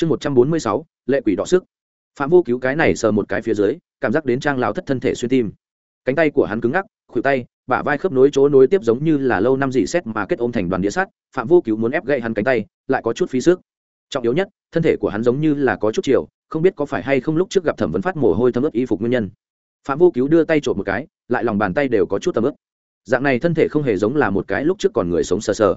chương một trăm bốn mươi sáu, lệ quỷ đọ sức. Phạm vô cứu cái này sờ một cái phía dưới, cảm giác đến trang lao thất thân thể xuyên tim. Cánh tay của hắn cứng ngắc, khuỷu tay, bả vai khớp nối chỗ nối tiếp giống như là lâu năm dị xét mà kết ôm thành đoàn đĩa sắt phạm vô cứu muốn ép gậy hắn cánh tay, lại có chút phí sức. Trọng yếu nhất, thân thể của hắn giống như là có chút chiều, không biết có phải hay không lúc trước gặp thẩm vấn phát mồ hôi thấm ướt y phục nguyên nhân. Phạm vô cứu đưa tay trộm một cái, lại lòng bàn tay đều có chút tấm ướp dạng này thân thể không hề giống là một cái lúc trước còn người sống sờ sờ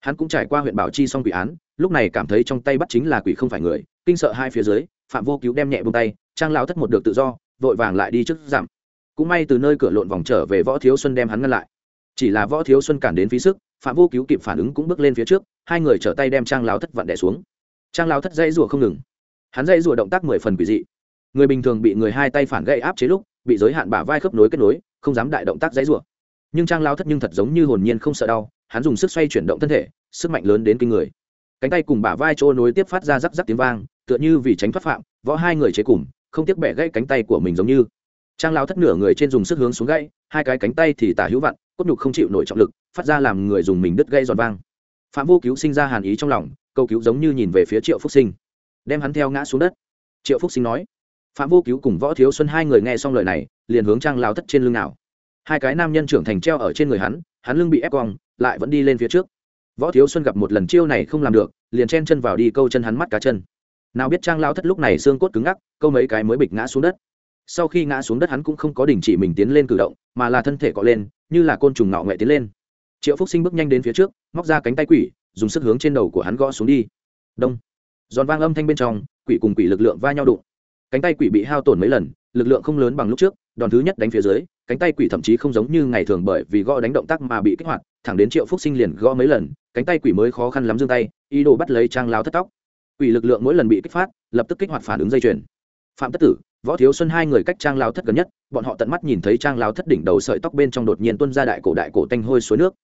hắn cũng trải qua huyện bảo chi xong quỷ án, lúc này cảm thấy trong tay bắt chính là quỷ không phải người, kinh sợ hai phía dưới, phạm vô cứu đem nhẹ bông tay, trang lao thất một được tự do, vội vàng lại đi trước giảm. Cũng may từ nơi cửa lộn vòng trở về võ thiếu xuân đem hắn ngăn lại. Chỉ là võ thiếu xuân cản đến phí sức, phạm vô cứu kịp phản ứng cũng bước lên phía trước, hai người trở tay đem trang lao thất vặn đẻ xuống. Trang lao thất dây rùa không ngừng. Hắn dây rùa động tác mười phần quỷ dị. Người bình thường bị người hai tay phản gây áp chế lúc, bị giới hạn bả vai khớp nối kết nối, không dám đại động tác dây rùa nhưng trang lao thất nhưng thật giống như hồn nhiên không sợ đau hắn dùng sức xoay chuyển động thân thể, sức mạnh lớn đến kinh người. Cánh tay cùng bả vai trôi nối tiếp phát ra rắc rắc tiếng vang, tựa như vì tránh thoát phạm, võ hai người chế cùng, không tiếc bẻ gãy cánh tay của mình giống như. Trang lao thất nửa người trên dùng sức hướng xuống gãy, hai cái cánh tay thì tả hữu vặn, cốt nhục không chịu nổi trọng lực, phát ra làm người dùng mình đứt gây giòn vang. Phạm vô cứu sinh ra hàn ý trong lòng, câu cứu giống như nhìn về phía triệu phúc sinh. Đem hắn theo ngã xuống đất. Triệu phúc sinh nói. Phạm vô cứu cùng võ thiếu xuân hai người nghe xong lời này, liền hướng trang lao thất trên lưng nào hai cái nam nhân trưởng thành treo ở trên người hắn hắn lưng bị ép cong, lại vẫn đi lên phía trước. Võ thiếu xuân gặp một lần chiêu này không làm được, liền chen chân vào đi câu chân hắn mắt cá chân. Nào biết trang lao thất lúc này xương cốt cứng ngắc, câu mấy cái mới bịch ngã xuống đất. Sau khi ngã xuống đất hắn cũng không có đình chỉ mình tiến lên cử động, mà là thân thể cọ lên, như là côn trùng ngạo nghệ tiến lên. Triệu phúc sinh bước nhanh đến phía trước, móc ra cánh tay quỷ, dùng sức hướng trên đầu của hắn gõ xuống đi. Đông. Giòn vang âm thanh bên trong, quỷ cùng quỷ lực lượng va nhau đụng. Cánh tay quỷ bị hao tổn mấy lần, lực lượng không lớn bằng lúc trước, đòn thứ nhất đánh phía dưới cánh tay quỷ thậm chí không giống như ngày thường bởi vì gõ đánh động tác mà bị kích hoạt, thẳng đến triệu phúc sinh liền gõ mấy lần, cánh tay quỷ mới khó khăn lắm giương tay, ý đồ bắt lấy trang lao thất tóc. Quỷ lực lượng mỗi lần bị kích phát, lập tức kích hoạt phản ứng dây chuyền. Phạm tất tử, võ thiếu xuân hai người cách trang lao thất gần nhất, bọn họ tận mắt nhìn thấy trang lao thất đỉnh đầu sợi tóc bên trong đột nhiên tuân ra đại cổ đại cổ tanh hôi suối nước.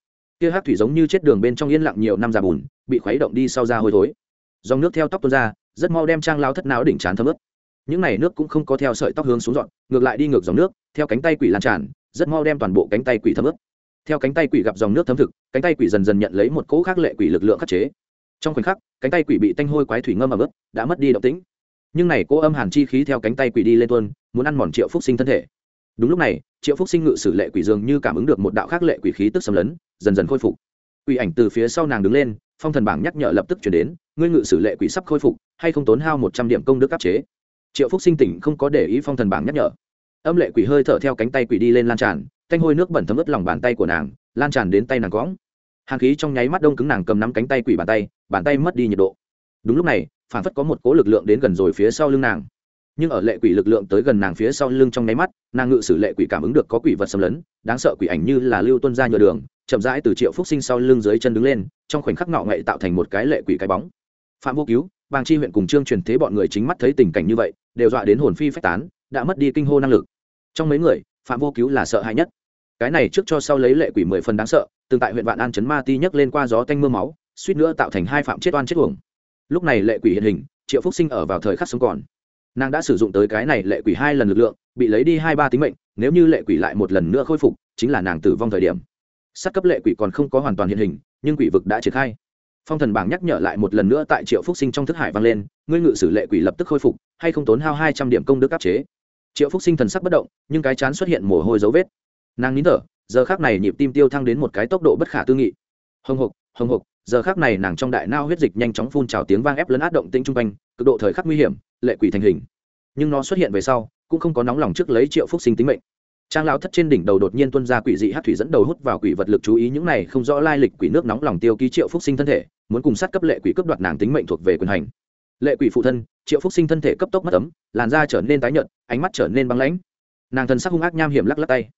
Kia hát thủy giống như chết đường bên trong yên lặng nhiều năm già bùn, bị khuấy động đi sau ra hôi thối. Dòng nước theo tóc tuôn ra, rất mau đem trang lao thất não đỉnh chán thấm ướt những này nước cũng không có theo sợi tóc hướng xuống dọn, ngược lại đi ngược dòng nước, theo cánh tay quỷ lan tràn, rất mau đem toàn bộ cánh tay quỷ thấm ướt. Theo cánh tay quỷ gặp dòng nước thấm thực, cánh tay quỷ dần dần nhận lấy một cỗ khác lệ quỷ lực lượng khắc chế. Trong khoảnh khắc, cánh tay quỷ bị tanh hôi quái thủy ngâm ẩm ướt, đã mất đi động tĩnh. Nhưng này cô âm hàn chi khí theo cánh tay quỷ đi lên tuôn, muốn ăn mòn triệu phúc sinh thân thể. Đúng lúc này, triệu phúc sinh ngự sử lệ quỷ dường như cảm ứng được một đạo khác lệ quỷ khí tức xâm lấn, dần dần khôi phục. Quỷ ảnh từ phía sau nàng đứng lên, phong thần bảng nhắc nhở lập tức chuyển đến, ngươi ngự sử lệ quỷ sắp khôi phục, hay không tốn hao một trăm điểm công đức áp chế? Triệu phúc sinh tỉnh không có để ý phong thần bảng nhắc nhở. Âm lệ quỷ hơi thở theo cánh tay quỷ đi lên lan tràn, thanh hôi nước bẩn thấm ướt lòng bàn tay của nàng, lan tràn đến tay nàng cõng. Hàng khí trong nháy mắt đông cứng nàng cầm nắm cánh tay quỷ bàn tay bàn tay mất đi nhiệt độ. Đúng lúc này, phản phất có một cố lực lượng đến gần rồi phía sau lưng nàng. Nhưng ở lệ quỷ lực lượng tới gần nàng phía sau lưng trong nháy mắt, nàng ngự sử lệ quỷ cảm ứng được có quỷ vật xâm lấn, đáng sợ quỷ ảnh như là lưu tuân ra nhựa đường, chậm rãi từ triệu phúc sinh sau lưng dưới chân đứng lên, trong khoảnh khắc ngọ ngậy tạo thành một cái lệ quỷ cái bóng. Phạm vô cứu, bàng chi huyện cùng trương truyền thế bọn người chính mắt thấy tình cảnh như vậy đều dọa đến hồn phi phách tán, đã mất đi kinh hô năng lực. Trong mấy người, phạm vô cứu là sợ hãi nhất. Cái này trước cho sau lấy lệ quỷ mười phần đáng sợ, từng tại huyện vạn an chấn ma ti nhấc lên qua gió tanh mưa máu, suýt nữa tạo thành hai phạm chết oan chết uổng. Lúc này lệ quỷ hiện hình, triệu phúc sinh ở vào thời khắc sống còn. Nàng đã sử dụng tới cái này lệ quỷ hai lần lực lượng, bị lấy đi hai ba tính mệnh, nếu như lệ quỷ lại một lần nữa khôi phục, chính là nàng tử vong thời điểm. Sát cấp lệ quỷ còn không có hoàn toàn hiện hình, nhưng quỷ vực đã triển khai phong thần bảng nhắc nhở lại một lần nữa tại triệu phúc sinh trong thức hải vang lên, ngươi ngự sử lệ quỷ lập tức khôi phục, hay không tốn hao hai trăm điểm công đức áp chế. Triệu phúc sinh thần sắc bất động, nhưng cái chán xuất hiện mồ hôi dấu vết. Nàng nín thở, giờ khác này nhịp tim tiêu thăng đến một cái tốc độ bất khả tư nghị. Hồng hộc hồng hộc, giờ khác này nàng trong đại nao huyết dịch nhanh chóng phun trào tiếng vang ép lấn át động tĩnh chung quanh, cực độ thời khắc nguy hiểm, lệ quỷ thành hình. Nhưng nó xuất hiện về sau, cũng không có nóng lòng trước lấy triệu phúc sinh tính mệnh. Trang lao thất trên đỉnh đầu đột nhiên tuân ra quỷ dị hát thủy dẫn đầu hút vào quỷ vật lực chú ý, những này không rõ lai lịch quỷ nước nóng lòng tiêu ký triệu phúc sinh thân thể muốn cùng sát cấp lệ quỷ cấp đoạt nàng tính mệnh thuộc về quyền hành. Lệ quỷ phụ thân, triệu phúc sinh thân thể cấp tốc mất ấm, làn da trở nên tái nhợt, ánh mắt trở nên băng lãnh. Nàng thân sắc hung ác nham hiểm lắc lắc tay.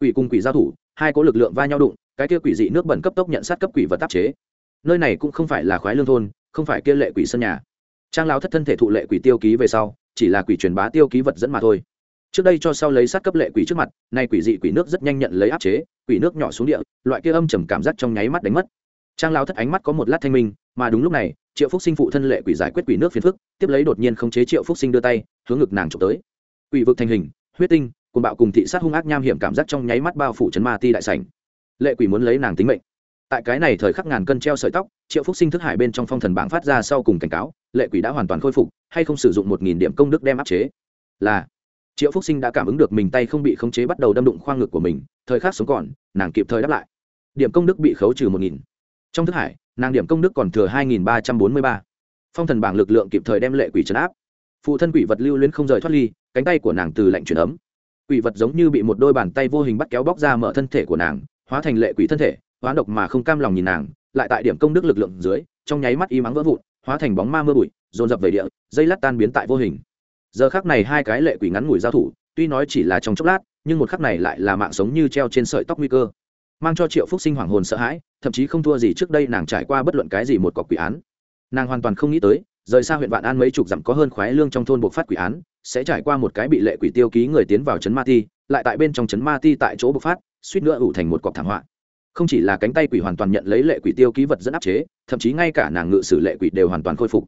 Quỷ cùng quỷ giao thủ, hai có lực lượng va nhau đụng, cái kia quỷ dị nước bẩn cấp tốc nhận sát cấp quỷ vật tác chế. Nơi này cũng không phải là khoái lương thôn, không phải kia lệ quỷ sân nhà. Trang lao thất thân thể thụ lệ quỷ tiêu ký về sau, chỉ là quỷ truyền bá tiêu ký vật dẫn mà thôi. Trước đây cho sau lấy sát cấp lệ quỷ trước mặt, nay quỷ dị quỷ nước rất nhanh nhận lấy áp chế, quỷ nước nhỏ xuống địa, loại kia âm trầm cảm giác trong nháy mắt đánh mất trang lao thất ánh mắt có một lát thanh minh, mà đúng lúc này, triệu phúc sinh phụ thân lệ quỷ giải quyết quỷ nước phiền phức, tiếp lấy đột nhiên không chế triệu phúc sinh đưa tay, hướng ngực nàng trộm tới. Quỷ vực thành hình, huyết tinh cùng bạo cùng thị sát hung ác nham hiểm cảm giác trong nháy mắt bao phủ chấn ma ti đại sảnh. Lệ quỷ muốn lấy nàng tính mệnh. Tại cái này thời khắc ngàn cân treo sợi tóc, triệu phúc sinh thức hải bên trong phong thần bảng phát ra sau cùng cảnh cáo, lệ quỷ đã hoàn toàn khôi phục, hay không sử dụng một nghìn điểm công đức đem áp chế. Là, triệu phúc sinh đã cảm ứng được mình tay không bị khống chế bắt đầu đâm đụng khoang ngực của mình, thời khắc sống còn, nàng kịp thời đáp lại. Điểm công đức bị khấu trừ một nghìn trong thức hải, nàng điểm công đức còn thừa hai nghìn ba trăm bốn mươi ba. Phong thần bảng lực lượng kịp thời đem lệ quỷ trấn áp. Phụ thân quỷ vật lưu luyến không rời thoát ly, cánh tay của nàng từ lạnh chuyển ấm. Quỷ vật giống như bị một đôi bàn tay vô hình bắt kéo bóc ra mở thân thể của nàng, hóa thành lệ quỷ thân thể hóa độc mà không cam lòng nhìn nàng, lại tại điểm công đức lực lượng dưới, trong nháy mắt y mắng vỡ vụn, hóa thành bóng ma mưa bụi, dồn dập về địa, dây lát tan biến tại vô hình. Giờ khắc này hai cái lệ quỷ ngắn ngủi giao thủ, tuy nói chỉ là trong chốc lát, nhưng một khắc này lại là mạng sống như treo trên sợi tóc nguy cơ mang cho triệu phúc sinh hoàng hồn sợ hãi, thậm chí không thua gì trước đây nàng trải qua bất luận cái gì một cọc quỷ án. Nàng hoàn toàn không nghĩ tới, rời xa huyện vạn an mấy chục dặm có hơn khoái lương trong thôn buộc phát quỷ án, sẽ trải qua một cái bị lệ quỷ tiêu ký người tiến vào trấn ma ti, lại tại bên trong trấn ma ti tại chỗ bộc phát, suýt nữa ủ thành một cọc thảm họa. Không chỉ là cánh tay quỷ hoàn toàn nhận lấy lệ quỷ tiêu ký vật dẫn áp chế, thậm chí ngay cả nàng ngự sử lệ quỷ đều hoàn toàn khôi phục.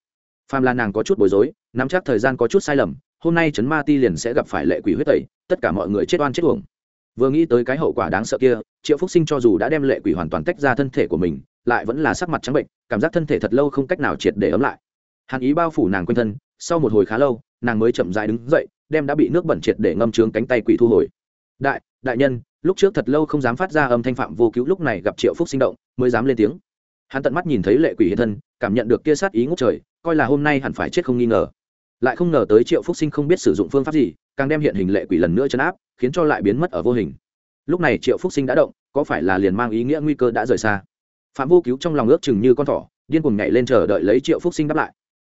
Phàm là nàng có chút bối rối, nắm chắc thời gian có chút sai lầm, hôm nay trấn ma ti liền sẽ gặp phải lệ quỷ huyết tẩy, tất cả mọi người chết oan chết uổng vừa nghĩ tới cái hậu quả đáng sợ kia, triệu phúc sinh cho dù đã đem lệ quỷ hoàn toàn tách ra thân thể của mình, lại vẫn là sắc mặt trắng bệnh, cảm giác thân thể thật lâu không cách nào triệt để ấm lại. Hàn ý bao phủ nàng quanh thân, sau một hồi khá lâu, nàng mới chậm dại đứng dậy, đem đã bị nước bẩn triệt để ngâm trướng cánh tay quỷ thu hồi. Đại đại nhân, lúc trước thật lâu không dám phát ra âm thanh phạm vô cứu, lúc này gặp triệu phúc sinh động, mới dám lên tiếng. Hắn tận mắt nhìn thấy lệ quỷ hiện thân, cảm nhận được kia sát ý ngốc trời, coi là hôm nay hẳn phải chết không nghi ngờ. Lại không ngờ tới triệu phúc sinh không biết sử dụng phương pháp gì càng đem hiện hình lệ quỷ lần nữa chấn áp, khiến cho lại biến mất ở vô hình. Lúc này triệu phúc sinh đã động, có phải là liền mang ý nghĩa nguy cơ đã rời xa? Phạm vô cứu trong lòng ước chừng như con thỏ, điên cuồng nhảy lên chờ đợi lấy triệu phúc sinh đáp lại.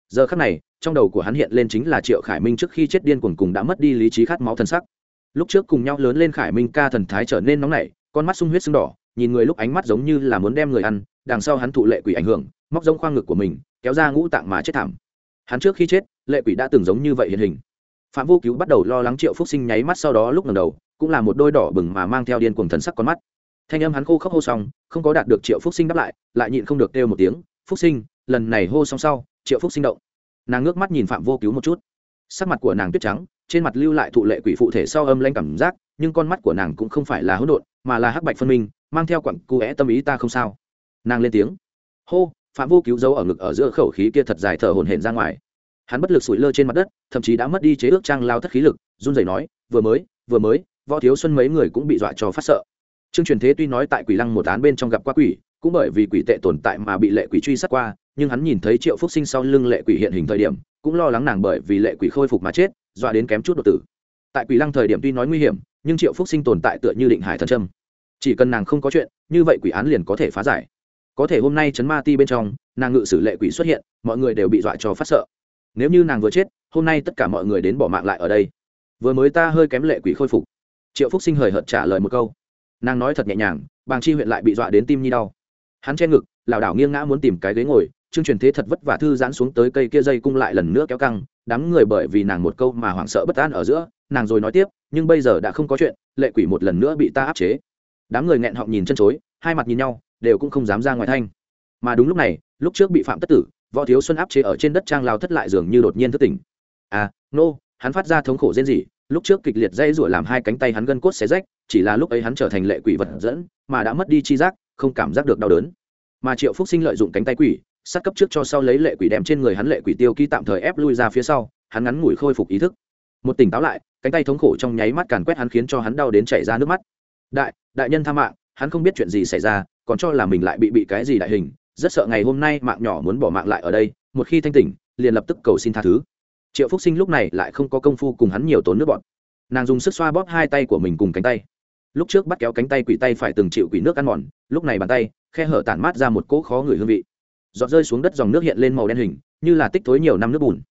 Giờ khắc này, trong đầu của hắn hiện lên chính là triệu khải minh trước khi chết điên cuồng cùng đã mất đi lý trí khát máu thân sắc. Lúc trước cùng nhau lớn lên khải minh ca thần thái trở nên nóng nảy, con mắt sung huyết sưng đỏ, nhìn người lúc ánh mắt giống như là muốn đem người ăn, đằng sau hắn thụ lệ quỷ ảnh hưởng, móc giống khoang ngực của mình, kéo ra ngũ tạng mà chết thảm. Hắn trước khi chết, lệ quỷ đã từng giống như vậy hiện hình phạm vô cứu bắt đầu lo lắng triệu phúc sinh nháy mắt sau đó lúc ngẩng đầu, cũng là một đôi đỏ bừng mà mang theo điên cuồng thần sắc con mắt. Thanh âm hắn khô khốc hô xong, không có đạt được triệu phúc sinh đáp lại lại nhịn không được kêu một tiếng, phúc sinh, lần này hô xong sau, triệu phúc sinh động. Nàng ngước mắt nhìn phạm vô cứu một chút. Sắc mặt của nàng tuyết trắng, trên mặt lưu lại thụ lệ quỷ phụ thể sau âm lanh cảm giác, nhưng con mắt của nàng cũng không phải là hỗn độn, mà là hắc bạch phân minh, mang theo quặng cụ é tâm ý ta không sao. Nàng lên tiếng. Hô, phạm vô cứu giấu ở ngực ở giữa khẩu khí kia thật dài thở hổn hển ra ngoài hắn bất lực sủi lơ trên mặt đất, thậm chí đã mất đi chế ước trang lao thất khí lực, run rẩy nói, vừa mới vừa mới, võ thiếu xuân mấy người cũng bị dọa cho phát sợ. Trương truyền thế tuy nói tại quỷ lăng một án bên trong gặp qua quỷ, cũng bởi vì quỷ tệ tồn tại mà bị lệ quỷ truy sát qua, nhưng hắn nhìn thấy triệu phúc sinh sau lưng lệ quỷ hiện hình thời điểm, cũng lo lắng nàng bởi vì lệ quỷ khôi phục mà chết, dọa đến kém chút đột tử. Tại quỷ lăng thời điểm tuy nói nguy hiểm, nhưng triệu phúc sinh tồn tại tựa như định hải thần trâm chỉ cần nàng không có chuyện, như vậy quỷ án liền có thể phá giải. Có thể hôm nay chấn ma ti bên trong, nàng ngự sử lệ quỷ xuất hiện, mọi người đều bị dọa cho phát sợ nếu như nàng vừa chết, hôm nay tất cả mọi người đến bỏ mạng lại ở đây. Vừa mới ta hơi kém lệ quỷ khôi phục. Triệu phúc sinh hời hợt trả lời một câu. Nàng nói thật nhẹ nhàng, bàng chi huyện lại bị dọa đến tim nhi đau. Hắn che ngực, lảo đảo nghiêng ngã muốn tìm cái ghế ngồi chương truyền thế thật vất vả thư giãn xuống tới cây kia dây cung lại lần nữa kéo căng, đám người bởi vì nàng một câu mà hoảng sợ bất an ở giữa, nàng rồi nói tiếp, nhưng bây giờ đã không có chuyện, lệ quỷ một lần nữa bị ta áp chế. Đám người nghẹn họng nhìn chân chối, hai mặt nhìn nhau, đều cũng không dám ra ngoài thanh. Mà đúng lúc này, lúc trước bị phạm tất tử võ thiếu xuân áp chế ở trên đất trang lao thất lại dường như đột nhiên thất tỉnh. À nô、no, hắn phát ra thống khổ rên rỉ lúc trước kịch liệt dây rủa làm hai cánh tay hắn gân cốt xé rách chỉ là lúc ấy hắn trở thành lệ quỷ vật dẫn mà đã mất đi chi giác không cảm giác được đau đớn. Mà triệu phúc sinh lợi dụng cánh tay quỷ sát cấp trước cho sau lấy lệ quỷ đem trên người hắn lệ quỷ tiêu ký tạm thời ép lui ra phía sau hắn ngắn ngủi khôi phục ý thức. Một tỉnh táo lại cánh tay thống khổ trong nháy mắt càn quét hắn khiến cho hắn đau đến chảy ra nước mắt. Đại đại nhân tha mạng hắn không biết chuyện gì xảy ra còn cho là mình lại bị bị cái gì đại hình rất sợ ngày hôm nay mạng nhỏ muốn bỏ mạng lại ở đây, một khi thanh tỉnh, liền lập tức cầu xin tha thứ. Triệu phúc sinh lúc này lại không có công phu cùng hắn nhiều tốn nước bọn nàng dùng sức xoa bóp hai tay của mình cùng cánh tay. Lúc trước bắt kéo cánh tay quỷ tay phải từng chịu quỷ nước ăn mòn, lúc này bàn tay, khe hở tản mát ra một cỗ khó người hương vị. Giọt rơi xuống đất dòng nước hiện lên màu đen hình, như là tích thối nhiều năm nước bùn.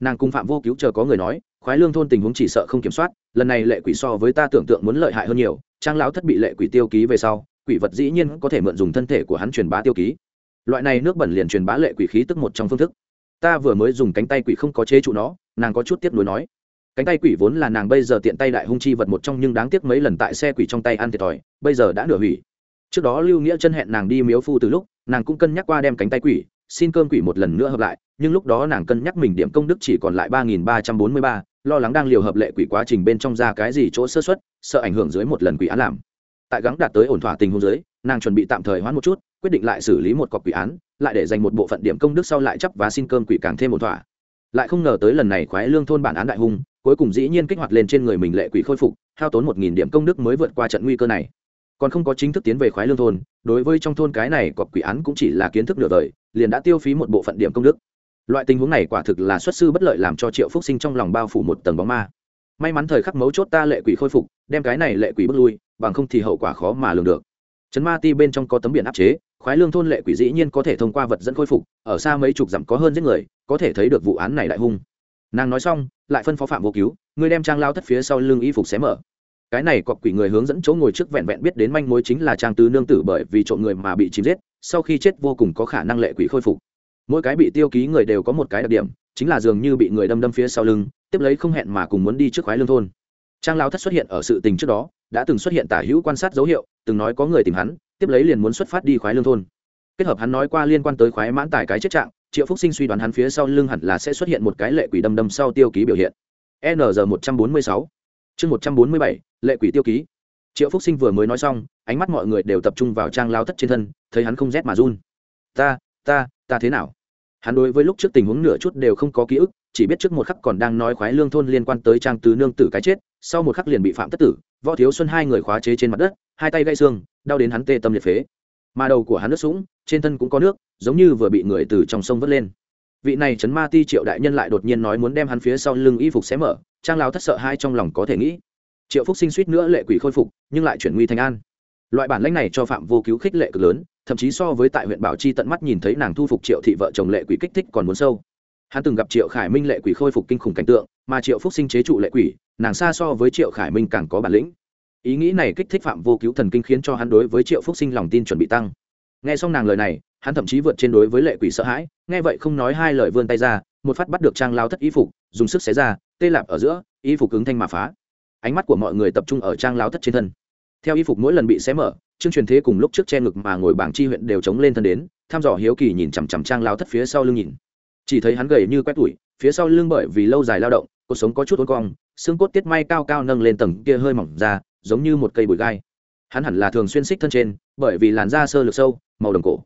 Nàng cùng phạm vô cứu chờ có người nói, khoái lương thôn tình huống chỉ sợ không kiểm soát, lần này lệ quỷ so với ta tưởng tượng muốn lợi hại hơn nhiều, trang lão thất bị lệ quỷ tiêu ký về sau, quỷ vật dĩ nhiên có thể mượn dùng thân thể của hắn truyền bá tiêu ký loại này nước bẩn liền truyền bá lệ quỷ khí tức một trong phương thức. Ta vừa mới dùng cánh tay quỷ không có chế trụ nó, nàng có chút tiếp nối nói. Cánh tay quỷ vốn là nàng bây giờ tiện tay đại hung chi vật một trong nhưng đáng tiếc mấy lần tại xe quỷ trong tay ăn thiệt thòi, bây giờ đã nửa hủy. Trước đó lưu nghĩa chân hẹn nàng đi miếu phu từ lúc, nàng cũng cân nhắc qua đem cánh tay quỷ, xin cơm quỷ một lần nữa hợp lại, nhưng lúc đó nàng cân nhắc mình điểm công đức chỉ còn lại ba nghìn ba trăm bốn mươi ba, lo lắng đang liều hợp lệ quỷ quá trình bên trong ra cái gì chỗ sơ xuất sợ ảnh hưởng dưới một lần quỷ án làm. Tại gắng đạt tới ổn thỏa tình huống dưới nàng chuẩn bị tạm thời hoãn một chút, quyết định lại xử lý một cọc quỷ án, lại để dành một bộ phận điểm công đức sau lại chấp và xin cơm quỷ càng thêm một thỏa. Lại không ngờ tới lần này khoái lương thôn bản án đại hung, cuối cùng dĩ nhiên kích hoạt lên trên người mình lệ quỷ khôi phục, hao tốn một nghìn điểm công đức mới vượt qua trận nguy cơ này. Còn không có chính thức tiến về khoái lương thôn, đối với trong thôn cái này cọc quỷ án cũng chỉ là kiến thức nửa đời, liền đã tiêu phí một bộ phận điểm công đức. Loại tình huống này quả thực là xuất sư bất lợi làm cho triệu phúc sinh trong lòng bao phủ một tầng bóng ma. May mắn thời khắc mấu chốt ta lệ quỷ khôi phục, đem cái này lệ quỷ bước lui, bằng không thì hậu quả khó mà lường được chấn ma ti bên trong có tấm biển áp chế, khoái lương thôn lệ quỷ dĩ nhiên có thể thông qua vật dẫn khôi phục, ở xa mấy chục dặm có hơn giết người, có thể thấy được vụ án này đại hung. Nàng nói xong, lại phân phó phạm vô cứu người đem trang lao thất phía sau lưng y phục xé mở. Cái này cọp quỷ người hướng dẫn chỗ ngồi trước vẹn vẹn biết đến manh mối chính là trang tứ nương tử bởi vì trộm người mà bị chìm giết, sau khi chết vô cùng có khả năng lệ quỷ khôi phục. Mỗi cái bị tiêu ký người đều có một cái đặc điểm, chính là dường như bị người đâm đâm phía sau lưng, tiếp lấy không hẹn mà cùng muốn đi trước khoái lương thôn trang lao thất xuất hiện ở sự tình trước đó, đã từng xuất hiện tả hữu quan sát dấu hiệu, từng nói có người tìm hắn, tiếp lấy liền muốn xuất phát đi khoái lương thôn. Kết hợp hắn nói qua liên quan tới khoái mãn tài cái chết trạng, triệu phúc sinh suy đoán hắn phía sau lưng hẳn là sẽ xuất hiện một cái lệ quỷ đâm đâm sau tiêu ký biểu hiện. Nr một trăm bốn mươi sáu. Chương một trăm bốn mươi bảy, lệ quỷ tiêu ký. Triệu phúc sinh vừa mới nói xong, ánh mắt mọi người đều tập trung vào trang lao thất trên thân, thấy hắn không rét mà run. Ta ta ta thế nào? Hắn đối với lúc trước tình huống nửa chút đều không có ký ức chỉ biết trước một khắc còn đang nói khoái lương thôn liên quan tới trang tứ nương tử cái chết, sau một khắc liền bị phạm tất tử, võ thiếu xuân hai người khóa chế trên mặt đất, hai tay gãy xương, đau đến hắn tê tâm liệt phế. Mà đầu của hắn nước sũng, trên thân cũng có nước, giống như vừa bị người từ trong sông vớt lên. Vị này chấn ma ti triệu đại nhân lại đột nhiên nói muốn đem hắn phía sau lưng y phục xé mở, trang lao thất sợ hai trong lòng có thể nghĩ. Triệu phúc sinh suýt nữa lệ quỷ khôi phục, nhưng lại chuyển nguy thành an. Loại bản lãnh này cho phạm vô cứu khích lệ cực lớn, thậm chí so với tại huyện bảo chi tận mắt nhìn thấy nàng thu phục triệu thị vợ chồng lệ quỷ kích thích còn muốn sâu hắn từng gặp triệu khải minh lệ quỷ khôi phục kinh khủng cảnh tượng, mà triệu phúc sinh chế trụ lệ quỷ, nàng xa so với triệu khải minh càng có bản lĩnh. Ý nghĩ này kích thích phạm vô cứu thần kinh khiến cho hắn đối với triệu phúc sinh lòng tin chuẩn bị tăng. Nghe xong nàng lời này, hắn thậm chí vượt trên đối với lệ quỷ sợ hãi, nghe vậy không nói hai lời vươn tay ra, một phát bắt được trang lao thất y phục, dùng sức xé ra, tê lạp ở giữa, y phục cứng thanh mà phá. Ánh mắt của mọi người tập trung ở trang lao thất trên thân. Theo y phục mỗi lần bị xé mở, chương truyền thế cùng lúc trước che ngực mà ngồi bảng chi huyện đều chống lên thân đến, thăm dò hiếu kỳ nhìn chằm chằm trang lao thất phía sau lưng nhìn chỉ thấy hắn gầy như quét tủi, phía sau lưng bởi vì lâu dài lao động cuộc sống có chút ốn cong, xương cốt tiết may cao cao nâng lên tầng kia hơi mỏng ra, giống như một cây bụi gai. Hắn hẳn là thường xuyên xích thân trên, bởi vì làn da sơ lược sâu, màu đồng cổ.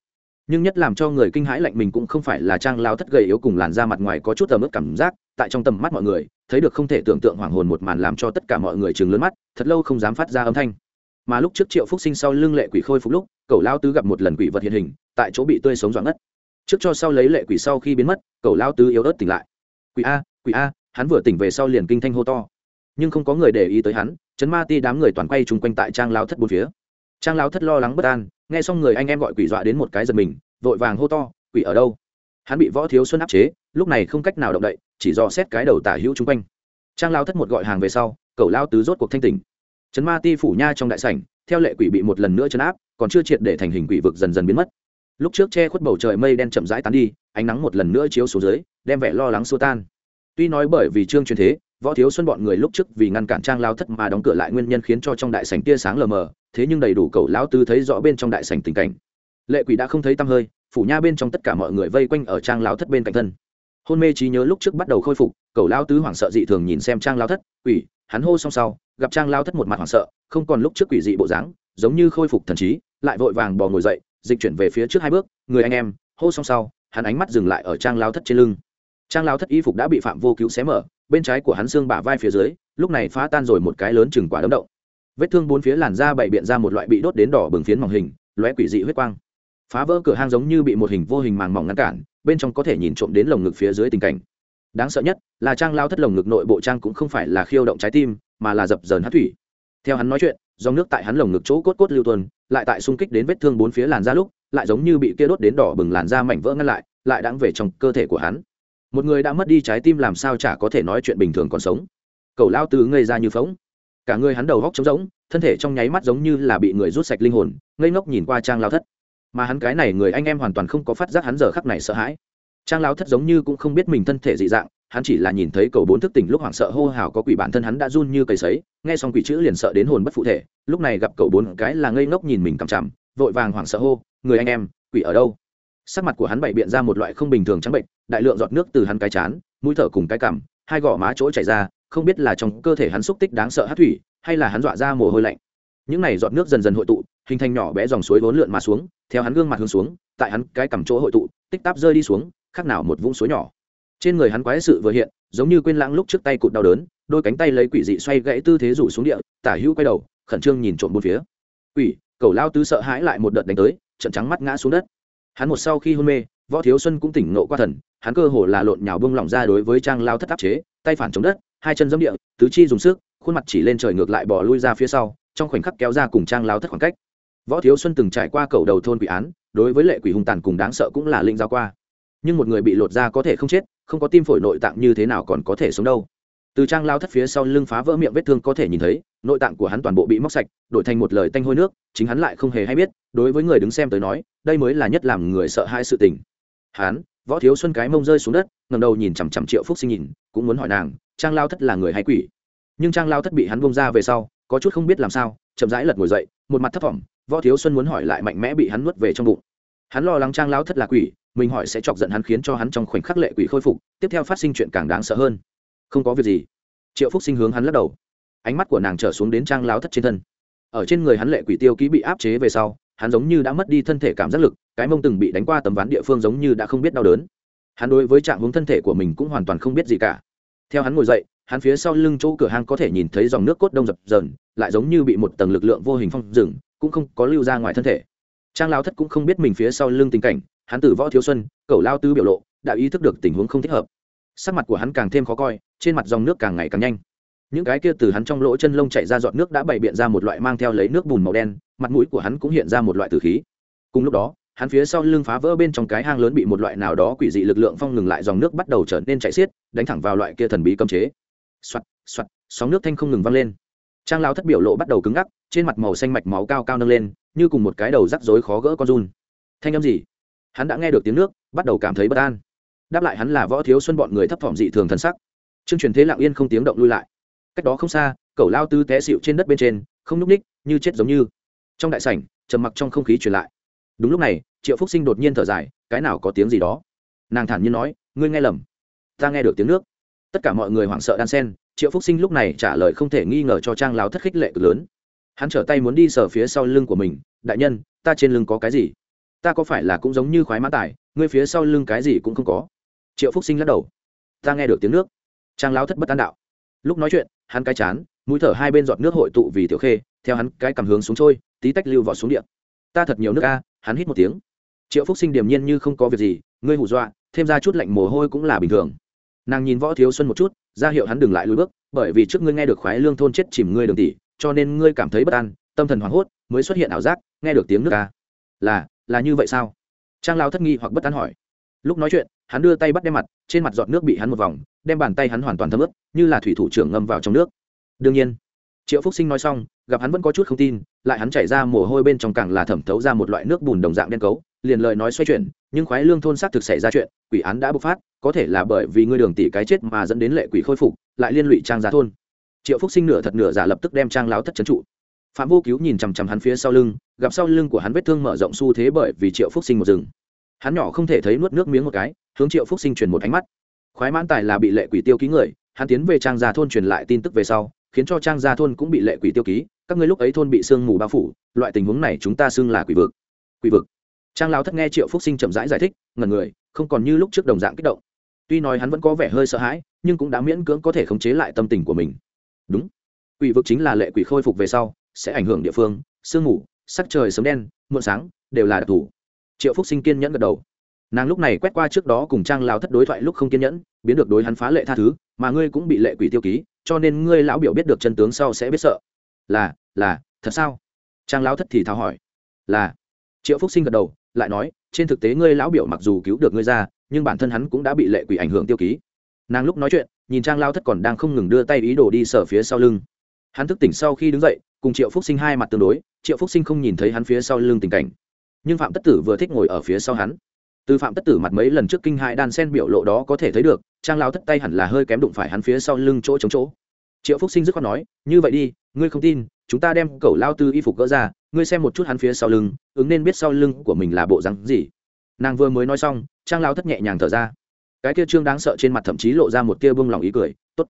Nhưng nhất làm cho người kinh hãi lạnh mình cũng không phải là trang lao thất gầy yếu cùng làn da mặt ngoài có chút tầm ướp cảm giác, tại trong tầm mắt mọi người, thấy được không thể tưởng tượng hoảng hồn một màn làm cho tất cả mọi người chừng lớn mắt, thật lâu không dám phát ra âm thanh. Mà lúc trước triệu phúc sinh sau lưng lệ quỷ khôi phục lúc, cậu lao tứ gặp một lần quỷ vật hiện hình, tại chỗ bị tươi sống dọn ngất trước cho sau lấy lệ quỷ sau khi biến mất cậu lao tứ yếu ớt tỉnh lại. Quỷ a quỷ a, hắn vừa tỉnh về sau liền kinh thanh hô to. Nhưng không có người để ý tới hắn, chấn ma ti đám người toàn quay chung quanh tại trang lao thất bốn phía. Trang lao thất lo lắng bất an, nghe xong người anh em gọi quỷ dọa đến một cái giật mình, vội vàng hô to, quỷ ở đâu? Hắn bị võ thiếu xuân áp chế, lúc này không cách nào động đậy, chỉ do xét cái đầu tả hữu chung quanh. Trang lao thất một gọi hàng về sau cậu lao tứ rốt cuộc thanh tỉnh. Chấn ma ti phủ nha trong đại sảnh, theo lệ quỷ bị một lần nữa chấn áp, còn chưa triệt để thành hình quỷ vực dần dần biến mất lúc trước che khuất bầu trời mây đen chậm rãi tán đi, ánh nắng một lần nữa chiếu xuống dưới, đem vẻ lo lắng xua tan. Tuy nói bởi vì trương truyền thế, võ thiếu xuân bọn người lúc trước vì ngăn cản trang lao thất mà đóng cửa lại nguyên nhân khiến cho trong đại sảnh tia sáng lờ mờ, thế nhưng đầy đủ cầu lão tư thấy rõ bên trong đại sảnh tình cảnh. Lệ quỷ đã không thấy tăm hơi, phủ nha bên trong tất cả mọi người vây quanh ở trang lao thất bên cạnh thân. Hôn mê trí nhớ lúc trước bắt đầu khôi phục cầu lao tứ hoảng sợ dị thường nhìn xem trang lao thất, quỷ, hắn hô xong sau, gặp trang lao thất một mặt hoảng sợ, không còn lúc trước quỷ dị bộ dáng, giống như khôi phục thần trí, lại vội vàng bò ngồi dậy dịch chuyển về phía trước hai bước, người anh em, hô xong sau, hắn ánh mắt dừng lại ở trang lao thất trên lưng. Trang lao thất y phục đã bị phạm vô cứu xé mở, bên trái của hắn xương bả vai phía dưới, lúc này phá tan rồi một cái lớn chừng quả đấm động. Vết thương bốn phía làn da bày biện ra một loại bị đốt đến đỏ bừng phiến mỏng hình, lóe quỷ dị huyết quang. Phá vỡ cửa hang giống như bị một hình vô hình màng mỏng ngăn cản, bên trong có thể nhìn trộm đến lồng ngực phía dưới tình cảnh. Đáng sợ nhất là trang lao thất lồng ngực nội bộ trang cũng không phải là khiêu động trái tim, mà là dập dờn hát thủy theo hắn nói chuyện, dòng nước tại hắn lồng ngực chỗ cốt cốt lưu tuần lại tại xung kích đến vết thương bốn phía làn da lúc, lại giống như bị kia đốt đến đỏ bừng làn da mảnh vỡ ngăn lại lại đang về trong cơ thể của hắn. Một người đã mất đi trái tim làm sao chả có thể nói chuyện bình thường còn sống. Cậu lao tứ ngây ra như phóng cả người hắn đầu góc trống rỗng, thân thể trong nháy mắt giống như là bị người rút sạch linh hồn, ngây ngốc nhìn qua trang lao thất. Mà hắn cái này người anh em hoàn toàn không có phát giác hắn giờ khắc này sợ hãi. Trang lao thất giống như cũng không biết mình thân thể dị dạng hắn chỉ là nhìn thấy cầu bốn thức tỉnh lúc hoảng sợ hô hào có quỷ bản thân hắn đã run như cầy sấy, nghe xong quỷ chữ liền sợ đến hồn bất phụ thể, lúc này gặp cậu bốn cái là ngây ngốc nhìn mình cằm chằm, vội vàng hoảng sợ hô, người anh em, quỷ ở đâu? Sắc mặt của hắn bày biện ra một loại không bình thường trắng bệnh, đại lượng giọt nước từ hắn cái chán, mũi thở cùng cái cằm, hai gò má chỗ chảy ra, không biết là trong cơ thể hắn xúc tích đáng sợ hát thủy, hay là hắn dọa ra mồ hôi lạnh. Những này giọt nước dần dần hội tụ, hình thành nhỏ bé dòng suối vốn lượn mà xuống, theo hắn gương mặt hướng xuống, tại hắn cái cằm chỗ hội tụ, tích táp rơi đi xuống, khác nào một vũng suối nhỏ trên người hắn quái sự vừa hiện, giống như quên lãng lúc trước tay cụt đau đớn, đôi cánh tay lấy quỷ dị xoay gãy tư thế rủ xuống địa, tả hữu quay đầu, khẩn trương nhìn trộm bốn phía. Quỷ, cầu lao tứ sợ hãi lại một đợt đánh tới, trận trắng mắt ngã xuống đất. Hắn một sau khi hôn mê, võ thiếu xuân cũng tỉnh nộ qua thần, hắn cơ hồ là lộn nhào bông lỏng ra đối với trang lao thất áp chế, tay phản chống đất, hai chân giấm địa, tứ chi dùng sức, khuôn mặt chỉ lên trời ngược lại bỏ lui ra phía sau, trong khoảnh khắc kéo ra cùng trang lao thất khoảng cách. Võ thiếu xuân từng trải qua cầu đầu thôn quỷ án, đối với lệ quỷ hung tàn cùng đáng sợ cũng là linh giao qua. Nhưng một người bị lột ra có thể không chết không có tim phổi nội tạng như thế nào còn có thể sống đâu. Từ trang lao thất phía sau lưng phá vỡ miệng vết thương có thể nhìn thấy, nội tạng của hắn toàn bộ bị móc sạch, đổi thành một lời tanh hôi nước, chính hắn lại không hề hay biết, đối với người đứng xem tới nói, đây mới là nhất làm người sợ hai sự tình. Hắn, võ thiếu xuân cái mông rơi xuống đất ngầm đầu nhìn chằm chằm triệu phúc sinh nhìn, cũng muốn hỏi nàng, trang lao thất là người hay quỷ? Nhưng trang lao thất bị hắn bông ra về sau, có chút không biết làm sao, chậm rãi lật ngồi dậy, một mặt thấp thỏm, võ thiếu xuân muốn hỏi lại mạnh mẽ bị hắn nuốt về trong bụng. Hắn lo lắng trang lao thất là quỷ mình hỏi sẽ chọc giận hắn khiến cho hắn trong khoảnh khắc lệ quỷ khôi phục, tiếp theo phát sinh chuyện càng đáng sợ hơn. Không có việc gì. Triệu phúc sinh hướng hắn lắc đầu. Ánh mắt của nàng trở xuống đến trang láo thất trên thân. Ở trên người hắn lệ quỷ tiêu ký bị áp chế về sau, hắn giống như đã mất đi thân thể cảm giác lực, cái mông từng bị đánh qua tấm ván địa phương giống như đã không biết đau đớn. Hắn đối với trạng hướng thân thể của mình cũng hoàn toàn không biết gì cả. Theo hắn ngồi dậy, hắn phía sau lưng chỗ cửa hang có thể nhìn thấy dòng nước cốt đông dập dờn, lại giống như bị một tầng lực lượng vô hình phong rừng cũng không có lưu ra ngoài thân thể. Trang lao thất cũng không biết mình phía sau lưng tình cảnh hắn tử võ thiếu xuân cầu lao tứ biểu lộ, đã ý thức được tình huống không thích hợp. Sắc mặt của hắn càng thêm khó coi, trên mặt dòng nước càng ngày càng nhanh. Những cái kia từ hắn trong lỗ chân lông chạy ra giọt nước đã bày biện ra một loại mang theo lấy nước bùn màu đen, mặt mũi của hắn cũng hiện ra một loại tử khí. Cùng lúc đó, hắn phía sau lưng phá vỡ bên trong cái hang lớn bị một loại nào đó quỷ dị lực lượng phong ngừng lại, dòng nước bắt đầu trở nên chạy xiết, đánh thẳng vào loại kia thần bí cấm chế. Xoặt xoặt sóng nước thanh không ngừng văng lên. Trang lao thất biểu lộ bắt đầu cứng ngắc, trên mặt màu xanh mạch máu cao cao nâng lên, như cùng một cái đầu rắc rối khó gỡ con run. Thanh âm gì? Hắn đã nghe được tiếng nước, bắt đầu cảm thấy bất an. Đáp lại hắn là võ thiếu xuân bọn người thấp thỏm dị thường thân sắc. Chương truyền thế lặng yên không tiếng động lui lại. Cách đó không xa cậu lao tư té xịu trên đất bên trên, không núp ních như chết giống như. Trong đại sảnh, trầm mặc trong không khí truyền lại. Đúng lúc này, triệu phúc sinh đột nhiên thở dài, cái nào có tiếng gì đó? Nàng thản nhiên nói, ngươi nghe lầm. Ta nghe được tiếng nước. Tất cả mọi người hoảng sợ đan sen, triệu phúc sinh lúc này trả lời không thể nghi ngờ cho trang láo thất khích lệ cực lớn. Hắn trở tay muốn đi sờ phía sau lưng của mình, đại nhân, ta trên lưng có cái gì? Ta có phải là cũng giống như khoái mã tài, ngươi phía sau lưng cái gì cũng không có. Triệu phúc sinh lắc đầu. Ta nghe được tiếng nước. Trang láo thất bất an đạo. Lúc nói chuyện, hắn cái chán, mũi thở hai bên giọt nước hội tụ vì tiểu khê, theo hắn cái cầm hướng xuống trôi, tí tách lưu vào xuống điện ta thật nhiều nước a, hắn hít một tiếng. Triệu phúc sinh điềm nhiên như không có việc gì, ngươi hù dọa, thêm ra chút lạnh mồ hôi cũng là bình thường. Nàng nhìn võ thiếu xuân một chút, ra hiệu hắn đừng lại lùi bước, bởi vì trước ngươi nghe được khoái lương thôn chết chìm ngươi đường tỷ, cho nên ngươi cảm thấy bất an, tâm thần hoảng hốt, mới xuất hiện ảo giác, nghe được tiếng nước a. là là như vậy sao? Trang lao thất nghi hoặc bất an hỏi. Lúc nói chuyện, hắn đưa tay bắt đem mặt, trên mặt giọt nước bị hắn một vòng, đem bàn tay hắn hoàn toàn thấm ướt, như là thủy thủ trưởng ngâm vào trong nước. Đương nhiên, triệu phúc sinh nói xong, gặp hắn vẫn có chút không tin, lại hắn chảy ra mồ hôi bên trong càng là thẩm thấu ra một loại nước bùn đồng dạng đen cấu, liền lời nói xoay chuyển, nhưng khoái lương thôn xác thực xảy ra chuyện, quỷ án đã bộc phát, có thể là bởi vì ngươi đường tỷ cái chết mà dẫn đến lệ quỷ khôi phục, lại liên lụy trang giá thôn. Triệu phúc sinh nửa thật nửa giả lập tức đem trang láo thất trấn trụ phạm vô cứu nhìn chằm chằm hắn phía sau lưng gặp sau lưng của hắn vết thương mở rộng xu thế bởi vì triệu phúc sinh một rừng hắn nhỏ không thể thấy nuốt nước miếng một cái hướng triệu phúc sinh truyền một ánh mắt. Khoái mãn tài là bị lệ quỷ tiêu ký người hắn tiến về trang gia thôn truyền lại tin tức về sau khiến cho trang gia thôn cũng bị lệ quỷ tiêu ký các ngươi lúc ấy thôn bị sương mù bao phủ loại tình huống này chúng ta xưng là quỷ vực. Quỷ vực. Trang lao thất nghe triệu phúc sinh chậm rãi giải, giải thích ngần người không còn như lúc trước đồng dạng kích động. Tuy nói hắn vẫn có vẻ hơi sợ hãi nhưng cũng đã miễn cưỡng có thể khống chế lại tâm tình của mình. Đúng. Quỷ vực chính là lệ quỷ khôi phục về sau sẽ ảnh hưởng địa phương, sương mù, sắc trời sớm đen, muộn sáng, đều là đặc thù. Triệu phúc sinh kiên nhẫn gật đầu. Nàng lúc này quét qua trước đó cùng trang lao thất đối thoại lúc không kiên nhẫn, biến được đối hắn phá lệ tha thứ, mà ngươi cũng bị lệ quỷ tiêu ký, cho nên ngươi lão biểu biết được chân tướng sau sẽ biết sợ. Là là, thật sao? Trang lão thất thì thào hỏi. Là. Triệu phúc sinh gật đầu, lại nói, trên thực tế ngươi lão biểu mặc dù cứu được ngươi ra, nhưng bản thân hắn cũng đã bị lệ quỷ ảnh hưởng tiêu ký. Nàng lúc nói chuyện, nhìn trang lao thất còn đang không ngừng đưa tay ý đồ đi sở phía sau lưng. Hắn thức tỉnh sau khi đứng dậy cùng triệu phúc sinh hai mặt tương đối, triệu phúc sinh không nhìn thấy hắn phía sau lưng tình cảnh. Nhưng phạm tất tử vừa thích ngồi ở phía sau hắn. Từ phạm tất tử mặt mấy lần trước kinh hại đan sen biểu lộ đó có thể thấy được, trang lao thất tay hẳn là hơi kém đụng phải hắn phía sau lưng chỗ chống chỗ. Triệu phúc sinh dứt khoát nói, như vậy đi, ngươi không tin, chúng ta đem cẩu lao tư y phục gỡ ra, ngươi xem một chút hắn phía sau lưng, ứng nên biết sau lưng của mình là bộ rắn gì. Nàng vừa mới nói xong, trang lao thất nhẹ nhàng thở ra. Cái kia trương đáng sợ trên mặt thậm chí lộ ra một tia bông lòng ý cười, tốt,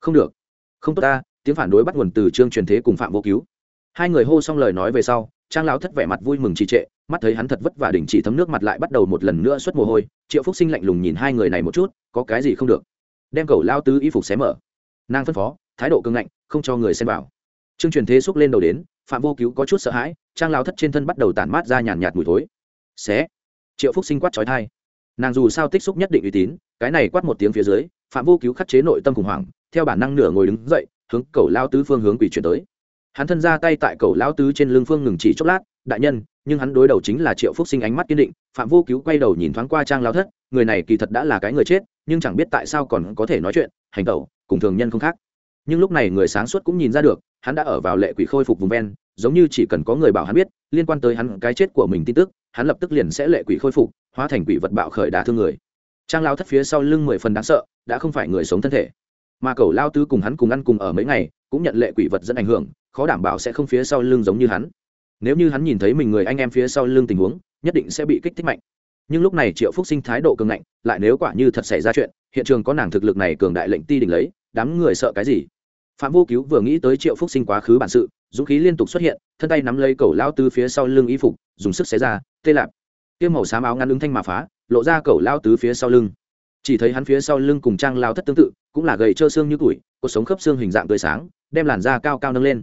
không được, không tốt ta tiếng phản đối bắt nguồn từ trương truyền thế cùng phạm vô cứu. Hai người hô xong lời nói về sau, trang lão thất vẻ mặt vui mừng trì trệ, mắt thấy hắn thật vất vả đình chỉ thấm nước mặt lại bắt đầu một lần nữa xuất mồ hôi, triệu phúc sinh lạnh lùng nhìn hai người này một chút, có cái gì không được. Đem cầu lao tứ y phục xé mở. Nàng phân phó, thái độ cương ngạnh, không cho người xem vào. Trương truyền thế xúc lên đầu đến, phạm vô cứu có chút sợ hãi, trang lao thất trên thân bắt đầu tản mát ra nhàn nhạt mùi thối. Xé. Triệu phúc sinh quát trói thai nàng dù sao tích xúc nhất định uy tín, cái này quát một tiếng phía dưới, phạm vô cứu khắc chế nội tâm khủng hoảng, theo bản năng nửa ngồi đứng dậy hướng cầu lao tứ phương hướng quỷ chuyển tới. Hắn thân ra tay tại cầu lao tứ trên lưng phương ngừng chỉ chốc lát, đại nhân, nhưng hắn đối đầu chính là triệu phúc sinh ánh mắt kiên định, phạm vô cứu quay đầu nhìn thoáng qua trang lao thất, người này kỳ thật đã là cái người chết, nhưng chẳng biết tại sao còn có thể nói chuyện, hành tẩu, cùng thường nhân không khác. Nhưng lúc này người sáng suốt cũng nhìn ra được, hắn đã ở vào lệ quỷ khôi phục vùng ven, giống như chỉ cần có người bảo hắn biết, liên quan tới hắn cái chết của mình tin tức, hắn lập tức liền sẽ lệ quỷ khôi phục, hóa thành quỷ vật bạo khởi đả thương người. Trang lao thất phía sau lưng mười phần đáng sợ, đã không phải người sống thân thể mà cầu lao tứ cùng hắn cùng ăn cùng ở mấy ngày, cũng nhận lệ quỷ vật dẫn ảnh hưởng, khó đảm bảo sẽ không phía sau lưng giống như hắn. Nếu như hắn nhìn thấy mình người anh em phía sau lưng tình huống, nhất định sẽ bị kích thích mạnh. Nhưng lúc này triệu phúc sinh thái độ cường ngạnh, lại nếu quả như thật xảy ra chuyện, hiện trường có nàng thực lực này cường đại lệnh ti đỉnh lấy, đám người sợ cái gì? Phạm vô cứu vừa nghĩ tới triệu phúc sinh quá khứ bản sự, dũng khí liên tục xuất hiện, thân tay nắm lấy cầu lao tứ phía sau lưng y phục, dùng sức xé ra, tê lạp. Tiêm màu xám áo ngăn ứng thanh mà phá, lộ ra cầu lao tứ phía sau lưng chỉ thấy hắn phía sau lưng cùng trang lao thất tương tự, cũng là gầy trơ xương như tuổi cuộc sống khớp xương hình dạng tươi sáng, đem làn da cao cao nâng lên.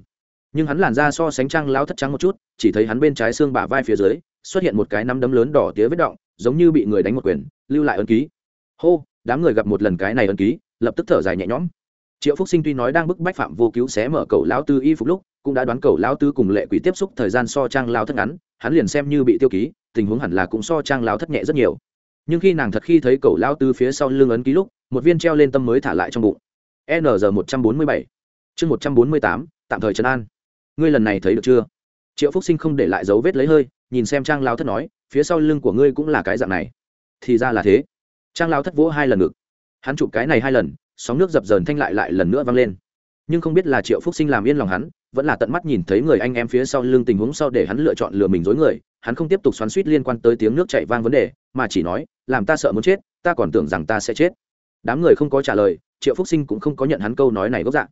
Nhưng hắn làn da so sánh trang lao thất trắng một chút, chỉ thấy hắn bên trái xương bả vai phía dưới, xuất hiện một cái nắm đấm lớn đỏ tía vết động, giống như bị người đánh một quyền, lưu lại ân ký. Hô, đám người gặp một lần cái này ân ký, lập tức thở dài nhẹ nhõm. Triệu phúc sinh tuy nói đang bức bách phạm vô cứu xé mở cầu lão tư y phục lúc, cũng đã đoán cầu lão tư cùng lệ quỷ tiếp xúc thời gian so trang lao thất ngắn, hắn liền xem như bị tiêu ký, tình huống hẳn là cũng so trang lao thất nhẹ rất nhiều nhưng khi nàng thật khi thấy cậu lao tư phía sau lưng ấn ký lúc, một viên treo lên tâm mới thả lại trong bụng. Nr một trăm bốn mươi bảy. Chương một trăm bốn mươi tám, tạm thời trấn an. Ngươi lần này thấy được chưa? Triệu phúc sinh không để lại dấu vết lấy hơi, nhìn xem trang lao thất nói, phía sau lưng của ngươi cũng là cái dạng này. Thì ra là thế. Trang lao thất vỗ hai lần ngực. Hắn chụp cái này hai lần, sóng nước dập dờn thanh lại lại lần nữa vang lên. Nhưng không biết là triệu phúc sinh làm yên lòng hắn, vẫn là tận mắt nhìn thấy người anh em phía sau lưng tình huống sau để hắn lựa chọn lừa mình dối người hắn không tiếp tục xoắn suýt liên quan tới tiếng nước chảy vang vấn đề, mà chỉ nói, làm ta sợ muốn chết, ta còn tưởng rằng ta sẽ chết. Đám người không có trả lời, triệu phúc sinh cũng không có nhận hắn câu nói này gốc dạng.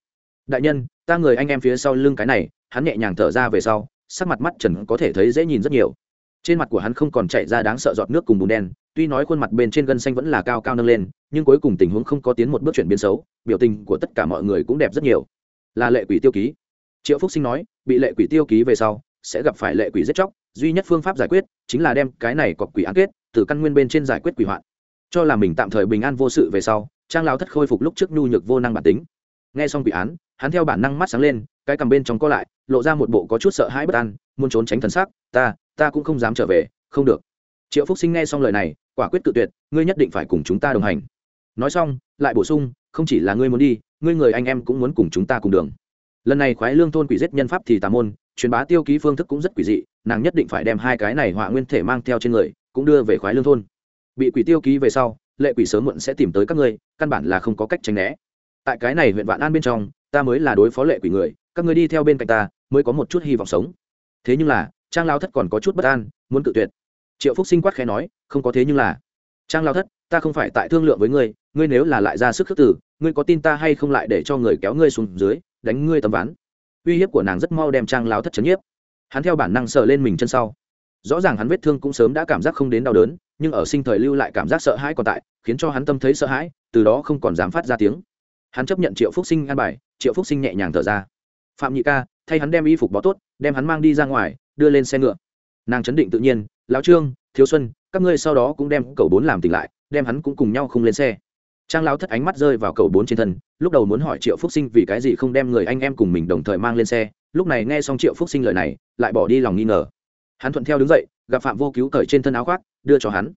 Đại nhân, ta người anh em phía sau lưng cái này, hắn nhẹ nhàng thở ra về sau, sắc mặt mắt trần có thể thấy dễ nhìn rất nhiều. Trên mặt của hắn không còn chạy ra đáng sợ giọt nước cùng bùn đen, tuy nói khuôn mặt bên trên gân xanh vẫn là cao cao nâng lên, nhưng cuối cùng tình huống không có tiến một bước chuyển biến xấu, biểu tình của tất cả mọi người cũng đẹp rất nhiều. Là lệ quỷ tiêu ký. Triệu phúc sinh nói, bị lệ quỷ tiêu ký về sau, sẽ gặp phải lệ quỷ giết chóc duy nhất phương pháp giải quyết chính là đem cái này cọc quỷ án kết từ căn nguyên bên trên giải quyết quỷ hoạn. Cho là mình tạm thời bình an vô sự về sau, trang lao thất khôi phục lúc trước nhu nhược vô năng bản tính. Nghe xong quỷ án, hắn theo bản năng mắt sáng lên, cái cầm bên trong co lại, lộ ra một bộ có chút sợ hãi bất an, muốn trốn tránh thần sắc, ta ta cũng không dám trở về, không được. Triệu phúc sinh nghe xong lời này, quả quyết tự tuyệt, ngươi nhất định phải cùng chúng ta đồng hành. Nói xong, lại bổ sung, không chỉ là ngươi muốn đi, ngươi người anh em cũng muốn cùng chúng ta cùng đường. Lần này khoái lương thôn quỷ giết nhân pháp thì tà môn truyền bá tiêu ký phương thức cũng rất quỷ dị, nàng nhất định phải đem hai cái này họa nguyên thể mang theo trên người, cũng đưa về khoái lương thôn. Bị quỷ tiêu ký về sau, lệ quỷ sớm muộn sẽ tìm tới các ngươi, căn bản là không có cách tránh né. Tại cái này huyện vạn an bên trong, ta mới là đối phó lệ quỷ người, các ngươi đi theo bên cạnh ta, mới có một chút hy vọng sống. Thế nhưng là, trang lao thất còn có chút bất an, muốn cự tuyệt. Triệu phúc sinh quát khẽ nói, không có thế nhưng là. Trang lao thất, ta không phải tại thương lượng với ngươi ngươi nếu là lại ra sức khước tử ngươi có tin ta hay không lại để cho người kéo ngươi xuống dưới, đánh ngươi tầm ván uy hiếp của nàng rất mau đem trang lao thất chấn nhiếp. Hắn theo bản năng sờ lên mình chân sau. Rõ ràng hắn vết thương cũng sớm đã cảm giác không đến đau đớn, nhưng ở sinh thời lưu lại cảm giác sợ hãi còn tại, khiến cho hắn tâm thấy sợ hãi, từ đó không còn dám phát ra tiếng. Hắn chấp nhận triệu phúc sinh an bài, triệu phúc sinh nhẹ nhàng thở ra. Phạm nhị ca, thay hắn đem y phục bó tốt, đem hắn mang đi ra ngoài, đưa lên xe ngựa. Nàng chấn định tự nhiên, lão trương, thiếu xuân, các ngươi sau đó cũng đem cậu bốn làm tỉnh lại, đem hắn cũng cùng nhau không lên xe trang lão thất ánh mắt rơi vào cầu bốn trên thân, lúc đầu muốn hỏi triệu phúc sinh vì cái gì không đem người anh em cùng mình đồng thời mang lên xe, lúc này nghe xong triệu phúc sinh lời này, lại bỏ đi lòng nghi ngờ. Hắn thuận theo đứng dậy, gặp phạm vô cứu cởi trên thân áo khoác, đưa cho hắn.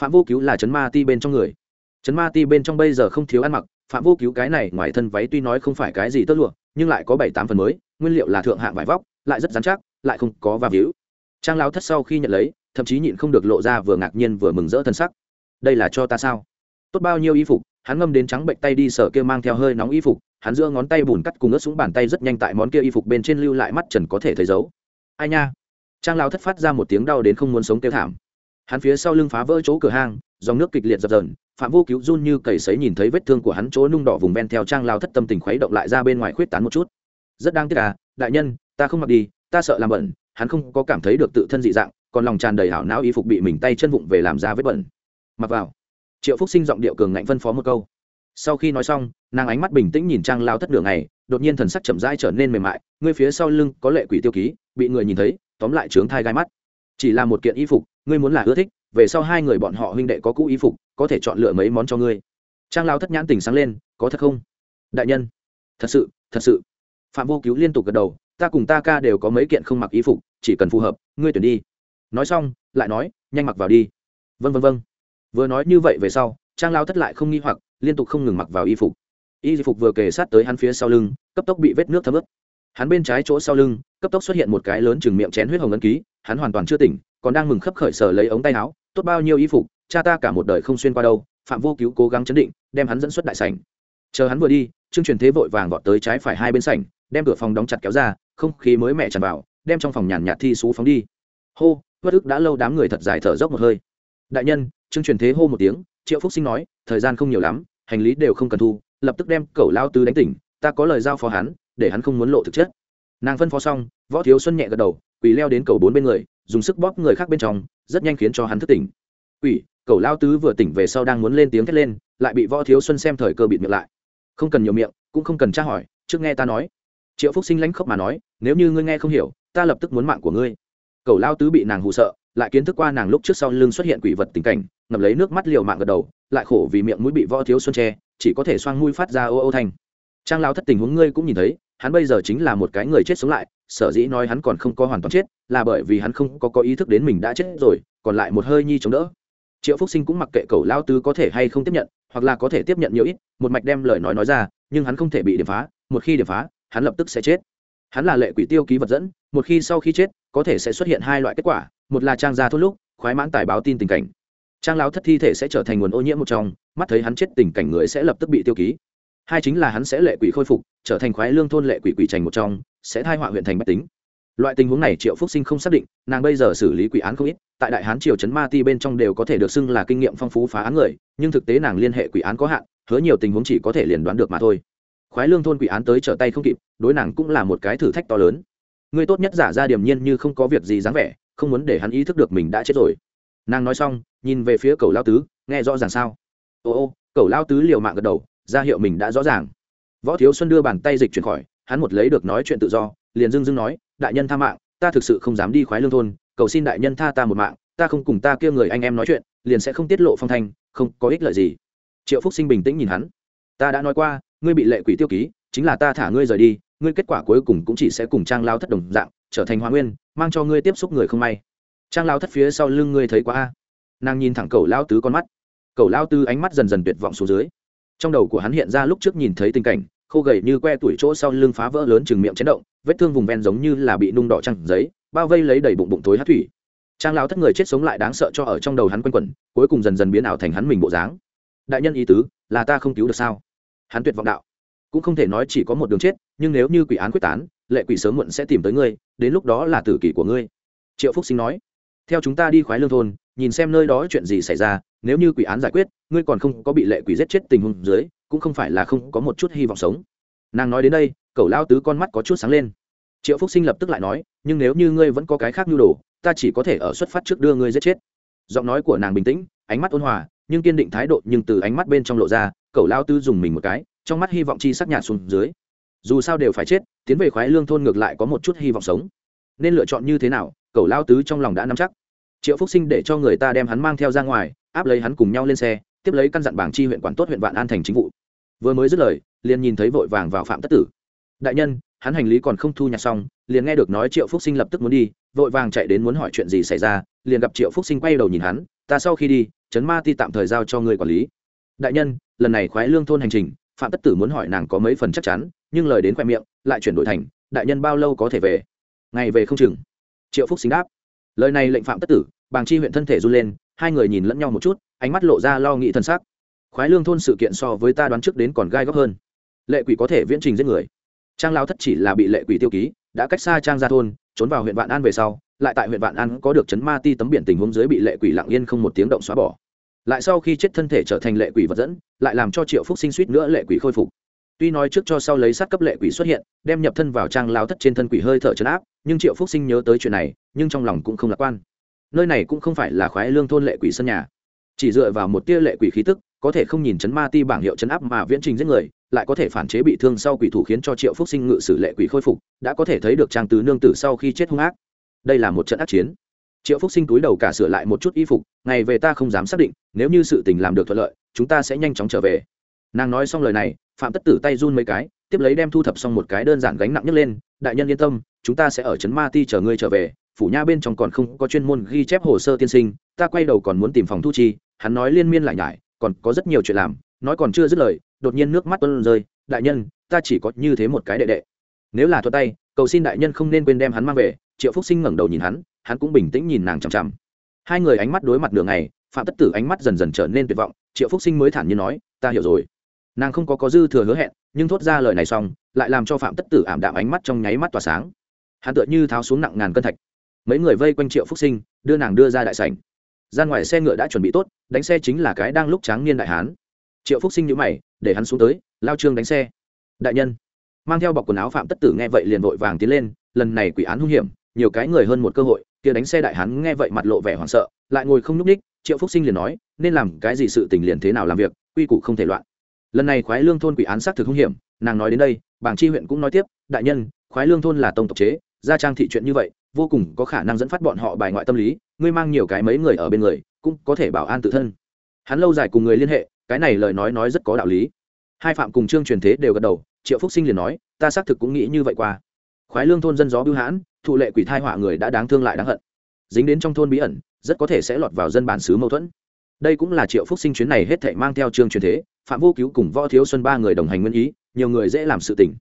Phạm vô cứu là chấn ma ti bên trong người. Chấn ma ti bên trong bây giờ không thiếu ăn mặc, phạm vô cứu cái này ngoài thân váy tuy nói không phải cái gì tơ lụa, nhưng lại có bảy tám phần mới, nguyên liệu là thượng hạng vải vóc, lại rất dán chắc, lại không có và víu. Trang lao thất sau khi nhận lấy, thậm chí nhịn không được lộ ra vừa ngạc nhiên vừa mừng rỡ thân sắc. Đây là cho ta sao? Tốt bao nhiêu y phục, hắn ngâm đến trắng bệnh tay đi sở kia mang theo hơi nóng y phục, hắn giữa ngón tay bùn cắt cùng ướt xuống bàn tay rất nhanh tại món kia y phục bên trên lưu lại mắt trần có thể thấy dấu. Ai nha? Trang lao thất phát ra một tiếng đau đến không muốn sống kêu thảm. Hắn phía sau lưng phá vỡ chỗ cửa hang, dòng nước kịch liệt dập dờn, phạm vô cứu run như cầy sấy nhìn thấy vết thương của hắn chỗ nung đỏ vùng ven theo trang lao thất tâm tình khuấy động lại ra bên ngoài khuyết tán một chút. Rất đáng tiếc à đại nhân, ta không mặc đi, ta sợ làm bẩn, hắn không có cảm thấy được tự thân dị dạng, còn lòng tràn đầy hảo não y phục bị mình tay chân vụng về làm ra vết bẩn. Mặc vào triệu phúc sinh giọng điệu cường ngạnh phân phó một câu sau khi nói xong nàng ánh mắt bình tĩnh nhìn trang lao thất đường này đột nhiên thần sắc chậm rãi trở nên mềm mại ngươi phía sau lưng có lệ quỷ tiêu ký bị người nhìn thấy tóm lại trướng thai gai mắt chỉ là một kiện y phục ngươi muốn là ưa thích về sau hai người bọn họ huynh đệ có cũ y phục có thể chọn lựa mấy món cho ngươi trang lao thất nhãn tình sáng lên có thật không đại nhân thật sự thật sự phạm vô cứu liên tục gật đầu ta cùng ta ca đều có mấy kiện không mặc y phục chỉ cần phù hợp ngươi tuyển đi nói xong lại nói nhanh mặc vào đi vân vân vân vừa nói như vậy về sau, trang lao thất lại không nghi hoặc, liên tục không ngừng mặc vào y phục. Y phục vừa kề sát tới hắn phía sau lưng, cấp tốc bị vết nước thấm ướt. Hắn bên trái chỗ sau lưng, cấp tốc xuất hiện một cái lớn chừng miệng chén huyết hồng ấn ký, hắn hoàn toàn chưa tỉnh, còn đang mừng khấp khởi sở lấy ống tay áo, tốt bao nhiêu y phục, cha ta cả một đời không xuyên qua đâu, phạm vô cứu cố gắng chấn định, đem hắn dẫn xuất đại sảnh. Chờ hắn vừa đi, trương truyền thế vội vàng gọt tới trái phải hai bên sảnh, đem cửa phòng đóng chặt kéo ra, không khí mới mẹ tràn vào, đem trong phòng nhàn nhạt thi xú phóng đi. Hô, bất ức đã lâu đám người thật dài thở dốc một hơi đại nhân, trương truyền thế hô một tiếng, triệu phúc sinh nói, thời gian không nhiều lắm, hành lý đều không cần thu, lập tức đem cẩu lao tứ đánh tỉnh, ta có lời giao phó hắn, để hắn không muốn lộ thực chất. Nàng phân phó xong, võ thiếu xuân nhẹ gật đầu, quỳ leo đến cầu bốn bên người, dùng sức bóp người khác bên trong, rất nhanh khiến cho hắn thức tỉnh. Quỷ, cẩu lao tứ vừa tỉnh về sau đang muốn lên tiếng thét lên, lại bị võ thiếu xuân xem thời cơ bịt miệng lại. Không cần nhiều miệng, cũng không cần tra hỏi, trước nghe ta nói. Triệu phúc sinh lãnh khóc mà nói, nếu như ngươi nghe không hiểu, ta lập tức muốn mạng của ngươi. Cẩu lao tứ bị nàng hù sợ lại kiến thức qua nàng lúc trước sau lưng xuất hiện quỷ vật tình cảnh ngập lấy nước mắt liều mạng gật đầu, lại khổ vì miệng mũi bị võ thiếu xuân tre chỉ có thể xoang mũi phát ra ô ô thanh. Trang lao thất tình huống ngươi cũng nhìn thấy, hắn bây giờ chính là một cái người chết sống lại, sở dĩ nói hắn còn không có hoàn toàn chết, là bởi vì hắn không có có ý thức đến mình đã chết rồi, còn lại một hơi nhi chống đỡ. Triệu phúc sinh cũng mặc kệ cầu lao tứ có thể hay không tiếp nhận, hoặc là có thể tiếp nhận nhiều ít, một mạch đem lời nói nói ra, nhưng hắn không thể bị điểm phá, một khi điểm phá, hắn lập tức sẽ chết. Hắn là lệ quỷ tiêu ký vật dẫn, một khi sau khi chết, có thể sẽ xuất hiện hai loại kết quả một là trang gia thốt lúc, khoái mãn tài báo tin tình cảnh. Trang lão thất thi thể sẽ trở thành nguồn ô nhiễm một trong, mắt thấy hắn chết tình cảnh người sẽ lập tức bị tiêu ký. Hai chính là hắn sẽ lệ quỷ khôi phục, trở thành khoái lương thôn lệ quỷ quỷ trành một trong, sẽ thai họa huyện thành bách tính. Loại tình huống này triệu phúc sinh không xác định, nàng bây giờ xử lý quỷ án không ít, tại đại hán triều trấn ma ti bên trong đều có thể được xưng là kinh nghiệm phong phú phá án người, nhưng thực tế nàng liên hệ quỷ án có hạn, hứa nhiều tình huống chỉ có thể liền đoán được mà thôi. Khoái lương thôn quỷ án tới trở tay không kịp, đối nàng cũng là một cái thử thách to lớn. Người tốt nhất giả ra điểm nhiên như không có việc gì dáng vẻ không muốn để hắn ý thức được mình đã chết rồi. Nàng nói xong, nhìn về phía cầu lao tứ, nghe rõ ràng sao? Ô ô cầu lao tứ liều mạng gật đầu, ra hiệu mình đã rõ ràng. Võ thiếu xuân đưa bàn tay dịch chuyển khỏi, hắn một lấy được nói chuyện tự do, liền dưng dưng nói, đại nhân tha mạng, ta thực sự không dám đi khoái lương thôn, cầu xin đại nhân tha ta một mạng, ta không cùng ta kia người anh em nói chuyện, liền sẽ không tiết lộ phong thanh, không có ích lợi gì. Triệu phúc sinh bình tĩnh nhìn hắn. Ta đã nói qua, ngươi bị lệ quỷ tiêu ký, chính là ta thả ngươi rời đi, ngươi kết quả cuối cùng cũng chỉ sẽ cùng trang lao thất đồng dạng, trở thành hoa nguyên mang cho ngươi tiếp xúc người không may. Trang lao thất phía sau lưng ngươi thấy quá a. Nàng nhìn thẳng cầu lao tứ con mắt. Cầu lao tứ ánh mắt dần dần tuyệt vọng xuống dưới. Trong đầu của hắn hiện ra lúc trước nhìn thấy tình cảnh, khô gầy như que tuổi chỗ sau lưng phá vỡ lớn chừng miệng chấn động, vết thương vùng ven giống như là bị nung đỏ trăng giấy, bao vây lấy đầy bụng bụng tối hát thủy. Trang lao thất người chết sống lại đáng sợ cho ở trong đầu hắn quanh quẩn, cuối cùng dần dần biến ảo thành hắn mình bộ dáng. Đại nhân ý tứ, là ta không cứu được sao? Hắn tuyệt vọng đạo cũng không thể nói chỉ có một đường chết, nhưng nếu như quỷ án quyết tán, lệ quỷ sớm muộn sẽ tìm tới ngươi, đến lúc đó là tử kỷ của ngươi. Triệu phúc sinh nói. Theo chúng ta đi khoái lương thôn, nhìn xem nơi đó chuyện gì xảy ra, nếu như quỷ án giải quyết, ngươi còn không có bị lệ quỷ giết chết tình huống dưới, cũng không phải là không có một chút hy vọng sống. Nàng nói đến đây, cậu lao tứ con mắt có chút sáng lên. Triệu phúc sinh lập tức lại nói, nhưng nếu như ngươi vẫn có cái khác nhu đồ, ta chỉ có thể ở xuất phát trước đưa ngươi giết chết. Giọng nói của nàng bình tĩnh, ánh mắt ôn hòa, nhưng kiên định thái độ nhưng từ ánh mắt bên trong lộ ra, cậu lao tứ dùng mình một cái trong mắt hy vọng chi sắc nhạt xuống dưới. Dù sao đều phải chết, tiến về khoái lương thôn ngược lại có một chút hy vọng sống. Nên lựa chọn như thế nào cậu lao tứ trong lòng đã nắm chắc. Triệu phúc sinh để cho người ta đem hắn mang theo ra ngoài, áp lấy hắn cùng nhau lên xe, tiếp lấy căn dặn bảng chi huyện quản tốt huyện vạn an thành chính vụ. Vừa mới dứt lời, liền nhìn thấy vội vàng vào phạm tất tử. Đại nhân, hắn hành lý còn không thu nhặt xong, liền nghe được nói triệu phúc sinh lập tức muốn đi, vội vàng chạy đến muốn hỏi chuyện gì xảy ra, liền gặp triệu phúc sinh quay đầu nhìn hắn, ta sau khi đi, trấn ma ti tạm thời giao cho người quản lý. Đại nhân, lần này khoái lương thôn hành trình phạm tất tử muốn hỏi nàng có mấy phần chắc chắn, nhưng lời đến khoe miệng, lại chuyển đổi thành, đại nhân bao lâu có thể về? Ngày về không chừng. Triệu phúc xin đáp. Lời này lệnh phạm tất tử, bàng chi huyện thân thể run lên, hai người nhìn lẫn nhau một chút, ánh mắt lộ ra lo nghĩ thân xác khoái lương thôn sự kiện so với ta đoán trước đến còn gai góc hơn. Lệ quỷ có thể viễn trình giết người. Trang lao thất chỉ là bị lệ quỷ tiêu ký, đã cách xa trang ra thôn, trốn vào huyện vạn an về sau, lại tại huyện vạn an có được chấn ma ti tấm biển tình huống dưới bị lệ quỷ lặng yên không một tiếng động xóa bỏ lại sau khi chết thân thể trở thành lệ quỷ vật dẫn, lại làm cho triệu phúc sinh suýt nữa lệ quỷ khôi phục. Tuy nói trước cho sau lấy sát cấp lệ quỷ xuất hiện, đem nhập thân vào trang lao thất trên thân quỷ hơi thở chấn áp, nhưng triệu phúc sinh nhớ tới chuyện này, nhưng trong lòng cũng không lạc quan. Nơi này cũng không phải là khoái lương thôn lệ quỷ sân nhà. Chỉ dựa vào một tia lệ quỷ khí tức, có thể không nhìn chấn ma ti bảng hiệu chấn áp mà viễn trình giết người, lại có thể phản chế bị thương sau quỷ thủ khiến cho triệu phúc sinh ngự sử lệ quỷ khôi phục, đã có thể thấy được trang tứ nương tử sau khi chết hung ác. Đây là một trận ác chiến triệu phúc sinh túi đầu cả sửa lại một chút y phục, ngày về ta không dám xác định, nếu như sự tình làm được thuận lợi, chúng ta sẽ nhanh chóng trở về. Nàng nói xong lời này, phạm tất tử tay run mấy cái, tiếp lấy đem thu thập xong một cái đơn giản gánh nặng nhất lên, đại nhân yên tâm, chúng ta sẽ ở trấn ma ti chờ ngươi trở về, phủ nha bên trong còn không có chuyên môn ghi chép hồ sơ tiên sinh, ta quay đầu còn muốn tìm phòng thu chi, hắn nói liên miên lại nhải, còn có rất nhiều chuyện làm, nói còn chưa dứt lời, đột nhiên nước mắt tuân rơi, đại nhân, ta chỉ có như thế một cái đệ đệ. Nếu là thuật tay, cầu xin đại nhân không nên quên đem hắn mang về, triệu phúc sinh ngẩng đầu nhìn hắn hắn cũng bình tĩnh nhìn nàng chằm chằm. Hai người ánh mắt đối mặt đường này phạm tất tử ánh mắt dần dần trở nên tuyệt vọng, triệu phúc sinh mới thản nhiên nói, ta hiểu rồi. Nàng không có có dư thừa hứa hẹn, nhưng thốt ra lời này xong, lại làm cho phạm tất tử ảm đạm ánh mắt trong nháy mắt tỏa sáng. Hắn tựa như tháo xuống nặng ngàn cân thạch. Mấy người vây quanh triệu phúc sinh, đưa nàng đưa ra đại sảnh. Gian ngoài xe ngựa đã chuẩn bị tốt, đánh xe chính là cái đang lúc tráng niên đại hán. Triệu phúc sinh nhữ mày, để hắn xuống tới, lao trương đánh xe. Đại nhân. Mang theo bọc quần áo phạm tất tử nghe vậy liền vội vàng tiến lên, lần này quỷ án hung hiểm, nhiều cái người hơn một cơ hội kia đánh xe đại hán nghe vậy mặt lộ vẻ hoảng sợ, lại ngồi không nhúc ních triệu phúc sinh liền nói, nên làm cái gì sự tình liền thế nào làm việc, quy củ không thể loạn. Lần này khoái lương thôn quỷ án xác thực hung hiểm, nàng nói đến đây, bảng chi huyện cũng nói tiếp, đại nhân, khoái lương thôn là tông tộc chế, gia trang thị chuyện như vậy, vô cùng có khả năng dẫn phát bọn họ bài ngoại tâm lý, ngươi mang nhiều cái mấy người ở bên người, cũng có thể bảo an tự thân. Hắn lâu dài cùng người liên hệ, cái này lời nói nói rất có đạo lý. Hai phạm cùng trương truyền thế đều gật đầu, triệu phúc sinh liền nói, ta xác thực cũng nghĩ như vậy qua. Khoái lương thôn dân gió bưu hãn thụ lệ quỷ thai họa người đã đáng thương lại đáng hận. Dính đến trong thôn bí ẩn, rất có thể sẽ lọt vào dân bản xứ mâu thuẫn. Đây cũng là triệu phúc sinh chuyến này hết thảy mang theo trương truyền thế, phạm vô cứu cùng võ thiếu xuân ba người đồng hành nguyên ý, nhiều người dễ làm sự tình.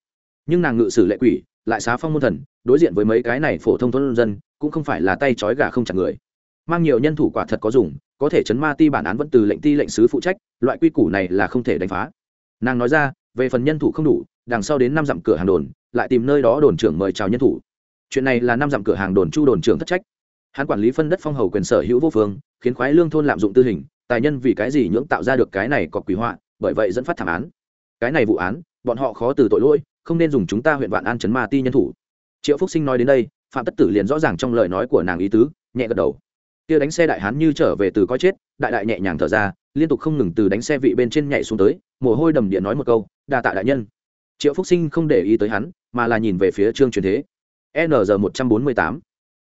Nhưng nàng ngự sử lệ quỷ, lại xá phong môn thần, đối diện với mấy cái này phổ thông thôn dân, cũng không phải là tay trói gà không chặt người. Mang nhiều nhân thủ quả thật có dùng, có thể chấn ma ti bản án vẫn từ lệnh ti lệnh sứ phụ trách, loại quy củ này là không thể đánh phá. Nàng nói ra, về phần nhân thủ không đủ, đằng sau đến năm dặm cửa hàng đồn, lại tìm nơi đó đồn trưởng mời chào nhân thủ chuyện này là năm dặm cửa hàng đồn chu đồn trưởng thất trách. Hắn quản lý phân đất phong hầu quyền sở hữu vô phương, khiến khoái lương thôn lạm dụng tư hình, tài nhân vì cái gì nhưỡng tạo ra được cái này có quỷ họa, bởi vậy dẫn phát thảm án. Cái này vụ án, bọn họ khó từ tội lỗi, không nên dùng chúng ta huyện vạn an chấn ma ti nhân thủ. Triệu phúc sinh nói đến đây, phạm tất tử liền rõ ràng trong lời nói của nàng ý tứ, nhẹ gật đầu. Kia đánh xe đại hán như trở về từ coi chết, đại đại nhẹ nhàng thở ra, liên tục không ngừng từ đánh xe vị bên trên nhảy xuống tới, mồ hôi đầm điện nói một câu, đa tạ đại nhân. Triệu phúc sinh không để ý tới hắn, mà là nhìn về phía trương truyền thế n một trăm bốn mươi tám.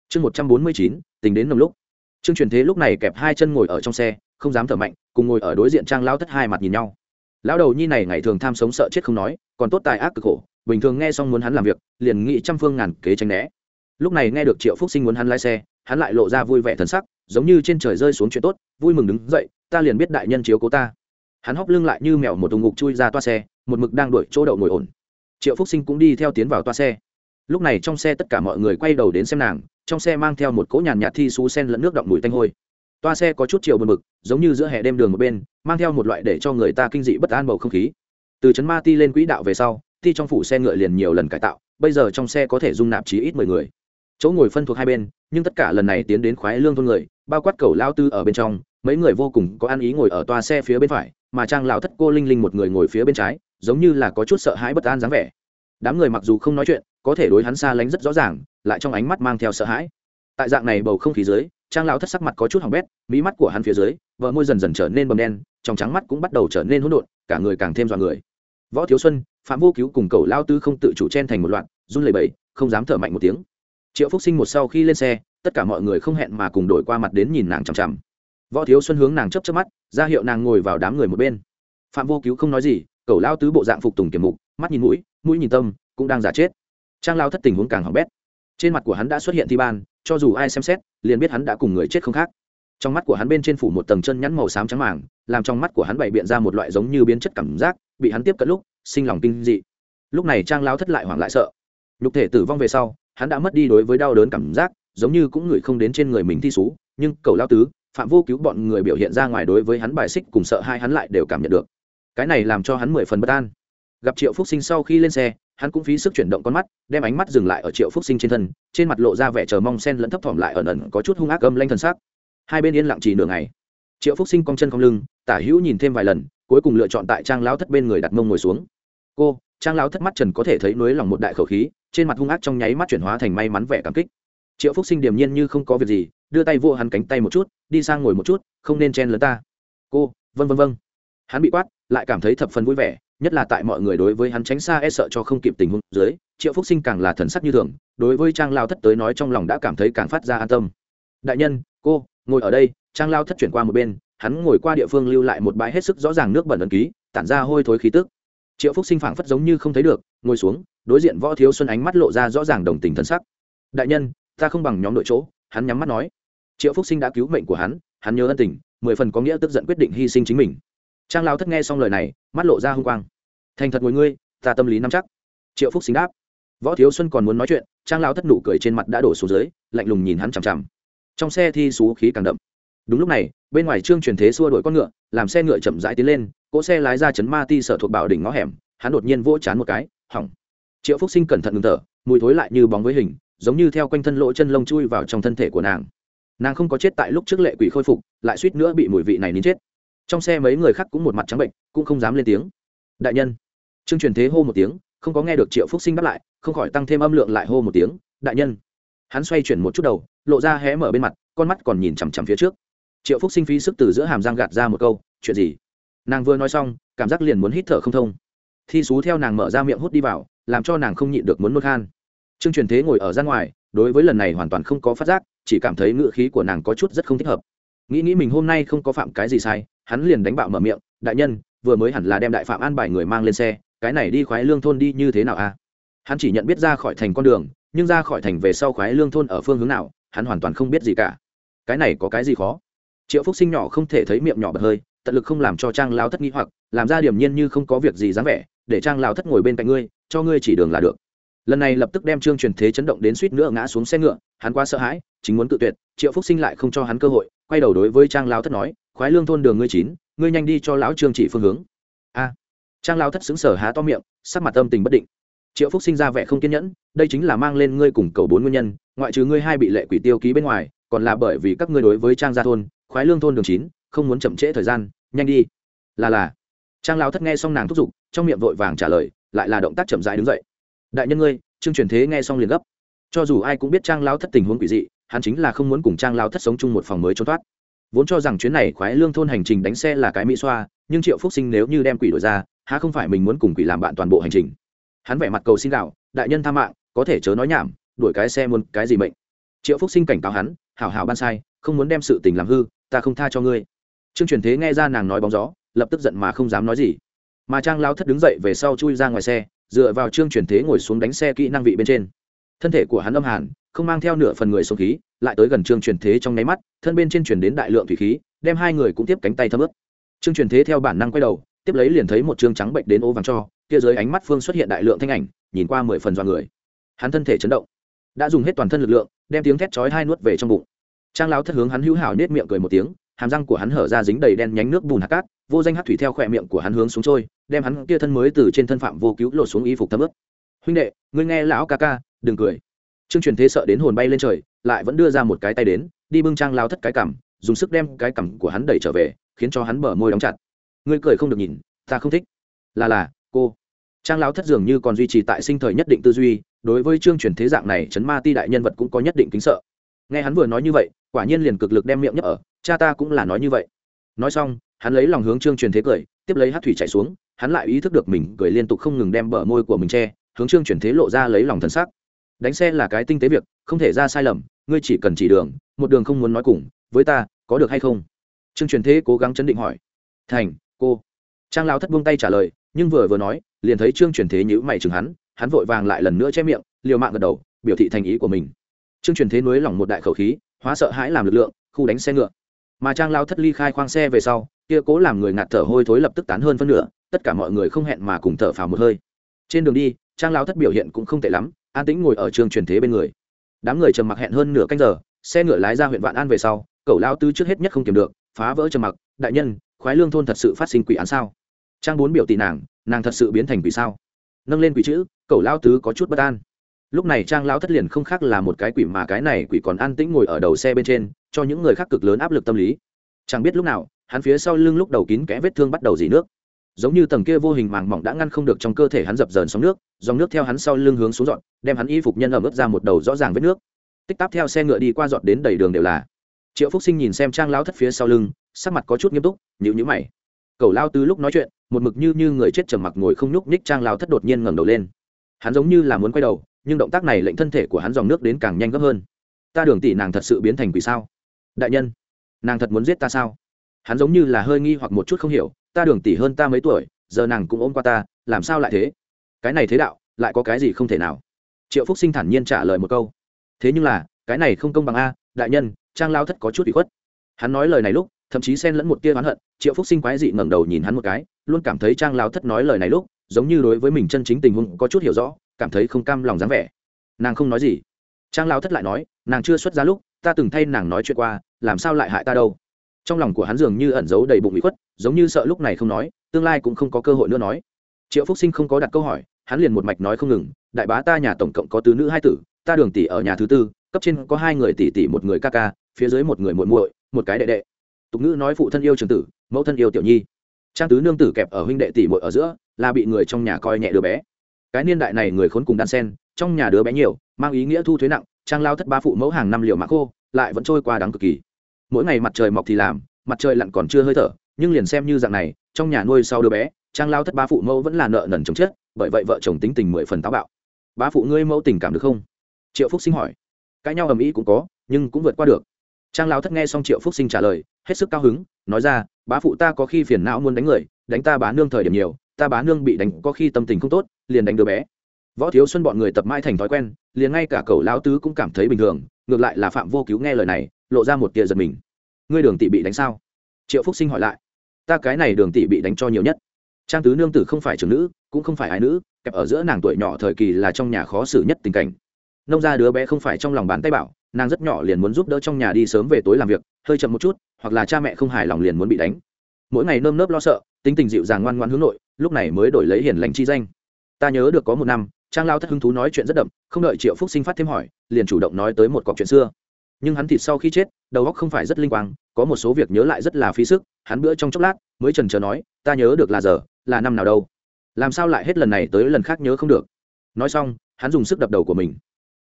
Chương một trăm bốn mươi chín, tính đến nồng lúc. Trương truyền thế lúc này kẹp hai chân ngồi ở trong xe, không dám thở mạnh, cùng ngồi ở đối diện trang lao thất hai mặt nhìn nhau. Lão đầu nhi này ngày thường tham sống sợ chết không nói, còn tốt tài ác cực khổ, bình thường nghe xong muốn hắn làm việc, liền nghĩ trăm phương ngàn kế tranh né. Lúc này nghe được triệu phúc sinh muốn hắn lái xe, hắn lại lộ ra vui vẻ thần sắc, giống như trên trời rơi xuống chuyện tốt, vui mừng đứng dậy, ta liền biết đại nhân chiếu cố ta. Hắn hóc lưng lại như mèo một thùng ngục chui ra toa xe, một mực đang đuổi chỗ đậu ngồi ổn. Triệu phúc sinh cũng đi theo tiến vào toa xe lúc này trong xe tất cả mọi người quay đầu đến xem nàng, trong xe mang theo một cỗ nhàn nhạt thi xú sen lẫn nước động mùi tanh hôi. Toa xe có chút chiều bờ mực giống như giữa hè đêm đường một bên, mang theo một loại để cho người ta kinh dị bất an bầu không khí. Từ trấn ma ti lên quỹ đạo về sau ti trong phủ xe ngựa liền nhiều lần cải tạo, bây giờ trong xe có thể dung nạp chí ít mười người. Chỗ ngồi phân thuộc hai bên, nhưng tất cả lần này tiến đến khoái lương thôn người, bao quát cầu lao tư ở bên trong, mấy người vô cùng có ăn ý ngồi ở toa xe phía bên phải, mà trang lão thất cô linh linh một người ngồi phía bên trái, giống như là có chút sợ hãi bất an dáng vẻ. Đám người mặc dù không nói chuyện có thể đối hắn xa lánh rất rõ ràng, lại trong ánh mắt mang theo sợ hãi. Tại dạng này bầu không khí dưới, trang lão thất sắc mặt có chút hỏng bét mỹ mắt của hắn phía dưới vợ môi dần dần trở nên bầm đen, trong trắng mắt cũng bắt đầu trở nên hỗn độn, cả người càng thêm dọa người. Võ thiếu xuân, phạm vô cứu cùng cầu lao tư không tự chủ chen thành một loạt, run lẩy bẩy, không dám thở mạnh một tiếng. Triệu phúc sinh một sau khi lên xe, tất cả mọi người không hẹn mà cùng đổi qua mặt đến nhìn nàng chằm chằm. Võ thiếu xuân hướng nàng chấp chấp mắt, ra hiệu nàng ngồi vào đám người một bên. Phạm vô cứu không nói gì cầu lao tứ bộ dạng phục tùng kiểm mục, mắt nhìn mũi mũi nhìn tâm, cũng đang giả chết trang lao thất tình huống càng hỏng bét. Trên mặt của hắn đã xuất hiện thi ban, cho dù ai xem xét, liền biết hắn đã cùng người chết không khác. Trong mắt của hắn bên trên phủ một tầng chân nhắn màu xám trắng màng, làm trong mắt của hắn bày biện ra một loại giống như biến chất cảm giác, bị hắn tiếp cận lúc, sinh lòng kinh dị. Lúc này trang lao thất lại hoảng lại sợ. Nhục thể tử vong về sau, hắn đã mất đi đối với đau đớn cảm giác, giống như cũng ngửi không đến trên người mình thi xú, nhưng cầu lao tứ, phạm vô cứu bọn người biểu hiện ra ngoài đối với hắn bài xích cùng sợ hai hắn lại đều cảm nhận được. Cái này làm cho hắn mười phần bất an. Gặp triệu phúc sinh sau khi lên xe hắn cũng phí sức chuyển động con mắt, đem ánh mắt dừng lại ở triệu phúc sinh trên thân, trên mặt lộ ra vẻ chờ mong sen lẫn thấp thỏm lại ẩn ẩn có chút hung ác âm lanh thần sắc. Hai bên yên lặng chỉ nửa ngày. Triệu phúc sinh cong chân cong lưng, tả hữu nhìn thêm vài lần, cuối cùng lựa chọn tại trang lão thất bên người đặt mông ngồi xuống. Cô, trang lão thất mắt trần có thể thấy nối lòng một đại khẩu khí, trên mặt hung ác trong nháy mắt chuyển hóa thành may mắn vẻ cảm kích. Triệu phúc sinh điềm nhiên như không có việc gì, đưa tay vô hắn cánh tay một chút, đi sang ngồi một chút, không nên chen lớn ta. Cô vân vân vân hắn bị quát, lại cảm thấy thập phần vui vẻ nhất là tại mọi người đối với hắn tránh xa e sợ cho không kịp tình huống dưới, triệu phúc sinh càng là thần sắc như thường, đối với trang lao thất tới nói trong lòng đã cảm thấy càng phát ra an tâm. Đại nhân, cô, ngồi ở đây. Trang lao thất chuyển qua một bên, hắn ngồi qua địa phương lưu lại một bãi hết sức rõ ràng nước bẩn ẩn ký, tản ra hôi thối khí tức. Triệu phúc sinh phảng phất giống như không thấy được, ngồi xuống, đối diện võ thiếu xuân ánh mắt lộ ra rõ ràng đồng tình thân sắc. Đại nhân, ta không bằng nhóm đội chỗ, hắn nhắm mắt nói. Triệu phúc sinh đã cứu mệnh của hắn hắn nhớ ân tình, mười phần có nghĩa tức giận quyết định hy sinh chính mình trang lao thất nghe xong lời này, mắt lộ ra h u n g quang. Thành thật ngồi ngươi, ta tâm lý nắm chắc. Triệu phúc xin đáp. Võ thiếu xuân còn muốn nói chuyện, trang lao thất nụ cười trên mặt đã đổ xuống dưới, lạnh lùng nhìn hắn chằm chằm. Trong xe thi xú khí càng đậm. Đúng lúc này, bên ngoài trương truyền thế xua đuổi con ngựa, làm xe ngựa chậm rãi tiến lên, cỗ xe lái ra chấn ma ti sở thuộc bảo đỉnh ngõ hẻm, hắn đột nhiên vỗ chán một cái, hỏng. Triệu phúc sinh cẩn thận ngừng thở, mùi thối lại như bóng với hình, giống như theo quanh thân lỗ chân lông chui vào trong thân thể của nàng. Nàng không có chết tại lúc trước lệ quỷ khôi phục, lại suýt nữa bị mùi vị này nín chết trong xe mấy người khác cũng một mặt trắng bệnh, cũng không dám lên tiếng. Đại nhân. Trương truyền thế hô một tiếng, không có nghe được triệu phúc sinh đáp lại, không khỏi tăng thêm âm lượng lại hô một tiếng, đại nhân. Hắn xoay chuyển một chút đầu, lộ ra hé mở bên mặt, con mắt còn nhìn chằm chằm phía trước. Triệu phúc sinh phí sức từ giữa hàm răng gạt ra một câu, chuyện gì? Nàng vừa nói xong, cảm giác liền muốn hít thở không thông. Thi xú theo nàng mở ra miệng hút đi vào, làm cho nàng không nhịn được muốn nuốt khan. Trương truyền thế ngồi ở ra ngoài, đối với lần này hoàn toàn không có phát giác, chỉ cảm thấy ngựa khí của nàng có chút rất không thích hợp nghĩ nghĩ mình hôm nay không có phạm cái gì sai, hắn liền đánh bạo mở miệng, đại nhân, vừa mới hẳn là đem đại phạm an bài người mang lên xe, cái này đi khoái lương thôn đi như thế nào a? Hắn chỉ nhận biết ra khỏi thành con đường, nhưng ra khỏi thành về sau khoái lương thôn ở phương hướng nào, hắn hoàn toàn không biết gì cả. Cái này có cái gì khó? Triệu phúc sinh nhỏ không thể thấy miệng nhỏ bật hơi, tận lực không làm cho trang lao thất nghĩ hoặc, làm ra điểm nhiên như không có việc gì dáng vẻ, để trang lao thất ngồi bên cạnh ngươi, cho ngươi chỉ đường là được. Lần này lập tức đem trương truyền thế chấn động đến suýt nữa ngã xuống xe ngựa, hắn quá sợ hãi, chính muốn cự tuyệt, triệu phúc sinh lại không cho hắn cơ hội quay đầu đối với trang lao thất nói, khoái lương thôn đường ngươi chín, ngươi nhanh đi cho lão trương chỉ phương hướng. A. Trang lao thất xứng sở há to miệng, sắc mặt âm tình bất định. Triệu phúc sinh ra vẻ không kiên nhẫn, đây chính là mang lên ngươi cùng cầu bốn nguyên nhân, ngoại trừ ngươi hai bị lệ quỷ tiêu ký bên ngoài, còn là bởi vì các ngươi đối với trang gia thôn, khoái lương thôn đường chín, không muốn chậm trễ thời gian, nhanh đi. Là là. Trang lao thất nghe xong nàng thúc giục, trong miệng vội vàng trả lời, lại là động tác chậm rãi đứng dậy. Đại nhân ngươi, trương truyền thế nghe xong liền gấp. Cho dù ai cũng biết trang lao thất tình huống quỷ dị hắn chính là không muốn cùng trang lao thất sống chung một phòng mới trốn thoát. Vốn cho rằng chuyến này khoái lương thôn hành trình đánh xe là cái mỹ xoa, nhưng triệu phúc sinh nếu như đem quỷ đổi ra, há không phải mình muốn cùng quỷ làm bạn toàn bộ hành trình. Hắn vẻ mặt cầu xin gạo, đại nhân tha mạng, có thể chớ nói nhảm, đuổi cái xe muốn cái gì mệnh? Triệu phúc sinh cảnh cáo hắn, hảo hảo ban sai, không muốn đem sự tình làm hư, ta không tha cho ngươi. Trương truyền thế nghe ra nàng nói bóng gió, lập tức giận mà không dám nói gì. Mà trang lao thất đứng dậy về sau chui ra ngoài xe, dựa vào trương truyền thế ngồi xuống đánh xe kỹ năng vị bên trên. Thân thể của hắn âm hàn không mang theo nửa phần người sống khí, lại tới gần trương truyền thế trong nháy mắt, thân bên trên truyền đến đại lượng thủy khí, đem hai người cũng tiếp cánh tay thấm ướt. Trương truyền thế theo bản năng quay đầu, tiếp lấy liền thấy một trương trắng bệnh đến ô vàng cho, kia dưới ánh mắt phương xuất hiện đại lượng thanh ảnh, nhìn qua mười phần do người. Hắn thân thể chấn động, đã dùng hết toàn thân lực lượng, đem tiếng thét chói hai nuốt về trong bụng. Trang lão thất hướng hắn hữu hảo nết miệng cười một tiếng, hàm răng của hắn hở ra dính đầy đen nhánh nước bùn hạt cát, vô danh hát thủy theo khỏe miệng của hắn hướng xuống trôi, đem hắn kia thân mới từ trên thân phạm vô cứu lột xuống y phục thấm ướt. Huynh đệ, ngươi nghe lão ca ca, đừng cười trương truyền thế sợ đến hồn bay lên trời, lại vẫn đưa ra một cái tay đến, đi bưng trang lao thất cái cằm, dùng sức đem cái cằm của hắn đẩy trở về, khiến cho hắn bờ môi đóng chặt. Ngươi cười không được nhìn, ta không thích. Là là, cô. Trang lao thất dường như còn duy trì tại sinh thời nhất định tư duy, đối với trương truyền thế dạng này chấn ma ti đại nhân vật cũng có nhất định kính sợ. Nghe hắn vừa nói như vậy, quả nhiên liền cực lực đem miệng nhấp ở, cha ta cũng là nói như vậy. Nói xong, hắn lấy lòng hướng trương truyền thế cười, tiếp lấy hát thủy chạy xuống, hắn lại ý thức được mình cười liên tục không ngừng đem bờ môi của mình che, hướng trương truyền thế lộ ra lấy lòng thân sắc đánh xe là cái tinh tế việc, không thể ra sai lầm, ngươi chỉ cần chỉ đường, một đường không muốn nói cùng, với ta, có được hay không? Trương truyền thế cố gắng chấn định hỏi. Thành, cô. Trang lao thất buông tay trả lời, nhưng vừa vừa nói, liền thấy trương truyền thế nhữ mày chừng hắn hắn vội vàng lại lần nữa che miệng, liều mạng gật đầu, biểu thị thành ý của mình. Trương truyền thế nối lỏng một đại khẩu khí, hóa sợ hãi làm lực lượng, khu đánh xe ngựa. Mà trang lao thất ly khai khoang xe về sau, kia cố làm người ngạt thở hôi thối lập tức tán hơn phân nửa, tất cả mọi người không hẹn mà cùng thở phào một hơi. Trên đường đi, trang lao thất biểu hiện cũng không tệ lắm an tĩnh ngồi ở trường truyền thế bên người. Đám người trầm mặc hẹn hơn nửa canh giờ, xe ngựa lái ra huyện vạn an về sau, cậu lao tứ trước hết nhất không kiềm được, phá vỡ trầm mặc, đại nhân, khoái lương thôn thật sự phát sinh quỷ án sao? Trang bốn biểu tỷ nàng nàng thật sự biến thành quỷ sao? Nâng lên quỷ chữ, cậu lao tứ có chút bất an. Lúc này trang lao thất liền không khác là một cái quỷ mà cái này quỷ còn an tĩnh ngồi ở đầu xe bên trên, cho những người khác cực lớn áp lực tâm lý. Chẳng biết lúc nào, hắn phía sau lưng lúc đầu kín kẽ vết thương bắt đầu dỉ nước giống như tầng kia vô hình màng mỏng đã ngăn không được trong cơ thể hắn dập dờn sóng nước, dòng nước theo hắn sau lưng hướng xuống dọn, đem hắn y phục nhân ẩm ướt ra một đầu rõ ràng vết nước. Tích tắp theo xe ngựa đi qua dọn đến đầy đường đều là. Triệu phúc sinh nhìn xem trang lao thất phía sau lưng, sắc mặt có chút nghiêm túc nhịu nhữ mày. Cầu lao tứ lúc nói chuyện, một mực như như người chết trầm mặc ngồi không nhúc nhích, trang lao thất đột nhiên ngẩng đầu lên. Hắn giống như là muốn quay đầu, nhưng động tác này lệnh thân thể của hắn dòng nước đến càng nhanh gấp hơn. Ta đường tỷ nàng thật sự biến thành quỷ sao? Đại nhân, nàng thật muốn giết ta sao? Hắn giống như là hơi nghi hoặc một chút không hiểu ta đường tỷ hơn ta mấy tuổi, giờ nàng cũng ôm qua ta, làm sao lại thế? Cái này thế đạo, lại có cái gì không thể nào? Triệu phúc sinh thản nhiên trả lời một câu. Thế nhưng là, cái này không công bằng a, đại nhân, trang lao thất có chút bị khuất. Hắn nói lời này lúc, thậm chí xen lẫn một tia oán hận, triệu phúc sinh quái dị ngẩng đầu nhìn hắn một cái, luôn cảm thấy trang lao thất nói lời này lúc, giống như đối với mình chân chính tình huống có chút hiểu rõ, cảm thấy không cam lòng dáng vẻ. Nàng không nói gì. Trang lao thất lại nói, nàng chưa xuất ra lúc, ta từng thay nàng nói chuyện qua, làm sao lại hại ta đâu? Trong lòng của hắn dường như ẩn giấu đầy bụng bị khuất, giống như sợ lúc này không nói, tương lai cũng không có cơ hội nữa nói. Triệu phúc sinh không có đặt câu hỏi, hắn liền một mạch nói không ngừng, đại bá ta nhà tổng cộng có tứ nữ hai tử, ta đường tỷ ở nhà thứ tư, cấp trên có hai người tỷ tỷ một người ca ca, phía dưới một người muội muội, một cái đệ đệ. Tục ngữ nói phụ thân yêu trường tử, mẫu thân yêu tiểu nhi. Trang tứ nương tử kẹp ở huynh đệ tỷ muội ở giữa, là bị người trong nhà coi nhẹ đứa bé. Cái niên đại này người khốn cùng đan sen, trong nhà đứa bé nhiều, mang ý nghĩa thu thuế nặng, trang lao thất ba phụ mẫu hàng năm liều mã khô, lại vẫn trôi qua đáng cực kỳ mỗi ngày mặt trời mọc thì làm, mặt trời lặn còn chưa hơi thở, nhưng liền xem như dạng này, trong nhà nuôi sau đứa bé, trang lao thất ba phụ mẫu vẫn là nợ nần chồng chết, bởi vậy vợ chồng tính tình mười phần táo bạo. Ba phụ ngươi mẫu tình cảm được không? Triệu phúc sinh hỏi. Cãi nhau ầm ĩ cũng có, nhưng cũng vượt qua được. Trang lao thất nghe xong triệu phúc sinh trả lời, hết sức cao hứng, nói ra, bá phụ ta có khi phiền não muốn đánh người, đánh ta bá nương thời điểm nhiều, ta bá nương bị đánh có khi tâm tình không tốt, liền đánh đứa bé. Võ thiếu xuân bọn người tập mãi thành thói quen, liền ngay cả cậu lao tứ cũng cảm thấy bình thường, ngược lại là phạm vô cứu nghe lời này lộ ra một tia giật mình. Ngươi đường tỷ bị đánh sao? Triệu phúc sinh hỏi lại. Ta cái này đường tỷ bị đánh cho nhiều nhất. Trang tứ nương tử không phải trưởng nữ, cũng không phải ai nữ, kẹp ở giữa nàng tuổi nhỏ thời kỳ là trong nhà khó xử nhất tình cảnh. Nông ra đứa bé không phải trong lòng bàn tay bảo, nàng rất nhỏ liền muốn giúp đỡ trong nhà đi sớm về tối làm việc, hơi chậm một chút, hoặc là cha mẹ không hài lòng liền muốn bị đánh. Mỗi ngày nơm nớp lo sợ, tính tình dịu dàng ngoan ngoan hướng nội, lúc này mới đổi lấy hiền lành chi danh. Ta nhớ được có một năm, trang lao thất hứng thú nói chuyện rất đậm, không đợi triệu phúc sinh phát thêm hỏi, liền chủ động nói tới một cọc chuyện xưa nhưng hắn thịt sau khi chết, đầu óc không phải rất linh quang, có một số việc nhớ lại rất là phí sức, hắn bữa trong chốc lát mới trần trờ nói, ta nhớ được là giờ, là năm nào đâu. Làm sao lại hết lần này tới lần khác nhớ không được? Nói xong, hắn dùng sức đập đầu của mình.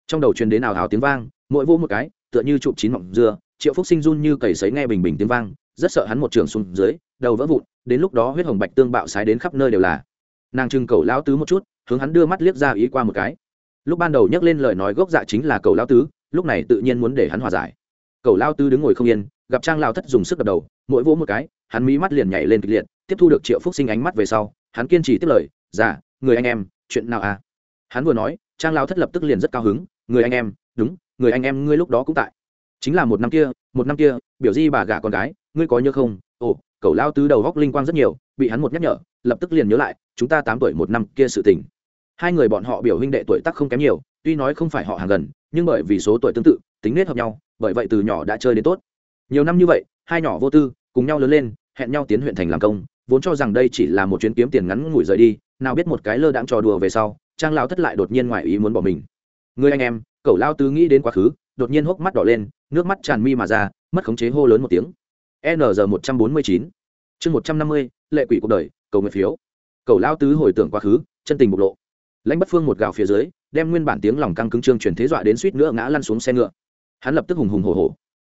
Trong đầu truyền đến ảo hào tiếng vang, mỗi vô một cái, tựa như chụp chín mọng dưa triệu phúc sinh run như cầy sấy nghe bình bình tiếng vang, rất sợ hắn một trường xuống dưới, đầu vỡ vụn, đến lúc đó huyết hồng bạch tương bạo sái đến khắp nơi đều là. Nàng trưng cầu lão tứ một chút, hướng hắn đưa mắt liếc ra ý qua một cái. Lúc ban đầu nhắc lên lời nói gốc dạ chính là cầu lão tứ lúc này tự nhiên muốn để hắn hòa giải. Cầu lao tư đứng ngồi không yên, gặp trang lao thất dùng sức đập đầu, mỗi vỗ một cái, hắn mí mắt liền nhảy lên kịch liệt, tiếp thu được triệu phúc sinh ánh mắt về sau, hắn kiên trì tiếp lời giả người anh em, chuyện nào à? Hắn vừa nói, trang lao thất lập tức liền rất cao hứng, người anh em, đúng, người anh em ngươi lúc đó cũng tại. Chính là một năm kia, một năm kia, biểu di bà gả con gái, ngươi có nhớ không? Ồ cậu lao tứ đầu góc linh quang rất nhiều, bị hắn một nhắc nhở, lập tức liền nhớ lại, chúng ta tám tuổi một năm kia sự tình. Hai người bọn họ biểu huynh đệ tuổi tác không kém nhiều, tuy nói không phải họ hàng gần nhưng bởi vì số tuổi tương tự, tính nết hợp nhau, bởi vậy từ nhỏ đã chơi đến tốt. Nhiều năm như vậy, hai nhỏ vô tư, cùng nhau lớn lên, hẹn nhau tiến huyện thành làm công, vốn cho rằng đây chỉ là một chuyến kiếm tiền ngắn ngủi rời đi, nào biết một cái lơ đãng trò đùa về sau, trang lao thất lại đột nhiên ngoài ý muốn bỏ mình. Người anh em, cậu lao tứ nghĩ đến quá khứ, đột nhiên hốc mắt đỏ lên, nước mắt tràn mi mà ra, mất khống chế hô lớn một tiếng. Nr một trăm bốn mươi chín. Chương một trăm năm mươi, lệ quỷ cuộc đời, cầu nguyện phiếu. Cậu lao tứ hồi tưởng quá khứ, chân tình bộc lộ. Lãnh bất phương một gào phía dưới đem nguyên bản tiếng lòng căng cứng trương truyền thế dọa đến suýt nữa ngã lăn xuống xe ngựa. Hắn lập tức hùng hùng hổ hổ.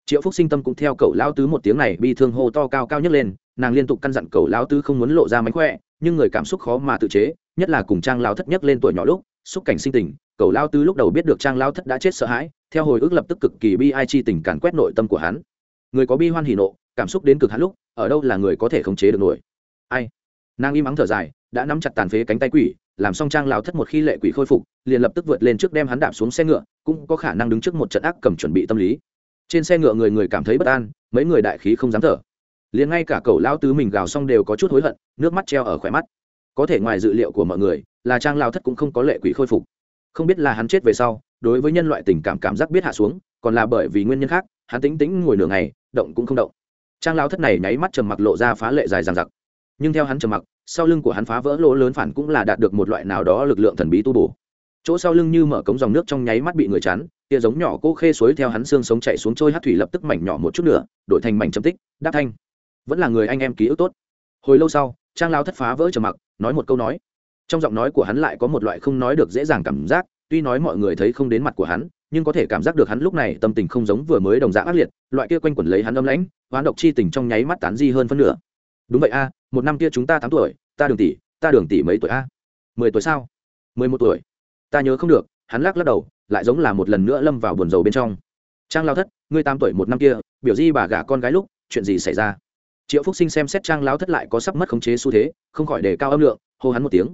Triệu phúc sinh tâm cũng theo cậu lao tứ một tiếng này bi thương hô to cao cao nhất lên, nàng liên tục căn dặn cậu lao tứ không muốn lộ ra mánh khỏe, nhưng người cảm xúc khó mà tự chế, nhất là cùng trang lao thất nhất lên tuổi nhỏ lúc, xúc cảnh sinh tình, cậu lao tứ lúc đầu biết được trang lao thất đã chết sợ hãi, theo hồi ức lập tức cực kỳ bi ai chi tình càn quét nội tâm của hắn. Người có bi hoan hỉ nộ, cảm xúc đến cực hắn lúc, ở đâu là người có thể khống chế được nổi? Ai? Nàng im ắng thở dài, đã nắm chặt tàn phế cánh tay quỷ làm xong trang Lão thất một khi lệ quỷ khôi phục, liền lập tức vượt lên trước đem hắn đạp xuống xe ngựa, cũng có khả năng đứng trước một trận ác cầm chuẩn bị tâm lý. Trên xe ngựa người người cảm thấy bất an, mấy người đại khí không dám thở. Liền ngay cả cậu Lão tứ mình gào xong đều có chút hối hận, nước mắt treo ở khỏe mắt. Có thể ngoài dự liệu của mọi người, là trang lao thất cũng không có lệ quỷ khôi phục. Không biết là hắn chết về sau, đối với nhân loại tình cảm cảm giác biết hạ xuống, còn là bởi vì nguyên nhân khác, hắn tính tính ngồi nửa ngày, động cũng không động. Trang lao thất này nháy mắt trầm mặc lộ ra phá lệ dài dằng dặc nhưng theo hắn trầm mặc, sau lưng của hắn phá vỡ lỗ lớn phản cũng là đạt được một loại nào đó lực lượng thần bí tu bổ. Chỗ sau lưng như mở cống dòng nước trong nháy mắt bị người chắn, tia giống nhỏ cô khê suối theo hắn xương sống chạy xuống trôi hát thủy lập tức mảnh nhỏ một chút nữa, đổi thành mảnh chấm tích, đáp thanh. Vẫn là người anh em ký ức tốt. Hồi lâu sau, trang lao thất phá vỡ trầm mặc, nói một câu nói. Trong giọng nói của hắn lại có một loại không nói được dễ dàng cảm giác, tuy nói mọi người thấy không đến mặt của hắn, nhưng có thể cảm giác được hắn lúc này tâm tình không giống vừa mới đồng dạng ác liệt, loại kia quanh quẩn lấy hắn âm lãnh, hoán độc chi tình trong nháy mắt tán di hơn phân nửa. Đúng vậy a một năm kia chúng ta tám tuổi, ta đường tỷ, ta đường tỷ mấy tuổi a? Mười tuổi sao? Mười một tuổi. Ta nhớ không được, hắn lắc lắc đầu, lại giống là một lần nữa lâm vào buồn rầu bên trong. Trang lao thất, ngươi tám tuổi một năm kia, biểu di bà gả con gái lúc, chuyện gì xảy ra? Triệu phúc sinh xem xét trang lao thất lại có sắp mất khống chế xu thế, không khỏi đề cao âm lượng, hô hắn một tiếng.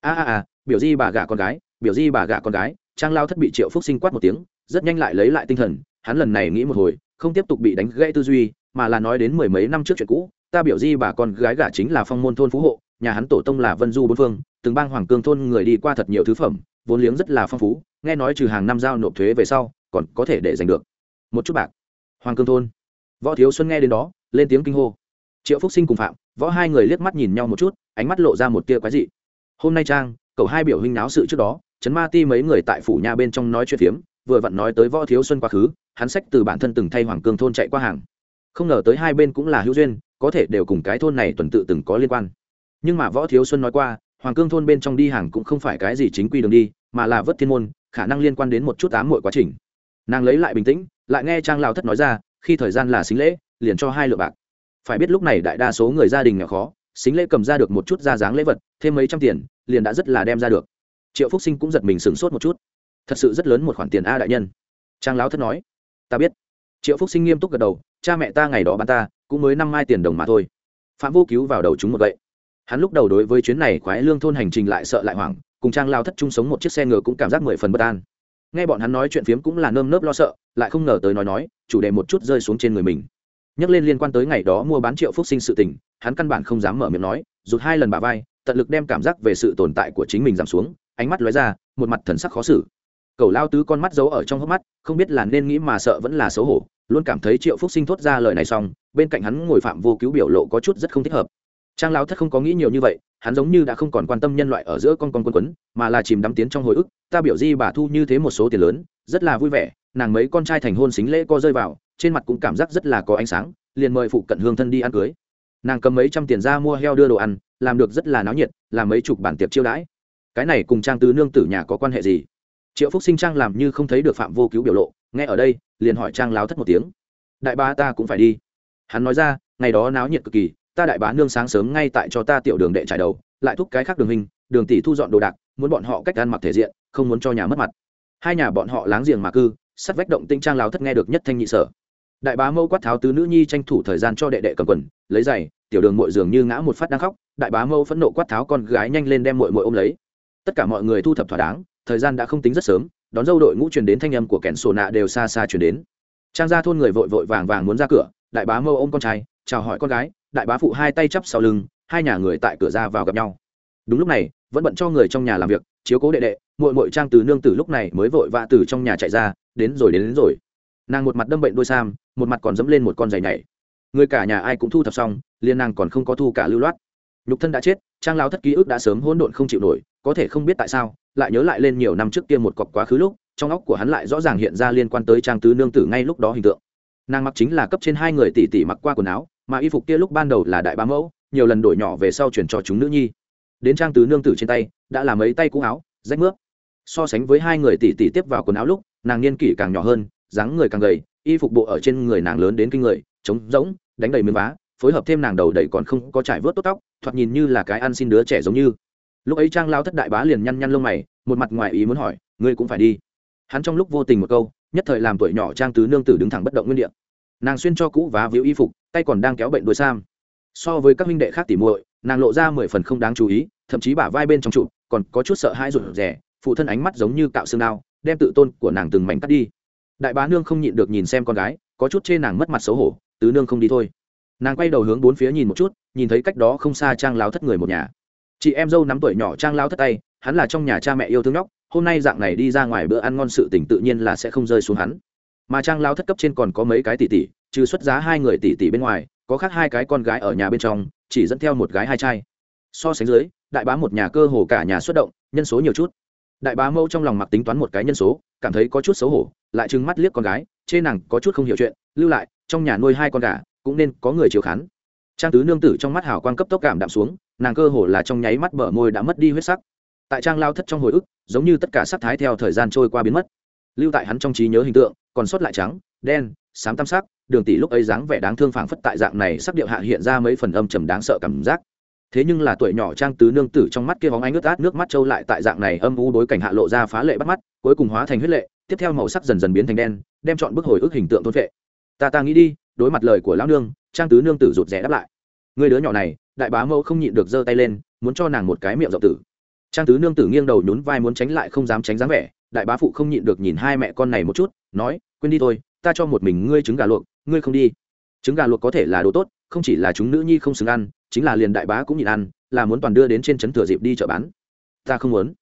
A a a, biểu di bà gả con gái, biểu di bà gả con gái, trang lao thất bị triệu phúc sinh quát một tiếng, rất nhanh lại lấy lại tinh thần, hắn lần này nghĩ một hồi, không tiếp tục bị đánh gãy tư duy, mà là nói đến mười mấy năm trước chuyện cũ ta biểu di bà con gái gả chính là phong môn thôn phú hộ, nhà hắn tổ tông là vân du bốn phương, từng bang hoàng cương thôn người đi qua thật nhiều thứ phẩm, vốn liếng rất là phong phú, nghe nói trừ hàng năm giao nộp thuế về sau, còn có thể để giành được. Một chút bạc. Hoàng cương thôn. Võ thiếu xuân nghe đến đó, lên tiếng kinh hô. Triệu phúc sinh cùng phạm, võ hai người liếc mắt nhìn nhau một chút, ánh mắt lộ ra một tia quái dị. Hôm nay trang, cậu hai biểu huynh náo sự trước đó chấn ma ti mấy người tại phủ nhà bên trong nói chuyện phiếm, vừa vặn nói tới võ thiếu xuân quá khứ, hắn sách từ bản thân từng thay hoàng cương thôn chạy qua hàng không ngờ tới hai bên cũng là hữu duyên, có thể đều cùng cái thôn này tuần tự từng có liên quan. Nhưng mà võ thiếu xuân nói qua, hoàng cương thôn bên trong đi hàng cũng không phải cái gì chính quy đường đi, mà là vớt thiên môn, khả năng liên quan đến một chút ám mọi quá trình. Nàng lấy lại bình tĩnh, lại nghe trang lao thất nói ra, khi thời gian là xính lễ, liền cho hai lượng bạc. Phải biết lúc này đại đa số người gia đình nghèo khó, xính lễ cầm ra được một chút ra dáng lễ vật, thêm mấy trăm tiền, liền đã rất là đem ra được. Triệu phúc sinh cũng giật mình sửng sốt một chút. Thật sự rất lớn một khoản tiền a đại nhân. Trang lão thất nói. Ta biết. Triệu phúc sinh nghiêm túc gật đầu cha mẹ ta ngày đó bán ta, cũng mới năm mai tiền đồng mà thôi. Phạm vô cứu vào đầu chúng một vậy hắn lúc đầu đối với chuyến này khoái lương thôn hành trình lại sợ lại hoảng, cùng trang lao thất chung sống một chiếc xe ngựa cũng cảm giác mười phần bất an. Nghe bọn hắn nói chuyện phiếm cũng là nơm nớp lo sợ, lại không ngờ tới nói nói, chủ đề một chút rơi xuống trên người mình. Nhắc lên liên quan tới ngày đó mua bán triệu phúc sinh sự tình, hắn căn bản không dám mở miệng nói, rụt hai lần bà vai, tận lực đem cảm giác về sự tồn tại của chính mình giảm xuống, ánh mắt lóe ra, một mặt thần sắc khó xử. Cầu lao tứ con mắt giấu ở trong hốc mắt, không biết là nên nghĩ mà sợ vẫn là xấu hổ luôn cảm thấy triệu phúc sinh thốt ra lời này xong, bên cạnh hắn ngồi phạm vô cứu biểu lộ có chút rất không thích hợp. Trang lao thất không có nghĩ nhiều như vậy, hắn giống như đã không còn quan tâm nhân loại ở giữa con con quân quấn, mà là chìm đắm tiến trong hồi ức, ta biểu di bà thu như thế một số tiền lớn, rất là vui vẻ, nàng mấy con trai thành hôn xính lễ co rơi vào, trên mặt cũng cảm giác rất là có ánh sáng, liền mời phụ cận hương thân đi ăn cưới. Nàng cầm mấy trăm tiền ra mua heo đưa đồ ăn, làm được rất là náo nhiệt, làm mấy chục bản tiệc chiêu đãi. Cái này cùng trang tứ nương tử nhà có quan hệ gì? Triệu phúc sinh trang làm như không thấy được phạm vô cứu biểu lộ nghe ở đây, liền hỏi trang láo thất một tiếng. Đại bá ta cũng phải đi. Hắn nói ra, ngày đó náo nhiệt cực kỳ, ta đại bá nương sáng sớm ngay tại cho ta tiểu đường đệ trải đầu, lại thúc cái khác đường hình, đường tỷ thu dọn đồ đạc, muốn bọn họ cách ăn mặc thể diện, không muốn cho nhà mất mặt. Hai nhà bọn họ láng giềng mà cư, sắt vách động tinh trang láo thất nghe được nhất thanh nhị sở. Đại bá mâu quát tháo tứ nữ nhi tranh thủ thời gian cho đệ đệ cầm quần, lấy giày, tiểu đường mội dường như ngã một phát đang khóc, đại bá mâu phẫn nộ quát tháo con gái nhanh lên đem mội mội ôm lấy. Tất cả mọi người thu thập thỏa đáng, thời gian đã không tính rất sớm đón dâu đội ngũ truyền đến thanh âm của kẻn sổ nạ đều xa xa truyền đến. Trang gia thôn người vội vội vàng vàng muốn ra cửa đại bá mâu ôm con trai chào hỏi con gái đại bá phụ hai tay chắp sau lưng hai nhà người tại cửa ra vào gặp nhau. Đúng lúc này vẫn bận cho người trong nhà làm việc chiếu cố đệ đệ muội muội trang từ nương tử lúc này mới vội vã từ trong nhà chạy ra đến rồi đến, đến rồi. Nàng một mặt đâm bệnh đôi sam một mặt còn dẫm lên một con giày nhảy. Người cả nhà ai cũng thu thập xong liên nàng còn không có thu cả lưu loát. Nhục thân đã chết trang lao thất ký ức đã sớm hỗn độn không chịu nổi có thể không biết tại sao, lại nhớ lại lên nhiều năm trước kia một cọc quá khứ lúc, trong óc của hắn lại rõ ràng hiện ra liên quan tới trang tứ nương tử ngay lúc đó hình tượng. Nàng mặc chính là cấp trên hai người tỷ tỷ mặc qua quần áo, mà y phục kia lúc ban đầu là đại bá mẫu, nhiều lần đổi nhỏ về sau chuyển cho chúng nữ nhi. Đến trang tứ nương tử trên tay, đã là mấy tay cũ áo, rách mướp. So sánh với hai người tỷ tỷ tiếp vào quần áo lúc, nàng niên kỷ càng nhỏ hơn, dáng người càng gầy, y phục bộ ở trên người nàng lớn đến kinh người, trống rỗng, đánh đầy miếng vá, phối hợp thêm nàng đầu đầy còn không có trải vớt tốt tóc, thoạt nhìn như là cái ăn xin đứa trẻ giống như lúc ấy trang lao thất đại bá liền nhăn nhăn lông mày, một mặt ngoài ý muốn hỏi, ngươi cũng phải đi? Hắn trong lúc vô tình một câu, nhất thời làm tuổi nhỏ trang tứ nương tử đứng thẳng bất động nguyên đ nàng xuyên cho cũ vá víu y phục, tay còn đang kéo bệnh đôi sam. So với các minh đệ khác tỉ muội, nàng lộ ra mười phần không đáng chú ý, thậm chí bả vai bên trong trụ, còn có chút sợ hãi rụt rè, phụ thân ánh mắt giống như cạo xương đao, đem tự tôn của nàng từng mảnh cắt đi. Đại bá nương không nhịn được nhìn xem con gái, có chút chê nàng mất mặt xấu hổ, tứ nương không đi thôi. Nàng quay đầu hướng bốn phía nhìn một chút, nhìn thấy cách đó không xa trang láo thất người một nhà chị em dâu nắm tuổi nhỏ trang lao thất tay, hắn là trong nhà cha mẹ yêu thương nhóc, hôm nay dạng này đi ra ngoài bữa ăn ngon sự tỉnh tự nhiên là sẽ không rơi xuống hắn. Mà trang lao thất cấp trên còn có mấy cái tỷ tỷ, trừ xuất giá hai người tỷ tỷ bên ngoài, có khác hai cái con gái ở nhà bên trong, chỉ dẫn theo một gái hai trai. So sánh dưới, đại bá một nhà cơ hồ cả nhà xuất động, nhân số nhiều chút. Đại bá mâu trong lòng mặc tính toán một cái nhân số, cảm thấy có chút xấu hổ, lại trừng mắt liếc con gái, chê nàng có chút không hiểu chuyện, lưu lại, trong nhà nuôi hai con gà, cũng nên có người chiều khán. Trang tứ nương tử trong mắt hào quang cấp tốc cảm đạm xuống nàng cơ hồ là trong nháy mắt bờ môi đã mất đi huyết sắc. Tại trang lao thất trong hồi ức, giống như tất cả sắc thái theo thời gian trôi qua biến mất. Lưu tại hắn trong trí nhớ hình tượng, còn sót lại trắng, đen, xám tam sắc, đường tỷ lúc ấy dáng vẻ đáng thương phảng phất tại dạng này sắc điệu hạ hiện ra mấy phần âm trầm đáng sợ cảm giác. Thế nhưng là tuổi nhỏ trang tứ nương tử trong mắt kia hóng ánh ướt át nước mắt trâu lại tại dạng này âm u đối cảnh hạ lộ ra phá lệ bắt mắt, cuối cùng hóa thành huyết lệ, tiếp theo màu sắc dần dần biến thành đen, đem chọn bức hồi ức hình tượng thôn vệ ta ta nghĩ đi, đối mặt lời của lão nương, trang tứ nương tử rụt rẽ đáp lại. Người đứa nhỏ này đại bá mẫu không nhịn được giơ tay lên, muốn cho nàng một cái miệng rộng tử. Trang tứ nương tử nghiêng đầu nhún vai muốn tránh lại không dám tránh dáng vẻ, đại bá phụ không nhịn được nhìn hai mẹ con này một chút, nói, quên đi thôi, ta cho một mình ngươi trứng gà luộc, ngươi không đi. Trứng gà luộc có thể là đồ tốt, không chỉ là chúng nữ nhi không xứng ăn, chính là liền đại bá cũng nhịn ăn, là muốn toàn đưa đến trên trấn thừa dịp đi chợ bán. Ta không muốn.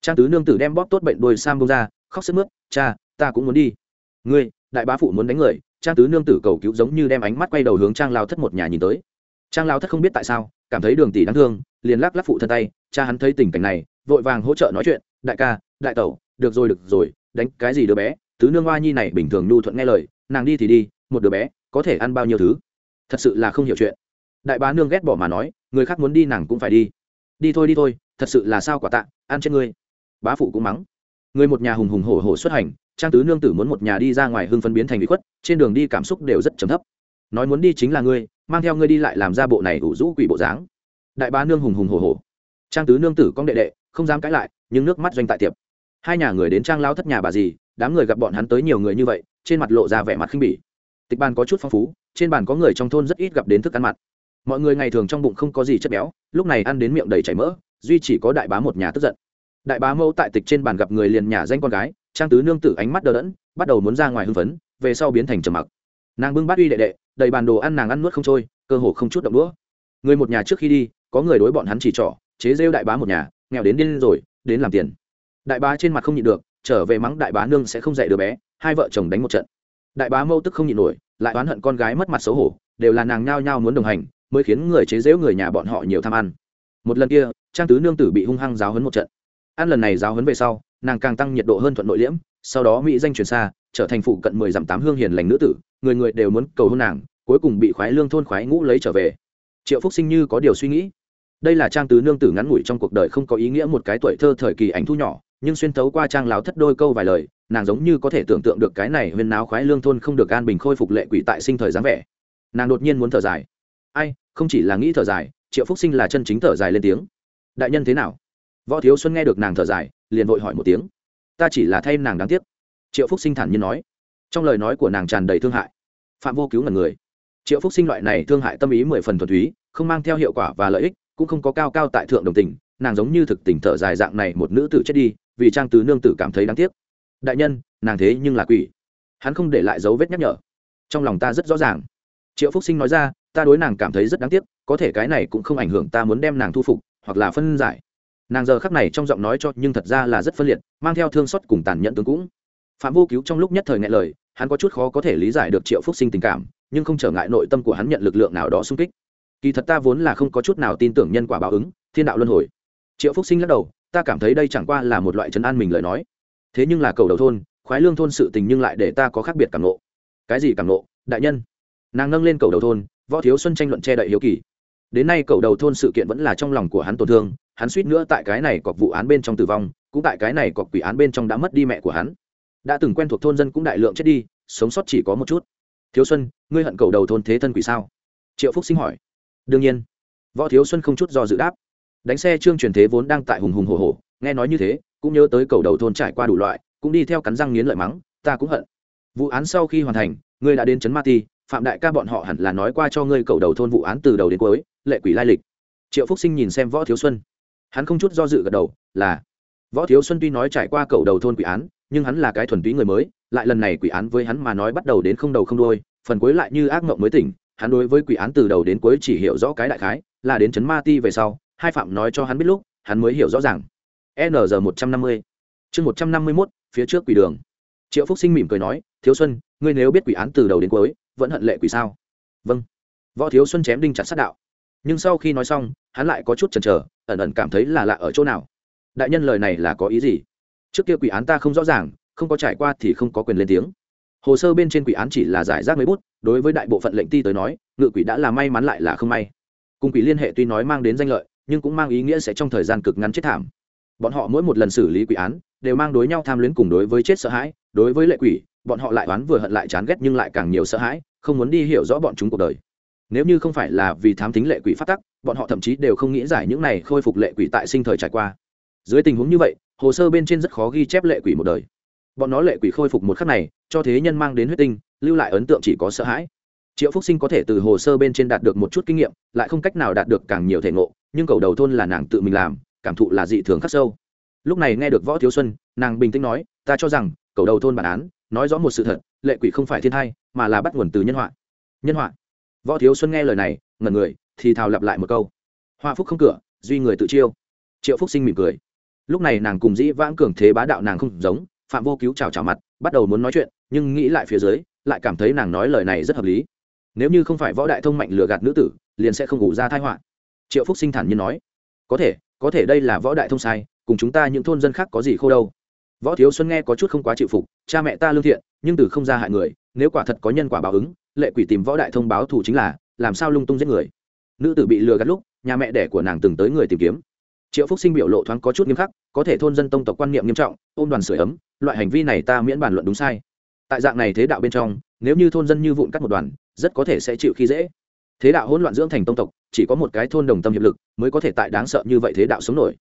Trang tứ nương tử đem bóp tốt bệnh đôi sam bông ra, khóc sức mướt, cha, ta cũng muốn đi. Ngươi, đại bá phụ muốn đánh người, trang tứ nương tử cầu cứu giống như đem ánh mắt quay đầu hướng trang lao thất một nhà nhìn tới trang lao thất không biết tại sao, cảm thấy đường tỷ đáng thương, liền lắc lắc phụ thân tay, cha hắn thấy tình cảnh này, vội vàng hỗ trợ nói chuyện, đại ca, đại tẩu, được rồi được rồi, đánh cái gì đứa bé? Tứ nương hoa nhi này bình thường nhu thuận nghe lời, nàng đi thì đi, một đứa bé, có thể ăn bao nhiêu thứ? Thật sự là không hiểu chuyện. Đại bá nương ghét bỏ mà nói, người khác muốn đi nàng cũng phải đi. Đi thôi đi thôi, thật sự là sao quả tạ, ăn trên ngươi. Bá phụ cũng mắng. Người một nhà hùng hùng hổ hổ xuất hành, trang tứ nương tử muốn một nhà đi ra ngoài hưng phân biến thành bị khuất, trên đường đi cảm xúc đều rất trầm thấp. Nói muốn đi chính là ngươi mang theo ngươi đi lại làm ra bộ này ủ rũ quỷ bộ dáng. Đại bá nương hùng hùng hổ hổ. Trang tứ nương tử con đệ đệ không dám cãi lại nhưng nước mắt doanh tại tiệp. Hai nhà người đến trang lao thất nhà bà gì đám người gặp bọn hắn tới nhiều người như vậy trên mặt lộ ra vẻ mặt khinh bỉ. Tịch bàn có chút phong phú trên bàn có người trong thôn rất ít gặp đến thức ăn mặt, mọi người ngày thường trong bụng không có gì chất béo lúc này ăn đến miệng đầy chảy mỡ duy chỉ có đại bá một nhà tức giận. Đại bá mẫu tại tịch trên bàn gặp người liền nhà danh con gái trang tứ nương tử ánh mắt đờ đẫn bắt đầu muốn ra ngoài hưng phấn về sau biến thành trầm mặc. Nàng bưng bát uy đệ đệ đầy bàn đồ ăn nàng ăn nuốt không trôi, cơ hồ không chút động đũa. Người một nhà trước khi đi, có người đối bọn hắn chỉ trỏ, chế rêu đại bá một nhà, nghèo đến điên rồi, đến làm tiền. Đại bá trên mặt không nhịn được, trở về mắng đại bá nương sẽ không dạy đứa bé, hai vợ chồng đánh một trận. Đại bá mâu tức không nhịn nổi, lại oán hận con gái mất mặt xấu hổ, đều là nàng nhao nhao muốn đồng hành, mới khiến người chế giễu người nhà bọn họ nhiều tham ăn. Một lần kia, trang tứ nương tử bị hung hăng giáo hấn một trận. Ăn lần này giáo hấn về sau, nàng càng tăng nhiệt độ hơn thuận nội liễm, sau đó mỹ danh truyền xa, trở thành phụ cận mười dặm tám hương hiền lành nữ tử người người đều muốn cầu hôn nàng, cuối cùng bị khoái lương thôn khoái ngũ lấy trở về. Triệu phúc sinh như có điều suy nghĩ. Đây là trang tứ nương tử ngắn ngủi trong cuộc đời không có ý nghĩa một cái tuổi thơ thời kỳ ảnh thu nhỏ, nhưng xuyên thấu qua trang láo thất đôi câu vài lời, nàng giống như có thể tưởng tượng được cái này huyên náo khoái lương thôn không được an bình khôi phục lệ quỷ tại sinh thời dáng vẻ. Nàng đột nhiên muốn thở dài. Ai, không chỉ là nghĩ thở dài, triệu phúc sinh là chân chính thở dài lên tiếng. Đại nhân thế nào? Võ thiếu xuân nghe được nàng thở dài, liền vội hỏi một tiếng. Ta chỉ là thay nàng đáng tiếc. Triệu phúc sinh thản nhiên nói trong lời nói của nàng tràn đầy thương hại. Phạm vô cứu là người. Triệu phúc sinh loại này thương hại tâm ý mười phần thuần túy, không mang theo hiệu quả và lợi ích, cũng không có cao cao tại thượng đồng tình, nàng giống như thực tình thở dài dạng này một nữ tử chết đi, vì trang tứ nương tử cảm thấy đáng tiếc. Đại nhân, nàng thế nhưng là quỷ. Hắn không để lại dấu vết nhắc nhở. Trong lòng ta rất rõ ràng. Triệu phúc sinh nói ra, ta đối nàng cảm thấy rất đáng tiếc, có thể cái này cũng không ảnh hưởng ta muốn đem nàng thu phục, hoặc là phân giải. Nàng giờ khắc này trong giọng nói cho, nhưng thật ra là rất phân liệt, mang theo thương xót cùng tàn nhẫn tướng cũng phạm vô cứu trong lúc nhất thời ngại lời, hắn có chút khó có thể lý giải được triệu phúc sinh tình cảm, nhưng không trở ngại nội tâm của hắn nhận lực lượng nào đó sung kích. Kỳ thật ta vốn là không có chút nào tin tưởng nhân quả báo ứng, thiên đạo luân hồi. Triệu phúc sinh lắc đầu, ta cảm thấy đây chẳng qua là một loại chấn an mình lời nói. Thế nhưng là cầu đầu thôn, khoái lương thôn sự tình nhưng lại để ta có khác biệt cảm nộ cái gì cảm nộ đại nhân? Nàng nâng lên cầu đầu thôn, võ thiếu xuân tranh luận che đậy hiếu kỳ. Đến nay cầu đầu thôn sự kiện vẫn là trong lòng của hắn tổn thương, hắn suýt nữa tại cái này cọc vụ án bên trong tử vong, cũng tại cái này cọc quỷ án bên trong đã mất đi mẹ của hắn đã từng quen thuộc thôn dân cũng đại lượng chết đi, sống sót chỉ có một chút. Thiếu xuân, ngươi hận cầu đầu thôn thế thân quỷ sao? Triệu phúc sinh hỏi. Đương nhiên. Võ thiếu xuân không chút do dự đáp. Đánh xe trương truyền thế vốn đang tại hùng hùng hồ hồ nghe nói như thế, cũng nhớ tới cầu đầu thôn trải qua đủ loại, cũng đi theo cắn răng nghiến lợi mắng, ta cũng hận. Vụ án sau khi hoàn thành, ngươi đã đến trấn ma ti, phạm đại ca bọn họ hẳn là nói qua cho ngươi cầu đầu thôn vụ án từ đầu đến cuối, lệ quỷ lai lịch. Triệu phúc sinh nhìn xem võ thiếu xuân. Hắn không chút do dự gật đầu, là. Võ thiếu xuân tuy nói trải qua cầu đầu thôn quỷ án nhưng hắn là cái thuần túy người mới, lại lần này quỷ án với hắn mà nói bắt đầu đến không đầu không đôi phần cuối lại như ác mộng mới tỉnh, hắn đối với quỷ án từ đầu đến cuối chỉ hiểu rõ cái đại khái, là đến chấn ma ti về sau, hai phạm nói cho hắn biết lúc, hắn mới hiểu rõ ràng. N giờ một trăm năm mươi. Chương một trăm năm mươi mốt, phía trước quỷ đường. Triệu phúc sinh mỉm cười nói, thiếu xuân, ngươi nếu biết quỷ án từ đầu đến cuối, vẫn hận lệ quỷ sao? Vâng. Võ thiếu xuân chém đinh chặt sát đạo. Nhưng sau khi nói xong, hắn lại có chút chần chờ, ẩn ẩn cảm thấy là lạ ở chỗ nào. Đại nhân lời này là có ý gì? Trước kia quỷ án ta không rõ ràng, không có trải qua thì không có quyền lên tiếng. Hồ sơ bên trên quỷ án chỉ là giải rác mấy bút, đối với đại bộ phận lệnh ti tới nói, ngự quỷ đã là may mắn lại là không may. Cùng quỷ liên hệ tuy nói mang đến danh lợi, nhưng cũng mang ý nghĩa sẽ trong thời gian cực ngắn chết thảm. Bọn họ mỗi một lần xử lý quỷ án, đều mang đối nhau tham luyến cùng đối với chết sợ hãi, đối với lệ quỷ, bọn họ lại oán vừa hận lại chán ghét nhưng lại càng nhiều sợ hãi, không muốn đi hiểu rõ bọn chúng cuộc đời. Nếu như không phải là vì thám tính lệ quỷ phát tắc, bọn họ thậm chí đều không nghĩ giải những này khôi phục lệ quỷ tại sinh thời trải qua dưới tình huống như vậy, hồ sơ bên trên rất khó ghi chép lệ quỷ một đời. Bọn nó lệ quỷ khôi phục một khắc này, cho thế nhân mang đến huyết tinh, lưu lại ấn tượng chỉ có sợ hãi. Triệu phúc sinh có thể từ hồ sơ bên trên đạt được một chút kinh nghiệm, lại không cách nào đạt được càng nhiều thể ngộ, nhưng cầu đầu thôn là nàng tự mình làm, cảm thụ là dị thường khắc sâu. Lúc này nghe được võ thiếu xuân, nàng bình tĩnh nói, ta cho rằng, cầu đầu thôn bản án, nói rõ một sự thật, lệ quỷ không phải thiên thai, mà là bắt nguồn từ nhân họa. Nhân họa? Võ thiếu xuân nghe lời này, ngẩn người, thì thào lặp lại một câu. Hoa phúc không cửa, duy người tự chiêu. Triệu phúc sinh mỉm cười lúc này nàng cùng dĩ vãng cường thế bá đạo nàng không giống, phạm vô cứu chào chào mặt, bắt đầu muốn nói chuyện, nhưng nghĩ lại phía dưới, lại cảm thấy nàng nói lời này rất hợp lý. Nếu như không phải võ đại thông mạnh lừa gạt nữ tử, liền sẽ không ngủ ra thai họa. Triệu phúc sinh thản nhiên nói, có thể có thể đây là võ đại thông sai, cùng chúng ta những thôn dân khác có gì khô đâu. Võ thiếu xuân nghe có chút không quá chịu phục, cha mẹ ta lương thiện, nhưng từ không ra hại người, nếu quả thật có nhân quả báo ứng, lệ quỷ tìm võ đại thông báo thủ chính là, làm sao lung tung giết người? Nữ tử bị lừa gạt lúc, nhà mẹ đẻ của nàng từng tới người tìm kiếm. Triệu phúc sinh biểu lộ thoáng có chút nghiêm khắc có thể thôn dân tông tộc quan niệm nghiêm trọng, ôm đoàn sửa ấm, loại hành vi này ta miễn bàn luận đúng sai. Tại dạng này thế đạo bên trong, nếu như thôn dân như vụn cắt một đoàn, rất có thể sẽ chịu khi dễ. Thế đạo hỗn loạn dưỡng thành tông tộc, chỉ có một cái thôn đồng tâm hiệp lực mới có thể tại đáng sợ như vậy thế đạo sống nổi.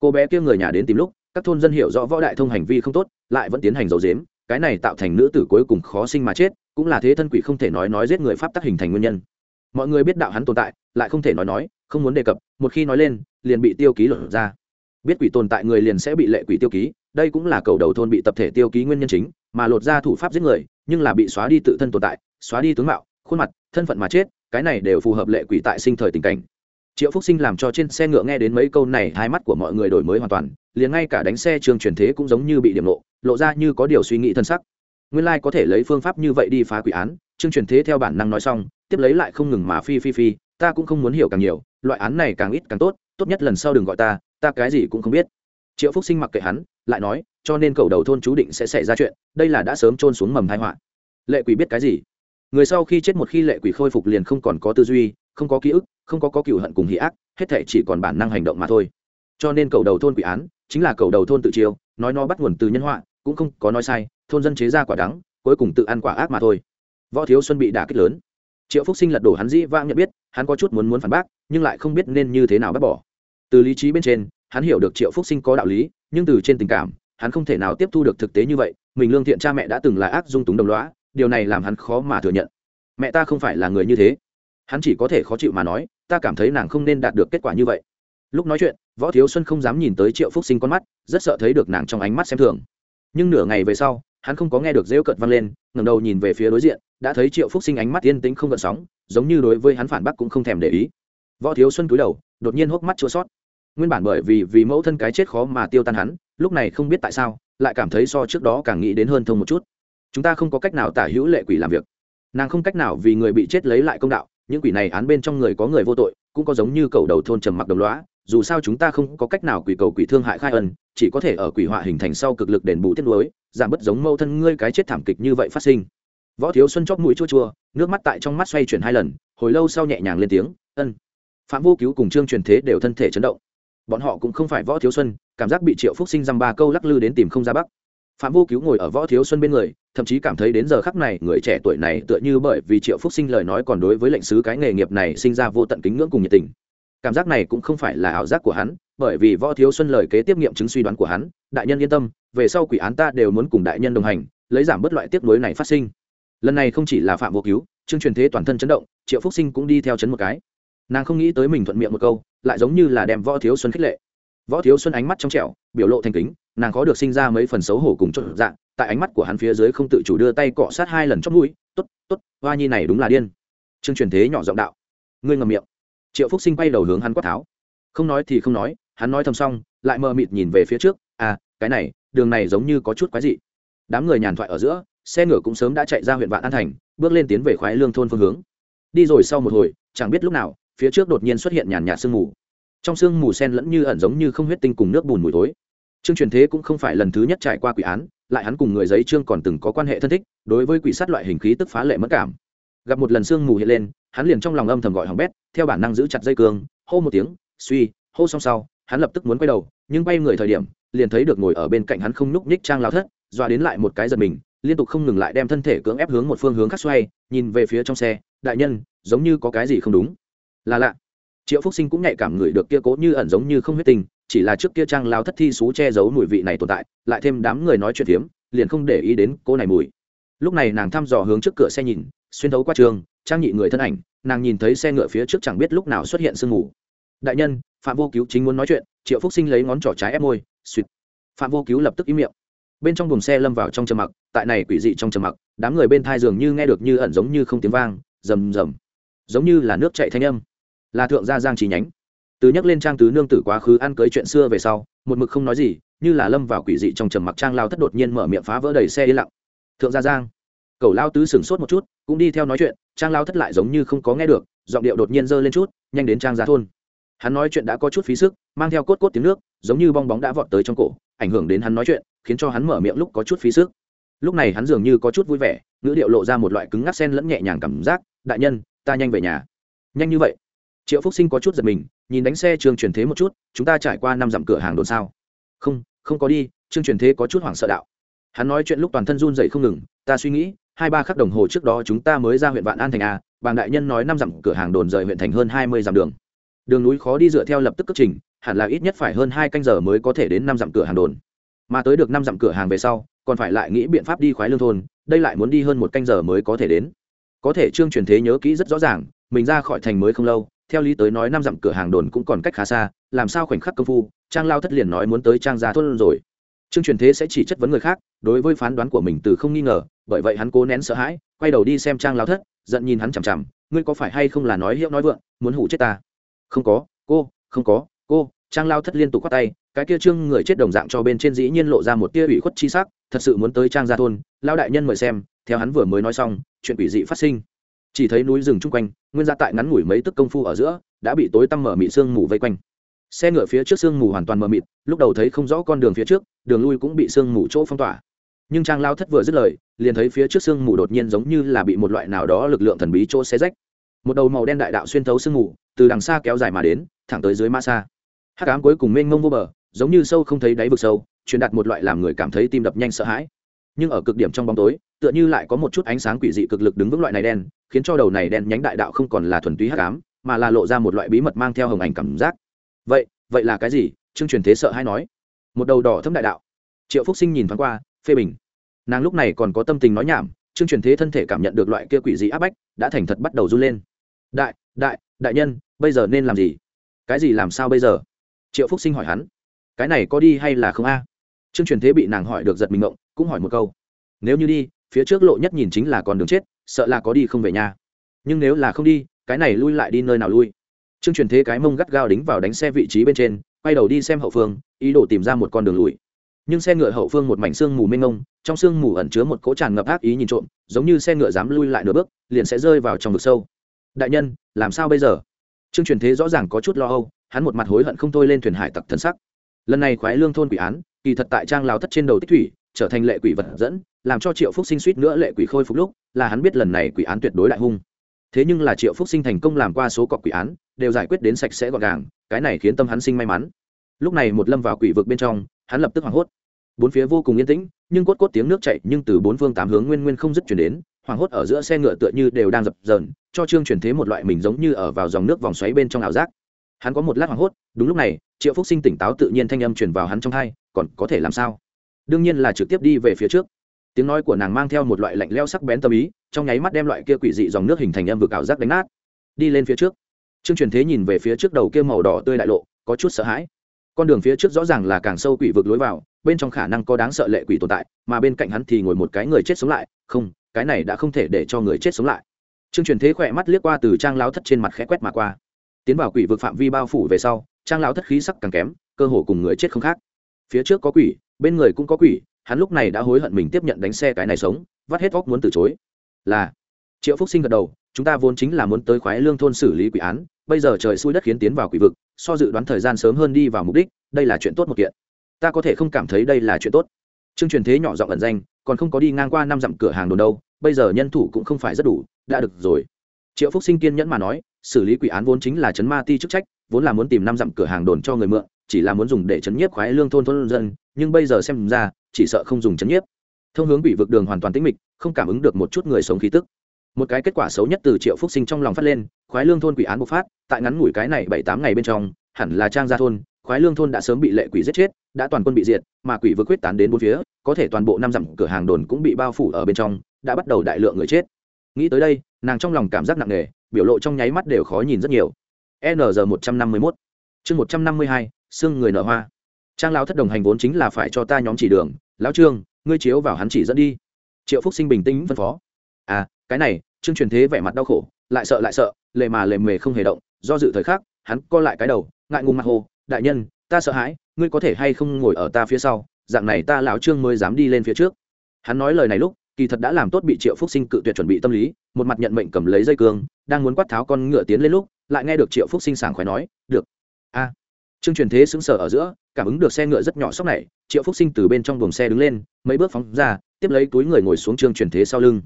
Cô bé kia người nhà đến tìm lúc, các thôn dân hiểu rõ võ đại thông hành vi không tốt, lại vẫn tiến hành dấu dếm cái này tạo thành nữ tử cuối cùng khó sinh mà chết, cũng là thế thân quỷ không thể nói nói giết người pháp tắc hình thành nguyên nhân. Mọi người biết đạo hắn tồn tại, lại không thể nói nói, không muốn đề cập, một khi nói lên, liền bị tiêu ký luận ra biết quỷ tồn tại người liền sẽ bị lệ quỷ tiêu ký, đây cũng là cầu đầu thôn bị tập thể tiêu ký nguyên nhân chính, mà lột ra thủ pháp giết người, nhưng là bị xóa đi tự thân tồn tại, xóa đi tướng mạo, khuôn mặt, thân phận mà chết, cái này đều phù hợp lệ quỷ tại sinh thời tình cảnh. Triệu phúc sinh làm cho trên xe ngựa nghe đến mấy câu này, hai mắt của mọi người đổi mới hoàn toàn, liền ngay cả đánh xe trường truyền thế cũng giống như bị điểm lộ lộ ra như có điều suy nghĩ thân sắc. Nguyên lai có thể lấy phương pháp như vậy đi phá quỷ án trương truyền thế theo bản năng nói xong, tiếp lấy lại không ngừng mà phi phi phi, ta cũng không muốn hiểu càng nhiều, loại án này càng ít càng tốt tốt nhất lần sau đừng gọi ta ta cái gì cũng không biết. Triệu phúc sinh mặc kệ hắn, lại nói, cho nên cầu đầu thôn chú định sẽ xảy ra chuyện, đây là đã sớm trôn xuống mầm thái họa. Lệ quỷ biết cái gì? Người sau khi chết một khi lệ quỷ khôi phục liền không còn có tư duy, không có ký ức, không có có cựu hận cùng hỷ ác, hết thể chỉ còn bản năng hành động mà thôi. Cho nên cầu đầu thôn quỷ án, chính là cầu đầu thôn tự chiêu, nói nó bắt nguồn từ nhân họa, cũng không có nói sai, thôn dân chế ra quả đắng, cuối cùng tự ăn quả ác mà thôi. Võ thiếu xuân bị đả kích lớn. Triệu phúc sinh lật đổ hắn dĩ vãng nhận biết, hắn có chút muốn muốn phản bác, nhưng lại không biết nên như thế nào bác bỏ từ lý trí bên trên, hắn hiểu được triệu phúc sinh có đạo lý, nhưng từ trên tình cảm, hắn không thể nào tiếp thu được thực tế như vậy. Mình lương thiện cha mẹ đã từng là ác dung túng đồng loá điều này làm hắn khó mà thừa nhận. Mẹ ta không phải là người như thế. Hắn chỉ có thể khó chịu mà nói, ta cảm thấy nàng không nên đạt được kết quả như vậy. Lúc nói chuyện, võ thiếu xuân không dám nhìn tới triệu phúc sinh con mắt, rất sợ thấy được nàng trong ánh mắt xem thường. Nhưng nửa ngày về sau, hắn không có nghe được rêu cận văng lên, ngẩng đầu nhìn về phía đối diện, đã thấy triệu phúc sinh ánh mắt yên tĩnh không gợn sóng, giống như đối với hắn phản bác cũng không thèm để ý. Võ thiếu xuân cúi đầu, đột nhiên hốc mắt chua sót nguyên bản bởi vì vì mẫu thân cái chết khó mà tiêu tan hắn, lúc này không biết tại sao, lại cảm thấy so trước đó càng nghĩ đến hơn thông một chút. Chúng ta không có cách nào tả hữu lệ quỷ làm việc. Nàng không cách nào vì người bị chết lấy lại công đạo, những quỷ này án bên trong người có người vô tội, cũng có giống như cầu đầu thôn trầm mặc đồng lõa. dù sao chúng ta không có cách nào quỷ cầu quỷ thương hại khai ân, chỉ có thể ở quỷ họa hình thành sau cực lực đền bù tiết lối giảm bớt giống mâu thân ngươi cái chết thảm kịch như vậy phát sinh. Võ thiếu xuân chóp mũi chua chua, nước mắt tại trong mắt xoay chuyển hai lần, hồi lâu sau nhẹ nhàng lên tiếng, ân. Phạm vô cứu cùng trương truyền thế đều thân thể chấn động bọn họ cũng không phải võ thiếu xuân, cảm giác bị triệu phúc sinh dăm ba câu lắc lư đến tìm không ra bắc. Phạm vô cứu ngồi ở võ thiếu xuân bên người, thậm chí cảm thấy đến giờ khắc này người trẻ tuổi này tựa như bởi vì triệu phúc sinh lời nói còn đối với lệnh sứ cái nghề nghiệp này sinh ra vô tận kính ngưỡng cùng nhiệt tình. Cảm giác này cũng không phải là ảo giác của hắn, bởi vì võ thiếu xuân lời kế tiếp nghiệm chứng suy đoán của hắn, đại nhân yên tâm, về sau quỷ án ta đều muốn cùng đại nhân đồng hành, lấy giảm bớt loại tiếp nối này phát sinh. Lần này không chỉ là phạm vô cứu, chương truyền thế toàn thân chấn động, triệu phúc sinh cũng đi theo chấn một cái. Nàng không nghĩ tới mình thuận miệng một câu lại giống như là đem võ thiếu xuân khích lệ. Võ thiếu xuân ánh mắt trong trẻo, biểu lộ thành kính, nàng có được sinh ra mấy phần xấu hổ cùng chốt dạng tại ánh mắt của hắn phía dưới không tự chủ đưa tay cọ sát hai lần chót mũi t ố t t ố t hoa nhi này đúng là điên. Chương truyền thế nhỏ giọng đạo. Ngươi ngầm miệng. Triệu phúc sinh quay đầu hướng hắn quát tháo. Không nói thì không nói, hắn nói thầm xong, lại mờ mịt nhìn về phía trước à cái này, đường này giống như có chút quái dị. Đám người nhàn thoại ở giữa, xe ngựa cũng sớm đã chạy ra huyện vạn an thành, bước lên tiến về khoái lương thôn phương hướng. Đi rồi sau một hồi, chẳng biết lúc nào phía trước đột nhiên xuất hiện nhàn nhạt sương mù. Trong sương mù sen lẫn như ẩn giống như không huyết tinh cùng nước bùn mùi tối trương truyền thế cũng không phải lần thứ nhất trải qua quỷ án, lại hắn cùng người giấy trương còn từng có quan hệ thân thích, đối với quỷ sát loại hình khí tức phá lệ mất cảm. Gặp một lần sương mù hiện lên, hắn liền trong lòng âm thầm gọi hỏng bét, theo bản năng giữ chặt dây cương, hô một tiếng, suy, hô xong sau, hắn lập tức muốn quay đầu, nhưng bay người thời điểm, liền thấy được ngồi ở bên cạnh hắn không nhúc nhích trang lao thất doa đến lại một cái giật mình, liên tục không ngừng lại đem thân thể cưỡng ép hướng một phương hướng khác xoay, nhìn về phía trong xe, đại nhân, giống như có cái gì không đúng là lạ. Triệu phúc sinh cũng nhạy cảm người được kia cố như ẩn giống như không huyết tình, chỉ là trước kia trang lao thất thi xú che giấu mùi vị này tồn tại, lại thêm đám người nói chuyện phiếm, liền không để ý đến cô này mùi. Lúc này nàng thăm dò hướng trước cửa xe nhìn, xuyên thấu qua trường, trang nhị người thân ảnh, nàng nhìn thấy xe ngựa phía trước chẳng biết lúc nào xuất hiện sương mù. Đại nhân, phạm vô cứu chính muốn nói chuyện. Triệu phúc sinh lấy ngón trỏ trái ép môi suỵt phạm vô cứu lập tức im miệng. Bên trong buồng xe lâm vào trong trầm mặc, tại này quỷ dị trong trầm mặc, đám người bên thai dường như nghe được như ẩn giống như không tiếng vang, rầm rầm. Giống như là nước chạy thanh âm là thượng gia giang trí nhánh. Từ nhắc lên trang tứ nương tử quá khứ ăn cưới chuyện xưa về sau, một mực không nói gì, như là lâm vào quỷ dị trong trầm mặc trang lao thất đột nhiên mở miệng phá vỡ đầy xe yên lặng. Thượng gia giang. Cầu lao tứ sửng sốt một chút, cũng đi theo nói chuyện, trang lao thất lại giống như không có nghe được, giọng điệu đột nhiên giơ lên chút, nhanh đến trang gia thôn. Hắn nói chuyện đã có chút phí sức, mang theo cốt cốt tiếng nước, giống như bong bóng đã vọt tới trong cổ, ảnh hưởng đến hắn nói chuyện, khiến cho hắn mở miệng lúc có chút phí sức. Lúc này hắn dường như có chút vui vẻ, ngữ điệu lộ ra một loại cứng ngắc sen lẫn nhẹ nhàng cảm giác, đại nhân, ta nhanh về nhà. Nhanh như vậy triệu phúc sinh có chút giật mình, nhìn đánh xe trường truyền thế một chút, chúng ta trải qua năm dặm cửa hàng đồn sao? Không không có đi, trương truyền thế có chút hoảng sợ đạo. Hắn nói chuyện lúc toàn thân run dậy không ngừng, ta suy nghĩ, hai ba khắc đồng hồ trước đó chúng ta mới ra huyện vạn an thành a, bàng đại nhân nói năm dặm cửa hàng đồn rời huyện thành hơn hai mươi dặm đường. Đường núi khó đi dựa theo lập tức cất trình, hẳn là ít nhất phải hơn hai canh giờ mới có thể đến năm dặm cửa hàng đồn. Mà tới được năm dặm cửa hàng về sau, còn phải lại nghĩ biện pháp đi khoái lương thôn, đây lại muốn đi hơn một canh giờ mới có thể đến. Có thể trương truyền thế nhớ kỹ rất rõ ràng, mình ra khỏi thành mới không lâu theo lý tới nói năm dặm cửa hàng đồn cũng còn cách khá xa, làm sao khoảnh khắc công phu, trang lao thất liền nói muốn tới trang gia thôn rồi. Trương truyền thế sẽ chỉ chất vấn người khác, đối với phán đoán của mình từ không nghi ngờ, bởi vậy hắn cố nén sợ hãi, quay đầu đi xem trang lao thất, giận nhìn hắn chằm chằm, ngươi có phải hay không là nói hiệu nói vượng, muốn hủ chết ta? Không có, cô, không có, cô. Trang lao thất liên tục khoát tay, cái kia trương người chết đồng dạng cho bên trên dĩ nhiên lộ ra một tia ủy khuất chi sắc, thật sự muốn tới trang gia thôn lao đại nhân mời xem, theo hắn vừa mới nói xong, chuyện quỷ dị phát sinh chỉ thấy núi rừng chung quanh, nguyên gia tại ngắn ngủi mấy tức công phu ở giữa, đã bị tối tăm mở mị sương mù vây quanh. Xe ngựa phía trước sương mù hoàn toàn mờ mịt, lúc đầu thấy không rõ con đường phía trước, đường lui cũng bị sương mù chỗ phong tỏa. Nhưng trang lao thất vừa dứt lời, liền thấy phía trước sương mù đột nhiên giống như là bị một loại nào đó lực lượng thần bí chỗ xé rách. Một đầu màu đen đại đạo xuyên thấu sương mù, từ đằng xa kéo dài mà đến, thẳng tới dưới ma xa hắc ám cuối cùng mênh mông vô bờ, giống như sâu không thấy đáy vực sâu, truyền đạt một loại làm người cảm thấy tim đập nhanh sợ hãi nhưng ở cực điểm trong bóng tối, tựa như lại có một chút ánh sáng quỷ dị cực lực đứng vững loại này đen, khiến cho đầu này đen nhánh đại đạo không còn là thuần túy hắc ám, mà là lộ ra một loại bí mật mang theo hồng ảnh cảm giác. Vậy vậy là cái gì? Trương truyền thế sợ hay nói. Một đầu đỏ thâm đại đạo. Triệu phúc sinh nhìn thoáng qua, phê bình. Nàng lúc này còn có tâm tình nói nhảm, trương truyền thế thân thể cảm nhận được loại kia quỷ dị áp bách, đã thành thật bắt đầu run lên. Đại đại đại nhân, bây giờ nên làm gì? Cái gì làm sao bây giờ? Triệu phúc sinh hỏi hắn. Cái này có đi hay là không a? Trương truyền thế bị nàng hỏi được giật mình ngộng cũng hỏi một câu. Nếu như đi, phía trước lộ nhất nhìn chính là con đường chết, sợ là có đi không về nhà. Nhưng nếu là không đi, cái này lui lại đi nơi nào lui? Trương truyền thế cái mông gắt gao đính vào đánh xe vị trí bên trên, quay đầu đi xem hậu phương, ý đồ tìm ra một con đường lùi. Nhưng xe ngựa hậu phương một mảnh xương mù mênh ngông trong xương mù ẩn chứa một cỗ tràn ngập ác ý nhìn trộm, giống như xe ngựa dám lui lại nửa bước, liền sẽ rơi vào trong vực sâu. Đại nhân, làm sao bây giờ? Trương truyền thế rõ ràng có chút lo âu, hắn một mặt hối hận không thôi lên thuyền hải tặc thân sắc. Lần này khoái lương thôn quỷ án, kỳ thật tại trang lao thất trên đầu tích thủy trở thành lệ quỷ vật dẫn, làm cho triệu phúc sinh suýt nữa lệ quỷ khôi phục lúc, là hắn biết lần này quỷ án tuyệt đối đại hung. Thế nhưng là triệu phúc sinh thành công làm qua số cọc quỷ án, đều giải quyết đến sạch sẽ gọn gàng, cái này khiến tâm hắn sinh may mắn. Lúc này một lâm vào quỷ vực bên trong, hắn lập tức hoảng hốt. Bốn phía vô cùng yên tĩnh, nhưng cốt cốt tiếng nước chảy nhưng từ bốn phương tám hướng nguyên nguyên không dứt chuyển đến, hoảng hốt ở giữa xe ngựa tựa như đều đang dập dờn, cho trương chuyển thế một loại mình giống như ở vào dòng nước vòng xoáy bên trong ảo giác. Hắn có một lát hoảng hốt, đúng lúc này, triệu phúc sinh tỉnh táo tự nhiên thanh âm truyền vào hắn trong hai còn có thể làm sao? Đương nhiên là trực tiếp đi về phía trước. Tiếng nói của nàng mang theo một loại lạnh leo sắc bén tâm ý, trong nháy mắt đem loại kia quỷ dị dòng nước hình thành âm vực ảo giác đánh nát. Đi lên phía trước. Trương truyền thế nhìn về phía trước đầu kia màu đỏ tươi đại lộ, có chút sợ hãi. Con đường phía trước rõ ràng là càng sâu quỷ vực lối vào, bên trong khả năng có đáng sợ lệ quỷ tồn tại, mà bên cạnh hắn thì ngồi một cái người chết sống lại. Không, cái này đã không thể để cho người chết sống lại. Trương truyền thế khỏe mắt liếc qua từ trang lao thất trên mặt khẽ quét mà qua. Tiến vào quỷ vực phạm vi bao phủ về sau, trang lao thất khí sắc càng kém, cơ hồ cùng người chết không khác. Phía trước có quỷ bên người cũng có quỷ, hắn lúc này đã hối hận mình tiếp nhận đánh xe cái này sống, vắt hết óc muốn từ chối. Là, triệu phúc sinh gật đầu, chúng ta vốn chính là muốn tới khoái lương thôn xử lý quỷ án, bây giờ trời xui đất khiến tiến vào quỷ vực, so dự đoán thời gian sớm hơn đi vào mục đích, đây là chuyện tốt một kiện. Ta có thể không cảm thấy đây là chuyện tốt. Chương truyền thế nhỏ giọng ẩn danh, còn không có đi ngang qua năm dặm cửa hàng đồn đâu, bây giờ nhân thủ cũng không phải rất đủ, đã được rồi. Triệu phúc sinh kiên nhẫn mà nói, xử lý quỷ án vốn chính là chấn ma ti chức trách, vốn là muốn tìm năm dặm cửa hàng đồn cho người mượn, chỉ là muốn dùng để chấn nhiếp khoái lương thôn thôn dân nhưng bây giờ xem ra, chỉ sợ không dùng chấn nhiếp. Thông hướng bị vực đường hoàn toàn tĩnh mịch, không cảm ứng được một chút người sống khí tức. Một cái kết quả xấu nhất từ triệu phúc sinh trong lòng phát lên, khoái lương thôn quỷ án bộc phát, tại ngắn ngủi cái này bảy tám ngày bên trong, hẳn là trang gia thôn, khoái lương thôn đã sớm bị lệ quỷ giết chết, đã toàn quân bị diệt, mà quỷ vừa quyết tán đến bốn phía, có thể toàn bộ năm dặm cửa hàng đồn cũng bị bao phủ ở bên trong, đã bắt đầu đại lượng người chết. Nghĩ tới đây, nàng trong lòng cảm giác nặng nề, biểu lộ trong nháy mắt đều khó nhìn rất nhiều. Nr một trăm năm mươi mốt. Chương một trăm năm mươi hai, xương người nở hoa trang lão thất đồng hành vốn chính là phải cho ta nhóm chỉ đường, lão trương, ngươi chiếu vào hắn chỉ dẫn đi. Triệu phúc sinh bình tĩnh phân phó. À cái này, trương truyền thế vẻ mặt đau khổ, lại sợ lại sợ lề mà lề mề không hề động, do dự thời khắc, hắn co lại cái đầu, ngại ngùng mặt hồ, đại nhân, ta sợ hãi, ngươi có thể hay không ngồi ở ta phía sau, dạng này ta lão trương mới dám đi lên phía trước. Hắn nói lời này lúc, kỳ thật đã làm tốt bị triệu phúc sinh cự tuyệt chuẩn bị tâm lý, một mặt nhận mệnh cầm lấy dây cương, đang muốn quát tháo con ngựa tiến lên lúc, lại nghe được triệu phúc sinh sảng khoái nói, được trương truyền thế sững sờ ở giữa, cảm ứng được xe ngựa rất nhỏ sóc này, triệu phúc sinh từ bên trong buồng xe đứng lên, mấy bước phóng ra, tiếp lấy túi người ngồi xuống trương truyền thế sau lưng.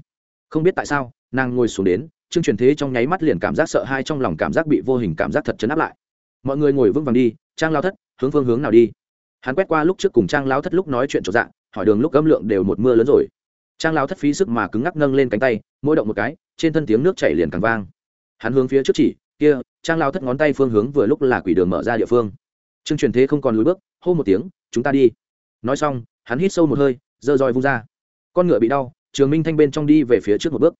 Không biết tại sao, nàng ngồi xuống đến, trương truyền thế trong nháy mắt liền cảm giác sợ hai trong lòng cảm giác bị vô hình cảm giác thật chấn áp lại. Mọi người ngồi vững vàng đi, trang lao thất, hướng phương hướng nào đi? Hắn quét qua lúc trước cùng trang lao thất lúc nói chuyện chỗ dạng, hỏi đường lúc gấm lượng đều một mưa lớn rồi. Trang lao thất phí sức mà cứng ngắc nâng lên cánh tay, mỗi động một cái, trên thân tiếng nước chảy liền càng vang. Hắn hướng phía trước chỉ, kia, trang lao thất ngón tay phương hướng vừa lúc là quỷ đường mở ra địa phương trương truyền thế không còn lùi bước, hô một tiếng, chúng ta đi. Nói xong, hắn hít sâu một hơi, giơ roi vung ra. Con ngựa bị đau, trường minh thanh bên trong đi về phía trước một bước.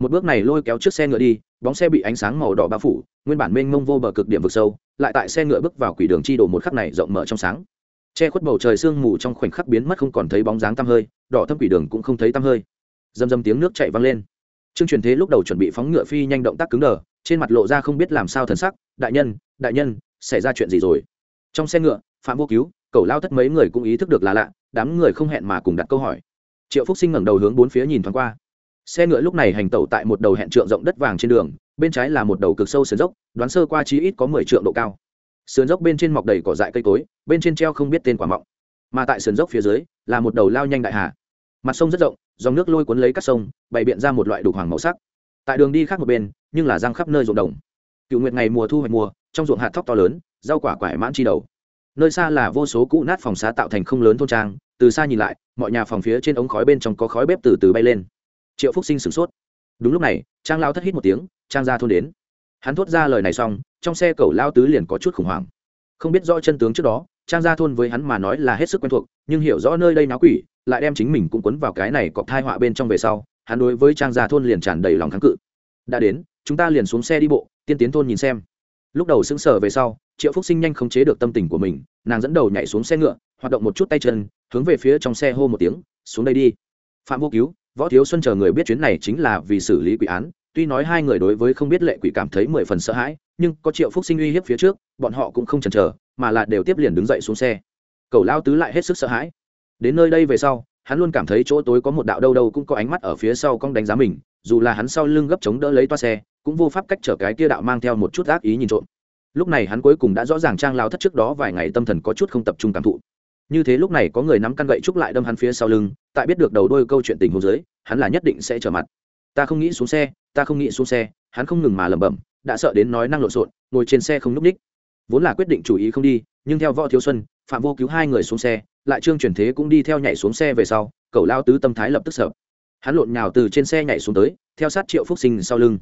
Một bước này lôi kéo trước xe ngựa đi, bóng xe bị ánh sáng màu đỏ bao phủ, nguyên bản mênh mông vô bờ cực điểm vực sâu, lại tại xe ngựa bước vào quỷ đường chi đổ một khắc này rộng mở trong sáng. Che khuất bầu trời sương mù trong khoảnh khắc biến mất không còn thấy bóng dáng tăm hơi, đỏ thâm quỷ đường cũng không thấy tăm hơi. Dầm dầm tiếng nước chạy văng lên. Trương truyền thế lúc đầu chuẩn bị phóng ngựa phi nhanh động tác cứng đờ, trên mặt lộ ra không biết làm sao thần sắc, đại nhân đại nhân, xảy ra chuyện gì rồi? Trong xe ngựa, phạm vô cứu cầu lao thất mấy người cũng ý thức được là lạ, đám người không hẹn mà cùng đặt câu hỏi. Triệu phúc sinh ngẩng đầu hướng bốn phía nhìn thoáng qua. Xe ngựa lúc này hành tẩu tại một đầu hẹn trượng rộng đất vàng trên đường, bên trái là một đầu cực sâu sườn dốc, đoán sơ qua chí ít có mười trượng độ cao. Sườn dốc bên trên mọc đầy cỏ dại cây cối, bên trên treo không biết tên quả mọng. Mà tại sườn dốc phía dưới, là một đầu lao nhanh đại hà. Mặt sông rất rộng, dòng nước lôi cuốn lấy các sông, bày biện ra một loại đục hoàng màu sắc. Tại đường đi khác một bên, nhưng là răng khắp nơi ruộng đồng cựu nguyệt ngày mùa thu hoạch mùa, trong ruộng hạt thóc to lớn, rau quả quải mãn chi đầu. Nơi xa là vô số cũ nát phòng xá tạo thành không lớn thôn trang, từ xa nhìn lại, mọi nhà phòng phía trên ống khói bên trong có khói bếp từ từ bay lên. Triệu phúc sinh sửng sốt. Đúng lúc này, trang lao thất hít một tiếng, trang ra thôn đến. Hắn thốt ra lời này xong, trong xe cầu lao tứ liền có chút khủng hoảng. Không biết rõ chân tướng trước đó, trang gia thôn với hắn mà nói là hết sức quen thuộc, nhưng hiểu rõ nơi đây náo quỷ, lại đem chính mình cũng quấn vào cái này cọp thai họa bên trong về sau, hắn đối với trang gia thôn liền tràn đầy lòng kháng cự. Đã đến, chúng ta liền xuống xe đi bộ tiên tiến thôn nhìn xem. Lúc đầu sững sờ về sau, triệu phúc sinh nhanh không chế được tâm tình của mình, nàng dẫn đầu nhảy xuống xe ngựa, hoạt động một chút tay chân, hướng về phía trong xe hô một tiếng, xuống đây đi. Phạm vô cứu, võ thiếu xuân chờ người biết chuyến này chính là vì xử lý quỷ án, tuy nói hai người đối với không biết lệ quỷ cảm thấy mười phần sợ hãi, nhưng có triệu phúc sinh uy hiếp phía trước, bọn họ cũng không chần chờ, mà là đều tiếp liền đứng dậy xuống xe. Cầu lao tứ lại hết sức sợ hãi. Đến nơi đây về sau, hắn luôn cảm thấy chỗ tối có một đạo đâu đâu cũng có ánh mắt ở phía sau cong đánh giá mình, dù là hắn sau lưng gấp chống đỡ lấy toa xe cũng vô pháp cách trở cái kia đạo mang theo một chút ác ý nhìn trộm. Lúc này hắn cuối cùng đã rõ ràng trang lao thất trước đó vài ngày tâm thần có chút không tập trung cảm thụ. Như thế lúc này có người nắm căn gậy trúc lại đâm hắn phía sau lưng, tại biết được đầu đôi câu chuyện tình huống dưới, hắn là nhất định sẽ trở mặt. Ta không nghĩ xuống xe, ta không nghĩ xuống xe, hắn không ngừng mà lẩm bẩm, đã sợ đến nói năng lộn xộn, ngồi trên xe không núp ních. Vốn là quyết định chủ ý không đi, nhưng theo võ thiếu xuân, phạm vô cứu hai người xuống xe, lại trương chuyển thế cũng đi theo nhảy xuống xe về sau cậu lao tứ tâm thái lập tức sợ. Hắn lộn nhào từ trên xe nhảy xuống tới, theo sát triệu phúc sinh sau lưng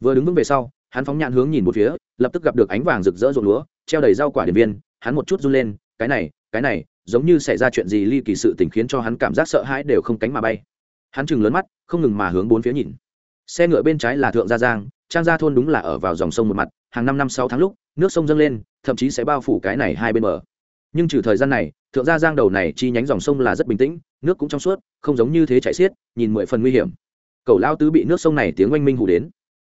vừa đứng vững về sau, hắn phóng nhãn hướng nhìn một phía, lập tức gặp được ánh vàng rực rỡ ruộng lúa, treo đầy rau quả điện viên, hắn một chút run lên, cái này cái này, giống như xảy ra chuyện gì ly kỳ sự tình khiến cho hắn cảm giác sợ hãi đều không cánh mà bay. Hắn chừng lớn mắt, không ngừng mà hướng bốn phía nhìn. Xe ngựa bên trái là thượng gia giang, trang gia thôn đúng là ở vào dòng sông một mặt, hàng năm năm sáu tháng lúc, nước sông dâng lên, thậm chí sẽ bao phủ cái này hai bên bờ. Nhưng trừ thời gian này, thượng gia giang đầu này chi nhánh dòng sông là rất bình tĩnh, nước cũng trong suốt, không giống như thế chạy xiết, nhìn mười phần nguy hiểm. Cầu lao tứ bị nước sông này tiếng oanh minh hủ đến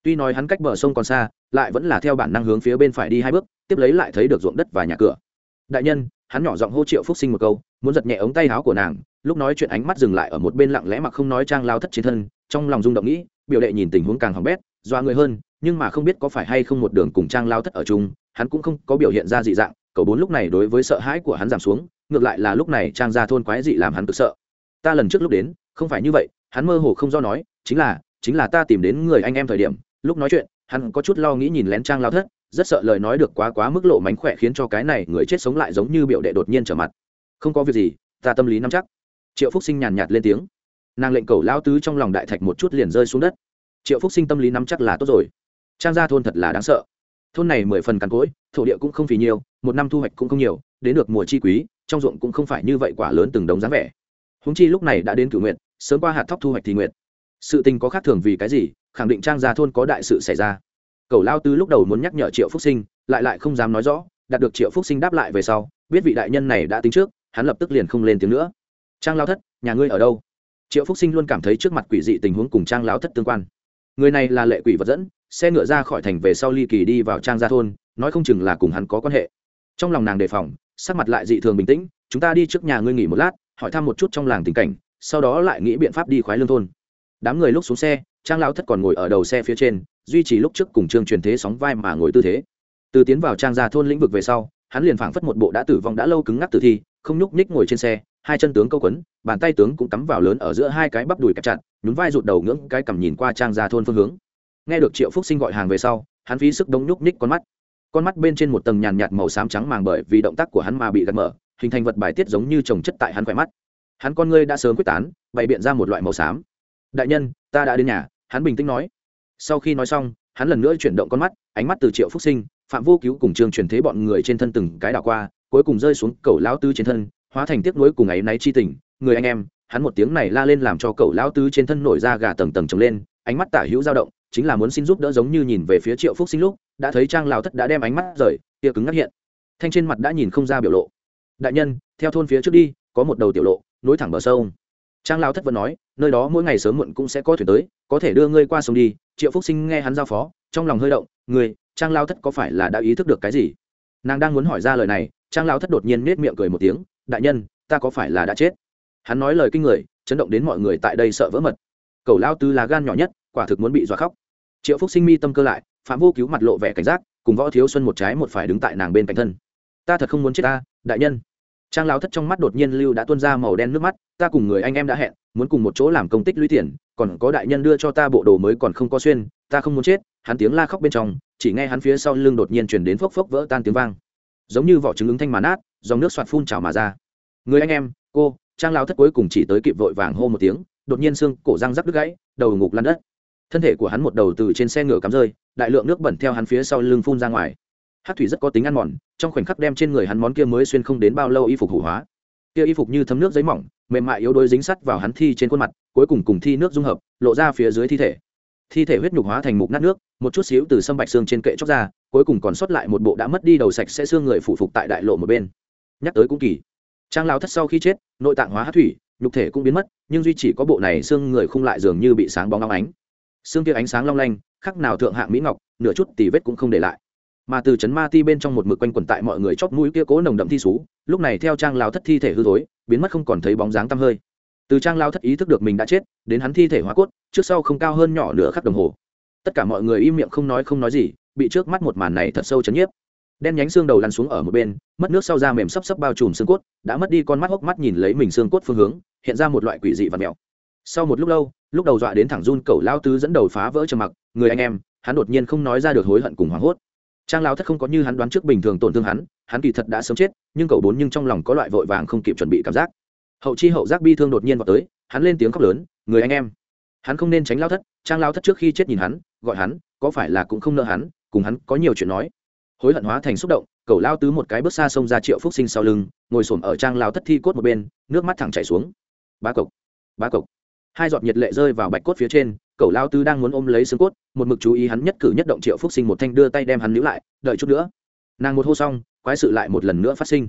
tuy nói hắn cách bờ sông còn xa, lại vẫn là theo bản năng hướng phía bên phải đi hai bước, tiếp lấy lại thấy được ruộng đất và nhà cửa. Đại nhân, hắn nhỏ giọng hô triệu phúc sinh một câu, muốn giật nhẹ ống tay áo của nàng, lúc nói chuyện ánh mắt dừng lại ở một bên lặng lẽ mà không nói trang lao thất trên thân, trong lòng rung động nghĩ, biểu đệ nhìn tình huống càng hỏng bét doa người hơn, nhưng mà không biết có phải hay không một đường cùng trang lao thất ở chung, hắn cũng không có biểu hiện ra dị dạng, cậu bốn lúc này đối với sợ hãi của hắn giảm xuống, ngược lại là lúc này trang ra thôn quái dị làm hắn cực sợ. Ta lần trước lúc đến, không phải như vậy, hắn mơ hồ không do nói, chính là chính là ta tìm đến người anh em thời điểm lúc nói chuyện, hắn có chút lo nghĩ nhìn lén trang lao thất, rất sợ lời nói được quá quá mức lộ mánh khỏe khiến cho cái này người chết sống lại giống như biểu đệ đột nhiên trở mặt. Không có việc gì, ta tâm lý nắm chắc. Triệu phúc sinh nhàn nhạt lên tiếng. Nàng lệnh cầu lao tứ trong lòng đại thạch một chút liền rơi xuống đất. Triệu phúc sinh tâm lý nắm chắc là tốt rồi. Trang gia thôn thật là đáng sợ. Thôn này mười phần cằn cỗi, thổ địa cũng không phì nhiều, một năm thu hoạch cũng không nhiều, đến được mùa chi quý, trong ruộng cũng không phải như vậy quả lớn từng đống dáng vẻ. Húng chi lúc này đã đến cử nguyện sớm qua hạt thóc thu hoạch thì nguyện sự tình có khác thường vì cái gì khẳng định trang gia thôn có đại sự xảy ra. Cầu lao tứ lúc đầu muốn nhắc nhở triệu phúc sinh, lại lại không dám nói rõ, đạt được triệu phúc sinh đáp lại về sau, biết vị đại nhân này đã tính trước, hắn lập tức liền không lên tiếng nữa. Trang lao thất, nhà ngươi ở đâu? Triệu phúc sinh luôn cảm thấy trước mặt quỷ dị tình huống cùng trang lao thất tương quan. Người này là lệ quỷ vật dẫn, xe ngựa ra khỏi thành về sau ly kỳ đi vào trang gia thôn, nói không chừng là cùng hắn có quan hệ. Trong lòng nàng đề phòng, sắc mặt lại dị thường bình tĩnh, chúng ta đi trước nhà ngươi nghỉ một lát, hỏi thăm một chút trong làng tình cảnh, sau đó lại nghĩ biện pháp đi khoái lương thôn đám người lúc xuống xe, trang lao thất còn ngồi ở đầu xe phía trên, duy trì lúc trước cùng trương truyền thế sóng vai mà ngồi tư thế. Từ tiến vào trang gia thôn lĩnh vực về sau, hắn liền phảng phất một bộ đã tử vong đã lâu cứng ngắc tử thi, không nhúc nhích ngồi trên xe, hai chân tướng câu quấn, bàn tay tướng cũng cắm vào lớn ở giữa hai cái bắp đùi kẹp chặt, nhún vai rụt đầu ngưỡng cái cầm nhìn qua trang gia thôn phương hướng. Nghe được triệu phúc sinh gọi hàng về sau, hắn phí sức đống nhúc nhích con mắt. Con mắt bên trên một tầng nhàn nhạt màu xám trắng màng bởi vì động tác của hắn mà bị gạt mở, hình thành vật bài tiết giống như trồng chất tại hắn khỏe mắt. Hắn con ngươi đã sớm quyết tán, bày biện ra một loại màu xám đại nhân, ta đã đến nhà. Hắn bình tĩnh nói. Sau khi nói xong, hắn lần nữa chuyển động con mắt, ánh mắt từ triệu phúc sinh, phạm vô cứu cùng trương truyền thế bọn người trên thân từng cái đảo qua, cuối cùng rơi xuống cầu lão tứ trên thân, hóa thành tiếc nuối cùng ấy náy chi tình. Người anh em, hắn một tiếng này la lên làm cho cậu lão tứ trên thân nổi ra gà tầng tầng trồng lên, ánh mắt tả hữu dao động, chính là muốn xin giúp đỡ giống như nhìn về phía triệu phúc sinh lúc, đã thấy trang lao thất đã đem ánh mắt rời, tia cứng ngắt hiện. Thanh trên mặt đã nhìn không ra biểu lộ. Đại nhân, theo thôn phía trước đi, có một đầu tiểu lộ, nối thẳng bờ sông trang lao thất vẫn nói, nơi đó mỗi ngày sớm muộn cũng sẽ có thuyền tới, có thể đưa ngươi qua sông đi. Triệu phúc sinh nghe hắn giao phó, trong lòng hơi động người trang lao thất có phải là đã ý thức được cái gì? Nàng đang muốn hỏi ra lời này, trang lao thất đột nhiên nết miệng cười một tiếng, đại nhân, ta có phải là đã chết? Hắn nói lời kinh người, chấn động đến mọi người tại đây sợ vỡ mật. Cầu lao tư là gan nhỏ nhất, quả thực muốn bị dọa khóc. Triệu phúc sinh mi tâm cơ lại, phạm vô cứu mặt lộ vẻ cảnh giác, cùng võ thiếu xuân một trái một phải đứng tại nàng bên cạnh thân. Ta thật không muốn chết ta, đại nhân trang lao thất trong mắt đột nhiên lưu đã tuôn ra màu đen nước mắt, ta cùng người anh em đã hẹn, muốn cùng một chỗ làm công tích lũy tiền, còn có đại nhân đưa cho ta bộ đồ mới còn không có xuyên, ta không muốn chết. Hắn tiếng la khóc bên trong, chỉ nghe hắn phía sau lưng đột nhiên chuyển đến phốc phốc vỡ tan tiếng vang. Giống như vỏ trứng ứng thanh mà nát, dòng nước soạt phun trào mà ra. Người anh em, cô. Trang lao thất cuối cùng chỉ tới kịp vội vàng hô một tiếng, đột nhiên xương cổ răng rắc đứt gãy, đầu ngục lăn đất. Thân thể của hắn một đầu từ trên xe ngựa cắm rơi, đại lượng nước bẩn theo hắn phía sau lưng phun ra ngoài hát thủy rất có tính ăn mòn, trong khoảnh khắc đem trên người hắn món kia mới xuyên không đến bao lâu y phục hủ hóa. Kia y phục như thấm nước giấy mỏng, mềm mại yếu đuối dính sắt vào hắn thi trên khuôn mặt, cuối cùng cùng thi nước dung hợp, lộ ra phía dưới thi thể. Thi thể huyết nhục hóa thành mục nát nước, một chút xíu từ sâm bạch xương trên kệ chóc ra, cuối cùng còn sót lại một bộ đã mất đi đầu sạch sẽ xương người phủ phục tại đại lộ một bên. Nhắc tới cũng kỳ. Trang lao thất sau khi chết, nội tạng hóa hát thủy, nhục thể cũng biến mất, nhưng duy chỉ có bộ này xương người không lại dường như bị sáng bóng long ánh. Xương kia ánh sáng long lanh, khắc nào thượng hạng mỹ ngọc, nửa chút tì vết cũng không để lại mà từ chấn ma ti bên trong một mực quanh quẩn tại mọi người chót mũi kia cố nồng đậm thi xú, lúc này theo trang lao thất thi thể hư thối, biến mất không còn thấy bóng dáng tăm hơi. Từ trang lao thất ý thức được mình đã chết, đến hắn thi thể hóa cốt, trước sau không cao hơn nhỏ nửa khắc đồng hồ. Tất cả mọi người im miệng không nói không nói gì, bị trước mắt một màn này thật sâu chấn nhiếp. Đen nhánh xương đầu lăn xuống ở một bên, mất nước sau da mềm sấp sấp bao trùm xương cốt, đã mất đi con mắt hốc mắt nhìn lấy mình xương cốt phương hướng, hiện ra một loại quỷ dị và mèo sau một lúc lâu, lúc đầu dọa đến thẳng run, cẩu lao tứ dẫn đầu phá vỡ trầm mặc, người anh em, hắn đột nhiên không nói ra được hối hận cùng hoảng hốt trang lao thất không có như hắn đoán trước bình thường tổn thương hắn hắn kỳ thật đã sớm chết, nhưng cậu bốn nhưng trong lòng có loại vội vàng không kịp chuẩn bị cảm giác. Hậu chi hậu giác bi thương đột nhiên vào tới, hắn lên tiếng khóc lớn, người anh em, hắn không nên tránh lao thất. Trang lao thất trước khi chết nhìn hắn, gọi hắn, có phải là cũng không nợ hắn? Cùng hắn có nhiều chuyện nói. Hối hận hóa thành xúc động, cậu lao tứ một cái bước xa sông ra triệu phúc sinh sau lưng, ngồi xổm ở trang lao thất thi cốt một bên, nước mắt thẳng chảy xuống. Ba cộc ba cộc. Hai giọt nhiệt lệ rơi vào bạch cốt phía trên cậu lao tứ đang muốn ôm lấy xương cốt, một mực chú ý hắn nhất cử nhất động triệu phúc sinh một thanh đưa tay đem hắn níu lại, đợi chút nữa. Nàng một hô xong, quái sự lại một lần nữa phát sinh.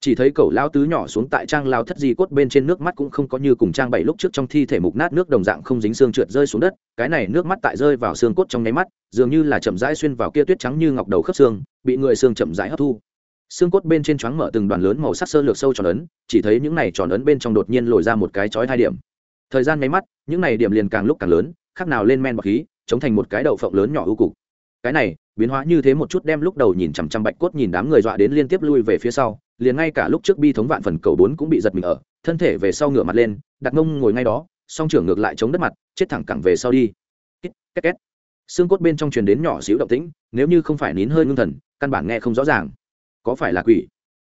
Chỉ thấy cậu lao tứ nhỏ xuống tại trang lao thất di cốt bên trên nước mắt cũng không có như cùng trang bảy lúc trước trong thi thể mục nát nước đồng dạng không dính xương trượt rơi xuống đất, cái này nước mắt tại rơi vào xương cốt trong nháy mắt, dường như là chậm rãi xuyên vào kia tuyết trắng như ngọc đầu khớp xương, bị người xương chậm rãi hấp thu. Xương cốt bên trên choáng mở từng đoàn lớn màu sắc sơ lược sâu tròn ấn, chỉ thấy những này tròn ấn bên trong đột nhiên lồi ra một cái chói hai điểm thời gian nháy mắt, những này điểm liền càng lúc càng lớn, khác nào lên men bọc khí, chống thành một cái đậu phộng lớn nhỏ ưu cục. Cái này, biến hóa như thế một chút đem lúc đầu nhìn chằm chằm bạch cốt nhìn đám người dọa đến liên tiếp lui về phía sau, liền ngay cả lúc trước bi thống vạn phần cầu bốn cũng bị giật mình ở, thân thể về sau ngửa mặt lên, đặt mông ngồi ngay đó, song trưởng ngược lại chống đất mặt, chết thẳng cẳng về sau đi. Két két. Xương cốt bên trong truyền đến nhỏ xíu động tĩnh, nếu như không phải nín hơi ngưng thần, căn bản nghe không rõ ràng. Có phải là quỷ?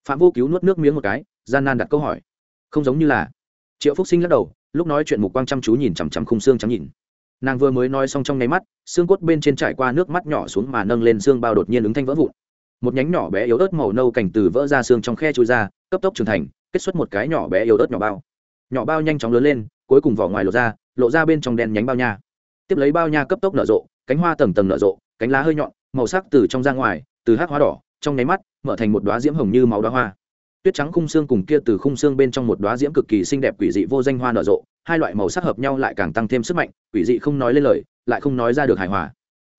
Phạm vô cứu nuốt nước miếng một cái, gian nan đặt câu hỏi. Không giống như là. Triệu phúc sinh lắc đầu lúc nói chuyện mục quang chăm chú nhìn chằm chằm khung xương trắng nhìn. Nàng vừa mới nói xong trong nháy mắt, xương cốt bên trên trải qua nước mắt nhỏ xuống mà nâng lên xương bao đột nhiên ứng thanh vỡ vụn. Một nhánh nhỏ bé yếu ớt màu nâu cành từ vỡ ra xương trong khe trôi ra, cấp tốc trưởng thành, kết xuất một cái nhỏ bé yếu ớt nhỏ bao. Nhỏ bao nhanh chóng lớn lên, cuối cùng vỏ ngoài lộ ra lộ ra bên trong đen nhánh bao nha. Tiếp lấy bao nha cấp tốc nở rộ, cánh hoa tầng tầng nở rộ, cánh lá hơi nhọn, màu sắc từ trong ra ngoài, từ hát hoa đỏ, trong nháy mắt, mở thành một đoá diễm hồng như máu đoá hoa tuyết trắng khung xương cùng kia từ khung xương bên trong một đoá diễm cực kỳ xinh đẹp quỷ dị vô danh hoa nở rộ, hai loại màu sắc hợp nhau lại càng tăng thêm sức mạnh, quỷ dị không nói lên lời, lại không nói ra được hài hòa.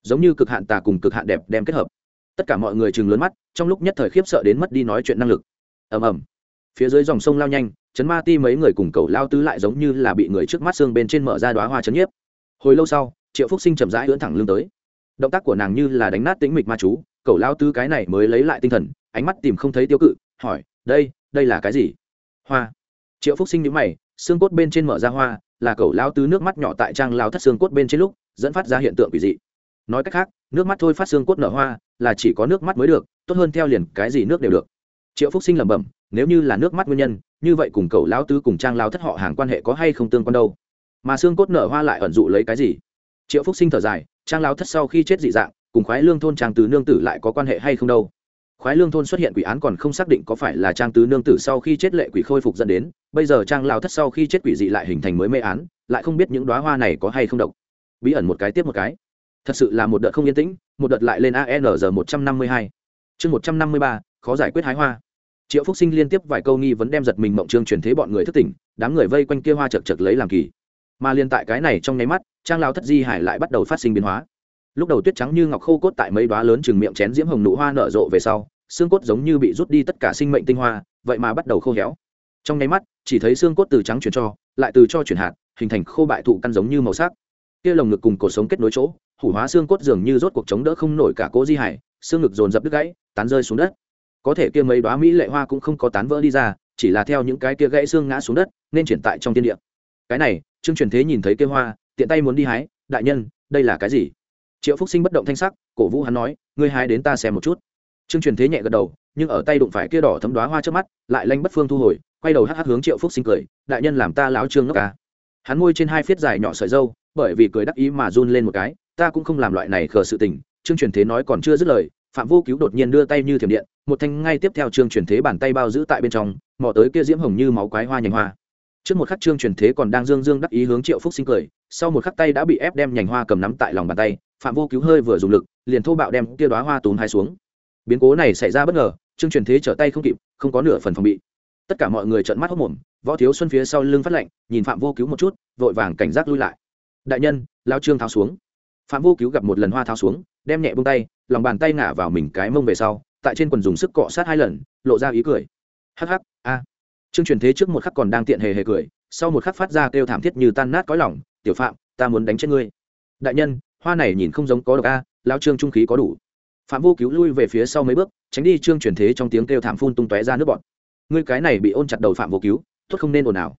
Giống như cực hạn tà cùng cực hạn đẹp đem kết hợp. Tất cả mọi người chừng lớn mắt, trong lúc nhất thời khiếp sợ đến mất đi nói chuyện năng lực. Ầm ầm. Phía dưới dòng sông lao nhanh, chấn ma ti mấy người cùng cầu lao tứ lại giống như là bị người trước mắt xương bên trên mở ra đoá hoa chấn nhiếp. Hồi lâu sau, triệu phúc sinh chậm rãi ưỡn thẳng lưng tới. Động tác của nàng như là đánh nát tĩnh mịch ma chú cầu lao tứ cái này mới lấy lại tinh thần, ánh mắt tìm không thấy tiêu cự, hỏi đây đây là cái gì? Hoa. Triệu phúc sinh nhữ mày, xương cốt bên trên mở ra hoa, là cầu lao tứ nước mắt nhỏ tại trang lao thất xương cốt bên trên lúc, dẫn phát ra hiện tượng quỷ dị. Nói cách khác, nước mắt thôi phát xương cốt nở hoa, là chỉ có nước mắt mới được, tốt hơn theo liền cái gì nước đều được. Triệu phúc sinh lẩm bẩm, nếu như là nước mắt nguyên nhân, như vậy cùng cầu lao tứ cùng trang lao thất họ hàng quan hệ có hay không tương quan đâu? Mà xương cốt nở hoa lại ẩn dụ lấy cái gì? Triệu phúc sinh thở dài, trang lao thất sau khi chết dị dạng, cùng khoái lương thôn trang tứ nương tử lại có quan hệ hay không đâu? Khoái lương thôn xuất hiện quỷ án còn không xác định có phải là trang tứ nương tử sau khi chết lệ quỷ khôi phục dẫn đến, bây giờ trang lao thất sau khi chết quỷ dị lại hình thành mới mê án, lại không biết những đoá hoa này có hay không độc. Bí ẩn một cái tiếp một cái. Thật sự là một đợt không yên tĩnh, một đợt lại lên anr một trăm năm mươi hai. Chương một trăm năm mươi ba, khó giải quyết hái hoa. Triệu phúc sinh liên tiếp vài câu nghi vấn đem giật mình mộng trương truyền thế bọn người thất tỉnh, đám người vây quanh kia hoa chật chật lấy làm kỳ. Mà liên tại cái này trong nháy mắt, trang lao thất di hải lại bắt đầu phát sinh biến hóa lúc đầu tuyết trắng như ngọc khô cốt tại mấy đoá lớn chừng miệng chén diễm hồng nụ hoa nở rộ về sau, xương cốt giống như bị rút đi tất cả sinh mệnh tinh hoa, vậy mà bắt đầu khô héo. Trong nháy mắt, chỉ thấy xương cốt từ trắng chuyển cho, lại từ cho chuyển hạt, hình thành khô bại thụ căn giống như màu sắc. Kia lồng ngực cùng cổ sống kết nối chỗ, hủ hóa xương cốt dường như rốt cuộc chống đỡ không nổi cả cố di hải, xương ngực dồn dập đứt gãy, tán rơi xuống đất. Có thể kia mấy đoá mỹ lệ hoa cũng không có tán vỡ đi ra, chỉ là theo những cái kia gãy xương ngã xuống đất, nên triển tại trong thiên địa. Cái này, trương truyền thế nhìn thấy kia hoa, tiện tay muốn đi hái, đại nhân, đây là cái gì? Triệu phúc sinh bất động thanh sắc, cổ vũ hắn nói, ngươi hai đến ta xem một chút. Trương truyền thế nhẹ gật đầu, nhưng ở tay đụng phải kia đỏ thấm đoá hoa trước mắt, lại lanh bất phương thu hồi, quay đầu hắc hắc hướng triệu phúc sinh cười, đại nhân làm ta láo trương ngốc ca hắn môi trên hai phiết dài nhỏ sợi dâu bởi vì cười đắc ý mà run lên một cái, ta cũng không làm loại này khờ sự tình. Trương truyền thế nói còn chưa dứt lời, phạm vô cứu đột nhiên đưa tay như thiểm điện, một thanh ngay tiếp theo trương truyền thế bàn tay bao giữ tại bên trong, mò tới kia diễm hồng như máu quái hoa nhành hoa. Trước một khắc trương truyền thế còn đang dương dương đắc ý hướng triệu phúc sinh cười, sau một khắc tay đã bị ép đem nhành hoa cầm nắm tại lòng bàn tay phạm vô cứu hơi vừa dùng lực, liền thô bạo đem kia đoá hoa túm hai xuống. Biến cố này xảy ra bất ngờ, trương truyền thế trở tay không kịp, không có nửa phần phòng bị. Tất cả mọi người trợn mắt hốc mồm võ thiếu xuân phía sau lưng phát lạnh nhìn phạm vô cứu một chút, vội vàng cảnh giác lui lại. Đại nhân, lao trương tháo xuống. Phạm vô cứu gặp một lần hoa tháo xuống, đem nhẹ bông tay, lòng bàn tay ngả vào mình cái mông về sau, tại trên quần dùng sức cọ sát hai lần, lộ ra ý cười. Hắc hắc, a. Trương truyền thế trước một khắc còn đang tiện hề hề cười, sau một khắc phát ra kêu thảm thiết như tan nát cõi lỏng tiểu phạm, ta muốn đánh chết ngươi. Đại nhân hoa này nhìn không giống có độc a lao trương trung khí có đủ. Phạm vô cứu lui về phía sau mấy bước, tránh đi trương truyền thế trong tiếng kêu thảm phun tung tóe ra nước bọt. ngươi cái này bị ôn chặt đầu phạm vô cứu, tốt không nên ồn ào.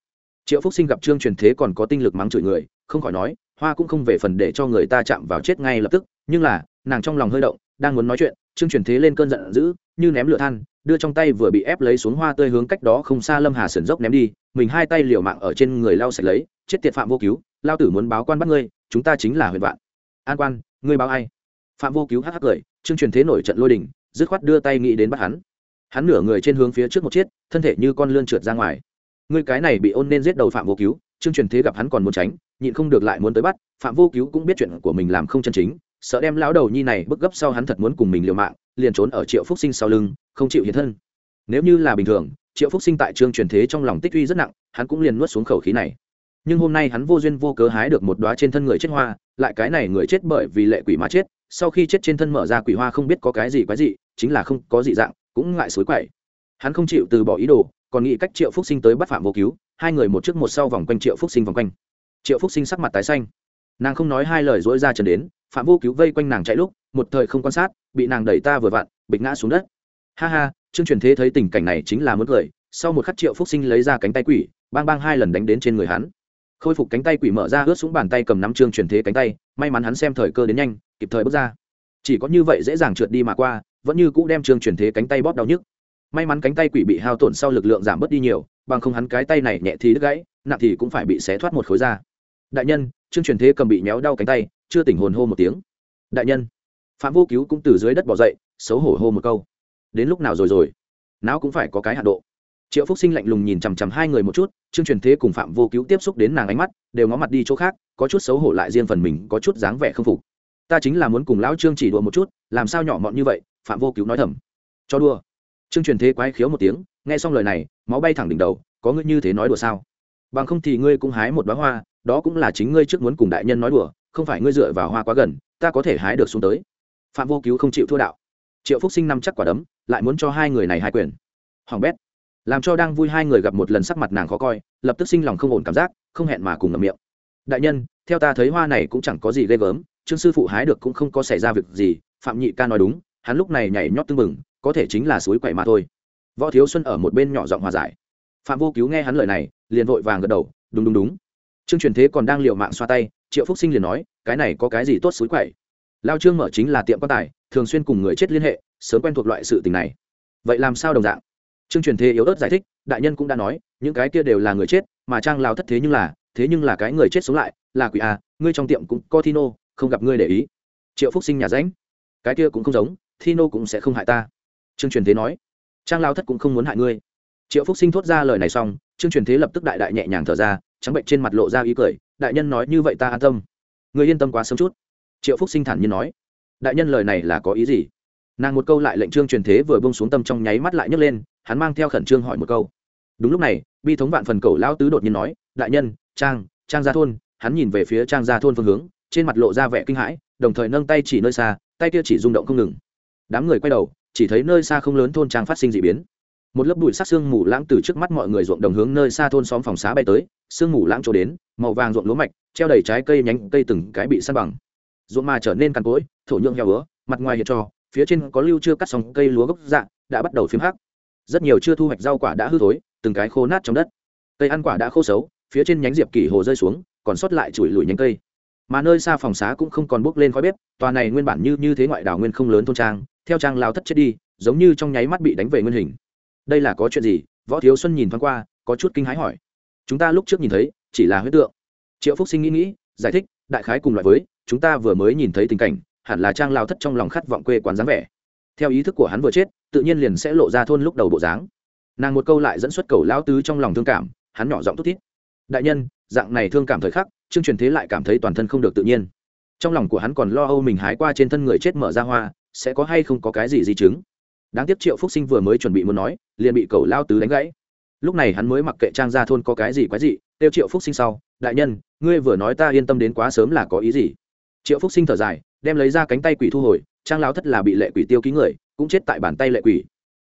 Triệu phúc sinh gặp trương truyền thế còn có tinh lực mắng chửi người, không khỏi nói, hoa cũng không về phần để cho người ta chạm vào chết ngay lập tức, nhưng là, nàng trong lòng hơi động, đang muốn nói chuyện, trương truyền thế lên cơn giận dữ, như ném lửa than, đưa trong tay vừa bị ép lấy xuống hoa tươi hướng cách đó không xa lâm hà sườn dốc ném đi, mình hai tay liều mạng ở trên người lao sạch lấy, chết tiệt phạm vô cứu, lao tử muốn báo quan bắt ngươi, chúng ta chính là huyền vạn an quan, ngươi báo ai? Phạm vô cứu hắc hắc cười, trương truyền thế nổi trận lôi đình, dứt khoát đưa tay nghĩ đến bắt hắn. Hắn nửa người trên hướng phía trước một chiếc, thân thể như con lươn trượt ra ngoài. Ngươi cái này bị ôn nên giết đầu phạm vô cứu, trương truyền thế gặp hắn còn muốn tránh, nhịn không được lại muốn tới bắt, phạm vô cứu cũng biết chuyện của mình làm không chân chính, sợ đem lão đầu nhi này bức gấp sau hắn thật muốn cùng mình liều mạng, liền trốn ở triệu phúc sinh sau lưng, không chịu hiện thân. Nếu như là bình thường, triệu phúc sinh tại trương truyền thế trong lòng tích uy rất nặng, hắn cũng liền nuốt xuống khẩu khí này nhưng hôm nay hắn vô duyên vô cớ hái được một đoá trên thân người chết hoa, lại cái này người chết bởi vì lệ quỷ mà chết, sau khi chết trên thân mở ra quỷ hoa không biết có cái gì quái gì chính là không có dị dạng, cũng ngại xối quậy. Hắn không chịu từ bỏ ý đồ, còn nghĩ cách triệu phúc sinh tới bắt phạm vô cứu, hai người một trước một sau vòng quanh triệu phúc sinh vòng quanh. Triệu phúc sinh sắc mặt tái xanh. Nàng không nói hai lời dỗi ra trần đến, phạm vô cứu vây quanh nàng chạy lúc, một thời không quan sát, bị nàng đẩy ta vừa vặn, bịch ngã xuống đất. Ha ha trương truyền thế thấy tình cảnh này chính là muốn cười, sau một khắc triệu phúc sinh lấy ra cánh tay quỷ, bang bang hai lần đánh đến trên người hắn khôi phục cánh tay quỷ mở ra ướt xuống bàn tay cầm nắm trương truyền thế cánh tay, may mắn hắn xem thời cơ đến nhanh, kịp thời bước ra. Chỉ có như vậy dễ dàng trượt đi mà qua, vẫn như cũ đem trương truyền thế cánh tay bóp đau nhức. May mắn cánh tay quỷ bị hao tổn sau lực lượng giảm bớt đi nhiều, bằng không hắn cái tay này nhẹ thì đứt gãy, nặng thì cũng phải bị xé thoát một khối da. Đại nhân, trương truyền thế cầm bị méo đau cánh tay, chưa tỉnh hồn hô một tiếng. Đại nhân, phạm vô cứu cũng từ dưới đất bỏ dậy, xấu hổ hô một câu. Đến lúc nào rồi rồi? Não cũng phải có cái hạ độ triệu phúc sinh lạnh lùng nhìn chằm chằm hai người một chút, trương truyền thế cùng phạm vô cứu tiếp xúc đến nàng ánh mắt, đều ngó mặt đi chỗ khác, có chút xấu hổ lại riêng phần mình, có chút dáng vẻ không phục. Ta chính là muốn cùng lão trương chỉ đùa một chút, làm sao nhỏ mọn như vậy? Phạm vô cứu nói thầm. Cho đùa. Trương truyền thế quái khiếu một tiếng, nghe xong lời này, máu bay thẳng đỉnh đầu, có ngươi như thế nói đùa sao? Bằng không thì ngươi cũng hái một bá hoa, đó cũng là chính ngươi trước muốn cùng đại nhân nói đùa, không phải ngươi dựa vào hoa quá gần, ta có thể hái được xuống tới. Phạm vô cứu không chịu thua đạo. Triệu phúc sinh năm chắc quả đấm, lại muốn cho hai người này hai quyền. Hoàng bét làm cho đang vui hai người gặp một lần sắc mặt nàng khó coi, lập tức sinh lòng không ổn cảm giác, không hẹn mà cùng ngậm miệng. Đại nhân, theo ta thấy hoa này cũng chẳng có gì ghê gớm, trương sư phụ hái được cũng không có xảy ra việc gì, phạm nhị ca nói đúng, hắn lúc này nhảy nhót tưng bừng, có thể chính là suối quậy mà thôi. Võ thiếu xuân ở một bên nhỏ giọng hòa giải. Phạm vô cứu nghe hắn lời này, liền vội vàng gật đầu, đúng đúng đúng. Trương truyền thế còn đang liều mạng xoa tay, triệu phúc sinh liền nói, cái này có cái gì tốt suối quậy? Lao trương mở chính là tiệm quan tài, thường xuyên cùng người chết liên hệ, sớm quen thuộc loại sự tình này. Vậy làm sao đồng dạng? Trương truyền thế yếu ớt giải thích, đại nhân cũng đã nói, những cái kia đều là người chết, mà trang Lão thất thế nhưng là, thế nhưng là cái người chết sống lại, là quỷ à ngươi trong tiệm cũng có thino, không gặp ngươi để ý. Triệu phúc sinh nhà rảnh. cái kia cũng không giống, thino cũng sẽ không hại ta. Trương truyền thế nói, trang Lão thất cũng không muốn hại ngươi. Triệu phúc sinh thốt ra lời này xong, trương truyền thế lập tức đại đại nhẹ nhàng thở ra, trắng bệnh trên mặt lộ ra ý cười, đại nhân nói như vậy ta an tâm. Ngươi yên tâm quá sớm chút. Triệu phúc sinh thản nhiên nói, đại nhân lời này là có ý gì? Nàng một câu lại lệnh trương truyền thế vừa bông xuống tâm trong nháy mắt lại nhấc lên hắn mang theo khẩn trương hỏi một câu. Đúng lúc này bi thống vạn phần cầu lao tứ đột nhiên nói đại nhân trang trang gia thôn. Hắn nhìn về phía trang gia thôn phương hướng trên mặt lộ ra vẻ kinh hãi đồng thời nâng tay chỉ nơi xa tay kia chỉ rung động không ngừng. Đám người quay đầu chỉ thấy nơi xa không lớn thôn trang phát sinh d ị biến. Một lớp bụi sắc sương mù lãng từ trước mắt mọi người ruộng đồng hướng nơi xa thôn xóm phòng xá bay tới sương mù lãng trổ đến màu vàng ruộng lúa mạch treo đầy trái cây nhánh cây từng cái bị săn bằng. Ruộng mà trở nên cằn cỗi thổ nhượng heo ứa mặt ngoài hiện trò, phía trên có lưu chưa cắt xong cây lúa gốc dạ đã bắt đầu phím hắc rất nhiều chưa thu hoạch rau quả đã hư thối, từng cái khô nát trong đất. Cây ăn quả đã khô xấu, phía trên nhánh diệp kỷ hồ rơi xuống, còn sót lại chùi lùi nhánh cây. Mà nơi xa phòng xá cũng không còn bốc lên khói bếp, tòa này nguyên bản như như thế ngoại đảo nguyên không lớn thôn trang, theo trang lao thất chết đi, giống như trong nháy mắt bị đánh về nguyên hình. Đây là có chuyện gì? Võ thiếu xuân nhìn thoáng qua, có chút kinh hãi hỏi. Chúng ta lúc trước nhìn thấy, chỉ là huyết tượng. Triệu phúc sinh nghĩ nghĩ, giải thích, đại khái cùng loại với, chúng ta vừa mới nhìn thấy tình cảnh, hẳn là trang lao thất trong lòng khát vọng quê quán dáng vẻ. Theo ý thức của hắn vừa chết tự nhiên liền sẽ lộ ra thôn lúc đầu bộ dáng. Nàng một câu lại dẫn xuất cầu lão tứ trong lòng thương cảm, hắn nhỏ giọng thút thít. Đại nhân, dạng này thương cảm thời khắc chương truyền thế lại cảm thấy toàn thân không được tự nhiên. Trong lòng của hắn còn lo âu mình hái qua trên thân người chết mở ra hoa, sẽ có hay không có cái gì di chứng. Đáng tiếc triệu phúc sinh vừa mới chuẩn bị muốn nói, liền bị cầu lao tứ đánh gãy. Lúc này hắn mới mặc kệ trang ra thôn có cái gì quái gì tiêu triệu phúc sinh sau, đại nhân, ngươi vừa nói ta yên tâm đến quá sớm là có ý gì? Triệu phúc sinh thở dài, đem lấy ra cánh tay quỷ thu hồi, trang lao thất là bị lệ quỷ tiêu ký người cũng chết tại bàn tay lệ quỷ.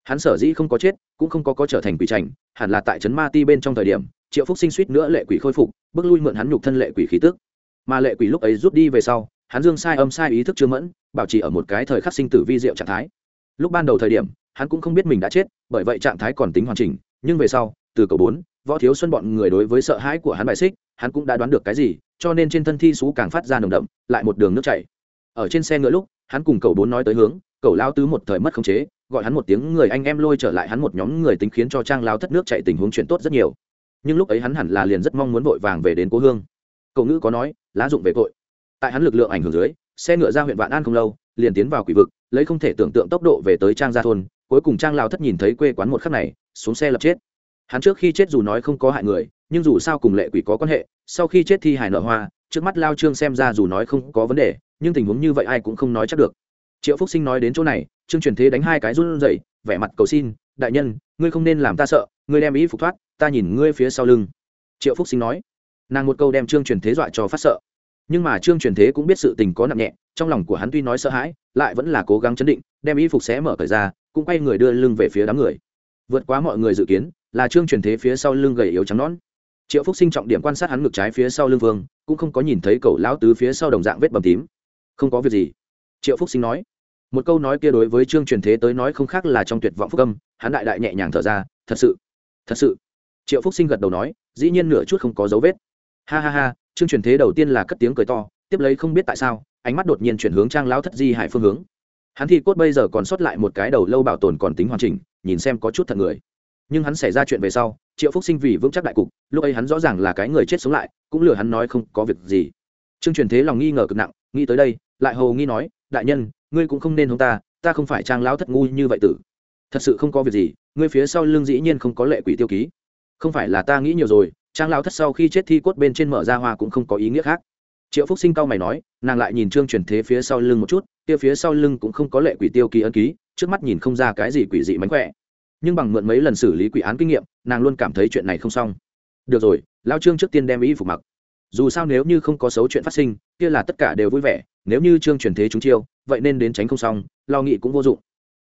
Hắn sở dĩ không có chết, cũng không có có trở thành quỷ trành hẳn là tại trấn ma ti bên trong thời điểm, triệu phúc sinh suýt nữa lệ quỷ khôi phục, bước lui mượn hắn nhục thân lệ quỷ khí tức. Mà lệ quỷ lúc ấy rút đi về sau, hắn dương sai âm sai ý thức chưa mẫn, bảo trì ở một cái thời khắc sinh tử vi diệu trạng thái. Lúc ban đầu thời điểm, hắn cũng không biết mình đã chết, bởi vậy trạng thái còn tính hoàn chỉnh, nhưng về sau, từ cầu bốn, võ thiếu xuân bọn người đối với sợ hãi của hắn bài xích, hắn cũng đã đoán được cái gì, cho nên trên thân thi xú càng phát ra nồng đậm, lại một đường nước chảy. Ở trên xe ngựa lúc, hắn cùng cầu bốn nói tới hướng cậu lao tứ một thời mất khống chế, gọi hắn một tiếng người anh em lôi trở lại hắn một nhóm người tính khiến cho trang lao thất nước chạy tình huống chuyện tốt rất nhiều. Nhưng lúc ấy hắn hẳn là liền rất mong muốn vội vàng về đến cố hương. Cậu ngữ có nói, lá dụng về cội tại hắn lực lượng ảnh hưởng dưới, xe ngựa ra huyện vạn an không lâu, liền tiến vào quỷ vực, lấy không thể tưởng tượng tốc độ về tới trang gia thôn, cuối cùng trang lao thất nhìn thấy quê quán một khắc này, xuống xe lập chết. Hắn trước khi chết dù nói không có hại người, nhưng dù sao cùng lệ quỷ có quan hệ, sau khi chết thi hài nợ hoa, trước mắt lao trương xem ra dù nói không có vấn đề, nhưng tình huống như vậy ai cũng không nói chắc được triệu phúc sinh nói đến chỗ này, trương truyền thế đánh hai cái run rẩy, vẻ mặt cầu xin, đại nhân, ngươi không nên làm ta sợ, ngươi đem ý phục thoát, ta nhìn ngươi phía sau lưng. Triệu phúc sinh nói. Nàng một câu đem trương truyền thế dọa cho phát sợ. Nhưng mà trương truyền thế cũng biết sự tình có nặng nhẹ, trong lòng của hắn tuy nói sợ hãi, lại vẫn là cố gắng chấn định, đem y phục xé mở cởi ra, cũng quay người đưa lưng về phía đám người. Vượt quá mọi người dự kiến, là trương truyền thế phía sau lưng gầy yếu trắng nón triệu phúc sinh trọng điểm quan sát hắn ngực trái phía sau lưng vương, cũng không có nhìn thấy cậu lão tứ phía sau đồng dạng vết bầm tím. Không có việc gì. Triệu phúc sinh nói một câu nói kia đối với trương truyền thế tới nói không khác là trong tuyệt vọng phúc âm, hắn đại đại nhẹ nhàng thở ra, thật sự thật sự. Triệu phúc sinh gật đầu nói, dĩ nhiên nửa chút không có dấu vết. Ha ha ha, trương truyền thế đầu tiên là cất tiếng cười to, tiếp lấy không biết tại sao, ánh mắt đột nhiên chuyển hướng trang lão thất di hải phương hướng. Hắn thi cốt bây giờ còn sót lại một cái đầu lâu bảo tồn còn tính hoàn chỉnh, nhìn xem có chút thật người. Nhưng hắn xảy ra chuyện về sau, triệu phúc sinh vì vững chắc đại cục, lúc ấy hắn rõ ràng là cái người chết sống lại, cũng lừa hắn nói không có việc gì. Trương truyền thế lòng nghi ngờ cực nặng, nghĩ tới đây, lại hầu nghi nói, đại nhân ngươi cũng không nên hông ta ta không phải trang lão thất ngu như vậy tử. Thật sự không có việc gì, ngươi phía sau lưng dĩ nhiên không có lệ quỷ tiêu ký. Không phải là ta nghĩ nhiều rồi, trang lão thất sau khi chết thi cốt bên trên mở ra hoa cũng không có ý nghĩa khác. Triệu phúc sinh cao mày nói, nàng lại nhìn trương truyền thế phía sau lưng một chút, kia phía sau lưng cũng không có lệ quỷ tiêu ký ấn ký, trước mắt nhìn không ra cái gì quỷ dị mánh khỏe. Nhưng bằng mượn mấy lần xử lý quỷ án kinh nghiệm, nàng luôn cảm thấy chuyện này không xong. Được rồi lao trương trước tiên đem ý phục mặc. Dù sao nếu như không có xấu chuyện phát sinh, kia là tất cả đều vui vẻ nếu như trương truyền thế chúng chiêu, vậy nên đến tránh không xong, lo nghĩ cũng vô dụng.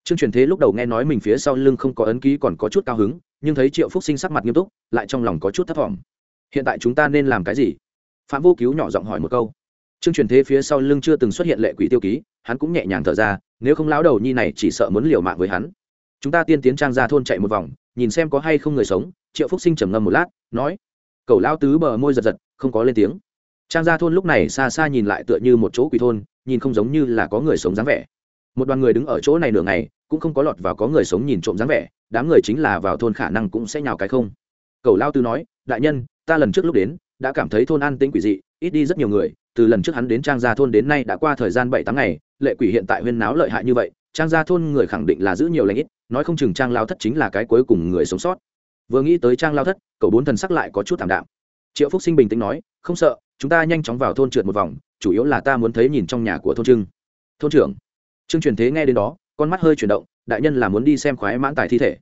Trương truyền thế lúc đầu nghe nói mình phía sau lưng không có ấn ký còn có chút cao hứng, nhưng thấy triệu phúc sinh sắc mặt nghiêm túc, lại trong lòng có chút thất vọng hiện tại chúng ta nên làm cái gì? Phạm vô cứu nhỏ giọng hỏi một câu. Trương truyền thế phía sau lưng chưa từng xuất hiện lệ quỷ tiêu ký, hắn cũng nhẹ nhàng thở ra, nếu không lão đầu nhi này chỉ sợ muốn liều mạng với hắn. Chúng ta tiên tiến trang ra thôn chạy một vòng, nhìn xem có hay không người sống, triệu phúc sinh trầm ngâm một lát, nói, cầu lao tứ bờ môi giật giật, không có lên tiếng trang gia thôn lúc này xa xa nhìn lại tựa như một chỗ quỷ thôn, nhìn không giống như là có người sống dáng vẻ. Một đoàn người đứng ở chỗ này nửa ngày, cũng không có lọt vào có người sống nhìn trộm dáng vẻ, đám người chính là vào thôn khả năng cũng sẽ nhào cái không. Cầu lao tư nói, đại nhân, ta lần trước lúc đến, đã cảm thấy thôn an tĩnh quỷ dị, ít đi rất nhiều người, từ lần trước hắn đến trang gia thôn đến nay đã qua thời gian bảy tám ngày, lệ quỷ hiện tại huyên náo lợi hại như vậy, trang gia thôn người khẳng định là giữ nhiều lãnh ít, nói không chừng trang lao thất chính là cái cuối cùng người sống sót. Vừa nghĩ tới trang lao thất, cậu bốn thần sắc lại có chút thảm đạm. Triệu phúc sinh bình tĩnh nói, không sợ chúng ta nhanh chóng vào thôn trượt một vòng, chủ yếu là ta muốn thấy nhìn trong nhà của thôn trưng. Thôn trưởng. Trương truyền thế nghe đến đó, con mắt hơi chuyển động, đại nhân là muốn đi xem khoái mãn tài thi thể.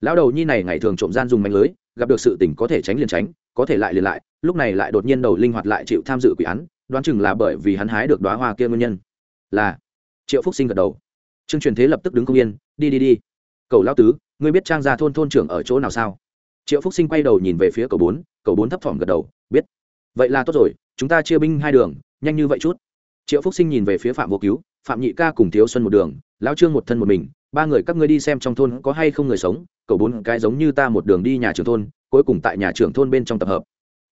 Lão đầu nhi này ngày thường trộm gian dùng mánh lưới, gặp được sự tình có thể tránh liền tránh, có thể lại liền lại, lúc này lại đột nhiên đầu linh hoạt lại chịu tham dự quỷ án, đoán chừng là bởi vì hắn hái được đoá hoa kia nguyên nhân. Là, triệu phúc sinh gật đầu. Trương truyền thế lập tức đứng công yên, đi đi đi. Cầu lao tứ, ngươi biết trang gia thôn thôn trưởng ở chỗ nào sao? Triệu phúc sinh quay đầu nhìn về phía cầu bốn cầu bốn thấp thỏm gật đầu, biết vậy là tốt rồi, chúng ta chia binh hai đường, nhanh như vậy chút. Triệu phúc sinh nhìn về phía phạm vô cứu, phạm nhị ca cùng thiếu xuân một đường lao trương một thân một mình, ba người các ngươi đi xem trong thôn có hay không người sống cầu bốn cái giống như ta một đường đi nhà trưởng thôn, cuối cùng tại nhà trưởng thôn bên trong tập hợp.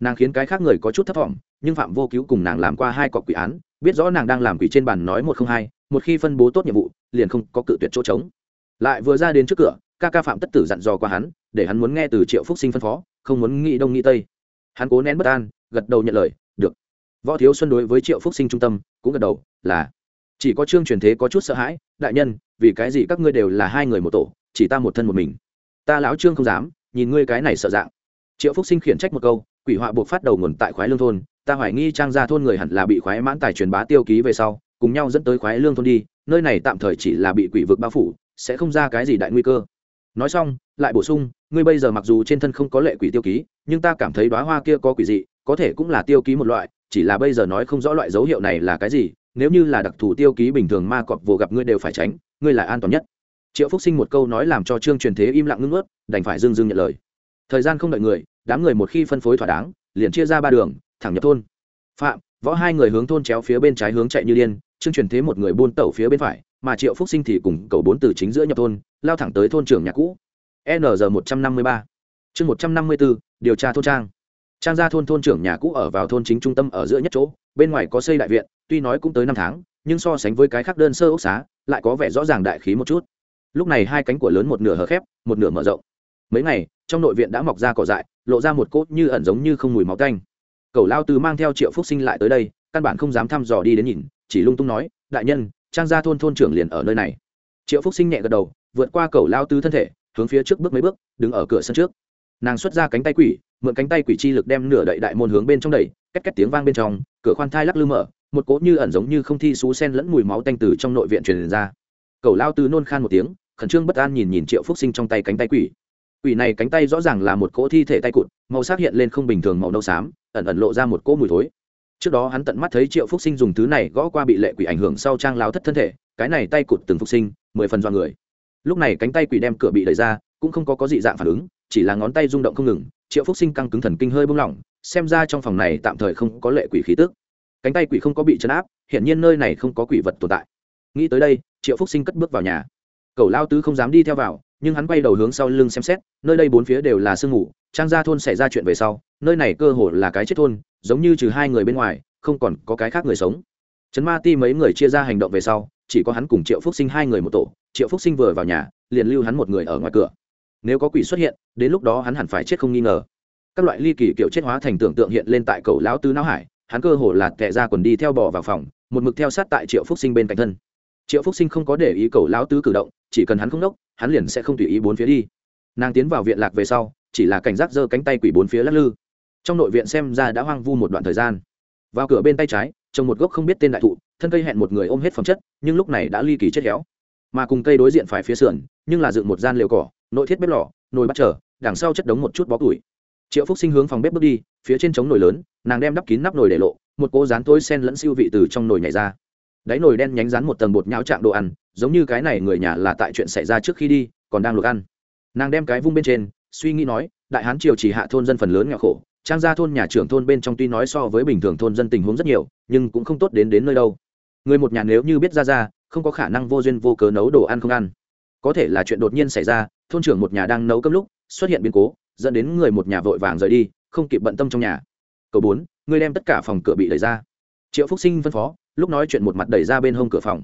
Nàng khiến cái khác người có chút thất vọng nhưng phạm vô cứu cùng nàng làm qua hai cọc quỷ án, biết rõ nàng đang làm quỷ trên bàn nói một không hai, một khi phân bố tốt nhiệm vụ, liền không có cự tuyệt chỗ trống. Lại vừa ra đến trước cửa, ca ca phạm tất tử dặn dò qua hắn, để hắn muốn nghe từ triệu phúc sinh phân phó, không muốn nghĩ đông nghĩ tây hắn cố nén bất an, gật đầu nhận lời, được. Võ thiếu xuân đối với triệu phúc sinh trung tâm cũng gật đầu, là. Chỉ có trương truyền thế có chút sợ hãi, đại nhân, vì cái gì các ngươi đều là hai người một tổ, chỉ ta một thân một mình? Ta lão trương không dám, nhìn ngươi cái này sợ dạng. Triệu phúc sinh khiển trách một câu, quỷ họa buộc phát đầu nguồn tại khoái lương thôn, ta hoài nghi trang gia thôn người hẳn là bị khoái mãn tài truyền bá tiêu ký về sau, cùng nhau dẫn tới khoái lương thôn đi, nơi này tạm thời chỉ là bị quỷ vực bao phủ, sẽ không ra cái gì đại nguy cơ. Nói xong lại bổ sung, ngươi bây giờ mặc dù trên thân không có lệ quỷ tiêu ký, nhưng ta cảm thấy đoá hoa kia có quỷ dị, có thể cũng là tiêu ký một loại, chỉ là bây giờ nói không rõ loại dấu hiệu này là cái gì, nếu như là đặc thù tiêu ký bình thường ma cọp vô gặp ngươi đều phải tránh, ngươi là an toàn nhất. Triệu phúc sinh một câu nói làm cho trương truyền thế im lặng ngưng ướt đành phải dưng dưng nhận lời. Thời gian không đợi người, đám người một khi phân phối thỏa đáng, liền chia ra ba đường, thẳng nhập thôn. Phạm, võ hai người hướng thôn chéo phía bên trái hướng chạy như điên, trương truyền thế một người buôn tẩu phía bên phải, mà triệu phúc sinh thì cùng cầu bốn từ chính giữa nhập thôn, lao thẳng tới thôn trưởng nhà cũ n giờ một trăm năm mươi ba. Chương một trăm năm mươi bốn điều tra thôn trang. Trang gia thôn thôn trưởng nhà cũ ở vào thôn chính trung tâm ở giữa nhất chỗ, bên ngoài có xây đại viện, tuy nói cũng tới năm tháng, nhưng so sánh với cái khác đơn sơ ốc xá, lại có vẻ rõ ràng đại khí một chút. Lúc này hai cánh của lớn một nửa hở khép, một nửa mở rộng. Mấy ngày, trong nội viện đã mọc ra cỏ dại, lộ ra một cốt như ẩn giống như không mùi máu canh cầu lao từ mang theo triệu phúc sinh lại tới đây, căn bản không dám thăm dò đi đến nhìn, chỉ lung tung nói, đại nhân, trang gia thôn thôn trưởng liền ở nơi này. Triệu phúc sinh nhẹ gật đầu, vượt qua cầu lao tư thân thể hướng phía trước bước mấy bước, đứng ở cửa sân trước. Nàng xuất ra cánh tay quỷ, mượn cánh tay quỷ chi lực đem nửa đậy đại môn hướng bên trong đẩy, két két tiếng vang bên trong, cửa khoan thai lắc lư mở, một cỗ như ẩn giống như không thi xú sen lẫn mùi máu tanh từ trong nội viện truyền ra. Cầu lao tư nôn khan một tiếng, khẩn trương bất an nhìn nhìn triệu phúc sinh trong tay cánh tay quỷ. Quỷ này cánh tay rõ ràng là một cỗ thi thể tay cụt, màu sắc hiện lên không bình thường màu nâu xám, ẩn ẩn lộ ra một cỗ mùi thối. Trước đó hắn tận mắt thấy triệu phúc sinh dùng thứ này gõ qua bị lệ quỷ ảnh hưởng sau trang lao thất thân thể, cái này tay cụt từng phúc sinh, mười phần do người lúc này cánh tay quỷ đem cửa bị đẩy ra, cũng không có có dị dạng phản ứng, chỉ là ngón tay rung động không ngừng, triệu phúc sinh căng cứng thần kinh hơi bung lỏng, xem ra trong phòng này tạm thời không có lệ quỷ khí tức. Cánh tay quỷ không có bị chấn áp, hiển nhiên nơi này không có quỷ vật tồn tại. Nghĩ tới đây, triệu phúc sinh cất bước vào nhà. Cậu lao tứ không dám đi theo vào, nhưng hắn quay đầu hướng sau lưng xem xét, nơi đây bốn phía đều là sương mù, trang gia thôn xảy ra chuyện về sau, nơi này cơ hồ là cái chết thôn, giống như trừ hai người bên ngoài, không còn có cái khác người sống. Trấn ma ti mấy người chia ra hành động về sau, chỉ có hắn cùng triệu phúc sinh hai người một tổ triệu phúc sinh vừa vào nhà, liền lưu hắn một người ở ngoài cửa. Nếu có quỷ xuất hiện, đến lúc đó hắn hẳn phải chết không nghi ngờ. Các loại ly kỳ kiểu chết hóa thành tưởng tượng hiện lên tại cầu lão tứ não hải, hắn cơ hồ là kẻ ra quần đi theo bò vào phòng, một mực theo sát tại triệu phúc sinh bên cạnh thân. Triệu phúc sinh không có để ý cầu lão tứ cử động, chỉ cần hắn không đốc, hắn liền sẽ không tùy ý bốn phía đi. Nàng tiến vào viện lạc về sau, chỉ là cảnh giác giơ cánh tay quỷ bốn phía lắc lư. Trong nội viện xem ra đã hoang vu một đoạn thời gian. Vào cửa bên tay trái trồng một gốc không biết tên đại thụ, thân cây hẹn một người ôm hết phẩm chất, nhưng lúc này đã ly kỳ chết héo mà cùng cây đối diện phải phía sườn, nhưng là dựng một gian liều cỏ, nội thiết bếp lò, nồi bắt trở đằng sau chất đống một chút bó củi. Triệu phúc sinh hướng phòng bếp bước đi, phía trên trống nồi lớn, nàng đem đắp kín nắp nồi để lộ, một cỗ rán tối sen lẫn siêu vị từ trong nồi nhảy ra. Đáy nồi đen nhánh rán một tầng bột nhão trạng đồ ăn, giống như cái này người nhà là tại chuyện xảy ra trước khi đi, còn đang luộc ăn. Nàng đem cái vung bên trên, suy nghĩ nói, đại hán triều chỉ hạ thôn dân phần lớn nghèo khổ, trang gia thôn nhà trưởng thôn bên trong tuy nói so với bình thường thôn dân tình huống rất nhiều, nhưng cũng không tốt đến đến nơi đâu. Người một nhà nếu như biết ra ra không có khả năng vô duyên vô cớ nấu đồ ăn không ăn. Có thể là chuyện đột nhiên xảy ra, thôn trưởng một nhà đang nấu cơm lúc, xuất hiện biến cố, dẫn đến người một nhà vội vàng rời đi, không kịp bận tâm trong nhà. Cầu bốn, người đem tất cả phòng cửa bị đẩy ra. Triệu phúc sinh phân phó, lúc nói chuyện một mặt đẩy ra bên hông cửa phòng.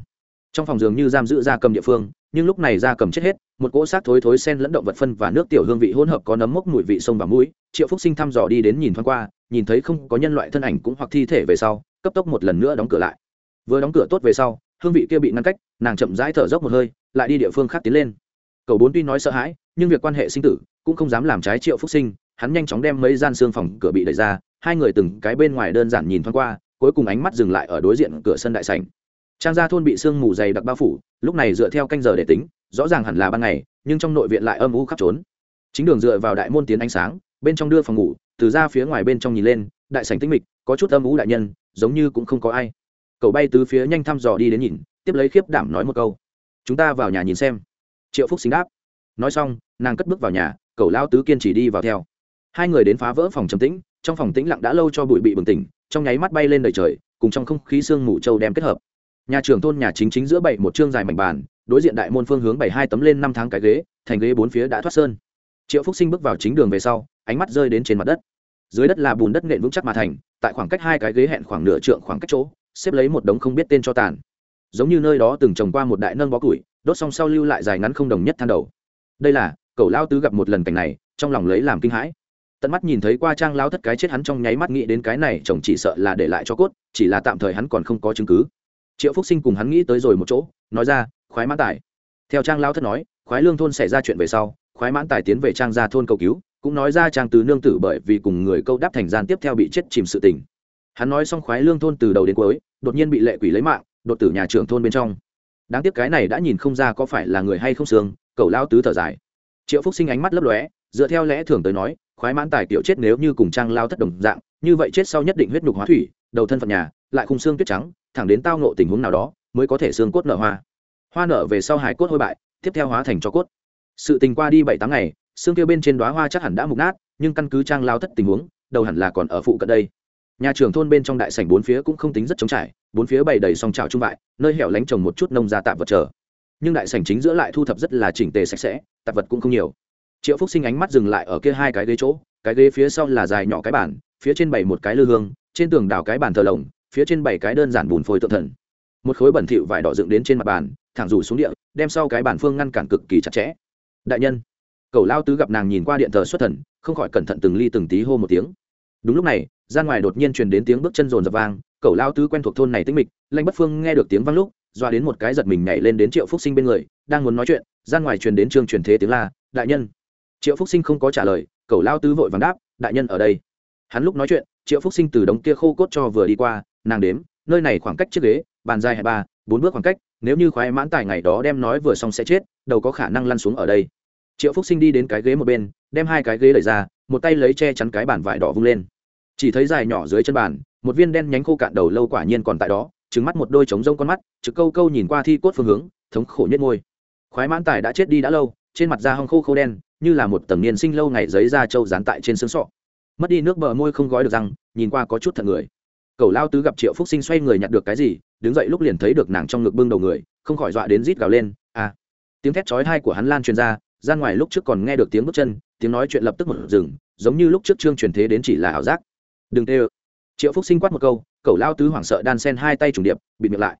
Trong phòng dường như giam giữ gia cầm địa phương, nhưng lúc này gia cầm chết hết, một cỗ xác thối thối sen lẫn động vật phân và nước tiểu hương vị hỗn hợp có nấm mốc mùi vị sông và mũi. Triệu phúc sinh thăm dò đi đến nhìn thoáng qua, nhìn thấy không có nhân loại thân ảnh cũng hoặc thi thể về sau, cấp tốc một lần nữa đóng cửa lại. Vừa đóng cửa tốt về sau hương vị kia bị ngăn cách, nàng chậm rãi thở dốc một hơi, lại đi địa phương khác tiến lên. Cầu bốn tuy nói sợ hãi, nhưng việc quan hệ sinh tử cũng không dám làm trái triệu phúc sinh. Hắn nhanh chóng đem mấy gian xương phòng cửa bị đẩy ra, hai người từng cái bên ngoài đơn giản nhìn thoáng qua, cuối cùng ánh mắt dừng lại ở đối diện cửa sân đại sảnh. Trang gia thôn bị sương mù dày đặc bao phủ, lúc này dựa theo canh giờ để tính, rõ ràng hẳn là ban ngày, nhưng trong nội viện lại âm u khắp trốn. Chính đường dựa vào đại môn tiến ánh sáng, bên trong đưa phòng ngủ, từ ra phía ngoài bên trong nhìn lên, đại sảnh tĩnh mịch, có chút âm u đại nhân, giống như cũng không có ai cậu bay tứ phía nhanh thăm dò đi đến nhìn, tiếp lấy khiếp đảm nói một câu. Chúng ta vào nhà nhìn xem. Triệu phúc xính đáp. Nói xong, nàng cất bước vào nhà, cậu lao tứ kiên chỉ đi vào theo. Hai người đến phá vỡ phòng trầm tĩnh, trong phòng tĩnh lặng đã lâu cho bụi bị bừng tỉnh, trong nháy mắt bay lên đầy trời, cùng trong không khí sương mù trâu đem kết hợp. Nhà trưởng thôn nhà chính chính giữa bảy một chương dài mảnh bàn, đối diện đại môn phương hướng bảy hai tấm lên năm tháng cái ghế, thành ghế bốn phía đã thoát sơn. Triệu phúc sinh bước vào chính đường về sau, ánh mắt rơi đến trên mặt đất. Dưới đất là bùn đất nện vững chắc mà thành, tại khoảng cách hai cái ghế hẹn khoảng nửa trượng khoảng cách chỗ xếp lấy một đống không biết tên cho tàn. Giống như nơi đó từng trồng qua một đại nâng bó củi, đốt xong sau lưu lại dài ngắn không đồng nhất than đầu. Đây là, cậu lao tứ gặp một lần cảnh này, trong lòng lấy làm kinh hãi. Tận mắt nhìn thấy qua trang lao thất cái chết hắn trong nháy mắt nghĩ đến cái này, chồng chỉ sợ là để lại cho cốt, chỉ là tạm thời hắn còn không có chứng cứ. Triệu phúc sinh cùng hắn nghĩ tới rồi một chỗ, nói ra, khoái mãn tài. Theo trang lao thất nói, khoái lương thôn xảy ra chuyện về sau, khoái mãn tài tiến về trang gia thôn cầu cứu, cũng nói ra trang tứ nương tử bởi vì cùng người câu đáp thành gian tiếp theo bị chết chìm sự tình hắn nói xong khoái lương thôn từ đầu đến cuối, đột nhiên bị lệ quỷ lấy mạng, đột tử nhà trưởng thôn bên trong. Đáng tiếc cái này đã nhìn không ra có phải là người hay không xương cầu lao tứ thở dài. Triệu phúc sinh ánh mắt lấp lóe, dựa theo lẽ thường tới nói, khoái mãn tài tiểu chết nếu như cùng trang lao thất đồng dạng, như vậy chết sau nhất định huyết nhục hóa thủy, đầu thân phận nhà, lại khung xương tuyết trắng, thẳng đến tao nộ tình huống nào đó, mới có thể xương cốt nở hoa. Hoa nở về sau hái cốt hôi bại, tiếp theo hóa thành cho cốt. Sự tình qua đi bảy tám ngày, xương kia bên trên đóa hoa chắc hẳn đã mục nát, nhưng căn cứ trang lao thất tình huống, đầu hẳn là còn ở phụ cận đây nhà trường thôn bên trong đại sảnh bốn phía cũng không tính rất trống trải, bốn phía bày đầy song trào trung vại, nơi hẻo lánh trồng một chút nông gia tạp vật chờ. Nhưng đại sảnh chính giữa lại thu thập rất là chỉnh tề sạch sẽ, tạp vật cũng không nhiều. Triệu phúc sinh ánh mắt dừng lại ở kia hai cái ghế chỗ, cái ghế phía sau là dài nhỏ cái bản phía trên bày một cái lư hương, trên tường đào cái bàn thờ lồng, phía trên bảy cái đơn giản bùn phôi tượng thần. Một khối bẩn thịu vải đỏ dựng đến trên mặt bàn, thẳng rủ xuống địa, đem sau cái bàn phương ngăn cản cực kỳ chặt chẽ. Đại nhân, cầu lao tứ gặp nàng nhìn qua điện thờ xuất thần, không khỏi cẩn thận từng ly từng tí hô một tiếng. Đúng lúc này ra ngoài đột nhiên truyền đến tiếng bước chân rồn rập vang cậu lao tứ quen thuộc thôn này tĩnh mịch lanh bất phương nghe được tiếng vang lúc doa đến một cái giật mình nhảy lên đến triệu phúc sinh bên người, đang muốn nói chuyện ra ngoài truyền đến trương truyền thế tiếng la, đại nhân. Triệu phúc sinh không có trả lời cậu lao tứ vội vàng đáp, đại nhân ở đây. Hắn lúc nói chuyện, triệu phúc sinh từ đống kia khô cốt cho vừa đi qua, nàng đếm, nơi này khoảng cách chiếc ghế, bàn dài hai ba, bốn bước khoảng cách, nếu như khoái mãn tài ngày đó đem nói vừa xong sẽ chết, đầu có khả năng lăn xuống ở đây. Triệu phúc sinh đi đến cái ghế một bên, đem hai cái ghế đẩy ra, một tay lấy che chắn cái bàn vải đỏ vung lên chỉ thấy dài nhỏ dưới chân bàn, một viên đen nhánh khô cạn đầu lâu quả nhiên còn tại đó trứng mắt một đôi trống rông con mắt, trực câu câu nhìn qua thi cốt phương hướng, thống khổ nhất ngôi khoái mãn tài đã chết đi đã lâu, trên mặt da hong khô khô đen, như là một tầng niên sinh lâu ngày giấy da trâu dán tại trên xương sọ. Mất đi nước bờ môi không gói được răng, nhìn qua có chút thật người. Cậu lao tứ gặp triệu phúc sinh xoay người nhặt được cái gì, đứng dậy lúc liền thấy được nàng trong ngực bưng đầu người, không khỏi dọa đến rít gào lên à! Tiếng thét chói tai của hắn lan truyền ra ra ngoài lúc trước còn nghe được tiếng bước chân, tiếng nói chuyện lập tức một dừng giống như lúc trước trương truyền thế đến chỉ là ảo giác đừng tê ơ. Triệu phúc sinh quát một câu cậu lao tứ hoảng sợ đan sen hai tay trùng điệp bị miệng lại.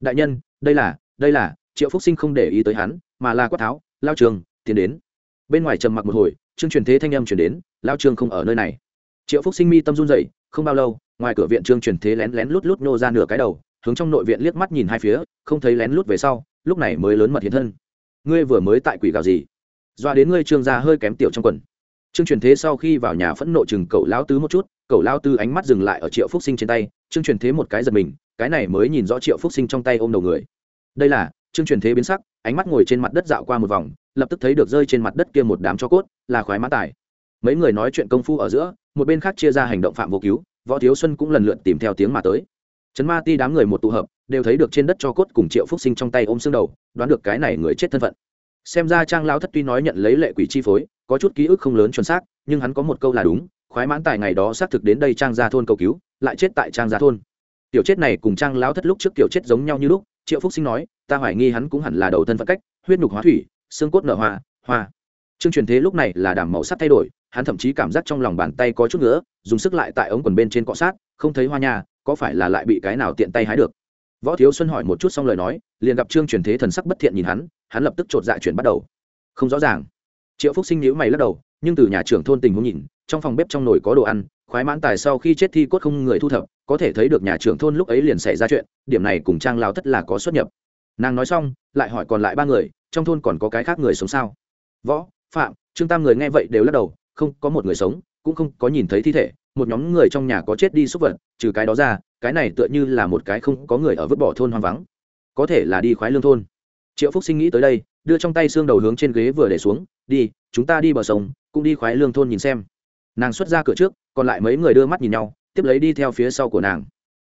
Đại nhân, đây là đây là, triệu phúc sinh không để ý tới hắn, mà là quát tháo, lao trường, tiến đến. Bên ngoài trầm mặc một hồi trương truyền thế thanh âm chuyển đến, lao trường không ở nơi này. Triệu phúc sinh mi tâm run dậy không bao lâu, ngoài cửa viện trương truyền thế lén lén lút lút nô ra nửa cái đầu, hướng trong nội viện liếc mắt nhìn hai phía, không thấy lén lút về sau, lúc này mới lớn mật hiện thân. Ngươi vừa mới tại quỷ gào gì? Doa đến ngươi trương gia hơi kém tiểu trong quần trương truyền thế sau khi vào nhà phẫn nộ chừng cậu lão tứ một chút, cậu lão tứ ánh mắt dừng lại ở triệu phúc sinh trên tay, trương truyền thế một cái giật mình, cái này mới nhìn rõ triệu phúc sinh trong tay ôm đầu người. Đây là, trương truyền thế biến sắc, ánh mắt ngồi trên mặt đất dạo qua một vòng, lập tức thấy được rơi trên mặt đất kia một đám cho cốt, là khoái mã tài. Mấy người nói chuyện công phu ở giữa, một bên khác chia ra hành động phạm vô cứu, võ thiếu xuân cũng lần lượt tìm theo tiếng mà tới. Trấn ma ti đám người một tụ hợp, đều thấy được trên đất cho cốt cùng triệu phúc sinh trong tay ôm xương đầu, đoán được cái này người chết thân phận xem ra trang lão thất tuy nói nhận lấy lệ quỷ chi phối, có chút ký ức không lớn chuẩn xác, nhưng hắn có một câu là đúng, khoái mãn tài ngày đó xác thực đến đây trang gia thôn cầu cứu, lại chết tại trang gia thôn. Tiểu chết này cùng trang lão thất lúc trước kiểu chết giống nhau như lúc, triệu phúc sinh nói, ta hoài nghi hắn cũng hẳn là đầu thân phận cách, huyết nhục hóa thủy, xương cốt nở hoa hoa. Trương truyền thế lúc này là đảm màu sắc thay đổi, hắn thậm chí cảm giác trong lòng bàn tay có chút nữa dùng sức lại tại ống quần bên trên cọ sát, không thấy hoa nhà có phải là lại bị cái nào tiện tay hái được võ thiếu xuân hỏi một chút xong lời nói, liền gặp trương truyền thế thần sắc bất thiện nhìn hắn hắn lập tức chột dạ chuyển bắt đầu. Không rõ ràng. Triệu phúc sinh nhíu mày lắc đầu, nhưng từ nhà trưởng thôn tình huống nhìn, trong phòng bếp trong nồi có đồ ăn, khoái mãn tài sau khi chết thi cốt không người thu thập, có thể thấy được nhà trưởng thôn lúc ấy liền xảy ra chuyện, điểm này cùng trang lao tất là có xuất nhập. Nàng nói xong, lại hỏi còn lại ba người, trong thôn còn có cái khác người sống sao? Võ, phạm, trương tam người nghe vậy đều lắc đầu, không, có một người sống, cũng không có nhìn thấy thi thể, một nhóm người trong nhà có chết đi xúc vật, trừ cái đó ra cái này tựa như là một cái không có người ở vứt bỏ thôn hoang vắng. Có thể là đi khoái lương thôn. Triệu phúc sinh nghĩ tới đây, đưa trong tay xương đầu hướng trên ghế vừa để xuống, đi, chúng ta đi bờ sông, cũng đi khoái lương thôn nhìn xem. Nàng xuất ra cửa trước, còn lại mấy người đưa mắt nhìn nhau, tiếp lấy đi theo phía sau của nàng.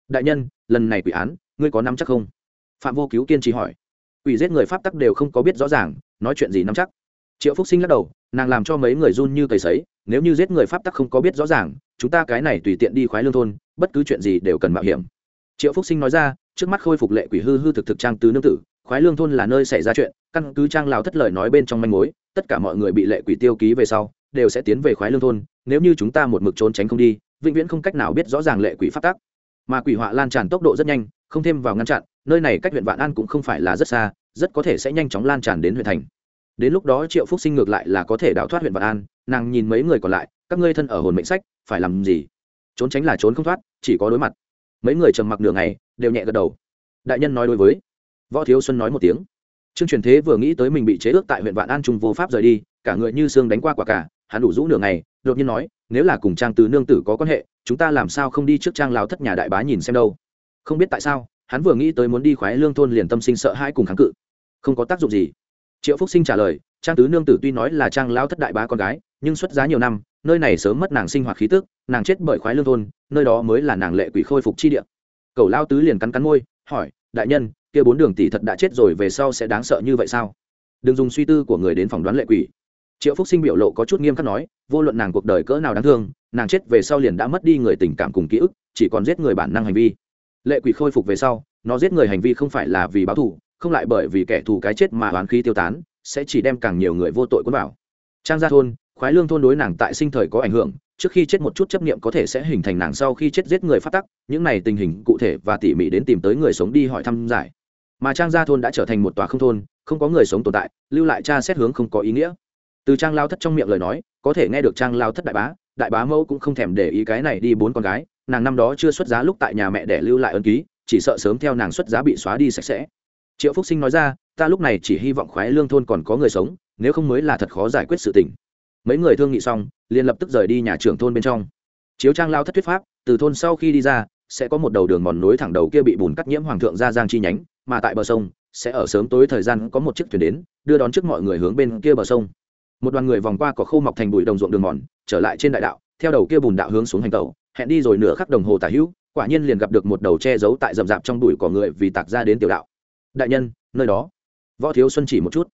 Đại nhân, lần này quỷ án, ngươi có nắm chắc không? Phạm vô cứu kiên trì hỏi. Quỷ giết người pháp tắc đều không có biết rõ ràng, nói chuyện gì nắm chắc? Triệu phúc sinh lắc đầu, nàng làm cho mấy người run như cầy sấy, nếu như giết người pháp tắc không có biết rõ ràng chúng ta cái này tùy tiện đi khoái lương thôn, bất cứ chuyện gì đều cần mạo hiểm. Triệu phúc sinh nói ra, trước mắt khôi phục lệ quỷ hư hư thực thực trang tứ nương tử, khoái lương thôn là nơi xảy ra chuyện, căn cứ trang lào thất lời nói bên trong manh mối, tất cả mọi người bị lệ quỷ tiêu ký về sau, đều sẽ tiến về khoái lương thôn, nếu như chúng ta một mực trốn tránh không đi, vĩnh viễn không cách nào biết rõ ràng lệ quỷ phát tác mà quỷ họa lan tràn tốc độ rất nhanh, không thêm vào ngăn chặn, nơi này cách huyện vạn an cũng không phải là rất xa, rất có thể sẽ nhanh chóng lan tràn đến huyện thành. Đến lúc đó triệu phúc sinh ngược lại là có thể đào thoát huyện vạn an, nàng nhìn mấy người còn lại, các ngươi thân ở hồn mệnh sách phải làm gì? Trốn tránh là trốn không thoát, chỉ có đối mặt. Mấy người trầm mặc nửa ngày, đều nhẹ gật đầu. Đại nhân nói đối với. Võ thiếu xuân nói một tiếng. Trương truyền thế vừa nghĩ tới mình bị chế ước tại huyện vạn an trung vô pháp rời đi, cả người như xương đánh qua quả cả, hắn đủ rũ nửa ngày, đột nhiên nói, nếu là cùng trang từ nương tử có quan hệ, chúng ta làm sao không đi trước trang lao thất nhà đại bá nhìn xem đâu? Không biết tại sao, hắn vừa nghĩ tới muốn đi khoái lương thôn liền tâm sinh sợ hãi cùng kháng cự. Không có tác dụng gì. Triệu phúc sinh trả lời, trang tứ nương tử tuy nói là trang lao thất đại bá con gái, nhưng xuất giá nhiều năm nơi này sớm mất nàng sinh hoạt khí tức, nàng chết bởi khoái lương thôn, nơi đó mới là nàng lệ quỷ khôi phục chi địa. Cầu lao tứ liền cắn cắn môi, hỏi, đại nhân, kia bốn đường tỷ thật đã chết rồi, về sau sẽ đáng sợ như vậy sao? Đừng dùng suy tư của người đến phỏng đoán lệ quỷ. Triệu phúc sinh biểu lộ có chút nghiêm khắc nói, vô luận nàng cuộc đời cỡ nào đáng thương, nàng chết về sau liền đã mất đi người tình cảm cùng ký ức, chỉ còn giết người bản năng hành vi. Lệ quỷ khôi phục về sau, nó giết người hành vi không phải là vì báo thù, không lại bởi vì kẻ thù cái chết mà oán khí tiêu tán, sẽ chỉ đem càng nhiều người vô tội cuốn vào. Trang gia thôn khoái lương thôn đối nàng tại sinh thời có ảnh hưởng, trước khi chết một chút chấp niệm có thể sẽ hình thành nàng sau khi chết giết người phát tắc, những này tình hình cụ thể và tỉ mỉ đến tìm tới người sống đi hỏi thăm giải. Mà trang gia thôn đã trở thành một tòa không thôn, không có người sống tồn tại, lưu lại cha xét hướng không có ý nghĩa. Từ trang lao thất trong miệng lời nói, có thể nghe được trang lao thất đại bá đại bá mẫu cũng không thèm để ý cái này đi bốn con gái, nàng năm đó chưa xuất giá lúc tại nhà mẹ để lưu lại ân ký, chỉ sợ sớm theo nàng xuất giá bị xóa đi sạch sẽ. Triệu phúc sinh nói ra, ta lúc này chỉ hy vọng khoái lương thôn còn có người sống, nếu không mới là thật khó giải quyết sự tình mấy người thương nghị xong, liền lập tức rời đi nhà trưởng thôn bên trong. Chiếu trang lao thất thuyết pháp, từ thôn sau khi đi ra, sẽ có một đầu đường mòn nối thẳng đầu kia bị bùn cắt nhiễm hoàng thượng ra giang chi nhánh, mà tại bờ sông, sẽ ở sớm tối thời gian có một chiếc thuyền đến, đưa đón trước mọi người hướng bên kia bờ sông. Một đoàn người vòng qua có khô mọc thành bụi đồng ruộng đường mòn, trở lại trên đại đạo, theo đầu kia bùn đạo hướng xuống hành tàu hẹn đi rồi nửa khắc đồng hồ tả hữu, quả nhiên liền gặp được một đầu che giấu tại rậm rạp trong bụi của người vì tạc ra đến tiểu đạo. Đại nhân, nơi đó. Võ thiếu xuân chỉ một chút.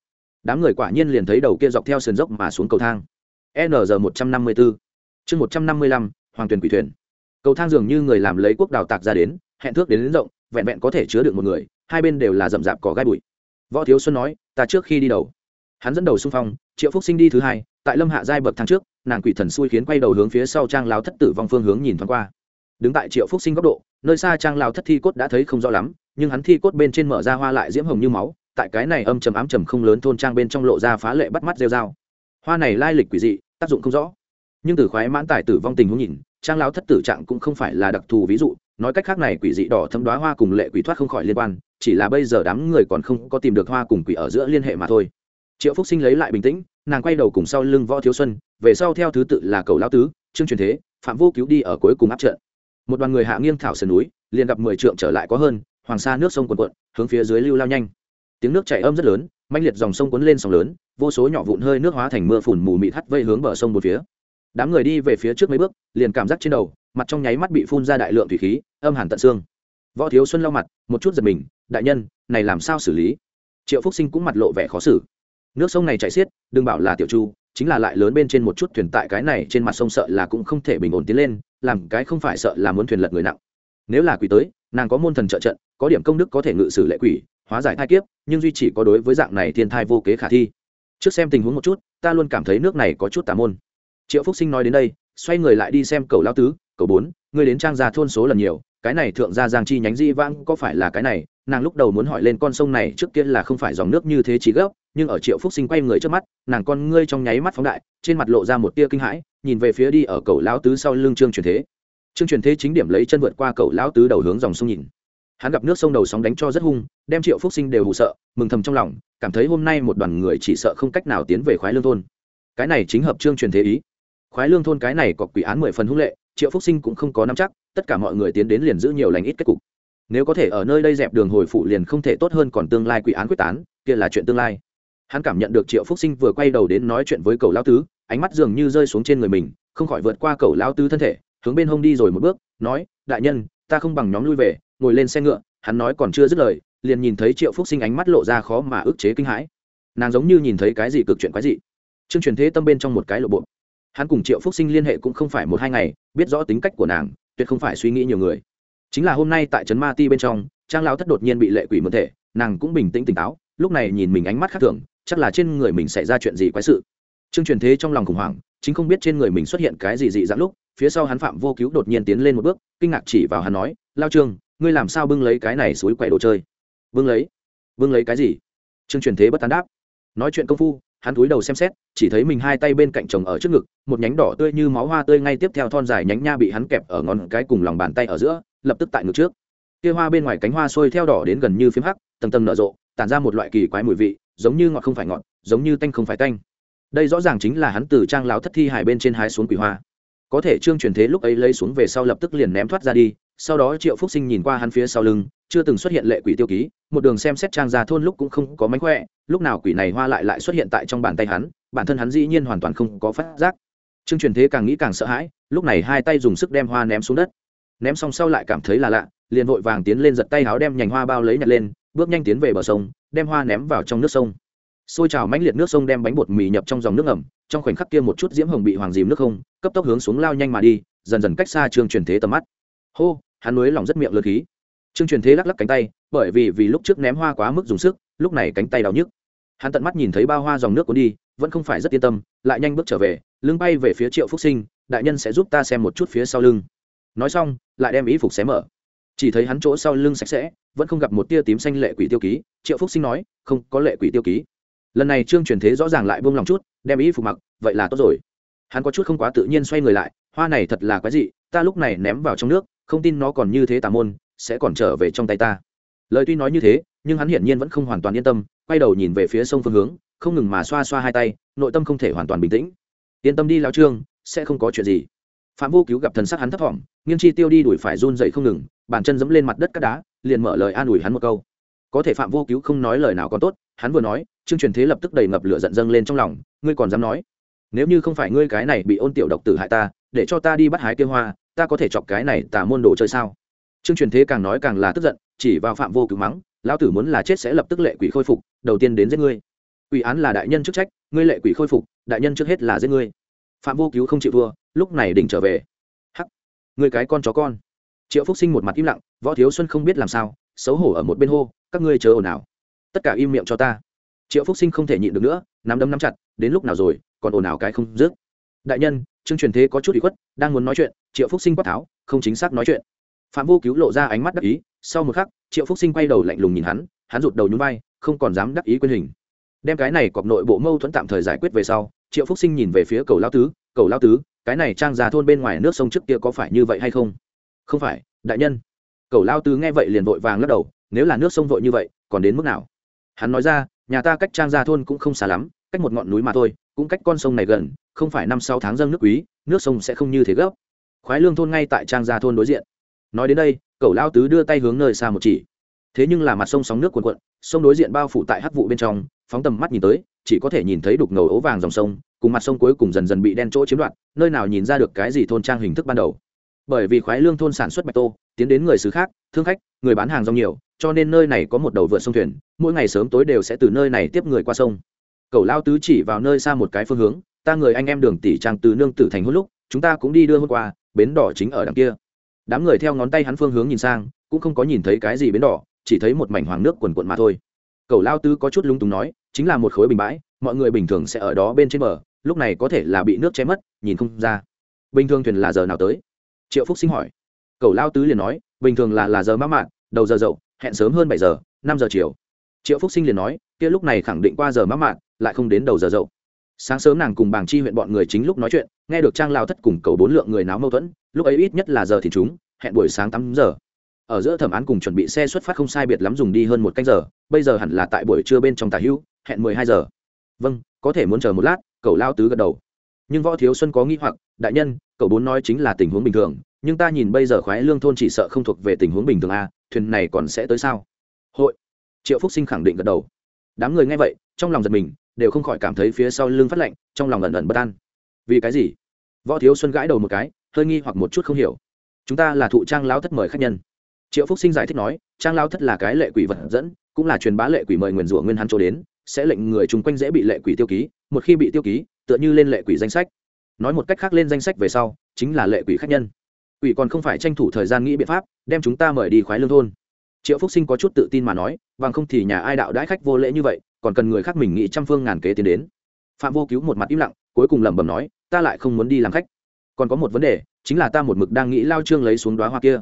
Đám người quả nhiên liền thấy đầu kia dọc theo sườn dốc mà xuống cầu thang nr một trăm năm mươi bốn chương một trăm năm mươi lăm hoàng tuyền quỷ thuyền. Cầu thang dường như người làm lấy quốc đào tạc ra đến hẹn thước đến, đến rộng vẹn vẹn có thể chứa được một người hai bên đều là rậm rạp cỏ gai bụi. Võ thiếu xuân nói ta trước khi đi đầu. Hắn dẫn đầu xung phong triệu phúc sinh đi thứ hai tại lâm hạ giai bậc thang trước nàng quỷ thần xui khiến quay đầu hướng phía sau trang lao thất tử vong phương hướng nhìn thoáng qua. Đứng tại triệu phúc sinh góc độ nơi xa trang lao thất thi cốt đã thấy không rõ lắm nhưng hắn thi cốt bên trên mở ra hoa lại diễm hồng như máu tại cái này âm trầm ám trầm không lớn thôn trang bên trong lộ ra phá lệ bắt mắt rêu dao hoa này lai lịch quỷ dị, tác dụng không rõ. Nhưng từ khoái mãn tài tử vong tình huống nhìn, trang lão thất tử trạng cũng không phải là đặc thù ví dụ, nói cách khác này quỷ dị đỏ thâm đoá hoa cùng lệ quỷ thoát không khỏi liên quan, chỉ là bây giờ đám người còn không có tìm được hoa cùng quỷ ở giữa liên hệ mà thôi. Triệu phúc sinh lấy lại bình tĩnh, nàng quay đầu cùng sau lưng võ thiếu xuân, về sau theo thứ tự là cầu lão tứ, trương truyền thế, phạm vô cứu đi ở cuối cùng áp trận. Một đoàn người hạ nghiêng thảo sườn núi, liền gặp mười trượng trở lại có hơn, hoàng sa nước sông quần quận hướng phía dưới lưu lao nhanh. Tiếng nước chảy âm rất lớn manh liệt dòng sông cuốn lên sóng lớn, vô số nhỏ vụn hơi nước hóa thành mưa phùn mù mịt hắt vây hướng bờ sông một phía. Đám người đi về phía trước mấy bước, liền cảm giác trên đầu, mặt trong nháy mắt bị phun ra đại lượng thủy khí, âm hẳn tận xương. Võ thiếu xuân lau mặt, một chút giật mình, đại nhân, này làm sao xử lý? Triệu phúc sinh cũng mặt lộ vẻ khó xử. Nước sông này chảy xiết, đừng bảo là tiểu chu, chính là lại lớn bên trên một chút thuyền tại cái này trên mặt sông sợ là cũng không thể bình ổn tiến lên, làm cái không phải sợ là muốn thuyền lật người nặng. Nếu là quỷ tới, nàng có môn thần trợ trận, có điểm công đức có thể ngự sử lệ quỷ hóa giải thai kiếp, nhưng duy chỉ có đối với dạng này thiên thai vô kế khả thi. Trước xem tình huống một chút, ta luôn cảm thấy nước này có chút tà môn. Triệu phúc sinh nói đến đây, xoay người lại đi xem cầu lao tứ, cầu bốn người đến trang gia thôn số lần nhiều, cái này thượng gia giang chi nhánh di vãng có phải là cái này? Nàng lúc đầu muốn hỏi lên con sông này trước kia là không phải dòng nước như thế chỉ gấp nhưng ở triệu phúc sinh quay người trước mắt, nàng con ngươi trong nháy mắt phóng đại, trên mặt lộ ra một tia kinh hãi, nhìn về phía đi ở cầu lão tứ sau lưng trương truyền thế. Trương truyền thế chính điểm lấy chân vượt qua cầu lão tứ đầu hướng dòng sông nhìn hắn gặp nước sông đầu sóng đánh cho rất hung, đem triệu phúc sinh đều hụ sợ, mừng thầm trong lòng, cảm thấy hôm nay một đoàn người chỉ sợ không cách nào tiến về khoái lương thôn. Cái này chính hợp trương truyền thế ý. Khoái lương thôn cái này có quỷ án mười phần hung lệ, triệu phúc sinh cũng không có nắm chắc, tất cả mọi người tiến đến liền giữ nhiều lành ít kết cục. Nếu có thể ở nơi đây dẹp đường hồi phụ liền không thể tốt hơn còn tương lai quỷ án quyết tán, kia là chuyện tương lai. Hắn cảm nhận được triệu phúc sinh vừa quay đầu đến nói chuyện với cầu lao tứ, ánh mắt dường như rơi xuống trên người mình, không khỏi vượt qua cầu lao tứ thân thể, hướng bên hông đi rồi một bước, nói, đại nhân, ta không bằng nhóm lui về ngồi lên xe ngựa, hắn nói còn chưa dứt lời, liền nhìn thấy triệu phúc sinh ánh mắt lộ ra khó mà ức chế kinh hãi. Nàng giống như nhìn thấy cái gì cực chuyện quái dị. Chương truyền thế tâm bên trong một cái lộ bộ. Hắn cùng triệu phúc sinh liên hệ cũng không phải một hai ngày, biết rõ tính cách của nàng, tuyệt không phải suy nghĩ nhiều người. Chính là hôm nay tại trấn ma ti bên trong, trang lao thất đột nhiên bị lệ quỷ mượn thể, nàng cũng bình tĩnh tỉnh táo, lúc này nhìn mình ánh mắt khác thường, chắc là trên người mình xảy ra chuyện gì quái sự. Trương truyền thế trong lòng khủng hoảng, chính không biết trên người mình xuất hiện cái gì dị dạng lúc, phía sau hắn phạm vô cứu đột nhiên tiến lên một bước, kinh ngạc chỉ vào hắn nói, lao trương ngươi làm sao bưng lấy cái này suối quậy đồ chơi? Bưng lấy? Bưng lấy cái gì? Trương truyền thế bất tán đáp. Nói chuyện công phu, hắn cúi đầu xem xét, chỉ thấy mình hai tay bên cạnh chồng ở trước ngực, một nhánh đỏ tươi như máu hoa tươi ngay tiếp theo thon dài nhánh nha bị hắn kẹp ở ngón cái cùng lòng bàn tay ở giữa, lập tức tại ngực trước. Kia hoa bên ngoài cánh hoa sôi theo đỏ đến gần như phím hắc, tầng tầng nở rộ, tản ra một loại kỳ quái mùi vị, giống như ngọt không phải ngọt, giống như tanh không phải tanh. Đây rõ ràng chính là hắn từ trang láo thất thi hải bên trên hái xuống quỷ hoa có thể trương truyền thế lúc ấy lấy xuống về sau lập tức liền ném thoát ra đi, sau đó triệu phúc sinh nhìn qua hắn phía sau lưng, chưa từng xuất hiện lệ quỷ tiêu ký, một đường xem xét trang ra thôn lúc cũng không có mánh khỏe, lúc nào quỷ này hoa lại lại xuất hiện tại trong bàn tay hắn, bản thân hắn dĩ nhiên hoàn toàn không có phát giác. Trương truyền thế càng nghĩ càng sợ hãi, lúc này hai tay dùng sức đem hoa ném xuống đất. Ném xong sau lại cảm thấy là lạ, liền vội vàng tiến lên giật tay áo đem nhành hoa bao lấy nhặt lên, bước nhanh tiến về bờ sông, đem hoa ném vào trong nước sông. Xôi trào mãnh liệt nước sông đem bánh bột mì nhập trong dòng nước ẩm trong khoảnh khắc kia một chút diễm hồng bị hoàng dìm nước không, cấp tốc hướng xuống lao nhanh mà đi, dần dần cách xa trương truyền thế tầm mắt. Hô, hắn nối lòng rất miệng lượt khí. Trương truyền thế lắc lắc cánh tay, bởi vì vì lúc trước ném hoa quá mức dùng sức, lúc này cánh tay đau nhức. Hắn tận mắt nhìn thấy bao hoa dòng nước cuốn đi, vẫn không phải rất yên tâm, lại nhanh bước trở về, lưng bay về phía triệu phúc sinh, đại nhân sẽ giúp ta xem một chút phía sau lưng. Nói xong, lại đem ý phục xé mở. Chỉ thấy hắn chỗ sau lưng sạch sẽ, vẫn không gặp một tia tím xanh lệ quỷ tiêu ký. Triệu phúc sinh nói, không, có lệ quỷ tiêu ký lần này trương truyền thế rõ ràng lại buông lòng chút, đem ý phục mặc, vậy là tốt rồi. Hắn có chút không quá tự nhiên xoay người lại, hoa này thật là quái dị, ta lúc này ném vào trong nước, không tin nó còn như thế tà môn, sẽ còn trở về trong tay ta. Lời tuy nói như thế, nhưng hắn hiển nhiên vẫn không hoàn toàn yên tâm, quay đầu nhìn về phía sông phương hướng, không ngừng mà xoa xoa hai tay, nội tâm không thể hoàn toàn bình tĩnh. Yên tâm đi lao trương, sẽ không có chuyện gì. Phạm vô cứu gặp thần sắc hắn thấp thỏm, nghiêng chi tiêu đi đuổi phải run dậy không ngừng, bàn chân dẫm lên mặt đất cát đá, liền mở lời an ủi hắn một câu có thể phạm vô cứu không nói lời nào còn tốt, hắn vừa nói, chương truyền thế lập tức đầy ngập lửa giận dâng lên trong lòng, ngươi còn dám nói? Nếu như không phải ngươi cái này bị ôn tiểu độc tử hại ta, để cho ta đi bắt hái tiêu hoa, ta có thể chọc cái này tả môn đồ chơi sao? Chương truyền thế càng nói càng là tức giận, chỉ vào phạm vô cứu mắng, lão tử muốn là chết sẽ lập tức lệ quỷ khôi phục, đầu tiên đến giết ngươi. Quỷ án là đại nhân chức trách, ngươi lệ quỷ khôi phục, đại nhân trước hết là giết ngươi. Phạm vô cứu không chịu thua, lúc này đỉnh trở về. Hắc! Người cái con chó con. Triệu phúc sinh một mặt im lặng, võ thiếu xuân không biết làm sao, xấu hổ ở một bên hô các ngươi chờ ồn ào. Tất cả im miệng cho ta. Triệu phúc sinh không thể nhịn được nữa, nắm đấm nắm chặt, đến lúc nào rồi, còn ồn ào cái không dứt. Đại nhân, trương truyền thế có chút bị khuất, đang muốn nói chuyện, triệu phúc sinh quát tháo, không chính xác nói chuyện. Phạm vô cứu lộ ra ánh mắt đắc ý, sau một khắc, triệu phúc sinh quay đầu lạnh lùng nhìn hắn hắn rụt đầu nhún vai, không còn dám đắc ý quyền hình. Đem cái này cọc nội bộ mâu thuẫn tạm thời giải quyết về sau, triệu phúc sinh nhìn về phía cầu lao tứ, cầu lao tứ, cái này trang già thôn bên ngoài nước sông trước kia có phải như vậy hay không? Không phải, đại nhân. Cầu lao tứ nghe vậy liền vội vàng lắc đầu nếu là nước sông vội như vậy, còn đến mức nào? Hắn nói ra, nhà ta cách trang gia thôn cũng không xa lắm, cách một ngọn núi mà thôi, cũng cách con sông này gần, không phải năm sáu tháng dâng nước quý, nước sông sẽ không như thế gấp. Khoái lương thôn ngay tại trang gia thôn đối diện. Nói đến đây, cậu lao tứ đưa tay hướng nơi xa một chỉ. Thế nhưng là mặt sông sóng nước cuồn cuộn, sông đối diện bao phủ tại hắc vụ bên trong, phóng tầm mắt nhìn tới, chỉ có thể nhìn thấy đục ngầu ố vàng dòng sông, cùng mặt sông cuối cùng dần dần bị đen chỗ chiếm đoạt, nơi nào nhìn ra được cái gì thôn trang hình thức ban đầu. Bởi vì khoái lương thôn sản xuất bạch tô, tiến đến người xứ khác, thương khách, người bán hàng rong nhiều cho nên nơi này có một đầu vượt sông thuyền, mỗi ngày sớm tối đều sẽ từ nơi này tiếp người qua sông. Cậu lao tứ chỉ vào nơi xa một cái phương hướng, ta người anh em đường tỷ trang từ nương tử thành hôn lúc, chúng ta cũng đi đưa hôm qua, bến đỏ chính ở đằng kia. Đám người theo ngón tay hắn phương hướng nhìn sang, cũng không có nhìn thấy cái gì bến đỏ, chỉ thấy một mảnh hoàng nước quần quận mà thôi. Cậu lao tứ có chút lung túng nói, chính là một khối bình bãi, mọi người bình thường sẽ ở đó bên trên bờ, lúc này có thể là bị nước che mất, nhìn không ra. Bình thường thuyền là giờ nào tới? Triệu phúc sinh hỏi. Cậu lao tứ liền nói, bình thường là là giờ mắc mạn, đầu giờ dậu hẹn sớm hơn bảy giờ, năm giờ chiều. Triệu phúc sinh liền nói, kia lúc này khẳng định qua giờ mắc mạng lại không đến đầu giờ dậu. Sáng sớm nàng cùng bàng chi huyện bọn người chính lúc nói chuyện, nghe được trang lao thất cùng cầu bốn lượng người náo mâu thuẫn, lúc ấy ít nhất là giờ thì chúng, hẹn buổi sáng tám giờ. Ở giữa thẩm án cùng chuẩn bị xe xuất phát không sai biệt lắm dùng đi hơn một canh giờ, bây giờ hẳn là tại buổi trưa bên trong tà hữu hẹn mười hai giờ. Vâng có thể muốn chờ một lát cậu lao tứ gật đầu. Nhưng võ thiếu xuân có nghĩ hoặc, đại nhân cậu bốn nói chính là tình huống bình thường, nhưng ta nhìn bây giờ khoái lương thôn chỉ sợ không thuộc về tình huống bình thường a thuyền này còn sẽ tới sao? Hội. Triệu phúc sinh khẳng định gật đầu. Đám người nghe vậy, trong lòng giật mình, đều không khỏi cảm thấy phía sau lưng phát lạnh, trong lòng ẩn ẩn bất an. Vì cái gì? Võ thiếu xuân gãi đầu một cái, hơi nghi hoặc một chút không hiểu. Chúng ta là thụ trang lao thất mời khách nhân. Triệu phúc sinh giải thích nói, trang lao thất là cái lệ quỷ vật dẫn, cũng là truyền bá lệ quỷ mời nguyền rủa nguyên hắn chỗ đến, sẽ lệnh người chung quanh dễ bị lệ quỷ tiêu ký, một khi bị tiêu ký, tựa như lên lệ quỷ danh sách. Nói một cách khác lên danh sách về sau, chính là lệ quỷ khách nhân quỷ còn không phải tranh thủ thời gian nghĩ biện pháp, đem chúng ta mời đi khoái lương thôn. Triệu phúc sinh có chút tự tin mà nói, bằng không thì nhà ai đạo đãi khách vô lễ như vậy, còn cần người khác mình nghĩ trăm phương ngàn kế tiến đến. Phạm vô cứu một mặt im lặng, cuối cùng lẩm bẩm nói, ta lại không muốn đi làm khách. Còn có một vấn đề, chính là ta một mực đang nghĩ lao trương lấy xuống đoá hoa kia.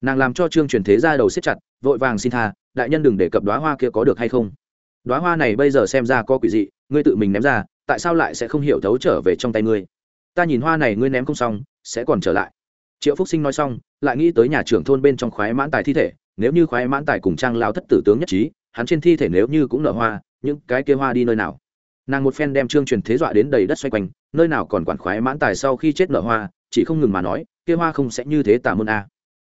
Nàng làm cho trương truyền thế ra đầu xếp chặt, vội vàng xin tha, đại nhân đừng để cập đoá hoa kia có được hay không. Đoá hoa này bây giờ xem ra có quỷ dị, ngươi tự mình ném ra, tại sao lại sẽ không hiểu thấu trở về trong tay ngươi? Ta nhìn hoa này ngươi ném không xong, sẽ còn trở lại triệu phúc sinh nói xong, lại nghĩ tới nhà trưởng thôn bên trong khoái mãn tài thi thể, nếu như khoái mãn tài cùng trang lao thất tử tướng nhất trí, hắn trên thi thể nếu như cũng nở hoa, những cái kia hoa đi nơi nào? Nàng một phen đem trương truyền thế dọa đến đầy đất xoay quanh, nơi nào còn quản khoái mãn tài sau khi chết nở hoa, chỉ không ngừng mà nói, kia hoa không sẽ như thế tả môn a.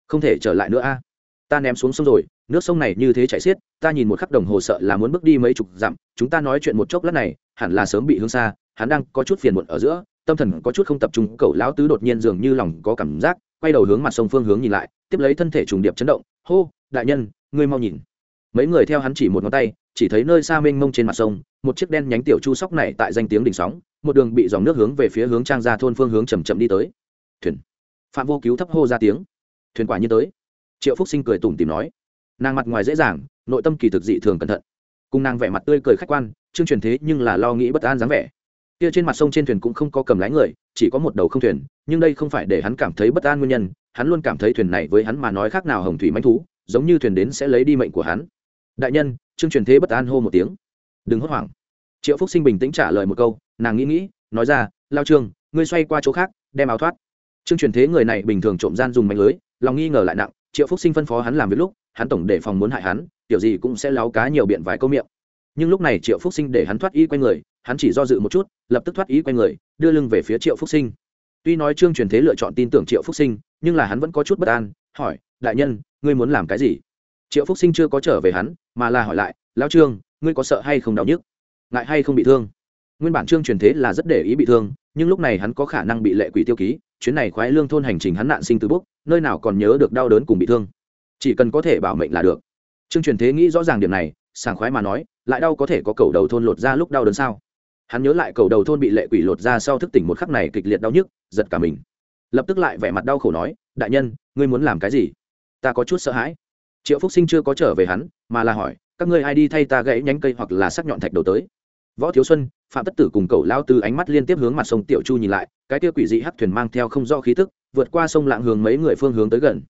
Không thể trở lại nữa a. Ta ném xuống sông rồi, nước sông này như thế chảy xiết, ta nhìn một khắc đồng hồ sợ là muốn bước đi mấy chục dặm, chúng ta nói chuyện một chốc lát này, hẳn là sớm bị hướng xa, hắn đang có chút phiền muộn ở giữa, tâm thần có chút không tập trung, cậu lão tứ đột nhiên dường như lòng có cảm giác quay đầu hướng mặt sông phương hướng nhìn lại, tiếp lấy thân thể trùng điệp chấn động, hô, đại nhân, ngươi mau nhìn. Mấy người theo hắn chỉ một ngón tay, chỉ thấy nơi xa mênh mông trên mặt sông, một chiếc đen nhánh tiểu chu sóc này tại danh tiếng đỉnh sóng, một đường bị dòng nước hướng về phía hướng trang ra thôn phương hướng chầm chậm đi tới. Thuyền. Phạm vô cứu thấp hô ra tiếng. Thuyền quả như tới. Triệu phúc sinh cười tủm tìm nói. Nàng mặt ngoài dễ dàng, nội tâm kỳ thực dị thường cẩn thận. Cùng nàng vẻ mặt tươi cười khách quan, chương truyền thế nhưng là lo nghĩ bất an dáng vẻ kia trên mặt sông trên thuyền cũng không có cầm lái người, chỉ có một đầu không thuyền, nhưng đây không phải để hắn cảm thấy bất an nguyên nhân, hắn luôn cảm thấy thuyền này với hắn mà nói khác nào hồng thủy manh thú, giống như thuyền đến sẽ lấy đi mệnh của hắn. Đại nhân, trương truyền thế bất an hô một tiếng. Đừng hốt hoảng. Triệu phúc sinh bình tĩnh trả lời một câu, nàng nghĩ nghĩ, nói ra, lao trương, ngươi xoay qua chỗ khác, đem áo thoát. Trương truyền thế người này bình thường trộm gian dùng mạnh lưới, lòng nghi ngờ lại nặng, triệu phúc sinh phân phó hắn làm việc lúc, hắn tổng để phòng muốn hại hắn, kiểu gì cũng sẽ láo cá nhiều biện vài câu miệng. Nhưng lúc này triệu phúc sinh để hắn thoát y q u a y người hắn chỉ do dự một chút, lập tức thoát ý q u a n người, đưa lưng về phía triệu phúc sinh. Tuy nói trương truyền thế lựa chọn tin tưởng triệu phúc sinh, nhưng là hắn vẫn có chút bất an, hỏi, đại nhân, ngươi muốn làm cái gì? Triệu phúc sinh chưa có trở về hắn, mà là hỏi lại lao trương, ngươi có sợ hay không đau nhức? Ngại hay không bị thương? Nguyên bản trương truyền thế là rất để ý bị thương, nhưng lúc này hắn có khả năng bị lệ quỷ tiêu ký, chuyến này khoái lương thôn hành trình hắn nạn sinh từ bốc, nơi nào còn nhớ được đau đớn cùng bị thương. Chỉ cần có thể bảo mệnh là được. Trương truyền thế nghĩ rõ ràng điểm này, sảng khoái mà nói, lại đau có thể có cầu đầu thôn lột ra lúc đau đớn sao? Hắn nhớ lại cầu đầu thôn bị lệ quỷ lột ra sau thức tỉnh một khắc này kịch liệt đau nhức, giật cả mình. Lập tức lại vẻ mặt đau khổ nói, đại nhân, ngươi muốn làm cái gì? Ta có chút sợ hãi. Triệu phúc sinh chưa có trở về hắn, mà là hỏi, các ngươi ai đi thay ta gãy nhánh cây hoặc là sắc nhọn thạch đầu tới? Võ thiếu xuân, phạm tất tử cùng cầu lao từ ánh mắt liên tiếp hướng mặt sông tiểu chu nhìn lại, cái kia quỷ dị hắc thuyền mang theo không do khí tức, vượt qua sông lạng hướng mấy người phương hướng tới gần.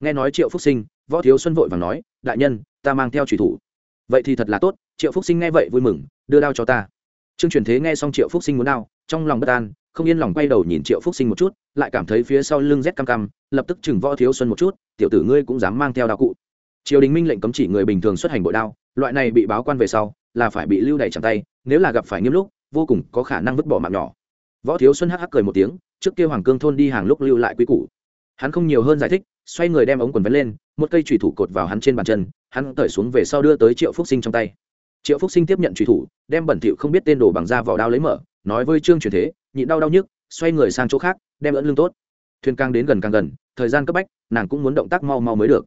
Nghe nói triệu phúc sinh, võ thiếu xuân vội và nói, đại nhân, ta mang theo trùy thủ. Vậy thì thật là tốt. Triệu phúc sinh nghe vậy vui mừng, đưa đao cho ta trương truyền thế nghe xong triệu phúc sinh muốn đau, trong lòng bất an, không yên lòng quay đầu nhìn triệu phúc sinh một chút, lại cảm thấy phía sau lưng rét cam cam lập tức chừng võ thiếu xuân một chút, tiểu tử ngươi cũng dám mang theo đao cụ. Triều đình minh lệnh cấm chỉ người bình thường xuất hành bội đao, loại này bị báo quan về sau, là phải bị lưu đày chẳng tay, nếu là gặp phải nghiêm lúc, vô cùng có khả năng vứt bỏ mạng nhỏ. Võ thiếu xuân hắc hắc cười một tiếng, trước kia hoàng cương thôn đi hàng lúc lưu lại quy củ. Hắn không nhiều hơn giải thích, xoay người đem ống quần vén lên, một cây trùy thủ cột vào hắn trên bàn chân, hắn cởi xuống về sau đưa tới triệu phúc sinh trong tay triệu phúc sinh tiếp nhận truy thủ, đem bẩn thỉu không biết tên đồ bằng da vỏ đao lấy mở, nói với trương truyền thế, nhịn đau đau nhức, xoay người sang chỗ khác, đem ẫn lưng tốt. Thuyền càng đến gần càng gần, thời gian cấp bách, nàng cũng muốn động tác mau mau mới được.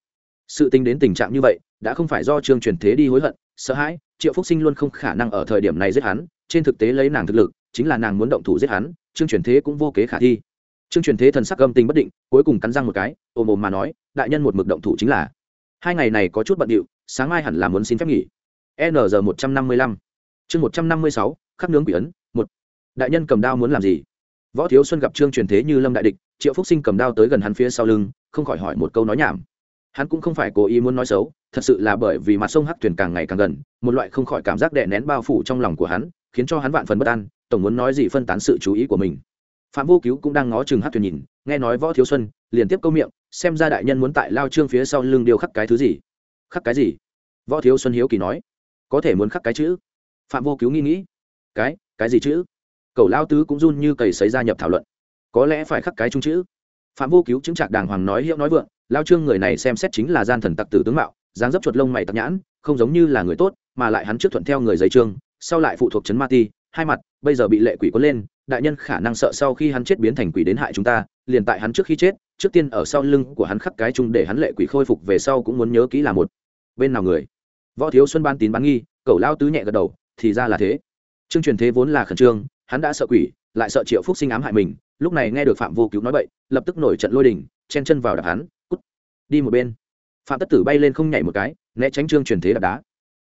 Sự tính đến tình trạng như vậy, đã không phải do trương truyền thế đi hối hận, sợ hãi, triệu phúc sinh luôn không khả năng ở thời điểm này giết hắn, trên thực tế lấy nàng thực lực, chính là nàng muốn động thủ giết hắn, trương truyền thế cũng vô kế khả thi. Trương truyền thế thần sắc âm tình bất định, cuối cùng cắn răng một cái ôm ôm mà nói, đại nhân một mực động thủ chính là. Hai ngày này có chút bận điệu, sáng mai hẳn là muốn xin phép nghỉ n một trăm năm mươi lăm. Chương một trăm năm mươi sáu, khắc nướng quỷ ấn, một. Đại nhân cầm đao muốn làm gì? Võ thiếu xuân gặp trương truyền thế như lâm đại địch, triệu phúc sinh cầm đao tới gần hắn phía sau lưng, không khỏi hỏi một câu nói nhảm. Hắn cũng không phải cố ý muốn nói xấu, thật sự là bởi vì mặt sông hắc thuyền càng ngày càng gần, một loại không khỏi cảm giác đè nén bao phủ trong lòng của hắn, khiến cho hắn vạn phần bất an, tổng muốn nói gì phân tán sự chú ý của mình. Phạm vô cứu cũng đang ngó chừng hắc thuyền nhìn, nghe nói võ thiếu xuân, liền tiếp câu miệng, xem ra đại nhân muốn tại lao trương phía sau lưng điều khắc cái thứ gì? Khắc cái gì? Võ thiếu xuân hiếu kỳ nói có thể muốn khắc cái chữ. Phạm vô cứu nghĩ nghĩ. Cái cái gì chữ? Cậu lao tứ cũng run như cầy sấy gia nhập thảo luận. Có lẽ phải khắc cái trung chữ. Phạm vô cứu chứng trạc đàng hoàng nói hiệu nói vượng, lao trương người này xem xét chính là gian thần tặc tử tướng mạo, dáng dấp chuột lông mày tặc nhãn, không giống như là người tốt, mà lại hắn trước thuận theo người giấy trương, sau lại phụ thuộc chấn ma ti, hai mặt, bây giờ bị lệ quỷ có lên, đại nhân khả năng sợ sau khi hắn chết biến thành quỷ đến hại chúng ta, liền tại hắn trước khi chết, trước tiên ở sau lưng của hắn khắc cái chung để hắn lệ quỷ khôi phục về sau cũng muốn nhớ kỹ là một. Bên nào người? Võ thiếu xuân ban tín bán nghi, cậu lao tứ nhẹ gật đầu, thì ra là thế. Trương truyền thế vốn là khẩn trương, hắn đã sợ quỷ, lại sợ triệu phúc sinh ám hại mình, lúc này nghe được phạm vô cứu nói vậy lập tức nổi trận lôi đình, chen chân vào đạp hắn, cút, đi một bên. Phạm tất tử bay lên không nhảy một cái, né tránh trương truyền thế đạp đá.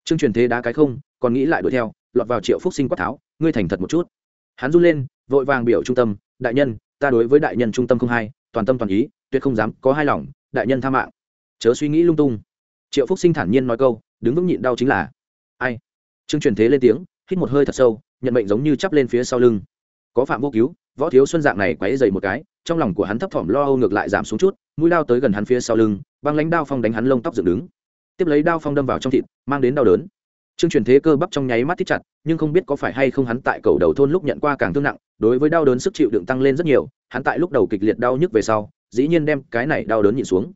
Trương truyền thế đá cái không, còn nghĩ lại đuổi theo, lọt vào triệu phúc sinh quát tháo, ngươi thành thật một chút. Hắn run lên, vội vàng biểu trung tâm, đại nhân, ta đối với đại nhân trung tâm không hai toàn tâm toàn ý, tuyệt không dám có hai lòng, đại nhân tha mạng. Chớ suy nghĩ lung tung. Triệu phúc sinh thản nhiên nói câu đứng vững nhịn đau chính là, ai? Trương truyền thế lên tiếng, hít một hơi thật sâu, nhận mệnh giống như chắp lên phía sau lưng. Có phạm vô cứu, võ thiếu xuân dạng này quấy dày một cái, trong lòng của hắn thấp thỏm lo âu ngược lại giảm xuống chút, mũi đao tới gần hắn phía sau lưng, băng lãnh đao phong đánh hắn lông tóc dựng đứng. Tiếp lấy đao phong đâm vào trong thịt, mang đến đau đớn. Trương truyền thế cơ bắp trong nháy mắt thích chặt, nhưng không biết có phải hay không hắn tại cầu đầu thôn lúc nhận qua càng thương nặng, đối với đau đớn sức chịu đựng tăng lên rất nhiều, hắn tại lúc đầu kịch liệt đau nhức về sau, dĩ nhiên đem cái này đau đớn nhịn xuống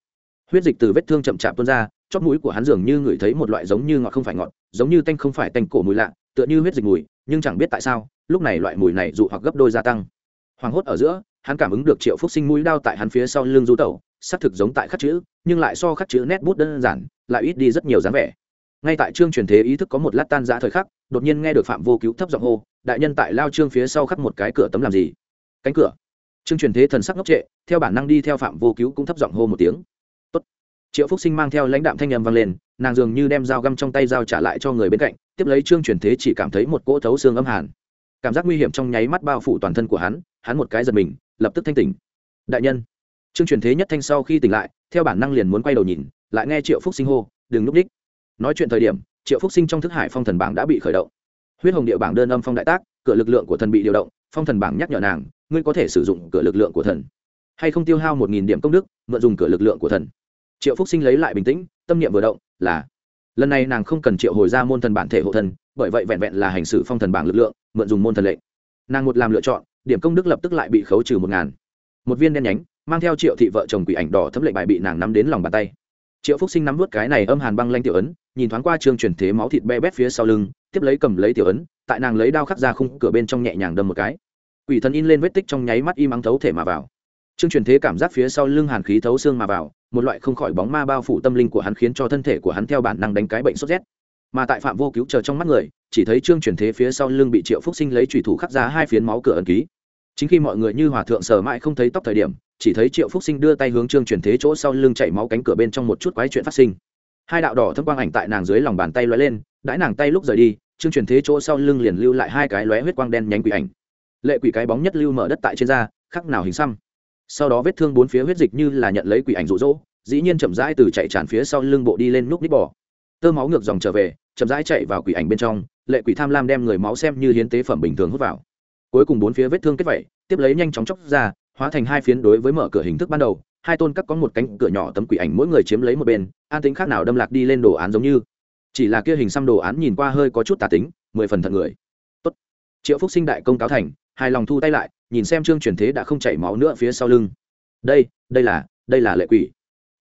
huyết dịch từ vết thương chậm chạp tuôn ra, chóp mũi của hắn dường như ngửi thấy một loại giống như ngọt không phải ngọt, giống như tanh không phải tanh cổ mùi lạ, tựa như huyết dịch mùi, nhưng chẳng biết tại sao, lúc này loại mùi này dụ hoặc gấp đôi gia tăng. Hoàng hốt ở giữa, hắn cảm ứng được triệu phúc sinh mũi đao tại hắn phía sau lưng du tẩu, xác thực giống tại khắc chữ, nhưng lại so khắc chữ nét bút đơn giản, lại ít đi rất nhiều dáng vẻ. Ngay tại trương truyền thế ý thức có một lát tan giã thời khắc, đột nhiên nghe được phạm vô cứu thấp giọng hô, đại nhân tại lao trương phía sau khắc một cái cửa tấm làm gì? Cánh cửa. Trương truyền thế thần sắc ngốc trệ, theo bản năng đi theo phạm vô cứu cũng thấp giọng hô một tiếng triệu phúc sinh mang theo lãnh đạm thanh âm vang lên, nàng dường như đem dao găm trong tay dao trả lại cho người bên cạnh, tiếp lấy trương truyền thế chỉ cảm thấy một cỗ thấu xương âm hàn. Cảm giác nguy hiểm trong nháy mắt bao phủ toàn thân của hắn hắn một cái giật mình, lập tức thanh tỉnh. Đại nhân, trương truyền thế nhất thanh sau khi tỉnh lại, theo bản năng liền muốn quay đầu nhìn, lại nghe triệu phúc sinh hô, đừng núp đích. Nói chuyện thời điểm, triệu phúc sinh trong thức hải phong thần bảng đã bị khởi động. Huyết hồng địa bảng đơn âm phong đại tác, cửa lực lượng của thần bị điều động, phong thần bảng nhắc nhở nàng, ngươi có thể sử dụng cửa lực lượng của thần, hay không tiêu hao một nghìn điểm công đức, mượn dùng cửa lực lượng của thần triệu phúc sinh lấy lại bình tĩnh, tâm niệm vừa động, là, lần này nàng không cần triệu hồi ra môn thần bản thể hộ thần, bởi vậy vẹn vẹn là hành xử phong thần bảng lực lượng, mượn dùng môn thần lệnh. Nàng một làm lựa chọn, điểm công đức lập tức lại bị khấu trừ một ngàn. Một viên đen nhánh, mang theo triệu thị vợ chồng quỷ ảnh đỏ thấm lệnh bài bị nàng nắm đến lòng bàn tay. Triệu phúc sinh nắm vút cái này âm hàn băng lanh tiểu ấn, nhìn thoáng qua trương truyền thế máu thịt be bét phía sau lưng, tiếp lấy cầm lấy tiểu ấn, tại nàng lấy đao khắc ra khung cửa bên trong nhẹ nhàng đâm một cái. Quỷ thần in lên vết tích trong nháy mắt im ắng thấu thể mà vào. Trương truyền thế cảm giác phía sau lưng hàn khí thấu xương mà vào một loại không khỏi bóng ma bao phủ tâm linh của hắn khiến cho thân thể của hắn theo bản năng đánh cái bệnh sốt rét. Mà tại phạm vô cứu chờ trong mắt người, chỉ thấy trương chuyển thế phía sau lưng bị triệu phúc sinh lấy trùy thủ khắc ra hai phiến máu cửa ẩn ký. Chính khi mọi người như hòa thượng sờ mãi không thấy tóc thời điểm, chỉ thấy triệu phúc sinh đưa tay hướng trương chuyển thế chỗ sau lưng chảy máu cánh cửa bên trong một chút quái chuyện phát sinh. Hai đạo đỏ thâm quang ảnh tại nàng dưới lòng bàn tay lóe lên, đãi nàng tay lúc rời đi, trương chuyển thế chỗ sau lưng liền lưu lại hai cái lóe huyết quang đen nhánh quỷ ảnh. Lệ quỷ cái bóng nhất lưu mở đất tại trên da, khắc nào hình xăm sau đó vết thương bốn phía huyết dịch như là nhận lấy quỷ ảnh rụ rỗ, dĩ nhiên chậm rãi từ chạy tràn phía sau lưng bộ đi lên núp ních bỏ tơ máu ngược dòng trở về, chậm rãi chạy vào quỷ ảnh bên trong, lệ quỷ tham lam đem người máu xem như hiến tế phẩm bình thường hút vào. Cuối cùng bốn phía vết thương kết vẩy tiếp lấy nhanh chóng chóc ra, hóa thành hai phiến đối với mở cửa hình thức ban đầu, hai tôn cắt có một cánh cửa nhỏ tấm quỷ ảnh mỗi người chiếm lấy một bên, an tính khác nào đâm lạc đi lên đồ án giống như. Chỉ là kia hình xăm đồ án nhìn qua hơi có chút tà tính, mười phần thật người. Tốt. triệu phúc sinh đại công cáo thành, hài lòng thu tay lại nhìn xem trương truyền thế đã không chảy máu nữa phía sau lưng. Đây đây là đây là lệ quỷ.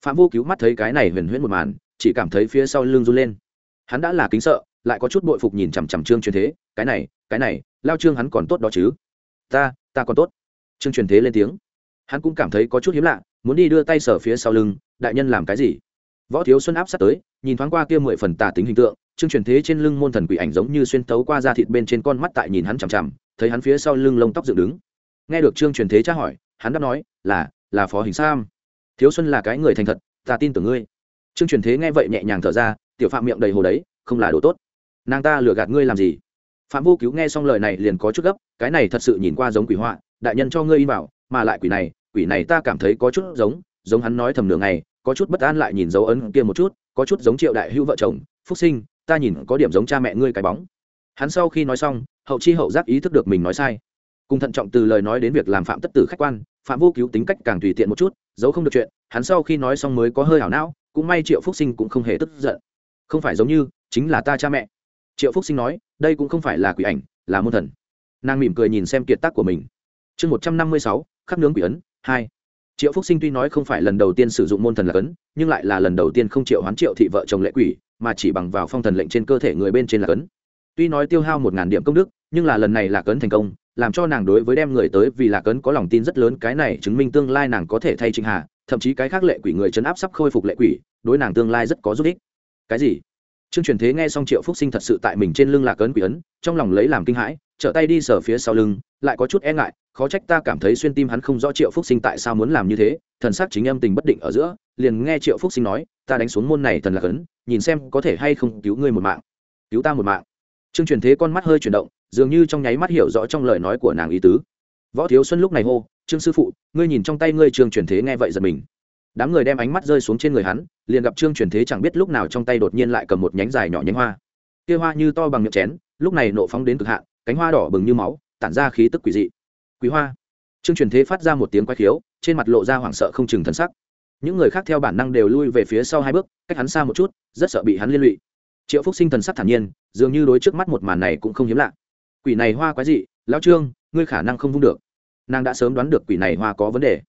Phạm vô cứu mắt thấy cái này huyền huyễn một màn, chỉ cảm thấy phía sau lưng run lên. Hắn đã là kính sợ, lại có chút bội phục nhìn chằm chằm trương truyền thế, cái này cái này, lao trương hắn còn tốt đó chứ. Ta ta còn tốt. Trương truyền thế lên tiếng. Hắn cũng cảm thấy có chút hiếm lạ, muốn đi đưa tay sở phía sau lưng, đại nhân làm cái gì? Võ thiếu xuân áp sát tới, nhìn thoáng qua kia mười phần tà tính hình tượng, trương truyền thế trên lưng môn thần quỷ ảnh giống như xuyên tấu qua da thịt bên trên con mắt tại nhìn hắn chằm chằm, thấy hắn phía sau lưng lông tóc dựng đứng nghe được trương truyền thế tra hỏi, hắn đáp nói, là là phó hình sam. Thiếu xuân là cái người thành thật, ta tin tưởng ngươi. Trương truyền thế nghe vậy nhẹ nhàng thở ra, tiểu phạm miệng đầy hồ đấy, không là đồ tốt. Nàng ta lừa gạt ngươi làm gì? Phạm vô cứu nghe xong lời này liền có chút gấp, cái này thật sự nhìn qua giống quỷ họa, đại nhân cho ngươi in vào, mà lại quỷ này quỷ này ta cảm thấy có chút giống giống hắn nói thầm nửa ngày, có chút bất an lại nhìn dấu ấn kia một chút, có chút giống triệu đại hữu vợ chồng, phúc sinh, ta nhìn có điểm giống cha mẹ ngươi cái bóng. Hắn sau khi nói xong, hậu chi hậu giác ý thức được mình nói sai cùng thận trọng từ lời nói đến việc làm phạm tất tử khách quan, phạm vô cứu tính cách càng tùy tiện một chút, giấu không được chuyện, hắn sau khi nói xong mới có hơi hảo não, cũng may triệu phúc sinh cũng không hề tức giận. Không phải giống như, chính là ta cha mẹ. Triệu phúc sinh nói, đây cũng không phải là quỷ ảnh, là môn thần. Nàng mỉm cười nhìn xem kiệt tác của mình. Chương một trăm năm mươi sáu khắc nướng quỷ ấn, hai. Triệu phúc sinh tuy nói không phải lần đầu tiên sử dụng môn thần là ấn, nhưng lại là lần đầu tiên không triệu hoán triệu thị vợ chồng lệ quỷ, mà chỉ bằng vào phong thần lệnh trên cơ thể người bên trên là ấn. Tuy nói tiêu hao một ngàn điểm công đức, nhưng là lần này là cấn thành công làm cho nàng đối với đem người tới vì là cấn có lòng tin rất lớn, cái này chứng minh tương lai nàng có thể thay trinh hà, thậm chí cái khác lệ quỷ người chấn áp sắp khôi phục lệ quỷ, đối nàng tương lai rất có giúp ích. Cái gì? Trương truyền thế nghe xong triệu phúc sinh thật sự tại mình trên lưng lạc ấn quỷ ấn, trong lòng lấy làm kinh hãi, trở tay đi sở phía sau lưng, lại có chút e ngại, khó trách ta cảm thấy xuyên tim hắn không rõ triệu phúc sinh tại sao muốn làm như thế, thần sắc chính âm tình bất định ở giữa, liền nghe triệu phúc sinh nói, ta đánh xuống môn này thần lạc ấn nhìn xem có thể hay không cứu ngươi một mạng. Cứu ta một mạng. Trương truyền thế con mắt hơi chuyển động dường như trong nháy mắt hiểu rõ trong lời nói của nàng ý tứ. Võ thiếu xuân lúc này hô, trương sư phụ, ngươi nhìn trong tay ngươi trương truyền thế nghe vậy giật mình. Đám người đem ánh mắt rơi xuống trên người hắn, liền gặp trương truyền thế chẳng biết lúc nào trong tay đột nhiên lại cầm một nhánh dài nhỏ nhánh hoa. Kia hoa như to bằng miệng chén, lúc này nộ phóng đến cực hạn, cánh hoa đỏ bừng như máu, tản ra khí tức quỷ dị. Quý hoa. Trương truyền thế phát ra một tiếng quay khiếu, trên mặt lộ ra hoảng sợ không chừng thân sắc. Những người khác theo bản năng đều lui về phía sau hai bước, cách hắn xa một chút, rất sợ bị hắn liên lụy. Triệu phúc sinh thần sắc thản nhiên, dường như đối trước mắt một màn này cũng không hiếm lạ quỷ này hoa quái dị, lão trương, ngươi khả năng không vung được. Nàng đã sớm đoán được quỷ này hoa có vấn đề.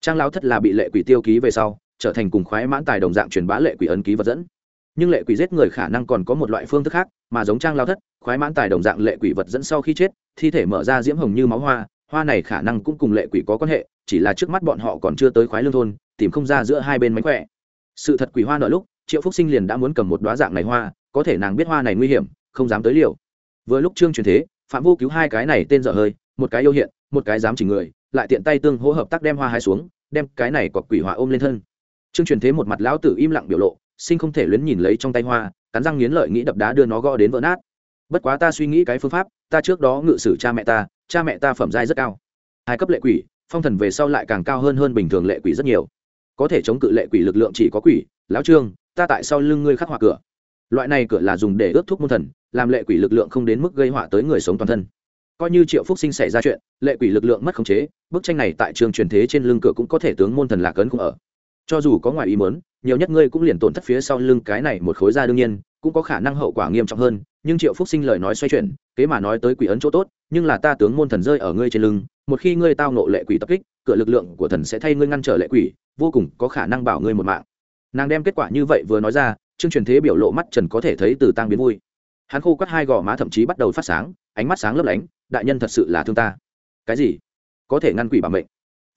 Trang lão thất là bị lệ quỷ tiêu ký về sau, trở thành cùng khoái mãn tài đồng dạng truyền bá lệ quỷ ấn ký vật dẫn. Nhưng lệ quỷ giết người khả năng còn có một loại phương thức khác, mà giống trang lao thất, khoái mãn tài đồng dạng lệ quỷ vật dẫn sau khi chết, thi thể mở ra diễm hồng như máu hoa hoa này khả năng cũng cùng lệ quỷ có quan hệ, chỉ là trước mắt bọn họ còn chưa tới khoái lương thôn, tìm không ra giữa hai bên mánh khỏe. Sự thật quỷ hoa nợ lúc, triệu phúc sinh liền đã muốn cầm một đoá dạng này hoa, có thể nàng biết hoa này nguy hiểm, không dám tới liều. Vừa lúc trương truyền thế phạm vô cứu hai cái này tên dở hơi, một cái yêu hiện, một cái dám chỉ người, lại tiện tay tương hỗ hợp tác đem hoa hai xuống, đem cái này cọc quỷ hỏa ôm lên thân. Trương truyền thế một mặt lão tử im lặng biểu lộ, sinh không thể luyến nhìn lấy trong tay hoa, cắn răng nghiến lợi nghĩ đập đá đưa nó gõ đến vỡ nát. Bất quá ta suy nghĩ cái phương pháp, ta trước đó ngự sử cha mẹ ta, cha mẹ ta phẩm giai rất cao. Hai cấp lệ quỷ, phong thần về sau lại càng cao hơn hơn bình thường lệ quỷ rất nhiều. Có thể chống cự lệ quỷ lực lượng chỉ có quỷ, lão trương, ta tại sau lưng ngươi khắc họa cửa? Loại này cửa là dùng để ướp thuốc môn thần, làm lệ quỷ lực lượng không đến mức gây họa tới người sống toàn thân. Coi như triệu phúc sinh xảy ra chuyện, lệ quỷ lực lượng mất khống chế, bức tranh này tại trường truyền thế trên lưng cửa cũng có thể tướng môn thần lạc ấn cũng ở. Cho dù có ngoài ý mớn nhiều nhất ngươi cũng liền tổn thất phía sau lưng cái này một khối da đương nhiên, cũng có khả năng hậu quả nghiêm trọng hơn, nhưng triệu phúc sinh lời nói xoay chuyển, kế mà nói tới quỷ ấn chỗ tốt, nhưng là ta tướng môn thần rơi ở ngươi trên lưng, một khi ngươi tao nộ lệ quỷ tập kích, cửa lực lượng của thần sẽ thay ngươi ngăn trở lệ quỷ, vô cùng có khả năng bảo ngươi một mạng. Nàng đem kết quả như vậy vừa nói ra chương truyền thế biểu lộ mắt trần có thể thấy từ tang biến vui. Hắn khô quắt hai gò má thậm chí bắt đầu phát sáng, ánh mắt sáng lấp lánh, đại nhân thật sự là thương ta. Cái gì? Có thể ngăn quỷ bảo mệnh.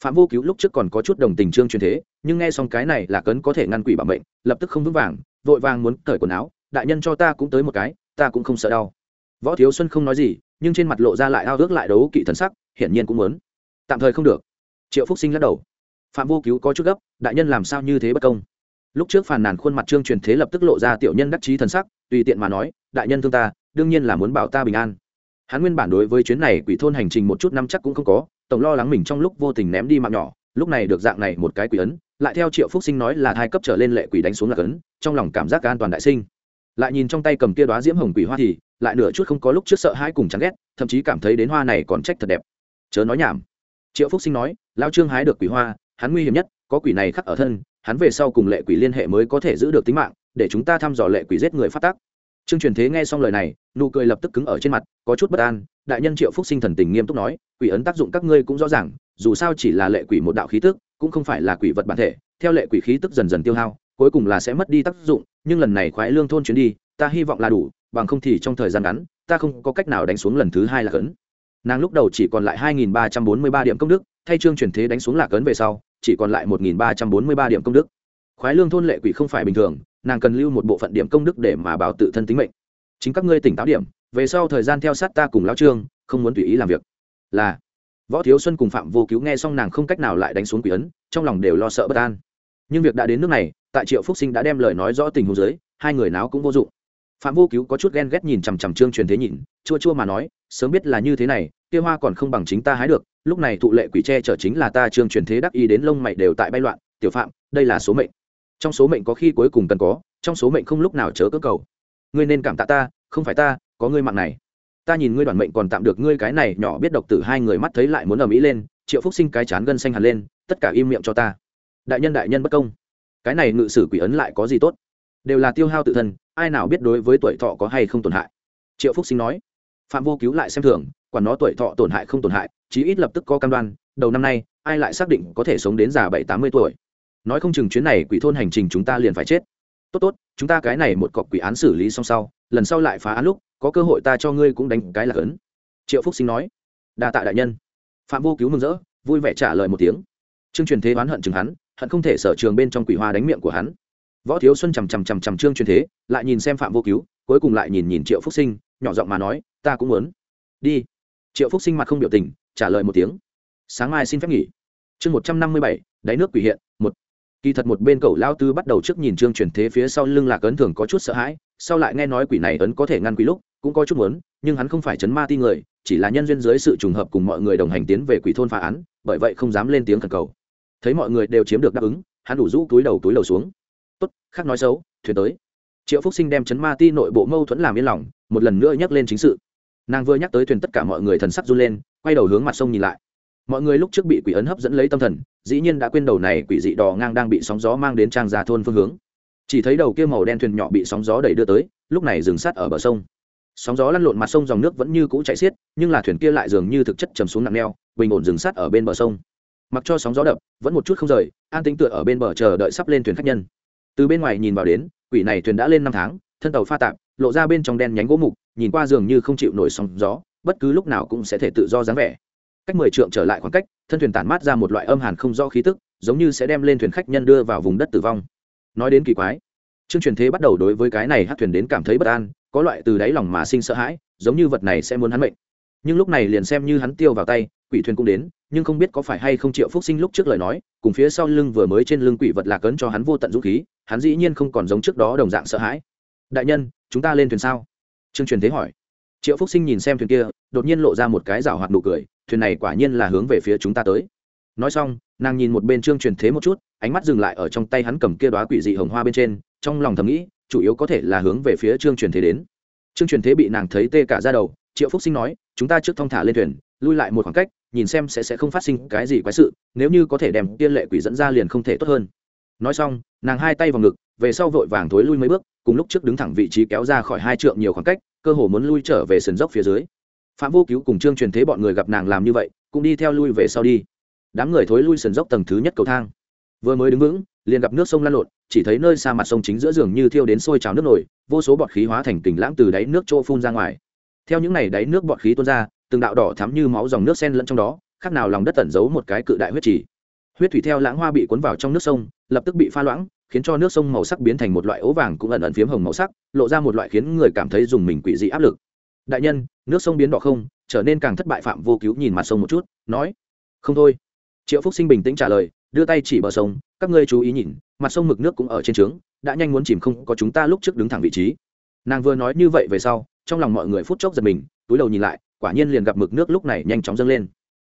Phạm vô cứu lúc trước còn có chút đồng tình trương truyền thế, nhưng nghe xong cái này là cấn có thể ngăn quỷ bảo mệnh, lập tức không vững vàng, vội vàng muốn cởi quần áo, đại nhân cho ta cũng tới một cái, ta cũng không sợ đau. Võ thiếu xuân không nói gì, nhưng trên mặt lộ ra lại ao ước lại đấu kỵ thần sắc, hiển nhiên cũng muốn. Tạm thời không được. Triệu phúc sinh lắc đầu. Phạm vô cứu có chút gấp, đại nhân làm sao như thế bất công? Lúc trước phàn nàn khuôn mặt trương truyền thế lập tức lộ ra tiểu nhân đắc chí thần sắc, tùy tiện mà nói, đại nhân thương ta, đương nhiên là muốn bảo ta bình an. Hắn nguyên bản đối với chuyến này quỷ thôn hành trình một chút năm chắc cũng không có, tổng lo lắng mình trong lúc vô tình ném đi mạng nhỏ, lúc này được dạng này một cái quỷ ấn, lại theo triệu phúc sinh nói là hai cấp trở lên lệ quỷ đánh xuống là cấn, trong lòng cảm giác an toàn đại sinh. Lại nhìn trong tay cầm kia đoá diễm hồng quỷ hoa thì, lại nửa chút không có lúc trước sợ hãi cùng chán ghét, thậm chí cảm thấy đến hoa này còn trách thật đẹp. Chớ nói nhảm. Triệu phúc sinh nói lao trương hái được quỷ hoa, hắn nguy hiểm nhất, có quỷ này khắc ở thân hắn về sau cùng lệ quỷ liên hệ mới có thể giữ được tính mạng, để chúng ta thăm dò lệ quỷ giết người phát tác. Trương truyền thế nghe xong lời này, nụ cười lập tức cứng ở trên mặt, có chút bất an, đại nhân triệu phúc sinh thần tình nghiêm túc nói, quỷ ấn tác dụng các ngươi cũng rõ ràng, dù sao chỉ là lệ quỷ một đạo khí tức, cũng không phải là quỷ vật bản thể, theo lệ quỷ khí tức dần dần tiêu hao, cuối cùng là sẽ mất đi tác dụng, nhưng lần này khoái lương thôn chuyến đi, ta hy vọng là đủ, bằng không thì trong thời gian ngắn, ta không có cách nào đánh xuống lần thứ hai là cấn. Nàng lúc đầu chỉ còn lại 2.343 điểm công đức, thay trương truyền thế đánh xuống lạc cấn về sau chỉ còn lại 1.343 điểm công đức. Khoái lương thôn lệ quỷ không phải bình thường, nàng cần lưu một bộ phận điểm công đức để mà bảo tự thân tính mệnh. Chính các ngươi tỉnh táo điểm, về sau thời gian theo sát ta cùng lão trương, không muốn tùy ý làm việc. Là, võ thiếu xuân cùng phạm vô cứu nghe xong nàng không cách nào lại đánh xuống quỷ ấn, trong lòng đều lo sợ bất an. Nhưng việc đã đến nước này, tại triệu phúc sinh đã đem lời nói rõ tình huống giới hai người nào cũng vô dụng. Phạm vô cứu có chút ghen ghét nhìn chằm chằm trương truyền thế nhìn, chua chua mà nói, sớm biết là như thế này, kia hoa còn không bằng chính ta hái được lúc này thụ lệ quỷ tre trở chính là ta, trương truyền thế đắc y đến lông mày đều tại bay loạn, tiểu phạm, đây là số mệnh. Trong số mệnh có khi cuối cùng cần có, trong số mệnh không lúc nào chớ cơ cầu. Ngươi nên cảm tạ ta, không phải ta, có ngươi mạng này. Ta nhìn ngươi đoàn mệnh còn tạm được ngươi cái này nhỏ biết độc tử. Hai người mắt thấy lại muốn ở mỹ lên, triệu phúc sinh cái chán gân xanh hẳn lên, tất cả im miệng cho ta. Đại nhân đại nhân bất công. Cái này ngự sử quỷ ấn lại có gì tốt? Đều là tiêu hao tự thân, ai nào biết đối với tuổi thọ có hay không tổn hại? Triệu phúc sinh nói. Phạm vô cứu lại xem thường, quản nó tuổi thọ tổn hại không tổn hại chí ít lập tức có cam đoan, đầu năm nay, ai lại xác định có thể sống đến già bảy, tám mươi tuổi? Nói không chừng chuyến này quỷ thôn hành trình chúng ta liền phải chết. Tốt tốt, chúng ta cái này một cọc quỷ án xử lý xong sau, lần sau lại phá án lúc, có cơ hội ta cho ngươi cũng đánh cái là ấn. Triệu phúc sinh nói. Đa tạ đại nhân. Phạm vô cứu mừng rỡ, vui vẻ trả lời một tiếng. Trương truyền thế oán hận chừng hắn, hận không thể sở trường bên trong quỷ hoa đánh miệng của hắn. Võ thiếu xuân chằm chằm chằm chằm trương truyền thế, lại nhìn xem phạm vô cứu, cuối cùng lại nhìn nhìn triệu phúc sinh, nhỏ giọng mà nói, ta cũng muốn. Đi. Triệu phúc sinh mặt không biểu tình trả lời một tiếng. Sáng mai xin phép nghỉ. Chương một trăm năm mươi bảy, đáy nước quỷ hiện, một. Kỳ thật một bên cậu lao tư bắt đầu trước nhìn trương chuyển thế phía sau lưng lạc ấn thường có chút sợ hãi, sau lại nghe nói quỷ này ấn có thể ngăn quỷ lúc, cũng có chút muốn, nhưng hắn không phải chấn ma ti người, chỉ là nhân duyên dưới sự trùng hợp cùng mọi người đồng hành tiến về quỷ thôn phá án, bởi vậy không dám lên tiếng thần cầu. Thấy mọi người đều chiếm được đáp ứng, hắn đủ rũ túi đầu túi đầu xuống. Tốt, khác nói xấu, thuyền tới. Triệu phúc sinh đem chấn ma ti nội bộ mâu thuẫn làm yên lòng, một lần nữa nhắc lên chính sự. Nàng vừa nhắc tới thuyền tất cả mọi người thần sắc run lên quay đầu hướng mặt sông nhìn lại. Mọi người lúc trước bị quỷ ấn hấp dẫn lấy tâm thần, dĩ nhiên đã quên đầu này quỷ dị đò ngang đang bị sóng gió mang đến trang già thôn phương hướng. Chỉ thấy đầu kia màu đen thuyền nhỏ bị sóng gió đẩy đưa tới, lúc này dừng sát ở bờ sông. Sóng gió lăn lộn mặt sông, dòng nước vẫn như cũ chạy xiết, nhưng là thuyền kia lại dường như thực chất chầm xuống nặng neo, bình ổn dừng sát ở bên bờ sông. Mặc cho sóng gió đập, vẫn một chút không rời, an tính tựa ở bên bờ chờ đợi sắp lên thuyền khách nhân. Từ bên ngoài nhìn vào đến, quỷ này thuyền đã lên năm tháng, thân tàu pha tạp, lộ ra bên trong đen nhánh gỗ mục, nhìn qua dường như không chịu nổi sóng gió bất cứ lúc nào cũng sẽ thể tự do dáng vẻ. Cách mười trượng trở lại khoảng cách, thân thuyền tản mát ra một loại âm hàn không do khí tức, giống như sẽ đem lên thuyền khách nhân đưa vào vùng đất tử vong. Nói đến kỳ quái trương truyền thế bắt đầu đối với cái này hát thuyền đến cảm thấy bất an, có loại từ đáy lòng mà sinh sợ hãi, giống như vật này sẽ muốn hắn mệnh. Nhưng lúc này liền xem như hắn tiêu vào tay, quỷ thuyền cũng đến, nhưng không biết có phải hay không triệu phúc sinh lúc trước lời nói, cùng phía sau lưng vừa mới trên lưng quỷ vật lạc ấn cho hắn vô tận dũng khí, hắn dĩ nhiên không còn giống trước đó đồng dạng sợ hãi. Đại nhân, chúng ta lên thuyền sao? Trương truyền thế hỏi triệu phúc sinh nhìn xem thuyền kia, đột nhiên lộ ra một cái rào hoạt nụ cười, thuyền này quả nhiên là hướng về phía chúng ta tới. Nói xong, nàng nhìn một bên trương truyền thế một chút, ánh mắt dừng lại ở trong tay hắn cầm kia đoá quỷ dị hồng hoa bên trên, trong lòng thầm nghĩ, chủ yếu có thể là hướng về phía trương truyền thế đến. Trương truyền thế bị nàng thấy tê cả ra đầu, triệu phúc sinh nói, chúng ta trước thong thả lên thuyền, lui lại một khoảng cách, nhìn xem sẽ sẽ không phát sinh cái gì quái sự, nếu như có thể đem tiên lệ quỷ dẫn ra liền không thể tốt hơn. Nói xong, nàng hai tay vào ngực, về sau vội vàng thối lui mấy bước cùng lúc trước đứng thẳng vị trí kéo ra khỏi hai trượng nhiều khoảng cách, cơ hồ muốn lui trở về sườn dốc phía dưới. Phạm vô cứu cùng trương truyền thế bọn người gặp nàng làm như vậy, cũng đi theo lui về sau đi. Đám người thối lui sườn dốc tầng thứ nhất cầu thang. Vừa mới đứng vững, liền gặp nước sông lan lộn, chỉ thấy nơi xa mặt sông chính giữa giường như thiêu đến sôi trào nước nổi, vô số bọt khí hóa thành kình lãng từ đáy nước trô phun ra ngoài. Theo những này đáy nước bọt khí tuôn ra, từng đạo đỏ thắm như máu dòng nước sen lẫn trong đó, khác nào lòng đất tẩn giấu một cái cự đại huyết trì. Huyết thủy theo lãng hoa bị cuốn vào trong nước sông, lập tức bị pha loãng khiến cho nước sông màu sắc biến thành một loại ố vàng cũng ẩn ẩn phiếm hồng màu sắc, lộ ra một loại khiến người cảm thấy dùng mình quỷ dị áp lực. Đại nhân, nước sông biến đỏ không, trở nên càng thất bại phạm vô cứu nhìn mặt sông một chút, nói, không thôi. Triệu phúc sinh bình tĩnh trả lời, đưa tay chỉ bờ sông, các ngươi chú ý nhìn, mặt sông mực nước cũng ở trên trướng, đã nhanh muốn chìm không có chúng ta lúc trước đứng thẳng vị trí. Nàng vừa nói như vậy về sau, trong lòng mọi người phút chốc giật mình, túi đầu nhìn lại, quả nhiên liền gặp mực nước lúc này nhanh chóng dâng lên.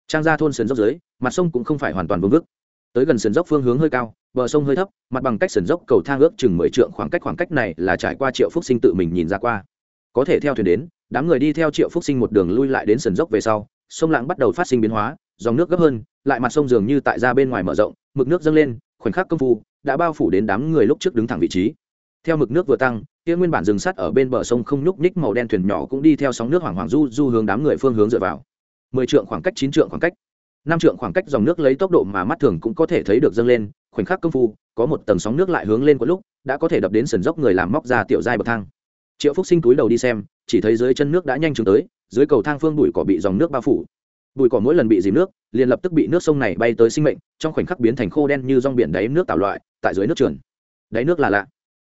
Trang ra thôn sườn dốc dưới, mặt sông cũng không phải hoàn toàn vương vức tới gần sườn dốc phương hướng hơi cao, bờ sông hơi thấp, mặt bằng cách sườn dốc cầu thang ước chừng mười trượng, khoảng cách khoảng cách này là trải qua triệu phúc sinh tự mình nhìn ra qua. Có thể theo thuyền đến, đám người đi theo triệu phúc sinh một đường lui lại đến sườn dốc về sau, sông lãng bắt đầu phát sinh biến hóa, dòng nước gấp hơn, lại mặt sông dường như tại ra bên ngoài mở rộng, mực nước dâng lên, khoảnh khắc công phu, đã bao phủ đến đám người lúc trước đứng thẳng vị trí. Theo mực nước vừa tăng, kia nguyên bản rừng sắt ở bên bờ sông không nhúc nhích màu đen thuyền nhỏ cũng đi theo sóng nước hoảng hoảng du du hướng đám người phương hướng dựa vào. mười trượng khoảng cách, chín trượng khoảng cách năm trượng khoảng cách dòng nước lấy tốc độ mà mắt thường cũng có thể thấy được dâng lên khoảnh khắc công phu có một tầng sóng nước lại hướng lên có lúc đã có thể đập đến sườn dốc người làm móc ra tiểu giai bậc thang. Triệu phúc sinh túi đầu đi xem chỉ thấy dưới chân nước đã nhanh chóng tới dưới cầu thang phương bụi cỏ bị dòng nước bao phủ. Bụi cỏ mỗi lần bị dìm nước liền lập tức bị nước sông này bay tới sinh mệnh trong khoảnh khắc biến thành khô đen như rong biển đáy nước tạo loại tại dưới nước trườn. Đáy nước là lạ.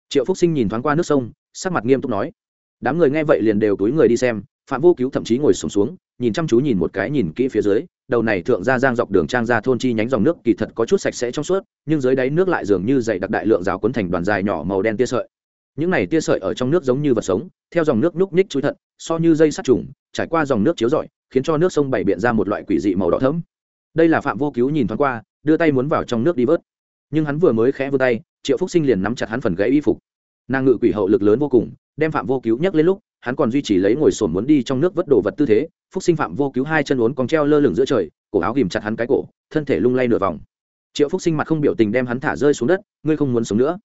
Triệu phúc sinh nhìn thoáng qua nước sông sắc mặt nghiêm túc nói đám người nghe vậy liền đều túi người đi xem phạm vô cứu thậm chí ngồi sùng xuống, xuống nhìn chăm chú nhìn một cái nhìn kỹ phía dưới đầu này thượng ra giang dọc đường trang ra thôn chi nhánh dòng nước kỳ thật có chút sạch sẽ trong suốt, nhưng dưới đáy nước lại dường như dày đặc đại lượng rào cuốn thành đoàn dài nhỏ màu đen tia sợi. Những này tia sợi ở trong nước giống như vật sống, theo dòng nước nhúc nhích chui thận, so như dây sắt trùng, trải qua dòng nước chiếu rọi, khiến cho nước sông bảy biện ra một loại quỷ dị màu đỏ thẫm. Đây là phạm vô cứu nhìn thoáng qua, đưa tay muốn vào trong nước đi vớt. Nhưng hắn vừa mới khẽ vươn tay, triệu phúc sinh liền nắm chặt hắn phần gãy y phục. Nàng ngự quỷ hậu lực lớn vô cùng, đem phạm vô cứu nhấc lên lúc hắn còn duy trì lấy ngồi sồn muốn đi trong nước vớt đồ vật tư thế, phúc sinh phạm vô cứu hai chân uốn còn treo lơ lửng giữa trời, cổ áo ghìm chặt hắn cái cổ, thân thể lung lay nửa vòng. Triệu phúc sinh mặt không biểu tình đem hắn thả rơi xuống đất, ngươi không muốn sống nữa.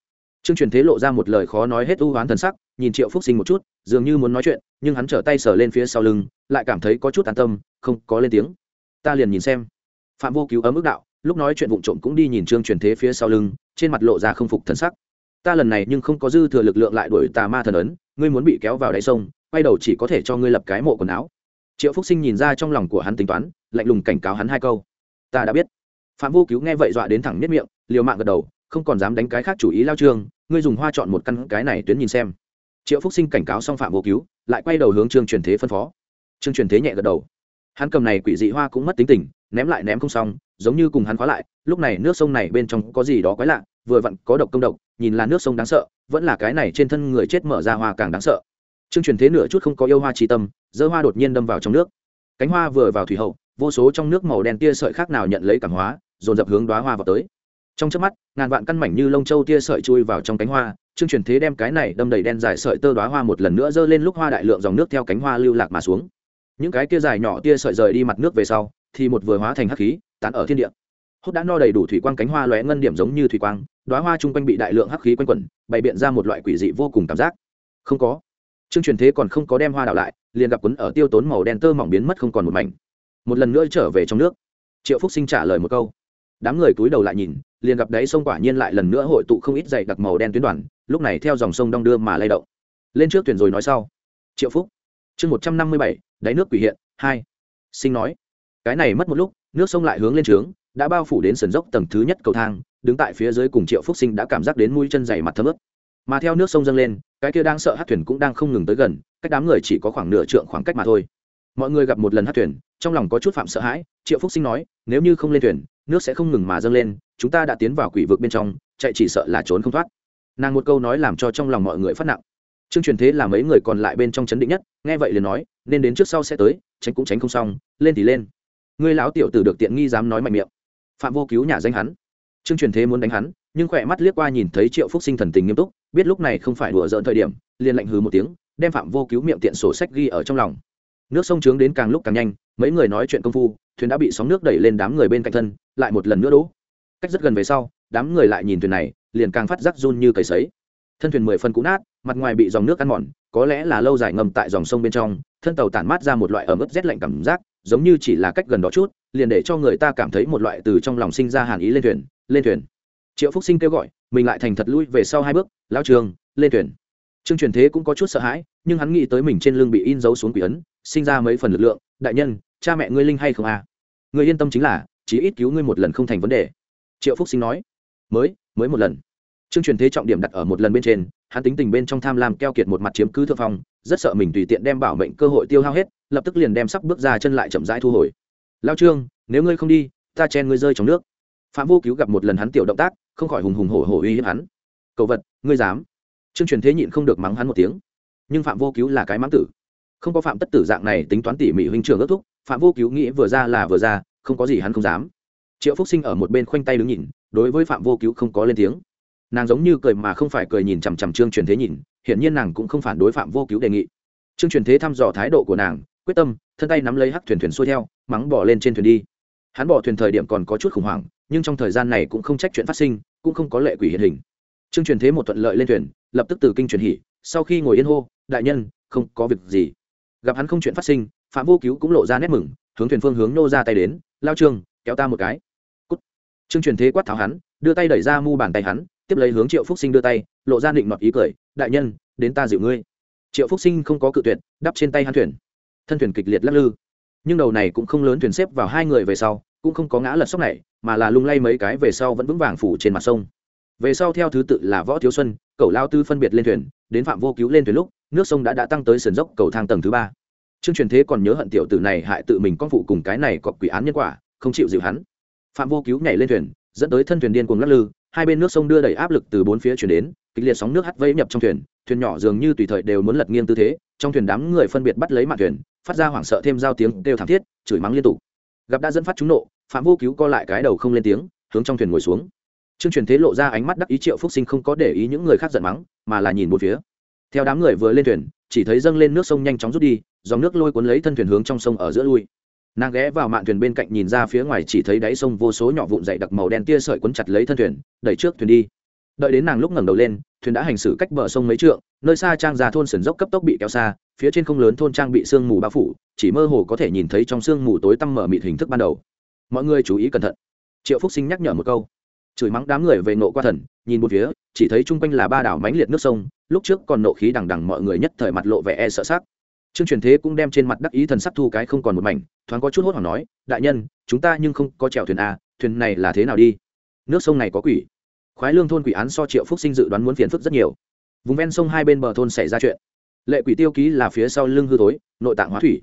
Trương truyền thế lộ ra một lời khó nói hết ưu hoán thần sắc, nhìn triệu phúc sinh một chút, dường như muốn nói chuyện, nhưng hắn trở tay sờ lên phía sau lưng, lại cảm thấy có chút an tâm, không có lên tiếng. Ta liền nhìn xem. Phạm vô cứu ấm ức đạo, lúc nói chuyện vụng trộm cũng đi nhìn trương truyền thế phía sau lưng, trên mặt lộ ra không phục thần sắc ta lần này nhưng không có dư thừa lực lượng lại đuổi tà ma thần ấn, ngươi muốn bị kéo vào đáy sông, quay đầu chỉ có thể cho ngươi lập cái mộ quần áo. Triệu phúc sinh nhìn ra trong lòng của hắn tính toán, lạnh lùng cảnh cáo hắn hai câu. Ta đã biết. Phạm vô cứu nghe vậy dọa đến thẳng nhất miệng, liều mạng gật đầu, không còn dám đánh cái khác chủ ý lao trương, ngươi dùng hoa chọn một căn cái này tuyến nhìn xem. Triệu phúc sinh cảnh cáo xong phạm vô cứu, lại quay đầu hướng trương truyền thế phân phó. Trương truyền thế nhẹ gật đầu. Hắn cầm này quỷ dị hoa cũng mất tính tình, ném lại ném không xong, giống như cùng hắn khóa lại, lúc này nước sông này bên trong có gì đó quái lạ vừa vặn có độc công độc, nhìn là nước sông đáng sợ, vẫn là cái này trên thân người chết mở ra hoa càng đáng sợ. Trương truyền thế nửa chút không có yêu hoa trí tâm dơ hoa đột nhiên đâm vào trong nước. Cánh hoa vừa vào thủy hậu, vô số trong nước màu đen tia sợi khác nào nhận lấy cảm hóa, dồn dập hướng đoá hoa vào tới. Trong chớp mắt, ngàn vạn căn mảnh như lông châu tia sợi chui vào trong cánh hoa, trương truyền thế đem cái này đâm đầy đen dài sợi tơ đoá hoa một lần nữa dơ lên lúc hoa đại lượng dòng nước theo cánh hoa lưu lạc mà xuống. Những cái tia dài nhỏ tia sợi rời đi mặt nước về sau, thì một vừa hóa thành hắc khí, tán ở thiên địa. Hốt đã no đầy đủ thủy quang cánh hoa lóe ngân điểm giống như thủy quang đoá hoa chung quanh bị đại lượng hắc khí quanh quẩn, bày biện ra một loại quỷ dị vô cùng cảm giác. Không có. Trương truyền thế còn không có đem hoa đảo lại, liền gặp quấn ở tiêu tốn màu đen tơ mỏng biến mất không còn một mảnh. Một lần nữa trở về trong nước. Triệu phúc sinh trả lời một câu. Đám người cúi đầu lại nhìn, liền gặp đáy sông quả nhiên lại lần nữa hội tụ không ít dày đặc màu đen tuyến đoàn, lúc này theo dòng sông đong đưa mà lay động. Lên trước thuyền rồi nói sau. Triệu phúc. Chương một trăm năm mươi bảy, đáy nước quỷ hiện, hai. Sinh nói. Cái này mất một lúc, nước sông lại hướng lên trướng, đã bao phủ đến sườn dốc tầng thứ nhất cầu thang đứng tại phía dưới cùng triệu phúc sinh đã cảm giác đến mũi chân dày mặt thấm ướt. Mà theo nước sông dâng lên, cái kia đang sợ hát thuyền cũng đang không ngừng tới gần, cách đám người chỉ có khoảng nửa trượng khoảng cách mà thôi. Mọi người gặp một lần hát thuyền, trong lòng có chút phạm sợ hãi, triệu phúc sinh nói, nếu như không lên thuyền, nước sẽ không ngừng mà dâng lên, chúng ta đã tiến vào quỷ vực bên trong, chạy chỉ sợ là trốn không thoát. Nàng một câu nói làm cho trong lòng mọi người phát nặng. Trương truyền thế là mấy người còn lại bên trong chấn định nhất, nghe vậy liền nói, nên đến trước sau sẽ tới, tránh cũng tránh không xong, lên thì lên. Ngươi lão tiểu tử được tiện nghi dám nói mạnh miệng. Phạm vô cứu nhà danh hắn trương truyền thế muốn đánh hắn, nhưng khỏe mắt liếc qua nhìn thấy triệu phúc sinh thần tình nghiêm túc, biết lúc này không phải đùa dỡn thời điểm, liền lạnh hừ một tiếng, đem phạm vô cứu miệng tiện sổ sách ghi ở trong lòng. Nước sông trướng đến càng lúc càng nhanh, mấy người nói chuyện công phu, thuyền đã bị sóng nước đẩy lên đám người bên cạnh thân, lại một lần nữa đỗ cách rất gần về sau, đám người lại nhìn thuyền này, liền càng phát rắc run như cầy sấy. Thân thuyền mười phân cũ nát, mặt ngoài bị dòng nước ăn mòn, có lẽ là lâu dài ngầm tại dòng sông bên trong, thân tàu tản mát ra một loại ẩm ướt rét lạnh cảm giác, giống như chỉ là cách gần đó chút, liền để cho người ta cảm thấy một loại từ trong lòng sinh ra hàn ý lên thuyền lên thuyền. Triệu phúc sinh kêu gọi, mình lại thành thật lui về sau hai bước lao trường, lên thuyền. Trương truyền thế cũng có chút sợ hãi, nhưng hắn nghĩ tới mình trên lưng bị in dấu xuống quỷ ấn, sinh ra mấy phần lực lượng, đại nhân, cha mẹ ngươi linh hay không à người yên tâm chính là chỉ ít cứu ngươi một lần không thành vấn đề. Triệu phúc sinh nói, mới mới một lần. Trương truyền thế trọng điểm đặt ở một lần bên trên, hắn tính tình bên trong tham lam keo kiệt một mặt chiếm cứ thượng phong, rất sợ mình tùy tiện đem bảo mệnh cơ hội tiêu hao hết, lập tức liền đem sắp bước ra chân lại chậm rãi thu hồi. Lao trương, nếu ngươi không đi, ta chen ngươi rơi trong nước phạm vô cứu gặp một lần hắn tiểu động tác, không khỏi hùng hùng hổ hổ uy hiếp hắn. Cậu vật, ngươi dám? Trương truyền thế nhịn không được mắng hắn một tiếng. Nhưng phạm vô cứu là cái mắng tử. Không có phạm tất tử dạng này tính toán tỉ mỉ huynh trưởng ước thúc, phạm vô cứu nghĩ vừa ra là vừa ra, không có gì hắn không dám. Triệu phúc sinh ở một bên khoanh tay đứng nhìn, đối với phạm vô cứu không có lên tiếng. Nàng giống như cười mà không phải cười nhìn chằm chằm trương truyền thế nhìn, hiển nhiên nàng cũng không phản đối phạm vô cứu đề nghị. Trương truyền thế thăm dò thái độ của nàng, quyết tâm, thân tay nắm lấy hắc thuyền thuyền xuôi theo, mắng bỏ lên trên thuyền đi. Hắn bỏ thuyền thời điểm còn có chút khủng hoảng nhưng trong thời gian này cũng không trách chuyện phát sinh, cũng không có lệ quỷ hiện hình. Trương truyền thế một thuận lợi lên thuyền, lập tức từ kinh truyền hỉ, sau khi ngồi yên hô, đại nhân, không có việc gì. Gặp hắn không chuyện phát sinh, phạm vô cứu cũng lộ ra nét mừng, hướng thuyền phương hướng nô ra tay đến, lao trương, kéo ta một cái. Cút. trương truyền thế quát tháo hắn, đưa tay đẩy ra mu bàn tay hắn, tiếp lấy hướng triệu phúc sinh đưa tay, lộ ra định mọt ý cười, đại nhân, đến ta dịu ngươi. Triệu phúc sinh không có cự tuyệt, đắp trên tay hắn thuyền. Thân thuyền kịch liệt lắc lư. Nhưng đầu này cũng không lớn thuyền xếp vào hai người về sau, cũng không có ngã lật sốc này mà là lung lay mấy cái về sau vẫn vững vàng phủ trên mặt sông. Về sau theo thứ tự là võ thiếu xuân cầu lao tư phân biệt lên thuyền, đến phạm vô cứu lên thuyền lúc, nước sông đã đã tăng tới sườn dốc cầu thang tầng thứ ba. Trương truyền thế còn nhớ hận tiểu tử này hại tự mình con phụ cùng cái này có quỷ án nhân quả, không chịu dịu hắn. Phạm vô cứu nhảy lên thuyền, dẫn tới thân thuyền điên cuồng lắc lư, hai bên nước sông đưa đẩy áp lực từ bốn phía chuyển đến, kịch liệt sóng nước hắt vây nhập trong thuyền thuyền nhỏ dường như tùy thời đều muốn lật nghiêng tư thế, trong thuyền đám người phân biệt bắt lấy mạn thuyền, phát ra hoảng sợ thêm giao tiếng kêu thảm thiết, chửi mắng liên tục. Gặp đã dẫn phát chúng nộ phạm vô cứu co lại cái đầu không lên tiếng, hướng trong thuyền ngồi xuống. Trương truyền thế lộ ra ánh mắt đắc ý triệu phúc sinh không có để ý những người khác giận mắng, mà là nhìn một phía. Theo đám người vừa lên thuyền, chỉ thấy dâng lên nước sông nhanh chóng rút đi, dòng nước lôi cuốn lấy thân thuyền hướng trong sông ở giữa lui. Nàng ghé vào mạn thuyền bên cạnh nhìn ra phía ngoài chỉ thấy đáy sông vô số nhỏ vụn dày đặc màu đen tia sợi quấn chặt lấy thân thuyền, đẩy trước thuyền đi. Đợi đến nàng lúc ngẩng đầu lên, thuyền đã hành xử cách bờ sông mấy trượng, nơi xa trang già thôn sườn dốc cấp tốc bị kéo xa, phía trên không lớn thôn trang bị sương mù bao phủ, chỉ mơ hồ có thể nhìn thấy trong sương mù tối tăm mở mịt hình thức ban đầu mọi người chú ý cẩn thận. Triệu phúc sinh nhắc nhở một câu. Chửi mắng đám người về nộ qua thần nhìn một phía chỉ thấy chung quanh là ba đảo mánh liệt nước sông lúc trước còn nộ khí đằng đằng mọi người nhất thời mặt lộ vẻ e sợ sắc. Trương truyền thế cũng đem trên mặt đắc ý thần sắc thu cái không còn một mảnh thoáng có chút hốt hoảng nói đại nhân chúng ta nhưng không có chèo thuyền à thuyền này là thế nào đi? Nước sông này có quỷ. Khoái lương thôn quỷ án so triệu phúc sinh dự đoán muốn phiền phức rất nhiều. Vùng ven sông hai bên bờ thôn xảy ra chuyện. Lệ quỷ tiêu ký là phía sau lưng hư tối, nội tạng hóa thủy.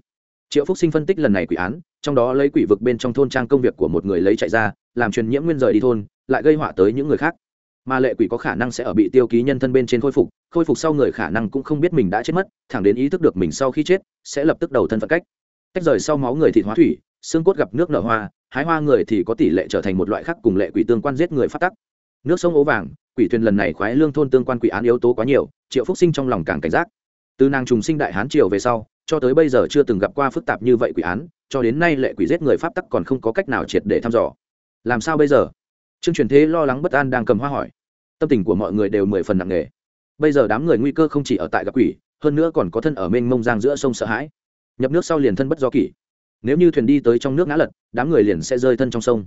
Triệu phúc sinh phân tích lần này quỷ án trong đó lấy quỷ vực bên trong thôn trang công việc của một người lấy chạy ra, làm truyền nhiễm nguyên rời đi thôn, lại gây họa tới những người khác. Mà lệ quỷ có khả năng sẽ ở bị tiêu ký nhân thân bên trên khôi phục khôi phục sau người khả năng cũng không biết mình đã chết mất, thẳng đến ý thức được mình sau khi chết, sẽ lập tức đầu thân phận cách. Tách rời sau máu người thịt hóa thủy, xương cốt gặp nước nở hoa, hái hoa người thì có tỷ lệ trở thành một loại khác cùng lệ quỷ tương quan giết người phát tắc. Nước sông ố vàng, quỷ thuyền lần này khoái lương thôn tương quan quỷ án yếu tố quá nhiều, triệu phúc sinh trong lòng càng cảnh giác. Từ nàng trùng sinh đại hán triều về sau, cho tới bây giờ chưa từng gặp qua phức tạp như vậy quỷ án cho đến nay lệ quỷ giết người pháp tắc còn không có cách nào triệt để thăm dò. Làm sao bây giờ? Trương truyền thế lo lắng bất an đang cầm hoa hỏi. Tâm tình của mọi người đều mười phần nặng nề. Bây giờ đám người nguy cơ không chỉ ở tại gặp quỷ, hơn nữa còn có thân ở mênh mông giang giữa sông sợ hãi. Nhập nước sau liền thân bất do kỷ. Nếu như thuyền đi tới trong nước ngã lật, đám người liền sẽ rơi thân trong sông.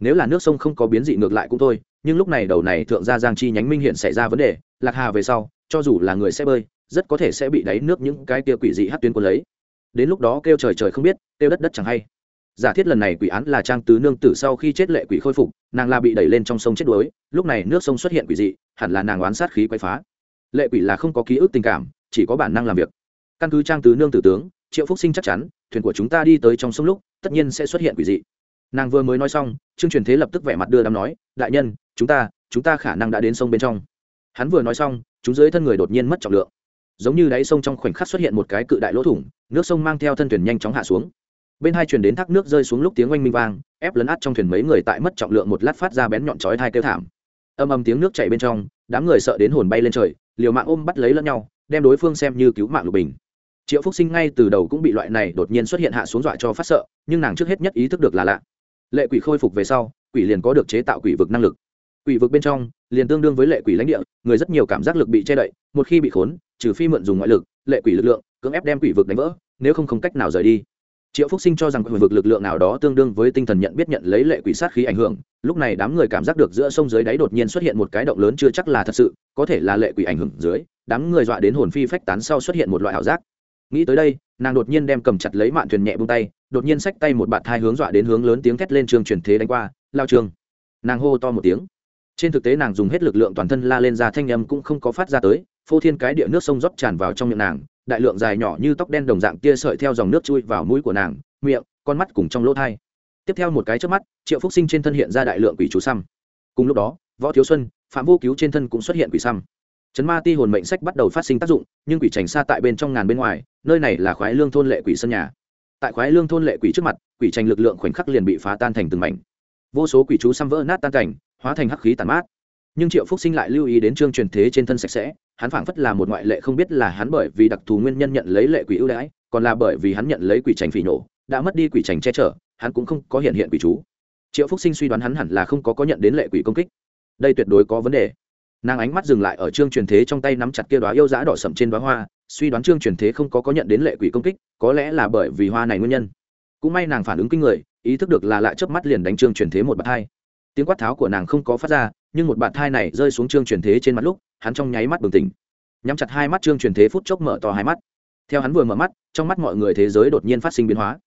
Nếu là nước sông không có biến dị ngược lại cũng thôi, nhưng lúc này đầu này thượng gia giang chi nhánh minh hiện xảy ra vấn đề, lạc hà về sau, cho dù là người sẽ bơi, rất có thể sẽ bị đáy nước những cái kia quỷ dị hát tuyến quân lấy đến lúc đó kêu trời trời không biết, kêu đất đất chẳng hay. Giả thiết lần này quỷ án là trang tứ nương tử sau khi chết lệ quỷ khôi phục, nàng la bị đẩy lên trong sông chết đuối, lúc này nước sông xuất hiện quỷ dị, hẳn là nàng oán sát khí quay phá. Lệ quỷ là không có ký ức tình cảm, chỉ có bản năng làm việc. Căn cứ trang tứ nương tử tướng, triệu phúc sinh chắc chắn, thuyền của chúng ta đi tới trong sông lúc, tất nhiên sẽ xuất hiện quỷ dị. Nàng vừa mới nói xong, trương truyền thế lập tức vẻ mặt đưa đám nói, đại nhân, chúng ta chúng ta khả năng đã đến sông bên trong. Hắn vừa nói xong, chúng dưới thân người đột nhiên mất trọng lượng giống như đáy sông trong khoảnh khắc xuất hiện một cái cự đại lỗ thủng, nước sông mang theo thân thuyền nhanh chóng hạ xuống. Bên hai thuyền đến thác nước rơi xuống lúc tiếng oanh minh vang, ép lấn át trong thuyền mấy người tại mất trọng lượng một lát phát ra bén nhọn chói thai kêu thảm. Âm âm tiếng nước chảy bên trong, đám người sợ đến hồn bay lên trời, liều mạng ôm bắt lấy lẫn nhau, đem đối phương xem như cứu mạng lục bình. Triệu phúc sinh ngay từ đầu cũng bị loại này đột nhiên xuất hiện hạ xuống dọa cho phát sợ, nhưng nàng trước hết nhất ý thức được là lạ. Lệ quỷ khôi phục về sau, quỷ liền có được chế tạo quỷ vực năng lực. Quỷ vực bên trong, liền tương đương với lệ quỷ lãnh địa, người rất nhiều cảm giác lực bị che đậy, một khi bị khốn trừ phi mượn dùng ngoại lực, lệ quỷ lực lượng, cưỡng ép đem quỷ vực đánh vỡ, nếu không không cách nào rời đi. Triệu phúc sinh cho rằng quỷ vực lực lượng nào đó tương đương với tinh thần nhận biết nhận lấy lệ quỷ sát khí ảnh hưởng, lúc này đám người cảm giác được giữa sông dưới đáy đột nhiên xuất hiện một cái động lớn chưa chắc là thật sự, có thể là lệ quỷ ảnh hưởng dưới, đám người dọa đến hồn phi phách tán sau xuất hiện một loại ảo giác. Nghĩ tới đây, nàng đột nhiên đem cầm chặt lấy mạn thuyền nhẹ bông tay, đột nhiên xách tay một bạn thai hướng dọa đến hướng lớn tiếng thét lên trường truyền thế đánh qua, lao trường. Nàng hô to một tiếng. Trên thực tế nàng dùng hết lực lượng toàn thân la lên ra thanh âm cũng không có phát ra tới phô thiên cái địa nước sông rót tràn vào trong miệng nàng, đại lượng dài nhỏ như tóc đen đồng dạng tia sợi theo dòng nước chui vào mũi của nàng, miệng, con mắt cùng trong lỗ thai. Tiếp theo một cái trước mắt, triệu phúc sinh trên thân hiện ra đại lượng quỷ chú xăm. Cùng lúc đó, võ thiếu xuân, phạm vô cứu trên thân cũng xuất hiện quỷ xăm. Chấn ma ti hồn mệnh sách bắt đầu phát sinh tác dụng, nhưng quỷ trành xa tại bên trong ngàn bên ngoài, nơi này là khoái lương thôn lệ quỷ sân nhà. Tại khoái lương thôn lệ quỷ trước mặt, quỷ trành lực lượng khoảnh khắc liền bị phá tan thành từng mảnh. Vô số quỷ chú xăm vỡ nát tan cảnh, hóa thành hắc khí tàn mát. Nhưng triệu phúc sinh lại lưu ý đến chương truyền thế trên thân sạch sẽ hắn phảng phất là một ngoại lệ không biết là hắn bởi vì đặc thù nguyên nhân nhận lấy lệ quỷ ưu đãi, còn là bởi vì hắn nhận lấy quỷ trành phỉ nổ, đã mất đi quỷ trành che chở, hắn cũng không có hiện hiện quỷ chú. Triệu phúc sinh suy đoán hắn hẳn là không có có nhận đến lệ quỷ công kích. Đây tuyệt đối có vấn đề. Nàng ánh mắt dừng lại ở trương truyền thế trong tay nắm chặt kia đoá yêu dã đỏ sậm trên đoá hoa, suy đoán trương truyền thế không có có nhận đến lệ quỷ công kích, có lẽ là bởi vì hoa này nguyên nhân. Cũng may nàng phản ứng kinh người, ý thức được là lại chớp mắt liền đánh trương truyền thế một bậc hai. Tiếng quát tháo của nàng không có phát ra nhưng một bạt thai này rơi xuống trương truyền thế trên mặt lúc, hắn trong nháy mắt bừng tỉnh. Nhắm chặt hai mắt trương truyền thế phút chốc mở to hai mắt. Theo hắn vừa mở mắt, trong mắt mọi người thế giới đột nhiên phát sinh biến hóa.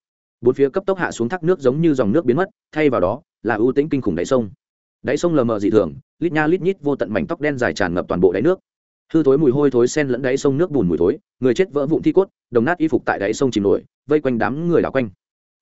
Bốn phía cấp tốc hạ xuống thác nước giống như dòng nước biến mất, thay vào đó, là ưu tĩnh kinh khủng đáy sông. Đáy sông lờ mờ dị thường, lít nha lít nhít vô tận mảnh tóc đen dài tràn ngập toàn bộ đáy nước. Hư thối mùi hôi thối sen lẫn đáy sông nước bùn mùi thối, người chết vỡ vụn thi cốt, đồng nát y phục tại đáy sông chìm nổi, vây quanh đám người đảo quanh.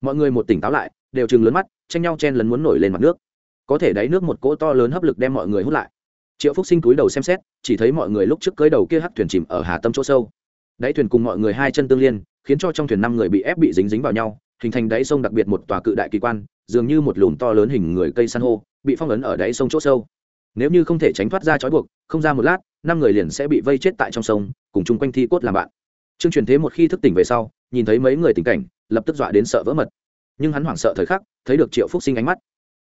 Mọi người một tỉnh táo lại, đều chừng lớn mắt, tranh nhau chen lấn muốn nổi lên mặt nước có thể đáy nước một cỗ to lớn hấp lực đem mọi người hút lại. Triệu phúc sinh túi đầu xem xét, chỉ thấy mọi người lúc trước cưới đầu kia hắt thuyền chìm ở hà tâm chỗ sâu. Đáy thuyền cùng mọi người hai chân tương liên, khiến cho trong thuyền năm người bị ép bị dính dính vào nhau, hình thành đáy sông đặc biệt một tòa cự đại kỳ quan, dường như một lùn to lớn hình người cây san hô, bị phong ấn ở đáy sông chỗ sâu. Nếu như không thể tránh thoát ra trói buộc, không ra một lát, năm người liền sẽ bị vây chết tại trong sông, cùng chung quanh thi cốt làm bạn. Trương truyền thế một khi thức tỉnh về sau, nhìn thấy mấy người tình cảnh, lập tức dọa đến sợ vỡ mật. Nhưng hắn hoảng sợ thời khắc, thấy được triệu phúc sinh ánh mắt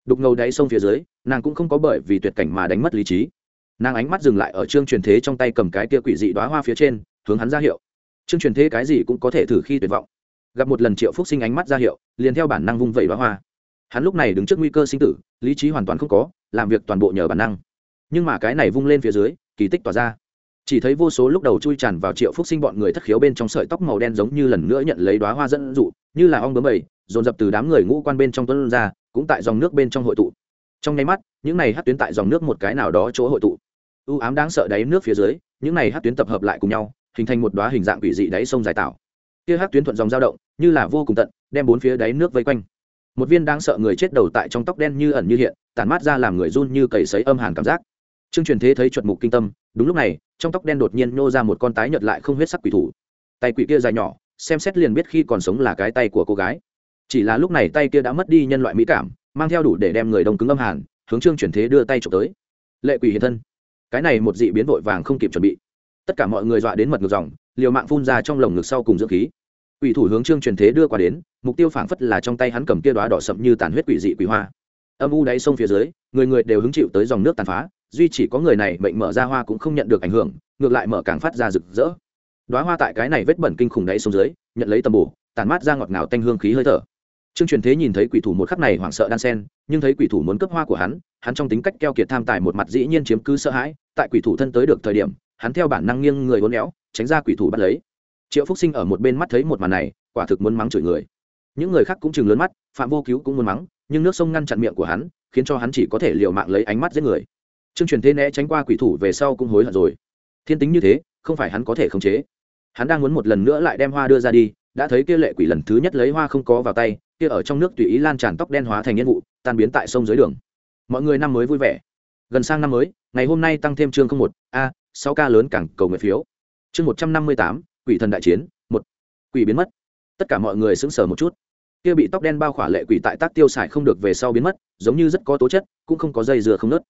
đục ngầu đáy sông phía dưới, nàng cũng không có bởi vì tuyệt cảnh mà đánh mất lý trí. Nàng ánh mắt dừng lại ở trương truyền thế trong tay cầm cái kia quỷ dị đoá hoa phía trên, hướng hắn ra hiệu. Trương truyền thế cái gì cũng có thể thử khi tuyệt vọng. Gặp một lần triệu phúc sinh ánh mắt ra hiệu, liền theo bản năng vung vẩy đoá hoa. Hắn lúc này đứng trước nguy cơ sinh tử, lý trí hoàn toàn không có, làm việc toàn bộ nhờ bản năng. Nhưng mà cái này vung lên phía dưới, kỳ tích tỏa ra. Chỉ thấy vô số lúc đầu chui tràn vào triệu phúc sinh bọn người thất khiếu bên trong sợi tóc màu đen giống như lần nữa nhận lấy đoá hoa dẫn dụ, như là ong bướm bầy, dồn dập từ đám người ngũ quan bên trong tuấn ra cũng tại dòng nước bên trong hội tụ. Trong nháy mắt, những này hát tuyến tại dòng nước một cái nào đó chỗ hội tụ. U ám đáng sợ đáy nước phía dưới, những này hát tuyến tập hợp lại cùng nhau, hình thành một đoá hình dạng quỷ dị đáy sông dài tạo. Kia hát tuyến thuận dòng dao động, như là vô cùng tận, đem bốn phía đáy nước vây quanh. Một viên đáng sợ người chết đầu tại trong tóc đen như ẩn như hiện, tản mát ra làm người run như cầy sấy âm hàn cảm giác. Trương truyền thế thấy chuột mục kinh tâm, đúng lúc này, trong tóc đen đột nhiên nô ra một con tái nhợt lại không huyết sắc quỷ thủ. Tay quỷ kia dài nhỏ, xem xét liền biết khi còn sống là cái tay của cô gái chỉ là lúc này tay kia đã mất đi nhân loại mỹ cảm, mang theo đủ để đem người đông cứng âm hàn, hướng trương truyền thế đưa tay trộm tới. Lệ quỷ hiện thân. Cái này một dị biến vội vàng không kịp chuẩn bị. Tất cả mọi người dọa đến mật ngược dòng, liều mạng phun ra trong lồng ngực sau cùng dưỡng khí. Quỷ thủ hướng trương truyền thế đưa qua đến, mục tiêu phảng phất là trong tay hắn cầm kia đoá đỏ sậm như tàn huyết quỷ dị quỷ hoa. Âm u đáy sông phía dưới, người người đều hứng chịu tới dòng nước tàn phá, duy chỉ có người này mệnh mở ra hoa cũng không nhận được ảnh hưởng, ngược lại mở càng phát ra rực rỡ. Đoá hoa tại cái này vết bẩn kinh khủng đáy sông dưới, nhận lấy tầm bổ tàn mát ra ngọt ngào tanh hương khí hơi thở trương truyền thế nhìn thấy quỷ thủ một khắc này hoảng sợ đan sen, nhưng thấy quỷ thủ muốn cướp hoa của hắn hắn trong tính cách keo kiệt tham tài một mặt dĩ nhiên chiếm cứ sợ hãi, tại quỷ thủ thân tới được thời điểm, hắn theo bản năng nghiêng người uốn éo, tránh ra quỷ thủ bắt lấy. Triệu phúc sinh ở một bên mắt thấy một màn này, quả thực muốn mắng chửi người. Những người khác cũng chừng lớn mắt, phạm vô cứu cũng muốn mắng, nhưng nước sông ngăn chặn miệng của hắn, khiến cho hắn chỉ có thể liều mạng lấy ánh mắt giết người. Trương truyền thế né tránh qua quỷ thủ về sau cũng hối hận rồi. Thiên tính như thế, không phải hắn có thể khống chế. Hắn đang muốn một lần nữa lại đem hoa đưa ra đi, đã thấy kia lệ quỷ lần thứ nhất lấy hoa không có vào tay kia ở trong nước tùy ý lan tràn tóc đen hóa thành nhân vụ, tan biến tại sông dưới đường. Mọi người năm mới vui vẻ. Gần sang năm mới, ngày hôm nay tăng thêm chương không một, a, sáu ca lớn cảng cầu nguyện phiếu. Chương một trăm năm mươi tám, quỷ thần đại chiến, một. Quỷ biến mất. Tất cả mọi người sững sờ một chút. Kia bị tóc đen bao khỏa lệ quỷ tại tác tiêu xài không được về sau biến mất, giống như rất có tố chất, cũng không có dây dừa không nớt.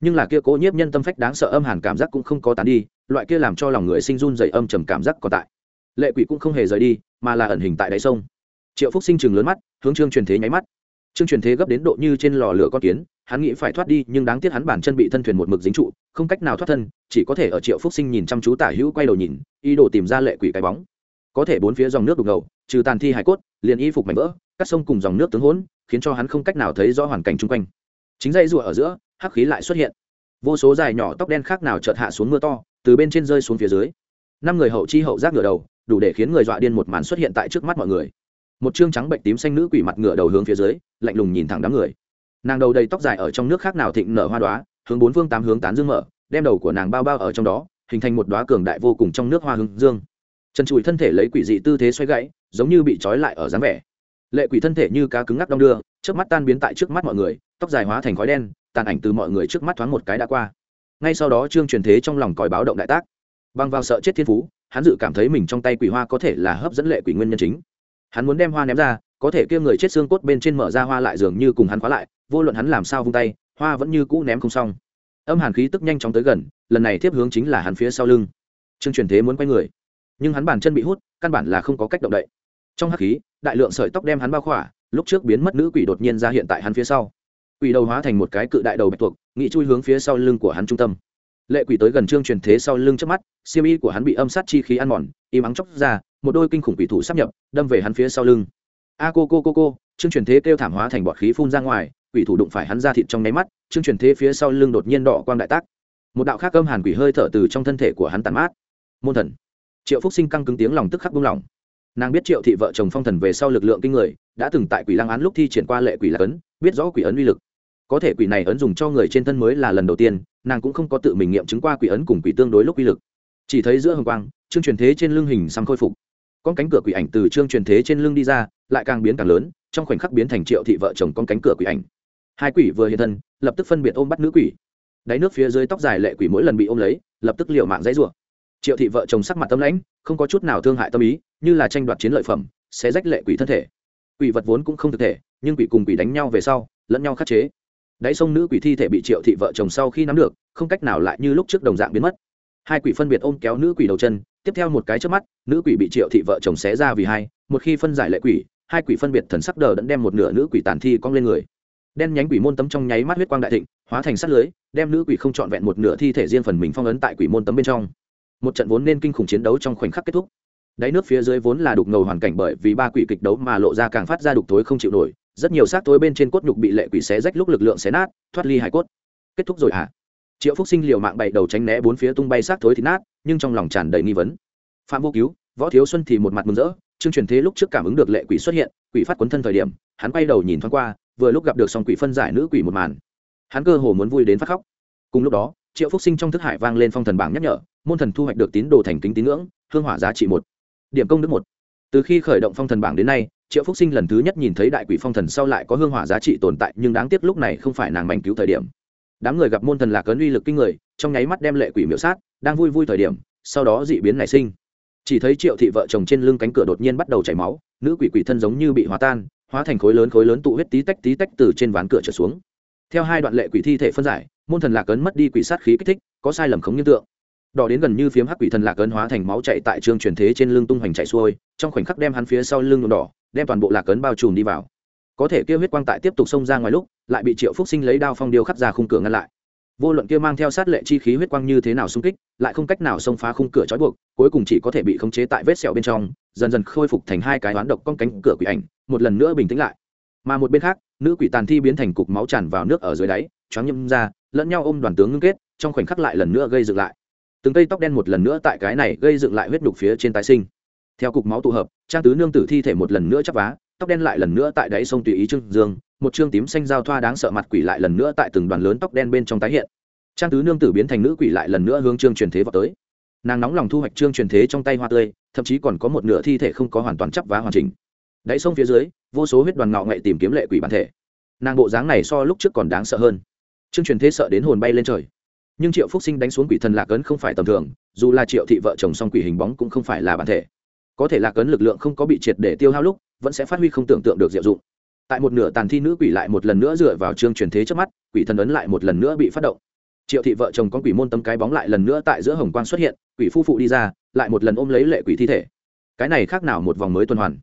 Nhưng là kia cố nhiếp nhân tâm phách đáng sợ âm hàn cảm giác cũng không có tán đi, loại kia làm cho lòng người sinh run dày âm trầm cảm giác còn tại. Lệ quỷ cũng không hề rời đi, mà là ẩn hình tại đáy sông triệu phúc sinh chừng lớn mắt, hướng trương truyền thế nháy mắt. Trương truyền thế gấp đến độ như trên lò lửa con kiến, hắn nghĩ phải thoát đi, nhưng đáng tiếc hắn bản chân bị thân thuyền một mực dính trụ, không cách nào thoát thân, chỉ có thể ở triệu phúc sinh nhìn chăm chú tả hữu quay đầu nhìn, ý đồ tìm ra lệ quỷ cái bóng. Có thể bốn phía dòng nước đục ngầu, trừ tàn thi hải cốt, liền y phục mảnh vỡ, cắt sông cùng dòng nước tướng hỗn, khiến cho hắn không cách nào thấy rõ hoàn cảnh chung quanh. Chính dây rùa ở giữa, hắc khí lại xuất hiện. Vô số dài nhỏ tóc đen khác nào chợt hạ xuống mưa to, từ bên trên rơi xuống phía dưới. Năm người hậu chi hậu giác ngửa đầu, đủ để khiến người dọa điên một màn xuất hiện tại trước mắt mọi người một chương trắng bệnh tím xanh nữ quỷ mặt ngửa đầu hướng phía dưới, lạnh lùng nhìn thẳng đám người. Nàng đầu đầy tóc dài ở trong nước khác nào thịnh nở hoa đoá hướng bốn phương tám hướng tán dương mở, đem đầu của nàng bao bao ở trong đó, hình thành một đoá cường đại vô cùng trong nước hoa hướng dương. Trần trụi thân thể lấy quỷ dị tư thế xoay gãy, giống như bị trói lại ở dáng vẻ. Lệ quỷ thân thể như cá cứng ngắc đong đưa trước mắt tan biến tại trước mắt mọi người, tóc dài hóa thành khói đen, tàn ảnh từ mọi người trước mắt thoáng một cái đã qua. Ngay sau đó trương truyền thế trong lòng còi báo động đại tác. Băng vào sợ chết thiên phú, hắn dự cảm thấy mình trong tay quỷ hoa có thể là hấp dẫn lệ quỷ nguyên nhân chính hắn muốn đem hoa ném ra, có thể kia người chết xương cốt bên trên mở ra hoa lại dường như cùng hắn khóa lại, vô luận hắn làm sao vung tay, hoa vẫn như cũ ném không xong. Âm hàn khí tức nhanh chóng tới gần, lần này tiếp hướng chính là hắn phía sau lưng. Trương truyền thế muốn quay người, nhưng hắn bàn chân bị hút, căn bản là không có cách động đậy. Trong hắc khí, đại lượng sợi tóc đem hắn bao khỏa, lúc trước biến mất nữ quỷ đột nhiên ra hiện tại hắn phía sau. Quỷ đầu hóa thành một cái cự đại đầu bạch tuộc, nghĩ chui hướng phía sau lưng của hắn trung tâm. Lệ quỷ tới gần trương truyền thế sau lưng trước mắt siêu y của hắn bị âm sát chi khí ăn mòn, im ắng chóc ra một đôi kinh khủng quỷ thủ sắp nhập, đâm về hắn phía sau lưng. A, cô cô cô cô, trương truyền thế kêu thảm hóa thành bọt khí phun ra ngoài, quỷ thủ đụng phải hắn ra thịt trong nháy mắt, trương truyền thế phía sau lưng đột nhiên đỏ quang đại tác. Một đạo khác âm hàn quỷ hơi thở từ trong thân thể của hắn tàn mát. Môn thần. Triệu phúc sinh căng cứng tiếng lòng tức khắc buông lỏng nàng biết triệu thị vợ chồng phong thần về sau lực lượng kinh người, đã từng tại quỷ lăng án lúc thi triển qua lệ quỷ lạc ấn, biết rõ quỷ ấn uy lực. Có thể quỷ này ấn dùng cho người trên thân mới là lần đầu tiên, nàng cũng không có tự mình nghiệm chứng qua quỷ ấn cùng quỷ tương đối lúc uy lực. Chỉ thấy giữa hồng quang, trương truyền thế trên lưng hình xăm khôi phục con cánh cửa quỷ ảnh từ trương truyền thế trên lưng đi ra, lại càng biến càng lớn, trong khoảnh khắc biến thành triệu thị vợ chồng con cánh cửa quỷ ảnh. Hai quỷ vừa hiện thân, lập tức phân biệt ôm bắt nữ quỷ. Đáy nước phía dưới tóc dài lệ quỷ mỗi lần bị ôm lấy, lập tức liệu mạng dãy rủa. Triệu thị vợ chồng sắc mặt tâm lãnh, không có chút nào thương hại tâm ý, như là tranh đoạt chiến lợi phẩm, sẽ rách lệ quỷ thân thể. Quỷ vật vốn cũng không thực thể, nhưng quỷ cùng quỷ đánh nhau về sau, lẫn nhau khắc chế. Đáy sông nữ quỷ thi thể bị triệu thị vợ chồng sau khi nắm được, không cách nào lại như lúc trước đồng dạng biến mất. Hai quỷ phân biệt ôm kéo nữ quỷ đầu chân tiếp theo một cái trước mắt, nữ quỷ bị triệu thị vợ chồng xé ra vì hai, một khi phân giải lệ quỷ, hai quỷ phân biệt thần sắc đờ đẫn đem một nửa nữ quỷ tàn thi cong lên người. Đen nhánh quỷ môn tấm trong nháy mắt huyết quang đại thịnh, hóa thành sắt lưới, đem nữ quỷ không trọn vẹn một nửa thi thể riêng phần mình phong ấn tại quỷ môn tấm bên trong. Một trận vốn nên kinh khủng chiến đấu trong khoảnh khắc kết thúc. Đáy nước phía dưới vốn là đục ngầu hoàn cảnh bởi vì ba quỷ kịch đấu mà lộ ra càng phát ra đục tối không chịu nổi, rất nhiều xác tối bên trên cốt nhục bị lệ quỷ xé rách lúc lực lượng xé nát, thoát ly hải cốt. Kết thúc rồi hả? Triệu phúc sinh liều mạng bày đầu tránh né bốn phía tung bay xác thối thì nát nhưng trong lòng tràn đầy nghi vấn. Phạm vô cứu, võ thiếu xuân thì một mặt mừng rỡ, trương truyền thế lúc trước cảm ứng được lệ quỷ xuất hiện, quỷ phát quấn thân thời điểm, hắn quay đầu nhìn thoáng qua, vừa lúc gặp được song quỷ phân giải nữ quỷ một màn. Hắn cơ hồ muốn vui đến phát khóc. Cùng lúc đó, triệu phúc sinh trong thức hải vang lên phong thần bảng nhắc nhở, môn thần thu hoạch được tín đồ thành kính tín ngưỡng, hương hỏa giá trị một. Điểm công đức một. Từ khi khởi động phong thần bảng đến nay, triệu phúc sinh lần thứ nhất nhìn thấy đại quỷ phong thần sau lại có hương hỏa giá trị tồn tại, nhưng đáng tiếc lúc này không phải nàng mảnh cứu thời điểm. Đám người gặp môn thần lạc ấn uy lực kinh người, trong nháy mắt đem lệ quỷ miễu sát đang vui vui thời điểm, sau đó dị biến nảy sinh. Chỉ thấy triệu thị vợ chồng trên lưng cánh cửa đột nhiên bắt đầu chảy máu, nữ quỷ quỷ thân giống như bị hóa tan, hóa thành khối lớn khối lớn tụ huyết tí tách tí tách từ trên ván cửa trở xuống. Theo hai đoạn lệ quỷ thi thể phân giải, môn thần lạc ấn mất đi quỷ sát khí kích thích, có sai lầm khống nhân tượng. Đỏ đến gần như phiếm hắc quỷ thần lạc ấn hóa thành máu chạy tại trường truyền thế trên lưng tung hoành chạy xuôi, trong khoảnh khắc đem hắn phía sau lưng đỏ, đem toàn bộ lạc ấn bao trùm đi vào. Có thể kêu huyết quang tại tiếp tục xông ra ngoài lúc, lại bị triệu phúc sinh lấy đao phong điêu khắc ra khung cửa ngăn lại vô luận kia mang theo sát lệ chi khí huyết quang như thế nào xung kích, lại không cách nào xông phá khung cửa trói buộc, cuối cùng chỉ có thể bị khống chế tại vết sẹo bên trong, dần dần khôi phục thành hai cái đoán độc con cánh cửa quỷ ảnh, một lần nữa bình tĩnh lại. Mà một bên khác, nữ quỷ tàn thi biến thành cục máu tràn vào nước ở dưới đáy, choáng nhâm ra, lẫn nhau ôm đoàn tướng ngưng kết, trong khoảnh khắc lại lần nữa gây dựng lại. Từng cây tóc đen một lần nữa tại cái này gây dựng lại huyết đục phía trên tái sinh. Theo cục máu tụ hợp, trang tứ nương tử thi thể một lần nữa chắp vá tóc đen lại lần nữa tại đáy sông tùy ý trương dương, một chương tím xanh giao thoa đáng sợ mặt quỷ lại lần nữa tại từng đoàn lớn tóc đen bên trong tái hiện. Trang tứ nương tử biến thành nữ quỷ lại lần nữa hướng trương truyền thế vào tới. Nàng nóng lòng thu hoạch trương truyền thế trong tay hoa tươi, thậm chí còn có một nửa thi thể không có hoàn toàn chấp vá hoàn chỉnh. Đáy sông phía dưới, vô số huyết đoàn ngạo nghệ tìm kiếm lệ quỷ bản thể. Nàng bộ dáng này so lúc trước còn đáng sợ hơn. Trương truyền thế sợ đến hồn bay lên trời. Nhưng triệu phúc sinh đánh xuống quỷ thần lạc ấn không phải tầm thường, dù là triệu thị vợ chồng song quỷ hình bóng cũng không phải là bản thể. Có thể lạc ấn lực lượng không có bị triệt để tiêu hao lúc vẫn sẽ phát huy không tưởng tượng được diệu dụng. Tại một nửa tàn thi nữ quỷ lại một lần nữa dựa vào trương truyền thế trước mắt, quỷ thần ấn lại một lần nữa bị phát động. Triệu thị vợ chồng con quỷ môn tấm cái bóng lại lần nữa tại giữa hồng quang xuất hiện, quỷ phu phụ đi ra, lại một lần ôm lấy lệ quỷ thi thể. Cái này khác nào một vòng mới tuần hoàn.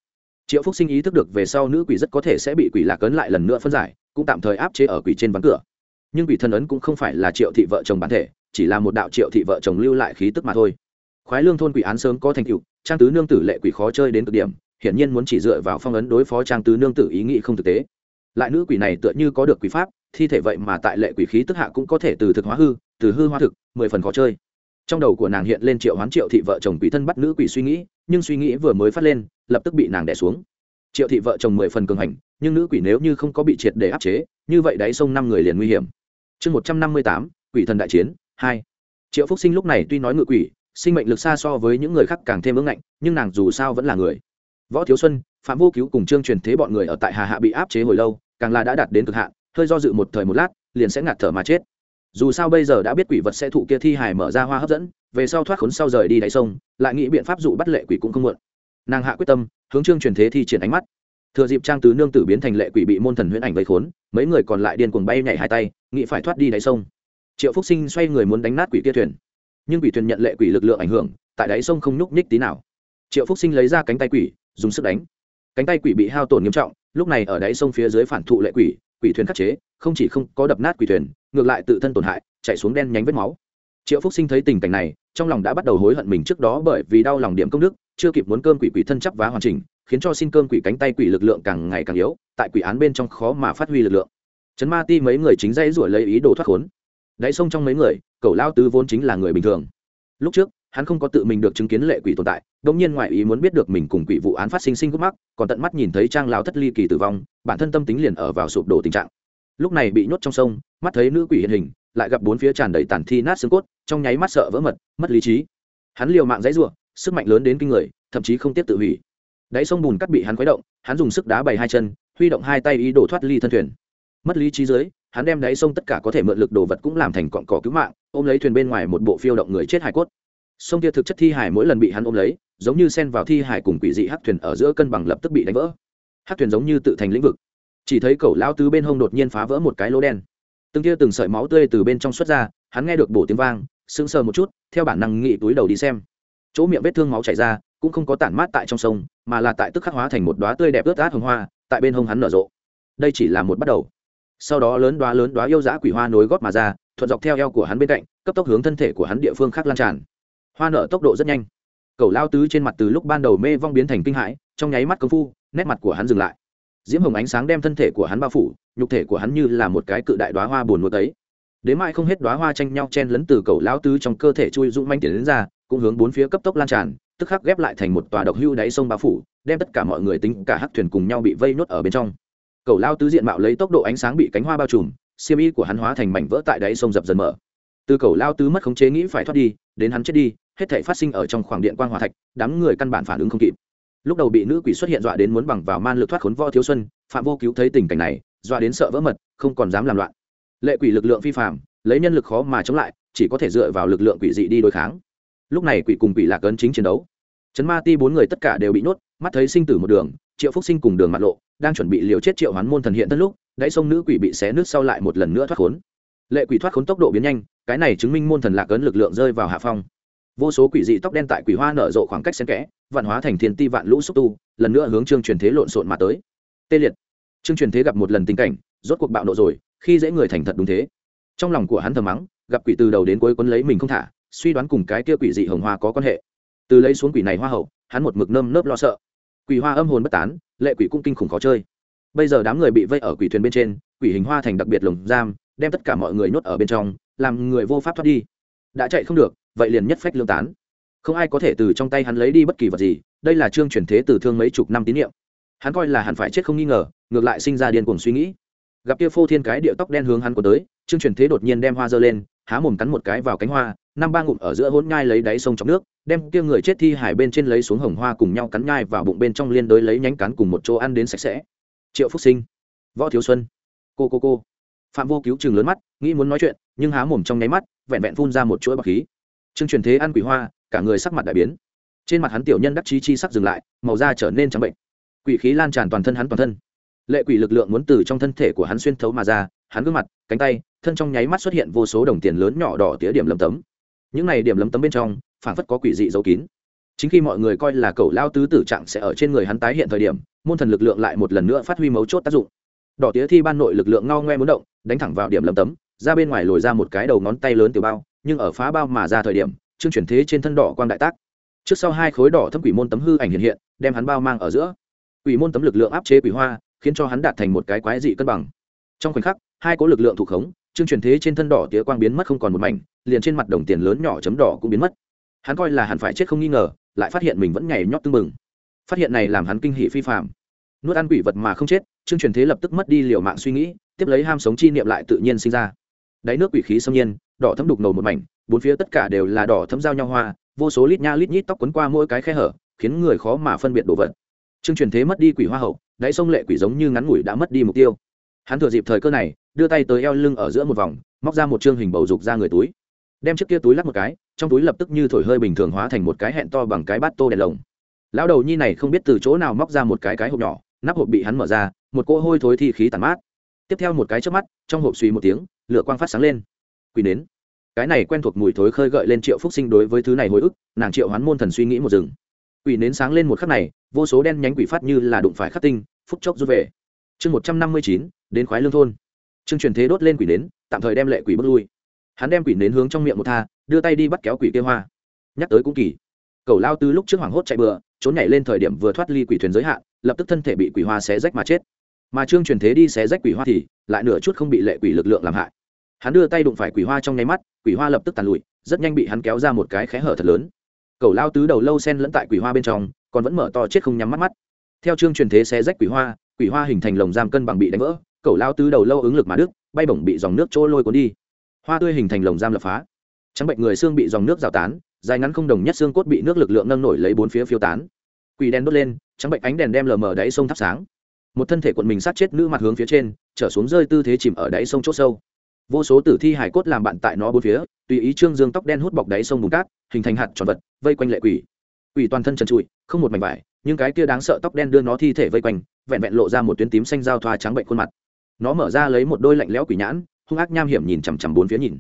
Triệu phúc sinh ý thức được về sau nữ quỷ rất có thể sẽ bị quỷ lạc ấn lại lần nữa phân giải, cũng tạm thời áp chế ở quỷ trên ván cửa. Nhưng quỷ thần ấn cũng không phải là triệu thị vợ chồng bản thể, chỉ là một đạo triệu thị vợ chồng lưu lại khí tức mà thôi. Khoái lương thôn quỷ án sớm có thành tựu, trang tứ nương tử lệ quỷ khó chơi đến cực điểm hiển nhiên muốn chỉ dựa vào phong ấn đối phó trang tứ nương tử ý nghĩ không thực tế. Lại nữ quỷ này tựa như có được quỷ pháp, thi thể vậy mà tại lệ quỷ khí tức hạ cũng có thể từ thực hóa hư, từ hư hóa thực, mười phần khó chơi. Trong đầu của nàng hiện lên triệu hoán triệu thị vợ chồng quỷ thân bắt nữ quỷ suy nghĩ, nhưng suy nghĩ vừa mới phát lên, lập tức bị nàng đẻ xuống. Triệu thị vợ chồng mười phần cường hành, nhưng nữ quỷ nếu như không có bị triệt để áp chế, như vậy đáy sông năm người liền nguy hiểm. Chương một trăm năm mươi tám, quỷ thần đại chiến, hai. Triệu phúc sinh lúc này tuy nói ngự quỷ, sinh mệnh lực xa so với những người khác càng thêm ưng ngạnh, nhưng nàng dù sao vẫn là người võ thiếu xuân, phạm vô cứu cùng trương truyền thế bọn người ở tại hà hạ bị áp chế hồi lâu, càng là đã đạt đến cực hạn, hơi do dự một thời một lát, liền sẽ ngạt thở mà chết. Dù sao bây giờ đã biết quỷ vật sẽ thụ kia thi hài mở ra hoa hấp dẫn, về sau thoát khốn sau rời đi đáy sông, lại nghĩ biện pháp dụ bắt lệ quỷ cũng không muộn. Nàng hạ quyết tâm, hướng trương truyền thế thi triển ánh mắt. Thừa dịp trang tứ nương tử biến thành lệ quỷ bị môn thần huyễn ảnh vây khốn, mấy người còn lại điên cuồng bay nhảy hai tay, nghĩ phải thoát đi đáy sông. Triệu phúc sinh xoay người muốn đánh nát quỷ kia thuyền. Nhưng quỷ thuyền nhận lệ quỷ lực lượng ảnh hưởng, tại đáy sông không nhúc nhích tí nào. Triệu phúc sinh lấy ra cánh tay quỷ dùng sức đánh. Cánh tay quỷ bị hao tổn nghiêm trọng, lúc này ở đáy sông phía dưới phản thụ lệ quỷ quỷ thuyền khắc chế, không chỉ không có đập nát quỷ thuyền, ngược lại tự thân tổn hại, chạy xuống đen nhánh vết máu. Triệu phúc sinh thấy tình cảnh này, trong lòng đã bắt đầu hối hận mình trước đó bởi vì đau lòng điểm công đức, chưa kịp muốn cơm quỷ quỷ thân chấp vá hoàn chỉnh, khiến cho xin cơm quỷ cánh tay quỷ lực lượng càng ngày càng yếu, tại quỷ án bên trong khó mà phát huy lực lượng. Chấn ma ti mấy người chính dây rủi lấy ý đồ thoát khốn. Đáy sông trong mấy người cậu lao tứ vốn chính là người bình thường. Lúc trước hắn không có tự mình được chứng kiến lệ quỷ tồn tại đông nhiên ngoại ý muốn biết được mình cùng quỷ vụ án phát sinh sinh gốc mắc, còn tận mắt nhìn thấy trang lao thất ly kỳ tử vong, bản thân tâm tính liền ở vào sụp đổ tình trạng. Lúc này bị nhốt trong sông, mắt thấy nữ quỷ hiện hình, lại gặp bốn phía tràn đầy tàn thi nát xương cốt, trong nháy mắt sợ vỡ mật, mất lý trí. Hắn liều mạng dãy ruộng sức mạnh lớn đến kinh người, thậm chí không tiếp tự hủy. Đáy sông bùn cắt bị hắn khuấy động, hắn dùng sức đá bày hai chân, huy động hai tay ý đổ thoát ly thân thuyền. Mất lý trí dưới, hắn đem đáy sông tất cả có thể mượn lực đồ vật cũng làm thành cọn cỏ cứu mạng, ôm lấy thuyền bên ngoài một bộ phiêu động người chết hải cốt sông kia thực chất thi hải mỗi lần bị hắn ôm lấy, giống như sen vào thi hải cùng quỷ dị hát thuyền ở giữa cân bằng lập tức bị đánh vỡ. Hát thuyền giống như tự thành lĩnh vực. Chỉ thấy cậu lao tứ bên hông đột nhiên phá vỡ một cái lỗ đen. Từng kia từng sợi máu tươi từ bên trong xuất ra, hắn nghe được bổ tiếng vang, sững sờ một chút, theo bản năng nghị túi đầu đi xem. Chỗ miệng vết thương máu chảy ra, cũng không có tản mát tại trong sông, mà là tại tức khắc hóa thành một đoá tươi đẹp ướt át hồng hoa, tại bên hông hắn nở rộ. Đây chỉ là một bắt đầu. Sau đó lớn đoá lớn đoá yêu dã quỷ hoa nối gót mà ra, thuận dọc theo eo của hắn bên cạnh, cấp tốc hướng thân thể của hắn địa phương khác lan tràn hoa nở tốc độ rất nhanh. Cầu lao tứ trên mặt từ lúc ban đầu mê vong biến thành kinh hãi, trong nháy mắt công phu, nét mặt của hắn dừng lại. Diễm hồng ánh sáng đem thân thể của hắn bao phủ, nhục thể của hắn như là một cái cự đại đoá hoa buồn một ấy. Đến mai không hết đoá hoa tranh nhau chen lấn từ cầu lao tứ trong cơ thể chui dũng manh tiền đến ra, cũng hướng bốn phía cấp tốc lan tràn, tức khắc ghép lại thành một tòa độc hưu đáy sông bao phủ, đem tất cả mọi người tính, cả hắc thuyền cùng nhau bị vây nuốt ở bên trong. Cầu lao tứ diện mạo lấy tốc độ ánh sáng bị cánh hoa bao trùm, xiêm y của hắn hóa thành mảnh vỡ tại đáy sông dập dần mở. Từ cầu lao tứ mất khống chế nghĩ phải thoát đi, đến hắn chết đi hết thể phát sinh ở trong khoảng điện quan hòa thạch, đám người căn bản phản ứng không kịp. Lúc đầu bị nữ quỷ xuất hiện dọa đến muốn bằng vào man lực thoát khốn võ thiếu xuân, phạm vô cứu thấy tình cảnh này, dọa đến sợ vỡ mật, không còn dám làm loạn. Lệ quỷ lực lượng phi phạm lấy nhân lực khó mà chống lại, chỉ có thể dựa vào lực lượng quỷ dị đi đối kháng. Lúc này quỷ cùng quỷ lạc ấn chính chiến đấu. Trấn ma ti bốn người tất cả đều bị nhốt, mắt thấy sinh tử một đường, triệu phúc sinh cùng đường mặt lộ đang chuẩn bị liều chết triệu hoán môn thần hiện tất lúc, đáy sông nữ quỷ bị xé nước sau lại một lần nữa thoát khốn. Lệ quỷ thoát khốn tốc độ biến nhanh, cái này chứng minh môn thần lạc ấn lực lượng rơi vào hạ phong vô số quỷ dị tóc đen tại quỷ hoa nở rộ khoảng cách xen kẽ, vạn hóa thành thiên ti vạn lũ xúc tu, lần nữa hướng trương truyền thế lộn xộn mà tới. Tê liệt. Trương truyền thế gặp một lần tình cảnh, rốt cuộc bạo nộ rồi, khi dễ người thành thật đúng thế. Trong lòng của hắn thầm mắng, gặp quỷ từ đầu đến cuối quấn lấy mình không thả, suy đoán cùng cái kia quỷ dị hồng hoa có quan hệ. Từ lấy xuống quỷ này hoa hậu, hắn một mực nơm nớp lo sợ. Quỷ hoa âm hồn bất tán, lệ quỷ cũng kinh khủng khó chơi. Bây giờ đám người bị vây ở quỷ thuyền bên trên, quỷ hình hoa thành đặc biệt lồng giam, đem tất cả mọi người nhốt ở bên trong, làm người vô pháp thoát đi. Đã chạy không được vậy liền nhất phách lương tán. Không ai có thể từ trong tay hắn lấy đi bất kỳ vật gì, đây là chương chuyển thế từ thương mấy chục năm tín nhiệm hắn coi là hắn phải chết không nghi ngờ, ngược lại sinh ra điên cuồng suy nghĩ. Gặp kia phô thiên cái địa tóc đen hướng hắn của tới, chương chuyển thế đột nhiên đem hoa giơ lên, há mồm cắn một cái vào cánh hoa, năm ba ngụm ở giữa hỗn nhai lấy đáy sông trong nước, đem kia người chết thi hải bên trên lấy xuống hồng hoa cùng nhau cắn nhai vào bụng bên trong liên đối lấy nhánh cắn cùng một chỗ ăn đến sạch sẽ. Triệu phúc sinh, võ thiếu xuân, cô cô cô. Phạm vô cứu chừng lớn mắt, nghĩ muốn nói chuyện, nhưng há mồm trong nháy mắt, vẹn vẹn phun ra một chuỗi bọc khí trương truyền thế ăn quỷ hoa, cả người sắc mặt đại biến. Trên mặt hắn tiểu nhân đắc chí chi sắc dừng lại, màu da trở nên trắng bệnh. Quỷ khí lan tràn toàn thân hắn toàn thân. Lệ quỷ lực lượng muốn từ trong thân thể của hắn xuyên thấu mà ra, hắn gương mặt, cánh tay, thân trong nháy mắt xuất hiện vô số đồng tiền lớn nhỏ đỏ tía điểm lấm tấm. Những này điểm lấm tấm bên trong phản phất có quỷ dị giấu kín. Chính khi mọi người coi là cầu lao tứ tử trạng sẽ ở trên người hắn tái hiện thời điểm, môn thần lực lượng lại một lần nữa phát huy mấu chốt tác dụng. Đỏ tía thi ban nội lực lượng ngao ngoe muốn động, đánh thẳng vào điểm lấm tấm, ra bên ngoài lồi ra một cái đầu ngón tay lớn tiểu bao nhưng ở phá bao mà ra thời điểm trương chuyển thế trên thân đỏ quang đại tác. Trước sau hai khối đỏ thâm quỷ môn tấm hư ảnh hiện hiện, đem hắn bao mang ở giữa. Quỷ môn tấm lực lượng áp chế quỷ hoa, khiến cho hắn đạt thành một cái quái dị cân bằng. Trong khoảnh khắc, hai có lực lượng thủ khống trương chuyển thế trên thân đỏ tía quang biến mất không còn một mảnh, liền trên mặt đồng tiền lớn nhỏ chấm đỏ cũng biến mất. Hắn coi là hắn phải chết không nghi ngờ, lại phát hiện mình vẫn nhảy nhót tưng mừng. phát hiện này làm hắn kinh hỷ phi phạm nuốt ăn quỷ vật mà không chết trương truyền thế lập tức mất đi liều mạng suy nghĩ, tiếp lấy ham sống chi niệm lại tự nhiên sinh ra đáy nước quỷ khí xâm nhiên, đỏ thấm đục ngầu một mảnh, bốn phía tất cả đều là đỏ thấm giao nhau hoa, vô số lít nha lít nhít tóc quấn qua mỗi cái khe hở, khiến người khó mà phân biệt đồ vật. Chương truyền thế mất đi quỷ hoa hậu, đáy sông lệ quỷ giống như ngắn ngủi đã mất đi mục tiêu. Hắn thừa dịp thời cơ này, đưa tay tới eo lưng ở giữa một vòng, móc ra một chương hình bầu dục ra người túi. Đem chiếc kia túi lắc một cái, trong túi lập tức như thổi hơi bình thường hóa thành một cái hẹn to bằng cái bát tô đèn lồng. Lão đầu nhi này không biết từ chỗ nào móc ra một cái cái hộp nhỏ, nắp hộp bị hắn mở ra, một cỗ hôi thối thi khí tàn mát tiếp theo một cái trước mắt, trong hộp suy một tiếng, lửa quang phát sáng lên. Quỳ nến. Cái này quen thuộc mùi thối khơi gợi lên triệu phúc sinh đối với thứ này hồi ức, nàng triệu hoán môn thần suy nghĩ một rừng quỷ nến sáng lên một khắc này, vô số đen nhánh quỷ phát như là đụng phải khắc tinh, phút chốc rút về. Chương một trăm năm mươi chín, đến khoái lương thôn. Chương truyền thế đốt lên quỷ nến, tạm thời đem lệ quỷ bước lui. Hắn đem quỷ nến hướng trong miệng một tha, đưa tay đi bắt kéo quỷ kê hoa. Nhắc tới cũng kỳ. Cầu lao tư lúc trước hoảng hốt chạy bừa, trốn nhảy lên thời điểm vừa thoát ly quỷ thuyền giới hạn, lập tức thân thể bị quỷ hoa xé rách mà chết mà trương truyền thế đi xé rách quỷ hoa thì lại nửa chút không bị lệ quỷ lực lượng làm hại. Hắn đưa tay đụng phải quỷ hoa trong nháy mắt, quỷ hoa lập tức tàn lụi, rất nhanh bị hắn kéo ra một cái khẽ hở thật lớn. Cầu lao tứ đầu lâu sen lẫn tại quỷ hoa bên trong, còn vẫn mở to chết không nhắm mắt mắt. Theo chương truyền thế xé rách quỷ hoa quỷ hoa hình thành lồng giam cân bằng bị đánh vỡ cầu lao tứ đầu lâu ứng lực mà đức bay bổng bị dòng nước trôi lôi cuốn đi. Hoa tươi hình thành lồng giam lập phá. Trắng bệnh người xương bị dòng nước rào tán, dài ngắn không đồng nhất xương cốt bị nước lực lượng nâng nổi lấy bốn phía phiêu tán. Quỷ đen đốt lên, trắng bệnh ánh đèn đem lờ mờ đáy sông thắp sáng một thân thể quận mình sát chết nữ mặt hướng phía trên, trở xuống rơi tư thế chìm ở đáy sông c h ỗ sâu. Vô số tử thi hải cốt làm bạn tại nó bốn phía, tùy ý trương dương tóc đen hút bọc đáy sông bùn cát, hình thành hạt tròn vật, vây quanh lệ quỷ. Quỷ toàn thân trần trụi, không một mảnh vải, nhưng cái kia đáng sợ tóc đen đưa nó thi thể vây quanh, vẹn vẹn lộ ra một tuyến tím xanh giao thoa trắng bệnh khuôn mặt. Nó mở ra lấy một đôi lạnh lẽo quỷ nhãn, hung ác nham hiểm nhìn chằm chằm bốn phía nhìn.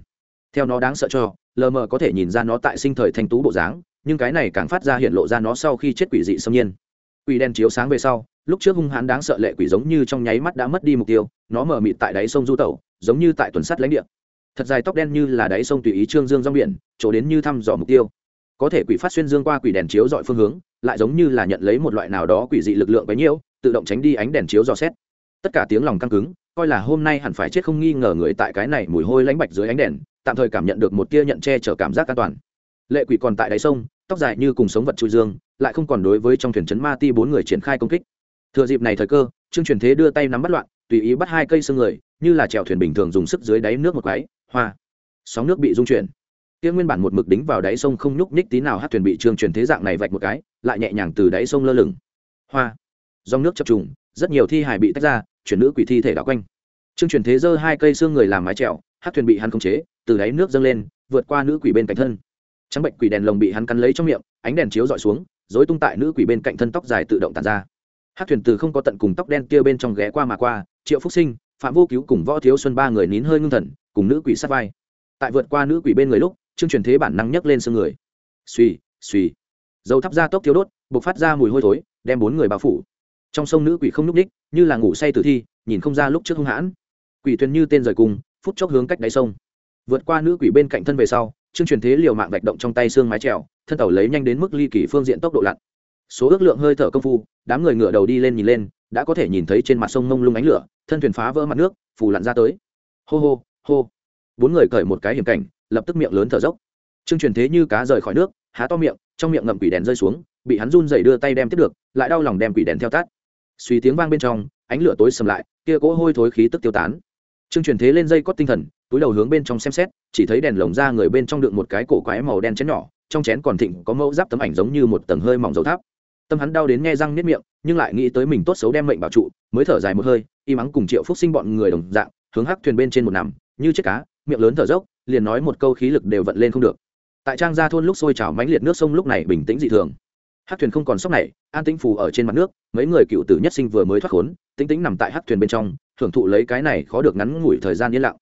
Theo nó đáng sợ cho, lờ mờ có thể nhìn ra nó tại sinh thời thanh tú bộ dáng, nhưng cái này càng phát ra hiện lộ ra nó sau khi chết quỷ dị xâm nhiên quỷ đen chiếu sáng về sau, lúc trước hung hãn đáng sợ lệ quỷ giống như trong nháy mắt đã mất đi mục tiêu, nó mở mịt tại đáy sông du tẩu, giống như tại tuần sắt lãnh địa. Thật dài tóc đen như là đáy sông tùy ý trương dương rong biển, chỗ đến như thăm dò mục tiêu. Có thể quỷ phát xuyên dương qua quỷ đèn chiếu dọi phương hướng, lại giống như là nhận lấy một loại nào đó quỷ dị lực lượng bấy nhiêu, tự động tránh đi ánh đèn chiếu dò xét. Tất cả tiếng lòng căng cứng, coi là hôm nay hẳn phải chết không nghi ngờ người tại cái này mùi hôi lãnh bạch dưới ánh đèn, tạm thời cảm nhận được một tia nhận che chở cảm giác an toàn. Lệ quỷ còn tại đáy sông tóc dài như cùng sống vật chui dương lại không còn đối với trong thuyền trấn ma ti bốn người triển khai công kích. Thừa dịp này thời cơ trương truyền thế đưa tay nắm bắt loạn tùy ý bắt hai cây xương người như là chèo thuyền bình thường dùng sức dưới đáy nước một cái, hoa. Sóng nước bị rung chuyển. Kia nguyên bản một mực đính vào đáy sông không nhúc nhích tí nào hát thuyền bị trương truyền thế dạng này vạch một cái lại nhẹ nhàng từ đáy sông lơ lửng. Hoa. Dòng nước chập trùng rất nhiều thi hài bị tách ra chuyển nữ quỷ thi thể đảo quanh. Trương truyền thế giơ hai cây xương người làm mái trèo hát thuyền bị hắn khống chế từ đáy nước dâng lên vượt qua nữ quỷ bên cạnh thân trắng bệnh quỷ đèn lồng bị hắn cắn lấy trong miệng, ánh đèn chiếu dọi xuống dối tung tại nữ quỷ bên cạnh thân tóc dài tự động tàn ra. Hát thuyền từ không có tận cùng tóc đen kia bên trong ghé qua mà qua, triệu phúc sinh, phạm vô cứu cùng võ thiếu xuân ba người nín hơi ngưng thần, cùng nữ quỷ sát vai. Tại vượt qua nữ quỷ bên người lúc, chương truyền thế bản năng nhấc lên xương người. Suy suy dầu thắp ra tốc thiếu đốt b ộ c phát ra mùi hôi thối, đem bốn người bao phủ. Trong sông nữ quỷ không n ú c ních như là ngủ say tử thi, nhìn không ra lúc trước hung hãn. Quỷ thuyền như tên rời cung phút chốc hướng cách đáy sông. Vượt qua nữ quỷ bên cạnh thân về sau chương truyền thế liều mạng vạch động trong tay xương mái trèo, thân tàu lấy nhanh đến mức ly kỳ phương diện tốc độ lặn. Số ước lượng hơi thở công phu, đám người ngựa đầu đi lên nhìn lên, đã có thể nhìn thấy trên mặt sông mông lung ánh lửa, thân thuyền phá vỡ mặt nước, phù lặn ra tới. Hô hô hô. Bốn người cởi một cái hiểm cảnh, lập tức miệng lớn thở dốc. Trương truyền thế như cá rời khỏi nước, há to miệng, trong miệng ngậm quỷ đèn rơi xuống, bị hắn run dày đưa tay đem tiếp được, lại đau lòng đem quỷ đèn theo tát. Suy tiếng vang bên trong, ánh lửa tối sầm lại, kia cỗ hôi thối khí tức tiêu tán. Trương truyền thế lên dây cót tinh thần túi đầu hướng bên trong xem xét, chỉ thấy đèn lồng ra người bên trong đựng một cái cổ quái màu đen chén nhỏ, trong chén còn thịnh có mẫu giáp tấm ảnh giống như một tầng hơi mỏng dầu tháp. Tâm hắn đau đến nghe răng nếp miệng, nhưng lại nghĩ tới mình tốt xấu đem mệnh bảo trụ, mới thở dài một hơi, y mắng cùng triệu phúc sinh bọn người đồng dạng, hướng hắc thuyền bên trên một nằm, như chiếc cá, miệng lớn thở dốc, liền nói một câu khí lực đều vận lên không được. Tại trang gia thôn lúc sôi trào mãnh liệt nước sông lúc này bình tĩnh dị thường. Hát thuyền không còn sốc này, an tĩnh phù ở trên mặt nước, mấy người cựu tử nhất sinh vừa mới thoát khốn, tĩnh tĩnh nằm tại hát thuyền bên trong, hưởng thụ lấy cái này khó được ngắn ngủi thời gian yên lặng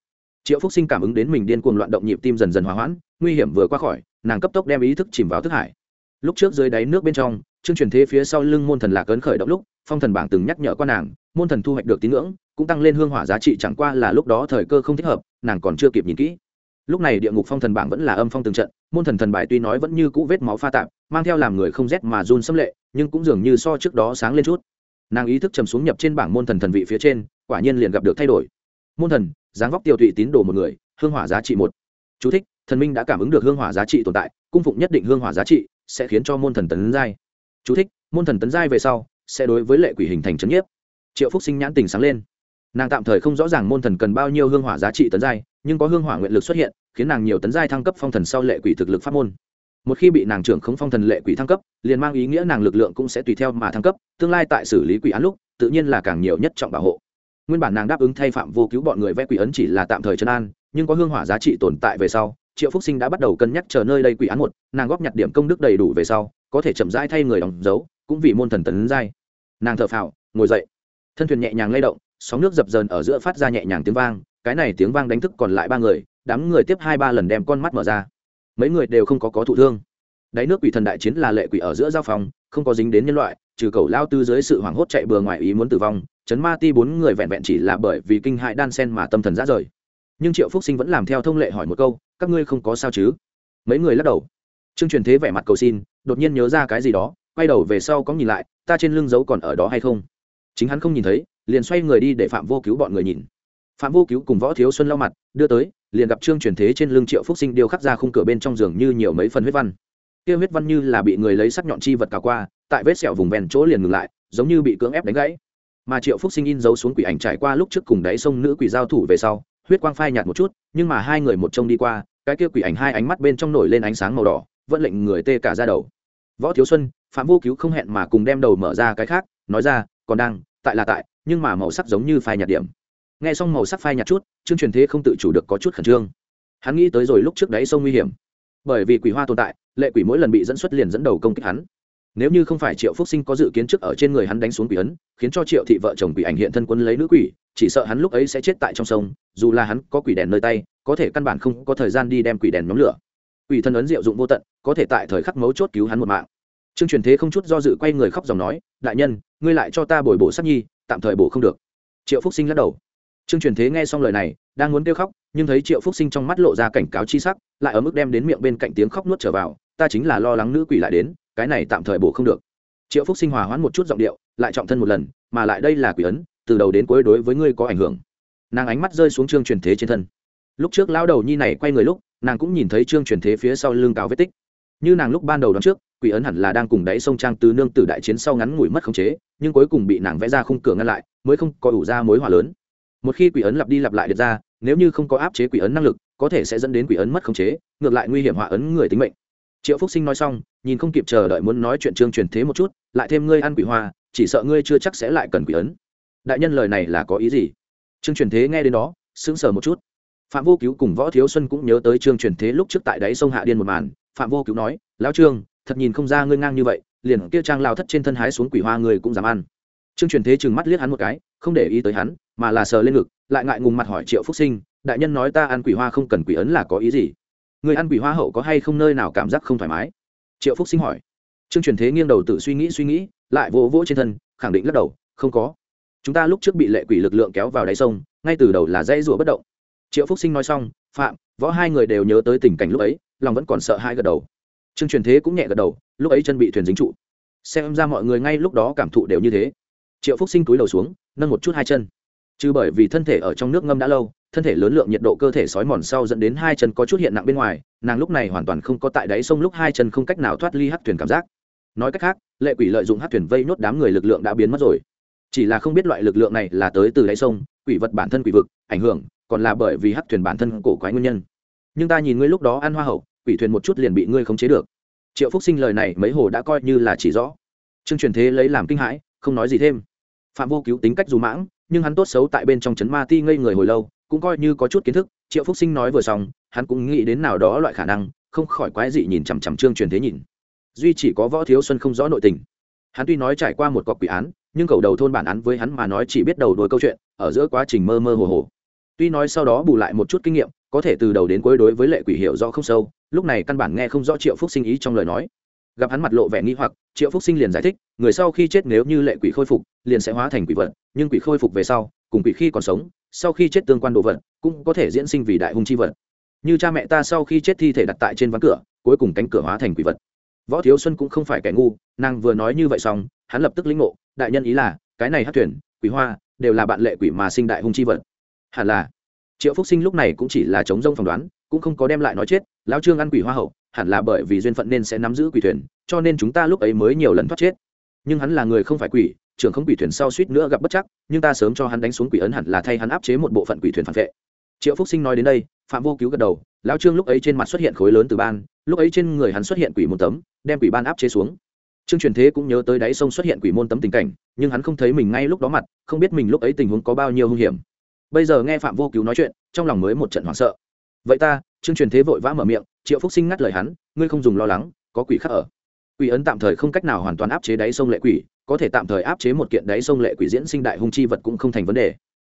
triệu phúc sinh cảm ứng đến mình điên cuồng loạn động nhịp tim dần dần hòa hoãn, nguy hiểm vừa qua khỏi, nàng cấp tốc đem ý thức chìm vào thức hải. Lúc trước dưới đáy nước bên trong, chương truyền thế phía sau lưng môn thần lạc ấn khởi động lúc, phong thần bảng từng nhắc nhở qua nàng, môn thần thu hoạch được tín ngưỡng, cũng tăng lên hương hỏa giá trị chẳng qua là lúc đó thời cơ không thích hợp, nàng còn chưa kịp nhìn kỹ. Lúc này địa ngục phong thần bảng vẫn là âm phong từng trận, môn thần thần bài tuy nói vẫn như cũ vết máu pha tạp, mang theo làm người không rét mà run xâm lệ, nhưng cũng dường như so trước đó sáng lên chút. Nàng ý thức trầm xuống nhập trên bảng môn thần thần vị phía trên, quả nhiên liền gặp được thay đổi. Môn thần dáng vóc tiêu thụy tín đồ một người hương hỏa giá trị một. Chú thích, thần minh đã cảm ứng được hương hỏa giá trị tồn tại cung phụng nhất định hương hỏa giá trị sẽ khiến cho môn thần tấn giai. Chú thích, môn thần tấn giai về sau sẽ đối với lệ quỷ hình thành trấn nhiếp. Triệu phúc sinh nhãn tình sáng lên. Nàng tạm thời không rõ ràng môn thần cần bao nhiêu hương hỏa giá trị tấn giai nhưng có hương hỏa nguyện lực xuất hiện khiến nàng nhiều tấn giai thăng cấp phong thần sau lệ quỷ thực lực pháp môn. Một khi bị nàng trưởng khống phong thần lệ quỷ thăng cấp liền mang ý nghĩa nàng lực lượng cũng sẽ tùy theo mà thăng cấp tương lai tại xử lý quỷ án lúc tự nhiên là càng nhiều nhất trọng bảo hộ nguyên bản nàng đáp ứng thay phạm vô cứu bọn người vẽ quỷ ấn chỉ là tạm thời chân an, nhưng có hương hỏa giá trị tồn tại về sau, triệu phúc sinh đã bắt đầu cân nhắc chờ nơi đây quỷ án một, nàng góp nhặt điểm công đức đầy đủ về sau, có thể chậm rãi thay người đóng dấu, cũng vì môn thần tấn giai. Nàng thở phào, ngồi dậy. Thân thuyền nhẹ nhàng lay động, sóng nước dập dờn ở giữa phát ra nhẹ nhàng tiếng vang, cái này tiếng vang đánh thức còn lại ba người, đám người tiếp hai ba lần đem con mắt mở ra. Mấy người đều không có có thụ thương. Đáy nước quỷ thần đại chiến là lệ quỷ ở giữa giao phòng, không có dính đến nhân loại, trừ cầu lao tư dưới sự hoảng hốt chạy bừa ngoài ý muốn tử vong chấn ma ti bốn người vẹn vẹn chỉ là bởi vì kinh hại đan sen mà tâm thần ra rời. Nhưng triệu phúc sinh vẫn làm theo thông lệ hỏi một câu, các ngươi không có sao chứ? Mấy người lắc đầu. Trương truyền thế vẻ mặt cầu xin, đột nhiên nhớ ra cái gì đó, quay đầu về sau có nhìn lại, ta trên lưng dấu còn ở đó hay không? Chính hắn không nhìn thấy, liền xoay người đi để phạm vô cứu bọn người nhìn. Phạm vô cứu cùng võ thiếu xuân lau mặt, đưa tới, liền gặp trương truyền thế trên lưng triệu phúc sinh điêu khắc ra khung cửa bên trong giường như nhiều mấy phần huyết văn. Kia huyết văn như là bị người lấy sắc nhọn chi vật cào qua, tại vết sẹo vùng ven chỗ liền ngừng lại, giống như bị cưỡng ép đánh gãy mà triệu phúc sinh in dấu xuống quỷ ảnh trải qua lúc trước cùng đáy sông nữ quỷ giao thủ về sau, huyết quang phai nhạt một chút, nhưng mà hai người một trông đi qua, cái kia quỷ ảnh hai ánh mắt bên trong nổi lên ánh sáng màu đỏ, vẫn lệnh người tê cả ra đầu. Võ thiếu xuân, phạm vô cứu không hẹn mà cùng đem đầu mở ra cái khác, nói ra, còn đang, tại là tại, nhưng mà màu sắc giống như phai nhạt điểm. Nghe xong màu sắc phai nhạt chút, chương truyền thế không tự chủ được có chút khẩn trương. Hắn nghĩ tới rồi lúc trước đấy sông nguy hiểm. Bởi vì quỷ hoa tồn tại, lệ quỷ mỗi lần bị dẫn xuất liền dẫn đầu công kích hắn nếu như không phải triệu phúc sinh có dự kiến trước ở trên người hắn đánh xuống quỷ ấn, khiến cho triệu thị vợ chồng quỷ ảnh hiện thân quân lấy nữ quỷ, chỉ sợ hắn lúc ấy sẽ chết tại trong sông, dù là hắn có quỷ đèn nơi tay, có thể căn bản không có thời gian đi đem quỷ đèn nhóm lửa. Quỷ thân ấn diệu dụng vô tận, có thể tại thời khắc mấu chốt cứu hắn một mạng. Trương truyền thế không chút do dự quay người khóc dòng nói, đại nhân, ngươi lại cho ta bồi bổ sắc nhi, tạm thời bổ không được. Triệu phúc sinh lắc đầu. Trương truyền thế nghe xong lời này, đang muốn kêu khóc, nhưng thấy triệu phúc sinh trong mắt lộ ra cảnh cáo chi sắc, lại ở mức đem đến miệng bên cạnh tiếng khóc nuốt trở vào, ta chính là lo lắng nữ quỷ lại đến cái này tạm thời bổ không được. Triệu phúc sinh hòa hoãn một chút giọng điệu, lại trọng thân một lần, mà lại đây là quỷ ấn, từ đầu đến cuối đối với ngươi có ảnh hưởng. Nàng ánh mắt rơi xuống trương truyền thế trên thân. Lúc trước lão đầu nhi này quay người lúc, nàng cũng nhìn thấy trương truyền thế phía sau lưng cáo vết tích. Như nàng lúc ban đầu đón trước, quỷ ấn hẳn là đang cùng đáy sông trang tứ nương tử đại chiến sau ngắn ngủi mất khống chế, nhưng cuối cùng bị nàng vẽ ra khung cửa ngăn lại, mới không có ủ ra mối hòa lớn. Một khi quỷ ấn lặp đi lặp lại được ra, nếu như không có áp chế quỷ ấn năng lực, có thể sẽ dẫn đến quỷ ấn mất khống chế, ngược lại nguy hiểm hòa ấn người tính mệnh triệu phúc sinh nói xong, nhìn không kịp chờ đợi muốn nói chuyện trương truyền thế một chút, lại thêm ngươi ăn quỷ hoa, chỉ sợ ngươi chưa chắc sẽ lại cần quỷ ấn. Đại nhân lời này là có ý gì? Trương truyền thế nghe đến đó, sững sờ một chút. Phạm vô cứu cùng võ thiếu xuân cũng nhớ tới trương truyền thế lúc trước tại đáy sông hạ điên một màn. Phạm vô cứu nói, lão trương, thật nhìn không ra ngươi ngang như vậy, liền kia trang lao thất trên thân hái xuống quỷ hoa người cũng dám ăn. Trương truyền thế chừng mắt liếc hắn một cái, không để ý tới hắn, mà là sờ lên ngực, lại ngại ngùng mặt hỏi triệu phúc sinh, đại nhân nói ta ăn quỷ hoa không cần quỷ ấn là có ý gì? Người ăn quỷ hoa hậu có hay không nơi nào cảm giác không thoải mái? Triệu phúc sinh hỏi. Trương truyền thế nghiêng đầu tự suy nghĩ suy nghĩ, lại vỗ vỗ trên thân, khẳng định lắc đầu, không có. Chúng ta lúc trước bị lệ quỷ lực lượng kéo vào đáy sông, ngay từ đầu là dây rùa bất động. Triệu phúc sinh nói xong, phạm, võ hai người đều nhớ tới tình cảnh lúc ấy, lòng vẫn còn sợ hai gật đầu. Trương truyền thế cũng nhẹ gật đầu, lúc ấy chân bị thuyền dính trụ. Xem ra mọi người ngay lúc đó cảm thụ đều như thế. Triệu phúc sinh túi đầu xuống, nâng một chút hai chân. Chứ bởi vì thân thể ở trong nước ngâm đã lâu thân thể lớn lượng nhiệt độ cơ thể sói mòn sau dẫn đến hai chân có chút hiện nặng bên ngoài, nàng lúc này hoàn toàn không có tại đáy sông lúc hai chân không cách nào thoát ly hát thuyền cảm giác. Nói cách khác, lệ quỷ lợi dụng hát thuyền vây nhốt đám người lực lượng đã biến mất rồi. Chỉ là không biết loại lực lượng này là tới từ đáy sông, quỷ vật bản thân quỷ vực, ảnh hưởng, còn là bởi vì hát thuyền bản thân cổ quái nguyên nhân. Nhưng ta nhìn ngươi lúc đó ăn hoa hậu, quỷ thuyền một chút liền bị ngươi khống chế được. Triệu phúc sinh lời này mấy hồ đã coi như là chỉ rõ. Trương truyền thế lấy làm kinh hãi, không nói gì thêm. Phạm vô cứu tính cách dù mãng, nhưng hắn tốt xấu tại bên trong trấn ma ti ngây người hồi lâu cũng coi như có chút kiến thức, triệu phúc sinh nói vừa xong, hắn cũng nghĩ đến nào đó loại khả năng, không khỏi quái dị nhìn chằm chằm trương truyền thế nhìn. Duy chỉ có võ thiếu xuân không rõ nội tình. Hắn tuy nói trải qua một cọc quỷ án, nhưng cầu đầu thôn bản án với hắn mà nói chỉ biết đầu đuôi câu chuyện, ở giữa quá trình mơ mơ hồ hồ. Tuy nói sau đó bù lại một chút kinh nghiệm, có thể từ đầu đến cuối đối với lệ quỷ hiểu rõ không sâu, lúc này căn bản nghe không rõ triệu phúc sinh ý trong lời nói gặp hắn mặt lộ vẻ nghi hoặc, triệu phúc sinh liền giải thích, người sau khi chết nếu như lệ quỷ khôi phục, liền sẽ hóa thành quỷ vật, nhưng quỷ khôi phục về sau, cùng quỷ khi còn sống, sau khi chết tương quan đồ vật, cũng có thể diễn sinh vì đại hung chi vật. Như cha mẹ ta sau khi chết thi thể đặt tại trên ván cửa, cuối cùng cánh cửa hóa thành quỷ vật. Võ thiếu xuân cũng không phải kẻ ngu, nàng vừa nói như vậy xong, hắn lập tức lĩnh ngộ, đại nhân ý là, cái này hát thuyền, quỷ hoa, đều là bạn lệ quỷ mà sinh đại hung chi vật. Hẳn là, triệu phúc sinh lúc này cũng chỉ là chống rông phỏng đoán, cũng không có đem lại nói chết, lão trương ăn quỷ hoa hậu hẳn là bởi vì duyên phận nên sẽ nắm giữ quỷ thuyền, cho nên chúng ta lúc ấy mới nhiều lần thoát chết. Nhưng hắn là người không phải quỷ, trưởng không quỷ thuyền sau suýt nữa gặp bất chắc, nhưng ta sớm cho hắn đánh xuống quỷ ấn hẳn là thay hắn áp chế một bộ phận quỷ thuyền phản vệ. Triệu phúc sinh nói đến đây, phạm vô cứu gật đầu, lão trương lúc ấy trên mặt xuất hiện khối lớn từ ban, lúc ấy trên người hắn xuất hiện quỷ môn tấm, đem quỷ ban áp chế xuống. Trương truyền thế cũng nhớ tới đáy sông xuất hiện quỷ môn tấm tình cảnh, nhưng hắn không thấy mình ngay lúc đó mặt, không biết mình lúc ấy tình huống có bao nhiêu hung hiểm. Bây giờ nghe phạm vô cứu nói chuyện, trong lòng mới một trận hoảng sợ. Vậy ta trương truyền thế vội vã mở miệng triệu phúc sinh ngắt lời hắn ngươi không dùng lo lắng có quỷ khác ở. Quỷ ấn tạm thời không cách nào hoàn toàn áp chế đáy sông lệ quỷ có thể tạm thời áp chế một kiện đáy sông lệ quỷ diễn sinh đại hung chi vật cũng không thành vấn đề.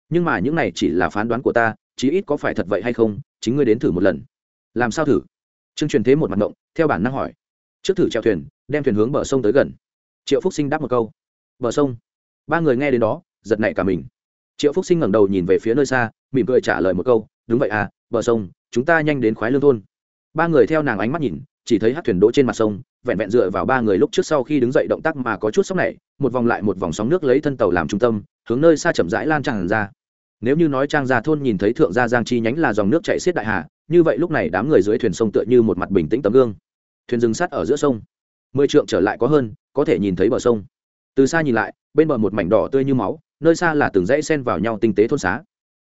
Nhưng mà những này chỉ là phán đoán của ta chí ít có phải thật vậy hay không chính ngươi đến thử một lần. Làm sao thử? Trương truyền thế một mặt động, theo bản năng hỏi. Trước thử treo thuyền đem thuyền hướng bờ sông tới gần. Triệu phúc sinh đáp một câu. Bờ sông. Ba người nghe đến đó giật nảy cả mình. Triệu phúc sinh ngẩng đầu nhìn về phía nơi xa mỉm cười trả lời một câu đúng vậy à bờ sông, chúng ta nhanh đến khoái lương thôn. Ba người theo nàng ánh mắt nhìn, chỉ thấy hát thuyền đỗ trên mặt sông, vẹn vẹn dựa vào ba người lúc trước sau khi đứng dậy động tác mà có chút sóng này, một vòng lại một vòng sóng nước lấy thân tàu làm trung tâm, hướng nơi xa chậm rãi lan tràn ra. Nếu như nói trang gia thôn nhìn thấy thượng gia giang chi nhánh là dòng nước chạy xiết đại hà, như vậy lúc này đám người dưới thuyền sông tựa như một mặt bình tĩnh tấm gương. Thuyền dừng sát ở giữa sông. Mười trượng trở lại có hơn, có thể nhìn thấy bờ sông. Từ xa nhìn lại, bên bờ một mảnh đỏ tươi như máu, nơi xa là từng dãy sen vào nhau tinh tế thôn xá.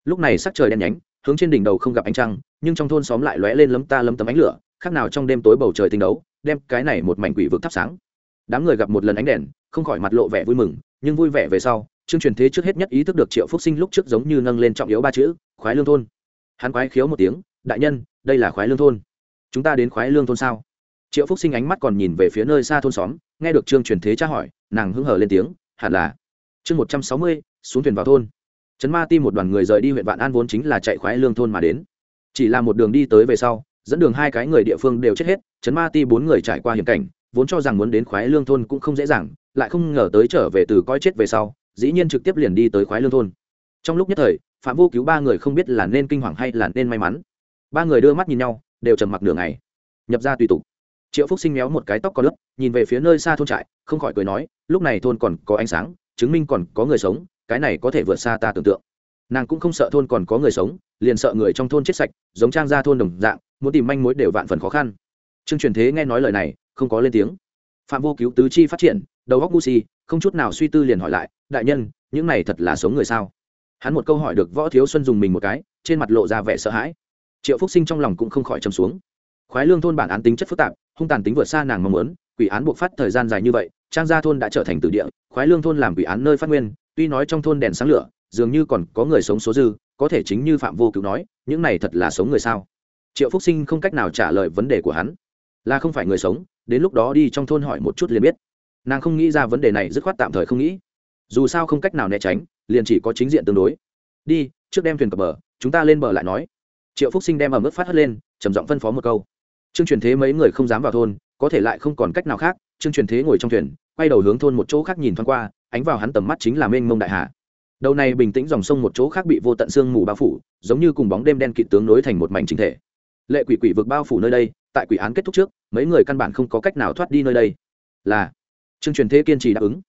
Lúc này sắc trời đen nhánh hướng trên đỉnh đầu không gặp ánh trăng, nhưng trong thôn xóm lại lóe lên lấm ta lấm tấm ánh lửa, khác nào trong đêm tối bầu trời tinh đấu, đem cái này một mảnh quỷ vực thắp sáng. Đám người gặp một lần ánh đèn, không khỏi mặt lộ vẻ vui mừng, nhưng vui vẻ về sau chương truyền thế trước hết nhất ý thức được triệu phúc sinh lúc trước giống như nâng lên trọng yếu ba chữ, khoái lương thôn. Hắn quái khiếu một tiếng, đại nhân, đây là khoái lương thôn. Chúng ta đến khoái lương thôn sao? Triệu phúc sinh ánh mắt còn nhìn về phía nơi xa thôn xóm, nghe được trương truyền thế tra hỏi, nàng hứng hở lên tiếng, hẳn là. Chương một trăm sáu mươi, xuống thuyền vào thôn trấn ma ti một đoàn người rời đi huyện vạn an vốn chính là chạy khoái lương thôn mà đến. Chỉ là một đường đi tới về sau, dẫn đường hai cái người địa phương đều chết hết, trấn ma ti bốn người trải qua hiểm cảnh, vốn cho rằng muốn đến khoái lương thôn cũng không dễ dàng, lại không ngờ tới trở về từ coi chết về sau, dĩ nhiên trực tiếp liền đi tới khoái lương thôn. Trong lúc nhất thời, phạm vô cứu ba người không biết là nên kinh hoàng hay là nên may mắn. Ba người đưa mắt nhìn nhau, đều trầm mặc nửa ngày. Nhập ra tùy tục. Triệu phúc sinh méo một cái tóc có lớp nhìn về phía nơi xa thôn trại, không khỏi cười nói, lúc này thôn còn có ánh sáng, chứng minh còn có người sống cái này có thể vượt xa ta tưởng tượng. Nàng cũng không sợ thôn còn có người sống, liền sợ người trong thôn chết sạch, giống trang ra thôn đồng dạng, muốn tìm manh mối đều vạn phần khó khăn. Trương truyền thế nghe nói lời này, không có lên tiếng. Phạm vô cứu tứ chi phát triển, đầu góc gu si, không chút nào suy tư liền hỏi lại, đại nhân, những này thật là sống người sao? Hắn một câu hỏi được võ thiếu xuân dùng mình một cái, trên mặt lộ ra vẻ sợ hãi. Triệu phúc sinh trong lòng cũng không khỏi châm xuống. Khoái lương thôn bản án tính chất phức tạp, hung tàn tính vượt xa nàng mong muốn, quỷ án buộc phát thời gian dài như vậy, trang gia thôn đã trở thành tử địa, khoái lương thôn làm quỷ án nơi phát nguyên tuy nói trong thôn đèn sáng lửa, dường như còn có người sống số dư, có thể chính như phạm vô cứu nói, những này thật là sống người sao? Triệu phúc sinh không cách nào trả lời vấn đề của hắn. Là không phải người sống, đến lúc đó đi trong thôn hỏi một chút liền biết. Nàng không nghĩ ra vấn đề này, dứt khoát tạm thời không nghĩ. Dù sao không cách nào né tránh, liền chỉ có chính diện tương đối. Đi, trước đem thuyền cập bờ, chúng ta lên bờ lại nói. Triệu phúc sinh đem ở mức phát hất lên, trầm giọng phân phó một câu. Trương truyền thế mấy người không dám vào thôn, có thể lại không còn cách nào khác trương truyền thế ngồi trong thuyền, quay đầu hướng thôn một chỗ khác nhìn thoáng qua ánh vào hắn tầm mắt chính là mênh mông đại hà. Đầu này bình tĩnh dòng sông một chỗ khác bị vô tận sương mù bao phủ, giống như cùng bóng đêm đen kịt tướng nối thành một mảnh chính thể. Lệ quỷ quỷ vực bao phủ nơi đây, tại quỷ án kết thúc trước, mấy người căn bản không có cách nào thoát đi nơi đây. Là, trương truyền thế kiên trì đáp ứng.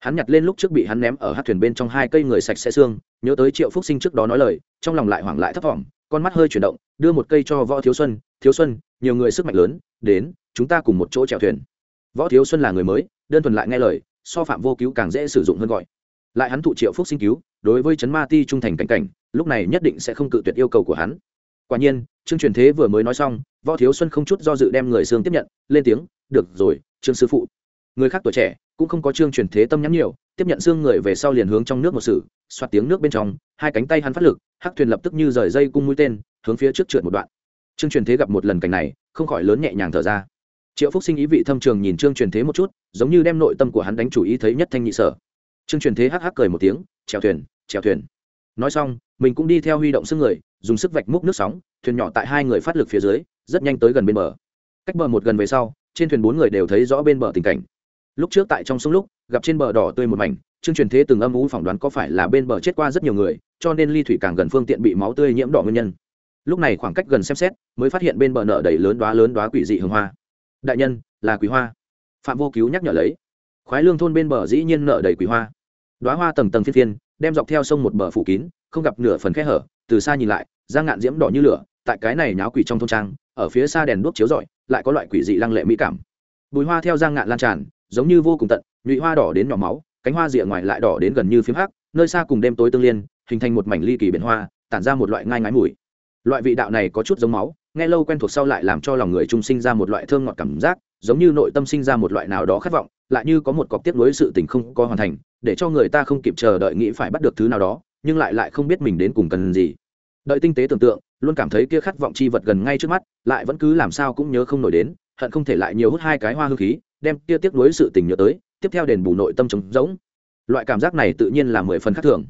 Hắn nhặt lên lúc trước bị hắn ném ở hát thuyền bên trong hai cây người sạch sẽ xương, nhớ tới triệu phúc sinh trước đó nói lời, trong lòng lại hoảng lại thấp thỏm con mắt hơi chuyển động, đưa một cây cho võ thiếu xuân thiếu xuân, nhiều người sức mạnh lớn, đến, chúng ta cùng một chỗ chèo thuyền. Võ thiếu xuân là người mới, đơn thuần lại nghe lời so phạm vô cứu càng dễ sử dụng hơn gọi. Lại hắn thụ triệu phúc sinh cứu, đối với trấn ma ti trung thành cảnh cảnh, lúc này nhất định sẽ không cự tuyệt yêu cầu của hắn. Quả nhiên trương truyền thế vừa mới nói xong, võ thiếu xuân không chút do dự đem người xương tiếp nhận, lên tiếng, được rồi, trương sư phụ. Người khác tuổi trẻ cũng không có trương truyền thế tâm nhắn nhiều, tiếp nhận xương người về sau liền hướng trong nước một sử xoát tiếng nước bên trong, hai cánh tay hắn phát lực, hắc thuyền lập tức như rời dây cung mũi tên, hướng phía trước trượt một đoạn. Trương truyền thế gặp một lần cảnh này, không khỏi lớn nhẹ nhàng thở ra triệu phúc sinh ý vị thâm trường nhìn trương truyền thế một chút, giống như đem nội tâm của hắn đánh chủ ý thấy nhất thanh nhị sở. Trương truyền thế hắc hắc cười một tiếng, chèo thuyền chèo thuyền. Nói xong, mình cũng đi theo huy động sức người, dùng sức vạch múc nước sóng, thuyền nhỏ tại hai người phát lực phía dưới, rất nhanh tới gần bên bờ. Cách bờ một gần về sau, trên thuyền bốn người đều thấy rõ bên bờ tình cảnh. Lúc trước tại trong sông lúc, gặp trên bờ đỏ tươi một mảnh, trương truyền thế từng âm u phỏng đoán có phải là bên bờ chết qua rất nhiều người, cho nên ly thủy càng gần phương tiện bị máu tươi nhiễm đỏ nguyên nhân. Lúc này khoảng cách gần xem xét, mới phát hiện bên bờ nợ đầy lớn đoá lớn đoá quỷ dị hương hoa đại nhân, là quý hoa. Phạm vô cứu nhắc nhở lấy. Khoái lương thôn bên bờ dĩ nhiên nợ đầy quý hoa. Đoá hoa tầng tầng phiên phiên, đem dọc theo sông một bờ phủ kín, không gặp nửa phần khe hở, từ xa nhìn lại giang ngạn diễm đỏ như lửa, tại cái này nháo quỷ trong thôn trang, ở phía xa đèn đuốc chiếu rọi, lại có loại quỷ dị lăng lệ mỹ cảm. Bùi hoa theo giang ngạn lan tràn, giống như vô cùng tận, nhụy hoa đỏ đến nhỏ máu, cánh hoa rìa ngoài lại đỏ đến gần như phiếm hắc, nơi xa cùng đêm tối tương liên, hình thành một mảnh ly kỳ biển hoa, tản ra một loại ngai ngái mùi. Loại vị đạo này có chút giống máu nghe lâu quen thuộc sau lại làm cho lòng người trung sinh ra một loại thơm ngọt cảm giác, giống như nội tâm sinh ra một loại nào đó khát vọng, lại như có một cọc tiếp nối sự tình không có hoàn thành, để cho người ta không kịp chờ đợi nghĩ phải bắt được thứ nào đó, nhưng lại lại không biết mình đến cùng cần gì. Đợi tinh tế tưởng tượng, luôn cảm thấy kia khát vọng chi vật gần ngay trước mắt, lại vẫn cứ làm sao cũng nhớ không nổi đến, hận không thể lại nhiều hút hai cái hoa hư khí, đem kia tiếp nối sự tình nhớ tới, tiếp theo đền bù nội tâm trống rỗng. Loại cảm giác này tự nhiên là mười phần khác thường.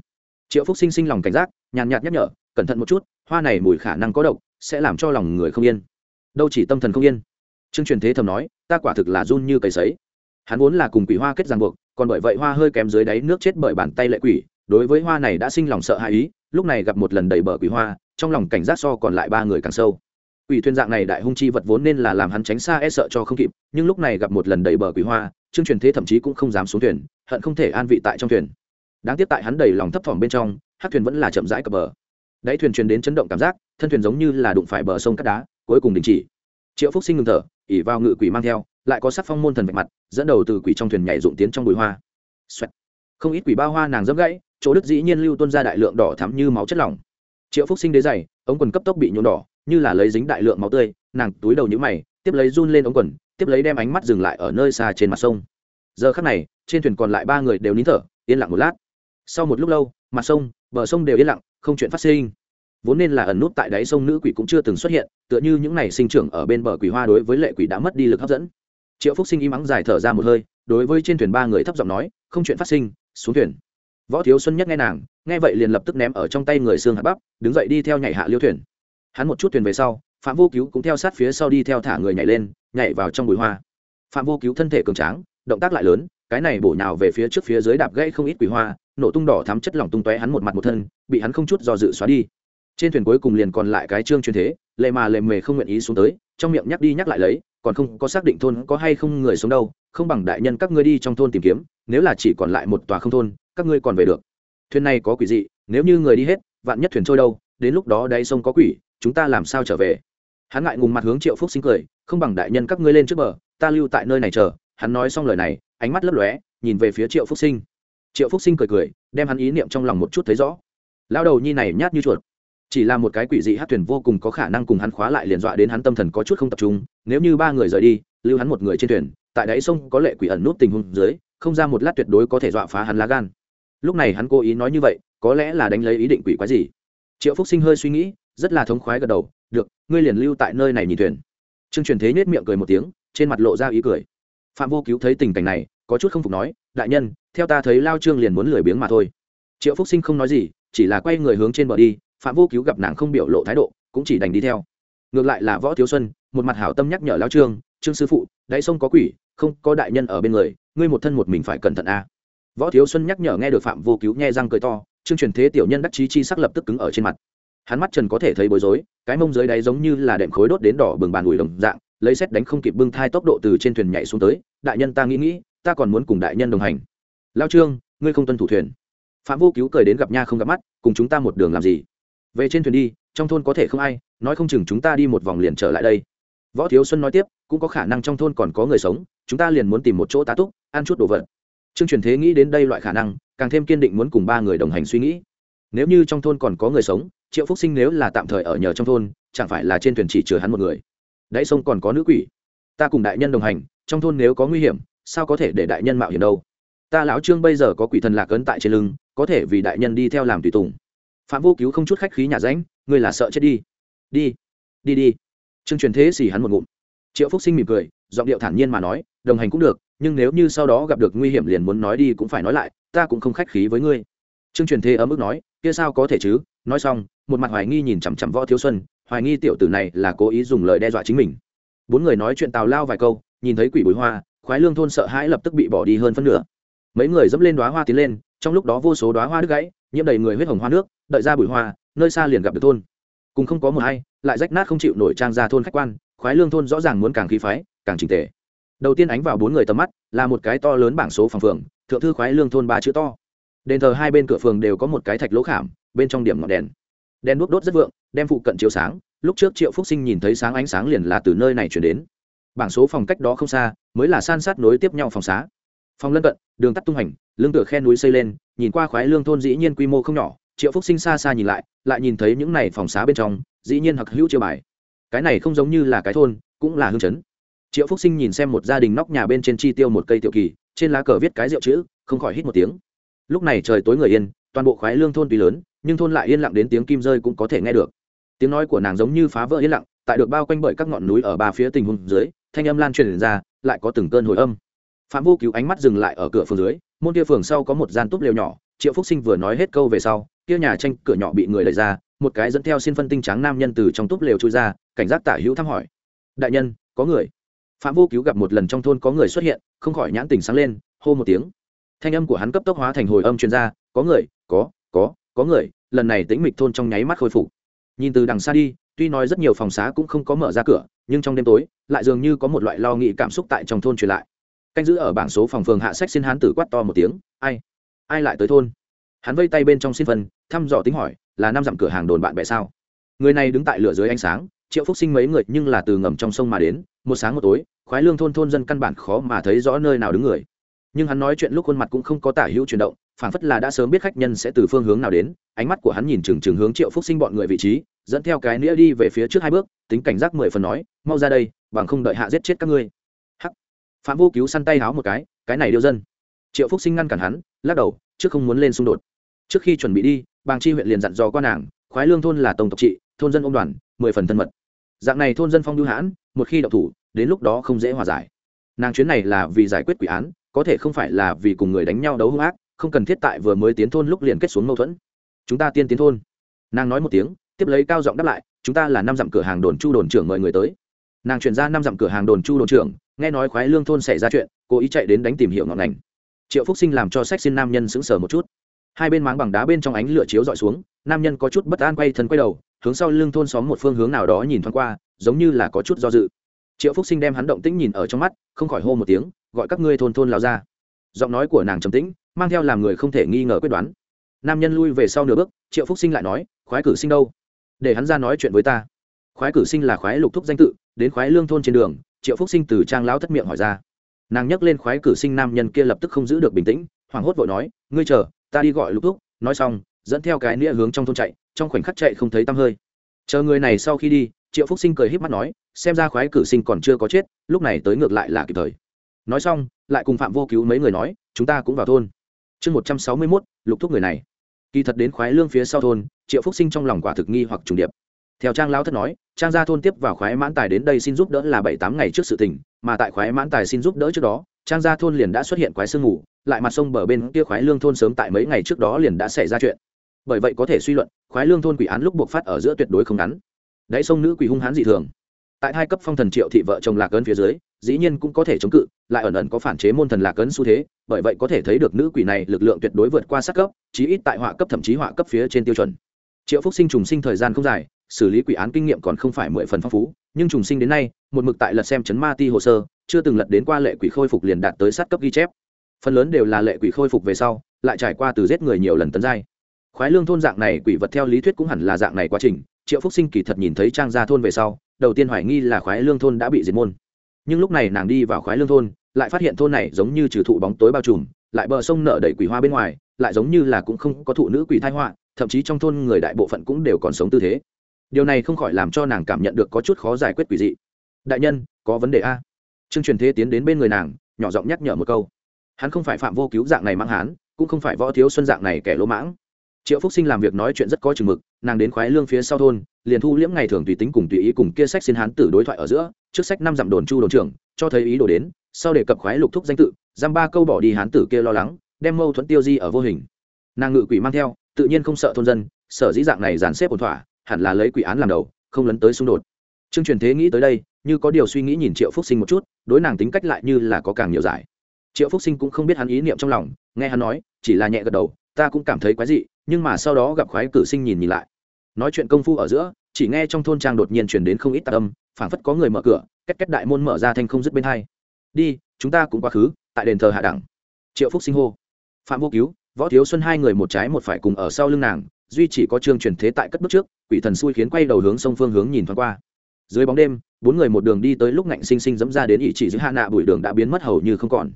Triệu phúc sinh sinh lòng cảnh giác, nhàn nhạt nhắc nhở, cẩn thận một chút, hoa này mùi khả năng có độc sẽ làm cho lòng người không yên. Đâu chỉ tâm thần không yên. Trương truyền thế thầm nói, ta quả thực là run như cầy sấy. Hắn vốn là cùng quỷ hoa kết ràng buộc, còn bởi vậy hoa hơi kém dưới đáy nước chết bởi bàn tay lệ quỷ, đối với hoa này đã sinh lòng sợ hãi ý, lúc này gặp một lần đầy bờ quỷ hoa, trong lòng cảnh giác so còn lại ba người càng sâu. Quỷ thuyền dạng này đại hung chi vật vốn nên là làm hắn tránh xa e sợ cho không kịp, nhưng lúc này gặp một lần đầy bờ quỷ hoa, trương truyền thế thậm chí cũng không dám xuống thuyền, hận không thể an vị tại trong thuyền. Đáng tiếc tại hắn đầy lòng thấp thỏm bên trong, hát thuyền vẫn là chậm rãi cập bờ. Đáy thuyền truyền đến chấn động cảm giác thân thuyền giống như là đụng phải bờ sông cắt đá, cuối cùng đình chỉ. Triệu phúc sinh ngừng thở, ỉ vào ngự quỷ mang theo, lại có sắc phong môn thần vạch mặt, dẫn đầu từ quỷ trong thuyền nhảy dụng tiến trong bụi hoa、Xoẹt. không ít quỷ bao hoa nàng dẫm gãy, chỗ đức dĩ nhiên lưu tuân ra đại lượng đỏ thắm như máu chất lỏng. Triệu phúc sinh đế dày ống quần cấp tốc bị nhuộm đỏ, như là lấy dính đại lượng máu tươi, nàng túi đầu nhũ mày, tiếp lấy run lên ống quần, tiếp lấy đem ánh mắt dừng lại ở nơi xa trên mặt sông. Giờ khắc này, trên thuyền còn lại ba người đều nín thở, yên lặng một lát. Sau một lúc lâu, mặt sông, bờ sông đều yên lặng, không chuyện phát sinh vốn nên là ẩn nút tại đáy sông nữ quỷ cũng chưa từng xuất hiện, tựa như những này sinh trưởng ở bên bờ quỷ hoa đối với lệ quỷ đã mất đi lực hấp dẫn. Triệu phúc sinh im ắng dài thở ra một hơi, đối với trên thuyền ba người thấp giọng nói, không chuyện phát sinh, xuống thuyền. Võ thiếu xuân nhất nghe nàng, nghe vậy liền lập tức ném ở trong tay người xương hạt bắp, đứng dậy đi theo nhảy hạ liêu thuyền. Hắn một chút thuyền về sau, phạm vô cứu cũng theo sát phía sau đi theo thả người nhảy lên, nhảy vào trong bụi hoa. Phạm vô cứu thân thể cường tráng, động tác lại lớn, cái này bổ nhào về phía trước phía dưới đạp gãy không ít quỷ hoa, nổ tung đỏ thắm chất lỏng tung tóe hắn một mặt một thân, bị hắn không chút do dự xóa đi trên thuyền cuối cùng liền còn lại cái trương truyền thế, lệ mà lệ mề không nguyện ý xuống tới, trong miệng nhắc đi nhắc lại lấy, còn không có xác định thôn có hay không người sống đâu, không bằng đại nhân các ngươi đi trong thôn tìm kiếm, nếu là chỉ còn lại một tòa không thôn, các ngươi còn về được. Thuyền này có quỷ dị, nếu như người đi hết, vạn nhất thuyền trôi đâu, đến lúc đó đáy sông có quỷ, chúng ta làm sao trở về? Hắn ngại ngùng mặt hướng triệu phúc sinh cười, không bằng đại nhân các ngươi lên trước bờ, ta lưu tại nơi này chờ. Hắn nói xong lời này, ánh mắt lấp lóe, nhìn về phía triệu phúc sinh. Triệu phúc sinh cười cười, đem hắn ý niệm trong lòng một chút thấy rõ. Lao đầu nhi này nhát như chuột chỉ là một cái quỷ dị hát thuyền vô cùng có khả năng cùng hắn khóa lại liền dọa đến hắn tâm thần có chút không tập trung, nếu như ba người rời đi, lưu hắn một người trên thuyền, tại đáy sông có lệ quỷ ẩn nút tình huống dưới, không ra một lát tuyệt đối có thể dọa phá hắn lá gan. Lúc này hắn cố ý nói như vậy, có lẽ là đánh lấy ý định quỷ quái gì. Triệu phúc sinh hơi suy nghĩ, rất là thống khoái gật đầu, được, ngươi liền lưu tại nơi này nhìn thuyền. Trương truyền thế nhếch miệng cười một tiếng, trên mặt lộ ra ý cười. Phạm vô cứu thấy tình cảnh này, có chút không phục nói, đại nhân, theo ta thấy lao trương liền muốn lười biếng mà thôi. Triệu phúc sinh không nói gì, chỉ là quay người hướng trên bờ đi phạm vô cứu gặp nàng không biểu lộ thái độ, cũng chỉ đành đi theo. Ngược lại là võ thiếu xuân, một mặt hảo tâm nhắc nhở lao trương trương sư phụ, đáy sông có quỷ, không có đại nhân ở bên người, ngươi một thân một mình phải cẩn thận a. Võ thiếu xuân nhắc nhở nghe được phạm vô cứu nghe răng cười to, trương truyền thế tiểu nhân đắc chí chi sắc lập tức cứng ở trên mặt. Hắn mắt trần có thể thấy bối rối, cái mông dưới đáy giống như là đệm khối đốt đến đỏ bừng bàn ủi đồng dạng, lấy xét đánh không kịp bưng thai tốc độ từ trên thuyền nhảy xuống tới, đại nhân ta nghĩ nghĩ, ta còn muốn cùng đại nhân đồng hành. Lao trương, ngươi không tuân thủ thuyền. Phạm vô cứu cười đến gặp nha không gặp mắt, cùng chúng ta một đường làm gì? Về trên thuyền đi, trong thôn có thể không ai, nói không chừng chúng ta đi một vòng liền trở lại đây. Võ thiếu xuân nói tiếp, cũng có khả năng trong thôn còn có người sống, chúng ta liền muốn tìm một chỗ tá túc, ăn chút đồ vật. Trương truyền thế nghĩ đến đây loại khả năng, càng thêm kiên định muốn cùng ba người đồng hành suy nghĩ. Nếu như trong thôn còn có người sống, triệu phúc sinh nếu là tạm thời ở nhờ trong thôn, chẳng phải là trên thuyền chỉ chứa hắn một người. Đáy sông còn có nữ quỷ. Ta cùng đại nhân đồng hành, trong thôn nếu có nguy hiểm, sao có thể để đại nhân mạo hiểm đâu? Ta lão trương bây giờ có quỷ thần lạc ấn tại trên lưng, có thể vì đại nhân đi theo làm tùy tùng phạm vô cứu không chút khách khí nhà ránh, ngươi là sợ chết đi. Đi đi đi. Trương truyền thế xỉ hắn một ngụm. Triệu phúc sinh mỉm cười, giọng điệu thản nhiên mà nói, đồng hành cũng được, nhưng nếu như sau đó gặp được nguy hiểm liền muốn nói đi cũng phải nói lại, ta cũng không khách khí với ngươi. Trương truyền thế ở mức nói, kia sao có thể chứ? Nói xong, một mặt hoài nghi nhìn chằm chằm võ thiếu xuân, hoài nghi tiểu tử này là cố ý dùng lời đe dọa chính mình. Bốn người nói chuyện tào lao vài câu, nhìn thấy quỷ bùi hoa, khoái lương thôn sợ hãi lập tức bị bỏ đi hơn phân nửa mấy người dẫm lên đoá hoa tiến lên, trong lúc đó vô số đoá hoa đứt gãy, nhiễm đầy người huyết hồng hoa nước, đợi ra bụi hoa, nơi xa liền gặp được thôn. Cùng không có một hay lại rách nát không chịu nổi trang ra thôn khách quan, khoái lương thôn rõ ràng muốn càng khí phái, càng trình tề. Đầu tiên ánh vào bốn người tầm mắt, là một cái to lớn bảng số phòng phường, thượng thư khoái lương thôn ba chữ to. Đền thờ hai bên cửa phường đều có một cái thạch lỗ khảm, bên trong điểm ngọn đèn. Đèn đuốc đốt rất vượng, đem phụ cận chiếu sáng, lúc trước triệu phúc sinh nhìn thấy sáng ánh sáng liền là từ nơi này chuyển đến. Bảng số phòng cách đó không xa, mới là san sát nối tiếp nhau phòng xá phòng lân cận đường tắt tung hành lương tựa khe núi xây lên, nhìn qua khoái lương thôn dĩ nhiên quy mô không nhỏ, triệu phúc sinh xa xa nhìn lại lại nhìn thấy những này phòng xá bên trong, dĩ nhiên hặc hữu chiêu bài. Cái này không giống như là cái thôn, cũng là hương chấn. Triệu phúc sinh nhìn xem một gia đình nóc nhà bên trên chi tiêu một cây tiểu kỳ, trên lá cờ viết cái rượu chữ, không khỏi hít một tiếng. Lúc này trời tối người yên, toàn bộ khoái lương thôn tuy lớn, nhưng thôn lại yên lặng đến tiếng kim rơi cũng có thể nghe được. Tiếng nói của nàng giống như phá vỡ yên lặng, tại được bao quanh bởi các ngọn núi ở ba phía tình huống dưới, thanh âm lan truyền ra, lại có từng cơn hồi âm phạm vô cứu ánh mắt dừng lại ở cửa phường dưới, môn kia phường sau có một gian túp lều nhỏ, triệu phúc sinh vừa nói hết câu về sau, kia nhà tranh cửa nhỏ bị người đẩy ra, một cái dẫn theo xin phân tinh trắng nam nhân từ trong túp lều chui ra, cảnh giác tả hữu thăm hỏi. Đại nhân, có người. Phạm vô cứu gặp một lần trong thôn có người xuất hiện, không khỏi nhãn tình sáng lên, hô một tiếng. Thanh âm của hắn cấp tốc hóa thành hồi âm chuyên gia có người, có có có người. Lần này tĩnh mịch thôn trong nháy mắt khôi phục. Nhìn từ đằng xa đi, tuy nói rất nhiều phòng xá cũng không có mở ra cửa, nhưng trong đêm tối, lại dường như có một loại lo nghĩ cảm xúc tại trong thôn truyền lại canh giữ ở bảng số phòng phường hạ sách xin hán tử quát to một tiếng, ai? Ai lại tới thôn? Hắn vây tay bên trong xin phân, thăm dò tính hỏi, là năm dặm cửa hàng đồn bạn bè sao? Người này đứng tại lửa dưới ánh sáng, triệu phúc sinh mấy người nhưng là từ ngầm trong sông mà đến, một sáng một tối, khoái lương thôn thôn dân căn bản khó mà thấy rõ nơi nào đứng người. Nhưng hắn nói chuyện lúc khuôn mặt cũng không có tả hữu chuyển động phản phất là đã sớm biết khách nhân sẽ từ phương hướng nào đến, ánh mắt của hắn nhìn chừng chừng hướng triệu phúc sinh bọn người vị trí, dẫn theo cái nĩa đi về phía trước hai bước, tính cảnh giác mười phần nói, mau ra đây, bằng không đợi hạ giết chết các ngươi phạm vô cứu săn tay háo một cái cái này điêu dân. Triệu phúc sinh ngăn cản hắn, lắc đầu, trước không muốn lên xung đột. Trước khi chuẩn bị đi, bàng chi huyện liền dặn dò qua nàng, khoái lương thôn là tổng tộc trị, thôn dân ôm đoàn, mười phần thân mật. Dạng này thôn dân phong lưu hãn, một khi đậu thủ, đến lúc đó không dễ hòa giải. Nàng chuyến này là vì giải quyết quỷ án, có thể không phải là vì cùng người đánh nhau đấu hung ác, không cần thiết tại vừa mới tiến thôn lúc liền kết xuống mâu thuẫn. Chúng ta tiên tiến thôn. Nàng nói một tiếng, tiếp lấy cao giọng đáp lại, chúng ta là năm dặm cửa hàng đồn chu đồn trưởng mời người tới nàng chuyển ra năm dặm cửa hàng đồn chu đồn trưởng, nghe nói khoái lương thôn xảy ra chuyện, cố ý chạy đến đánh tìm hiểu ngọn ngành. Triệu phúc sinh làm cho sách xin nam nhân sững sờ một chút. Hai bên máng bằng đá bên trong ánh lửa chiếu dọi xuống, nam nhân có chút bất an quay thân quay đầu, hướng sau lưng thôn xóm một phương hướng nào đó nhìn thoáng qua, giống như là có chút do dự. Triệu phúc sinh đem hắn động tĩnh nhìn ở trong mắt, không khỏi hô một tiếng, gọi các ngươi thôn thôn lao ra. Giọng nói của nàng trầm tĩnh, mang theo làm người không thể nghi ngờ quyết đoán. Nam nhân lui về sau nửa bước, triệu phúc sinh lại nói, khoái cử sinh đâu? Để hắn ra nói chuyện với ta. Khoái cử sinh là khoái lục thúc danh tự đến khoái lương thôn trên đường, triệu phúc sinh từ trang lão thất miệng hỏi ra. Nàng nhấc lên khoái cử sinh nam nhân kia lập tức không giữ được bình tĩnh, hoảng hốt vội nói, ngươi chờ, ta đi gọi lục thúc. Nói xong, dẫn theo cái nĩa hướng trong thôn chạy, trong khoảnh khắc chạy không thấy tăm hơi. Chờ người này sau khi đi, triệu phúc sinh cười h í p mắt nói, xem ra khoái cử sinh còn chưa có chết, lúc này tới ngược lại là kịp thời. Nói xong, lại cùng phạm vô cứu mấy người nói, chúng ta cũng vào thôn. Chương một trăm sáu mươi mốt, lục thúc người này. Kỳ thật đến khoái lương phía sau thôn, triệu phúc sinh trong lòng quả thực nghi hoặc trùng điệp theo trang lão thất nói, trang gia thôn tiếp vào khoái mãn tài đến đây xin giúp đỡ là bảy tám ngày trước sự tình, mà tại khoái mãn tài xin giúp đỡ trước đó, trang gia thôn liền đã xuất hiện quái sương ngủ lại mặt sông bờ bên kia khoái lương thôn sớm tại mấy ngày trước đó liền đã xảy ra chuyện. Bởi vậy có thể suy luận, khoái lương thôn quỷ án lúc buộc phát ở giữa tuyệt đối không ngắn. Đáy sông nữ quỷ hung hãn dị thường. Tại hai cấp phong thần triệu thị vợ chồng lạc ấn phía dưới, dĩ nhiên cũng có thể chống cự, lại ẩn ẩn có phản chế môn thần lạc ấn xu thế, bởi vậy có thể thấy được nữ quỷ này lực lượng tuyệt đối vượt qua sát cấp, chí ít tại họa cấp thậm chí họa cấp phía trên tiêu chuẩn. Triệu phúc sinh trùng sinh thời gian không dài xử lý quỷ án kinh nghiệm còn không phải mười phần phong phú, nhưng trùng sinh đến nay, một mực tại lật xem chấn ma ti hồ sơ, chưa từng lật đến qua lệ quỷ khôi phục liền đạt tới sát cấp ghi chép. Phần lớn đều là lệ quỷ khôi phục về sau, lại trải qua từ giết người nhiều lần tấn giai. Khoái lương thôn dạng này quỷ vật theo lý thuyết cũng hẳn là dạng này quá trình, triệu phúc sinh kỳ thật nhìn thấy trang gia thôn về sau, đầu tiên hoài nghi là khoái lương thôn đã bị diệt môn. Nhưng lúc này nàng đi vào khoái lương thôn, lại phát hiện thôn này giống như trừ thụ bóng tối bao trùm, lại bờ sông nở đầy quỷ hoa bên ngoài, lại giống như là cũng không có thụ nữ quỷ thai họa, thậm chí trong thôn người đại bộ phận cũng đều còn sống tư thế điều này không khỏi làm cho nàng cảm nhận được có chút khó giải quyết quỷ dị. Đại nhân, có vấn đề a. Trương truyền thế tiến đến bên người nàng, nhỏ giọng nhắc nhở một câu. Hắn không phải phạm vô cứu dạng này mang hán, cũng không phải võ thiếu xuân dạng này kẻ lỗ mãng. Triệu phúc sinh làm việc nói chuyện rất có chừng mực, nàng đến khoái lương phía sau thôn, liền thu liễm ngày thường tùy tính cùng tùy ý cùng kia sách xin hán tử đối thoại ở giữa, trước sách năm dặm đồn chu đồn trưởng, cho thấy ý đồ đến, sau để cập khoái lục thúc danh tự, giam ba câu bỏ đi hán tử kia lo lắng, đem mâu thuẫn tiêu di ở vô hình. Nàng ngự quỷ mang theo, tự nhiên không sợ thôn dân, sở dĩ dạng này dàn xếp ổn thỏa hẳn là lấy quỷ án làm đầu, không lấn tới xung đột. Trương truyền thế nghĩ tới đây, như có điều suy nghĩ nhìn triệu phúc sinh một chút, đối nàng tính cách lại như là có càng nhiều giải. Triệu phúc sinh cũng không biết hắn ý niệm trong lòng, nghe hắn nói, chỉ là nhẹ gật đầu, ta cũng cảm thấy quái dị, nhưng mà sau đó gặp khoái cử sinh nhìn nhìn lại. Nói chuyện công phu ở giữa, chỉ nghe trong thôn trang đột nhiên chuyển đến không ít tạc âm, phảng phất có người mở cửa cách cách đại môn mở ra thanh không dứt bên hai. Đi, chúng ta cũng quá khứ, tại đền thờ hạ đẳng. Triệu phúc sinh hô. Phạm vô cứu, võ thiếu xuân hai người một trái một phải cùng ở sau lưng nàng duy chỉ có trương truyền thế tại cất bước trước, quỷ thần xui khiến quay đầu hướng sông phương hướng nhìn thoáng qua. Dưới bóng đêm, bốn người một đường đi tới lúc ngạnh sinh sinh dẫm ra đến ỷ chỉ giữa hạ nạ bụi đường đã biến mất hầu như không còn.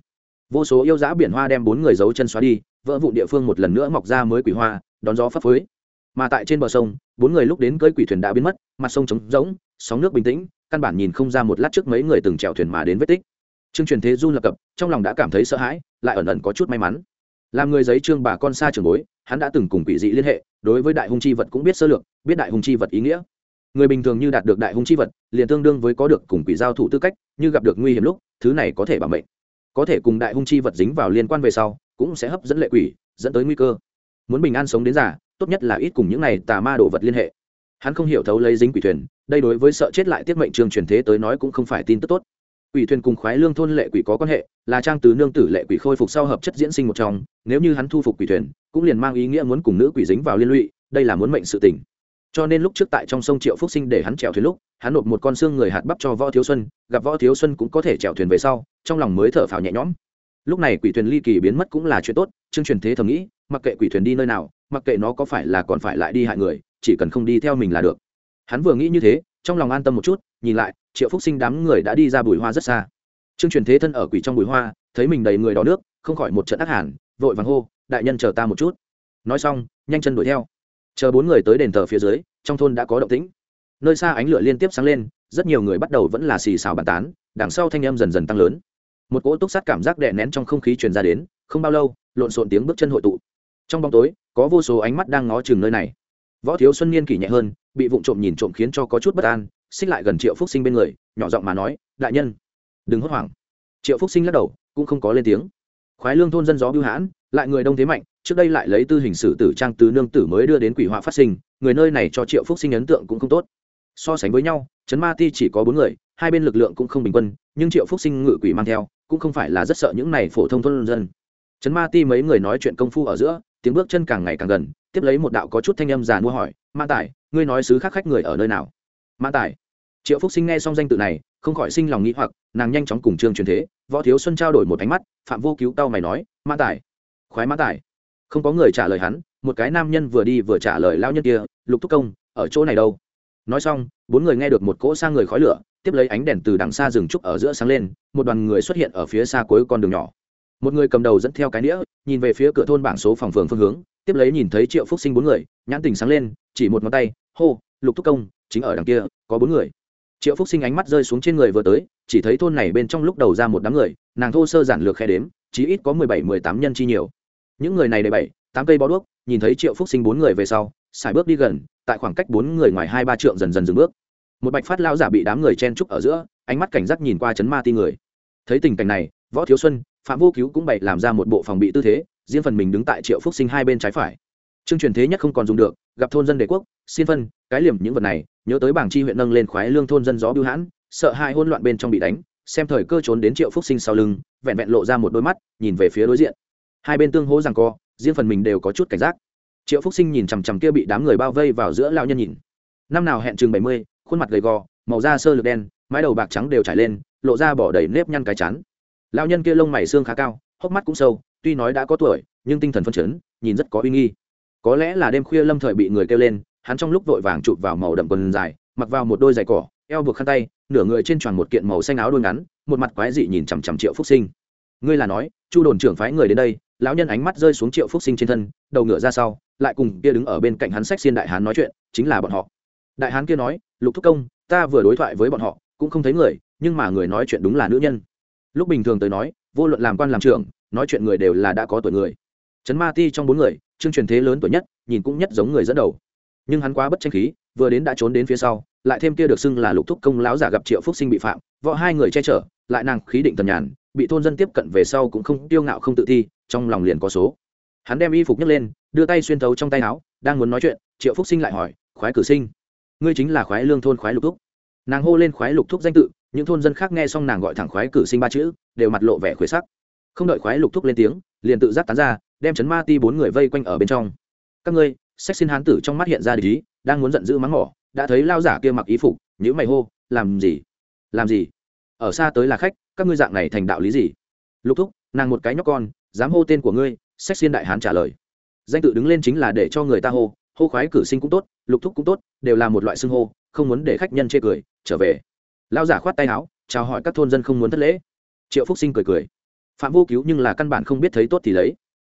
Vô số yêu dã biển hoa đem bốn người giấu chân xóa đi, vỡ vụ địa phương một lần nữa mọc ra mới quỷ hoa, đón gió phấp phới. Mà tại trên bờ sông, bốn người lúc đến cơi quỷ thuyền đã biến mất, mặt sông trống rỗng, sóng nước bình tĩnh, căn bản nhìn không ra một lát trước mấy người từng chèo thuyền mà đến vết tích. Trương truyền thế run lập cập, trong lòng đã cảm thấy sợ hãi, lại ẩn ẩn có chút may mắn làm người giấy trương bà con xa trường bối, hắn đã từng cùng quỷ dị liên hệ, đối với đại hung chi vật cũng biết sơ lược, biết đại hung chi vật ý nghĩa. Người bình thường như đạt được đại hung chi vật, liền tương đương với có được cùng quỷ giao thủ tư cách, như gặp được nguy hiểm lúc, thứ này có thể bảo mệnh. Có thể cùng đại hung chi vật dính vào liên quan về sau, cũng sẽ hấp dẫn lệ quỷ, dẫn tới nguy cơ. Muốn bình an sống đến già, tốt nhất là ít cùng những này tà ma đồ vật liên hệ. Hắn không hiểu thấu lấy dính quỷ thuyền, đây đối với sợ chết lại tiết mệnh trường truyền thế tới nói cũng không phải tin tức tốt quỷ thuyền cùng khoái lương thôn lệ quỷ có quan hệ, là trang từ nương tử lệ quỷ khôi phục sau hợp chất diễn sinh một trong, nếu như hắn thu phục quỷ thuyền, cũng liền mang ý nghĩa muốn cùng nữ quỷ dính vào liên lụy, đây là muốn mệnh sự tình. Cho nên lúc trước tại trong sông triệu phúc sinh để hắn trèo thuyền lúc, hắn nộp một con xương người hạt bắp cho võ thiếu xuân, gặp võ thiếu xuân cũng có thể trèo thuyền về sau, trong lòng mới thở phào nhẹ nhõm. Lúc này quỷ thuyền ly kỳ biến mất cũng là chuyện tốt, chương truyền thế thầm nghĩ, mặc kệ quỷ thuyền đi nơi nào, mặc kệ nó có phải là còn phải lại đi hại người, chỉ cần không đi theo mình là được. Hắn vừa nghĩ như thế, trong lòng an tâm một chút, nhìn lại triệu phúc sinh đám người đã đi ra bùi hoa rất xa. Trương truyền thế thân ở quỷ trong bùi hoa, thấy mình đầy người đỏ nước, không khỏi một trận ác hẳn vội vàng hô, đại nhân chờ ta một chút. Nói xong, nhanh chân đuổi theo. Chờ bốn người tới đền thờ phía dưới, trong thôn đã có động tĩnh. Nơi xa ánh lửa liên tiếp sáng lên, rất nhiều người bắt đầu vẫn là xì xào bàn tán, đằng sau thanh âm dần dần tăng lớn. Một cỗ túc sát cảm giác đè nén trong không khí truyền ra đến, không bao lâu, lộn xộn tiếng bước chân hội tụ. Trong bóng tối, có vô số ánh mắt đang ngó chừng nơi này. Võ thiếu xuân niên kỷ nhẹ hơn, bị vụng trộm nhìn trộm khiến cho có chút bất an xích lại gần triệu phúc sinh bên người, nhỏ giọng mà nói, đại nhân, đừng hốt hoảng. Triệu phúc sinh lắc đầu, cũng không có lên tiếng. Khoái lương thôn dân gió bưu hãn, lại người đông thế mạnh, trước đây lại lấy tư hình sử tử trang tứ nương tử mới đưa đến quỷ họa phát sinh, người nơi này cho triệu phúc sinh ấn tượng cũng không tốt. So sánh với nhau, trấn ma ti chỉ có bốn người, hai bên lực lượng cũng không bình quân, nhưng triệu phúc sinh ngự quỷ mang theo, cũng không phải là rất sợ những này phổ thông thôn dân. Trấn ma ti mấy người nói chuyện công phu ở giữa, tiếng bước chân càng ngày càng gần, tiếp lấy một đạo có chút thanh âm già mua hỏi mã tài, ngươi nói xứ khác khách người ở nơi nào? Mã tài triệu phúc sinh nghe xong danh tự này, không khỏi sinh lòng nghĩ hoặc, nàng nhanh chóng cùng trương truyền thế, võ thiếu xuân trao đổi một ánh mắt, phạm vô cứu tao mày nói, mã tài, khoái mã tài. Không có người trả lời hắn, một cái nam nhân vừa đi vừa trả lời lao nhân kia, lục thúc công, ở chỗ này đâu? Nói xong, bốn người nghe được một cỗ sang người khói lửa, tiếp lấy ánh đèn từ đằng xa rừng trúc ở giữa sáng lên, một đoàn người xuất hiện ở phía xa cuối con đường nhỏ. Một người cầm đầu dẫn theo cái nĩa, nhìn về phía cửa thôn bảng số phòng phường phương hướng, tiếp lấy nhìn thấy triệu phúc sinh bốn người, nhãn tình sáng lên, chỉ một ngón tay, hô, lục thúc công, chính ở đằng kia, có bốn người triệu phúc sinh ánh mắt rơi xuống trên người vừa tới chỉ thấy thôn này bên trong lúc đầu ra một đám người nàng thô sơ giản lược khe đếm chí ít có mười bảy, mười tám nhân chi nhiều những người này đầy bảy, tám cây bó đuốc nhìn thấy triệu phúc sinh bốn người về sau xài bước đi gần tại khoảng cách bốn người ngoài hai ba trượng dần dần dừng bước một bạch phát lao giả bị đám người chen trúc ở giữa ánh mắt cảnh giác nhìn qua chấn ma ti người thấy tình cảnh này võ thiếu xuân phạm vô cứu cũng bày làm ra một bộ phòng bị tư thế riêng phần mình đứng tại triệu phúc sinh hai bên trái phải chương truyền thế nhất không còn dùng được gặp thôn dân đế quốc xin phân, cái liềm những vật này, nhớ tới bảng chi huyện nâng lên khoái lương thôn dân gió bưu hãn, sợ hai hôn loạn bên trong bị đánh, xem thời cơ trốn đến triệu phúc sinh sau lưng, vẹn vẹn lộ ra một đôi mắt, nhìn về phía đối diện. Hai bên tương hố rằng co, riêng phần mình đều có chút cảnh giác. Triệu phúc sinh nhìn chằm chằm kia bị đám người bao vây vào giữa lao nhân nhìn. Năm nào hẹn chừng bảy mươi, khuôn mặt gầy gò, màu da sơ lược đen, mái đầu bạc trắng đều trải lên, lộ ra bỏ đầy nếp nhăn cái chán. Lao nhân kia lông mày xương khá cao, hốc mắt cũng sâu, tuy nói đã có tuổi, nhưng tinh thần phân chấn, nhìn rất có uy nghi. Có lẽ là đêm khuya lâm thời bị người kêu lên hắn trong lúc vội vàng chụp vào màu đậm quần dài, mặc vào một đôi giày cỏ, eo buộc khăn tay, nửa người trên tròn một kiện màu xanh áo đôi ngắn, một mặt quái dị nhìn chằm chằm triệu phúc sinh. Ngươi là nói, chu đồn trưởng phái người đến đây, lão nhân ánh mắt rơi xuống triệu phúc sinh trên thân, đầu ngựa ra sau, lại cùng kia đứng ở bên cạnh hắn sách xiên đại hán nói chuyện, chính là bọn họ. Đại hán kia nói, lục thúc công, ta vừa đối thoại với bọn họ, cũng không thấy người, nhưng mà người nói chuyện đúng là nữ nhân. Lúc bình thường tới nói, vô luận làm quan làm trưởng, nói chuyện người đều là đã có tuổi người. Trấn ma ti trong bốn người chương truyền thế lớn tuổi nhất, nhìn cũng nhất giống người dẫn đầu nhưng hắn quá bất tranh khí, vừa đến đã trốn đến phía sau, lại thêm kia được xưng là lục thúc công lão giả gặp triệu phúc sinh bị phạm, võ hai người che chở, lại nàng khí định tần nhàn, bị thôn dân tiếp cận về sau cũng không tiêu ngạo không tự thi, trong lòng liền có số. Hắn đem y phục nhấc lên, đưa tay xuyên thấu trong tay áo, đang muốn nói chuyện, triệu phúc sinh lại hỏi, khoái cử sinh, ngươi chính là khoái lương thôn khoái lục thúc? Nàng hô lên khoái lục thúc danh tự, những thôn dân khác nghe xong nàng gọi thẳng khoái cử sinh ba chữ, đều mặt lộ vẻ khuế sắc. Không đợi khoái lục thúc lên tiếng, liền tự giác tán ra, đem chấn ma ti bốn người vây quanh ở bên trong. Các ngươi sách xin hán tử trong mắt hiện ra ý, đang muốn giận dữ mắng mỏ, đã thấy lao giả kia mặc ý phục nhữ mày hô, làm gì? Làm gì? Ở xa tới là khách, các ngươi dạng này thành đạo lý gì? Lục thúc, nàng một cái nhóc con, dám hô tên của ngươi, sách xin đại hán trả lời. Danh tự đứng lên chính là để cho người ta hô hô khoái cử sinh cũng tốt, lục thúc cũng tốt, đều là một loại xưng hô, không muốn để khách nhân chê cười, trở về. Lao giả khoát tay áo, chào hỏi các thôn dân không muốn thất lễ. Triệu phúc sinh cười cười. Phạm vô cứu nhưng là căn bản không biết thấy tốt thì lấy.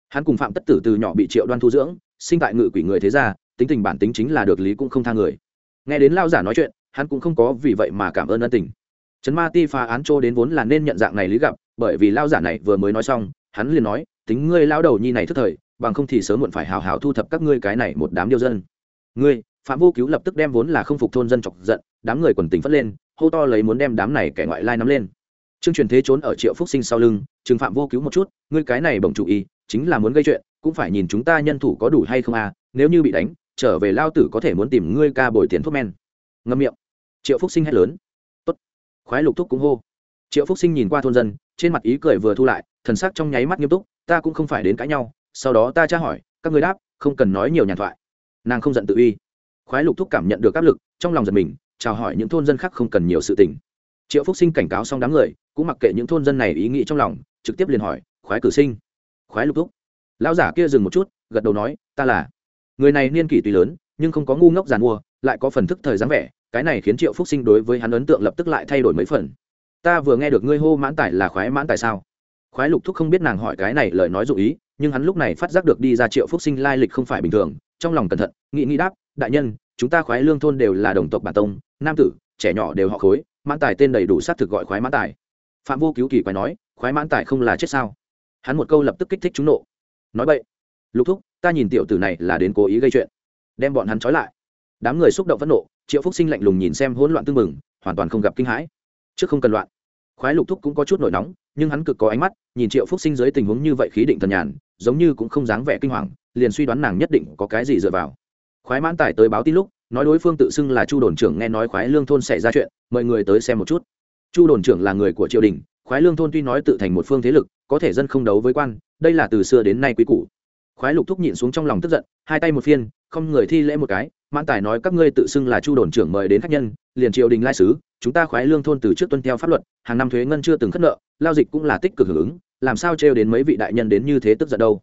Hắn cùng phạm tất tử từ nhỏ bị triệu đoan thu dưỡng sinh tại ngự quỷ người thế gia, tính tình bản tính chính là được lý cũng không tha người. Nghe đến lao giả nói chuyện, hắn cũng không có vì vậy mà cảm ơn ân tình. Trấn ma ti phá án trô đến vốn là nên nhận dạng này lý gặp, bởi vì lao giả này vừa mới nói xong, hắn liền nói, tính ngươi lao đầu nhi này thức thời, bằng không thì sớm muộn phải hào hào thu thập các ngươi cái này một đám điêu dân. Ngươi? Phạm vô cứu lập tức đem vốn là không phục thôn dân chọc giận, đám người quần tình phất lên, hô to lấy muốn đem đám này kẻ ngoại lai nắm lên. Trương truyền thế trốn ở triệu phúc sinh sau lưng, trừng phạm vô cứu một chút, ngươi cái này bổng chủ ý chính là muốn gây chuyện cũng phải nhìn chúng ta nhân thủ có đủ hay không à nếu như bị đánh, trở về lao tử có thể muốn tìm ngươi ca bồi tiền thuốc men. Ngâm miệng. Triệu phúc sinh hét lớn. Tốt. Khoái lục thúc cũng hô. Triệu phúc sinh nhìn qua thôn dân, trên mặt ý cười vừa thu lại, thần sắc trong nháy mắt nghiêm túc, ta cũng không phải đến cãi nhau, sau đó ta tra hỏi, các ngươi đáp, không cần nói nhiều nhàn thoại. Nàng không giận tự uy. Khoái lục thúc cảm nhận được áp lực, trong lòng giật mình, chào hỏi những thôn dân khác không cần nhiều sự tình. Triệu phúc sinh cảnh cáo xong đám người, cũng mặc kệ những thôn dân này ý nghĩ trong lòng, trực tiếp liền hỏi, khoái cử sinh, khoái lục thúc lão giả kia dừng một chút, gật đầu nói, ta là. Người này niên kỷ tùy lớn, nhưng không có ngu ngốc giàn mua, lại có phần thức thời dáng vẻ, cái này khiến triệu phúc sinh đối với hắn ấn tượng lập tức lại thay đổi mấy phần. Ta vừa nghe được ngươi hô mãn tài là khoái mãn tài sao? Khoái lục thúc không biết nàng hỏi cái này lời nói dụ ý, nhưng hắn lúc này phát giác được đi ra triệu phúc sinh lai lịch không phải bình thường, trong lòng cẩn thận, nghĩ nghĩ đáp, đại nhân, chúng ta khoái lương thôn đều là đồng tộc bản tông, nam tử, trẻ nhỏ đều họ khối, mãn tài tên đầy đủ xác thực gọi khoái mãn tài. Phạm vô cứu kỳ quái nói, khoái mãn tài không là chết sao? Hắn một câu lập tức kích thích chúng nộ nói vậy lục thúc, ta nhìn tiểu tử này là đến cố ý gây chuyện. Đem bọn hắn trói lại. Đám người xúc động phẫn nộ, triệu phúc sinh lạnh lùng nhìn xem hỗn loạn tưng mừng, hoàn toàn không gặp kinh hãi. Trước không cần loạn. Khoái lục thúc cũng có chút nổi nóng, nhưng hắn cực có ánh mắt, nhìn triệu phúc sinh dưới tình huống như vậy khí định thần nhàn, giống như cũng không dáng vẻ kinh hoàng, liền suy đoán nàng nhất định có cái gì dựa vào. Khoái mãn tài tới báo tin lúc, nói đối phương tự xưng là chu đồn trưởng nghe nói khoái lương thôn xảy ra chuyện, mời người tới xem một chút. Chu đồn trưởng là người của triều đình, khoái lương thôn tuy nói tự thành một phương thế lực, có thể dân không đấu với quan đây là từ xưa đến nay quý cũ khoái lục thúc nhịn xuống trong lòng tức giận, hai tay một phiên, không người thi lễ một cái, mãn tài nói các ngươi tự xưng là chu đồn trưởng mời đến khách nhân, liền triều đình lai sứ, chúng ta khoái lương thôn từ trước tuân theo pháp luật, hàng năm thuế ngân chưa từng khất nợ, lao dịch cũng là tích cực hưởng ứng, làm sao trêu đến mấy vị đại nhân đến như thế tức giận đâu.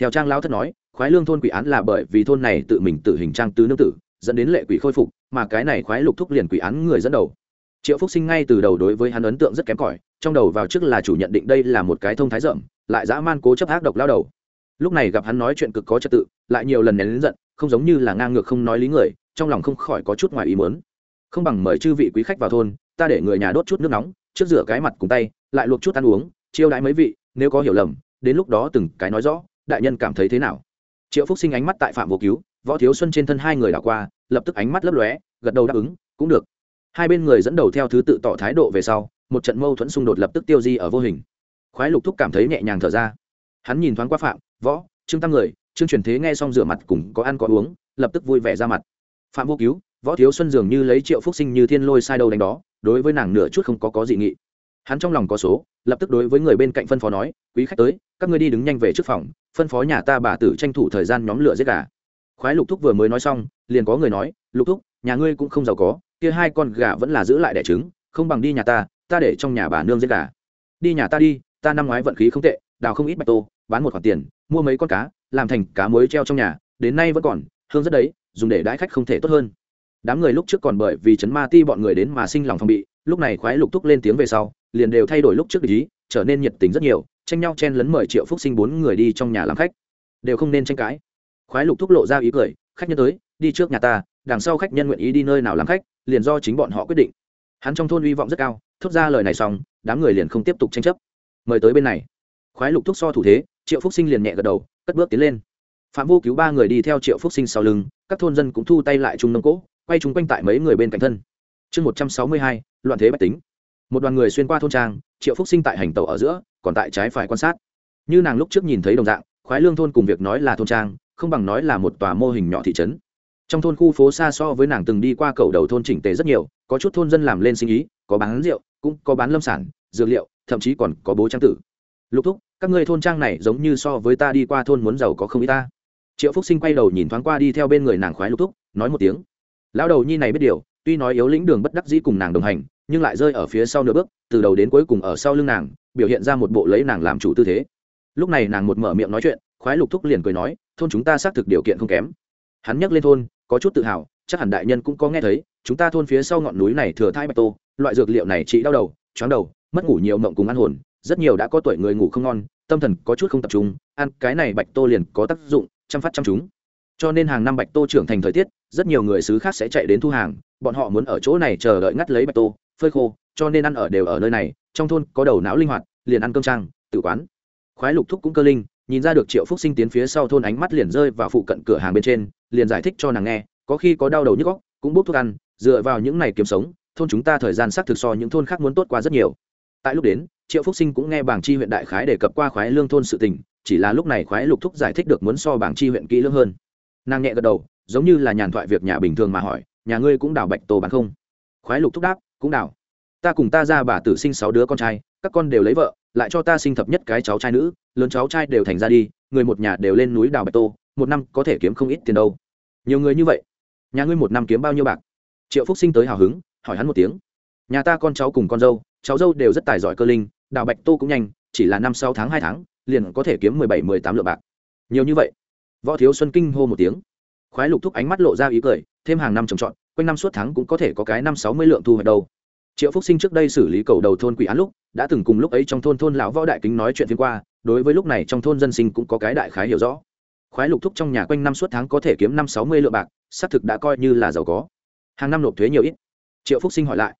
Theo trang lao thất nói, khoái lương thôn quỷ án là bởi vì thôn này tự mình tự hình trang tứ nương tử, dẫn đến lệ quỷ khôi phục, mà cái này khoái lục thúc liền quỷ án người dẫn đầu triệu phúc sinh ngay từ đầu đối với hắn ấn tượng rất kém cỏi, trong đầu vào trước là chủ nhận định đây là một cái thông thái rộng lại dã man cố chấp ác độc lao đầu. Lúc này gặp hắn nói chuyện cực có trật tự, lại nhiều lần nén lớn giận, không giống như là ngang ngược không nói lý người, trong lòng không khỏi có chút ngoài ý mớn không bằng mời chư vị quý khách vào thôn, ta để người nhà đốt chút nước nóng, trước rửa cái mặt cùng tay, lại luộc chút ăn uống, chiêu đãi mấy vị, nếu có hiểu lầm, đến lúc đó từng cái nói rõ, đại nhân cảm thấy thế nào? Triệu phúc sinh ánh mắt tại phạm vô cứu, võ thiếu xuân trên thân hai người đảo qua, lập tức ánh mắt lấp lóe, gật đầu đáp ứng, cũng được hai bên người dẫn đầu theo thứ tự tỏ thái độ về sau, một trận mâu thuẫn xung đột lập tức tiêu di ở vô hình. Khoái lục thúc cảm thấy nhẹ nhàng thở ra. Hắn nhìn thoáng qua phạm, võ, trương tam người, trương truyền thế nghe xong rửa mặt cùng có ăn có uống, lập tức vui vẻ ra mặt. Phạm vô cứu, võ thiếu xuân dường như lấy triệu phúc sinh như thiên lôi sai đâu đánh đó, đối với nàng nửa chút không có có dị nghị. Hắn trong lòng có số, lập tức đối với người bên cạnh phân phó nói, quý khách tới, các ngươi đi đứng nhanh về trước phòng, phân phó nhà ta bà tử tranh thủ thời gian nhóm lửa giết gà. Khoái lục thúc vừa mới nói xong, liền có người nói, lục thúc, nhà ngươi cũng không giàu có kia hai con gà vẫn là giữ lại đẻ trứng, không bằng đi nhà ta ta để trong nhà bà nương giết gà. Đi nhà ta đi, ta năm ngoái vận khí không tệ, đào không ít bạch tô, bán một khoản tiền, mua mấy con cá, làm thành cá muối treo trong nhà, đến nay vẫn còn, hương rất đấy, dùng để đãi khách không thể tốt hơn. Đám người lúc trước còn bởi vì chấn ma ti bọn người đến mà sinh lòng phòng bị, lúc này khoái lục thúc lên tiếng về sau, liền đều thay đổi lúc trước ý, trở nên nhiệt tình rất nhiều, tranh nhau chen lấn mời triệu phúc sinh bốn người đi trong nhà làm khách. Đều không nên tranh cãi. Khoái lục thúc lộ ra ý cười, khách nhân tới, đi trước nhà ta, đằng sau khách nhân nguyện ý đi nơi nào làm khách liền do chính bọn họ quyết định. Hắn trong thôn hy vọng rất cao, thốt ra lời này xong, đám người liền không tiếp tục tranh chấp. Mời tới bên này. Khoái lục thúc so thủ thế, triệu phúc sinh liền nhẹ gật đầu, cất bước tiến lên. Phạm vô cứu ba người đi theo triệu phúc sinh sau lưng, các thôn dân cũng thu tay lại trung nông cỗ, quay chúng quanh tại mấy người bên cạnh thân. Chương một trăm sáu mươi hai, loạn thế bách tính. Một đoàn người xuyên qua thôn trang, triệu phúc sinh tại hành tàu ở giữa, còn tại trái phải quan sát. Như nàng lúc trước nhìn thấy đồng dạng, khoái lương thôn cùng việc nói là thôn trang, không bằng nói là một tòa mô hình nhỏ thị trấn trong thôn khu phố xa so với nàng từng đi qua cầu đầu thôn chỉnh tề rất nhiều, có chút thôn dân làm lên sinh ý, có bán rượu, cũng có bán lâm sản, dược liệu, thậm chí còn có bố trang tử. Lục thúc, các ngươi thôn trang này giống như so với ta đi qua thôn muốn giàu có không ít ta. Triệu phúc sinh quay đầu nhìn thoáng qua đi theo bên người nàng khoái lục thúc, nói một tiếng. Lão đầu nhi này biết điều, tuy nói yếu lĩnh đường bất đắc dĩ cùng nàng đồng hành, nhưng lại rơi ở phía sau nửa bước, từ đầu đến cuối cùng ở sau lưng nàng, biểu hiện ra một bộ lấy nàng làm chủ tư thế. Lúc này nàng một mở miệng nói chuyện, khoái lục thúc liền cười nói, thôn chúng ta xác thực điều kiện không kém. Hắn nhắc lên thôn có chút tự hào, chắc hẳn đại nhân cũng có nghe thấy, chúng ta thôn phía sau ngọn núi này thừa thai bạch tô, loại dược liệu này trị đau đầu chóng đầu, mất ngủ nhiều mộng cùng ăn hồn, rất nhiều đã có tuổi người ngủ không ngon, tâm thần có chút không tập trung, ăn cái này bạch tô liền có tác dụng, chăm phát chăm chúng. Cho nên hàng năm bạch tô trưởng thành thời tiết, rất nhiều người xứ khác sẽ chạy đến thu hàng, bọn họ muốn ở chỗ này chờ đợi ngắt lấy bạch tô, phơi khô, cho nên ăn ở đều ở nơi này, trong thôn có đầu não linh hoạt, liền ăn cơm trang, tự quán. Khoái lục thúc cũng cơ linh nhìn ra được triệu phúc sinh tiến phía sau thôn ánh mắt liền rơi vào phụ cận cửa hàng bên trên, liền giải thích cho nàng nghe, có khi có đau đầu nhức góc cũng bốc thuốc ăn, dựa vào những này kiếm sống, thôn chúng ta thời gian xác thực so những thôn khác muốn tốt qua rất nhiều. Tại lúc đến, triệu phúc sinh cũng nghe bảng chi huyện đại khái đề cập qua khoái lương thôn sự tình, chỉ là lúc này khoái lục thúc giải thích được muốn so bảng chi huyện kỹ lưỡng hơn. Nàng nhẹ gật đầu, giống như là nhàn thoại việc nhà bình thường mà hỏi, nhà ngươi cũng đào bạch tô bán không? Khoái lục thúc đáp, cũng đào. Ta cùng ta ra bà tử sinh sáu đứa con trai, các con đều lấy vợ lại cho ta sinh thập nhất cái cháu trai nữ, lớn cháu trai đều thành ra đi, người một nhà đều lên núi đào bạch tô, một năm có thể kiếm không ít tiền đâu. Nhiều người như vậy, nhà ngươi một năm kiếm bao nhiêu bạc? Triệu phúc sinh tới hào hứng, hỏi hắn một tiếng. Nhà ta con cháu cùng con dâu, cháu dâu đều rất tài giỏi cơ linh, đào bạch tô cũng nhanh, chỉ là năm sáu tháng hai tháng, liền có thể kiếm mười bảy, mười tám lượng bạc. Nhiều như vậy? Võ thiếu xuân kinh hô một tiếng. Khoái lục thúc ánh mắt lộ ra ý cười, thêm hàng năm trồng trọt, quanh năm suốt tháng cũng có thể có cái năm sáu mươi lượng thu hoạch đâu triệu phúc sinh trước đây xử lý cầu đầu thôn quỷ án lúc, đã từng cùng lúc ấy trong thôn thôn lão võ đại kính nói chuyện phiên qua, đối với lúc này trong thôn dân sinh cũng có cái đại khái hiểu rõ. Khoái lục thúc trong nhà quanh năm suốt tháng có thể kiếm năm sáu mươi lượng bạc, xác thực đã coi như là giàu có. Hàng năm nộp thuế nhiều ít. Triệu phúc sinh hỏi lại,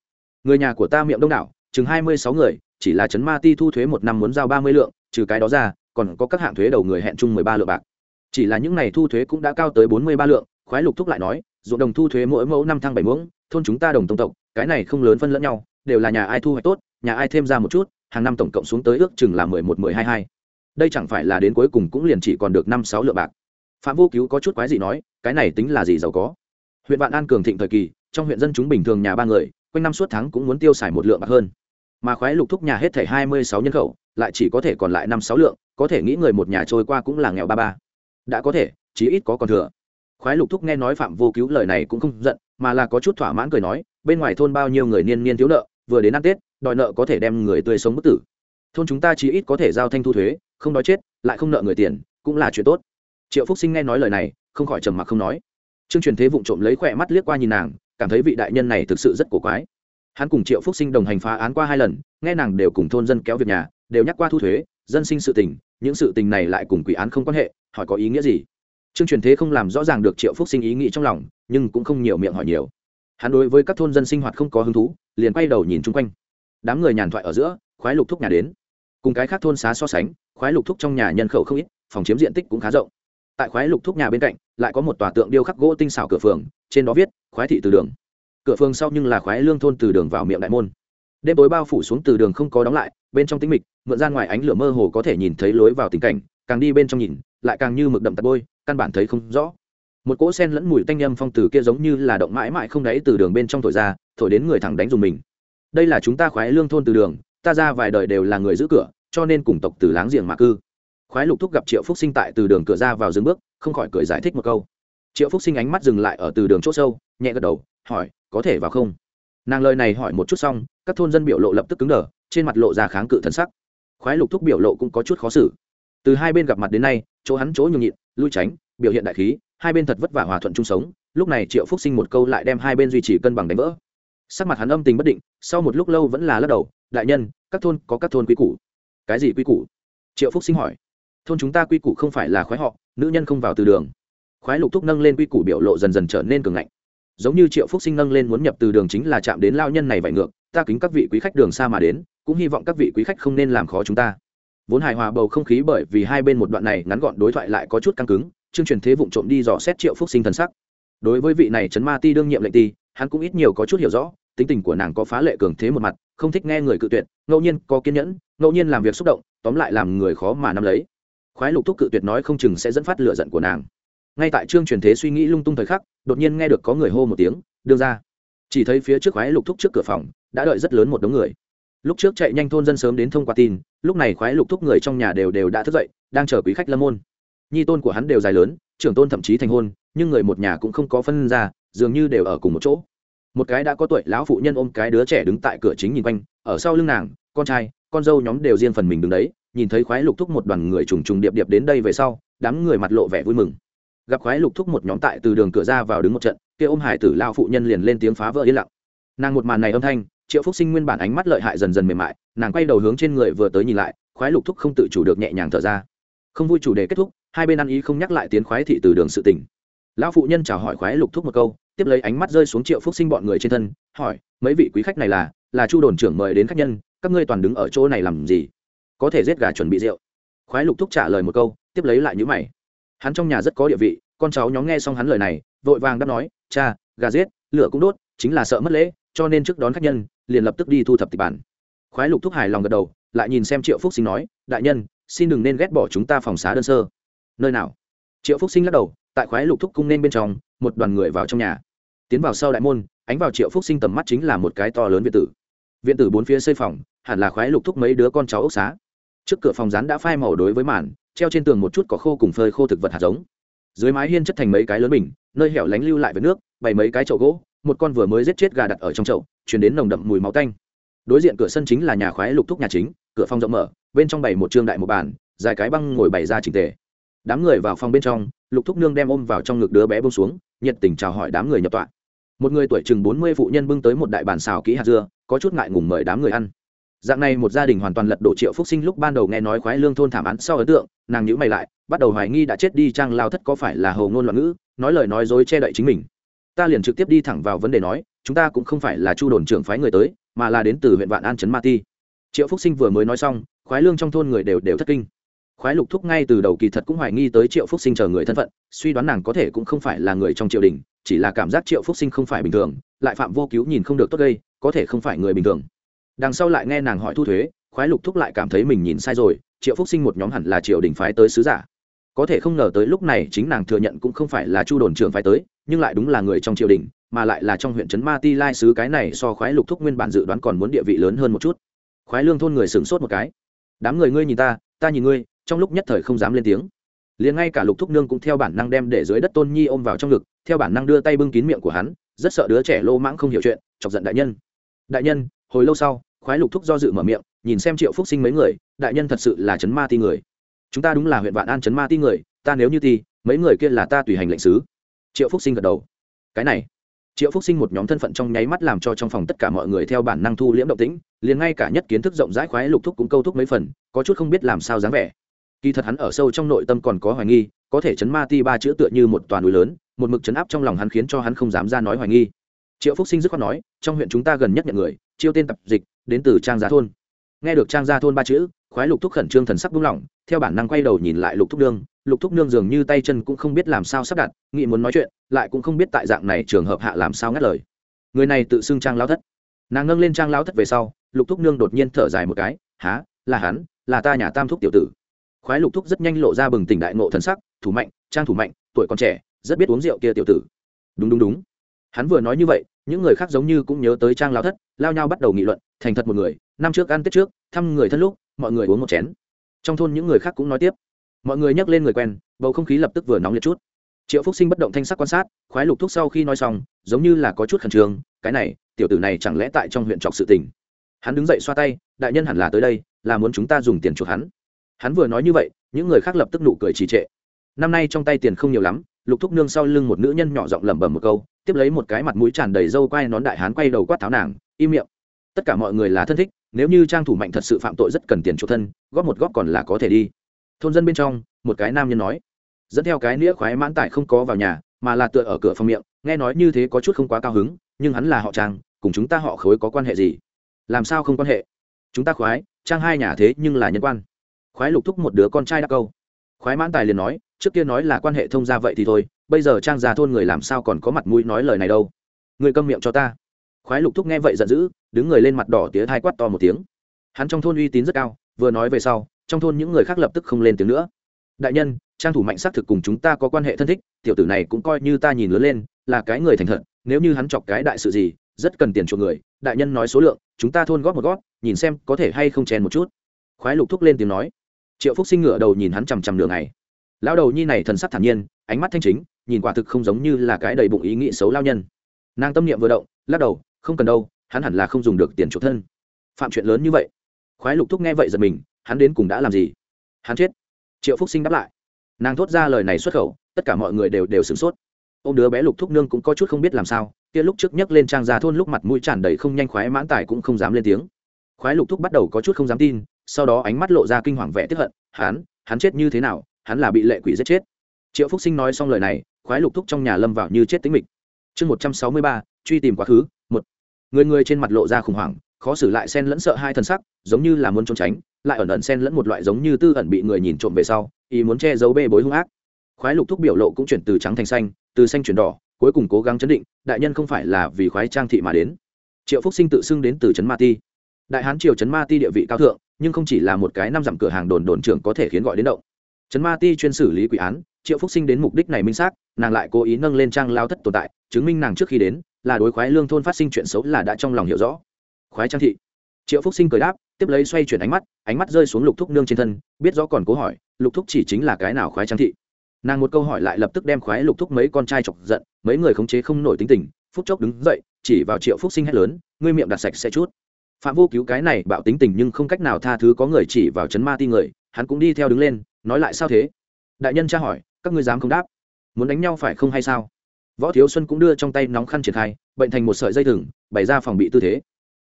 người nhà của ta miệng đông đảo, chừng hai mươi sáu người, chỉ là chấn ma ti thu thuế một năm muốn giao ba mươi lượng, trừ cái đó ra, còn có các hạng thuế đầu người hẹn chung mười ba lượng bạc. Chỉ là những này thu thuế cũng đã cao tới bốn mươi ba lượng. Khoái lục thúc lại nói, ruộng đồng thu thuế mỗi mẫu năm thang bảy muỗng, thôn chúng ta đồng tông tộc cái này không lớn phân lẫn nhau, đều là nhà ai thu hoạch tốt, nhà ai thêm ra một chút, hàng năm tổng cộng xuống tới ước chừng là mười một, mười hai hai. Đây chẳng phải là đến cuối cùng cũng liền chỉ còn được năm sáu lượng bạc. Phạm vô cứu có chút quái gì nói, cái này tính là gì giàu có? Huyện vạn an cường thịnh thời kỳ, trong huyện dân chúng bình thường nhà ba người, quanh năm suốt tháng cũng muốn tiêu xài một lượng bạc hơn. Mà khoái lục thúc nhà hết thể hai mươi sáu nhân khẩu, lại chỉ có thể còn lại năm sáu lượng, có thể nghĩ người một nhà trôi qua cũng là nghèo ba ba. Đã có thể, chí ít có còn thừa. Khoái lục thúc nghe nói phạm vô cứu lời này cũng không giận mà là có chút thỏa mãn cười nói, bên ngoài thôn bao nhiêu người niên niên thiếu nợ, vừa đến ăn tết, đòi nợ có thể đem người tươi sống bất tử. Thôn chúng ta chí ít có thể giao thanh thu thuế, không đói chết, lại không nợ người tiền, cũng là chuyện tốt. Triệu phúc sinh nghe nói lời này, không khỏi trầm mặc không nói. Trương truyền thế vụng trộm lấy khỏe mắt liếc qua nhìn nàng, cảm thấy vị đại nhân này thực sự rất cổ quái. Hắn cùng triệu phúc sinh đồng hành phá án qua hai lần, nghe nàng đều cùng thôn dân kéo việc nhà, đều nhắc qua thu thuế, dân sinh sự tình, những sự tình này lại cùng quỷ án không quan hệ, hỏi có ý nghĩa gì? Trương truyền thế không làm rõ ràng được triệu phúc sinh ý nghĩ trong lòng, nhưng cũng không nhiều miệng hỏi nhiều. Hắn đối với các thôn dân sinh hoạt không có hứng thú, liền quay đầu nhìn chung quanh. Đám người nhàn thoại ở giữa, khoái lục thúc nhà đến. Cùng cái khác thôn xá so sánh, khoái lục thúc trong nhà nhân khẩu không ít, phòng chiếm diện tích cũng khá rộng. Tại khoái lục thúc nhà bên cạnh, lại có một tòa tượng điêu khắc gỗ tinh xảo cửa phường, trên đó viết, khoái thị từ đường. Cửa phường sau nhưng là khoái lương thôn từ đường vào miệng đại môn. Đêm tối bao phủ xuống từ đường không có đóng lại, bên trong tĩnh mịch, mượn ra ngoài ánh lửa mơ hồ có thể nhìn thấy lối vào tình cảnh càng đi bên trong nhìn, lại càng như mực đậm tạt bôi, căn bản thấy không rõ. Một cỗ sen lẫn mùi tanh nhâm phong từ kia giống như là động mãi mãi không đáy từ đường bên trong thổi ra, thổi đến người thẳng đánh dùng mình. Đây là chúng ta khoái lương thôn từ đường, ta ra vài đời đều là người giữ cửa, cho nên cùng tộc từ láng giềng mà cư. Khoái lục thúc gặp triệu phúc sinh tại từ đường cửa ra vào dừng bước, không khỏi cười giải thích một câu. Triệu phúc sinh ánh mắt dừng lại ở từ đường c h ỗ sâu, nhẹ gật đầu, hỏi, có thể vào không? Nàng lời này hỏi một chút xong, các thôn dân biểu lộ lập tức cứng đờ, trên mặt lộ ra kháng cự thân sắc. Khoái lục thúc biểu lộ cũng có chút khó xử từ hai bên gặp mặt đến nay, chỗ hắn chỗ nhường nhịn, lui tránh, biểu hiện đại khí, hai bên thật vất vả hòa thuận chung sống, lúc này triệu phúc sinh một câu lại đem hai bên duy trì cân bằng đánh vỡ. Sắc mặt hắn âm tình bất định, sau một lúc lâu vẫn là lắc đầu, đại nhân, các thôn có các thôn quy củ. Cái gì quy củ? Triệu phúc sinh hỏi. Thôn chúng ta quy củ không phải là khoái họ, nữ nhân không vào từ đường. Khoái lục thúc nâng lên quy củ biểu lộ dần dần trở nên cường ngạnh. Giống như triệu phúc sinh nâng lên muốn nhập từ đường chính là chạm đến lao nhân này vậy ngược, ta kính các vị quý khách đường xa mà đến, cũng hy vọng các vị quý khách không nên làm khó chúng ta vốn hài hòa bầu không khí bởi vì hai bên một đoạn này ngắn gọn đối thoại lại có chút căng cứng chương truyền thế vụng trộm đi dò xét triệu phúc sinh thần sắc. Đối với vị này trấn ma ti đương nhiệm lệnh ti, hắn cũng ít nhiều có chút hiểu rõ, tính tình của nàng có phá lệ cường thế một mặt, không thích nghe người cự tuyệt, ngẫu nhiên có kiên nhẫn, ngẫu nhiên làm việc xúc động, tóm lại làm người khó mà nắm lấy. Khoái lục thúc cự tuyệt nói không chừng sẽ dẫn phát lựa giận của nàng. Ngay tại trương truyền thế suy nghĩ lung tung thời khắc, đột nhiên nghe được có người hô một tiếng đưa ra. Chỉ thấy phía trước khoái lục thúc trước cửa phòng, đã đợi rất lớn một đống người lúc trước chạy nhanh thôn dân sớm đến thông qua tin, lúc này khoái lục thúc người trong nhà đều đều đã thức dậy, đang chờ quý khách lâm môn. Nhi tôn của hắn đều dài lớn, trưởng tôn thậm chí thành hôn, nhưng người một nhà cũng không có phân ra, dường như đều ở cùng một chỗ. Một cái đã có tuổi, lão phụ nhân ôm cái đứa trẻ đứng tại cửa chính nhìn quanh, ở sau lưng nàng, con trai, con dâu nhóm đều riêng phần mình đứng đấy, nhìn thấy khoái lục thúc một đoàn người trùng trùng điệp điệp đến đây về sau, đám người mặt lộ vẻ vui mừng. Gặp khoái lục thúc một nhóm tại từ đường cửa ra vào đứng một trận, kia ôm hải tử lao phụ nhân liền lên tiếng phá vỡ yên lặng. Nàng một màn này âm thanh triệu phúc sinh nguyên bản ánh mắt lợi hại dần dần mềm mại, nàng quay đầu hướng trên người vừa tới nhìn lại, khoái lục thúc không tự chủ được nhẹ nhàng thở ra. Không vui chủ đề kết thúc, hai bên ăn ý không nhắc lại tiến khoái thị từ đường sự tỉnh lão phụ nhân chào hỏi khoái lục thúc một câu, tiếp lấy ánh mắt rơi xuống triệu phúc sinh bọn người trên thân, hỏi, mấy vị quý khách này là là chu đồn trưởng mời đến khách nhân, các ngươi toàn đứng ở chỗ này làm gì? Có thể giết gà chuẩn bị rượu. Khoái lục thúc trả lời một câu, tiếp lấy lại nhữ mày. Hắn trong nhà rất có địa vị, con cháu nhóm nghe xong hắn lời này, vội vàng đáp nói, cha, gà giết, lửa cũng đốt, chính là sợ mất lễ, cho nên trước đón khách nhân liền lập tức đi thu thập tịch bản. Khoái lục thúc hài lòng gật đầu, lại nhìn xem triệu phúc sinh nói, đại nhân, xin đừng nên ghét bỏ chúng ta phòng xá đơn sơ. Nơi nào? Triệu phúc sinh lắc đầu, tại khoái lục thúc cung nên bên trong, một đoàn người vào trong nhà. Tiến vào sau đại môn, ánh vào triệu phúc sinh tầm mắt chính là một cái to lớn viện tử. Viện tử bốn phía xây phòng, hẳn là khoái lục thúc mấy đứa con cháu ốc xá. Trước cửa phòng rán đã phai màu đối với màn, treo trên tường một chút cỏ khô cùng phơi khô thực vật hạt giống. Dưới mái hiên chất thành mấy cái lớn bình, nơi hẻo lánh lưu lại với nước, bày mấy cái chậu gỗ, một con vừa mới giết chết gà đặt ở trong chậu chuyển đến nồng đậm mùi máu tanh. Đối diện cửa sân chính là nhà khoái lục thúc nhà chính, cửa phòng rộng mở, bên trong bày một trương đại một bàn, dài cái băng ngồi bày ra trình tề. Đám người vào phòng bên trong, lục thúc nương đem ôm vào trong ngực đứa bé bông xuống, nhiệt tình chào hỏi đám người nhập tọa. Một người tuổi chừng bốn mươi phụ nhân bưng tới một đại bàn xào kỹ hạt dưa, có chút ngại ngùng mời đám người ăn. Dạng này một gia đình hoàn toàn lật đổ triệu phúc sinh lúc ban đầu nghe nói khoái lương thôn thảm án sau ấn tượng, nàng nhữ mày lại, bắt đầu hoài nghi đã chết đi trang lao thất có phải là hầu ngôn loạn ngữ, nói lời nói dối che đậy chính mình ta liền trực tiếp đi thẳng vào vấn đề nói, chúng ta cũng không phải là chu đồn trưởng phái người tới, mà là đến từ huyện vạn an trấn ma ti triệu phúc sinh vừa mới nói xong, khoái lương trong thôn người đều đều thất kinh. Khoái lục thúc ngay từ đầu kỳ thật cũng hoài nghi tới triệu phúc sinh chờ người thân phận, suy đoán nàng có thể cũng không phải là người trong triều đình, chỉ là cảm giác triệu phúc sinh không phải bình thường, lại phạm vô cứu nhìn không được tốt gây, có thể không phải người bình thường. Đằng sau lại nghe nàng hỏi thu thuế, khoái lục thúc lại cảm thấy mình nhìn sai rồi, triệu phúc sinh một nhóm hẳn là triều đình phái tới sứ giả. Có thể không ngờ tới lúc này chính nàng thừa nhận cũng không phải là chu đồn trưởng phái tới nhưng lại đúng là người trong triều đình, mà lại là trong huyện trấn ma ti lai sứ cái này so khoái lục thúc nguyên bản dự đoán còn muốn địa vị lớn hơn một chút. Khoái lương thôn người sửng sốt một cái. Đám người ngươi nhìn ta ta nhìn ngươi, trong lúc nhất thời không dám lên tiếng. Liền ngay cả lục thúc nương cũng theo bản năng đem để dưới đất tôn nhi ôm vào trong ngực, theo bản năng đưa tay bưng kín miệng của hắn, rất sợ đứa trẻ lô mãng không hiểu chuyện, chọc giận đại nhân. Đại nhân, hồi lâu sau, khoái lục thúc do dự mở miệng, nhìn xem triệu phúc sinh mấy người, đại nhân thật sự là chấn ma ti người. Chúng ta đúng là huyện vạn an chấn ma ti người, ta nếu như ti, mấy người kia là ta tùy hành lệnh sứ triệu phúc sinh gật đầu cái này triệu phúc sinh một nhóm thân phận trong nháy mắt làm cho trong phòng tất cả mọi người theo bản năng thu liễm động tĩnh liền ngay cả nhất kiến thức rộng rãi khoái lục thúc cũng câu thúc mấy phần có chút không biết làm sao dáng vẻ kỳ thật hắn ở sâu trong nội tâm còn có hoài nghi có thể chấn ma ti ba chữ tựa như một toàn núi lớn một mực chấn áp trong lòng hắn khiến cho hắn không dám ra nói hoài nghi triệu phúc sinh dứt khoát nói trong huyện chúng ta gần nhất nhận người chiêu tên tập dịch đến từ trang gia thôn nghe được trang gia thôn ba chữ khoái lục thúc khẩn trương thần sắc buông lỏng, theo bản năng quay đầu nhìn lại lục thúc nương, lục thúc nương dường như tay chân cũng không biết làm sao sắp đặt, nghĩ muốn nói chuyện, lại cũng không biết tại dạng này trường hợp hạ làm sao ngắt lời. Người này tự xưng trang lao thất. Nàng ngâng lên trang lao thất về sau, lục thúc nương đột nhiên thở dài một cái há là hắn? Là ta nhà tam thúc tiểu tử? Khoái lục thúc rất nhanh lộ ra bừng tỉnh đại ngộ thần sắc, thủ mạnh, trang thủ mạnh, tuổi còn trẻ, rất biết uống rượu kia tiểu tử. Đúng đúng đúng. Hắn vừa nói như vậy, những người khác giống như cũng nhớ tới trang lao thất, lao nhau bắt đầu nghị luận, thành thật một người, năm trước ăn tết trước, thăm người thân lúc mọi người uống một chén. Trong thôn những người khác cũng nói tiếp. Mọi người nhắc lên người quen, bầu không khí lập tức vừa nóng liệt chút. Triệu phúc sinh bất động thanh sắc quan sát, khoái lục thúc sau khi nói xong, giống như là có chút khẩn trương, cái này, tiểu tử này chẳng lẽ tại trong huyện trọc sự tình. Hắn đứng dậy xoa tay, đại nhân hẳn là tới đây, là muốn chúng ta dùng tiền chuộc hắn. Hắn vừa nói như vậy, những người khác lập tức nụ cười trì trệ. Năm nay trong tay tiền không nhiều lắm, lục thúc nương sau lưng một nữ nhân nhỏ giọng lẩm bẩm một câu, tiếp lấy một cái mặt mũi tràn đầy râu quai nón đại hán quay đầu quát tháo nàng, im miệng tất cả mọi người là thân thích, nếu như trang thủ mạnh thật sự phạm tội rất cần tiền chuộc thân, góp một góp còn là có thể đi. Thôn dân bên trong, một cái nam nhân nói, dẫn theo cái nĩa khoái mãn tải không có vào nhà, mà là tựa ở cửa phòng miệng, nghe nói như thế có chút không quá cao hứng, nhưng hắn là họ trang, cùng chúng ta họ khối có quan hệ gì? Làm sao không quan hệ? Chúng ta khoái, trang hai nhà thế nhưng là nhân quan. Khoái lục thúc một đứa con trai đắc câu. Khoái mãn tài liền nói, trước kia nói là quan hệ thông gia vậy thì thôi, bây giờ trang già thôn người làm sao còn có mặt mũi nói lời này đâu? Người câm miệng cho ta khoái lục thúc nghe vậy giận dữ, đứng người lên mặt đỏ tía thai quát to một tiếng. Hắn trong thôn uy tín rất cao, vừa nói về sau, trong thôn những người khác lập tức không lên tiếng nữa. Đại nhân, trang thủ mạnh xác thực cùng chúng ta có quan hệ thân thích, tiểu tử này cũng coi như ta nhìn lớn lên, là cái người thành thật, nếu như hắn chọc cái đại sự gì, rất cần tiền chuộc người. Đại nhân nói số lượng, chúng ta thôn góp một góp, nhìn xem có thể hay không chèn một chút. Khoái lục thúc lên tiếng nói. Triệu phúc sinh ngửa đầu nhìn hắn chằm chằm nửa này lão đầu nhi này thần sắc thản nhiên, ánh mắt thanh chính, nhìn quả thực không giống như là cái đầy bụng ý nghĩ xấu lao nhân. Nàng tâm niệm vừa động, lắc đầu không cần đâu, hắn hẳn là không dùng được tiền chuộc thân. Phạm chuyện lớn như vậy. Khoái lục thúc nghe vậy giật mình, hắn đến cùng đã làm gì? Hắn chết. Triệu phúc sinh đáp lại. Nàng thốt ra lời này xuất khẩu, tất cả mọi người đều đều sửng sốt. Ô m đứa bé lục thúc nương cũng có chút không biết làm sao, kia lúc trước nhấc lên trang ra thôn lúc mặt mũi tràn đầy không nhanh khoái mãn tài cũng không dám lên tiếng. Khoái lục thúc bắt đầu có chút không dám tin, sau đó ánh mắt lộ ra kinh hoàng vẻ tiếp hận, hắn hắn chết như thế nào, hắn là bị lệ quỷ giết chết. Triệu phúc sinh nói xong lời này, khoái lục thúc trong nhà lâm vào như chết tính mịch. Chương một trăm sáu mươi ba, truy tìm quá khứ người người trên mặt lộ ra khủng hoảng, khó xử lại xen lẫn sợ hai thân sắc, giống như là muốn trốn tránh, lại ẩn ẩn xen lẫn một loại giống như tư ẩn bị người nhìn trộm về sau, ý muốn che giấu bê bối hung ác. Khoái lục thúc biểu lộ cũng chuyển từ trắng thành xanh, từ xanh chuyển đỏ, cuối cùng cố gắng chấn định, đại nhân không phải là vì khoái trang thị mà đến. Triệu phúc sinh tự xưng đến từ trấn ma ti. Đại hán triều trấn ma ti địa vị cao thượng, nhưng không chỉ là một cái năm dặm cửa hàng đồn đồn trưởng có thể khiến gọi đến động. Trấn ma ti chuyên xử lý quỷ án triệu phúc sinh đến mục đích này minh xác, nàng lại cố ý nâng lên trang lao thất tồn tại, chứng minh nàng trước khi đến là đối khoái lương thôn phát sinh chuyện xấu là đã trong lòng hiểu rõ. Khoái trang thị. Triệu phúc sinh cười đáp, tiếp lấy xoay chuyển ánh mắt ánh mắt rơi xuống lục thúc nương trên thân, biết rõ còn cố hỏi, lục thúc chỉ chính là cái nào khoái trang thị? Nàng một câu hỏi lại lập tức đem khoái lục thúc mấy con trai chọc giận, mấy người khống chế không nổi tính tình, phút chốc đứng dậy, chỉ vào triệu phúc sinh hét lớn, ngươi miệng đặt sạch sẽ chút. Phạm vô cứu cái này bạo tính tình nhưng không cách nào tha thứ có người chỉ vào chấn ma ti người, hắn cũng đi theo đứng lên, nói lại sao thế? Đại nhân tra hỏi các ngươi dám không đáp? Muốn đánh nhau phải không hay sao? Võ thiếu xuân cũng đưa trong tay nóng khăn triển khai bệnh thành một sợi dây thừng bày ra phòng bị tư thế.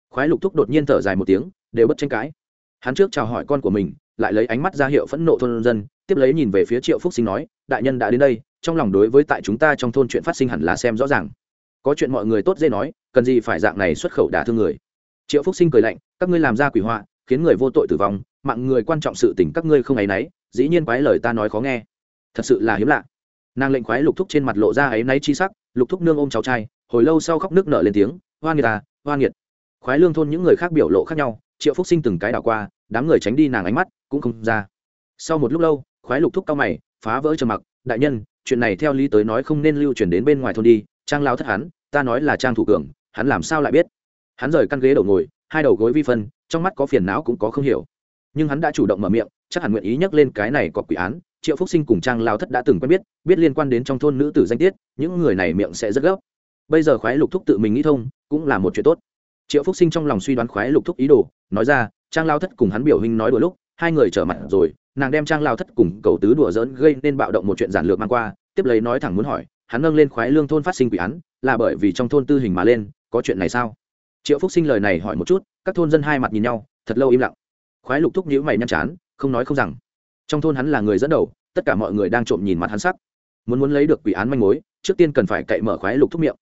Khoái lục thúc đột nhiên thở dài một tiếng đều bất tranh cãi. Hắn trước chào hỏi con của mình lại lấy ánh mắt ra hiệu phẫn nộ thôn dân tiếp lấy nhìn về phía triệu phúc sinh nói đại nhân đã đến đây trong lòng đối với tại chúng ta trong thôn chuyện phát sinh hẳn là xem rõ ràng. Có chuyện mọi người tốt dễ nói cần gì phải dạng này xuất khẩu đả thương người. Triệu phúc sinh cười lạnh các ngươi làm ra quỷ họa khiến người vô tội tử vong mạng người quan trọng sự tình các ngươi không áy nấy, dĩ nhiên quái lời ta nói khó nghe thật sự là hiếm lạ. Nàng lệnh khoái lục thúc trên mặt lộ ra áy náy chi sắc, lục thúc nương ôm cháu trai, hồi lâu sau khóc nước nở lên tiếng, hoa nghiệt à hoa nghiệt. Khoái lương thôn những người khác biểu lộ khác nhau, triệu phúc sinh từng cái đảo qua, đám người tránh đi nàng ánh mắt, cũng không ra. Sau một lúc lâu, khoái lục thúc cao mày, phá vỡ trầm mặc, đại nhân, chuyện này theo lý tới nói không nên lưu truyền đến bên ngoài thôn đi, trang lao thất hắn, ta nói là trang thủ cường, hắn làm sao lại biết? Hắn rời căn ghế đầu ngồi, hai đầu gối vi phân, trong mắt có phiền não cũng có không hiểu. Nhưng hắn đã chủ động mở miệng, chắc hẳn nguyện ý nhắc lên cái này có quỷ án triệu phúc sinh cùng trang lao thất đã từng quen biết biết liên quan đến trong thôn nữ tử danh tiết, những người này miệng sẽ rất gấp. Bây giờ khoái lục thúc tự mình nghĩ thông, cũng là một chuyện tốt. Triệu phúc sinh trong lòng suy đoán khoái lục thúc ý đồ, nói ra, trang lao thất cùng hắn biểu hình nói đôi lúc, hai người trở mặt rồi, nàng đem trang lao thất cùng cầu tứ đùa dỡn gây nên bạo động một chuyện giản lược mang qua, tiếp lấy nói thẳng muốn hỏi, hắn nâng lên khoái lương thôn phát sinh quỷ án, là bởi vì trong thôn tư hình mà lên, có chuyện này sao? Triệu phúc sinh lời này hỏi một chút, các thôn dân hai mặt nhìn nhau, thật lâu im lặng. Khoái lục thúc nhữ mày nhăn chán, không nói không rằng trong thôn hắn là người dẫn đầu, tất cả mọi người đang trộm nhìn mặt hắn sắc. Muốn muốn lấy được quỷ án manh mối, trước tiên cần phải cậy mở khoái lục thúc miệng.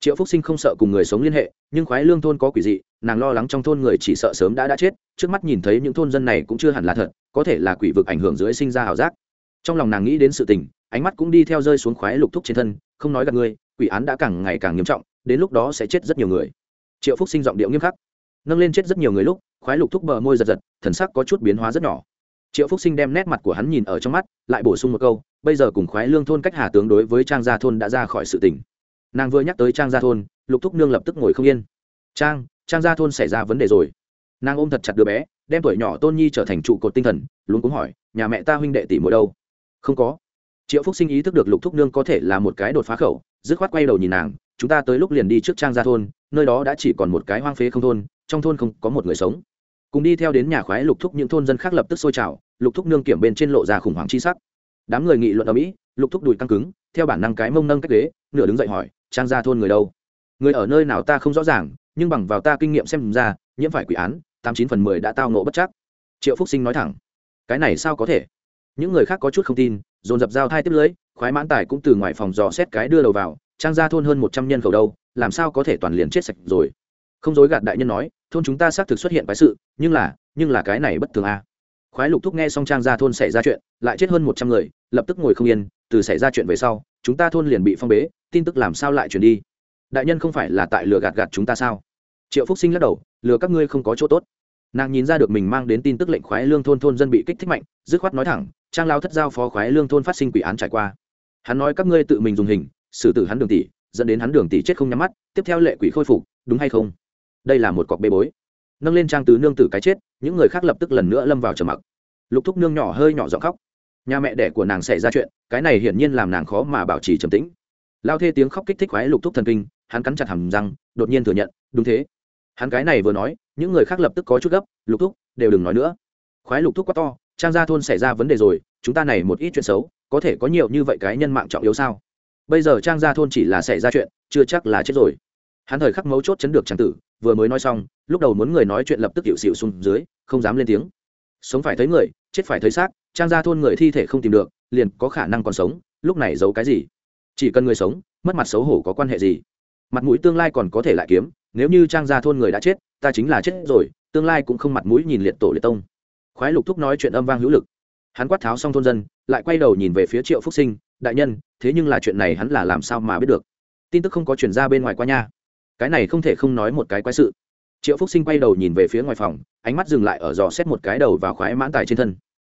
Triệu phúc sinh không sợ cùng người sống liên hệ, nhưng khoái lương thôn có quỷ dị, nàng lo lắng trong thôn người chỉ sợ sớm đã đã chết, trước mắt nhìn thấy những thôn dân này cũng chưa hẳn là thật, có thể là quỷ vực ảnh hưởng dưới sinh ra ảo giác. Trong lòng nàng nghĩ đến sự tình, ánh mắt cũng đi theo rơi xuống khoái lục thúc trên thân, không nói gặp ngươi quỷ án đã càng ngày càng nghiêm trọng, đến lúc đó sẽ chết rất nhiều người. Triệu phúc sinh giọng điệu nghiêm khắc. Nâng lên chết rất nhiều người lúc, khoái lục thúc bờ môi giật giật, thần sắc có chút biến hóa rất nhỏ triệu phúc sinh đem nét mặt của hắn nhìn ở trong mắt, lại bổ sung một câu, bây giờ cùng khoái lương thôn cách hà tướng đối với trang gia thôn đã ra khỏi sự tỉnh nàng vừa nhắc tới trang gia thôn, lục thúc nương lập tức ngồi không yên. Trang trang gia thôn xảy ra vấn đề rồi. Nàng ôm thật chặt đứa bé, đem tuổi nhỏ tôn nhi trở thành trụ cột tinh thần luôn cũng hỏi, nhà mẹ ta huynh đệ tỷ mỗi đâu? Không có. Triệu phúc sinh ý thức được lục thúc nương có thể là một cái đột phá khẩu, dứt khoát quay đầu nhìn nàng, chúng ta tới lúc liền đi trước trang gia thôn, nơi đó đã chỉ còn một cái hoang phế không thôn, trong thôn không có một người sống cùng đi theo đến nhà khoái lục thúc những thôn dân khác lập tức sôi trào, lục thúc nương kiểm bên trên lộ ra khủng hoảng chi sắc. Đám người nghị luận ở mỹ lục thúc đùi căng cứng, theo bản năng cái mông nâng cách ghế, nửa đứng dậy hỏi, trang gia thôn người đâu? Người ở nơi nào ta không rõ ràng, nhưng bằng vào ta kinh nghiệm xem ra, nhiễm phải quỷ án, tám chín phần mười đã tao nộ bất chắc. Triệu phúc sinh nói thẳng, cái này sao có thể? Những người khác có chút không tin, dồn dập giao thai tiếp lưới, khoái mãn tài cũng từ ngoài phòng dò xét cái đưa đầu vào, trang gia thôn hơn một trăm nhân khẩu đâu, làm sao có thể toàn liền chết sạch rồi? Không dối gạt đại nhân nói thôn chúng ta xác thực xuất hiện quái sự, nhưng là nhưng là cái này bất thường a à. khoái lục thúc nghe xong trang ra thôn xảy ra chuyện, lại chết hơn một trăm người, lập tức ngồi không yên, từ xảy ra chuyện về sau, chúng ta thôn liền bị phong bế, tin tức làm sao lại truyền đi? Đại nhân không phải là tại lừa gạt gạt chúng ta sao? Triệu phúc sinh lắc đầu, lừa các ngươi không có chỗ tốt. Nàng nhìn ra được mình mang đến tin tức lệnh khoái lương thôn thôn dân bị kích thích mạnh, dứt khoát nói thẳng, trang lao thất giao phó khoái lương thôn phát sinh quỷ án trải qua. Hắn nói các ngươi tự mình dùng hình, xử tử hắn đường tỷ, dẫn đến hắn đường tỷ chết không nhắm mắt, tiếp theo lệ quỷ khôi phục, đúng hay không? Đây là một cọc bê bối. Nâng lên trang tứ nương tử cái chết, những người khác lập tức lần nữa lâm vào trầm mặc. Lục thúc nương nhỏ hơi nhỏ giọng khóc. Nhà mẹ đẻ của nàng xảy ra chuyện, cái này hiển nhiên làm nàng khó mà bảo trì trầm tĩnh. Lao thê tiếng khóc kích thích khoái lục thúc thần kinh, hắn cắn chặt hầm răng, đột nhiên thừa nhận, đúng thế. Hắn cái này vừa nói, những người khác lập tức có chút gấp, lục thúc, đều đừng nói nữa. Khoái lục thúc quá to, trang gia thôn xảy ra vấn đề rồi, chúng ta này một ít chuyện xấu, có thể có nhiều như vậy cái nhân mạng trọng yếu sao? Bây giờ trang gia thôn chỉ là xảy ra chuyện, chưa chắc là chết rồi hắn thời khắc mấu chốt chấn được tràng tử, vừa mới nói xong, lúc đầu muốn người nói chuyện lập tức hiệu xịu xuống dưới, không dám lên tiếng. Sống phải thấy người, chết phải thấy xác, trang gia thôn người thi thể không tìm được, liền có khả năng còn sống, lúc này giấu cái gì? Chỉ cần người sống, mất mặt xấu hổ có quan hệ gì? Mặt mũi tương lai còn có thể lại kiếm, nếu như trang gia thôn người đã chết, ta chính là chết rồi, tương lai cũng không mặt mũi nhìn liệt tổ liệt tông. Khoái lục thúc nói chuyện âm vang hữu lực. Hắn quát tháo xong thôn dân, lại quay đầu nhìn về phía triệu phúc sinh, đại nhân, thế nhưng là chuyện này hắn là làm sao mà biết được? Tin tức không có chuyển ra bên ngoài qua nha cái này không thể không nói một cái quái sự. Triệu phúc sinh quay đầu nhìn về phía ngoài phòng, ánh mắt dừng lại ở dò xét một cái đầu vào khoái mãn tài trên thân.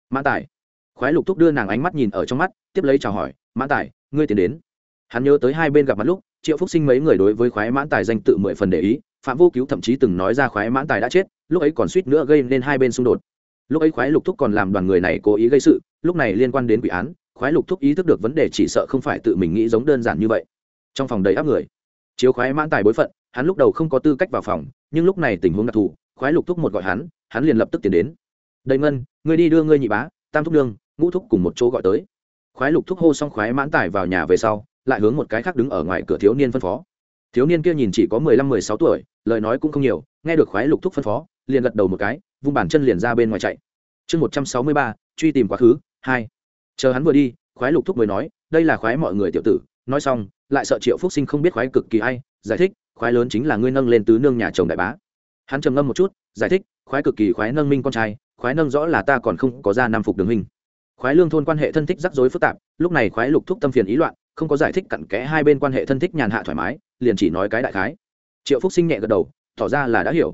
Mãn tài. Khoái lục thúc đưa nàng ánh mắt nhìn ở trong mắt, tiếp lấy chào hỏi, mãn tài, ngươi tiến đến. Hắn nhớ tới hai bên gặp mặt lúc, triệu phúc sinh mấy người đối với khoái mãn tài danh tự mười phần để ý, phạm vô cứu thậm chí từng nói ra khoái mãn tài đã chết, lúc ấy còn suýt nữa gây nên hai bên xung đột. Lúc ấy khoái lục thúc còn làm đoàn người này cố ý gây sự, lúc này liên quan đến quỷ án, khoái lục thúc ý thức được vấn đề chỉ sợ không phải tự mình nghĩ giống đơn giản như vậy. Trong phòng đầy áp người chiếu khoái mãn tài bối phận, hắn lúc đầu không có tư cách vào phòng, nhưng lúc này tình huống đặc thù, khoái lục thúc một gọi hắn hắn liền lập tức tiến đến. Đầy ngân người đi đưa ngươi nhị bá, tam thúc đương ngũ thúc cùng một chỗ gọi tới. Khoái lục thúc hô xong khoái mãn tài vào nhà về sau, lại hướng một cái khác đứng ở ngoài cửa thiếu niên phân phó. Thiếu niên kia nhìn chỉ có mười lăm, mười sáu tuổi, lời nói cũng không nhiều, nghe được khoái lục thúc phân phó, liền gật đầu một cái, vung bàn chân liền ra bên ngoài chạy. Chương một trăm sáu mươi ba, truy tìm quá khứ, hai. Chờ hắn vừa đi, khoái lục thúc mới nói, đây là khoái mọi người tiểu tử nói xong, lại sợ triệu phúc sinh không biết khoái cực kỳ hay, giải thích, khoái lớn chính là ngươi nâng lên tứ nương nhà chồng đại bá. Hắn trầm ngâm một chút, giải thích, khoái cực kỳ khoái nâng minh con trai, khoái nâng rõ là ta còn không có ra nam phục đường hình khoái lương thôn quan hệ thân thích rắc rối phức tạp, lúc này khoái lục thúc tâm phiền ý loạn, không có giải thích cặn kẽ hai bên quan hệ thân thích nhàn hạ thoải mái, liền chỉ nói cái đại khái. Triệu phúc sinh nhẹ gật đầu, tỏ ra là đã hiểu.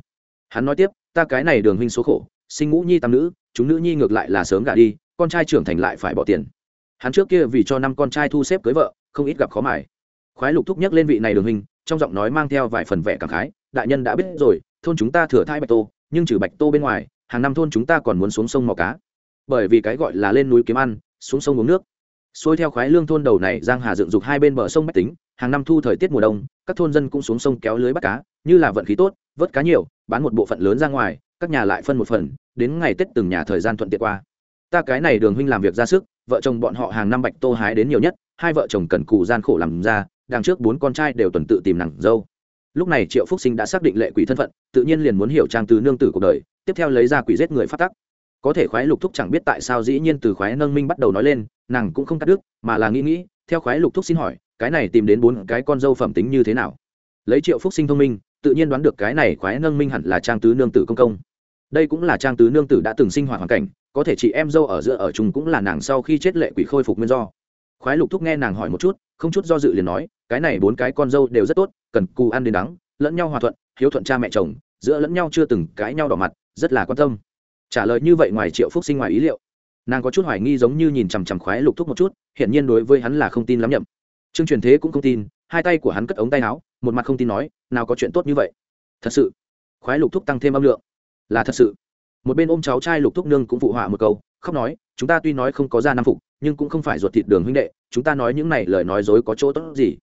Hắn nói tiếp, ta cái này đường huynh số khổ, sinh ngũ nhi tam nữ, chúng nữ nhi ngược lại là sớm gả đi, con trai trưởng thành lại phải bỏ tiền. Hắn trước kia vì cho năm con trai thu xếp cưới vợ không ít gặp khó mải khoái lục thúc nhắc lên vị này đường huynh trong giọng nói mang theo vài phần vẻ cảm khái, đại nhân đã biết rồi, thôn chúng ta thừa thai bạch tô, nhưng trừ bạch tô bên ngoài, hàng năm thôn chúng ta còn muốn xuống sông mò cá. Bởi vì cái gọi là lên núi kiếm ăn, xuống sông uống nước. Xuôi theo khoái lương thôn đầu này, giang hà dựng dục hai bên bờ sông bách tính, hàng năm thu thời tiết mùa đông, các thôn dân cũng xuống sông kéo lưới bắt cá, như là vận khí tốt, vớt cá nhiều, bán một bộ phận lớn ra ngoài, các nhà lại phân một phần, đến ngày tết từng nhà thời gian thuận tiện qua. Ta cái này đường huynh làm việc ra sức, vợ chồng bọn họ hàng năm bạch tô hái đến nhiều nhất hai vợ chồng cần cù gian khổ làm ra, đằng trước bốn con trai đều tuần tự tìm nàng dâu. Lúc này triệu phúc sinh đã xác định lệ quỷ thân phận, tự nhiên liền muốn hiểu trang từ nương tử cuộc đời, tiếp theo lấy ra quỷ giết người phát tắc. Có thể khoái lục thúc chẳng biết tại sao dĩ nhiên từ khoái nâng minh bắt đầu nói lên, nàng cũng không cắt đứt, mà là nghĩ nghĩ, theo khoái lục thúc xin hỏi, cái này tìm đến bốn cái con dâu phẩm tính như thế nào? Lấy triệu phúc sinh thông minh, tự nhiên đoán được cái này khoái nâng minh hẳn là trang tứ nương tử công công. Đây cũng là trang tứ nương tử đã từng sinh hoạt hoàn cảnh, có thể chị em dâu ở giữa ở chung cũng là nàng sau khi chết lệ quỷ khôi phục nguyên do khoái lục thúc nghe nàng hỏi một chút, không chút do dự liền nói, cái này bốn cái con dâu đều rất tốt, cần cù ăn đến đắng, lẫn nhau hòa thuận, hiếu thuận cha mẹ chồng, giữa lẫn nhau chưa từng cãi nhau đỏ mặt, rất là quan tâm. Trả lời như vậy ngoài triệu phúc sinh ngoài ý liệu. Nàng có chút hoài nghi giống như nhìn chằm chằm khoái lục thúc một chút, hiển nhiên đối với hắn là không tin lắm nhậm trương truyền thế cũng không tin, hai tay của hắn cất ống tay áo, một mặt không tin nói, nào có chuyện tốt như vậy? Thật sự. Khoái lục thúc tăng thêm âm lượng. Là thật sự. Một bên ôm cháu trai lục thúc nương cũng phụ họa một câu khóc nói, chúng ta tuy nói không có ra nam phục, nhưng cũng không phải ruột thịt đường huynh đệ, chúng ta nói những này lời nói dối có chỗ tốt gì?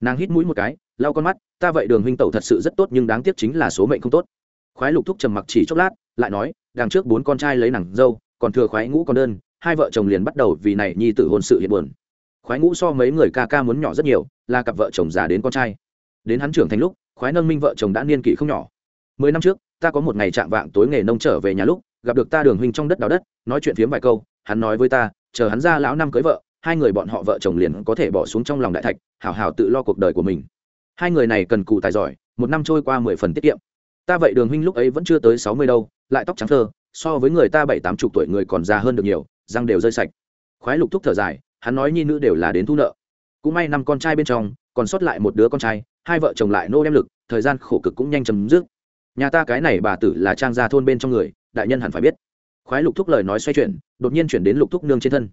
Nàng hít mũi một cái, lau con mắt, ta vậy đường huynh tẩu thật sự rất tốt, nhưng đáng tiếc chính là số mệnh không tốt. Khoái lục thúc trầm mặc chỉ chốc lát, lại nói, đằng trước bốn con trai lấy nàng dâu, còn thừa khoái ngũ con đơn, hai vợ chồng liền bắt đầu vì này nhi tử hôn sự hiện buồn. Khoái ngũ so mấy người ca ca muốn nhỏ rất nhiều, là cặp vợ chồng già đến con trai. Đến hắn trưởng thành lúc, khoái nâng minh vợ chồng đã niên kỷ không nhỏ. Mười năm trước, ta có một ngày chạm vạng tối nghề nông trở về nhà lúc gặp được ta đường huynh trong đất đào đất, nói chuyện phiếm vài câu, hắn nói với ta, chờ hắn ra lão năm cưới vợ, hai người bọn họ vợ chồng liền có thể bỏ xuống trong lòng đại thạch, hảo hảo tự lo cuộc đời của mình. Hai người này cần cù tài giỏi, một năm trôi qua mười phần tiết kiệm. Ta vậy đường huynh lúc ấy vẫn chưa tới sáu mươi đâu, lại tóc trắng thơ, so với người ta bảy tám chục tuổi người còn già hơn được nhiều, răng đều rơi sạch. Khoái lục thúc thở dài, hắn nói nhi nữ đều là đến thu nợ. Cũng may năm con trai bên trong, còn sót lại một đứa con trai, hai vợ chồng lại nô đem lực, thời gian khổ cực cũng nhanh chấm dứt. Nhà ta cái này bà tử là trang gia thôn bên trong người đại nhân hẳn phải biết. Khoái lục thúc lời nói xoay chuyển, đột nhiên chuyển đến lục thúc nương trên thân.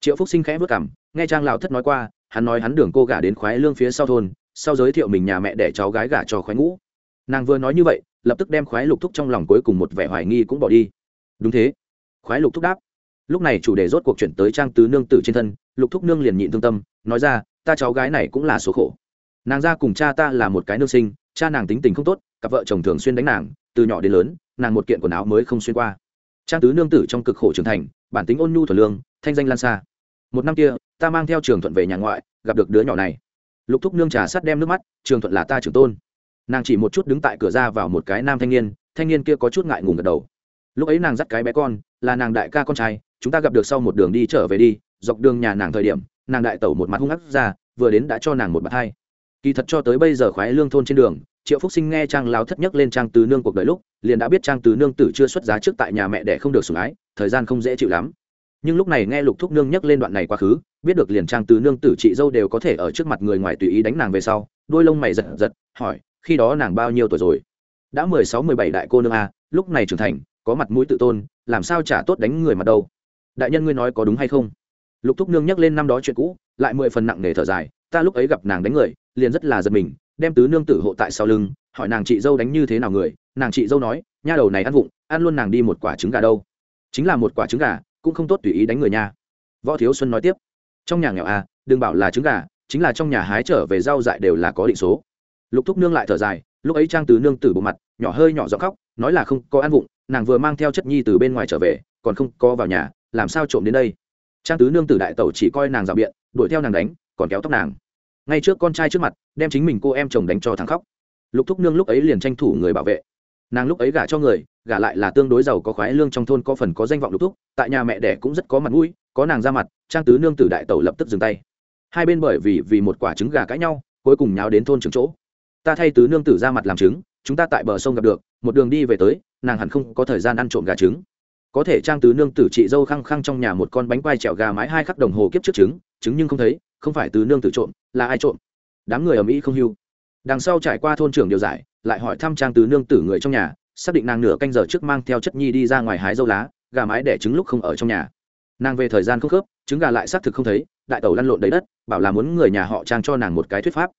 Triệu phúc sinh khẽ vất cảm nghe trang lào thất nói qua, hắn nói hắn đường cô gả đến khoái lương phía sau thôn, sau giới thiệu mình nhà mẹ để cháu gái gả cho khoái ngũ. Nàng vừa nói như vậy, lập tức đem khoái lục thúc trong lòng cuối cùng một vẻ hoài nghi cũng bỏ đi. Đúng thế. Khoái lục thúc đáp. Lúc này chủ đề rốt cuộc chuyển tới trang tứ nương tử trên thân, lục thúc nương liền nhịn thương tâm, nói ra, ta cháu gái này cũng là số khổ. Nàng ra cùng cha ta là một cái nương sinh, cha nàng tính tình không tốt, cặp vợ chồng thường xuyên đánh nàng, từ nhỏ đến lớn nàng một kiện quần áo mới không xuyên qua. Trang tứ nương tử trong cực khổ trưởng thành, bản tính ôn nhu thuần lương, thanh danh lan xa. Một năm kia, ta mang theo trường thuận về nhà ngoại, gặp được đứa nhỏ này. Lục thúc nương trà sắt đem nước mắt, trường thuận là ta trường tôn. Nàng chỉ một chút đứng tại cửa ra vào một cái nam thanh niên thanh niên kia có chút ngại ngùng gật đầu. Lúc ấy nàng dắt cái bé con, là nàng đại ca con trai, chúng ta gặp được sau một đường đi trở về đi, dọc đường nhà nàng thời điểm, nàng đại tẩu một mặt hung hắc ra, vừa đến đã cho nàng một mặt hai. Kỳ thật cho tới bây giờ khoái lương thôn trên đường triệu phúc sinh nghe trang lao thất nhắc lên trang tứ nương cuộc đời lúc, liền đã biết trang tứ nương tử chưa xuất giá trước tại nhà mẹ để không được sủng ái, thời gian không dễ chịu lắm. Nhưng lúc này nghe lục thúc nương nhắc lên đoạn này quá khứ, biết được liền trang tứ nương tử chị dâu đều có thể ở trước mặt người ngoài tùy ý đánh nàng về sau, đôi lông mày giật giật, hỏi, khi đó nàng bao nhiêu tuổi rồi? Đã mười sáu, mười bảy đại cô nương a lúc này trưởng thành, có mặt mũi tự tôn, làm sao trả tốt đánh người mặt đâu? Đại nhân ngươi nói có đúng hay không? Lục thúc nương nhắc lên năm đó chuyện cũ, lại mười phần nặng nề thở dài, ta lúc ấy gặp nàng đánh người, liền rất là giật mình đem tứ nương tử hộ tại sau lưng, hỏi nàng chị dâu đánh như thế nào người, nàng chị dâu nói, nha đầu này ăn vụng, ăn luôn nàng đi một quả trứng gà đâu. Chính là một quả trứng gà, cũng không tốt tùy ý đánh người nha. Võ thiếu xuân nói tiếp, trong nhà nghèo à đừng bảo là trứng gà, chính là trong nhà hái trở về rau dại đều là có định số. Lục thúc nương lại thở dài, lúc ấy trang tứ nương tử bộ mặt, nhỏ hơi nhỏ giọng khóc, nói là không có ăn vụng, nàng vừa mang theo chất nhi từ bên ngoài trở về, còn không có vào nhà, làm sao trộm đến đây? Trang tứ nương tử đại tẩu chỉ coi nàng rào biện, đuổi theo nàng đánh, còn kéo tóc nàng ngay trước con trai trước mặt, đem chính mình cô em chồng đánh cho thằng khóc. Lục thúc nương lúc ấy liền tranh thủ người bảo vệ. Nàng lúc ấy gả cho người, gả lại là tương đối giàu có khoái lương trong thôn có phần có danh vọng lục thúc, tại nhà mẹ đẻ cũng rất có mặt mũi, có nàng ra mặt, trang tứ nương tử đại tẩu lập tức dừng tay. Hai bên bởi vì vì một quả trứng gà cãi nhau, cuối cùng nháo đến thôn trường chỗ. Ta thay tứ nương tử ra mặt làm trứng, chúng ta tại bờ sông gặp được, một đường đi về tới, nàng hẳn không có thời gian ăn trộm gà trứng. Có thể trang tứ nương tử chị dâu khăng khăng trong nhà một con bánh quai trèo gà mái hai khắc đồng hồ kiếp trước trứng trứng nhưng không thấy không phải tứ nương tử trộm, là ai trộm? Đám người ở mỹ không hưu. Đằng sau trải qua thôn trưởng điều giải, lại hỏi thăm trang tứ nương tử người trong nhà, xác định nàng nửa canh giờ trước mang theo chất nhi đi ra ngoài hái dâu lá, gà mái đẻ trứng lúc không ở trong nhà. Nàng về thời gian không khớp, trứng gà lại xác thực không thấy, đại tẩu lăn lộn đầy đất, bảo là muốn người nhà họ trang cho nàng một cái thuyết pháp.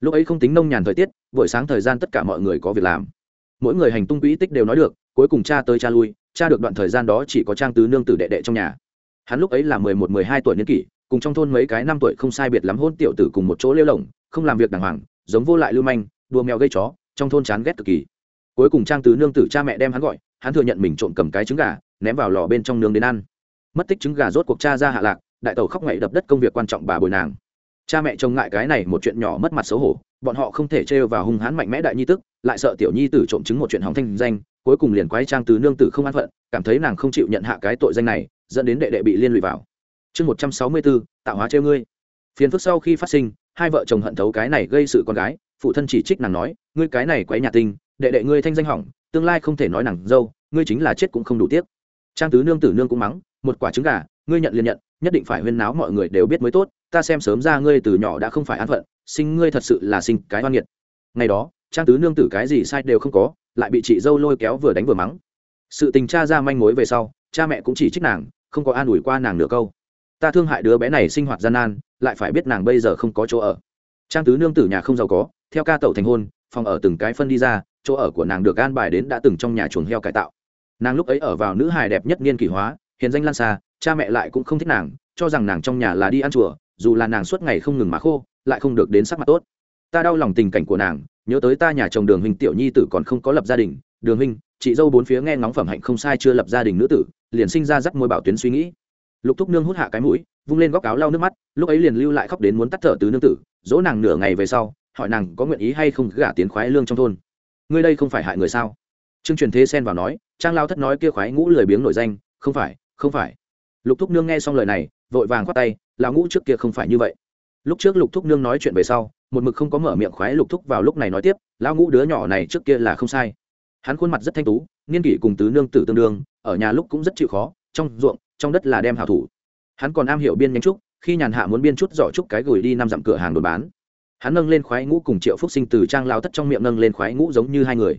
Lúc ấy không tính nông nhàn thời tiết, buổi sáng thời gian tất cả mọi người có việc làm. Mỗi người hành tung quỹ tích đều nói được, cuối cùng cha tới cha lui, cha được đoạn thời gian đó chỉ có trang tứ nương tử đệ đệ trong nhà. Hắn lúc ấy là mười một, mười hai tuổi niên kỷ cùng trong thôn mấy cái năm tuổi không sai biệt lắm hôn tiểu tử cùng một chỗ lêu lỏng, không làm việc đàng hoàng, giống vô lại lưu manh đua mèo gây chó, trong thôn chán ghét cực kỳ. Cuối cùng trang tứ nương tử cha mẹ đem hắn gọi, hắn thừa nhận mình trộm cầm cái trứng gà, ném vào lò bên trong nướng đến ăn. Mất tích trứng gà rốt cuộc cha ra hạ lạc, đại tàu khóc ngậy đập đất công việc quan trọng bà bồi nàng. Cha mẹ trông ngại cái này một chuyện nhỏ mất mặt xấu hổ, bọn họ không thể trêu vào hung hãn mạnh mẽ đại nhi tức, lại sợ tiểu nhi tử trộm chứng một chuyện hỏng thanh danh, cuối cùng liền quái trang tứ nương tử không an phận, cảm thấy nàng không chịu nhận hạ cái tội danh này, dẫn đến đệ đệ bị liên lụy vào chương một trăm sáu mươi bốn tạo hóa treo ngươi. Phiền phức sau khi phát sinh, hai vợ chồng hận thấu cái này gây sự con gái, phụ thân chỉ trích nàng nói, ngươi cái này quấy nhà tinh đệ đệ ngươi thanh danh hỏng, tương lai không thể nói nàng dâu, ngươi chính là chết cũng không đủ tiếc. Trang tứ nương tử nương cũng mắng, một quả trứng gà, ngươi nhận liền nhận, nhất định phải huyên náo mọi người đều biết mới tốt, ta xem sớm ra ngươi từ nhỏ đã không phải an phận, sinh ngươi thật sự là sinh cái oan nghiệt. Ngày đó, trang tứ nương tử cái gì sai đều không có, lại bị chị dâu lôi kéo vừa đánh vừa mắng. Sự tình cha ra manh mối về sau, cha mẹ cũng chỉ trích nàng, không có an ủi qua nàng nửa câu ta thương hại đứa bé này sinh hoạt gian nan, lại phải biết nàng bây giờ không có chỗ ở. Trang tứ nương tử nhà không giàu có, theo ca tẩu thành hôn, phòng ở từng cái phân đi ra, chỗ ở của nàng được an bài đến đã từng trong nhà chuồng heo cải tạo. Nàng lúc ấy ở vào nữ hài đẹp nhất niên kỷ hóa, hiền danh lan xa, cha mẹ lại cũng không thích nàng, cho rằng nàng trong nhà là đi ăn chùa, dù là nàng suốt ngày không ngừng mà khô, lại không được đến sắc mặt tốt. Ta đau lòng tình cảnh của nàng, nhớ tới ta nhà chồng đường huynh tiểu nhi tử còn không có lập gia đình, đường huynh, chị dâu bốn phía nghe ngóng phẩm hạnh không sai chưa lập gia đình nữ tử, liền sinh ra rắc môi bảo tuyến suy nghĩ lục thúc nương hút hạ cái mũi, vung lên góc áo lau nước mắt, lúc ấy liền lưu lại khóc đến muốn tắt thở tứ nương tử, dỗ nàng nửa ngày về sau, hỏi nàng có nguyện ý hay không gả tiến khoái lương trong thôn. Ngươi đây không phải hại người sao? Trương truyền thế xen vào nói, trang lao thất nói kia khoái ngũ lười biếng nổi danh, không phải không phải. Lục thúc nương nghe xong lời này, vội vàng khoát tay, lão ngũ trước kia không phải như vậy. Lúc trước lục thúc nương nói chuyện về sau, một mực không có mở miệng khoái lục thúc vào lúc này nói tiếp, lão ngũ đứa nhỏ này trước kia là không sai. Hắn khuôn mặt rất thanh tú, niên kỷ cùng tứ nương tử tương đương, ở nhà lúc cũng rất chịu khó, trong ruộng trong đất là đem hảo thủ. Hắn còn am hiểu biên nhánh trúc, khi nhàn hạ muốn biên chút giỏ trúc cái gửi đi năm dặm cửa hàng đồn bán. Hắn nâng lên khoái ngũ cùng triệu phúc sinh từ trang lao thất trong miệng nâng lên khoái ngũ giống như hai người.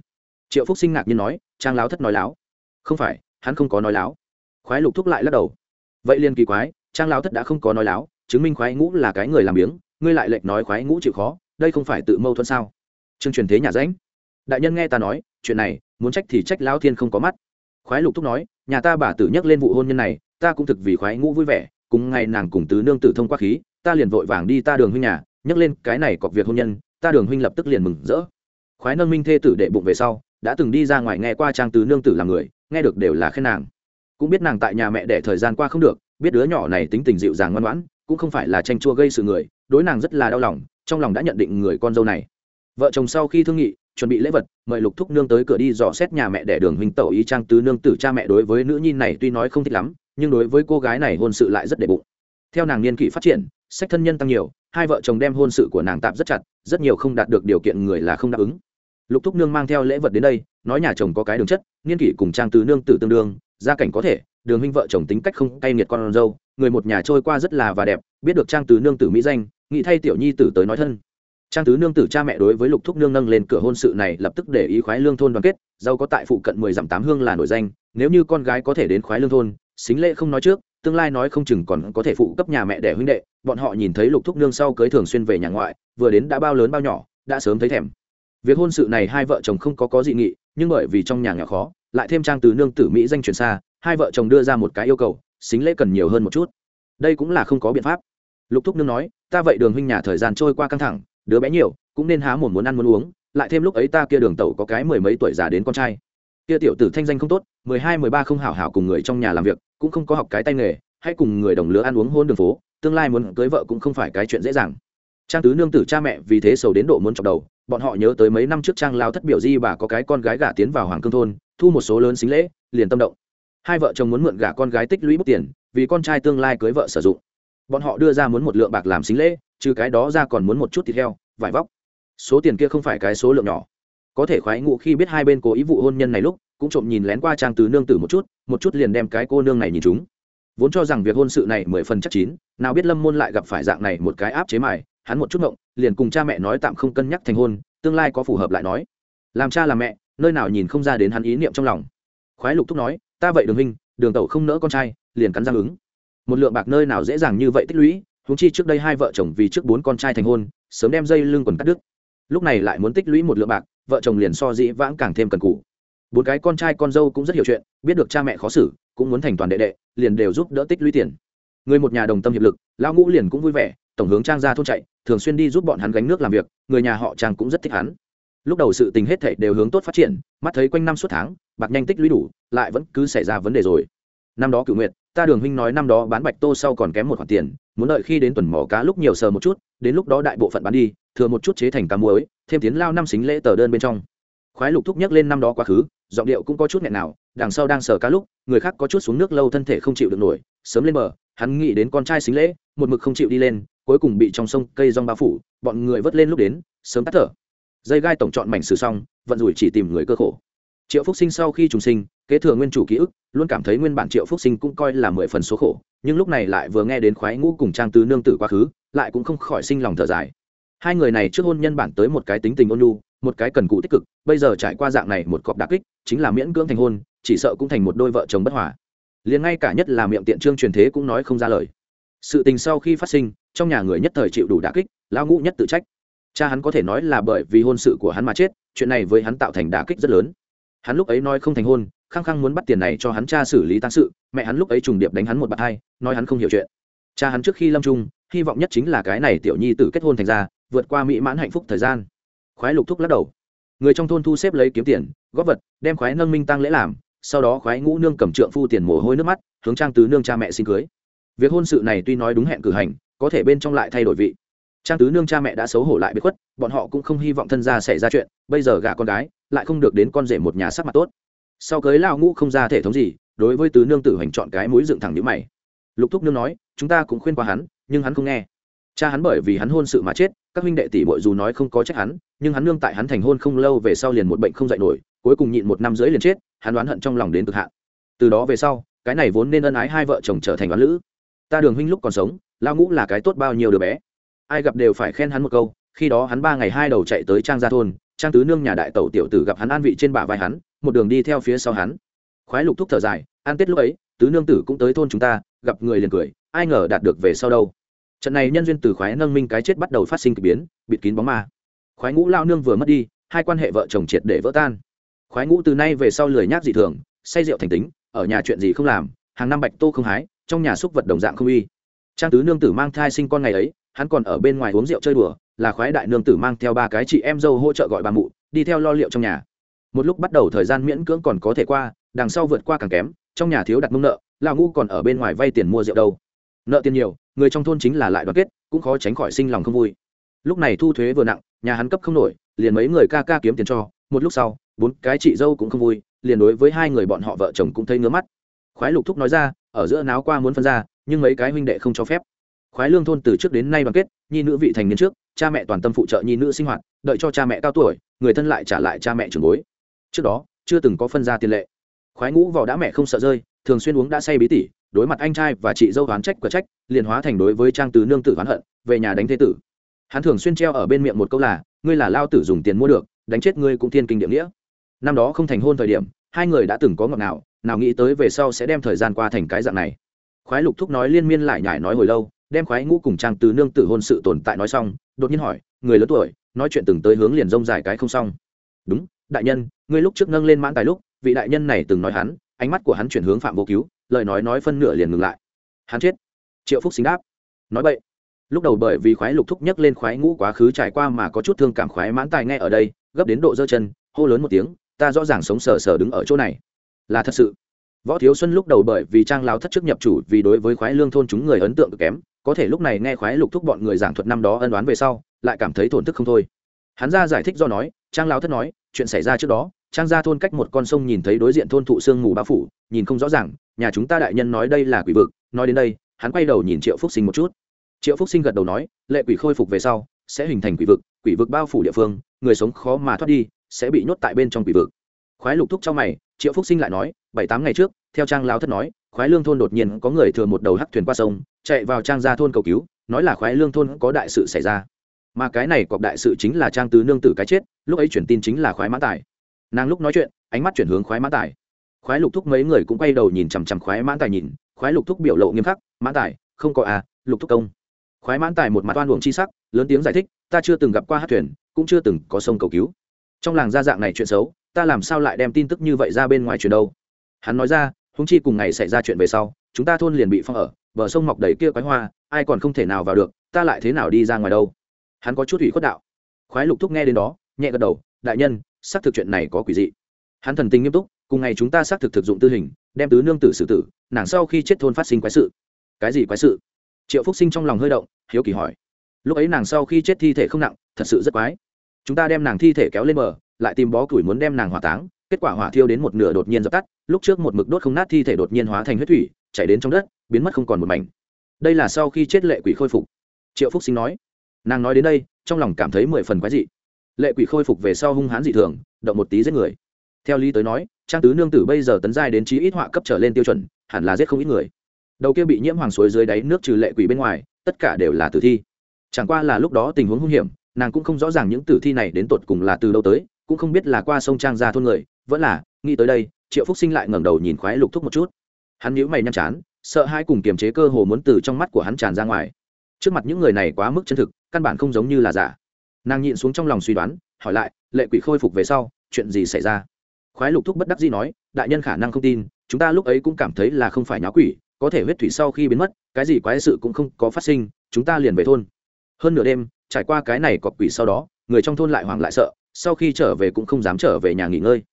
Triệu phúc sinh ngạc nhiên nói, trang lao thất nói láo. Không phải, hắn không có nói láo. Khoái lục thúc lại lắc đầu. Vậy liền kỳ quái, trang lao thất đã không có nói láo, chứng minh khoái ngũ là cái người làm biếng, ngươi lại lệnh nói khoái ngũ chịu khó, đây không phải tự mâu thuẫn sao? Chương truyền thế nhà ránh đại nhân nghe ta nói, chuyện này, muốn trách thì trách lao thiên không có mắt. Khoái lục thúc nói, nhà ta bà tử nhắc lên vụ hôn nhân này ta cũng thực vì khoái ngũ vui vẻ, cùng ngày nàng cùng tứ nương tử thông qua khí, ta liền vội vàng đi ta đường huynh nhà, nhắc lên cái này cọc việc hôn nhân, ta đường huynh lập tức liền mừng rỡ. Khoái nâng minh thê tử đệ bụng về sau, đã từng đi ra ngoài nghe qua trang tứ nương tử làm người, nghe được đều là khen nàng. Cũng biết nàng tại nhà mẹ để thời gian qua không được, biết đứa nhỏ này tính tình dịu dàng ngoan ngoãn, cũng không phải là tranh chua gây sự người, đối nàng rất là đau lòng, trong lòng đã nhận định người con dâu này. Vợ chồng sau khi thương nghị, chuẩn bị lễ vật, mời lục thúc nương tới cửa đi dò xét nhà mẹ đẻ đường huynh tẩu ý trang tứ nương tử cha mẹ đối với nữ nhi này tuy nói không thích lắm nhưng đối với cô gái này hôn sự lại rất đệ bụng. Theo nàng niên kỷ phát triển, sách thân nhân tăng nhiều, hai vợ chồng đem hôn sự của nàng tạm rất chặt, rất nhiều không đạt được điều kiện người là không đáp ứng. Lục thúc nương mang theo lễ vật đến đây, nói nhà chồng có cái đường chất, niên kỷ cùng trang tứ nương tử tương đương, gia cảnh có thể, đường huynh vợ chồng tính cách không cay nghiệt con dâu, người một nhà trôi qua rất là và đẹp, biết được trang tứ nương tử mỹ danh, nghĩ thay tiểu nhi tử tới nói thân. Trang tứ nương tử cha mẹ đối với lục thúc nương nâng lên cửa hôn sự này lập tức để ý khoái lương thôn đoàn kết, giàu có tại phụ cận mười dặm tám hương là nổi danh, nếu như con gái có thể đến khoái lương thôn xính lễ không nói trước, tương lai nói không chừng còn có thể phụ cấp nhà mẹ đẻ huynh đệ, bọn họ nhìn thấy lục thúc nương sau cưới thường xuyên về nhà ngoại, vừa đến đã bao lớn bao nhỏ, đã sớm thấy thèm. Việc hôn sự này hai vợ chồng không có có dị nghị, nhưng bởi vì trong nhà nghèo khó, lại thêm trang từ nương tử mỹ danh truyền xa, hai vợ chồng đưa ra một cái yêu cầu, xính lễ cần nhiều hơn một chút. Đây cũng là không có biện pháp. Lục thúc nương nói, ta vậy đường huynh nhà thời gian trôi qua căng thẳng, đứa bé nhiều, cũng nên há mồm muốn ăn muốn uống, lại thêm lúc ấy ta kia đường tẩu có cái mười mấy tuổi già đến con trai kia tiểu tử thanh danh không tốt, mười hai, mười ba không hảo hảo cùng người trong nhà làm việc, cũng không có học cái tay nghề, hay cùng người đồng lứa ăn uống hôn đường phố, tương lai muốn cưới vợ cũng không phải cái chuyện dễ dàng. Trang tứ nương tử cha mẹ vì thế sầu đến độ muốn chọc đầu, bọn họ nhớ tới mấy năm trước trang lao thất biểu di bà có cái con gái gả tiến vào hoàng cương thôn, thu một số lớn xính lễ, liền tâm động. Hai vợ chồng muốn mượn gả con gái tích lũy bút tiền, vì con trai tương lai cưới vợ sử dụng. Bọn họ đưa ra muốn một lượng bạc làm xính lễ, trừ cái đó ra còn muốn một chút thịt heo, vải vóc. Số tiền kia không phải cái số lượng nhỏ có thể khoái ngụ khi biết hai bên cố ý vụ hôn nhân này lúc, cũng trộm nhìn lén qua trang tứ nương tử một chút một chút liền đem cái cô nương này nhìn chúng. Vốn cho rằng việc hôn sự này mười phần chắc chín, nào biết lâm môn lại gặp phải dạng này một cái áp chế mài, hắn một chút ngộng, liền cùng cha mẹ nói tạm không cân nhắc thành hôn, tương lai có phù hợp lại nói. Làm cha làm mẹ, nơi nào nhìn không ra đến hắn ý niệm trong lòng. Khoái lục thúc nói, ta vậy đường hình đường tẩu không nỡ con trai, liền cắn răng ứng. Một lượng bạc nơi nào dễ dàng như vậy tích lũy húng chi trước đây hai vợ chồng vì trước bốn con trai thành hôn, sớm đem dây lưng quần cắt đứt. Lúc này lại muốn tích lũy một lượng bạc vợ chồng liền so dĩ vãng càng thêm cần cù, bốn cái con trai con dâu cũng rất hiểu chuyện biết được cha mẹ khó xử cũng muốn thành toàn đệ đệ liền đều giúp đỡ tích lũy tiền. Người một nhà đồng tâm hiệp lực lão ngũ liền cũng vui vẻ tổng hướng trang ra thôn chạy thường xuyên đi giúp bọn hắn gánh nước làm việc người nhà họ trang cũng rất thích hắn. Lúc đầu sự tình hết thảy đều hướng tốt phát triển mắt thấy quanh năm suốt tháng bạc nhanh tích lũy đủ lại vẫn cứ xảy ra vấn đề rồi. Năm đó cựu nguyệt ta đường huynh nói năm đó bán bạch tô sau còn kém một khoản tiền muốn đợi khi đến tuần mỏ cá lúc nhiều sờ một chút đến lúc đó đại bộ phận bán đi thừa một chút chế thành cá muối thêm tiến lao năm xính lễ tờ đơn bên trong. Khoái lục thúc nhắc lên năm đó quá khứ, giọng điệu cũng có chút nghẹn nào, đằng sau đang sờ cá lúc, người khác có chút xuống nước lâu thân thể không chịu được nổi, sớm lên bờ, hắn nghĩ đến con trai xính lễ, một mực không chịu đi lên, cuối cùng bị trong sông cây rong bao phủ, bọn người vớt lên lúc đến, sớm tắt thở. Dây gai tổng chọn mảnh sử xong, vận rủi chỉ tìm người cơ khổ. Triệu phúc sinh sau khi trùng sinh, kế thừa nguyên chủ ký ức, luôn cảm thấy nguyên bản triệu phúc sinh cũng coi là mười phần số khổ, nhưng lúc này lại vừa nghe đến khoái ngũ cùng trang tứ nương tử quá khứ, lại cũng không khỏi sinh lòng thở dài hai người này trước hôn nhân bản tới một cái tính tình ôn nhu, một cái cần cụ tích cực, bây giờ trải qua dạng này một cọp đặc kích, chính là miễn cưỡng thành hôn, chỉ sợ cũng thành một đôi vợ chồng bất hòa. Liền ngay cả nhất là miệng tiện trương truyền thế cũng nói không ra lời. Sự tình sau khi phát sinh, trong nhà người nhất thời chịu đủ đả kích, lão ngũ nhất tự trách. Cha hắn có thể nói là bởi vì hôn sự của hắn mà chết, chuyện này với hắn tạo thành đả kích rất lớn. Hắn lúc ấy nói không thành hôn, khăng khăng muốn bắt tiền này cho hắn cha xử lý tăng sự, mẹ hắn lúc ấy trùng điệp đánh hắn một bạt hai, nói hắn không hiểu chuyện. Cha hắn trước khi lâm trung hy vọng nhất chính là cái này tiểu nhi tử kết hôn thành ra vượt qua mỹ mãn hạnh phúc thời gian. Khoái lục thúc lắc đầu. Người trong thôn thu xếp lấy kiếm tiền, góp vật, đem khoái nâng minh tăng lễ làm, sau đó khoái ngũ nương cầm trượng phu tiền mồ hôi nước mắt, hướng trang tứ nương cha mẹ xin cưới. Việc hôn sự này tuy nói đúng hẹn cử hành, có thể bên trong lại thay đổi vị. Trang tứ nương cha mẹ đã xấu hổ lại bị khuất, bọn họ cũng không hy vọng thân gia xảy ra chuyện, bây giờ gả con gái, lại không được đến con rể một nhà sắc mặt tốt. Sau cưới lao ngũ không ra thể thống gì, đối với tứ nương tử hành chọn cái mũi dựng thẳng nhữ mày. Lục thúc nương nói, chúng ta cũng khuyên qua hắn, nhưng hắn không nghe. Cha hắn bởi vì hắn hôn sự mà chết các huynh đệ tỷ bội dù nói không có trách hắn, nhưng hắn nương tại hắn thành hôn không lâu về sau liền một bệnh không dạy nổi, cuối cùng nhịn một năm rưỡi liền chết, hắn đoán hận trong lòng đến cực hạn. Từ đó về sau, cái này vốn nên ân ái hai vợ chồng trở thành đoán lữ. Ta đường huynh lúc còn sống lao ngũ là cái tốt bao nhiêu đứa bé. Ai gặp đều phải khen hắn một câu, khi đó hắn ba ngày hai đầu chạy tới trang gia thôn, trang tứ nương nhà đại tẩu tiểu tử gặp hắn an vị trên bả vai hắn, một đường đi theo phía sau hắn. Khoái lục thúc thở dài an tết lúc ấy, tứ nương tử cũng tới thôn chúng ta, gặp người liền cười, ai ngờ đạt được về sau đâu trận này nhân duyên từ khoái nâng minh cái chết bắt đầu phát sinh k ỳ biến, bịt kín bóng ma. Khoái ngũ lao nương vừa mất đi, hai quan hệ vợ chồng triệt để vỡ tan. Khoái ngũ từ nay về sau lười nhác dị thường, say rượu thành tính, ở nhà chuyện gì không làm, hàng năm bạch tô không hái, trong nhà xúc vật đồng dạng không uy. Trang tứ nương tử mang thai sinh con ngày ấy, hắn còn ở bên ngoài uống rượu chơi đùa, là khoái đại nương tử mang theo ba cái chị em dâu hỗ trợ gọi bà mụ, đi theo lo liệu trong nhà. Một lúc bắt đầu thời gian miễn cưỡng còn có thể qua, đằng sau vượt qua càng kém, trong nhà thiếu đặt mông nợ lao ngũ còn ở bên ngoài vay tiền mua rượu đâu. Nợ tiền nhiều người trong thôn chính là lại đoàn kết, cũng khó tránh khỏi sinh lòng không vui. Lúc này thu thuế vừa nặng, nhà hắn cấp không nổi, liền mấy người ca ca kiếm tiền cho, một lúc sau, bốn cái chị dâu cũng không vui, liền đối với hai người bọn họ vợ chồng cũng thấy ngứa mắt. Khoái lục thúc nói ra, ở giữa náo qua muốn phân ra, nhưng mấy cái huynh đệ không cho phép. Khoái lương thôn từ trước đến nay đoàn kết, nhi nữ vị thành niên trước, cha mẹ toàn tâm phụ trợ nhi nữ sinh hoạt, đợi cho cha mẹ cao tuổi, người thân lại trả lại cha mẹ trường bối. Trước đó, chưa từng có phân ra tiền lệ. Khoái ngũ vào đã mẹ không sợ rơi, thường xuyên uống đã say bí tỉ đối mặt anh trai và chị dâu oán trách cửa trách, liền hóa thành đối với trang tứ nương tử oán hận, về nhà đánh thế tử. Hắn thường xuyên treo ở bên miệng một câu là, ngươi là lao tử dùng tiền mua được, đánh chết ngươi cũng thiên kinh địa nghĩa. Năm đó không thành hôn thời điểm, hai người đã từng có ngọt nào nào nghĩ tới về sau sẽ đem thời gian qua thành cái dạng này. Khoái lục thúc nói liên miên lại nhải nói hồi lâu, đem khoái ngũ cùng trang tứ nương tử hôn sự tồn tại nói xong, đột nhiên hỏi, người lớn tuổi, nói chuyện từng tới hướng liền rông dài cái không xong? Đúng, đại nhân, ngươi lúc trước nâng lên mãn tài lúc, vị đại nhân này từng nói hắn, ánh mắt của hắn chuyển hướng phạm vô cứu lời nói nói phân nửa liền ngừng lại. Hắn chết. Triệu phúc xính đáp. Nói vậy lúc đầu bởi vì khoái lục thúc nhấc lên khoái ngũ quá khứ trải qua mà có chút thương cảm khoái mãn tài nghe ở đây, gấp đến độ dơ chân, hô lớn một tiếng, ta rõ ràng sống sờ sờ đứng ở chỗ này. Là thật sự. Võ thiếu xuân lúc đầu bởi vì trang lao thất chức nhập chủ vì đối với khoái lương thôn chúng người ấn tượng cực kém, có thể lúc này nghe khoái lục thúc bọn người giảng thuật năm đó ân đoán về sau, lại cảm thấy thổn thức không thôi. Hắn ra giải thích do nói, trang lao thất nói, chuyện xảy ra trước đó, trang gia thôn cách một con sông nhìn thấy đối diện thôn thụ sương mù bao phủ, nhìn không rõ ràng nhà chúng ta đại nhân nói đây là quỷ vực, nói đến đây, hắn quay đầu nhìn triệu phúc sinh một chút. Triệu phúc sinh gật đầu nói, lệ quỷ khôi phục về sau, sẽ hình thành quỷ vực quỷ vực bao phủ địa phương, người sống khó mà thoát đi, sẽ bị nhốt tại bên trong quỷ vực. Khoái lục thúc trong mày, triệu phúc sinh lại nói, bảy tám ngày trước, theo trang lao thất nói, khoái lương thôn đột nhiên có người thừa một đầu hắc thuyền qua sông, chạy vào trang gia thôn cầu cứu, nói là khoái lương thôn có đại sự xảy ra. Mà cái này cọc đại sự chính là trang tứ nương tử cái chết, lúc ấy chuyển tin chính là khoái mã tài. Nàng lúc nói chuyện, ánh mắt chuyển hướng khoái mã tài khoái lục thúc mấy người cũng quay đầu nhìn chằm chằm khoái Mãn tài nhìn, khoái lục thúc biểu lộ nghiêm khắc, Mãn tài, không có à lục thúc công. Khoái mãn tài một mặt oan uổng chi sắc, lớn tiếng giải thích, ta chưa từng gặp qua hát thuyền, cũng chưa từng có sông cầu cứu. Trong làng gia dạng này chuyện xấu, ta làm sao lại đem tin tức như vậy ra bên ngoài truyền đâu? Hắn nói ra húng chi cùng ngày xảy ra chuyện về sau, chúng ta thôn liền bị phong ở, bờ sông mọc đầy kia quái hoa, ai còn không thể nào vào được, ta lại thế nào đi ra ngoài đâu? Hắn có chút ủy khuất đạo. Khoái lục thúc nghe đến đó, nhẹ gật đầu, đại nhân, xác thực chuyện này có quỷ dị. Hắn thần tình nghiêm túc cùng ngày chúng ta xác thực thực dụng tư hình, đem tứ nương tử xử tử, nàng sau khi chết thôn phát sinh quái sự. Cái gì quái sự? Triệu phúc sinh trong lòng hơi động, hiếu kỳ hỏi. Lúc ấy nàng sau khi chết thi thể không nặng, thật sự rất quái. Chúng ta đem nàng thi thể kéo lên bờ, lại tìm bó củi muốn đem nàng hỏa táng, kết quả hỏa thiêu đến một nửa đột nhiên dập tắt, lúc trước một mực đốt không nát thi thể đột nhiên hóa thành huyết thủy, chảy đến trong đất, biến mất không còn một mảnh. Đây là sau khi chết lệ quỷ khôi phục. Triệu phúc sinh nói. Nàng nói đến đây, trong lòng cảm thấy mười phần quái dị. Lệ quỷ khôi phục về sau hung hãn dị thường, động một tí giết người theo lý tới nói, trang tứ nương tử bây giờ tấn giai đến trí ít họa cấp trở lên tiêu chuẩn, hẳn là giết không ít người. Đầu kia bị nhiễm hoàng suối dưới đáy nước trừ lệ quỷ bên ngoài, tất cả đều là tử thi. Chẳng qua là lúc đó tình huống hung hiểm, nàng cũng không rõ ràng những tử thi này đến tột cùng là từ đâu tới, cũng không biết là qua sông trang ra thôn người, vẫn là, nghĩ tới đây, triệu phúc sinh lại ngẩng đầu nhìn khoái lục thúc một chút. Hắn nhíu mày nhăn chán, sợ hai cùng kiềm chế cơ hồ muốn từ trong mắt của hắn tràn ra ngoài. Trước mặt những người này quá mức chân thực, căn bản không giống như là giả. Nàng nhịn xuống trong lòng suy đoán, hỏi lại, lệ quỷ khôi phục về sau, chuyện gì xảy ra? Khoái lục thúc bất đắc dĩ nói, đại nhân khả năng không tin, chúng ta lúc ấy cũng cảm thấy là không phải nháo quỷ, có thể huyết thủy sau khi biến mất, cái gì quái sự cũng không có phát sinh, chúng ta liền về thôn. Hơn nửa đêm, trải qua cái này cọp quỷ sau đó, người trong thôn lại hoảng lại sợ, sau khi trở về cũng không dám trở về nhà nghỉ ngơi.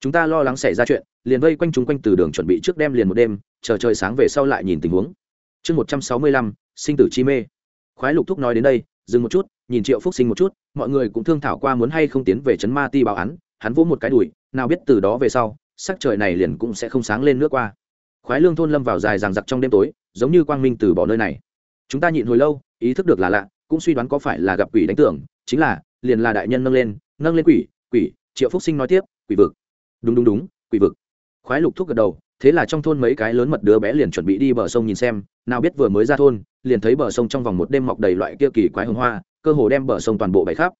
Chúng ta lo lắng xảy ra chuyện, liền vây quanh chúng quanh từ đường chuẩn bị trước đêm liền một đêm, chờ trời sáng về sau lại nhìn tình huống. Chương một trăm sáu mươi lăm, sinh tử chi mê. Khoái lục thúc nói đến đây, dừng một chút, nhìn triệu phúc sinh một chút, mọi người cũng thương thảo qua muốn hay không tiến về trấn ma ti báo án, hắn vỗ một cái đùi nào biết từ đó về sau, sắc trời này liền cũng sẽ không sáng lên nước qua. Khoái lương thôn lâm vào dài ràng giặc trong đêm tối, giống như quang minh từ bỏ nơi này. Chúng ta nhịn hồi lâu, ý thức được là lạ, cũng suy đoán có phải là gặp quỷ đánh tưởng, chính là, liền là đại nhân nâng lên nâng lên quỷ quỷ, triệu phúc sinh nói tiếp, quỷ vực. Đúng đúng đúng, quỷ vực. Khoái lục thuốc gật đầu, thế là trong thôn mấy cái lớn mật đứa bé liền chuẩn bị đi bờ sông nhìn xem, nào biết vừa mới ra thôn, liền thấy bờ sông trong vòng một đêm mọc đầy loại kia kỳ quái hồng hoa, cơ hồ đem bờ sông toàn bộ bày khắp.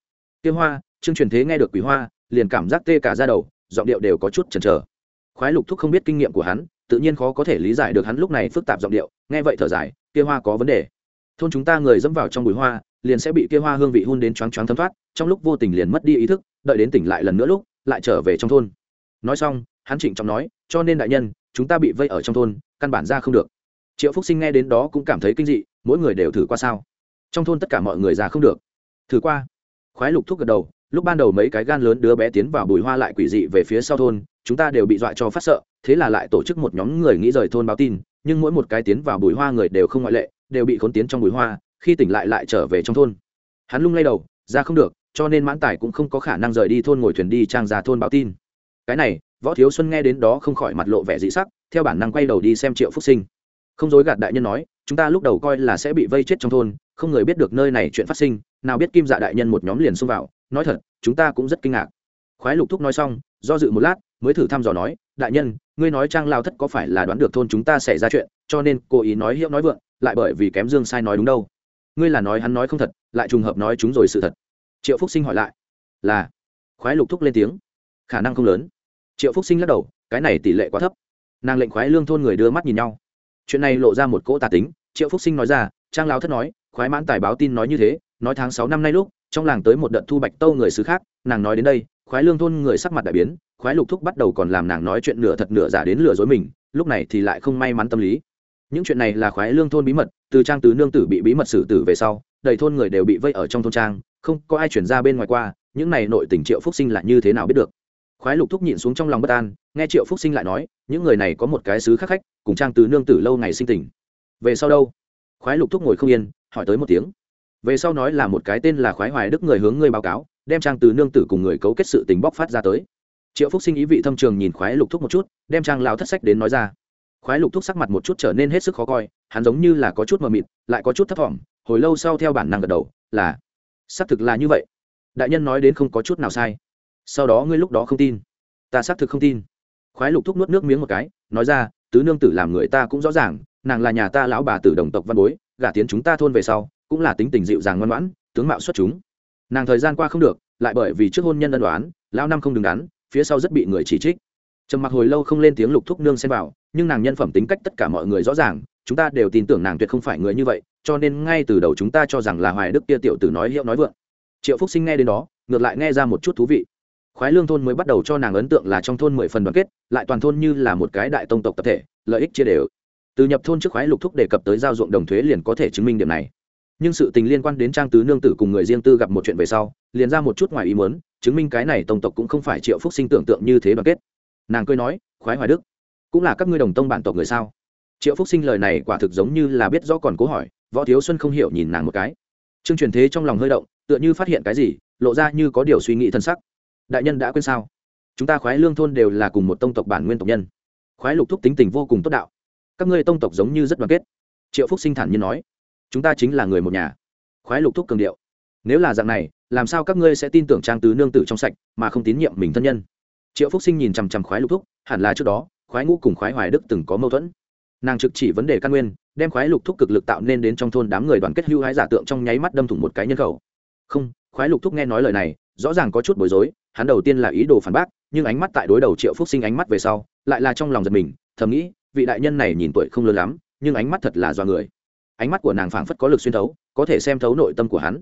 Kia hoa, chương truyền thế nghe được quỷ hoa, liền cảm giác tê cả ra đầu giọng điệu đều có chút chần chờ. Khoái lục thúc không biết kinh nghiệm của hắn, tự nhiên khó có thể lý giải được hắn lúc này phức tạp giọng điệu, nghe vậy thở dài, kia hoa có vấn đề. Thôn chúng ta người dẫm vào trong bụi hoa, liền sẽ bị kia hoa hương vị hun đến choáng choáng thấm thoát, trong lúc vô tình liền mất đi ý thức, đợi đến tỉnh lại lần nữa lúc, lại trở về trong thôn. Nói xong, hắn trịnh trọng nói, cho nên đại nhân, chúng ta bị vây ở trong thôn, căn bản ra không được. Triệu phúc sinh nghe đến đó cũng cảm thấy kinh dị, mỗi người đều thử qua sao? Trong thôn tất cả mọi người ra không được. Thử qua. Khoái lục Thúc gật đầu lúc ban đầu mấy cái gan lớn đứa bé tiến vào bùi hoa lại quỷ dị về phía sau thôn, chúng ta đều bị dọa cho phát sợ, thế là lại tổ chức một nhóm người nghĩ rời thôn báo tin, nhưng mỗi một cái tiến vào bùi hoa người đều không ngoại lệ, đều bị khốn tiến trong bùi hoa, khi tỉnh lại lại trở về trong thôn. Hắn lung lay đầu, ra không được, cho nên mãn tài cũng không có khả năng rời đi thôn ngồi thuyền đi trang ra thôn báo tin. Cái này, võ thiếu xuân nghe đến đó không khỏi mặt lộ vẻ dị sắc, theo bản năng quay đầu đi xem triệu phúc sinh. Không dối gạt đại nhân nói, chúng ta lúc đầu coi là sẽ bị vây chết trong thôn, không người biết được nơi này chuyện phát sinh, nào biết kim dạ đại nhân một nhóm liền xông vào nói thật, chúng ta cũng rất kinh ngạc. Khoái lục thúc nói xong, do dự một lát, mới thử thăm dò nói, đại nhân, ngươi nói trang lao thất có phải là đoán được thôn chúng ta xảy ra chuyện, cho nên cố ý nói hiệu nói vượng, lại bởi vì kém dương sai nói đúng đâu? Ngươi là nói hắn nói không thật, lại trùng hợp nói chúng rồi sự thật. Triệu phúc sinh hỏi lại. Là. Khoái lục thúc lên tiếng. Khả năng không lớn. Triệu phúc sinh lắc đầu, cái này tỷ lệ quá thấp. Nàng lệnh khoái lương thôn người đưa mắt nhìn nhau. Chuyện này lộ ra một cỗ tà tính, triệu phúc sinh nói ra, trang lao thất nói, khoái mãn tài báo tin nói như thế, nói tháng sáu năm nay lúc trong làng tới một đợt thu bạch tâu người xứ khác, nàng nói đến đây, khoái lương thôn người sắc mặt đại biến, khoái lục thúc bắt đầu còn làm nàng nói chuyện nửa thật nửa giả đến lừa dối mình, lúc này thì lại không may mắn tâm lý. Những chuyện này là khoái lương thôn bí mật, từ trang tứ nương tử bị bí mật xử tử về sau, đầy thôn người đều bị vây ở trong thôn trang, không có ai chuyển ra bên ngoài qua, những này nội tình triệu phúc sinh là như thế nào biết được? Khoái lục thúc nhịn xuống trong lòng bất an, nghe triệu phúc sinh lại nói, những người này có một cái xứ khắc khách, cùng trang tứ nương tử lâu ngày sinh tình. Về sau đâu? Khoái lục thúc ngồi không yên, hỏi tới một tiếng về sau nói là một cái tên là khoái hoài đức người hướng ngươi báo cáo, đem trang từ nương tử cùng người cấu kết sự tình bóc phát ra tới. Triệu phúc sinh ý vị thâm trường nhìn khoái lục thúc một chút, đem trang lao thất sách đến nói ra. Khoái lục thúc sắc mặt một chút trở nên hết sức khó coi, hắn giống như là có chút mờ mịt, lại có chút thấp thỏm, hồi lâu sau theo bản năng gật đầu, là, xác thực là như vậy. Đại nhân nói đến không có chút nào sai. Sau đó ngươi lúc đó không tin. Ta xác thực không tin. Khoái lục thúc nuốt nước miếng một cái, nói ra, tứ nương tử làm người ta cũng rõ ràng, nàng là nhà ta lão bà tử đồng tộc văn bối, gả tiến chúng ta thôn về sau cũng là tính tình dịu dàng ngoan ngoãn, tướng mạo xuất chúng. Nàng thời gian qua không được, lại bởi vì trước hôn nhân ân đoán lao năm không đứng đắn, phía sau rất bị người chỉ trích. Trầm mặc hồi lâu không lên tiếng lục thúc nương xem vào, nhưng nàng nhân phẩm tính cách tất cả mọi người rõ ràng, chúng ta đều tin tưởng nàng tuyệt không phải người như vậy, cho nên ngay từ đầu chúng ta cho rằng là hoài đức kia tiểu tử nói hiệu nói vượng. Triệu phúc sinh nghe đến đó, ngược lại nghe ra một chút thú vị. Khoái lương thôn mới bắt đầu cho nàng ấn tượng là trong thôn mười phần đoàn kết, lại toàn thôn như là một cái đại tông tộc tập thể, lợi ích chia đều. Từ nhập thôn trước khoái lục thúc đề cập tới giao ruộng đồng thuế liền có thể chứng minh điểm này nhưng sự tình liên quan đến trang tứ nương tử cùng người riêng tư gặp một chuyện về sau, liền ra một chút ngoài ý muốn, chứng minh cái này tông tộc cũng không phải triệu phúc sinh tưởng tượng như thế đoàn kết. Nàng cười nói, khoái hoài đức, cũng là các ngươi đồng tông bản tộc người sao? Triệu phúc sinh lời này quả thực giống như là biết rõ còn cố hỏi, võ thiếu xuân không hiểu nhìn nàng một cái. Trương truyền thế trong lòng hơi động, tựa như phát hiện cái gì, lộ ra như có điều suy nghĩ thân sắc. Đại nhân đã quên sao? Chúng ta khoái lương thôn đều là cùng một tông tộc bản nguyên tộc nhân. Khoái lục thúc tính tình vô cùng tốt đạo. Các ngươi tông tộc giống như rất đoàn kết. Triệu phúc sinh thản nhiên nói chúng ta chính là người một nhà. Khoái lục thúc cường điệu. Nếu là dạng này, làm sao các ngươi sẽ tin tưởng trang tứ nương tử trong sạch, mà không tín nhiệm mình thân nhân? Triệu phúc sinh nhìn chằm chằm khoái lục thúc, hẳn là trước đó, khoái ngũ cùng khoái hoài đức từng có mâu thuẫn. Nàng trực chỉ vấn đề căn nguyên, đem khoái lục thúc cực lực tạo nên đến trong thôn đám người đoàn kết hưu hái giả tượng trong nháy mắt đâm thủng một cái nhân khẩu. Không, khoái lục thúc nghe nói lời này, rõ ràng có chút bối rối, hắn đầu tiên là ý đồ phản bác, nhưng ánh mắt tại đối đầu triệu phúc sinh ánh mắt về sau, lại là trong lòng giật mình, thầm nghĩ, vị đại nhân này nhìn tuổi không lớn lắm, nhưng ánh mắt thật là do người ánh mắt của nàng phảng phất có lực xuyên thấu, có thể xem thấu nội tâm của hắn.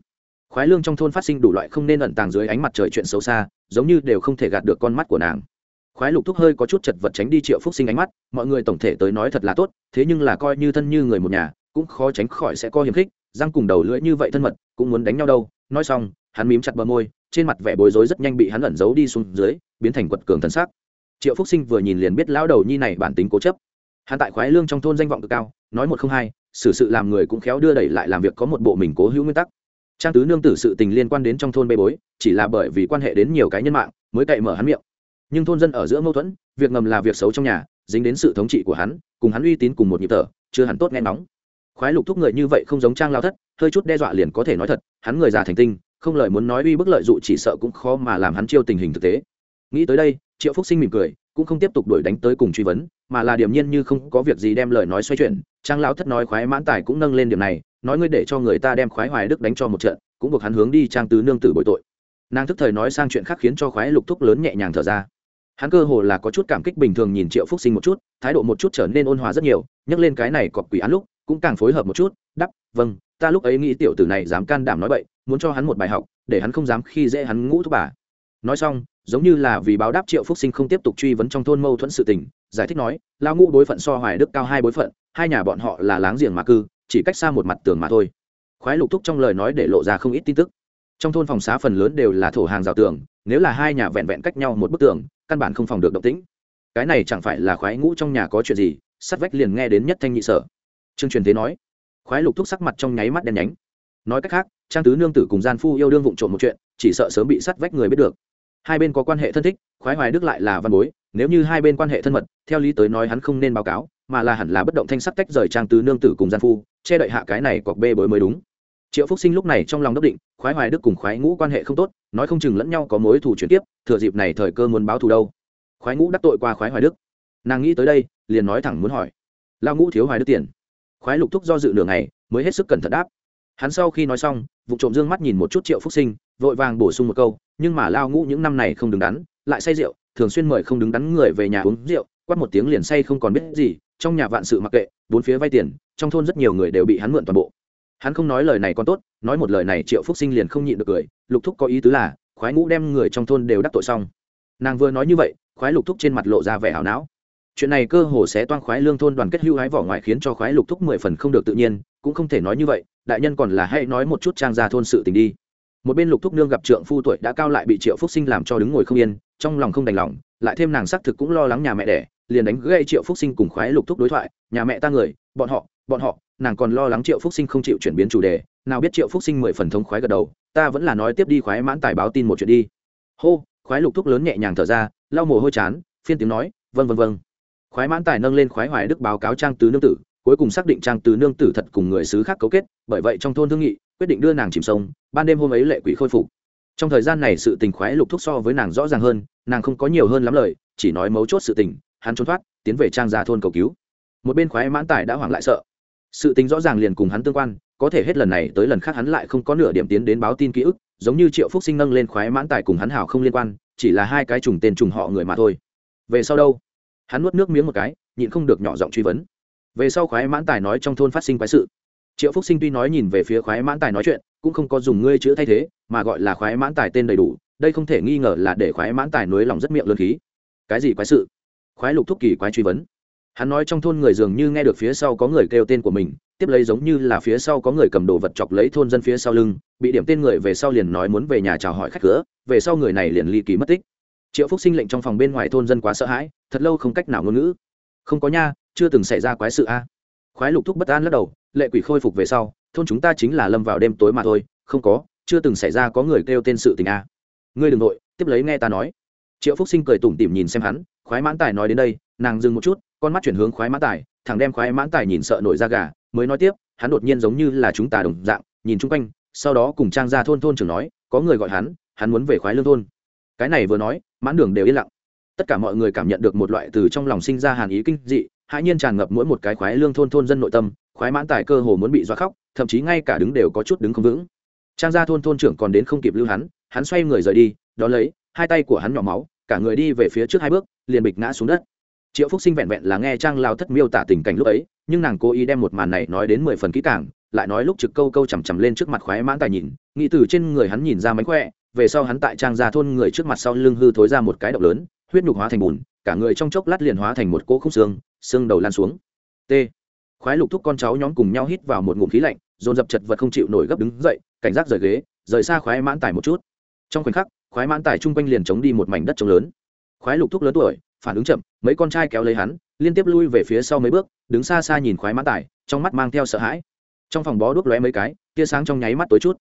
Khoái lương trong thôn phát sinh đủ loại không nên ẩn tàng dưới ánh mặt trời chuyện xấu xa, giống như đều không thể gạt được con mắt của nàng. Khoái lục thúc hơi có chút chật vật tránh đi triệu phúc sinh ánh mắt, mọi người tổng thể tới nói thật là tốt, thế nhưng là coi như thân như người một nhà, cũng khó tránh khỏi sẽ có hiềm khích, răng cùng đầu lưỡi như vậy thân mật, cũng muốn đánh nhau đâu. Nói xong, hắn mím chặt bờ môi, trên mặt vẻ bối rối rất nhanh bị hắn ẩn giấu đi xuống dưới, biến thành quật cường thân xác triệu phúc sinh vừa nhìn liền biết lão đầu nhi này bản tính cố chấp. Hắn tại khoái lương trong thôn danh vọng cực cao nói một không hai, xử sự làm người cũng khéo đưa đẩy lại làm việc có một bộ mình cố hữu nguyên tắc. Trang tứ nương tử sự tình liên quan đến trong thôn bê bối, chỉ là bởi vì quan hệ đến nhiều cái nhân mạng, mới cậy mở hắn miệng. Nhưng thôn dân ở giữa mâu thuẫn, việc ngầm là việc xấu trong nhà, dính đến sự thống trị của hắn, cùng hắn uy tín cùng một nhịp thở, chưa hẳn tốt nghe nóng khoái lục thúc người như vậy không giống trang lao thất, hơi chút đe dọa liền có thể nói thật, hắn người già thành tinh, không lời muốn nói uy bức lợi dụ chỉ sợ cũng khó mà làm hắn chiêu tình hình thực tế. Nghĩ tới đây, triệu phúc sinh mỉm cười cũng không tiếp tục đuổi đánh tới cùng truy vấn, mà là điểm nhiên như không có việc gì đem lời nói xoay chuyển. Trang lão thất nói khoái mãn tài cũng nâng lên điểm này, nói ngươi để cho người ta đem khoái hoài đức đánh cho một trận, cũng buộc hắn hướng đi trang tứ nương tử bội tội. Nàng thức thời nói sang chuyện khác khiến cho khoái lục thúc lớn nhẹ nhàng thở ra. Hắn cơ hồ là có chút cảm kích bình thường nhìn triệu phúc sinh một chút, thái độ một chút trở nên ôn hòa rất nhiều, nhắc lên cái này cọp quỷ án lúc, cũng càng phối hợp một chút, đắp vâng ta lúc ấy nghĩ tiểu tử này dám can đảm nói bậy, muốn cho hắn một bài học, để hắn không dám khi dễ hắn ngũ thúc bà. Nói xong giống như là vì báo đáp triệu phúc sinh không tiếp tục truy vấn trong thôn mâu thuẫn sự tình, giải thích nói lao ngũ bối phận so hoài đức cao hai bối phận, hai nhà bọn họ là láng giềng mà cư, chỉ cách xa một mặt tường mà thôi. Khoái lục thúc trong lời nói để lộ ra không ít tin tức. Trong thôn phòng xá phần lớn đều là thổ hàng rào tường, nếu là hai nhà vẹn vẹn cách nhau một bức tường, căn bản không phòng được động tĩnh. Cái này chẳng phải là khoái ngũ trong nhà có chuyện gì? Sắt vách liền nghe đến nhất thanh nhị sở. Trương truyền thế nói. Khoái lục thúc sắc mặt trong nháy mắt đen nhánh. Nói cách khác, trang tứ nương tử cùng gian phu yêu đương vụng trộm một chuyện, chỉ sợ sớm bị sắt vách người biết được hai bên có quan hệ thân thích, khoái hoài đức lại là văn bối, nếu như hai bên quan hệ thân mật, theo lý tới nói hắn không nên báo cáo, mà là hẳn là bất động thanh sắc tách rời trang tứ nương tử cùng gian phu, che đậy hạ cái này cọc bê bối mới đúng. Triệu phúc sinh lúc này trong lòng đốc định, khoái hoài đức cùng khoái ngũ quan hệ không tốt, nói không chừng lẫn nhau có mối thù chuyển tiếp, thừa dịp này thời cơ muốn báo thù đâu. Khoái ngũ đắc tội qua khoái hoài đức. Nàng nghĩ tới đây, liền nói thẳng muốn hỏi. Lao ngũ thiếu hoài đức tiền. Khoái lục thúc do dự nửa ngày, mới hết sức cẩn thận đáp. Hắn sau khi nói xong, vụ trộm dương mắt nhìn một chút triệu phúc sinh vội vàng bổ sung một câu, nhưng mà lao ngũ những năm này không đứng đắn, lại say rượu, thường xuyên mời không đứng đắn người về nhà uống rượu, quát một tiếng liền say không còn biết gì, trong nhà vạn sự mặc kệ, bốn phía vay tiền, trong thôn rất nhiều người đều bị hắn mượn toàn bộ. Hắn không nói lời này còn tốt, nói một lời này triệu phúc sinh liền không nhịn được cười, lục thúc có ý tứ là, khoái ngũ đem người trong thôn đều đắc tội xong. Nàng vừa nói như vậy, khoái lục thúc trên mặt lộ ra vẻ hảo não. Chuyện này cơ hồ sẽ toan khoái lương thôn đoàn kết hưu hái vỏ ngoài khiến cho khoái lục thúc mười phần không được tự nhiên, cũng không thể nói như vậy, đại nhân còn là hãy nói một chút trang ra thôn sự tình đi một bên lục thúc nương gặp trượng phu tuổi đã cao lại bị triệu phúc sinh làm cho đứng ngồi không yên, trong lòng không đành lòng, lại thêm nàng xác thực cũng lo lắng nhà mẹ đẻ, liền đánh gây triệu phúc sinh cùng khoái lục thúc đối thoại, nhà mẹ ta người, bọn họ bọn họ, nàng còn lo lắng triệu phúc sinh không chịu chuyển biến chủ đề, nào biết triệu phúc sinh mười phần thống khoái gật đầu, ta vẫn là nói tiếp đi khoái mãn tài báo tin một chuyện đi. Hô, khoái lục thúc lớn nhẹ nhàng thở ra, lau mồ hôi chán, phiên tiếng nói vân vân vân khoái mãn tài nâng lên khoái hoài đức báo cáo trang tứ nương tử, cuối cùng xác định trang tứ nương tử thật cùng người xứ khác cấu kết, bởi vậy trong thôn thương nghị quyết định đưa nàng chìm sông, ban đêm hôm ấy lệ quỷ khôi phục. Trong thời gian này sự tình khoái lục thúc so với nàng rõ ràng hơn, nàng không có nhiều hơn lắm lời, chỉ nói mấu chốt sự tình, hắn trốn thoát, tiến về trang gia thôn cầu cứu. Một bên khoái mãn tài đã hoảng lại sợ. Sự tình rõ ràng liền cùng hắn tương quan, có thể hết lần này tới lần khác hắn lại không có nửa điểm tiến đến báo tin ký ức, giống như triệu phúc sinh nâng lên khoái mãn tài cùng hắn hảo không liên quan, chỉ là hai cái trùng tên trùng họ người mà thôi. Về sau đâu? Hắn nuốt nước miếng một cái, nhịn không được nhỏ giọng truy vấn. Về sau khoái mãn tài nói trong thôn phát sinh quái sự triệu phúc sinh tuy nói nhìn về phía khoái mãn tài nói chuyện, cũng không có dùng ngươi chữ thay thế, mà gọi là khoái mãn tài tên đầy đủ, đây không thể nghi ngờ là để khoái mãn tài nối lòng rất miệng lương khí. Cái gì quái sự? Khoái lục thúc kỳ quái truy vấn. Hắn nói trong thôn người dường như nghe được phía sau có người kêu tên của mình, tiếp lấy giống như là phía sau có người cầm đồ vật chọc lấy thôn dân phía sau lưng, bị điểm tên người về sau liền nói muốn về nhà chào hỏi khách cửa, về sau người này liền ly kỳ mất tích. Triệu phúc sinh lệnh trong phòng bên ngoài thôn dân quá sợ hãi, thật lâu không cách nào ngôn ngữ. Không có nha, chưa từng xảy ra quái sự a. Khoái lục thúc bất an lắc đầu lệ quỷ khôi phục về sau, thôn chúng ta chính là lâm vào đêm tối mà thôi, không có, chưa từng xảy ra có người kêu tên sự tình a. Ngươi đừng nội, tiếp lấy nghe ta nói. Triệu phúc sinh cười tủm tỉm nhìn xem hắn, khoái mãn tài nói đến đây, nàng dừng một chút, con mắt chuyển hướng khoái mãn tài, thằng đem khoái mãn tài nhìn sợ nổi da gà, mới nói tiếp, hắn đột nhiên giống như là chúng ta đồng dạng, nhìn chung quanh, sau đó cùng trang ra thôn thôn trưởng nói, có người gọi hắn hắn muốn về khoái lương thôn. Cái này vừa nói, mãn đường đều yên lặng. Tất cả mọi người cảm nhận được một loại từ trong lòng sinh ra hàn ý kinh dị, hãi nhiên tràn ngập mỗi một cái khoái lương thôn thôn dân nội tâm khoái mãn tài cơ hồ muốn bị doa khóc, thậm chí ngay cả đứng đều có chút đứng không vững. Trang gia thôn thôn trưởng còn đến không kịp lưu hắn hắn xoay người rời đi đó lấy, hai tay của hắn nhỏ máu, cả người đi về phía trước hai bước, liền bịch ngã xuống đất. Triệu phúc sinh vẹn vẹn là nghe trang lao thất miêu tả tình cảnh lúc ấy, nhưng nàng cố ý đem một màn này nói đến mười phần kỹ càng, lại nói lúc trực câu câu chằm chằm lên trước mặt khoái mãn tài nhìn, nghĩ từ trên người hắn nhìn ra mánh khỏe, về sau hắn tại trang gia thôn người trước mặt sau lưng hư thối ra một cái động lớn, huyết nhục hóa thành bùn, cả người trong chốc lát liền hóa thành một cỗ khúc xương xương đầu lan xuống. T khoái lục thúc con cháu nhóm cùng nhau hít vào một ngụm khí lạnh dồn dập chật vật không chịu nổi gấp đứng dậy cảnh giác rời ghế rời xa khoái mãn tải một chút. Trong khoảnh khắc khoái mãn tải chung quanh liền chống đi một mảnh đất trống lớn. Khoái lục thúc lớn tuổi phản ứng chậm mấy con trai kéo lấy hắn liên tiếp lui về phía sau mấy bước đứng xa xa nhìn khoái mãn tải, trong mắt mang theo sợ hãi. Trong phòng bó đuốc lóe mấy cái tia sáng trong nháy mắt tối chút.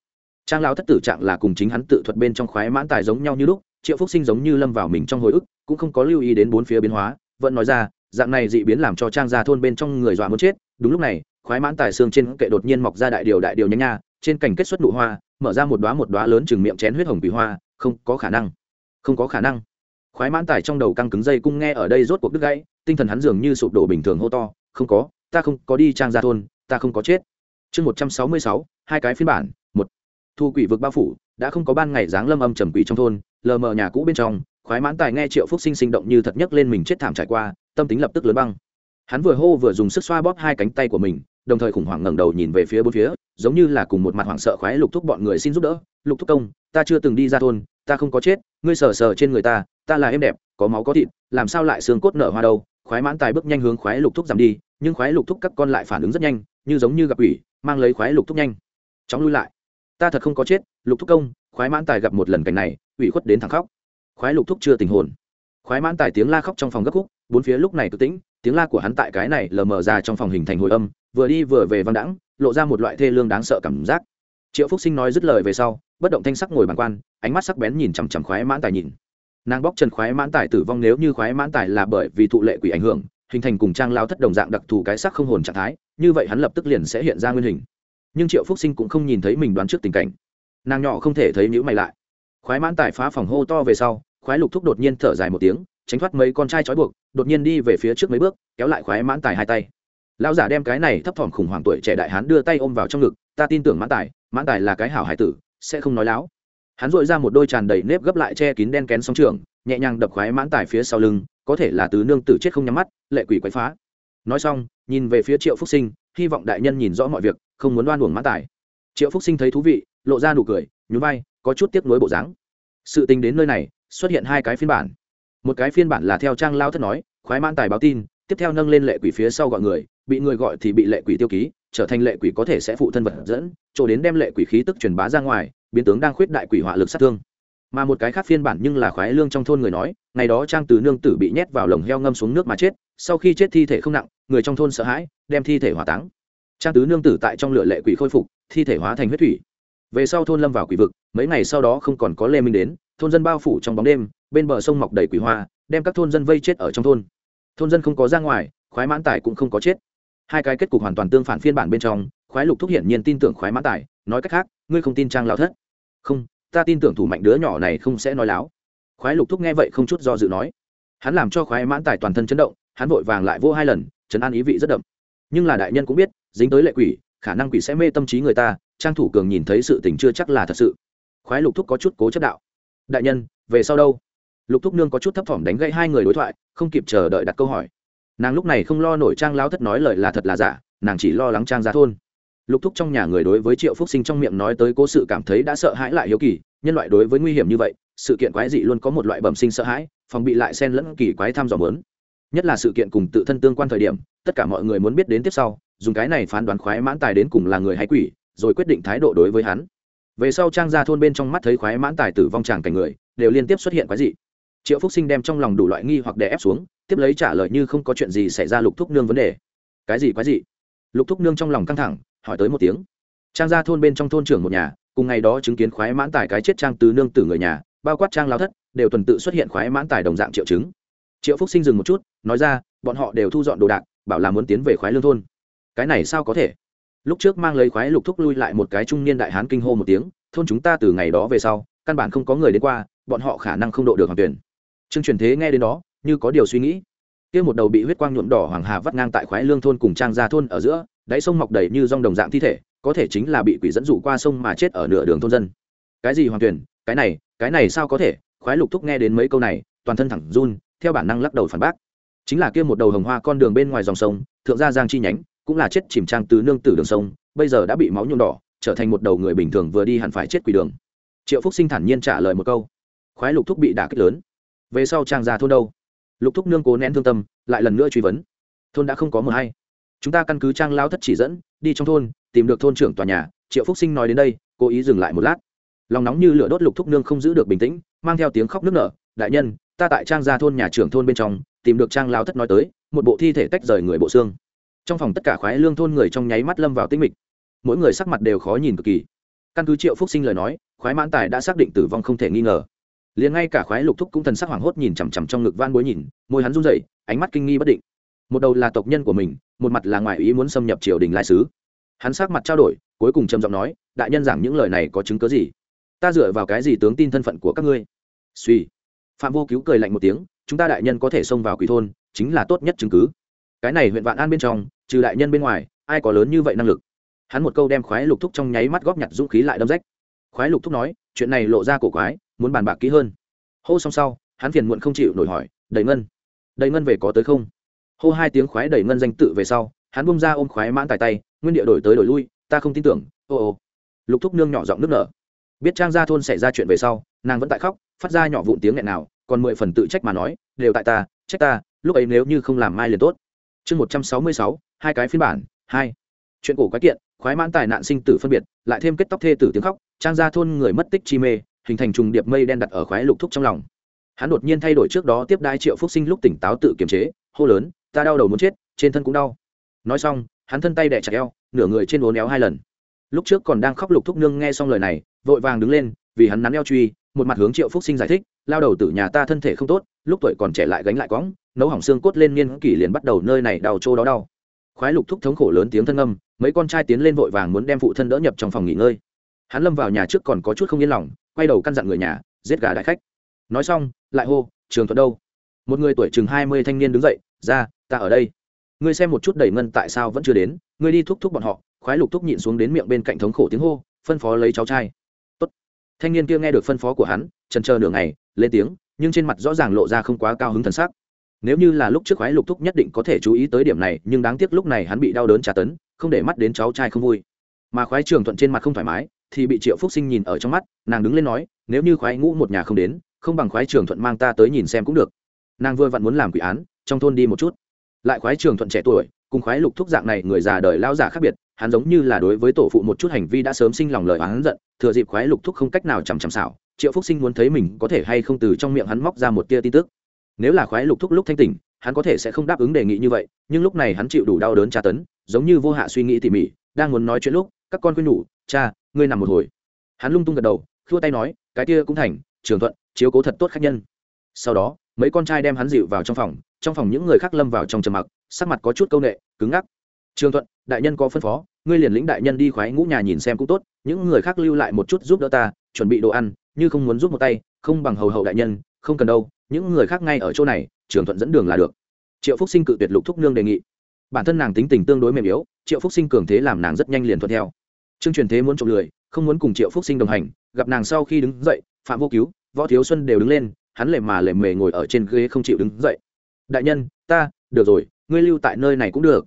Trang lao thất tử trạng là cùng chính hắn tự thuật bên trong khoái mãn tài giống nhau như lúc triệu phúc sinh giống như lâm vào mình trong hồi ức cũng không có lưu ý đến bốn phía biến hóa vẫn nói ra dạng này dị biến làm cho trang gia thôn bên trong người dọa muốn chết. Đúng lúc này, khoái mãn tài xương trên kệ đột nhiên mọc ra đại điều đại điều nhánh nha, trên cành kết xuất nụ hoa, mở ra một đoá một đoá lớn chừng miệng chén huyết hồng quỷ hoa, không có khả năng, không có khả năng. Khoái mãn tài trong đầu căng cứng dây cung nghe ở đây rốt cuộc đứt gãy, tinh thần hắn dường như sụp đổ bình thường hô to, không có, ta không có đi trang gia thôn, ta không có chết. Chương một trăm sáu mươi sáu, hai cái phiên bản, một. Thu quỷ vực bao phủ, đã không có ban ngày dáng lâm âm trầm quỷ trong thôn, lờ mờ nhà cũ bên trong, khoái mãn tài nghe triệu phúc sinh sinh động như thật nhất lên mình chết thảm trải qua tâm tính lập tức lớn băng. Hắn vừa hô vừa dùng sức xoa bóp hai cánh tay của mình, đồng thời khủng hoảng ngẩng đầu nhìn về phía bốn phía, giống như là cùng một mặt hoảng sợ khoái lục thúc bọn người xin giúp đỡ. Lục thúc công, ta chưa từng đi ra thôn, ta không có chết, ngươi sờ sờ trên người ta ta là em đẹp, có máu có thịt, làm sao lại xương cốt nở hoa đâu? Khoái mãn tài bước nhanh hướng khoái lục thúc giảm đi, nhưng khoái lục thúc các con lại phản ứng rất nhanh, như giống như gặp ủy mang lấy khoái lục thúc nhanh. Chóng lui lại. Ta thật không có chết, lục thúc công, khoái mãn tài gặp một lần cảnh này, ủy khuất đến thằng khóc. Khoái lục thúc chưa tình hồn khoái mãn tài tiếng la khóc trong phòng gấp khúc, bốn phía lúc này cực tĩnh, tiếng la của hắn tại cái này lờ mờ ra trong phòng hình thành hồi âm, vừa đi vừa về văng đãng, lộ ra một loại thê lương đáng sợ cảm giác. Triệu phúc sinh nói dứt lời về sau, bất động thanh sắc ngồi bàn quan, ánh mắt sắc bén nhìn chằm chằm khoái mãn tài nhìn. Nàng bóc trần khoái mãn tài tử vong nếu như khoái mãn tài là bởi vì thụ lệ quỷ ảnh hưởng, hình thành cùng trang lao thất đồng dạng đặc thù cái sắc không hồn trạng thái, như vậy hắn lập tức liền sẽ hiện ra nguyên hình. Nhưng triệu phúc sinh cũng không nhìn thấy mình đoán trước tình cảnh. Nàng nhỏ không thể thấy nhữ mày lại. Khoái mãn tài phá phòng hô to về sau khoái lục thúc đột nhiên thở dài một tiếng, tránh thoát mấy con trai trói buộc, đột nhiên đi về phía trước mấy bước, kéo lại khoái mãn tài hai tay. Lão giả đem cái này thấp thỏm khủng hoảng tuổi trẻ đại hán đưa tay ôm vào trong ngực, ta tin tưởng mãn tài mãn tài là cái hảo hải tử, sẽ không nói láo. Hắn dội ra một đôi tràn đầy nếp gấp lại che kín đen kén sóng trường, nhẹ nhàng đập khoái mãn tài phía sau lưng, có thể là tứ nương tử chết không nhắm mắt, lệ quỷ quậy phá. Nói xong, nhìn về phía triệu phúc sinh, hy vọng đại nhân nhìn rõ mọi việc, không muốn đoan uổng mãn tài. Triệu phúc sinh thấy thú vị, lộ ra nụ cười, nhún vai, có chút tiếc nuối bộ dáng. Sự tình đến nơi này xuất hiện hai cái phiên bản. Một cái phiên bản là theo trang lao thất nói, khoái mãn tài báo tin, tiếp theo nâng lên lệ quỷ phía sau gọi người, bị người gọi thì bị lệ quỷ tiêu ký, trở thành lệ quỷ có thể sẽ phụ thân vật dẫn, chỗ đến đem lệ quỷ khí tức truyền bá ra ngoài, biến tướng đang khuyết đại quỷ hỏa lực sát thương. Mà một cái khác phiên bản nhưng là khoái lương trong thôn người nói, ngày đó trang từ nương tử bị nhét vào lồng heo ngâm xuống nước mà chết, sau khi chết thi thể không nặng, người trong thôn sợ hãi, đem thi thể hỏa táng. Trang tứ nương tử tại trong lửa lệ quỷ khôi phục, thi thể hóa thành huyết thủy. Về sau thôn lâm vào quỷ vực, mấy ngày sau đó không còn có lê minh đến thôn dân bao phủ trong bóng đêm, bên bờ sông mọc đầy quỷ hoa, đem các thôn dân vây chết ở trong thôn. Thôn dân không có ra ngoài, khoái mãn tài cũng không có chết. Hai cái kết cục hoàn toàn tương phản phiên bản bên trong, khoái lục thúc hiển nhiên tin tưởng khoái mãn tài, nói cách khác, ngươi không tin trang lao thất. Không, ta tin tưởng thủ mạnh đứa nhỏ này không sẽ nói láo. Khoái lục thúc nghe vậy không chút do dự nói. Hắn làm cho khoái mãn tài toàn thân chấn động, hắn vội vàng lại vô hai lần chấn an ý vị rất đậm. Nhưng là đại nhân cũng biết, dính tới lệ quỷ, khả năng quỷ sẽ mê tâm trí người ta, trang thủ cường nhìn thấy sự tình chưa chắc là thật sự. Khoái lục thúc có chút cố chấp đạo đại nhân, về sau đâu? Lục thúc nương có chút thấp thỏm đánh gãy hai người đối thoại, không kịp chờ đợi đặt câu hỏi. Nàng lúc này không lo nổi trang lao thất nói lời là thật là giả, nàng chỉ lo lắng trang ra thôn. Lục thúc trong nhà người đối với triệu phúc sinh trong miệng nói tới cố sự cảm thấy đã sợ hãi lại hiếu kỳ, nhân loại đối với nguy hiểm như vậy, sự kiện quái dị luôn có một loại bẩm sinh sợ hãi, phòng bị lại xen lẫn kỳ quái thăm dò mớn. Nhất là sự kiện cùng tự thân tương quan thời điểm, tất cả mọi người muốn biết đến tiếp sau, dùng cái này phán đoán khoái mãn tài đến cùng là người hay quỷ, rồi quyết định thái độ đối với hắn về sau trang ra thôn bên trong mắt thấy khoái mãn tài tử vong tràng cảnh người, đều liên tiếp xuất hiện quái dị. Triệu phúc sinh đem trong lòng đủ loại nghi hoặc đè ép xuống, tiếp lấy trả lời như không có chuyện gì xảy ra lục thúc nương vấn đề. Cái gì quái dị? lục thúc nương trong lòng căng thẳng, hỏi tới một tiếng. Trang ra thôn bên trong thôn trưởng một nhà, cùng ngày đó chứng kiến khoái mãn tài cái chết trang từ nương tử người nhà, bao quát trang lao thất, đều tuần tự xuất hiện khoái mãn tài đồng dạng triệu chứng. Triệu phúc sinh dừng một chút, nói ra, bọn họ đều thu dọn đồ đạc, bảo là muốn tiến về khoái lương thôn. Cái này sao có thể? Lúc trước mang lấy khoái lục thúc lui lại một cái trung niên đại hán kinh hô một tiếng, thôn chúng ta từ ngày đó về sau, căn bản không có người đến qua, bọn họ khả năng không độ được hoàng tuyển. Trương truyền thế nghe đến đó, như có điều suy nghĩ. Kia một đầu bị huyết quang nhuộm đỏ hoàng hà vắt ngang tại khoái lương thôn cùng trang gia thôn ở giữa, đáy sông mọc đầy như rong đồng dạng thi thể, có thể chính là bị quỷ dẫn dụ qua sông mà chết ở nửa đường thôn dân. Cái gì hoàng tuyển? Cái này cái này sao có thể? Khoái lục thúc nghe đến mấy câu này, toàn thân thẳng run, theo bản năng lắc đầu phản bác. Chính là kia một đầu hồng hoa con đường bên ngoài dòng sông, thượng gia giang chi nhánh cũng là chết chìm trang từ nương tử đường sông, bây giờ đã bị máu nhuộm đỏ, trở thành một đầu người bình thường vừa đi hẳn phải chết quỷ đường. Triệu phúc sinh thản nhiên trả lời một câu. Khoái lục thúc bị đả kích lớn. Về sau trang già thôn đâu? Lục thúc nương cố nén thương tâm, lại lần nữa truy vấn. Thôn đã không có mờ hay. Chúng ta căn cứ trang lao thất chỉ dẫn, đi trong thôn, tìm được thôn trưởng tòa nhà, triệu phúc sinh nói đến đây, cố ý dừng lại một lát. Lòng nóng như lửa đốt lục thúc nương không giữ được bình tĩnh, mang theo tiếng khóc nức nở, đại nhân, ta tại trang gia thôn nhà trưởng thôn bên trong, tìm được trang lao thất nói tới, một bộ thi thể tách rời người bộ xương trong phòng tất cả khoái lương thôn người trong nháy mắt lâm vào tinh mịch. Mỗi người sắc mặt đều khó nhìn cực kỳ. Căn cứ triệu phúc sinh lời nói, khoái mãn tài đã xác định tử vong không thể nghi ngờ. Liền ngay cả khoái lục thúc cũng thần sắc hoảng hốt nhìn chằm chằm trong ngực van bối nhìn, môi hắn run rẩy, ánh mắt kinh nghi bất định. Một đầu là tộc nhân của mình, một mặt là ngoại ý muốn xâm nhập triều đình lai sứ. Hắn sắc mặt trao đổi, cuối cùng trầm giọng nói, đại nhân giảng những lời này có chứng cớ gì? Ta dựa vào cái gì tướng tin thân phận của các ngươi? Suy. Phạm vô cứu cười lạnh một tiếng, chúng ta đại nhân có thể xông vào quỷ thôn, chính là tốt nhất chứng cứ. Cái này huyện vạn an bên trong trừ đại nhân bên ngoài, ai có lớn như vậy năng lực? Hắn một câu đem khoái lục thúc trong nháy mắt góp nhặt dũng khí lại đâm rách. Khoái lục thúc nói, chuyện này lộ ra cổ quái, muốn bàn bạc kỹ hơn. Hô xong sau, hắn phiền muộn không chịu nổi hỏi đầy ngân đầy ngân về có tới không? Hô hai tiếng khoái đầy ngân danh tự về sau, hắn bung ra ôm khoái mãn tài tay, nguyên địa đổi tới đổi lui, ta không tin tưởng, ô ô. Lục thúc nương nhỏ giọng nước nở. Biết trang gia thôn xảy ra chuyện về sau, nàng vẫn tại khóc, phát ra nhỏ vụn tiếng nghẹn nào, còn mười phần tự trách mà nói, đều tại ta, trách ta, lúc ấy nếu như không làm mai liền tốt. Chương một trăm sáu mươi sáu hai cái phiên bản, hai. Chuyện cổ quái kiện, khoái mãn tài nạn sinh tử phân biệt, lại thêm kết tóc thê tử tiếng khóc, trang gia thôn người mất tích chi mê, hình thành trùng điệp mây đen đặt ở khoái lục thúc trong lòng. Hắn đột nhiên thay đổi trước đó tiếp đai triệu phúc sinh lúc tỉnh táo tự kiềm chế, hô lớn, ta đau đầu muốn chết, trên thân cũng đau. Nói xong, hắn thân tay đẻ chặt eo, nửa người trên uốn éo hai lần. Lúc trước còn đang khóc lục thúc nương nghe xong lời này, vội vàng đứng lên, vì hắn nắn eo truy, một mặt hướng triệu phúc sinh giải thích, lao đầu từ nhà ta thân thể không tốt, lúc tuổi còn trẻ lại gánh lại quõng nấu hỏng xương cốt lên niên kỷ liền bắt đầu nơi này đau trô đó đau khoái lục thúc thống khổ lớn tiếng thân âm, mấy con trai tiến lên vội vàng muốn đem phụ thân đỡ nhập trong phòng nghỉ ngơi. Hắn lâm vào nhà trước còn có chút không yên lòng, quay đầu căn dặn người nhà, giết gà đại khách. Nói xong, lại hô, trường thuận đâu? Một người tuổi chừng hai mươi thanh niên đứng dậy, ra, ta ở đây. Ngươi xem một chút đầy ngân tại sao vẫn chưa đến, ngươi đi thúc thúc bọn họ. Khoái lục thúc nhịn xuống đến miệng bên cạnh thống khổ tiếng hô, phân phó lấy cháu trai. Tốt. thanh niên kia nghe được phân phó của hắn trần chờ nửa ngày, lên tiếng, nhưng trên mặt rõ ràng lộ ra không quá cao hứng thần sắc nếu như là lúc trước khoái lục thúc nhất định có thể chú ý tới điểm này, nhưng đáng tiếc lúc này hắn bị đau đớn tra tấn, không để mắt đến cháu trai không vui. Mà khoái trường thuận trên mặt không thoải mái, thì bị triệu phúc sinh nhìn ở trong mắt, nàng đứng lên nói, nếu như khoái ngũ một nhà không đến, không bằng khoái trường thuận mang ta tới nhìn xem cũng được. Nàng vừa vặn muốn làm quỷ án, trong thôn đi một chút. Lại khoái trường thuận trẻ tuổi, cùng khoái lục thúc dạng này người già đời lao giả khác biệt, hắn giống như là đối với tổ phụ một chút hành vi đã sớm sinh lòng lời hắn giận, thừa dịp khoái lục thúc không cách nào chằm chằm xảo, triệu phúc sinh muốn thấy mình có thể hay không từ trong miệng hắn móc ra một tia tin tức nếu là khoái lục thúc lúc thanh tỉnh, hắn có thể sẽ không đáp ứng đề nghị như vậy, nhưng lúc này hắn chịu đủ đau đớn tra tấn, giống như vô hạ suy nghĩ tỉ mỉ, đang muốn nói chuyện lúc, các con khuyên nhủ, cha, ngươi nằm một hồi. Hắn lung tung gật đầu, khua tay nói, cái kia cũng thành, trường thuận, chiếu cố thật tốt khách nhân. Sau đó, mấy con trai đem hắn dịu vào trong phòng trong phòng những người khác lâm vào trong trầm mặc, sắc mặt có chút câu nệ, cứng ngắc. Trường thuận, đại nhân có phân phó, ngươi liền lĩnh đại nhân đi khoái ngũ nhà nhìn xem cũng tốt, những người khác lưu lại một chút giúp đỡ ta, chuẩn bị đồ ăn, như không muốn giúp một tay, không bằng hầu hậu đại nhân, không cần đâu những người khác ngay ở chỗ này, trường thuận dẫn đường là được. Triệu phúc sinh cự tuyệt lục thúc nương đề nghị. Bản thân nàng tính tình tương đối mềm yếu, triệu phúc sinh cường thế làm nàng rất nhanh liền thuận theo. Trương truyền thế muốn trộm lười, không muốn cùng triệu phúc sinh đồng hành, gặp nàng sau khi đứng dậy, phạm vô cứu, võ thiếu xuân đều đứng lên, hắn lề mà lề mề ngồi ở trên ghế không chịu đứng dậy. Đại nhân, ta, được rồi, ngươi lưu tại nơi này cũng được.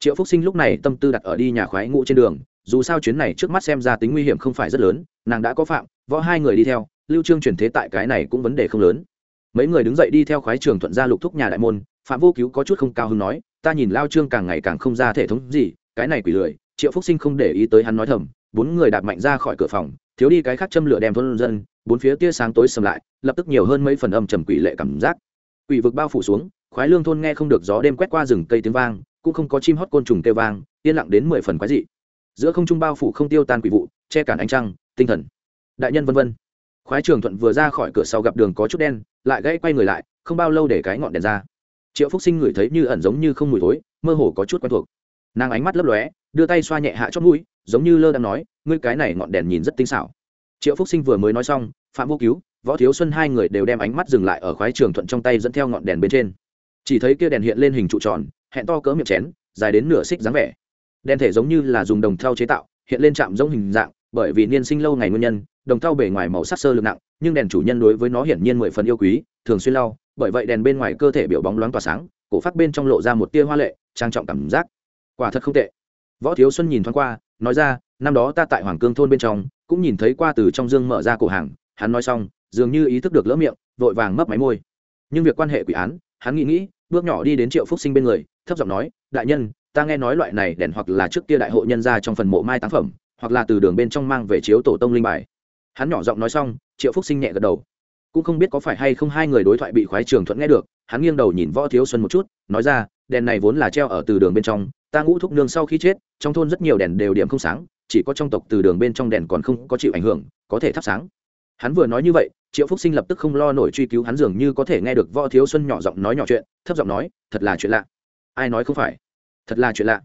Triệu phúc sinh lúc này tâm tư đặt ở đi nhà khoái ngũ trên đường, dù sao chuyến này trước mắt xem ra tính nguy hiểm không phải rất lớn, nàng đã có phạm, võ hai người đi theo, lưu trương Truyền thế tại cái này cũng vấn đề không lớn mấy người đứng dậy đi theo khoái trường thuận gia lục thúc nhà đại môn, phạm vô cứu có chút không cao hứng nói, ta nhìn lao trương càng ngày càng không ra thể thống gì, cái này quỷ lười. Triệu phúc sinh không để ý tới hắn nói thầm, bốn người đạp mạnh ra khỏi cửa phòng, thiếu đi cái khác châm lửa đem thôn dân, bốn phía tia sáng tối sầm lại, lập tức nhiều hơn mấy phần âm trầm quỷ lệ cảm giác. Quỷ vực bao phủ xuống, khoái lương thôn nghe không được gió đêm quét qua rừng cây tiếng vang, cũng không có chim hót côn trùng kêu vang, yên lặng đến mười phần quái dị. Giữa không trung bao phủ không tiêu tan quỷ vụ, che cản ánh trăng, tinh thần. Đại nhân vân vân khoái trường thuận vừa ra khỏi cửa sau gặp đường có chút đen, lại gãy quay người lại, không bao lâu để cái ngọn đèn ra. Triệu phúc sinh ngửi thấy như ẩn giống như không mùi thối, mơ hồ có chút quen thuộc. Nàng ánh mắt lấp lóe, đưa tay xoa nhẹ hạ chót mũi, giống như lơ đang nói, ngươi cái này ngọn đèn nhìn rất tinh xảo. Triệu phúc sinh vừa mới nói xong, phạm vô cứu, võ thiếu xuân hai người đều đem ánh mắt dừng lại ở khoái trường thuận trong tay dẫn theo ngọn đèn bên trên. Chỉ thấy kia đèn hiện lên hình trụ tròn, hẹn to cỡ miệng chén, dài đến nửa xích dáng vẻ. Đèn thể giống như là dùng đồng thau chế tạo, hiện lên chạm giống hình dạng, bởi vì niên sinh lâu ngày nguyên nhân đồng thau bề ngoài màu sắc sơ lực nặng, nhưng đèn chủ nhân đối với nó hiển nhiên mười phần yêu quý, thường xuyên lau, bởi vậy đèn bên ngoài cơ thể biểu bóng loáng tỏa sáng, cổ phát bên trong lộ ra một tia hoa lệ, trang trọng cảm giác. Quả thật không tệ. Võ thiếu xuân nhìn thoáng qua, nói ra, năm đó ta tại hoàng cương thôn bên trong, cũng nhìn thấy qua từ trong dương mở ra cổ hàng, hắn nói xong, dường như ý thức được lỡ miệng, vội vàng mấp máy môi. Nhưng việc quan hệ quỷ án, hắn nghĩ nghĩ, bước nhỏ đi đến triệu phúc sinh bên người, thấp giọng nói, đại nhân, ta nghe nói loại này đèn hoặc là trước kia đại hội nhân ra trong phần mộ mai táng phẩm, hoặc là từ đường bên trong mang về chiếu tổ tông linh bài hắn nhỏ giọng nói xong, triệu phúc sinh nhẹ gật đầu. Cũng không biết có phải hay không hai người đối thoại bị khoái trường thuận nghe được, hắn nghiêng đầu nhìn võ thiếu xuân một chút, nói ra, đèn này vốn là treo ở từ đường bên trong, ta ngũ thúc nương sau khi chết, trong thôn rất nhiều đèn đều điểm không sáng, chỉ có trong tộc từ đường bên trong đèn còn không có chịu ảnh hưởng, có thể thắp sáng. Hắn vừa nói như vậy, triệu phúc sinh lập tức không lo nổi truy cứu hắn dường như có thể nghe được võ thiếu xuân nhỏ giọng nói nhỏ chuyện, thấp giọng nói, thật là chuyện lạ. Ai nói không phải? Thật là chuyện lạ.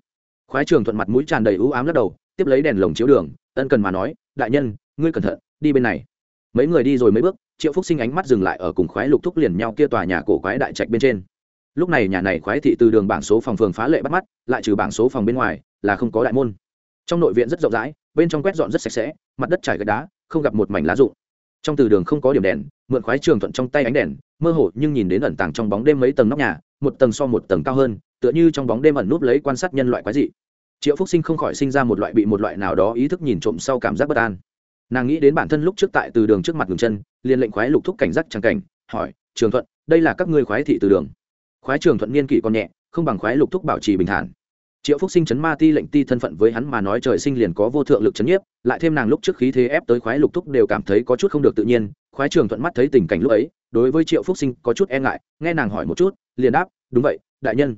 Khoái trường thuận mặt mũi tràn đầy ưu ám lắc đầu, tiếp lấy đèn lồng chiếu đường, ân cần mà nói, đại nhân, ngươi cẩn thận đi bên này. Mấy người đi rồi mấy bước, triệu phúc sinh ánh mắt dừng lại ở cùng khoái lục thúc liền nhau kia tòa nhà cổ khoái đại trạch bên trên. Lúc này nhà này khoái thị từ đường bảng số phòng phường phá lệ bắt mắt, lại trừ bảng số phòng bên ngoài, là không có đại môn. Trong nội viện rất rộng rãi, bên trong quét dọn rất sạch sẽ, mặt đất trải gạch đá, không gặp một mảnh lá rụng. Trong từ đường không có điểm đèn, mượn khoái trường thuận trong tay ánh đèn, mơ hồ nhưng nhìn đến ẩn tàng trong bóng đêm mấy tầng nóc nhà, một tầng so một tầng cao hơn, tựa như trong bóng đêm ẩn núp lấy quan sát nhân loại quái dị. Triệu phúc sinh không khỏi sinh ra một loại bị một loại nào đó ý thức nhìn trộm sau cảm giác bất an nàng nghĩ đến bản thân lúc trước tại từ đường trước mặt ngừng chân, liền lệnh khoái lục thúc cảnh giác trắng cảnh, hỏi, trường thuận, đây là các ngươi khoái thị từ đường? Khoái trường thuận niên kỷ còn nhẹ, không bằng khoái lục thúc bảo trì bình thản. Triệu phúc sinh chấn ma ti lệnh ti thân phận với hắn mà nói trời sinh liền có vô thượng lực chấn nhiếp, lại thêm nàng lúc trước khí thế ép tới khoái lục thúc đều cảm thấy có chút không được tự nhiên, khoái trường thuận mắt thấy tình cảnh lúc ấy, đối với triệu phúc sinh có chút e ngại, nghe nàng hỏi một chút, liền đáp, đúng vậy, đại nhân,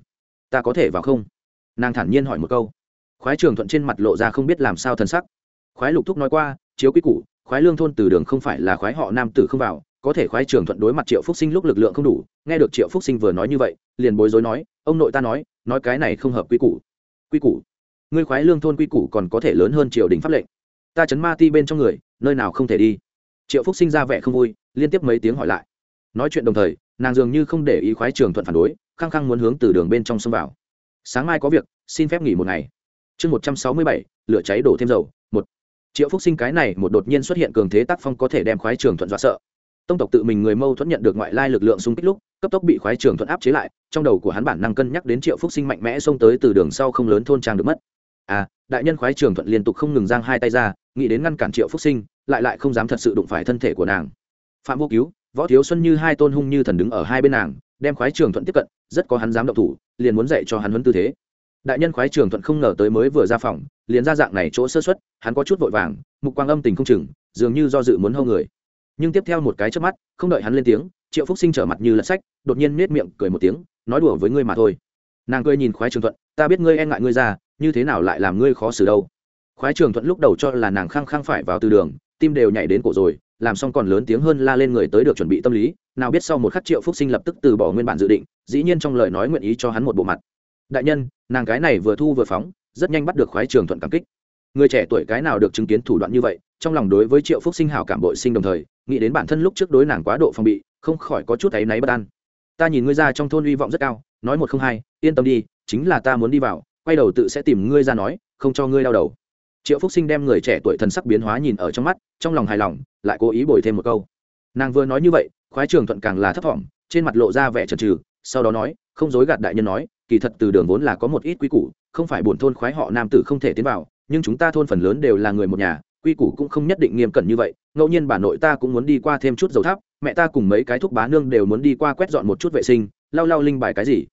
ta có thể vào không? Nàng thản nhiên hỏi một câu. Khoái trường thuận trên mặt lộ ra không biết làm sao thân sắc. Khoái lục thúc nói qua chiếu quy củ, khoái lương thôn từ đường không phải là khoái họ nam tử không vào, có thể khoái trường thuận đối mặt triệu phúc sinh lúc lực lượng không đủ, nghe được triệu phúc sinh vừa nói như vậy, liền bối rối nói, ông nội ta nói nói cái này không hợp quy củ. Quy củ? Ngươi khoái lương thôn quy củ còn có thể lớn hơn triều đình pháp lệnh. Ta chấn ma ti bên trong người, nơi nào không thể đi? Triệu phúc sinh ra vẻ không vui, liên tiếp mấy tiếng hỏi lại. Nói chuyện đồng thời, nàng dường như không để ý khoái trường thuận phản đối, khăng khăng muốn hướng từ đường bên trong xông vào. Sáng mai có việc, xin phép nghỉ một ngày. Chương một trăm sáu mươi bảy, lửa cháy đổ thêm dầu triệu phúc sinh cái này một đột nhiên xuất hiện cường thế tác phong có thể đem khoái trường thuận dọa sợ. Tông tộc tự mình người mâu thuẫn nhận được ngoại lai lực lượng xung kích lúc, cấp tốc bị khoái trường thuận áp chế lại, trong đầu của hắn bản năng cân nhắc đến triệu phúc sinh mạnh mẽ xông tới từ đường sau không lớn thôn trang được mất. À đại nhân khoái trường thuận liên tục không ngừng giang hai tay ra, nghĩ đến ngăn cản triệu phúc sinh, lại lại không dám thật sự đụng phải thân thể của nàng. Phạm vô cứu, võ thiếu xuân như hai tôn hung như thần đứng ở hai bên nàng, đem khoái trường thuận tiếp cận, rất có hắn dám động thủ, liền muốn dạy cho hắn huấn tư thế đại nhân khoái trường thuận không ngờ tới mới vừa ra phòng, liền ra dạng này chỗ sơ xuất hắn có chút vội vàng, mục quang âm tình không chừng, dường như do dự muốn hâu người. Nhưng tiếp theo một cái trước mắt, không đợi hắn lên tiếng, triệu phúc sinh trở mặt như lật sách, đột nhiên nết miệng cười một tiếng, nói đùa với ngươi mà thôi. Nàng cười nhìn khoái trường thuận, ta biết ngươi e ngại ngươi ra, như thế nào lại làm ngươi khó xử đâu. Khoái trường thuận lúc đầu cho là nàng khăng khăng phải vào từ đường, tim đều nhảy đến cổ rồi, làm xong còn lớn tiếng hơn la lên người tới được chuẩn bị tâm lý, nào biết sau một khắc triệu phúc sinh lập tức từ bỏ nguyên bản dự định, dĩ nhiên trong lời nói nguyện ý cho hắn một bộ mặt đại nhân, nàng cái này vừa thu vừa phóng, rất nhanh bắt được khoái trường thuận cảm kích. Người trẻ tuổi cái nào được chứng kiến thủ đoạn như vậy, trong lòng đối với triệu phúc sinh hảo cảm bội sinh đồng thời, nghĩ đến bản thân lúc trước đối nàng quá độ phòng bị, không khỏi có chút áy náy bất an. Ta nhìn ngươi ra trong thôn hy vọng rất cao, nói một không hai, yên tâm đi, chính là ta muốn đi vào, quay đầu tự sẽ tìm ngươi ra nói, không cho ngươi đau đầu. Triệu phúc sinh đem người trẻ tuổi thần sắc biến hóa nhìn ở trong mắt, trong lòng hài lòng, lại cố ý bồi thêm một câu. Nàng vừa nói như vậy, khoái trường thuận càng là thấp thỏm, trên mặt lộ ra vẻ trần trừ sau đó nói, không dối gạt đại nhân nói kỳ thật từ đường vốn là có một ít quy củ không phải buồn thôn khoái họ nam tử không thể tiến vào nhưng chúng ta thôn phần lớn đều là người một nhà quy củ cũng không nhất định nghiêm cẩn như vậy ngẫu nhiên bà nội ta cũng muốn đi qua thêm chút dầu thắp, mẹ ta cùng mấy cái thúc bá nương đều muốn đi qua quét dọn một chút vệ sinh lau lau linh bài cái gì.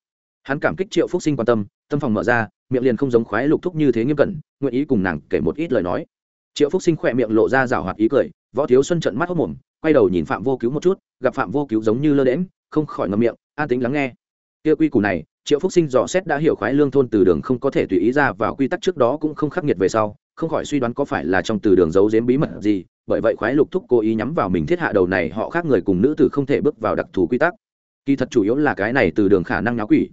Hắn cảm kích triệu phúc sinh quan tâm tâm phòng mở ra miệng liền không giống khoái lục thúc như thế nghiêm cẩn nguyện ý cùng nàng kể một ít lời nói. Triệu phúc sinh khỏe miệng lộ ra rào hoạt ý cười võ thiếu xuân trận mắt hốc mồm quay đầu nhìn phạm vô cứu một chút gặp phạm vô cứu giống như lơ đễm không khỏi ngậm miệng an tính lắng nghe. Kia quy củ này triệu phúc sinh dò xét đã hiểu khoái lương thôn từ đường không có thể tùy ý ra vào quy tắc trước đó cũng không khắc nghiệt về sau, không khỏi suy đoán có phải là trong từ đường giấu giếm bí mật gì, bởi vậy khoái lục thúc cố ý nhắm vào mình thiết hạ đầu này họ khác người cùng nữ tử không thể bước vào đặc thù quy tắc. Kỳ thật chủ yếu là cái này từ đường khả năng nháo quỷ.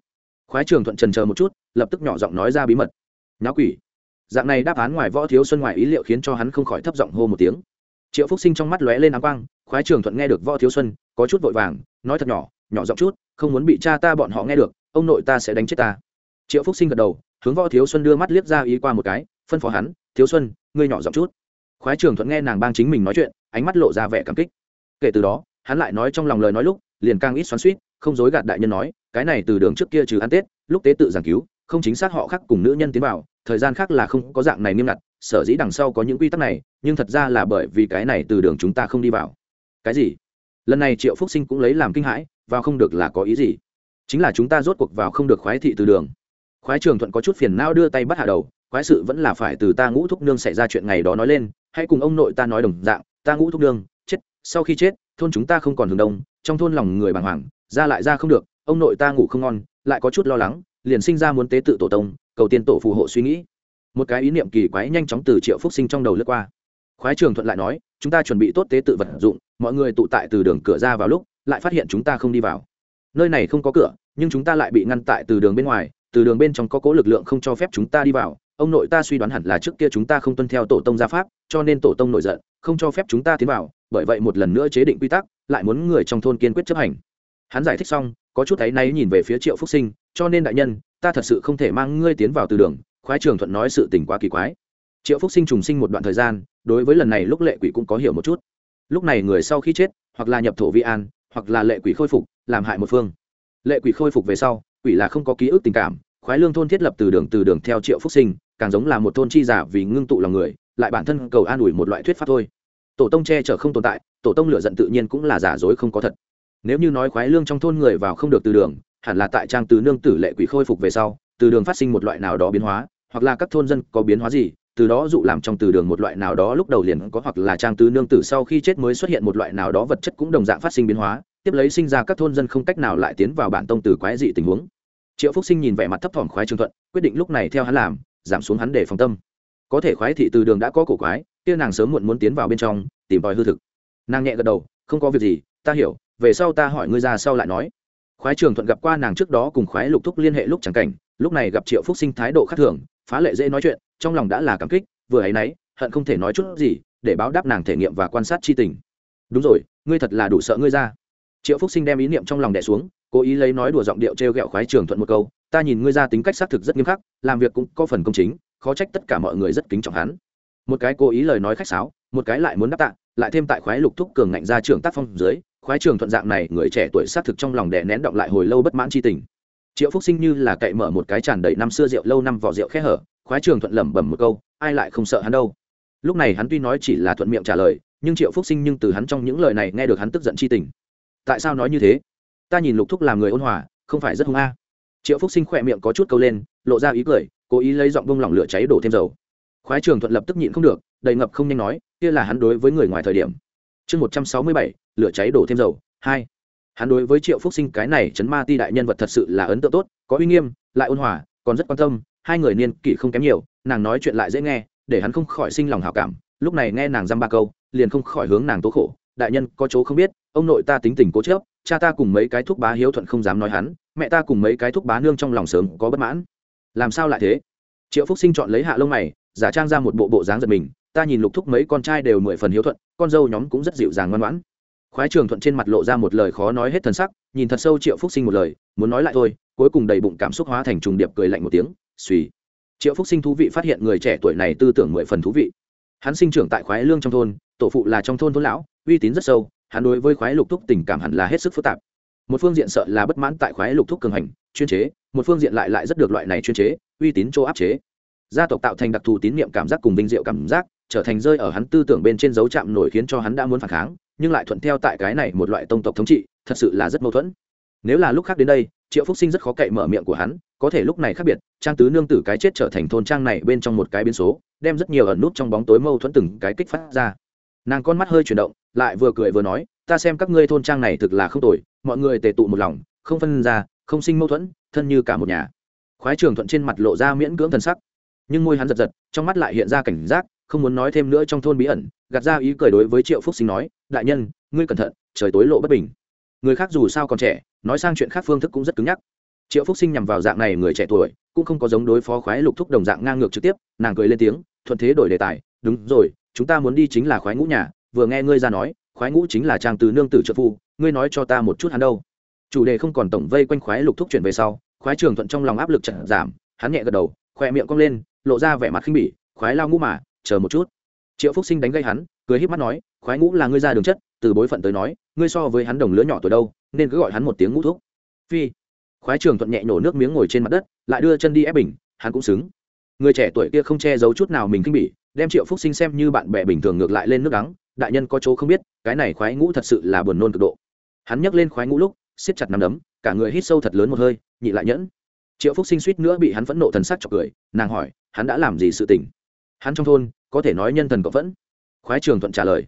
Khoái trường thuận trần chờ một chút, lập tức nhỏ giọng nói ra bí mật. Nháo quỷ? Dạng này đáp án ngoài võ thiếu xuân ngoài ý liệu khiến cho hắn không khỏi thấp giọng hô một tiếng. Triệu phúc sinh trong mắt lóe lên áng quang, khoái trường thuận nghe được võ thiếu xuân, có chút vội vàng, nói thật nhỏ nhỏ giọng chút, không muốn bị cha ta bọn họ nghe được ông nội ta sẽ đánh chết ta. Triệu phúc sinh gật đầu, hướng võ thiếu xuân đưa mắt liếc ra ý qua một cái, phân phó hắn, thiếu xuân, ngươi nhỏ giọng chút. Khoái trường thuận nghe nàng bang chính mình nói chuyện, ánh mắt lộ ra vẻ cảm kích. Kể từ đó, hắn lại nói trong lòng lời nói lúc, liền càng ít xoắn suýt không dối gạt đại nhân nói, cái này từ đường trước kia trừ ăn tết, lúc tế tự giảng cứu, không chính xác họ khác cùng nữ nhân tiến vào, thời gian khác là không có dạng này nghiêm ngặt, sở dĩ đằng sau có những quy tắc này, nhưng thật ra là bởi vì cái này từ đường chúng ta không đi vào. Cái gì? Lần này triệu phúc sinh cũng lấy làm kinh hãi, vào không được là có ý gì chính là chúng ta rốt cuộc vào không được khoái thị từ đường. Khoái trường thuận có chút phiền não đưa tay bắt hạ đầu, khoái sự vẫn là phải từ ta ngũ thúc nương xảy ra chuyện ngày đó nói lên, hãy cùng ông nội ta nói đồng dạng, ta ngũ thúc nương, chết, sau khi chết, thôn chúng ta không còn hướng đông, trong thôn lòng người bàng hoàng, ra lại ra không được, ông nội ta ngủ không ngon, lại có chút lo lắng, liền sinh ra muốn tế tự tổ tông, cầu tiên tổ phù hộ suy nghĩ. Một cái ý niệm kỳ quái nhanh chóng từ triệu phúc sinh trong đầu lướt qua. Khoái trường thuận lại nói, chúng ta chuẩn bị tốt tế tự vật dụng, mọi người tụ tại từ đường cửa ra vào lúc, lại phát hiện chúng ta không đi vào nơi này không có cửa, nhưng chúng ta lại bị ngăn tại từ đường bên ngoài, từ đường bên trong có cố lực lượng không cho phép chúng ta đi vào. Ông nội ta suy đoán hẳn là trước kia chúng ta không tuân theo tổ tông gia pháp, cho nên tổ tông nổi giận, không cho phép chúng ta tiến vào, bởi vậy một lần nữa chế định quy tắc, lại muốn người trong thôn kiên quyết chấp hành. Hắn giải thích xong, có chút thấy náy nhìn về phía triệu phúc sinh, cho nên đại nhân, ta thật sự không thể mang ngươi tiến vào từ đường, khoái trường thuận nói sự tình quá kỳ quái. Triệu phúc sinh trùng sinh một đoạn thời gian, đối với lần này lúc lệ quỷ cũng có hiểu một chút. Lúc này người sau khi chết, hoặc là nhập thổ vi an hoặc là lệ quỷ khôi phục, làm hại một phương. Lệ quỷ khôi phục về sau, quỷ là không có ký ức tình cảm, khoái lương thôn thiết lập từ đường từ đường theo triệu phúc sinh, càng giống là một thôn chi giả vì ngưng tụ lòng người, lại bản thân cầu an ủi một loại thuyết pháp thôi. Tổ tông che chở không tồn tại, tổ tông lửa giận tự nhiên cũng là giả dối không có thật. Nếu như nói khoái lương trong thôn người vào không được từ đường, hẳn là tại trang từ nương tử lệ quỷ khôi phục về sau, từ đường phát sinh một loại nào đó biến hóa, hoặc là các thôn dân có biến hóa gì từ đó dụ làm trong từ đường một loại nào đó lúc đầu liền có hoặc là trang tứ nương tử sau khi chết mới xuất hiện một loại nào đó vật chất cũng đồng dạng phát sinh biến hóa, tiếp lấy sinh ra các thôn dân không cách nào lại tiến vào bản tông từ quái dị tình huống. Triệu phúc sinh nhìn vẻ mặt thấp thỏm khoái trường thuận, quyết định lúc này theo hắn làm, giảm xuống hắn để phòng tâm. Có thể khoái thị từ đường đã có cổ quái, kia nàng sớm muộn muốn tiến vào bên trong, tìm tòi hư thực. Nàng nhẹ gật đầu, không có việc gì, ta hiểu, về sau ta hỏi ngươi ra sau lại nói. Khoái trường thuận gặp qua nàng trước đó cùng khoái lục thúc liên hệ lúc chẳng cảnh, lúc này gặp triệu phúc sinh thái độ khác thường phá lệ dễ nói chuyện, trong lòng đã là cảm kích, vừa ấy nấy hận không thể nói chút gì, để báo đáp nàng thể nghiệm và quan sát chi tình. Đúng rồi, ngươi thật là đủ sợ ngươi ra. Triệu phúc sinh đem ý niệm trong lòng đẻ xuống, cố ý lấy nói đùa giọng điệu t r e o g ẹ o khoái trường thuận một câu, ta nhìn ngươi ra tính cách xác thực rất nghiêm khắc, làm việc cũng có phần công chính, khó trách tất cả mọi người rất kính trọng hắn. Một cái cố ý lời nói khách sáo, một cái lại muốn đáp tạ, lại thêm tại khoái lục thúc cường ngạnh ra trường tác phong dưới, khoái trường thuận dạng này, người trẻ tuổi xác thực trong lòng đè nén động lại hồi lâu bất mãn c h i tình triệu phúc sinh như là cậy mở một cái tràn đầy năm xưa rượu, lâu năm vỏ rượu khẽ hở, khoái trường thuận lẩm bẩm một câu, ai lại không sợ hắn đâu. Lúc này hắn tuy nói chỉ là thuận miệng trả lời, nhưng triệu phúc sinh nhưng từ hắn trong những lời này nghe được hắn tức giận c tình. Tại sao nói như thế? Ta nhìn lục thúc làm người ôn hòa, không phải rất hung a. Triệu phúc sinh khỏe miệng có chút câu lên, lộ ra ý cười, cố ý lấy giọng bông lỏng lửa cháy đổ thêm dầu. Khoái trường thuận lập tức nhịn không được, đầy ngập không nhanh nói, kia là hắn đối với người ngoài thời điểm. Chương một trăm sáu mươi bảy, lửa cháy đổ thêm dầu, hai hắn đối với triệu phúc sinh cái này chấn ma ti đại nhân vật thật sự là ấn tượng tốt, có uy nghiêm, lại ôn hòa, còn rất quan tâm, hai người niên kỷ không kém nhiều, nàng nói chuyện lại dễ nghe, để hắn không khỏi sinh lòng hảo cảm, lúc này nghe nàng dăm ba câu, liền không khỏi hướng nàng tố khổ, đại nhân, có chỗ không biết, ông nội ta tính tình cố chớp cha ta cùng mấy cái thuốc bá hiếu thuận không dám nói hắn, mẹ ta cùng mấy cái thuốc bá nương trong lòng sớm có bất mãn. Làm sao lại thế? Triệu phúc sinh chọn lấy hạ lông mày, giả trang ra một bộ bộ dáng giật mình, ta nhìn lục thúc mấy con trai đều mười phần hiếu thuận, con dâu nhóm cũng rất dịu dàng ngoan ngoãn khoái trường thuận trên mặt lộ ra một lời khó nói hết thần sắc, nhìn thật sâu triệu phúc sinh một lời, muốn nói lại thôi, cuối cùng đầy bụng cảm xúc hóa thành trùng điệp cười lạnh một tiếng, suy. Triệu phúc sinh thú vị phát hiện người trẻ tuổi này tư tưởng mười phần thú vị. Hắn sinh trưởng tại khoái lương trong thôn, tổ phụ là trong thôn thôn lão, uy tín rất sâu, hắn đối với khoái lục thúc tình cảm hẳn là hết sức phức tạp. Một phương diện sợ là bất mãn tại khoái lục thúc cường hành, chuyên chế, một phương diện lại lại rất được loại này chuyên chế, uy tín chỗ áp chế. Gia tộc tạo thành đặc thù tín nhiệm cảm giác cùng vinh diệu cảm giác, trở thành rơi ở hắn tư tưởng bên trên dấu chạm nổi khiến cho hắn đã muốn phản kháng nhưng lại thuận theo tại cái này một loại tông tộc thống trị, thật sự là rất mâu thuẫn. Nếu là lúc khác đến đây, triệu phúc sinh rất khó cậy mở miệng của hắn, có thể lúc này khác biệt, trang tứ nương tử cái chết trở thành thôn trang này bên trong một cái biến số, đem rất nhiều ẩn nút trong bóng tối mâu thuẫn từng cái kích phát ra. Nàng con mắt hơi chuyển động, lại vừa cười vừa nói, ta xem các ngươi thôn trang này thực là không tồi, mọi người tề tụ một lòng, không phân ra, không sinh mâu thuẫn, thân như cả một nhà. Khoái trường thuận trên mặt lộ ra miễn cưỡng thần sắc, nhưng môi hắn giật giật, trong mắt lại hiện ra cảnh giác không muốn nói thêm nữa trong thôn bí ẩn, gạt ra ý cười đối với triệu phúc sinh nói, đại nhân, ngươi cẩn thận, trời tối lộ bất bình. Người khác dù sao còn trẻ, nói sang chuyện khác phương thức cũng rất cứng nhắc. Triệu phúc sinh nhằm vào dạng này người trẻ tuổi, cũng không có giống đối phó khoái lục thúc đồng dạng ngang ngược trực tiếp, nàng cười lên tiếng, thuận thế đổi đề tài, đúng rồi, chúng ta muốn đi chính là khoái ngũ nhà, vừa nghe ngươi ra nói, khoái ngũ chính là trang từ nương tử trợ phu, ngươi nói cho ta một chút hắn đâu. Chủ đề không còn tổng vây quanh khoái lục thúc chuyển về sau, khoái trường thuận trong lòng áp lực chậm giảm, hắn nhẹ gật đầu, khoe miệng cong lên, lộ ra vẻ mặt khinh bỉ, khoái lao ngũ mà chờ một chút. Triệu phúc sinh đánh gây hắn, cười híp mắt nói, khoái ngũ là ngươi ra đường chất, từ bối phận tới nói, ngươi so với hắn đồng lứa nhỏ tuổi đâu, nên cứ gọi hắn một tiếng ngũ thuốc. phi. Khoái trường thuận nhẹ nhổ nước miếng ngồi trên mặt đất, lại đưa chân đi ép bình, hắn cũng xứng. Người trẻ tuổi kia không che giấu chút nào mình kinh bỉ, đem triệu phúc sinh xem như bạn bè bình thường ngược lại lên nước đắng, đại nhân có chỗ không biết, cái này khoái ngũ thật sự là buồn nôn cực độ. Hắn nhấc lên khoái ngũ lúc, siết chặt nắm đấm, cả người hít sâu thật lớn một hơi, nhị lại nhẫn. Triệu phúc sinh suýt nữa bị hắn phẫn nộ thần sắc chọc cười, nàng hỏi, hắn đã làm gì sự tình? Hắn trong thôn, có thể nói nhân thần cộng vẫn. Khoái trường thuận trả lời,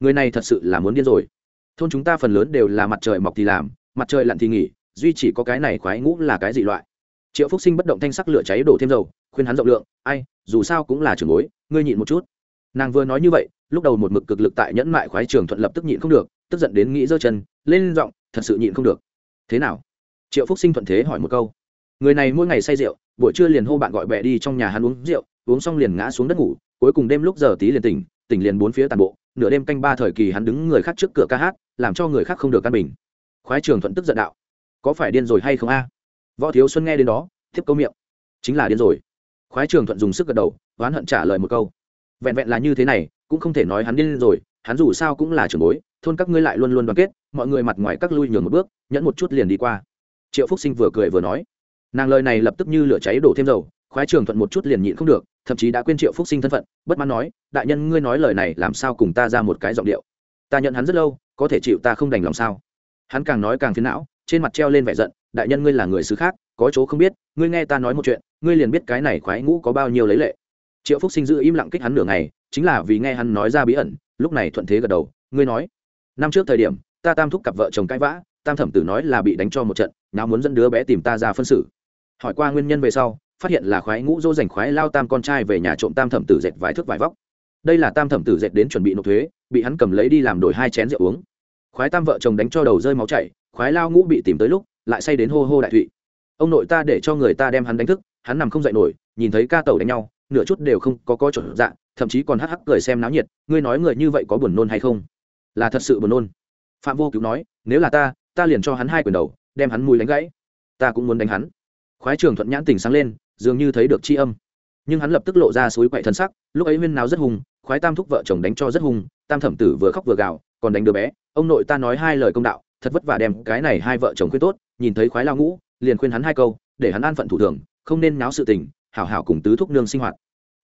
người này thật sự là muốn điên rồi. Thôn chúng ta phần lớn đều là mặt trời mọc thì làm, mặt trời lặn thì nghỉ, duy chỉ có cái này khoái ngũ là cái gì loại. Triệu phúc sinh bất động thanh sắc lửa cháy đổ thêm dầu, khuyên hắn rộng lượng, ai, dù sao cũng là trường bối, ngươi nhịn một chút. Nàng vừa nói như vậy, lúc đầu một mực cực lực tại nhẫn mại khoái trường thuận lập tức nhịn không được, tức giận đến nghĩ giơ chân, lên giọng, thật sự nhịn không được. Thế nào? Triệu phúc sinh thuận thế hỏi một câu, người này mỗi ngày say rượu buổi trưa liền hô bạn gọi bè đi trong nhà hắn uống rượu, uống xong liền ngã xuống đất ngủ, cuối cùng đêm lúc giờ tí liền tỉnh tỉnh liền bốn phía tàn bộ, nửa đêm canh ba thời kỳ hắn đứng người khác trước cửa ca hát, làm cho người khác không được căn bình. Khoái trường thuận tức giận đạo, có phải điên rồi hay không a? Võ thiếu xuân nghe đến đó, tiếp câu miệng, chính là điên rồi. Khoái trường thuận dùng sức gật đầu, oán hận trả lời một câu, vẹn vẹn là như thế này, cũng không thể nói hắn điên rồi, hắn dù sao cũng là trường bối, thôn các ngươi lại luôn luôn đoàn kết, mọi người mặt ngoài các lui nhường một bước, nhẫn một chút liền đi qua. Triệu phúc sinh vừa cười vừa nói nàng lời này lập tức như lửa cháy đổ thêm dầu, khoái trường thuận một chút liền nhịn không được, thậm chí đã quên triệu phúc sinh thân phận, bất mãn nói, đại nhân, ngươi nói lời này làm sao cùng ta ra một cái giọng điệu? Ta nhận hắn rất lâu, có thể chịu ta không đành lòng sao? Hắn càng nói càng phiến não, trên mặt treo lên vẻ giận, đại nhân, ngươi là người xứ khác, có chỗ không biết, ngươi nghe ta nói một chuyện, ngươi liền biết cái này khoái ngũ có bao nhiêu lấy lệ. Triệu phúc sinh giữ im lặng kích hắn nửa ngày, chính là vì nghe hắn nói ra bí ẩn, lúc này thuận thế gật đầu, ngươi nói, năm trước thời điểm, ta tam thúc cặp vợ chồng cãi vã, tam thẩm tử nói là bị đánh cho một trận, nào muốn dẫn đứa bé tìm ta ra phân xử hỏi qua nguyên nhân về sau, phát hiện là khoái ngũ dỗ dành khoái lao tam con trai về nhà trộm tam thẩm tử dệt vài thước vài vóc. Đây là tam thẩm tử dệt đến chuẩn bị nộp thuế, bị hắn cầm lấy đi làm đổi hai chén rượu uống. Khoái tam vợ chồng đánh cho đầu rơi máu chảy, khoái lao ngũ bị tìm tới lúc, lại say đến hô hô đại thụy. Ông nội ta để cho người ta đem hắn đánh thức, hắn nằm không dậy nổi, nhìn thấy ca tàu đánh nhau, nửa chút đều không có có chuẩn dạ thậm chí còn hắc hắc cười xem náo nhiệt, ngươi nói người như vậy có buồn nôn hay không? Là thật sự buồn nôn. Phạm vô cứu nói, nếu là ta ta liền cho hắn hai quyền đầu, đem hắn mùi đánh gãy. Ta cũng muốn đánh hắn khoái trường thuận nhãn tình sáng lên, dường như thấy được c h i âm. Nhưng hắn lập tức lộ ra suối quậy thân sắc, lúc ấy huyên nào rất hùng, khoái tam thúc vợ chồng đánh cho rất hùng, tam thẩm tử vừa khóc vừa gào, còn đánh đứa bé. Ông nội ta nói hai lời công đạo, thật vất vả đem cái này hai vợ chồng khuyên tốt, nhìn thấy khoái lao ngũ, liền khuyên hắn hai câu, để hắn an phận thủ thường, không nên náo sự tình, hảo hảo cùng tứ thúc nương sinh hoạt.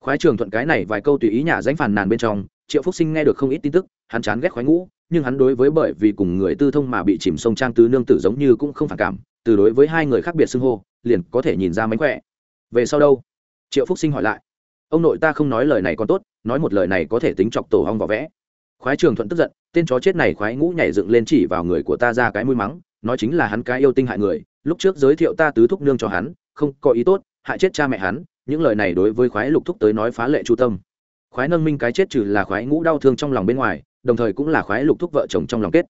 Khoái trường thuận cái này vài câu tùy ý nhà danh phàn nàn bên trong, triệu phúc sinh nghe được không ít tin tức, hắn chán ghét khoái ngũ, nhưng hắn đối với bởi vì cùng người tư thông mà bị chìm sông trang tứ nương tử giống như cũng không phản cảm, từ đối với hai người khác biệt xưng hô liền có thể nhìn ra mánh khỏe. Về sau đâu? Triệu phúc sinh hỏi lại. Ông nội ta không nói lời này còn tốt, nói một lời này có thể tính chọc tổ hong vỏ vẽ. Khoái trường thuận tức giận, tên chó chết này khoái ngũ nhảy dựng lên chỉ vào người của ta ra cái mũi mắng, nói chính là hắn cái yêu tinh hại người, lúc trước giới thiệu ta tứ thúc nương cho hắn, không có ý tốt, hại chết cha mẹ hắn, những lời này đối với khoái lục thúc tới nói phá lệ chu tâm. Khoái nâng minh cái chết trừ là khoái ngũ đau thương trong lòng bên ngoài, đồng thời cũng là khoái lục thúc vợ chồng trong lòng kết.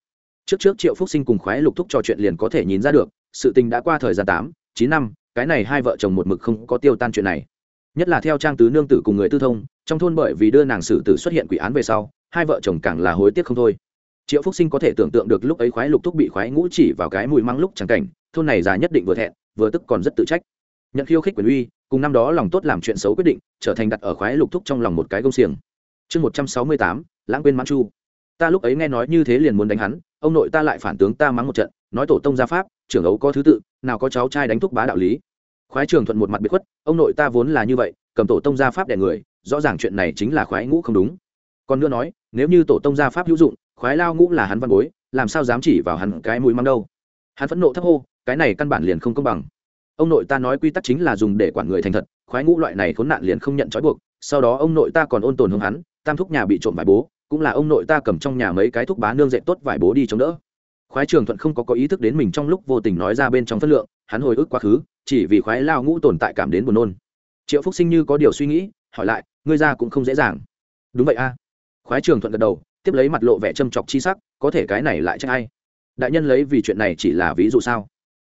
Trước trước triệu phúc sinh cùng khoái lục thúc trò chuyện liền có thể nhìn ra được, sự tình đã qua thời gian tám chín năm, cái này hai vợ chồng một mực không có tiêu tan chuyện này. Nhất là theo trang tứ nương tử cùng người tư thông, trong thôn bởi vì đưa nàng xử tử xuất hiện quỷ án về sau, hai vợ chồng càng là hối tiếc không thôi. Triệu phúc sinh có thể tưởng tượng được lúc ấy khoái lục thúc bị khoái ngũ chỉ vào cái mùi măng lúc chẳng cảnh, thôn này già nhất định vừa thẹn, vừa tức còn rất tự trách. Nhận khiêu khích quyền uy, cùng năm đó lòng tốt làm chuyện xấu quyết định, trở thành đặt ở khoái lục thúc trong lòng một cái công xiềng. Chương một trăm sáu mươi tám, lãng quên mãn chu. Ta lúc ấy nghe nói như thế liền muốn đánh hắn, ông nội ta lại phản tướng ta mắng một trận, nói tổ tông gia pháp trưởng ấu có thứ tự, nào có cháu trai đánh thúc bá đạo lý. Khoái trường thuận một mặt biệt khuất, ông nội ta vốn là như vậy, cầm tổ tông gia pháp đẻ người, rõ ràng chuyện này chính là khoái ngũ không đúng. Còn nữa nói, nếu như tổ tông gia pháp hữu dụng, khoái lao ngũ là hắn văn bối, làm sao dám chỉ vào hắn cái mũi măng đâu? Hắn phẫn nộ thấp hô, cái này căn bản liền không công bằng. Ông nội ta nói quy tắc chính là dùng để quản người thành thật, khoái ngũ loại này khốn nạn liền không nhận trói buộc, sau đó ông nội ta còn ôn tồn hướng hắn, tam thúc nhà bị trộm vải bố, cũng là ông nội ta cầm trong nhà mấy cái thúc bá nương dạy tốt vải bố đi chống đỡ khoái trường thuận không có có ý thức đến mình trong lúc vô tình nói ra bên trong phất lượng, hắn hồi ức quá khứ, chỉ vì khoái lao ngũ tồn tại cảm đến buồn nôn. Triệu phúc sinh như có điều suy nghĩ, hỏi lại, ngươi ra cũng không dễ dàng. Đúng vậy a. Khoái trường thuận gật đầu, tiếp lấy mặt lộ vẻ châm chọc chi sắc, có thể cái này lại trách ai? Đại nhân lấy vì chuyện này chỉ là ví dụ sao?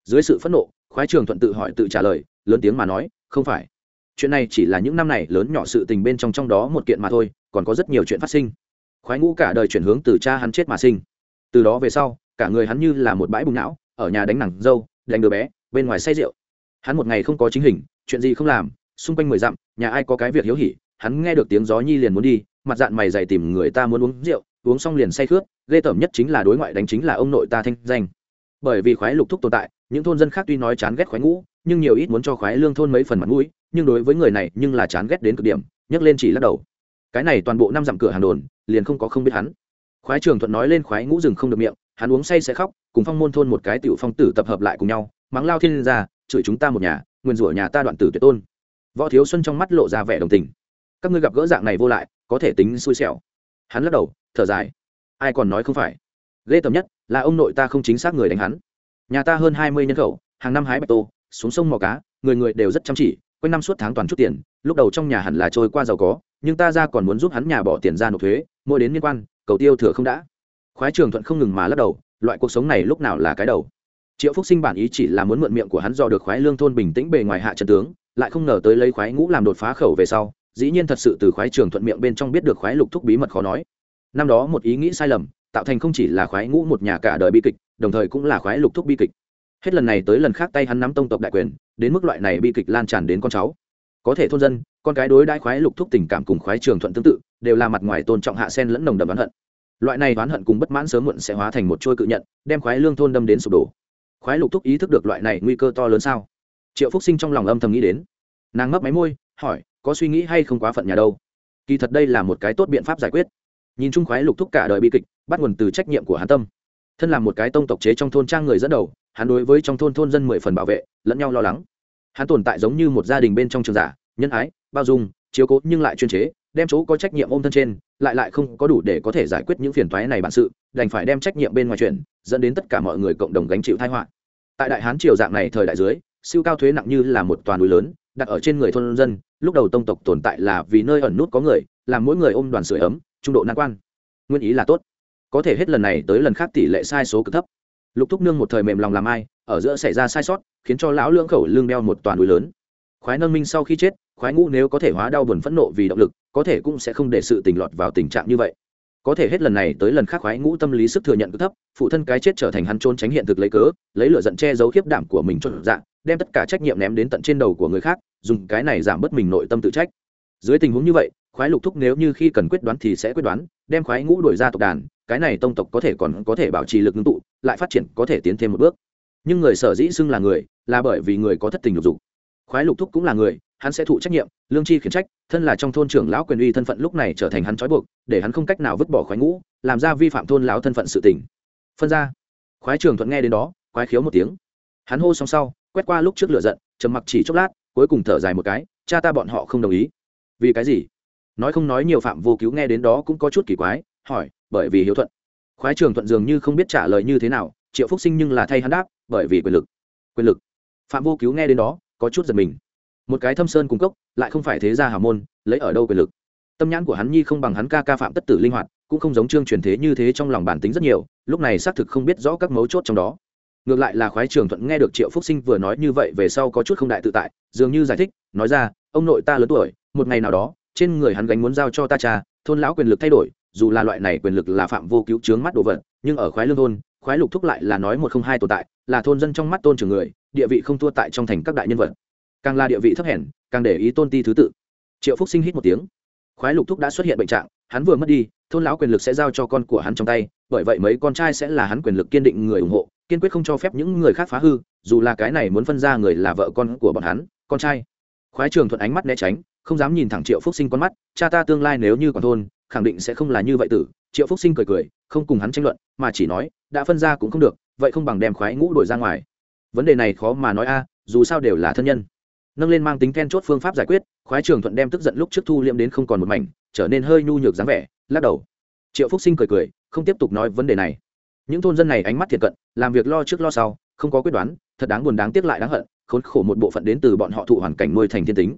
Dưới sự phẫn nộ, khoái trường thuận tự hỏi tự trả lời, lớn tiếng mà nói, không phải. Chuyện này chỉ là những năm này lớn nhỏ sự tình bên trong trong đó một kiện mà thôi, còn có rất nhiều chuyện phát sinh. Khoái ngũ cả đời chuyển hướng từ cha hắn chết mà sinh từ đó về sau, cả người hắn như là một bãi bùng não, ở nhà đánh nặng dâu, đánh đứa bé, bên ngoài say rượu. Hắn một ngày không có chính hình, chuyện gì không làm, xung quanh mười dặm, nhà ai có cái việc hiếu hỉ, hắn nghe được tiếng gió nhi liền muốn đi, mặt dạng mày dày tìm người ta muốn uống rượu, uống xong liền say khướt, ghê tởm nhất chính là đối ngoại đánh chính là ông nội ta thanh danh. Bởi vì khoái lục thúc tồn tại, những thôn dân khác tuy nói chán ghét khoái ngũ, nhưng nhiều ít muốn cho khoái lương thôn mấy phần mặt mũi, nhưng đối với người này nhưng là chán ghét đến cực điểm, nhấc lên chỉ lắc đầu. Cái này toàn bộ năm dặm cửa hàng đồn, liền không có không biết hắn khoái trường thuận nói lên khoái ngũ rừng không được miệng, hắn uống say sẽ khóc, cùng phong môn thôn một cái tiểu phong tử tập hợp lại cùng nhau, mắng lao thiên ra, chửi chúng ta một nhà nguyên rủa nhà ta đoạn tử tuyệt tôn. Võ thiếu xuân trong mắt lộ ra vẻ đồng tình. Các ngươi gặp gỡ dạng này vô lại, có thể tính xui xẻo. Hắn lắc đầu, thở dài. Ai còn nói không phải? Ghê tầm nhất là ông nội ta không chính xác người đánh hắn. Nhà ta hơn hai mươi nhân khẩu, hàng năm hái bạch tô, xuống sông mò cá, người người đều rất chăm chỉ, quanh năm suốt tháng toàn chút tiền, lúc đầu trong nhà hẳn là trôi qua giàu có, nhưng ta ra còn muốn giúp hắn nhà bỏ tiền ra nộp thuế, mỗi đến liên quan cầu tiêu thừa không đã. Khoái trường thuận không ngừng mà lắc đầu, loại cuộc sống này lúc nào là cái đầu. Triệu phúc sinh bản ý chỉ là muốn mượn miệng của hắn do được khoái lương thôn bình tĩnh bề ngoài hạ trận tướng, lại không ngờ tới lấy khoái ngũ làm đột phá khẩu về sau, dĩ nhiên thật sự từ khoái trường thuận miệng bên trong biết được khoái lục thúc bí mật khó nói. Năm đó một ý nghĩ sai lầm, tạo thành không chỉ là khoái ngũ một nhà cả đời bi kịch, đồng thời cũng là khoái lục thúc bi kịch. Hết lần này tới lần khác tay hắn nắm tông tộc đại quyền, đến mức loại này bi kịch lan tràn đến con cháu. Có thể thôn dân, con cái đối đãi khoái lục thúc tình cảm cùng khoái trường thuận tương tự đều là mặt ngoài tôn trọng hạ sen lẫn nồng đậm oán hận. Loại này oán hận cùng bất mãn sớm muộn sẽ hóa thành một trôi cự nhận, đem khoái lương thôn đâm đến sụp đổ. Khoái lục thúc ý thức được loại này nguy cơ to lớn sao? Triệu phúc sinh trong lòng âm thầm nghĩ đến. Nàng mấp máy môi, hỏi, có suy nghĩ hay không quá phận nhà đâu? Kỳ thật đây là một cái tốt biện pháp giải quyết. Nhìn chung khoái lục thúc cả đời bi kịch, bắt nguồn từ trách nhiệm của hắn tâm. Thân là một cái tông tộc chế trong thôn trang người dẫn đầu, hắn đối với trong thôn thôn dân mười phần bảo vệ, lẫn nhau lo lắng. Hắn tồn tại giống như một gia đình bên trong trường giả, nhân ái, bao dung, chiếu cố nhưng lại chuyên chế đem chỗ có trách nhiệm ôm thân trên, lại lại không có đủ để có thể giải quyết những phiền toái này bản sự, đành phải đem trách nhiệm bên ngoài chuyện dẫn đến tất cả mọi người cộng đồng gánh chịu tai họa. Tại đại hán triều dạng này thời đại dưới, siêu cao thuế nặng như là một toàn núi lớn, đặt ở trên người thôn dân, lúc đầu tông tộc tồn tại là vì nơi ẩn nút có người, làm mỗi người ôm đoàn sưởi ấm, trung độ nan quan. Nguyên ý là tốt. Có thể hết lần này tới lần khác tỷ lệ sai số cực thấp. Lục thúc nương một thời mềm lòng làm ai, ở giữa xảy ra sai sót, khiến cho lão lưỡng khẩu lương đeo một toàn núi lớn. Khoái nâng minh sau khi chết khoái ngũ nếu có thể hóa đau buồn phẫn nộ vì động lực, có thể cũng sẽ không để sự tình lọt vào tình trạng như vậy. Có thể hết lần này tới lần khác khoái ngũ tâm lý sức thừa nhận cứ thấp, phụ thân cái chết trở thành hắn trốn tránh hiện thực lấy cớ, lấy lửa giận che giấu khiếp đảm của mình cho dạng đem tất cả trách nhiệm ném đến tận trên đầu của người khác, dùng cái này giảm bớt mình nội tâm tự trách. Dưới tình huống như vậy, khoái lục thúc nếu như khi cần quyết đoán thì sẽ quyết đoán, đem khoái ngũ đổi ra tộc đàn, cái này tông tộc có thể còn có thể bảo trì lực ngưng tụ, lại phát triển có thể tiến thêm một bước. Nhưng người sở dĩ xưng là người, là bởi vì người có thất tình lục dục khoái lục thúc cũng là người, hắn sẽ thụ trách nhiệm, lương chi khiển trách, thân là trong thôn trưởng lão quyền uy thân phận lúc này trở thành hắn trói buộc, để hắn không cách nào vứt bỏ khoái ngũ, làm ra vi phạm thôn lão thân phận sự tỉnh phân ra, khoái trường thuận nghe đến đó, khoái khiếu một tiếng. Hắn hô xong sau, quét qua lúc trước lửa giận, trầm mặc chỉ chốc lát, cuối cùng thở dài một cái, cha ta bọn họ không đồng ý. Vì cái gì? Nói không nói nhiều phạm vô cứu nghe đến đó cũng có chút kỳ quái, hỏi, bởi vì hiếu thuận. Khoái trường thuận dường như không biết trả lời như thế nào, triệu phúc sinh nhưng là thay hắn đáp, bởi vì quyền lực. Quyền lực. Phạm vô cứu nghe đến đó có chút giật mình. Một cái thâm sơn cung cốc, lại không phải thế gia hào môn, lấy ở đâu quyền lực? Tâm nhãn của hắn nhi không bằng hắn ca ca phạm tất tử linh hoạt, cũng không giống trương truyền thế như thế trong lòng bản tính rất nhiều, lúc này xác thực không biết rõ các mấu chốt trong đó. Ngược lại là khoái trường thuận nghe được triệu phúc sinh vừa nói như vậy về sau có chút không đại tự tại, dường như giải thích, nói ra, ông nội ta lớn tuổi, một ngày nào đó, trên người hắn gánh muốn giao cho ta cha, thôn lão quyền lực thay đổi, dù là loại này quyền lực là phạm vô cứu trướng mắt đồ vật, nhưng ở khoái lương thôn, khoái lục thúc lại là nói một không hai tồn tại, là thôn dân trong mắt tôn trưởng người địa vị không thua tại trong thành các đại nhân vật. Càng là địa vị thấp hèn, càng để ý tôn ti thứ tự. Triệu phúc sinh hít một tiếng. Khoái lục thúc đã xuất hiện bệnh trạng, hắn vừa mất đi, thôn lão quyền lực sẽ giao cho con của hắn trong tay, bởi vậy mấy con trai sẽ là hắn quyền lực kiên định người ủng hộ, kiên quyết không cho phép những người khác phá hư, dù là cái này muốn phân ra người là vợ con của bọn hắn, con trai. Khoái trường thuận ánh mắt né tránh, không dám nhìn thẳng triệu phúc sinh con mắt, cha ta tương lai nếu như còn thôn, khẳng định sẽ không là như vậy tử. Triệu phúc sinh cười cười, không cùng hắn tranh luận, mà chỉ nói, đã phân ra cũng không được, vậy không bằng đem khoái ngũ đổi ra ngoài vấn đề này khó mà nói a, dù sao đều là thân nhân. Nâng lên mang tính then chốt phương pháp giải quyết, khoái trường thuận đem tức giận lúc trước thu liệm đến không còn một mảnh, trở nên hơi nhu nhược dáng vẻ, lắc đầu. Triệu phúc sinh cười cười, không tiếp tục nói vấn đề này. Những thôn dân này ánh mắt thiệt cận, làm việc lo trước lo sau, không có quyết đoán, thật đáng buồn đáng tiếc lại đáng hận, khốn khổ một bộ phận đến từ bọn họ thụ hoàn cảnh nuôi thành thiên tính.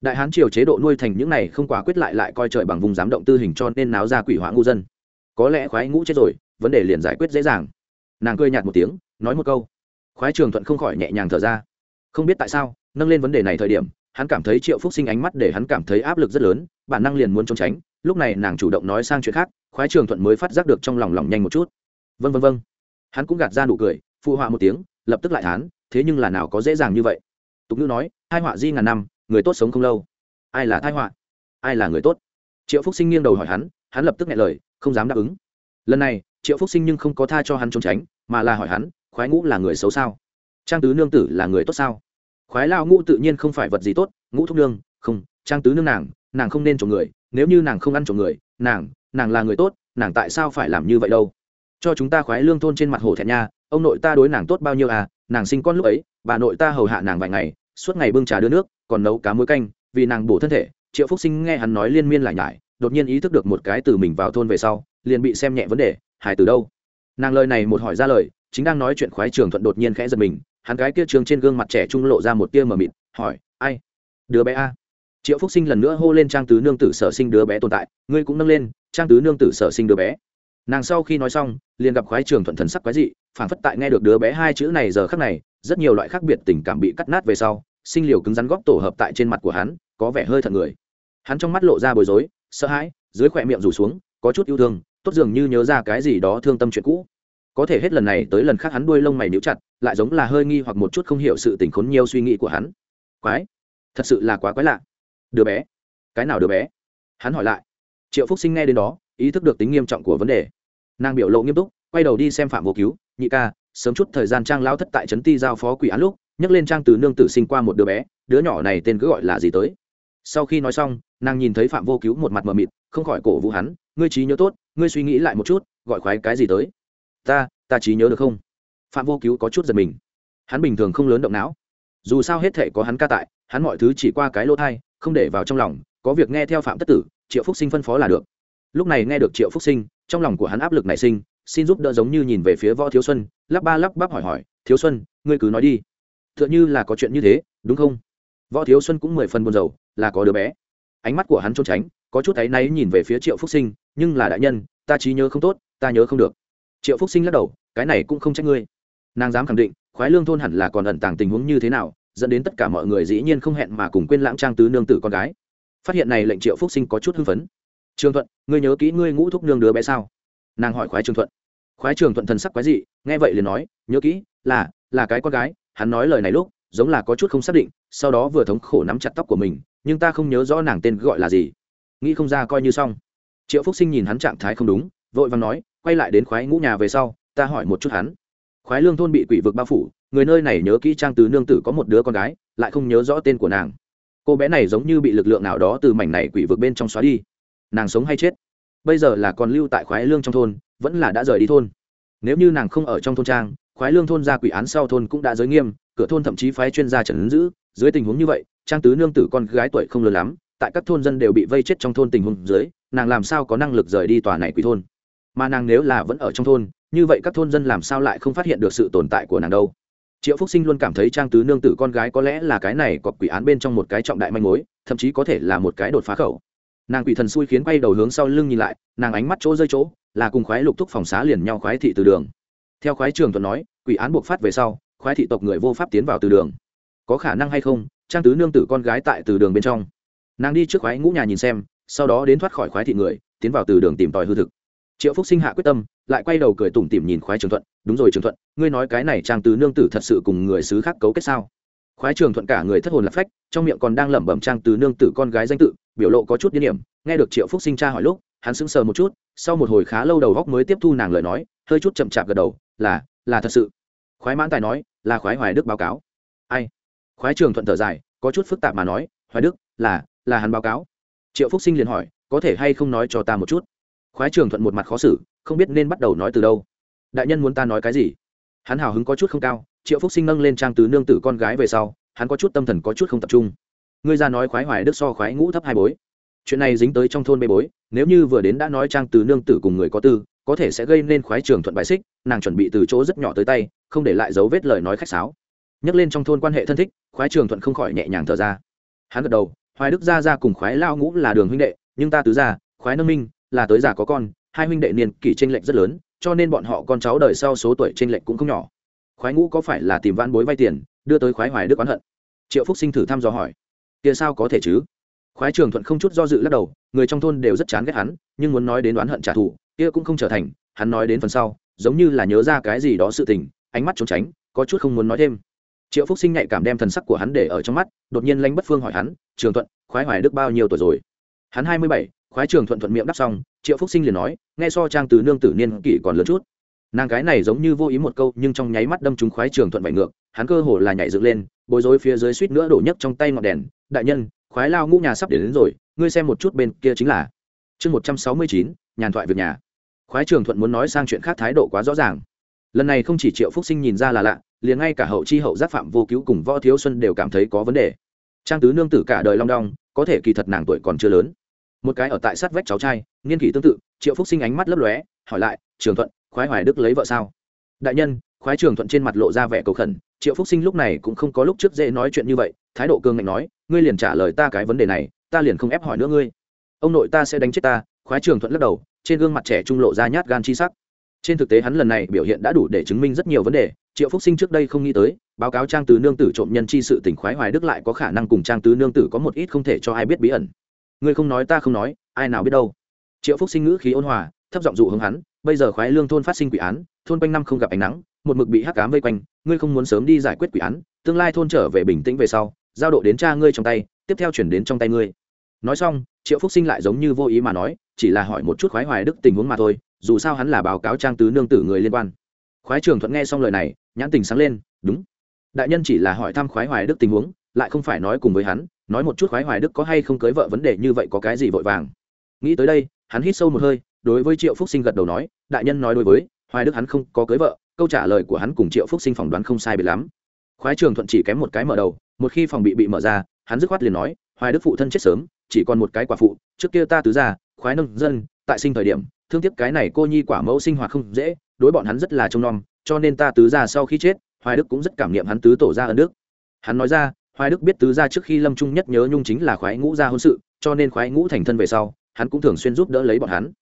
Đại hán triều chế độ nuôi thành những này không quả quyết lại lại coi trời bằng vùng giám động tư hình cho nên náo ra quỷ hóa ngu dân. Có lẽ khoái ngũ chết rồi, vấn đề liền giải quyết dễ dàng. Nàng cười nhạt một tiếng, nói một câu khoái trường thuận không khỏi nhẹ nhàng thở ra. Không biết tại sao, nâng lên vấn đề này thời điểm, hắn cảm thấy triệu phúc sinh ánh mắt để hắn cảm thấy áp lực rất lớn, bản năng liền muốn trốn tránh. Lúc này nàng chủ động nói sang chuyện khác, khoái trường thuận mới phát giác được trong lòng lòng nhanh một chút. Vân vân vân hắn cũng gạt ra nụ cười, phụ họa một tiếng, lập tức lại thán, thế nhưng là nào có dễ dàng như vậy. Tục ngữ nói hai họa di ngàn năm, người tốt sống không lâu. Ai là thai họa? Ai là người tốt? Triệu phúc sinh nghiêng đầu hỏi hắn hắn lập tức nghe lời, không dám đáp ứng. Lần này, triệu phúc sinh nhưng không có tha cho hắn trốn tránh, mà là hỏi hắn khoái ngũ là người xấu sao? Trang tứ nương tử là người tốt sao? Khoái lao ngũ tự nhiên không phải vật gì tốt, ngũ thúc nương, không, trang tứ nương nàng nàng không nên trộm người, nếu như nàng không ăn trộm người, nàng nàng là người tốt, nàng tại sao phải làm như vậy đâu? Cho chúng ta khoái lương thôn trên mặt hồ thẹn nha, ông nội ta đối nàng tốt bao nhiêu à nàng sinh con lúc ấy, bà nội ta hầu hạ nàng vài ngày, suốt ngày bưng trà đưa nước, còn nấu cá muối canh, vì nàng bổ thân thể, triệu phúc sinh nghe hắn nói liên miên lại nhải, đột nhiên ý thức được một cái từ mình vào thôn về sau, liền bị xem nhẹ vấn đề, hài từ đâu? Nàng lời này một hỏi ra lời chính đang nói chuyện khoái trường thuận đột nhiên khẽ giật mình, hắn gái kia trường trên gương mặt trẻ trung lộ ra một tia mờ mịt, hỏi, ai? Đứa bé a? Triệu phúc sinh lần nữa hô lên trang tứ nương tử sở sinh đứa bé tồn tại, ngươi cũng nâng lên, trang tứ nương tử sở sinh đứa bé. Nàng sau khi nói xong, liền gặp khoái trường thuận thần sắc quái dị phản phất tại nghe được đứa bé hai chữ này giờ khắc này, rất nhiều loại khác biệt tình cảm bị cắt nát về sau, sinh liều cứng rắn góp tổ hợp tại trên mặt của hắn, có vẻ hơi thật người. Hắn trong mắt lộ ra bối rối, sợ hãi, dưới khỏe miệng rủ xuống, có chút yêu thương, tốt dường như nhớ ra cái gì đó thương tâm chuyện cũ có thể hết lần này tới lần khác hắn đuôi lông mày níu chặt, lại giống là hơi nghi hoặc một chút không hiểu sự tình khốn nhiều suy nghĩ của hắn. Quái, thật sự là quá quái lạ. Đứa bé, cái nào đứa bé? Hắn hỏi lại. Triệu phúc sinh nghe đến đó, ý thức được tính nghiêm trọng của vấn đề. Nàng biểu lộ nghiêm túc, quay đầu đi xem phạm vô cứu, nhị ca, sớm chút thời gian trang lao thất tại trấn ti giao phó quỷ án lúc, nhắc lên trang từ nương tử sinh qua một đứa bé, đứa nhỏ này tên cứ gọi là gì tới? Sau khi nói xong, nàng nhìn thấy phạm vô cứu một mặt mờ mịt, không khỏi cổ vũ hắn, ngươi trí nhớ tốt, ngươi suy nghĩ lại một chút, gọi khoái cái gì tới? Ta ta trí nhớ được không? Phạm vô cứu có chút giật mình. Hắn bình thường không lớn động não. Dù sao hết thể có hắn ca tại, hắn mọi thứ chỉ qua cái lỗ thai, không để vào trong lòng, có việc nghe theo phạm tất tử, triệu phúc sinh phân phó là được. Lúc này nghe được triệu phúc sinh, trong lòng của hắn áp lực nảy sinh, xin giúp đỡ giống như nhìn về phía võ thiếu xuân, lắp ba lắp bắp hỏi hỏi, thiếu xuân, ngươi cứ nói đi. T h ư ợ n h ư là có chuyện như thế, đúng không? Võ thiếu xuân cũng mười phần buồn rầu, là có đứa bé. Ánh mắt của hắn trốn tránh, có chút áy náy nhìn về phía triệu phúc sinh, nhưng là đại nhân, ta trí nhớ không tốt, ta nhớ không được triệu phúc sinh lắc đầu, cái này cũng không trách ngươi. Nàng dám khẳng định, khoái lương thôn hẳn là còn ẩn tàng tình huống như thế nào, dẫn đến tất cả mọi người dĩ nhiên không hẹn mà cùng quên lãng trang tứ nương tử con gái. Phát hiện này lệnh triệu phúc sinh có chút hưng phấn. Trường thuận, ngươi nhớ kỹ ngươi ngũ thúc nương đứa bé sao? Nàng hỏi khoái trường thuận. Khoái trường thuận thần sắc quái dị, nghe vậy liền nói, nhớ kỹ, là là cái con gái, hắn nói lời này lúc, giống là có chút không xác định, sau đó vừa thống khổ nắm chặt tóc của mình, nhưng ta không nhớ rõ nàng tên gọi là gì. Nghĩ không ra coi như xong. Triệu phúc sinh nhìn hắn trạng thái không đúng, vội vàng nói quay lại đến khoái ngũ nhà về sau, ta hỏi một chút hắn. Khoái lương thôn bị quỷ vực bao phủ, người nơi này nhớ kỹ trang tứ nương tử có một đứa con gái, lại không nhớ rõ tên của nàng. Cô bé này giống như bị lực lượng nào đó từ mảnh này quỷ vực bên trong xóa đi. Nàng sống hay chết? Bây giờ là còn lưu tại khoái lương trong thôn, vẫn là đã rời đi thôn. Nếu như nàng không ở trong thôn trang, khoái lương thôn ra quỷ án sau thôn cũng đã giới nghiêm, cửa thôn thậm chí phái chuyên gia trần ứng giữ. Dưới tình huống như vậy, trang tứ nương tử con gái tuổi không lớn lắm, tại các thôn dân đều bị vây chết trong thôn tình huống dưới, nàng làm sao có năng lực rời đi tòa này quỷ thôn? Mà nàng nếu là vẫn ở trong thôn, như vậy các thôn dân làm sao lại không phát hiện được sự tồn tại của nàng đâu? Triệu phúc sinh luôn cảm thấy trang tứ nương tử con gái có lẽ là cái này có quỷ án bên trong một cái trọng đại manh mối, thậm chí có thể là một cái đột phá khẩu. Nàng quỷ thần xui khiến quay đầu hướng sau lưng nhìn lại, nàng ánh mắt chỗ rơi chỗ, là cùng khoái lục thúc phòng xá liền nhau khoái thị từ đường. Theo khoái trường thuận nói, quỷ án buộc phát về sau, khoái thị tộc người vô pháp tiến vào từ đường. Có khả năng hay không, trang tứ nương tử con gái tại từ đường bên trong. Nàng đi trước khoái ngũ nhà nhìn xem, sau đó đến thoát khỏi khoái thị người, tiến vào từ đường tìm tòi hư thực triệu phúc sinh hạ quyết tâm, lại quay đầu cười tủm tỉm nhìn khoái trường thuận. Đúng rồi trường thuận, ngươi nói cái này trang tứ nương tử thật sự cùng người xứ khác cấu kết sao? Khoái trường thuận cả người thất hồn lạc phách, trong miệng còn đang lẩm bẩm trang tứ nương tử con gái danh tự, biểu lộ có chút điên điểm nghe được triệu phúc sinh tra hỏi lúc, hắn sững sờ một chút, sau một hồi khá lâu đầu góc mới tiếp thu nàng lời nói, hơi chút chậm chạp gật đầu, là là thật sự. Khoái mãn tài nói, là khoái hoài đức báo cáo. Ai? Khoái trường thuận thở dài, có chút phức tạp mà nói, hoài đức, là là hắn báo cáo. Triệu phúc sinh liền hỏi, có thể hay không nói cho ta một chút? Khoái trường thuận một mặt khó xử, không biết nên bắt đầu nói từ đâu. Đại nhân muốn ta nói cái gì? Hắn hào hứng có chút không cao, triệu phúc sinh nâng lên trang tứ nương tử con gái về sau, hắn có chút tâm thần có chút không tập trung. Ngươi ra nói khoái hoài đức so khoái ngũ thấp hai bối. Chuyện này dính tới trong thôn bê bối, nếu như vừa đến đã nói trang tứ nương tử cùng người có tư, có thể sẽ gây nên khoái trường thuận bài xích, nàng chuẩn bị từ chỗ rất nhỏ tới tay, không để lại dấu vết lời nói khách sáo. Nhắc lên trong thôn quan hệ thân thích, khoái trường thuận không khỏi nhẹ nhàng thở ra. Hắn gật đầu, hoài đức gia ra cùng khoái lao ngũ là đường huynh đệ, nhưng ta tứ gia, khoái nâng minh là tới già có con, hai huynh đệ niên kỷ tranh lệch rất lớn, cho nên bọn họ con cháu đời sau số tuổi tranh lệch cũng không nhỏ. Khoái ngũ có phải là tìm vãn bối vay tiền, đưa tới khoái hoài đức oán hận? Triệu phúc sinh thử thăm dò hỏi. Kia sao có thể chứ? Khoái trường thuận không chút do dự lắc đầu, người trong thôn đều rất chán ghét hắn, nhưng muốn nói đến oán hận trả thù, kia cũng không trở thành, hắn nói đến phần sau, giống như là nhớ ra cái gì đó sự tình, ánh mắt trốn tránh, có chút không muốn nói thêm. Triệu phúc sinh nhạy cảm đem thần sắc của hắn để ở trong mắt, đột nhiên lanh bất phương hỏi hắn, trường thuận, khoái hoài đức bao nhiêu tuổi rồi? Hắn hai mươi bảy khoái trường thuận thuận miệng đáp xong triệu phúc sinh liền nói nghe so trang từ nương tử niên kỷ còn lớn chút. Nàng cái này giống như vô ý một câu nhưng trong nháy mắt đâm trúng khoái trường thuận vải ngược hắn cơ hồ là nhảy dựng lên bối rối phía dưới suýt nữa đổ nhấc trong tay ngọn đèn. Đại nhân khoái lao ngũ nhà sắp đến, đến rồi ngươi xem một chút bên kia chính là. Chương một trăm sáu mươi chín nhàn thoại việc nhà. Khoái trường thuận muốn nói sang chuyện khác thái độ quá rõ ràng. Lần này không chỉ triệu phúc sinh nhìn ra là lạ liền ngay cả hậu chi hậu giác phạm vô cứu cùng võ thiếu xuân đều cảm thấy có vấn đề. Trang tứ nương tử cả đời long đong có thể kỳ thật nàng tuổi còn chưa lớn một cái ở tại sát vách cháu trai, niên kỷ tương tự, triệu phúc sinh ánh mắt lấp lóe, hỏi lại, trường thuận, khoái hoài đức lấy vợ sao? Đại nhân, khoái trường thuận trên mặt lộ ra vẻ cầu khẩn, triệu phúc sinh lúc này cũng không có lúc trước dễ nói chuyện như vậy, thái độ cương ngạnh nói, ngươi liền trả lời ta cái vấn đề này, ta liền không ép hỏi nữa ngươi. Ông nội ta sẽ đánh chết ta. Khoái trường thuận lắc đầu, trên gương mặt trẻ trung lộ ra nhát gan chi sắc. Trên thực tế hắn lần này biểu hiện đã đủ để chứng minh rất nhiều vấn đề, triệu phúc sinh trước đây không nghĩ tới, báo cáo trang tứ nương tử trộm nhân chi sự tỉnh khoái hoài đức lại có khả năng cùng trang tứ nương tử có một ít không thể cho ai biết bí ẩn ngươi không nói ta không nói, ai nào biết đâu. Triệu phúc sinh ngữ khí ôn hòa, thấp giọng dụ hướng hắn, bây giờ khoái lương thôn phát sinh quỷ án, thôn quanh năm không gặp ánh nắng, một mực bị hắc cám vây quanh, ngươi không muốn sớm đi giải quyết quỷ án, tương lai thôn trở về bình tĩnh về sau, giao độ đến cha ngươi trong tay, tiếp theo chuyển đến trong tay ngươi. Nói xong, triệu phúc sinh lại giống như vô ý mà nói, chỉ là hỏi một chút khoái hoài đức tình huống mà thôi, dù sao hắn là báo cáo trang tứ nương tử người liên quan. Khoái trường thuận nghe xong lời này, nhãn tình sáng lên, đúng. Đại nhân chỉ là hỏi thăm khoái hoài đức tình huống, lại không phải nói cùng với hắn nói một chút khoái hoài đức có hay không cưới vợ vấn đề như vậy có cái gì vội vàng. Nghĩ tới đây, hắn hít sâu một hơi, đối với triệu phúc sinh gật đầu nói, đại nhân nói đối với, hoài đức hắn không có cưới vợ, câu trả lời của hắn cùng triệu phúc sinh phỏng đoán không sai biệt lắm. Khoái trường thuận chỉ kém một cái mở đầu, một khi phòng bị bị mở ra, hắn dứt khoát liền nói, hoài đức phụ thân chết sớm, chỉ còn một cái quả phụ, trước kia ta tứ ra khoái nông dân, tại sinh thời điểm, thương tiếc cái này cô nhi quả mẫu sinh hoạt không dễ, đối bọn hắn rất là trông nom, cho nên ta tứ ra sau khi chết, hoài đức cũng rất cảm niệm hắn tứ tổ ra ân đức. Hắn nói ra hoài đức biết tứ gia trước khi lâm trung nhất nhớ nhung chính là khoái ngũ gia hôn sự, cho nên khoái ngũ thành thân về sau, hắn cũng thường xuyên giúp đỡ lấy bọn hắn.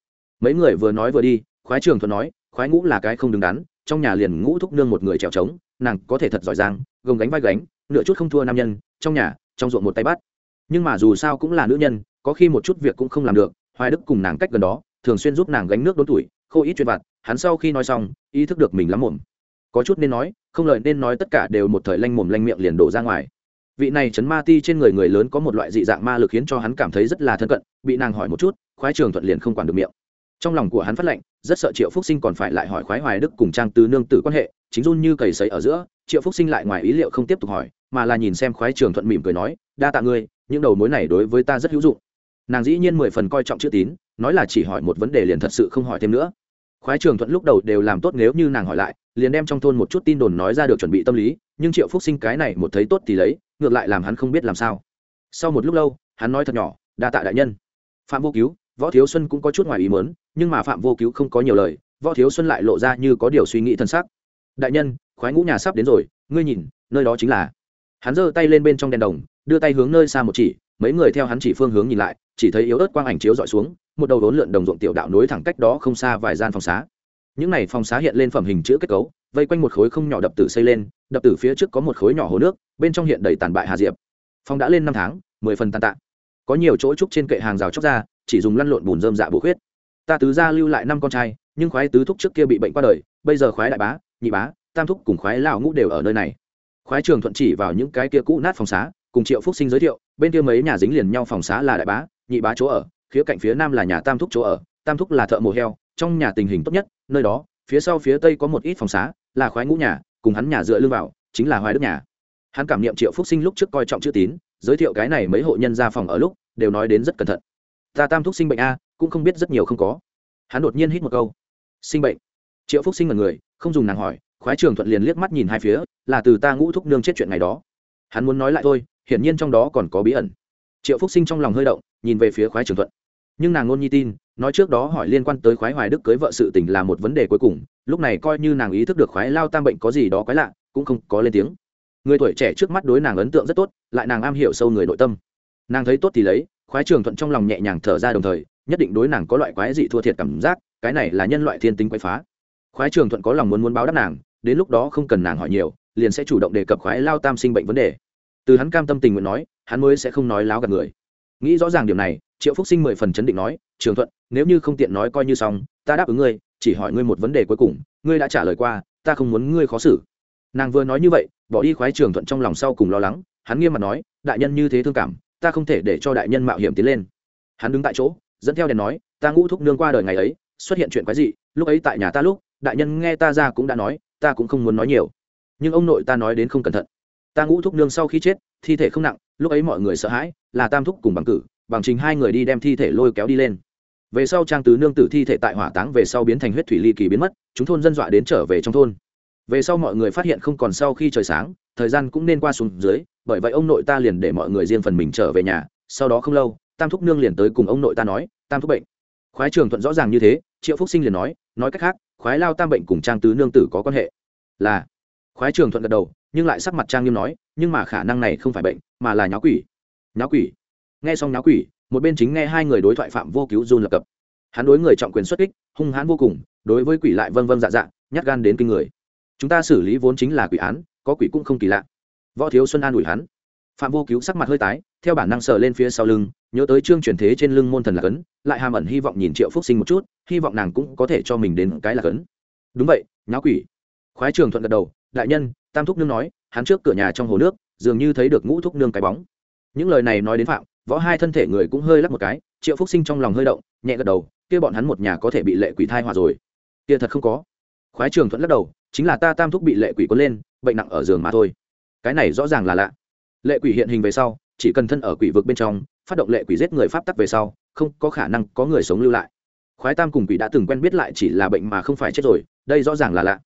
Mấy người vừa nói vừa đi, khoái trường thuận nói, khoái ngũ là cái không đứng đắn, trong nhà liền ngũ thúc nương một người trèo trống, nàng có thể thật giỏi giang, gồng gánh vai gánh, nửa chút không thua nam nhân, trong nhà, trong ruộng một tay bắt nhưng mà dù sao cũng là nữ nhân, có khi một chút việc cũng không làm được, hoài đức cùng nàng cách gần đó, thường xuyên giúp nàng gánh nước đốn tuổi khô ít chuyện vặt, hắn sau khi nói xong, ý thức được mình lắm mồm. Có chút nên nói, không lời nên nói tất cả đều một thời lanh mồm lanh miệng liền đổ ra ngoài vị này chấn ma ti trên người người lớn có một loại dị dạng ma lực khiến cho hắn cảm thấy rất là thân cận, bị nàng hỏi một chút, khoái trường thuận liền không quản được miệng. Trong lòng của hắn phát lệnh, rất sợ triệu phúc sinh còn phải lại hỏi khoái hoài đức cùng trang tứ nương tử quan hệ, chính run như cầy sấy ở giữa, triệu phúc sinh lại ngoài ý liệu không tiếp tục hỏi, mà là nhìn xem khoái trường thuận mỉm cười nói, đa tạ ngươi, những đầu mối này đối với ta rất hữu dụng. Nàng dĩ nhiên mười phần coi trọng chữ tín, nói là chỉ hỏi một vấn đề liền thật sự không hỏi thêm nữa. Khoái trường thuận lúc đầu đều làm tốt nếu như nàng hỏi lại, liền đem trong thôn một chút tin đồn nói ra được chuẩn bị tâm lý, nhưng triệu phúc sinh cái này một thấy tốt thì lấy ngược lại làm hắn không biết làm sao. Sau một lúc lâu, hắn nói thật nhỏ, đa tạ đại nhân. Phạm vô cứu, võ thiếu xuân cũng có chút ngoài ý mớn nhưng mà phạm vô cứu không có nhiều lời, võ thiếu xuân lại lộ ra như có điều suy nghĩ thân xác đại nhân, khoái ngũ nhà sắp đến rồi, ngươi nhìn, nơi đó chính là. Hắn giơ tay lên bên trong đèn đồng, đưa tay hướng nơi xa một chỉ, mấy người theo hắn chỉ phương hướng nhìn lại, chỉ thấy yếu ớt quang ảnh chiếu dọi xuống, một đầu đốn lượn đồng ruộng tiểu đạo nối thẳng cách đó không xa vài gian phòng xá. Những này phòng xá hiện lên phẩm hình chữ kết cấu vây quanh một khối không nhỏ đập tử xây lên, đập tử phía trước có một khối nhỏ hồ nước, bên trong hiện đầy tàn bại hà diệp. Phong đã lên năm tháng, mười phần tàn tạ. Có nhiều chỗ trúc trên kệ hàng rào chóc ra, chỉ dùng lăn lộn bùn dơm dạ bổ khuyết. Ta tứ gia lưu lại năm con trai, nhưng khoái tứ thúc trước kia bị bệnh qua đời, bây giờ khoái đại bá, nhị bá, tam thúc cùng khoái lão ngũ đều ở nơi này. Khoái trường thuận chỉ vào những cái kia cũ nát phòng xá, cùng triệu phúc sinh giới thiệu, bên kia mấy nhà dính liền nhau phòng xá là đại bá, nhị bá chỗ ở, khía cạnh phía nam là nhà tam thúc chỗ ở, tam thúc là thợ mổ heo, trong nhà tình hình tốt nhất, nơi đó, phía sau phía tây có một ít phòng xá là khoái ngũ nhà, cùng hắn nhà dựa lưng vào, chính là hoài đức nhà. Hắn cảm nghiệm triệu phúc sinh lúc trước coi trọng chữ tín, giới thiệu cái này mấy hộ nhân ra phòng ở lúc, đều nói đến rất cẩn thận. Ta tam thúc sinh bệnh a, cũng không biết rất nhiều không có. Hắn đột nhiên hít một câu. Sinh bệnh. Triệu phúc sinh là người, không dùng nàng hỏi, khoái trường thuận liền liếc mắt nhìn hai phía, là từ ta ngũ thúc nương chết chuyện ngày đó. Hắn muốn nói lại thôi, hiển nhiên trong đó còn có bí ẩn. Triệu phúc sinh trong lòng hơi động, nhìn về phía khoái trường thuận nhưng nàng ngôn nhi tin, nói trước đó hỏi liên quan tới khoái hoài đức cưới vợ sự tình là một vấn đề cuối cùng, lúc này coi như nàng ý thức được khoái lao tam bệnh có gì đó quái lạ, cũng không có lên tiếng. Người tuổi trẻ trước mắt đối nàng ấn tượng rất tốt, lại nàng am hiểu sâu người nội tâm. Nàng thấy tốt thì lấy, khoái trường thuận trong lòng nhẹ nhàng thở ra đồng thời, nhất định đối nàng có loại quái dị thua thiệt cảm giác, cái này là nhân loại thiên tính quái phá. Khoái trường thuận có lòng muốn muốn báo đáp nàng, đến lúc đó không cần nàng hỏi nhiều, liền sẽ chủ động đề cập khoái lao tam sinh bệnh vấn đề. Từ hắn cam tâm tình nguyện nói, hắn mới sẽ không nói láo gạt người. Nghĩ rõ ràng điểm này triệu phúc sinh mười phần chấn định nói, trường thuận, nếu như không tiện nói coi như xong, ta đáp ứng ngươi, chỉ hỏi ngươi một vấn đề cuối cùng, ngươi đã trả lời qua, ta không muốn ngươi khó xử. Nàng vừa nói như vậy, bỏ đi khoái trường thuận trong lòng sau cùng lo lắng, hắn nghiêm mặt nói, đại nhân như thế thương cảm, ta không thể để cho đại nhân mạo hiểm tiến lên. Hắn đứng tại chỗ, dẫn theo đèn nói, ta ngũ thúc nương qua đời ngày ấy, xuất hiện chuyện quái dị, lúc ấy tại nhà ta lúc, đại nhân nghe ta ra cũng đã nói, ta cũng không muốn nói nhiều. Nhưng ông nội ta nói đến không cẩn thận. Ta ngũ thúc nương sau khi chết, thi thể không nặng, lúc ấy mọi người sợ hãi, là tam thúc cùng bằng cử bằng trình hai người đi đem thi thể lôi kéo đi lên. Về sau trang tứ nương tử thi thể tại hỏa táng về sau biến thành huyết thủy ly kỳ biến mất, chúng thôn dân dọa đến trở về trong thôn. Về sau mọi người phát hiện không còn sau khi trời sáng, thời gian cũng nên qua xuống dưới, bởi vậy ông nội ta liền để mọi người riêng phần mình trở về nhà, sau đó không lâu, tam thúc nương liền tới cùng ông nội ta nói, tam thúc bệnh. Khoái trường thuận rõ ràng như thế, triệu phúc sinh liền nói nói cách khác, khoái lao tam bệnh cùng trang tứ nương tử có quan hệ. Là. Khoái trường thuận gật đầu, nhưng lại sắc mặt trang nghiêm nói, nhưng mà khả năng này không phải bệnh, mà là nháo quỷ. Nháo quỷ? Nghe xong nháo quỷ, một bên chính nghe hai người đối thoại phạm vô cứu run lập cập. Hắn đối người trọng quyền xuất kích, hung hãn vô cùng, đối với quỷ lại vân vân dạ dạ nhát gan đến kinh người. Chúng ta xử lý vốn chính là quỷ án, có quỷ cũng không kỳ lạ. Võ thiếu xuân an ủi hắn. Phạm vô cứu sắc mặt hơi tái, theo bản năng sờ lên phía sau lưng, nhớ tới chương truyền thế trên lưng môn thần là cấn lại hàm ẩn hy vọng nhìn triệu phúc sinh một chút, hy vọng nàng cũng có thể cho mình đến cái là cấn đúng vậy nháo quỷ. Khoái trường thuận gật đầu, đại nhân, tam thúc nương nói, hắn trước cửa nhà trong hồ nước, dường như thấy được ngũ thúc nương cái bóng những lời này nói đến phạm, võ hai thân thể người cũng hơi lắc một cái, triệu phúc sinh trong lòng hơi động, nhẹ gật đầu, kia bọn hắn một nhà có thể bị lệ quỷ thai hòa rồi. Kia thật không có. Khoái trường thuận lắc đầu, chính là ta tam thúc bị lệ quỷ cuốn lên, bệnh nặng ở giường mà thôi. Cái này rõ ràng là lạ. Lệ quỷ hiện hình về sau, chỉ cần thân ở quỷ vực bên trong, phát động lệ quỷ giết người pháp tắc về sau, không có khả năng có người sống lưu lại. Khoái tam cùng quỷ đã từng quen biết lại chỉ là bệnh mà không phải chết rồi, đây rõ ràng là lạ.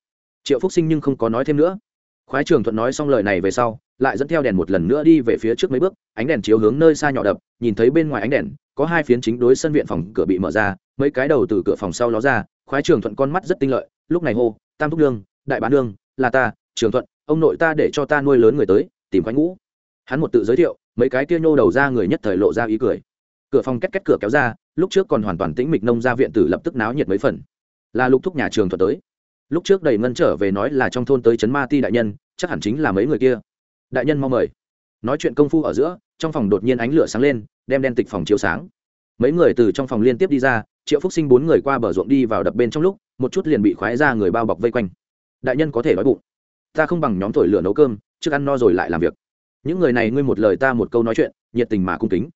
Triệu phúc sinh nhưng không có nói thêm nữa khoái trường thuận nói xong lời này về sau, lại dẫn theo đèn một lần nữa đi về phía trước mấy bước, ánh đèn chiếu hướng nơi xa nhỏ đập, nhìn thấy bên ngoài ánh đèn, có hai phiến chính đối sân viện phòng cửa bị mở ra, mấy cái đầu từ cửa phòng sau ló ra, khoái trường thuận con mắt rất tinh lợi, lúc này hô, tam thúc đương đại bán đương là ta, trường thuận, ông nội ta để cho ta nuôi lớn người tới, tìm khoái ngũ. Hắn một tự giới thiệu, mấy cái kia nhô đầu ra người nhất thời lộ ra ý cười. Cửa phòng két két cửa kéo ra, lúc trước còn hoàn toàn tĩnh mịch nông ra viện tử lập tức náo nhiệt mấy phần. Là lục thúc nhà trường thuật tới lúc trước đầy ngân trở về nói là trong thôn tới trấn ma ti đại nhân, chắc hẳn chính là mấy người kia. Đại nhân mong mời. Nói chuyện công phu ở giữa, trong phòng đột nhiên ánh lửa sáng lên, đem đen tịch phòng chiếu sáng. Mấy người từ trong phòng liên tiếp đi ra, triệu phúc sinh bốn người qua bờ ruộng đi vào đập bên trong lúc, một chút liền bị khoái ra người bao bọc vây quanh. Đại nhân có thể nói bụng. Ta không bằng nhóm thổi lửa nấu cơm, trước ăn no rồi lại làm việc. Những người này ngươi một lời ta một câu nói chuyện, nhiệt tình mà cung kính.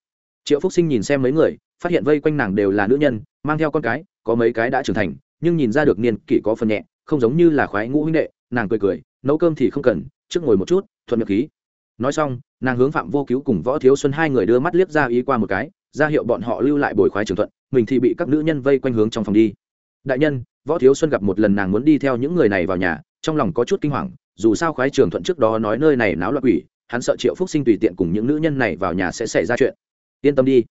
Triệu phúc sinh nhìn xem mấy người, phát hiện vây quanh nàng đều là nữ nhân, mang theo con cái, có mấy cái đã trưởng thành, nhưng nhìn ra được niên kỷ có phần nhẹ không giống như là khoái ngũ huynh đệ, nàng cười cười, nấu cơm thì không cần, trước ngồi một chút, thuận miệng khí. Nói xong, nàng hướng phạm vô cứu cùng võ thiếu xuân hai người đưa mắt liếc ra ý qua một cái, ra hiệu bọn họ lưu lại bồi khoái trường thuận, mình thì bị các nữ nhân vây quanh hướng trong phòng đi. Đại nhân, võ thiếu xuân gặp một lần nàng muốn đi theo những người này vào nhà, trong lòng có chút kinh hoàng, dù sao khoái trường thuận trước đó nói nơi này náo loạn quỷ, hắn sợ triệu phúc sinh tùy tiện cùng những nữ nhân này vào nhà sẽ xảy ra chuyện. Yên tâm đi.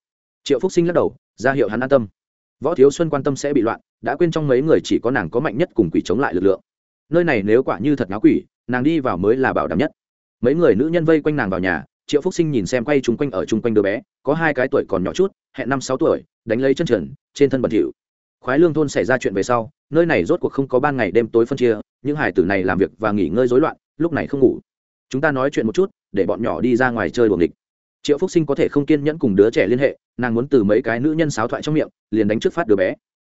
Triệu phúc sinh lắc đầu, ra hiệu hắn an tâm võ thiếu xuân quan tâm sẽ bị loạn, đã quên trong mấy người chỉ có nàng có mạnh nhất cùng quỷ chống lại lực lượng. Nơi này nếu quả như thật náo quỷ, nàng đi vào mới là bảo đảm nhất. Mấy người nữ nhân vây quanh nàng vào nhà, triệu phúc sinh nhìn xem quay chung quanh ở chung quanh đứa bé, có hai cái tuổi còn nhỏ chút, hẹn năm sáu tuổi, đánh lấy chân trần, trên thân bẩn thỉu. Khoái lương thôn xảy ra chuyện về sau, nơi này rốt cuộc không có ban ngày đêm tối phân chia, những hải tử này làm việc và nghỉ ngơi rối loạn, lúc này không ngủ. Chúng ta nói chuyện một chút, để bọn nhỏ đi ra ngoài chơi buồng địch triệu phúc sinh có thể không kiên nhẫn cùng đứa trẻ liên hệ nàng muốn từ mấy cái nữ nhân sáo thoại trong miệng liền đánh trước phát đứa bé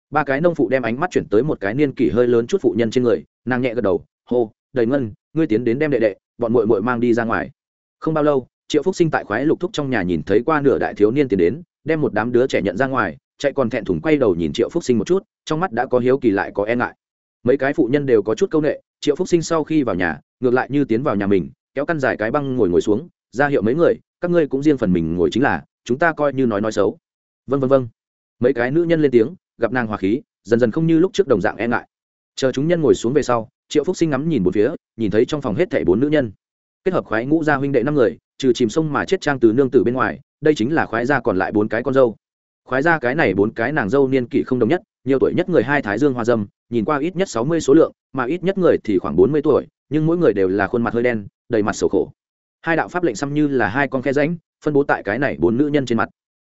ba cái nông phụ đem ánh mắt chuyển tới một cái niên kỷ hơi lớn chút phụ nhân trên người nàng nhẹ gật đầu hô đầy ngân ngươi tiến đến đem đệ đệ bọn mội mội mang đi ra ngoài không bao lâu triệu phúc sinh tại khoái lục thúc trong nhà nhìn thấy qua nửa đại thiếu niên tiến đến đem một đám đứa trẻ nhận ra ngoài chạy còn thẹn thùng quay đầu nhìn triệu phúc sinh một chút trong mắt đã có hiếu kỳ lại có e ngại mấy cái phụ nhân đều có chút c â u n ệ triệu phúc sinh sau khi vào nhà ngược lại như tiến vào nhà mình kéo căn dài cái băng ngồi ngồi xuống ra hiệu mấy người các ngươi cũng riêng phần mình ngồi chính là, chúng ta coi như nói nói xấu. Vân vân vân mấy cái nữ nhân lên tiếng, gặp nàng hòa khí, dần dần không như lúc trước đồng dạng e ngại. Chờ chúng nhân ngồi xuống về sau, triệu phúc sinh ngắm nhìn một phía, nhìn thấy trong phòng hết thảy bốn nữ nhân. Kết hợp khoái ngũ gia huynh đệ năm người, trừ chìm sông mà chết trang từ nương tử bên ngoài, đây chính là khoái gia còn lại bốn cái con dâu. Khoái gia cái này bốn cái nàng dâu niên kỷ không đồng nhất, nhiều tuổi nhất người hai thái dương hoa dâm, nhìn qua ít nhất sáu mươi số lượng, mà ít nhất người thì khoảng bốn mươi tuổi, nhưng mỗi người đều là khuôn mặt hơi đen, đầy mặt sầu khổ hai đạo pháp lệnh xăm như là hai con khe ránh phân bố tại cái này bốn nữ nhân trên mặt.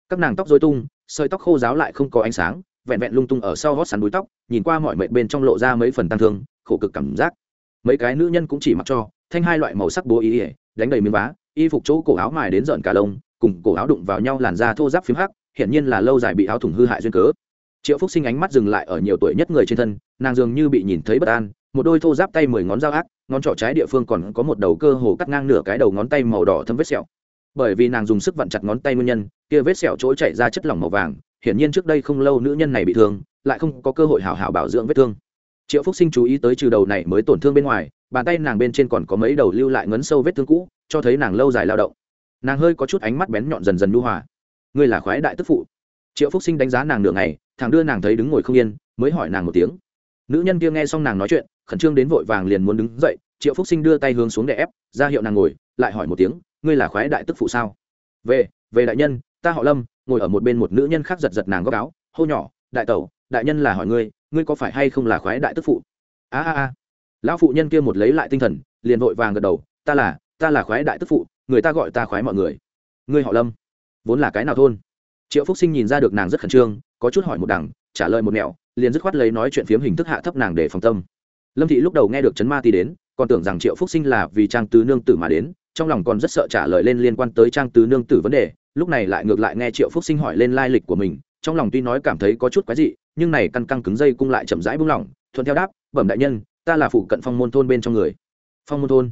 Các nàng tóc dối tung, sợi tóc khô giáo lại không có ánh sáng, vẹn vẹn lung tung ở sau gót sắn đuôi tóc, nhìn qua mọi mệnh bên trong lộ ra mấy phần tăng thương, khổ cực cảm giác. Mấy cái nữ nhân cũng chỉ mặc cho, thanh hai loại màu sắc bố ý ỉa đánh đầy miếng vá, y phục chỗ cổ áo mài đến rợn cả lông, cùng cổ áo đụng vào nhau làn da thô giáp phím hắc, hiển nhiên là lâu dài bị áo thủng hư hại duyên cớ. Triệu phúc sinh ánh mắt dừng lại ở nhiều tuổi nhất người trên thân, nàng dường như bị nhìn thấy bất an một đôi thô giáp tay mười ngón dao ác, ngón trỏ trái địa phương còn có một đầu cơ hồ cắt ngang nửa cái đầu ngón tay màu đỏ thâm vết sẹo. Bởi vì nàng dùng sức vặn chặt ngón tay nguyên nhân, kia vết sẹo chỗ chảy ra chất lỏng màu vàng, hiển nhiên trước đây không lâu nữ nhân này bị thương, lại không có cơ hội hảo hảo bảo dưỡng vết thương. Triệu phúc sinh chú ý tới trừ đầu này mới tổn thương bên ngoài, bàn tay nàng bên trên còn có mấy đầu lưu lại ngấn sâu vết thương cũ, cho thấy nàng lâu dài lao động. Nàng hơi có chút ánh mắt bén nhọn dần dần nhu hòa. Ngươi là khoái đại tức phụ. Triệu phúc sinh đánh giá nàng nửa ngày, thằng đưa nàng thấy đứng ngồi không yên, mới hỏi nàng một tiếng nữ nhân kia nghe xong nàng nói chuyện, khẩn trương đến vội vàng liền muốn đứng dậy, triệu phúc sinh đưa tay hướng xuống để ép, ra hiệu nàng ngồi, lại hỏi một tiếng, ngươi là khoái đại tức phụ sao? Về về đại nhân, ta họ lâm, ngồi ở một bên một nữ nhân khác giật giật nàng góc áo, hô nhỏ, đại tẩu, đại nhân là hỏi ngươi ngươi có phải hay không là khoái đại tức phụ? A a a. Lão phụ nhân kia một lấy lại tinh thần, liền vội vàng gật đầu, ta là ta là khoái đại tức phụ, người ta gọi ta khoái mọi người. Ngươi họ lâm, vốn là cái nào thôn? Triệu phúc sinh nhìn ra được nàng rất khẩn trương, có chút hỏi một đằng, trả lời một mẹo liền dứt khoát lấy nói chuyện phiếm hình thức hạ thấp nàng để phòng tâm. Lâm thị lúc đầu nghe được chấn ma ti đến, còn tưởng rằng triệu phúc sinh là vì trang tứ nương tử mà đến, trong lòng còn rất sợ trả lời lên liên quan tới trang tứ nương tử vấn đề, lúc này lại ngược lại nghe triệu phúc sinh hỏi lên lai lịch của mình, trong lòng tuy nói cảm thấy có chút quái dị, nhưng này căn căng cứng dây cung lại chậm rãi buông lỏng, thuận theo đáp, bẩm đại nhân, ta là phụ cận phong môn thôn bên trong người. Phong môn thôn?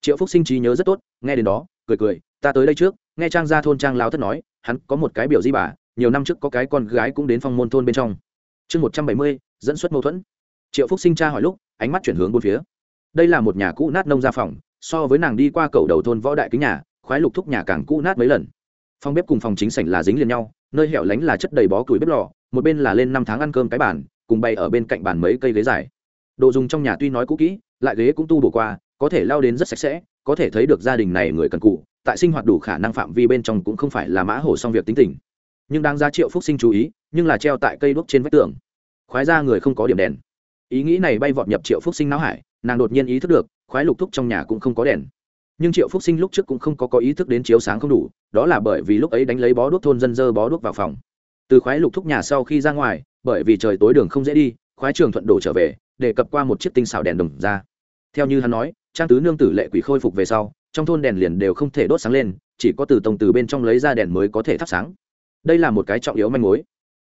Triệu phúc sinh trí nhớ rất tốt, nghe đến đó, cười cười, ta tới đây trước, nghe trang gia thôn trang láo thất nói, hắn có một cái biểu di bà, nhiều năm trước có cái con gái cũng đến phong môn thôn bên trong chương một trăm bảy mươi, dẫn xuất mâu thuẫn. Triệu phúc sinh tra hỏi lúc, ánh mắt chuyển hướng bốn phía. Đây là một nhà cũ nát nông gia phòng, so với nàng đi qua cầu đầu thôn võ đại kính nhà, khoái lục thúc nhà càng cũ nát mấy lần. Phòng bếp cùng phòng chính sảnh là dính liền nhau, nơi hẻo lánh là chất đầy bó củi bếp lò, một bên là lên năm tháng ăn cơm cái bàn, cùng bày ở bên cạnh bàn mấy cây ghế dài. Đồ dùng trong nhà tuy nói cũ kỹ, lại ghế cũng tu bổ qua, có thể lao đến rất sạch sẽ, có thể thấy được gia đình này người cần cụ, tại sinh hoạt đủ khả năng phạm vi bên trong cũng không phải là mã hổ xong việc tính tình nhưng đáng giá triệu phúc sinh chú ý, nhưng là treo tại cây đuốc trên vách tường. Khoái ra người không có điểm đèn. Ý nghĩ này bay vọt nhập triệu phúc sinh não hải, nàng đột nhiên ý thức được, khoái lục thúc trong nhà cũng không có đèn. Nhưng triệu phúc sinh lúc trước cũng không có có ý thức đến chiếu sáng không đủ, đó là bởi vì lúc ấy đánh lấy bó đuốc thôn dân dơ bó đuốc vào phòng. Từ khoái lục thúc nhà sau khi ra ngoài, bởi vì trời tối đường không dễ đi, khoái trường thuận đổ trở về, để cập qua một chiếc tinh xảo đèn đồng ra. Theo như hắn nói, trang tứ nương tử lệ quỷ khôi phục về sau, trong thôn đèn liền đều không thể đốt sáng lên, chỉ có từ tổng từ bên trong lấy ra đèn mới có thể thắp sáng đây là một cái trọng yếu manh mối.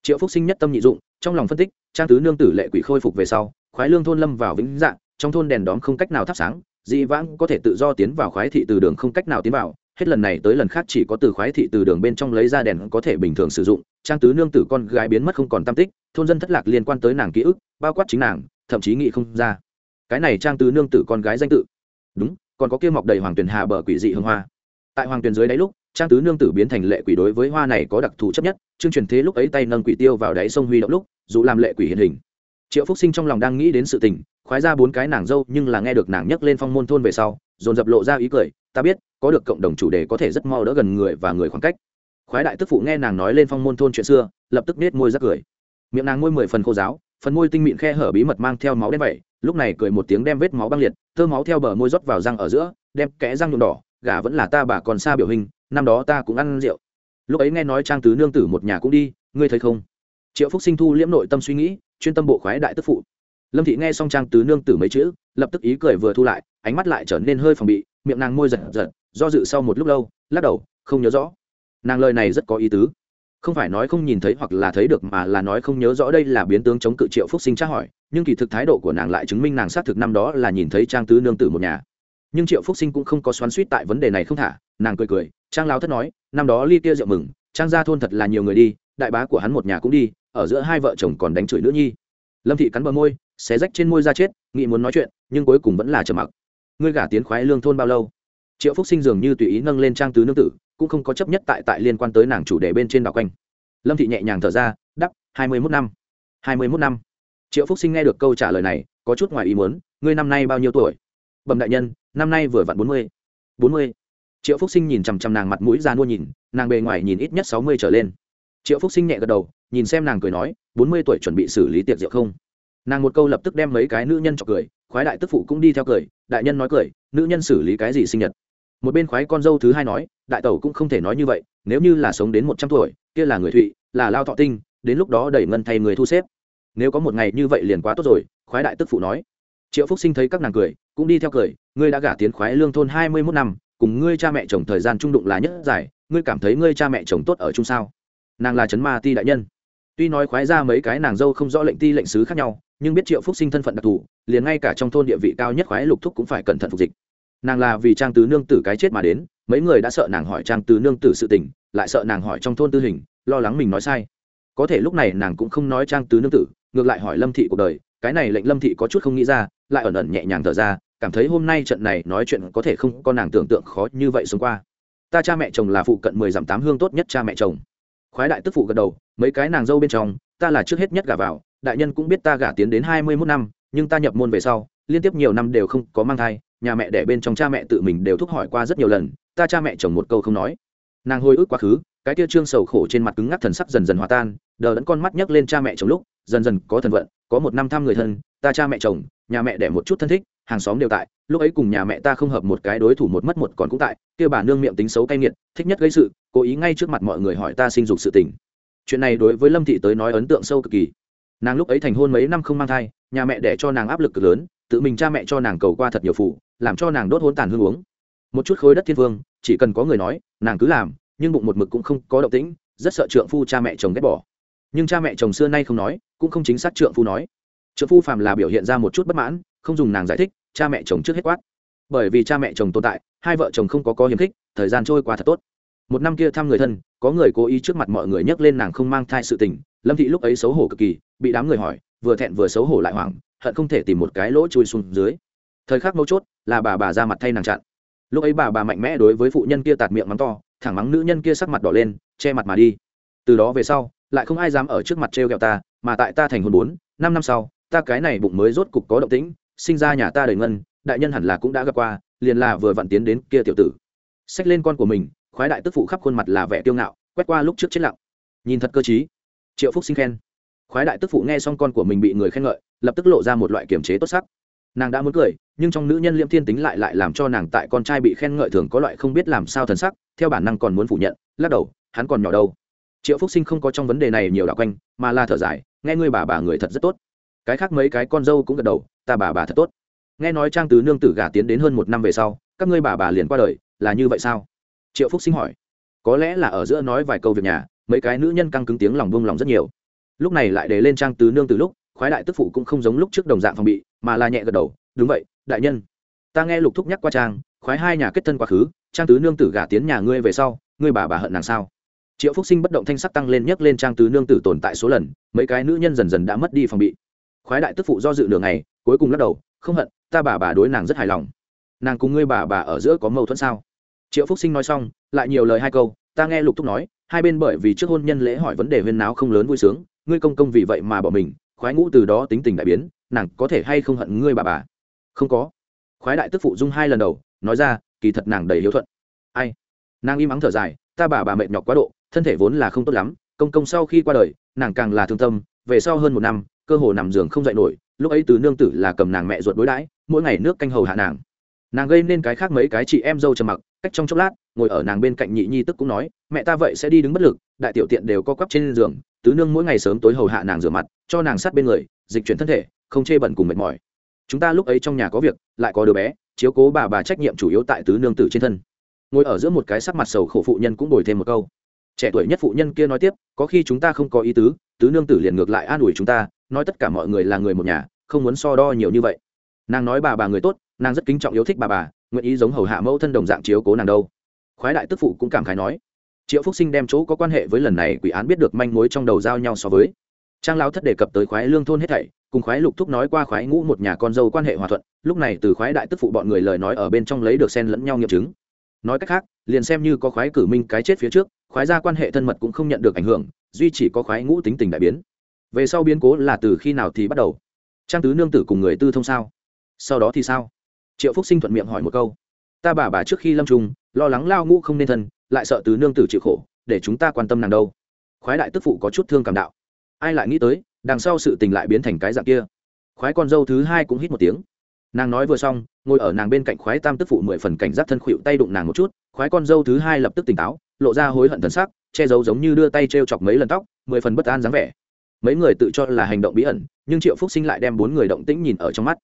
Triệu phúc sinh nhất tâm nhị dụng, trong lòng phân tích, trang tứ nương tử lệ quỷ khôi phục về sau, khoái lương thôn lâm vào vĩnh dạng, trong thôn đèn đóm không cách nào thắp sáng, dị vãng có thể tự do tiến vào khoái thị từ đường không cách nào tiến vào, hết lần này tới lần khác chỉ có từ khoái thị từ đường bên trong lấy ra đèn có thể bình thường sử dụng, trang tứ nương tử con gái biến mất không còn tam tích, thôn dân thất lạc liên quan tới nàng ký ức, bao quát chính nàng, thậm chí nghĩ không ra. Cái này trang tứ nương tử con gái danh tự. Đúng, còn có kia mọc đầy hoàng tuyền hà bờ quỷ dị hương hoa. Tại hoàng tuyền dưới đáy lúc trang tứ nương tử biến thành lệ quỷ đối với hoa này có đặc thù chấp nhất, chương truyền thế lúc ấy tay nâng quỷ tiêu vào đáy sông huy động lúc, dù làm lệ quỷ hiện hình. Triệu phúc sinh trong lòng đang nghĩ đến sự tình, khoái ra bốn cái nàng dâu, nhưng là nghe được nàng nhắc lên phong môn thôn về sau, dồn dập lộ ra ý cười, ta biết, có được cộng đồng chủ đề có thể rất mau đỡ gần người và người khoảng cách. Khoái đại tức phụ nghe nàng nói lên phong môn thôn chuyện xưa, lập tức nết môi rắc cười. Miệng nàng môi mười phần khô giáo, phần môi tinh mịn khe hở bí mật mang theo máu đen vậy, lúc này cười một tiếng đem vết máu băng liệt, thơ máu theo bờ môi rót vào răng ở giữa, đem kẽ răng nhuộm đỏ gà vẫn là ta bà còn xa biểu hình năm đó ta cũng ăn rượu. Lúc ấy nghe nói trang tứ nương tử một nhà cũng đi, ngươi thấy không? Triệu phúc sinh thu liễm nội tâm suy nghĩ, chuyên tâm bộ khoái đại tức phụ. Lâm thị nghe xong trang tứ nương tử mấy chữ, lập tức ý cười vừa thu lại, ánh mắt lại trở nên hơi phòng bị, miệng nàng môi giật giật, do dự sau một lúc lâu, lắc đầu, không nhớ rõ. Nàng lời này rất có ý tứ. Không phải nói không nhìn thấy hoặc là thấy được mà là nói không nhớ rõ đây là biến tướng chống cự triệu phúc sinh tra hỏi, nhưng kỳ thực thái độ của nàng lại chứng minh nàng xác thực năm đó là nhìn thấy trang tứ nương tử một nhà. Nhưng triệu phúc sinh cũng không có xoắn suýt tại vấn đề này không thả, nàng cười cười trang lao thất nói, năm đó ly kia rượu mừng, trang ra thôn thật là nhiều người đi, đại bá của hắn một nhà cũng đi, ở giữa hai vợ chồng còn đánh chửi nữ nhi. Lâm thị cắn bờ môi, xé rách trên môi ra chết nghị muốn nói chuyện, nhưng cuối cùng vẫn là trầm mặc. Ngươi gả tiến khoái lương thôn bao lâu? Triệu phúc sinh dường như tùy ý nâng lên trang tứ nương tử, cũng không có chấp nhất tại tại liên quan tới nàng chủ đề bên trên đảo quanh. Lâm thị nhẹ nhàng thở ra đắp hai mươi mốt năm. Hai mươi mốt năm. Triệu phúc sinh nghe được câu trả lời này, có chút ngoài ý muốn, ngươi năm nay bao nhiêu tuổi? Bẩm đại nhân, năm nay vừa vặn bốn mươi. Bốn mươi? Triệu phúc sinh nhìn chằm chằm nàng mặt mũi ra nuôi nhìn nàng bề ngoài nhìn ít nhất sáu mươi trở lên triệu phúc sinh nhẹ gật đầu nhìn xem nàng cười nói bốn mươi tuổi chuẩn bị xử lý tiệc rượu không nàng một câu lập tức đem mấy cái nữ nhân c cười khoái đại tức phụ cũng đi theo cười đại nhân nói cười nữ nhân xử lý cái gì sinh nhật một bên khoái con dâu thứ hai nói đại tẩu cũng không thể nói như vậy nếu như là sống đến một trăm tuổi kia là người thụy là lao thọ tinh đến lúc đó đẩy ngân thay người thu xếp nếu có một ngày như vậy liền quá tốt rồi khoái đại tức phụ nói triệu phúc sinh thấy các nàng cười cũng đi theo cười ngươi đã gả tiến khoái lương thôn hai mươi mốt năm cùng ngươi cha mẹ chồng thời gian trung đụng là nhất giải ngươi cảm thấy ngươi cha mẹ chồng tốt ở chung sao? Nàng là trấn ma ti đại nhân. Tuy nói khoái ra mấy cái nàng dâu không rõ lệnh ti lệnh sứ khác nhau, nhưng biết triệu phúc sinh thân phận đặc thù, liền ngay cả trong thôn địa vị cao nhất khoái lục thúc cũng phải cẩn thận phục dịch. Nàng là vì trang tứ nương tử cái chết mà đến, mấy người đã sợ nàng hỏi trang tứ nương tử sự tình, lại sợ nàng hỏi trong thôn tư hình, lo lắng mình nói sai. Có thể lúc này nàng cũng không nói trang tứ nương tử, ngược lại hỏi lâm thị cuộc đời, cái này lệnh lâm thị có chút không nghĩ ra, lại ẩn ẩn nhẹ nhàng thở ra cảm thấy hôm nay trận này nói chuyện có thể không có nàng tưởng tượng khó như vậy xông qua. Ta cha mẹ chồng là phụ cận mười dặm tám hương tốt nhất cha mẹ chồng. Khoái đại tức phụ gật đầu, mấy cái nàng dâu bên trong, ta là trước hết nhất gả vào, đại nhân cũng biết ta gả tiến đến hai mươi mốt năm, nhưng ta nhập môn về sau, liên tiếp nhiều năm đều không có mang thai, nhà mẹ đẻ bên trong cha mẹ tự mình đều thúc hỏi qua rất nhiều lần, ta cha mẹ chồng một câu không nói. Nàng hồi ức quá khứ, cái tia trương sầu khổ trên mặt cứng ngắc thần sắc dần dần hòa tan, đờ đẫn con mắt nhấc lên cha mẹ chồng lúc, dần dần có thần vận, có một năm thăm người thân, ta cha mẹ chồng, nhà mẹ đẻ một chút thân thích hàng xóm đều tại, lúc ấy cùng nhà mẹ ta không hợp một cái đối thủ một mất một còn cũng tại, kia bà nương miệng tính xấu cay nghiệt, thích nhất gây sự, cố ý ngay trước mặt mọi người hỏi ta sinh dục sự tình. Chuyện này đối với lâm thị tới nói ấn tượng sâu cực kỳ. Nàng lúc ấy thành hôn mấy năm không mang thai, nhà mẹ để cho nàng áp lực cực lớn, tự mình cha mẹ cho nàng cầu qua thật nhiều phụ làm cho nàng đốt hôn tàn hương uống. Một chút khối đất thiên vương, chỉ cần có người nói, nàng cứ làm, nhưng bụng một mực cũng không có động tĩnh, rất sợ trượng phu cha mẹ chồng ghét bỏ. Nhưng cha mẹ chồng xưa nay không nói, cũng không chính xác trượng phu nói. Trượng phu phàm là biểu hiện ra một chút bất mãn không dùng nàng giải thích, cha mẹ chồng trước hết quát. Bởi vì cha mẹ chồng tồn tại, hai vợ chồng không có có hiếm khích, thời gian trôi qua thật tốt. Một năm kia thăm người thân, có người cố ý trước mặt mọi người nhắc lên nàng không mang thai sự tình, lâm thị lúc ấy xấu hổ cực kỳ, bị đám người hỏi, vừa thẹn vừa xấu hổ lại hoảng, hận không thể tìm một cái lỗ chui xuống dưới. Thời khắc mấu chốt là bà bà ra mặt thay nàng chặn. Lúc ấy bà bà mạnh mẽ đối với phụ nhân kia tạt miệng mắng to, thẳng mắng nữ nhân kia sắc mặt đỏ lên, che mặt mà đi. Từ đó về sau, lại không ai dám ở trước mặt trêu ghẹo ta, mà tại ta thành hôn bốn, năm năm sau, ta cái này bụng mới rốt cục có động tĩnh sinh ra nhà ta đầy ngân, đại nhân hẳn là cũng đã gặp qua, liền là vừa vặn tiến đến kia tiểu tử. Xách lên con của mình, khoái đại tức phụ khắp khuôn mặt là vẻ kiêu ngạo, quét qua lúc trước chết lặng. Nhìn thật cơ chí triệu phúc sinh khen. Khoái đại tức phụ nghe xong con của mình bị người khen ngợi, lập tức lộ ra một loại kiểm chế tốt sắc. Nàng đã muốn cười, nhưng trong nữ nhân liễm thiên tính lại lại làm cho nàng tại con trai bị khen ngợi thường có loại không biết làm sao thần sắc, theo bản năng còn muốn phủ nhận, lắc đầu, hắn còn nhỏ đâu. Triệu phúc sinh không có trong vấn đề này nhiều đạo quanh, mà là thở dài, nghe ngươi bà bà người thật rất tốt. Cái khác mấy cái con dâu cũng gật đầu ta bà bà thật tốt. Nghe nói trang tứ nương tử gả tiến đến hơn một năm về sau, các ngươi bà bà liền qua đời, là như vậy sao? Triệu phúc sinh hỏi. Có lẽ là ở giữa nói vài câu việc nhà, mấy cái nữ nhân căng cứng tiếng lòng bông lòng rất nhiều. Lúc này lại để lên trang tứ nương từ lúc, khoái đại tức phụ cũng không giống lúc trước đồng dạng phòng bị, mà là nhẹ gật đầu, đúng vậy, đại nhân. Ta nghe lục thúc nhắc qua trang, khoái hai nhà kết thân quá khứ, trang tứ nương tử gả tiến nhà ngươi về sau, ngươi bà bà hận nàng sao? Triệu phúc sinh bất động thanh sắc tăng lên nhấc lên trang tứ nương tử tồn tại số lần, mấy cái nữ nhân dần dần đã mất đi phòng bị. Khoái đại tức phụ do dự nửa này cuối cùng lắc đầu, không hận, ta bà bà đối nàng rất hài lòng. Nàng cùng ngươi bà bà ở giữa có mâu thuẫn sao? Triệu phúc sinh nói xong, lại nhiều lời hai câu, ta nghe lục thúc nói, hai bên bởi vì trước hôn nhân lễ hỏi vấn đề huyên náo không lớn vui sướng, ngươi công công vì vậy mà bỏ mình, khoái ngũ từ đó tính tình đại biến, nàng có thể hay không hận ngươi bà bà? Không có. Khoái đại tức phụ dung hai lần đầu, nói ra, kỳ thật nàng đầy hiếu thuận. Ai? Nàng im ắng thở dài, ta bà bà mệt nhọc quá độ, thân thể vốn là không tốt lắm, công công sau khi qua đời, nàng càng là thương tâm, về sau hơn một năm, cơ hồ nằm giường không dậy nổi lúc ấy từ nương tử là cầm nàng mẹ ruột đối đãi, mỗi ngày nước canh hầu hạ nàng. Nàng gây nên cái khác mấy cái chị em dâu trầm mặc, cách trong chốc lát, ngồi ở nàng bên cạnh nhị nhi tức cũng nói, mẹ ta vậy sẽ đi đứng bất lực, đại tiểu tiện đều co quắp trên giường tứ nương mỗi ngày sớm tối hầu hạ nàng rửa mặt, cho nàng sát bên người, dịch chuyển thân thể, không chê bẩn cùng mệt mỏi. Chúng ta lúc ấy trong nhà có việc, lại có đứa bé, chiếu cố bà bà trách nhiệm chủ yếu tại tứ nương tử trên thân. Ngồi ở giữa một cái sắc mặt sầu khổ phụ nhân cũng bồi thêm một câu. Trẻ tuổi nhất phụ nhân kia nói tiếp, có khi chúng ta không có ý tứ tứ nương tử liền ngược lại an ủi chúng ta, nói tất cả mọi người là người một nhà không muốn so đo nhiều như vậy. Nàng nói bà bà người tốt, nàng rất kính trọng yêu thích bà bà, nguyện ý giống hầu hạ mẫu thân đồng dạng chiếu cố nàng đâu. Khoái đại tức phụ cũng cảm khái nói, triệu phúc sinh đem chỗ có quan hệ với lần này quỷ án biết được manh mối trong đầu giao nhau so với. Trang lao thất đề cập tới khoái lương thôn hết thảy, cùng khoái lục thúc nói qua khoái ngũ một nhà con dâu quan hệ hòa thuận, lúc này từ khoái đại tức phụ bọn người lời nói ở bên trong lấy được xen lẫn nhau nghiệm chứng. Nói cách khác, liền xem như có khoái cử minh cái chết phía trước, khoái ra quan hệ thân mật cũng không nhận được ảnh hưởng, duy chỉ có khoái ngũ tính tình đại biến. Về sau biến cố là từ khi nào thì bắt đầu? Trang tứ nương tử cùng người tư thông sao? Sau đó thì sao? Triệu phúc sinh thuận miệng hỏi một câu. Ta bà bà trước khi lâm trung lo lắng lao ngũ không nên thân, lại sợ tứ nương tử chịu khổ, để chúng ta quan tâm nàng đâu. Khoái đại tức phụ có chút thương cảm đạo. Ai lại nghĩ tới, đằng sau sự tình lại biến thành cái dạng kia. Khoái con dâu thứ hai cũng hít một tiếng. Nàng nói vừa xong, ngồi ở nàng bên cạnh khoái tam tức phụ mười phần cảnh giác thân khuỵu tay đụng nàng một chút, khoái con dâu thứ hai lập tức tỉnh táo, lộ ra hối hận thần sắc, che giấu giống như đưa tay t r e o chọc mấy lần tóc, mười phần bất an dáng vẻ mấy người tự cho là hành động bí ẩn, nhưng triệu phúc sinh lại đem bốn người động tĩnh nhìn ở trong mắt.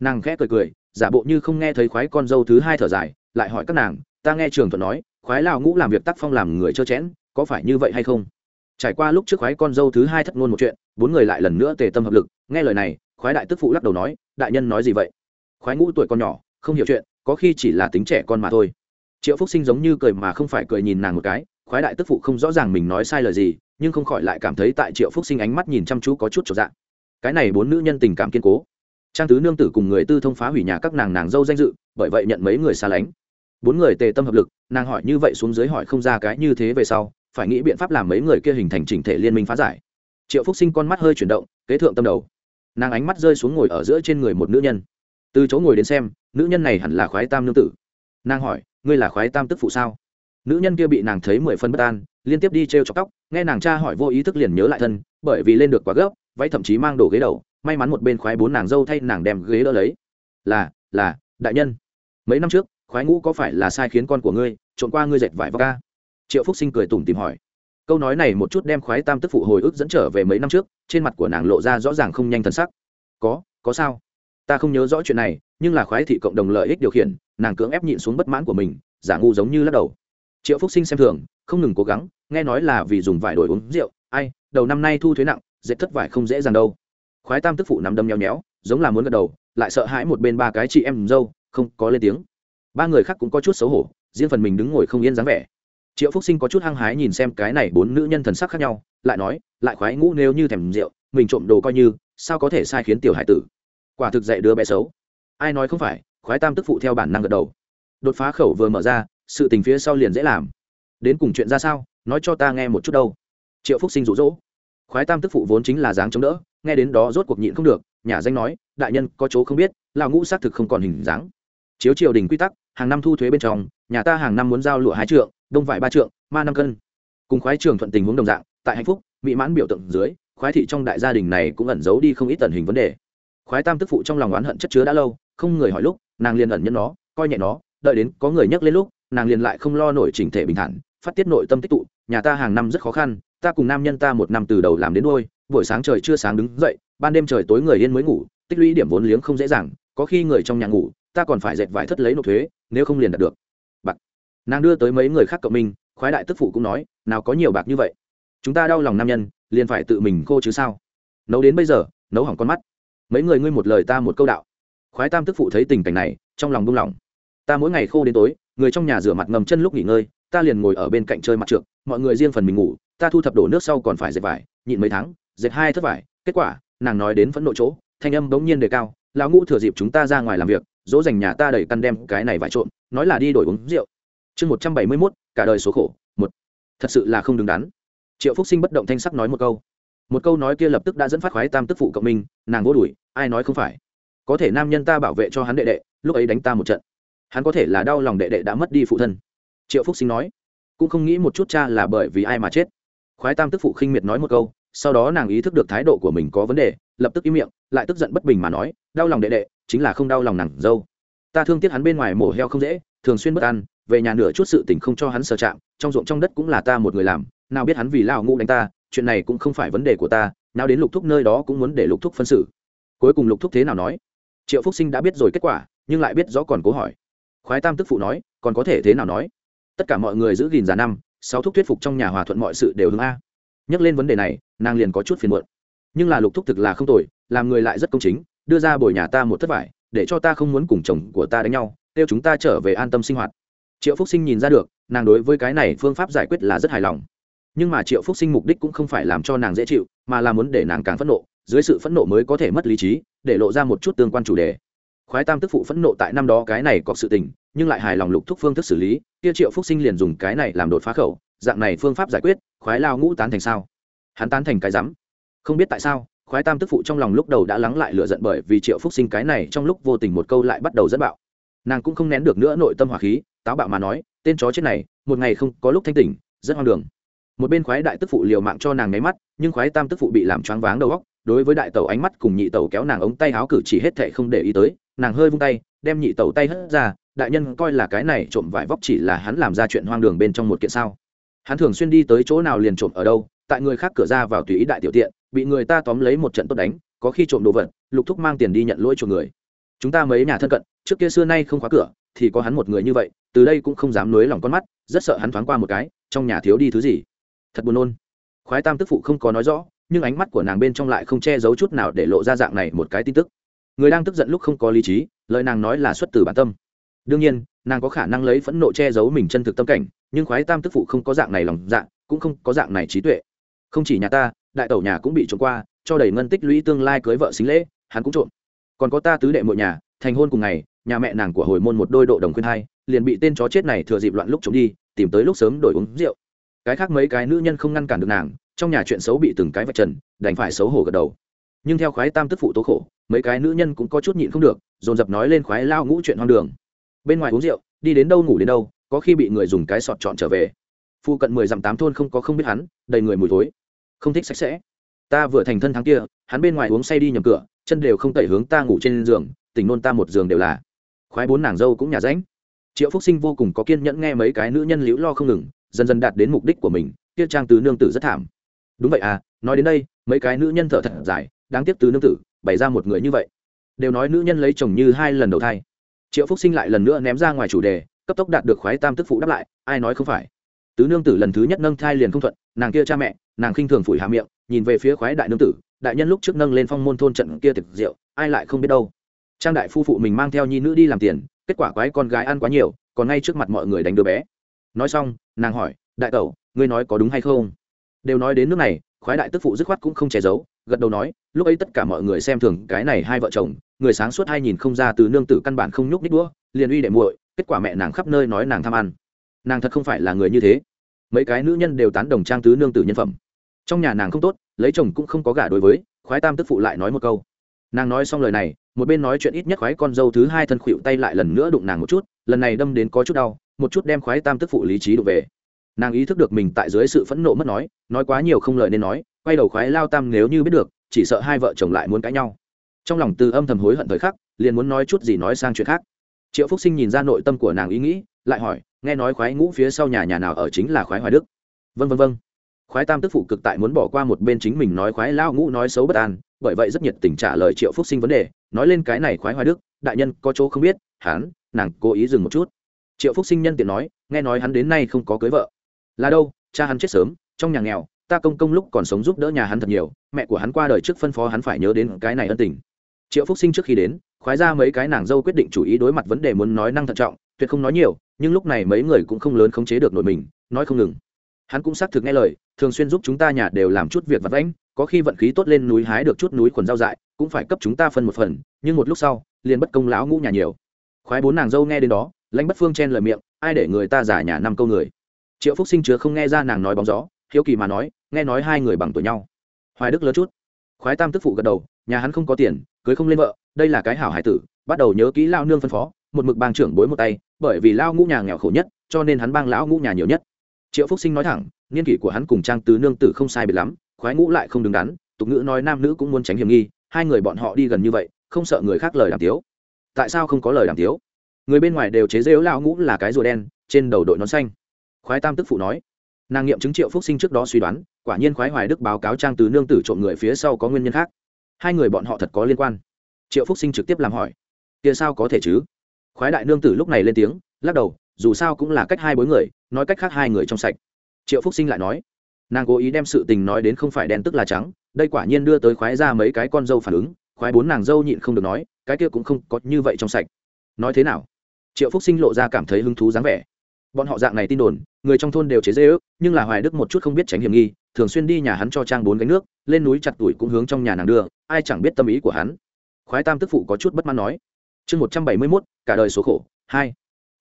Nàng khẽ cười cười, giả bộ như không nghe thấy khoái con dâu thứ hai thở dài, lại hỏi các nàng, ta nghe trường thuận nói, khoái lào ngũ làm việc tác phong làm người trơ chẽn, có phải như vậy hay không? Trải qua lúc trước khoái con dâu thứ hai thất ngôn một chuyện, bốn người lại lần nữa tề tâm hợp lực, nghe lời này, khoái đại tức phụ lắc đầu nói, đại nhân nói gì vậy? Khoái ngũ tuổi con nhỏ, không hiểu chuyện, có khi chỉ là tính trẻ con mà thôi. Triệu phúc sinh giống như cười mà không phải cười nhìn nàng một cái khoái đại tức phụ không rõ ràng mình nói sai lời gì, nhưng không khỏi lại cảm thấy tại triệu phúc sinh ánh mắt nhìn chăm chú có chút trọn dạng. Cái này bốn nữ nhân tình cảm kiên cố. Trang tứ nương tử cùng người tư thông phá hủy nhà các nàng nàng dâu danh dự, bởi vậy nhận mấy người xa lánh. Bốn người tề tâm hợp lực, nàng hỏi như vậy xuống dưới hỏi không ra cái như thế về sau, phải nghĩ biện pháp làm mấy người kia hình thành chỉnh thể liên minh phá giải. Triệu phúc sinh con mắt hơi chuyển động, kế thượng tâm đầu. Nàng ánh mắt rơi xuống ngồi ở giữa trên người một nữ nhân. Từ chỗ ngồi đến xem, nữ nhân này hẳn là khoái tam nương tử. Nàng hỏi, ngươi là khoái tam tức phụ sao? Nữ nhân kia bị nàng thấy mười phân bất an, liên tiếp đi t r e o chọc tóc, nghe nàng cha hỏi vô ý thức liền nhớ lại thân, bởi vì lên được quá gấp, váy thậm chí mang đổ ghế đầu, may mắn một bên khoái bốn nàng dâu thay nàng đem ghế đỡ lấy. Là là, đại nhân, mấy năm trước, khoái ngũ có phải là sai khiến con của ngươi trộn qua ngươi dệt vải vóc ca triệu phúc sinh cười tủm tìm hỏi. Câu nói này một chút đem khoái tam tức phụ hồi ức dẫn trở về mấy năm trước, trên mặt của nàng lộ ra rõ ràng không nhanh thân sắc. Có có sao? Ta không nhớ rõ chuyện này, nhưng là khoái thị cộng đồng lợi ích điều khiển, nàng cưỡng ép nhịn xuống bất mãn của mình, giả ngu giống như lắc đầu triệu phúc sinh xem thường, không ngừng cố gắng, nghe nói là vì dùng vải đổi uống rượu. Ai, đầu năm nay thu thuế nặng, dệt thất vải không dễ dàng đâu. Khoái tam tức phụ nằm đâm nhéo nhéo, giống là muốn gật đầu, lại sợ hãi một bên ba cái chị em dâu, không có lên tiếng. Ba người khác cũng có chút xấu hổ, riêng phần mình đứng ngồi không yên dáng vẻ. Triệu phúc sinh có chút hăng hái nhìn xem cái này bốn nữ nhân thần sắc khác nhau, lại nói, lại khoái ngũ nếu như thèm rượu, mình trộm đồ coi như, sao có thể sai khiến tiểu hải tử? Quả thực dạy đứa bé xấu. Ai nói không phải, khoái tam tức phụ theo bản năng gật đầu. Đột phá khẩu vừa mở ra sự tình phía sau liền dễ làm. Đến cùng chuyện ra sao, nói cho ta nghe một chút đâu. Triệu phúc sinh rụ rỗ khoái tam tức phụ vốn chính là dáng chống đỡ, nghe đến đó rốt cuộc nhịn không được, nhà danh nói, đại nhân có chỗ không biết là ngũ xác thực không còn hình dáng. Chiếu triều đình quy tắc, hàng năm thu thuế bên trong, nhà ta hàng năm muốn giao lụa hai trượng, đông vải ba trượng, ma năm cân. Cùng khoái trường thuận tình huống đồng dạng, tại hạnh phúc, mỹ mãn biểu tượng dưới, khoái thị trong đại gia đình này cũng ẩn giấu đi không ít tần hình vấn đề. Khoái tam tức phụ trong lòng oán hận chất chứa đã lâu, không người hỏi lúc, nàng liền ẩn nhân nó, coi nhẹ nó, đợi đến có người nhắc lên lúc nàng liền lại không lo nổi chỉnh thể bình thản, phát tiết nội tâm tích tụ, nhà ta hàng năm rất khó khăn, ta cùng nam nhân ta một năm từ đầu làm đến đôi buổi sáng trời chưa sáng đứng dậy, ban đêm trời tối người yên mới ngủ, tích lũy điểm vốn liếng không dễ dàng, có khi người trong nhà ngủ, ta còn phải dệt vải thất lấy nộp thuế, nếu không liền đạt được. Bạc. Nàng đưa tới mấy người khác cộng minh, khoái đại tức phụ cũng nói, nào có nhiều bạc như vậy. Chúng ta đau lòng nam nhân, liền phải tự mình khô chứ sao? Nấu đến bây giờ, nấu hỏng con mắt. Mấy người ngươi một lời ta một câu đạo. Khoái tam tức phụ thấy tình cảnh này, trong lòng buông lỏng. Ta mỗi ngày khô đến tối người trong nhà rửa mặt ngầm chân lúc nghỉ ngơi, ta liền ngồi ở bên cạnh chơi mặt trượt, mọi người riêng phần mình ngủ, ta thu thập đổ nước sau còn phải dệt vải, nhịn mấy tháng, dệt hai thất vải. Kết quả, nàng nói đến phẫn nộ chỗ, thanh âm bỗng nhiên đề cao, lão ngũ thừa dịp chúng ta ra ngoài làm việc, dỗ dành nhà ta đẩy căn đem cái này vải trộm nói là đi đổi uống rượu. Chương một trăm bảy mươi mốt, cả đời số khổ, một. Thật sự là không đứng đắn. Triệu phúc sinh bất động thanh sắc nói một câu. Một câu nói kia lập tức đã dẫn phát khoái tam tức phụ cộng minh, nàng vô đuổi, ai nói không phải. Có thể nam nhân ta bảo vệ cho hắn đệ đệ, lúc ấy đánh ta một trận hắn có thể là đau lòng đệ đệ đã mất đi phụ thân. Triệu phúc sinh nói, cũng không nghĩ một chút cha là bởi vì ai mà chết. Khoái tam tức phụ khinh miệt nói một câu, sau đó nàng ý thức được thái độ của mình có vấn đề, lập tức im miệng, lại tức giận bất bình mà nói, đau lòng đệ đệ, chính là không đau lòng nàng dâu. Ta thương tiếc hắn bên ngoài mổ heo không dễ, thường xuyên bất ăn về nhà nửa chút sự tình không cho hắn sờ chạm, trong ruộng trong đất cũng là ta một người làm, nào biết hắn vì lao ngũ đánh ta, chuyện này cũng không phải vấn đề của ta, nào đến lục thúc nơi đó cũng muốn để lục thúc phân xử. Cuối cùng lục thúc thế nào nói? Triệu phúc sinh đã biết rồi kết quả, nhưng lại biết rõ còn cố hỏi khoái tam tức phụ nói, còn có thể thế nào nói? Tất cả mọi người giữ gìn già năm, sáu thúc thuyết phục trong nhà hòa thuận mọi sự đều hướng a. Nhắc lên vấn đề này, nàng liền có chút phiền muộn. Nhưng là lục thúc thực là không tồi, làm người lại rất công chính, đưa ra bồi nhà ta một thất vải, để cho ta không muốn cùng chồng của ta đánh nhau, kêu chúng ta trở về an tâm sinh hoạt. Triệu phúc sinh nhìn ra được, nàng đối với cái này phương pháp giải quyết là rất hài lòng. Nhưng mà triệu phúc sinh mục đích cũng không phải làm cho nàng dễ chịu, mà là muốn để nàng càng phẫn nộ, dưới sự phẫn nộ mới có thể mất lý trí, để lộ ra một chút tương quan chủ đề khoái tam tức phụ phẫn nộ tại năm đó cái này có sự tình, nhưng lại hài lòng lục thúc phương thức xử lý, kia triệu phúc sinh liền dùng cái này làm đột phá khẩu, dạng này phương pháp giải quyết, khoái lao ngũ tán thành sao? Hắn tán thành cái rắm. Không biết tại sao, khoái tam tức phụ trong lòng lúc đầu đã lắng lại lựa giận bởi vì triệu phúc sinh cái này trong lúc vô tình một câu lại bắt đầu dẫn bạo. Nàng cũng không nén được nữa nội tâm hỏa khí, táo bạo mà nói, tên chó chết này, một ngày không có lúc thanh tỉnh, rất hoang đường. Một bên khoái đại tức phụ liều mạng cho nàng nháy mắt, nhưng khoái tam tức phụ bị làm choáng váng đầu óc đối với đại tẩu ánh mắt cùng nhị tẩu kéo nàng ống tay áo cử chỉ hết thệ không để ý tới, nàng hơi vung tay, đem nhị tẩu tay hất ra, đại nhân coi là cái này trộm vải vóc chỉ là hắn làm ra chuyện hoang đường bên trong một kiện sao. Hắn thường xuyên đi tới chỗ nào liền trộm ở đâu, tại người khác cửa ra vào tùy ý đại tiểu tiện, bị người ta tóm lấy một trận tốt đánh, có khi trộm đồ vật, lục thúc mang tiền đi nhận lỗi cho người. Chúng ta mấy nhà thân cận, trước kia xưa nay không khóa cửa, thì có hắn một người như vậy, từ đây cũng không dám nuối lòng con mắt, rất sợ hắn thoáng qua một cái, trong nhà thiếu đi thứ gì. Thật buồn nôn. Khoái tam tức phụ không có nói rõ nhưng ánh mắt của nàng bên trong lại không che giấu chút nào để lộ ra dạng này một cái tin tức. Người đang tức giận lúc không có lý trí, lời nàng nói là xuất từ bản tâm. Đương nhiên, nàng có khả năng lấy phẫn nộ che giấu mình chân thực tâm cảnh, nhưng khoái tam tức phụ không có dạng này lòng dạng cũng không có dạng này trí tuệ. Không chỉ nhà ta, đại tẩu nhà cũng bị trộm qua, cho đầy ngân tích lũy tương lai cưới vợ xính lễ, hắn cũng trộm. Còn có ta tứ đệ mỗi nhà, thành hôn cùng ngày, nhà mẹ nàng của hồi môn một đôi độ đồng khuyên hai, liền bị tên chó chết này thừa dịp loạn lúc trộm đi, tìm tới lúc sớm đổi uống rượu. Cái khác mấy cái nữ nhân không ngăn cản được nàng trong nhà chuyện xấu bị từng cái vạch trần, đành phải xấu hổ gật đầu. Nhưng theo khoái tam tức phụ tố khổ, mấy cái nữ nhân cũng có chút nhịn không được, dồn dập nói lên khoái lao ngũ chuyện hoang đường. Bên ngoài uống rượu, đi đến đâu ngủ đến đâu, có khi bị người dùng cái sọt chọn trở về. Phu cận mười dặm tám thôn không có không biết hắn, đầy người mùi thối. Không thích sạch sẽ. Ta vừa thành thân tháng kia, hắn bên ngoài uống say đi nhầm cửa, chân đều không tẩy hướng ta ngủ trên giường, tỉnh nôn ta một giường đều là. Khoái bốn nàng dâu cũng nhà ránh. Triệu phúc sinh vô cùng có kiên nhẫn nghe mấy cái nữ nhân liễu lo không ngừng, dần dần đạt đến mục đích của mình, kia trang tứ nương tử rất thảm đúng vậy à nói đến đây, mấy cái nữ nhân thở thật dài, đáng tiếc tứ nương tử, bày ra một người như vậy. Đều nói nữ nhân lấy chồng như hai lần đầu thai. Triệu phúc sinh lại lần nữa ném ra ngoài chủ đề, cấp tốc đạt được khoái tam tức phụ đáp lại, ai nói không phải. Tứ nương tử lần thứ nhất nâng thai liền không thuận, nàng kia cha mẹ, nàng khinh thường phủi hạ miệng, nhìn về phía khoái đại nương tử, đại nhân lúc trước nâng lên phong môn thôn trận kia thực rượu, ai lại không biết đâu. Trang đại phu phụ mình mang theo nhi nữ đi làm tiền, kết quả quái con gái ăn quá nhiều, còn ngay trước mặt mọi người đánh đứa bé. Nói xong, nàng hỏi, đại tẩu, ngươi nói có đúng hay không? Đều nói đến nước này, khoái đại tức phụ dứt khoát cũng không che giấu, gật đầu nói, lúc ấy tất cả mọi người xem thường cái này hai vợ chồng, người sáng suốt hai nhìn không ra từ nương tử căn bản không nhúc nít đũa, liền uy đệ muội, kết quả mẹ nàng khắp nơi nói nàng tham ăn. Nàng thật không phải là người như thế. Mấy cái nữ nhân đều tán đồng trang tứ nương tử nhân phẩm. Trong nhà nàng không tốt, lấy chồng cũng không có gả đối với, khoái tam tức phụ lại nói một câu. Nàng nói xong lời này, một bên nói chuyện ít nhất khoái con dâu thứ hai thân khuỵu tay lại lần nữa đụng nàng một chút, lần này đâm đến có chút đau, một chút đem khoái tam tức phụ lý trí đụng về nàng ý thức được mình tại dưới sự phẫn nộ mất nói nói quá nhiều không lời nên nói, quay đầu khoái lao tam nếu như biết được, chỉ sợ hai vợ chồng lại muốn cãi nhau. Trong lòng từ âm thầm hối hận thời khắc, liền muốn nói chút gì nói sang chuyện khác. Triệu phúc sinh nhìn ra nội tâm của nàng ý nghĩ, lại hỏi, nghe nói khoái ngũ phía sau nhà nhà nào ở chính là khoái hoài đức? Vân vân vân khoái tam tức phụ cực tại muốn bỏ qua một bên chính mình nói khoái lao ngũ nói xấu bất an, bởi vậy rất nhiệt tình trả lời triệu phúc sinh vấn đề, nói lên cái này khoái hoài đức, đại nhân có chỗ không biết, hắn, nàng cố ý dừng một chút. Triệu phúc sinh nhân tiện nói, nghe nói hắn đến nay không có cưới vợ là đâu? Cha hắn chết sớm, trong nhà nghèo, ta công công lúc còn sống giúp đỡ nhà hắn thật nhiều, mẹ của hắn qua đời trước phân phó hắn phải nhớ đến cái này ân tình. Triệu phúc sinh trước khi đến, khoái ra mấy cái nàng dâu quyết định chủ ý đối mặt vấn đề muốn nói năng thận trọng, tuyệt không nói nhiều, nhưng lúc này mấy người cũng không lớn khống chế được nội mình, nói không ngừng. Hắn cũng xác thực nghe lời, thường xuyên giúp chúng ta nhà đều làm chút việc vặt vãnh, có khi vận khí tốt lên núi hái được chút núi quần rau dại, cũng phải cấp chúng ta phân một phần, nhưng một lúc sau, liền bất công lão ngũ nhà nhiều. Khoái bốn nàng dâu nghe đến đó, lãnh bất phương chen lời miệng, ai để người ta giả nhà năm câu người triệu phúc sinh chứa không nghe ra nàng nói bóng gió hiếu kỳ mà nói nghe nói hai người bằng tuổi nhau hoài đức lớn chút khoái tam tức phụ gật đầu nhà hắn không có tiền cưới không lên vợ đây là cái hảo hải tử bắt đầu nhớ kỹ lao nương phân phó một mực bang trưởng bối một tay bởi vì lao ngũ nhà nghèo khổ nhất cho nên hắn bang lão ngũ nhà nhiều nhất triệu phúc sinh nói thẳng niên kỷ của hắn cùng trang tứ nương tử không sai biệt lắm khoái ngũ lại không đứng đắn tục ngữ nói nam nữ cũng muốn tránh hiểm nghi hai người bọn họ đi gần như vậy không sợ người khác lời đàm tiếu tại sao không có lời đàm tiếu người bên ngoài đều chế rêu lao ngũ là cái rùa đen trên đầu đội nón xanh khoái tam tức phụ nói, nàng nghiệm chứng triệu phúc sinh trước đó suy đoán, quả nhiên khoái hoài đức báo cáo trang tứ nương tử trộm người phía sau có nguyên nhân khác. Hai người bọn họ thật có liên quan. Triệu phúc sinh trực tiếp làm hỏi, kia sao có thể chứ? Khoái đại nương tử lúc này lên tiếng, lắc đầu, dù sao cũng là cách hai bối người, nói cách khác hai người trong sạch. Triệu phúc sinh lại nói, nàng cố ý đem sự tình nói đến không phải đen tức là trắng, đây quả nhiên đưa tới khoái ra mấy cái con dâu phản ứng, khoái bốn nàng dâu nhịn không được nói, cái kia cũng không có như vậy trong sạch. Nói thế nào? Triệu phúc sinh lộ ra cảm thấy hứng thú dáng vẻ bọn họ dạng này tin đồn, người trong thôn đều chế dễ ước, nhưng là hoài đức một chút không biết tránh hiểm nghi, thường xuyên đi nhà hắn cho trang bốn gánh nước, lên núi chặt tuổi cũng hướng trong nhà nàng đưa, ai chẳng biết tâm ý của hắn. Khoái tam tức phụ có chút bất mãn nói, chương một trăm bảy mươi mốt, cả đời số khổ, hai.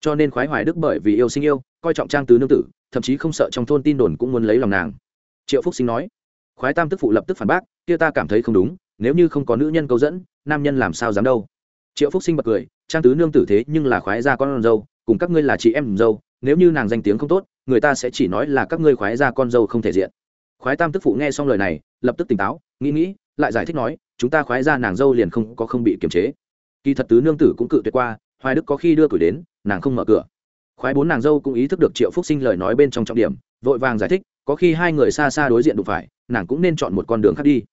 Cho nên khoái hoài đức bởi vì yêu sinh yêu, coi trọng trang tứ nương tử, thậm chí không sợ trong thôn tin đồn cũng muốn lấy lòng nàng. Triệu phúc sinh nói, khoái tam tức phụ lập tức phản bác, kia ta cảm thấy không đúng, nếu như không có nữ nhân câu dẫn, nam nhân làm sao dám đâu. Triệu phúc sinh bật cười, trang tứ nương tử thế nhưng là khoái gia con dâu, cùng các ngươi là chị em dâu nếu như nàng danh tiếng không tốt, người ta sẽ chỉ nói là các ngươi khoái ra con dâu không thể diện. Khoái tam tức phụ nghe xong lời này, lập tức tỉnh táo, nghĩ nghĩ, lại giải thích nói, chúng ta khoái ra nàng dâu liền không có không bị kiềm chế. Kỳ thật tứ nương tử cũng cự tuyệt qua, hoài đức có khi đưa tuổi đến, nàng không mở cửa. Khoái bốn nàng dâu cũng ý thức được triệu phúc sinh lời nói bên trong trọng điểm, vội vàng giải thích, có khi hai người xa xa đối diện đụng phải, nàng cũng nên chọn một con đường khác đi.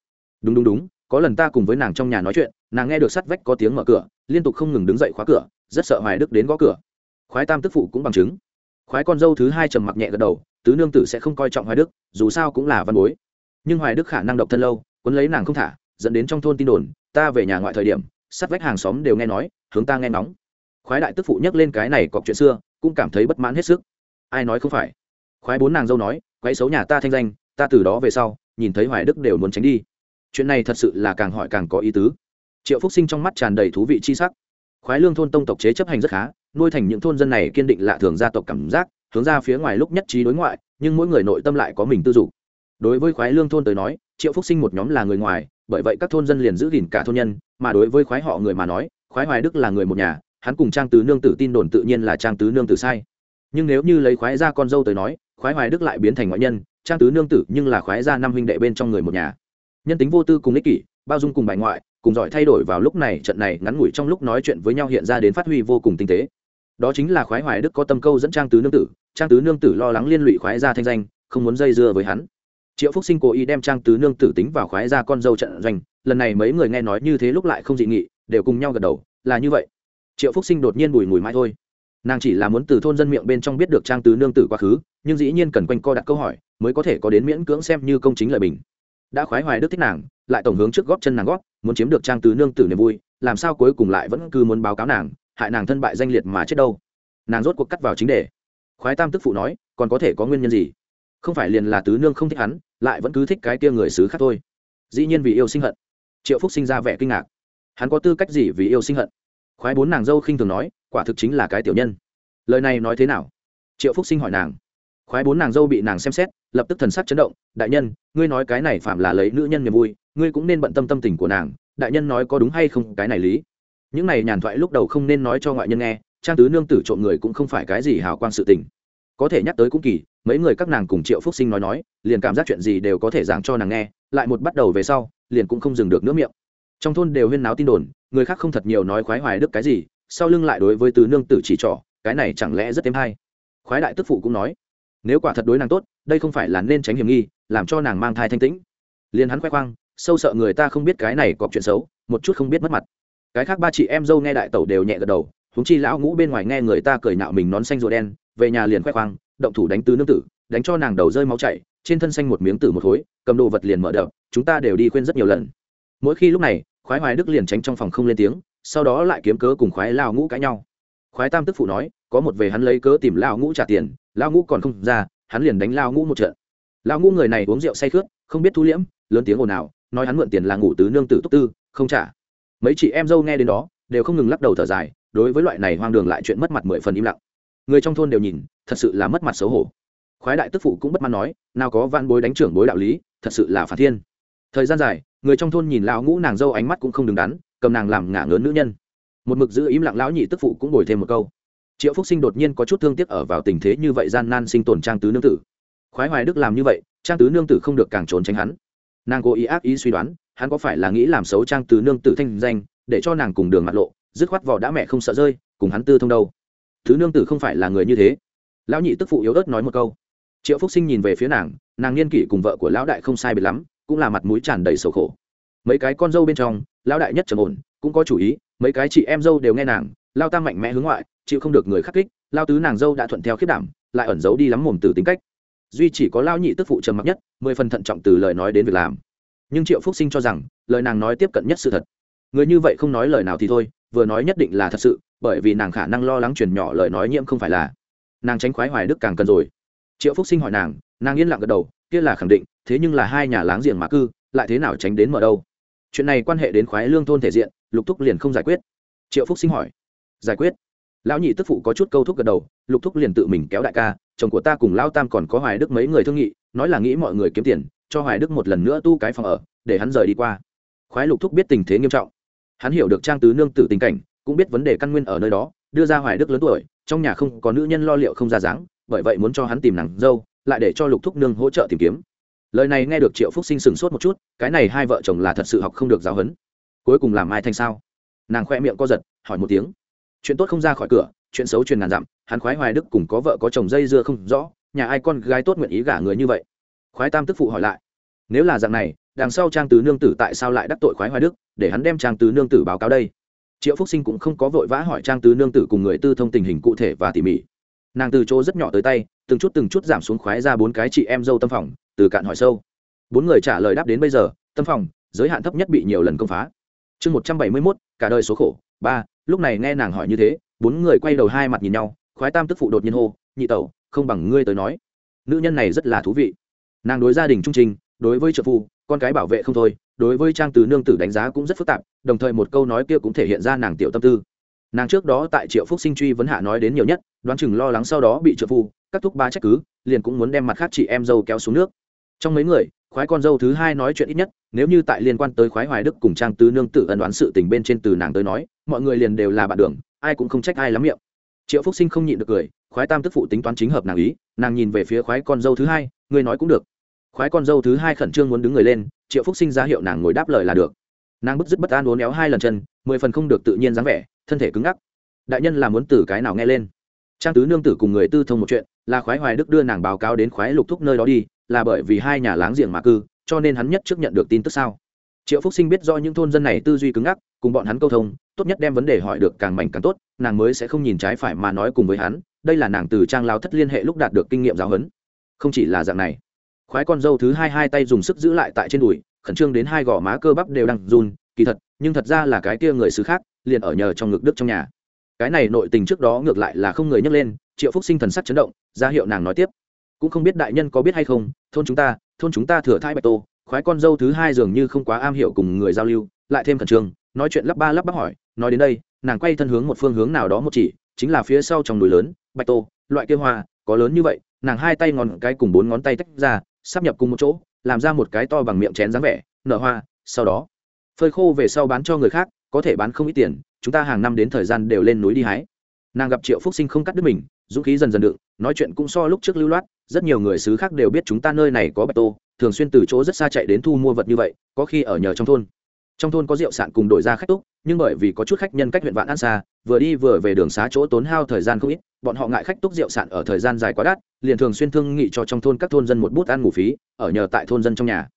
Đúng đúng đúng, có lần ta cùng với nàng trong nhà nói chuyện, nàng nghe được sắt vách có tiếng mở cửa, liên tục không ngừng đứng dậy khóa cửa, rất sợ hoài đức đến gõ cửa. Khoái tam tức phụ cũng bằng chứng khoái con dâu thứ hai trầm mặc nhẹ gật đầu, tứ nương tử sẽ không coi trọng hoài đức, dù sao cũng là văn bối. Nhưng hoài đức khả năng độc thân lâu quấn lấy nàng không thả, dẫn đến trong thôn tin đồn, ta về nhà ngoại thời điểm, sắt vách hàng xóm đều nghe nói, hướng ta nghe nóng khoái đại tức phụ nhắc lên cái này cọc chuyện xưa, cũng cảm thấy bất mãn hết sức. Ai nói không phải? Khoái bốn nàng dâu nói, quấy xấu nhà ta thanh danh, ta từ đó về sau, nhìn thấy hoài đức đều muốn tránh đi. Chuyện này thật sự là càng hỏi càng có ý tứ. Triệu phúc sinh trong mắt tràn đầy thú vị chi sắc. Khoái lương thôn tông tộc chế chấp hành rất khá nuôi thành những thôn dân này kiên định lạ thường gia tộc cảm giác, hướng ra phía ngoài lúc nhất trí đối ngoại, nhưng mỗi người nội tâm lại có mình tư dục. Đối với khoái lương thôn tới nói, triệu phúc sinh một nhóm là người ngoài, bởi vậy các thôn dân liền giữ gìn cả thôn nhân, mà đối với khoái họ người mà nói, khoái hoài đức là người một nhà, hắn cùng trang tứ nương tử tin đồn tự nhiên là trang tứ nương tử sai. Nhưng nếu như lấy khoái ra con dâu tới nói, khoái hoài đức lại biến thành ngoại nhân, trang tứ nương tử nhưng là khoái ra năm huynh đệ bên trong người một nhà. Nhân tính vô tư cùng ích kỷ, bao dung cùng bài ngoại, cùng giỏi thay đổi vào lúc này, trận này ngắn ngủi trong lúc nói chuyện với nhau hiện ra đến phát huy vô cùng tinh tế đó chính là khoái hoài đức có tâm câu dẫn trang tứ nương tử, trang tứ nương tử lo lắng liên lụy khoái ra thanh danh, không muốn dây dưa với hắn. Triệu phúc sinh cố ý đem trang tứ nương tử tính vào khoái ra con dâu trận doanh, lần này mấy người nghe nói như thế lúc lại không dị nghị, đều cùng nhau gật đầu, là như vậy. Triệu phúc sinh đột nhiên bùi mùi mãi thôi. Nàng chỉ là muốn từ thôn dân miệng bên trong biết được trang tứ nương tử quá khứ, nhưng dĩ nhiên cần quanh co đặt câu hỏi, mới có thể có đến miễn cưỡng xem như công chính lời bình. Đã khoái hoài đức thích nàng, lại tổng hướng trước góp chân nàng góp, muốn chiếm được trang tứ nương tử niềm vui, làm sao cuối cùng lại vẫn cứ muốn báo cáo nàng hại nàng thân bại danh liệt mà chết đâu. Nàng rốt cuộc cắt vào chính đề. Khoái tam tức phụ nói, còn có thể có nguyên nhân gì? Không phải liền là tứ nương không thích hắn, lại vẫn cứ thích cái kia người xứ khác thôi. Dĩ nhiên vì yêu sinh hận. Triệu phúc sinh ra vẻ kinh ngạc. Hắn có tư cách gì vì yêu sinh hận? Khoái bốn nàng dâu khinh thường nói, quả thực chính là cái tiểu nhân. Lời này nói thế nào? Triệu phúc sinh hỏi nàng. Khoái bốn nàng dâu bị nàng xem xét, lập tức thần sắc chấn động, đại nhân, ngươi nói cái này phạm là lấy nữ nhân niềm vui, ngươi cũng nên bận tâm tâm tình của nàng, đại nhân nói có đúng hay không cái này lý? Những này nhàn thoại lúc đầu không nên nói cho ngoại nhân nghe, trang tứ nương tử trộm người cũng không phải cái gì hào quang sự tình. Có thể nhắc tới cũng kỳ, mấy người các nàng cùng triệu phúc sinh nói nói, liền cảm giác chuyện gì đều có thể giảng cho nàng nghe, lại một bắt đầu về sau, liền cũng không dừng được nữa miệng. Trong thôn đều huyên náo tin đồn, người khác không thật nhiều nói khoái hoài đức cái gì, sau lưng lại đối với tứ nương tử chỉ trỏ, cái này chẳng lẽ rất thêm hay? Khoái đại tức phụ cũng nói, nếu quả thật đối nàng tốt, đây không phải là nên tránh hiểm nghi, làm cho nàng mang thai thanh tĩnh. Liền hắn khoe khoang, sâu sợ người ta không biết cái này có chuyện xấu, một chút không biết mất mặt cái khác ba chị em dâu nghe đại tẩu đều nhẹ gật đầu húng chi lão ngũ bên ngoài nghe người ta cười nạo mình nón xanh rùa đen, về nhà liền khoe khoang, động thủ đánh tứ nương tử, đánh cho nàng đầu rơi máu chảy, trên thân xanh một miếng tử một khối, cầm đồ vật liền mở đập, chúng ta đều đi khuyên rất nhiều lần. Mỗi khi lúc này, khoái hoài đức liền tránh trong phòng không lên tiếng, sau đó lại kiếm cớ cùng khoái lao ngũ cãi nhau. Khoái tam tức phụ nói, có một về hắn lấy cớ tìm lao ngũ trả tiền lao ngũ còn không ra, hắn liền đánh lao ngũ một trận. Lao ngũ người này uống rượu say khướt, không biết thu liễm, lớn tiếng ồn ào, nói hắn mượn tiền là ngủ tứ nương tử túc tư, không trả mấy chị em dâu nghe đến đó đều không ngừng lắc đầu thở dài, đối với loại này hoang đường lại chuyện mất mặt mười phần im lặng. Người trong thôn đều nhìn, thật sự là mất mặt xấu hổ. Khoái đại tức phụ cũng bất mãn nói, nào có van bối đánh trưởng bối đạo lý, thật sự là phản thiên. Thời gian dài, người trong thôn nhìn lão ngũ nàng dâu ánh mắt cũng không đứng đắn, cầm nàng làm ngả ngớn nữ nhân. Một mực giữ im lặng lão nhị tức phụ cũng bồi thêm một câu. Triệu phúc sinh đột nhiên có chút thương tiếc ở vào tình thế như vậy gian nan sinh tồn trang tứ nương tử. Khoái hoài đức làm như vậy, trang tứ nương tử không được càng trốn tránh hắn nàng cố ý ác ý suy đoán, hắn có phải là nghĩ làm xấu trang tứ nương tử thanh danh, để cho nàng cùng đường mặt lộ, dứt khoát vỏ đã mẹ không sợ rơi, cùng hắn tư thông đâu. Thứ nương tử không phải là người như thế. Lão nhị tức phụ yếu ớt nói một câu. Triệu phúc sinh nhìn về phía nàng nàng niên kỷ cùng vợ của lão đại không sai biệt lắm, cũng là mặt mũi tràn đầy sầu khổ. Mấy cái con dâu bên trong, lão đại nhất trầm ổn, cũng có chủ ý, mấy cái chị em dâu đều nghe nàng, lao tam mạnh mẽ hướng ngoại, chịu không được người khắc kích, lao tứ nàng dâu đã thuận theo khiết đảm, lại ẩn giấu đi lắm mồm từ tính cách duy chỉ có lao nhị tức phụ trầm mặc nhất, mười phần thận trọng từ lời nói đến việc làm. Nhưng triệu phúc sinh cho rằng, lời nàng nói tiếp cận nhất sự thật. Người như vậy không nói lời nào thì thôi, vừa nói nhất định là thật sự, bởi vì nàng khả năng lo lắng truyền nhỏ lời nói nhiễm không phải là. Nàng tránh khoái hoài đức càng cần rồi. Triệu phúc sinh hỏi nàng nàng yên lặng gật đầu, kia là khẳng định, thế nhưng là hai nhà láng giềng mà cư, lại thế nào tránh đến mở đâu? Chuyện này quan hệ đến khoái lương thôn thể diện, lục thúc liền không giải quyết. Triệu phúc sinh hỏi, giải quyết? Lão nhị tức phụ có chút câu thúc gật đầu, lục thúc liền tự mình kéo đại ca chồng của ta cùng lao tam còn có hoài đức mấy người thương nghị, nói là nghĩ mọi người kiếm tiền, cho hoài đức một lần nữa tu cái phòng ở, để hắn rời đi qua. Khoái lục thúc biết tình thế nghiêm trọng. Hắn hiểu được trang tứ nương tử tình cảnh, cũng biết vấn đề căn nguyên ở nơi đó, đưa ra hoài đức lớn tuổi, trong nhà không có nữ nhân lo liệu không ra dáng, bởi vậy muốn cho hắn tìm nàng dâu, lại để cho lục thúc nương hỗ trợ tìm kiếm. Lời này nghe được triệu phúc sinh sừng sốt một chút, cái này hai vợ chồng là thật sự học không được giáo huấn. Cuối cùng làm ai thành sao? Nàng khoe miệng co giật, hỏi một tiếng. Chuyện tốt không ra khỏi cửa chuyện xấu truyền ngàn dặm, hắn khoái hoài đức cùng có vợ có chồng dây dưa không rõ, nhà ai con gái tốt nguyện ý gả người như vậy. Khoái tam tức phụ hỏi lại, nếu là dạng này, đằng sau trang tứ nương tử tại sao lại đắc tội khoái hoài đức, để hắn đem trang tứ nương tử báo cáo đây? Triệu phúc sinh cũng không có vội vã hỏi trang tứ nương tử cùng người tư thông tình hình cụ thể và tỉ mỉ. Nàng từ chỗ rất nhỏ tới tay, từng chút từng chút giảm xuống khoái ra bốn cái chị em dâu tâm phòng, từ cạn hỏi sâu. Bốn người trả lời đáp đến bây giờ, tâm phòng, giới hạn thấp nhất bị nhiều lần công phá. Chương một trăm bảy mươi mốt, cả đời số khổ. Ba, lúc này nghe nàng hỏi như thế bốn người quay đầu hai mặt nhìn nhau, khoái tam tức phụ đột nhiên hô, nhị tẩu, không bằng ngươi tới nói. Nữ nhân này rất là thú vị. Nàng đối gia đình trung trình, đối với trợ phu, con cái bảo vệ không thôi, đối với trang từ nương tử đánh giá cũng rất phức tạp, đồng thời một câu nói kia cũng thể hiện ra nàng tiểu tâm tư. Nàng trước đó tại triệu phúc sinh truy vấn hạ nói đến nhiều nhất, đoán chừng lo lắng sau đó bị trợ phu, các thúc ba trách cứ, liền cũng muốn đem mặt khác chị em dâu kéo xuống nước. Trong mấy người, khoái con dâu thứ hai nói chuyện ít nhất, nếu như tại liên quan tới khoái hoài đức cùng trang tứ nương tử ân đoán sự tình bên trên từ nàng tới nói, mọi người liền đều là bạn đường ai cũng không trách ai lắm miệng. Triệu phúc sinh không nhịn được cười, khoái tam tức phụ tính toán chính hợp nàng ý, nàng nhìn về phía khoái con dâu thứ hai người nói cũng được. Khoái con dâu thứ hai khẩn trương muốn đứng người lên, triệu phúc sinh ra hiệu nàng ngồi đáp lời là được. Nàng bứt dứt bất an uốn éo hai lần chân, mười phần không được tự nhiên dáng vẻ, thân thể cứng ngắc. Đại nhân là muốn từ cái nào nghe lên? Trang tứ nương tử cùng người tư thông một chuyện, là khoái hoài đức đưa nàng báo cáo đến khoái lục thúc nơi đó đi, là bởi vì hai nhà láng giềng mà cư, cho nên hắn nhất trước nhận được tin tức sao? Triệu phúc sinh biết do những thôn dân này tư duy cứng ngắc cùng bọn hắn câu thông, tốt nhất đem vấn đề hỏi được càng mảnh càng tốt, nàng mới sẽ không nhìn trái phải mà nói cùng với hắn, đây là nàng từ trang lao thất liên hệ lúc đạt được kinh nghiệm giáo huấn. Không chỉ là dạng này, khoái con dâu thứ hai hai tay dùng sức giữ lại tại trên đùi, khẩn trương đến hai gò má cơ bắp đều đang run, kỳ thật, nhưng thật ra là cái kia người xứ khác, liền ở nhờ trong ngực đức trong nhà. Cái này nội tình trước đó ngược lại là không người nhắc lên, triệu phúc sinh thần sắc chấn động, ra hiệu nàng nói tiếp. Cũng không biết đại nhân có biết hay không, thôn chúng ta, thôn chúng ta thừa thai bạch tô, khoái con dâu thứ hai dường như không quá am hiểu cùng người giao lưu lại thêm khẩn trương, nói chuyện lắp ba lắp bắp hỏi, nói đến đây, nàng quay thân hướng một phương hướng nào đó một chỉ, chính là phía sau trong núi lớn, bạch tô, loại kia hoa, có lớn như vậy, nàng hai tay ngón cái cùng bốn ngón tay tách ra, sắp nhập cùng một chỗ, làm ra một cái to bằng miệng chén dáng vẻ, nở hoa, sau đó, phơi khô về sau bán cho người khác, có thể bán không ít tiền, chúng ta hàng năm đến thời gian đều lên núi đi hái. Nàng gặp triệu phúc sinh không cắt đứt mình, dũng khí dần dần đựng, nói chuyện cũng so lúc trước lưu loát, rất nhiều người xứ khác đều biết chúng ta nơi này có bạch tô, thường xuyên từ chỗ rất xa chạy đến thu mua vật như vậy, có khi ở nhờ trong thôn trong thôn có rượu sạn cùng đổi ra khách túc, nhưng bởi vì có chút khách nhân cách huyện vạn an xa, vừa đi vừa về đường xá chỗ tốn hao thời gian không ít, bọn họ ngại khách túc rượu sạn ở thời gian dài quá đắt, liền thường xuyên thương nghị cho trong thôn các thôn dân một bút ăn ngủ phí, ở nhờ tại thôn dân trong nhà.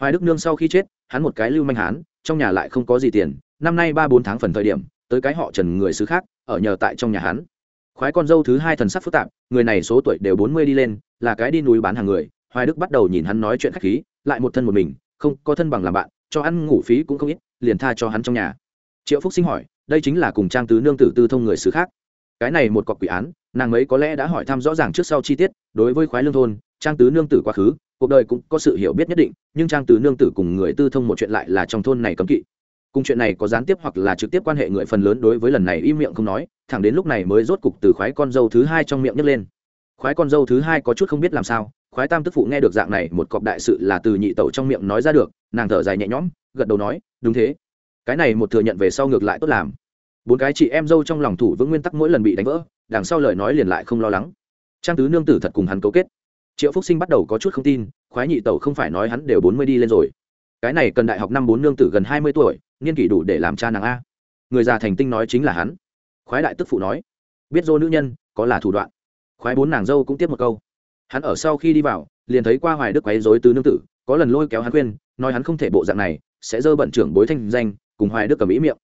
Hoài đức nương sau khi chết, hắn một cái lưu manh hán, trong nhà lại không có gì tiền, năm nay ba bốn tháng phần thời điểm, tới cái họ trần người xứ khác, ở nhờ tại trong nhà hắn. Khoái con dâu thứ hai thần sắc phức tạp, người này số tuổi đều bốn mươi đi lên, là cái đi núi bán hàng người, hoài đức bắt đầu nhìn hắn nói chuyện khách khí, lại một thân một mình, không có thân bằng làm bạn cho ăn ngủ phí cũng không ít, liền tha cho hắn trong nhà. Triệu phúc sinh hỏi, đây chính là cùng trang tứ nương tử tư thông người xứ khác. Cái này một cọc quỷ án, nàng ấy có lẽ đã hỏi thăm rõ ràng trước sau chi tiết, đối với khoái lương thôn, trang tứ nương tử quá khứ, cuộc đời cũng có sự hiểu biết nhất định, nhưng trang tứ nương tử cùng người tư thông một chuyện lại là trong thôn này cấm kỵ. Cùng chuyện này có gián tiếp hoặc là trực tiếp quan hệ người phần lớn đối với lần này im miệng không nói, thẳng đến lúc này mới rốt cục từ khoái con dâu thứ hai trong miệng nhấc lên. Khoái con dâu thứ hai có chút không biết làm sao khoái tam tức phụ nghe được dạng này, một cọc đại sự là từ nhị tẩu trong miệng nói ra được, nàng thở dài nhẹ nhõm, gật đầu nói, đúng thế. Cái này một thừa nhận về sau ngược lại tốt làm. Bốn cái chị em dâu trong lòng thủ vững nguyên tắc mỗi lần bị đánh vỡ, đằng sau lời nói liền lại không lo lắng. Trang tứ nương tử thật cùng hắn cấu kết. Triệu phúc sinh bắt đầu có chút không tin, khoái nhị tẩu không phải nói hắn đều bốn mươi đi lên rồi. Cái này cần đại học năm bốn nương tử gần hai mươi tuổi, niên kỷ đủ để làm cha nàng a. Người già thành tinh nói chính là hắn. Khoái đại tức phụ nói, biết dô nữ nhân, có là thủ đoạn. Khoái bốn nàng dâu cũng tiếp một câu hắn ở sau khi đi vào, liền thấy qua hoài đức quấy dối tứ nương tử, có lần lôi kéo hắn khuyên, nói hắn không thể bộ dạng này, sẽ dơ bận trưởng bối thanh danh, cùng hoài đức cầm ý miệng.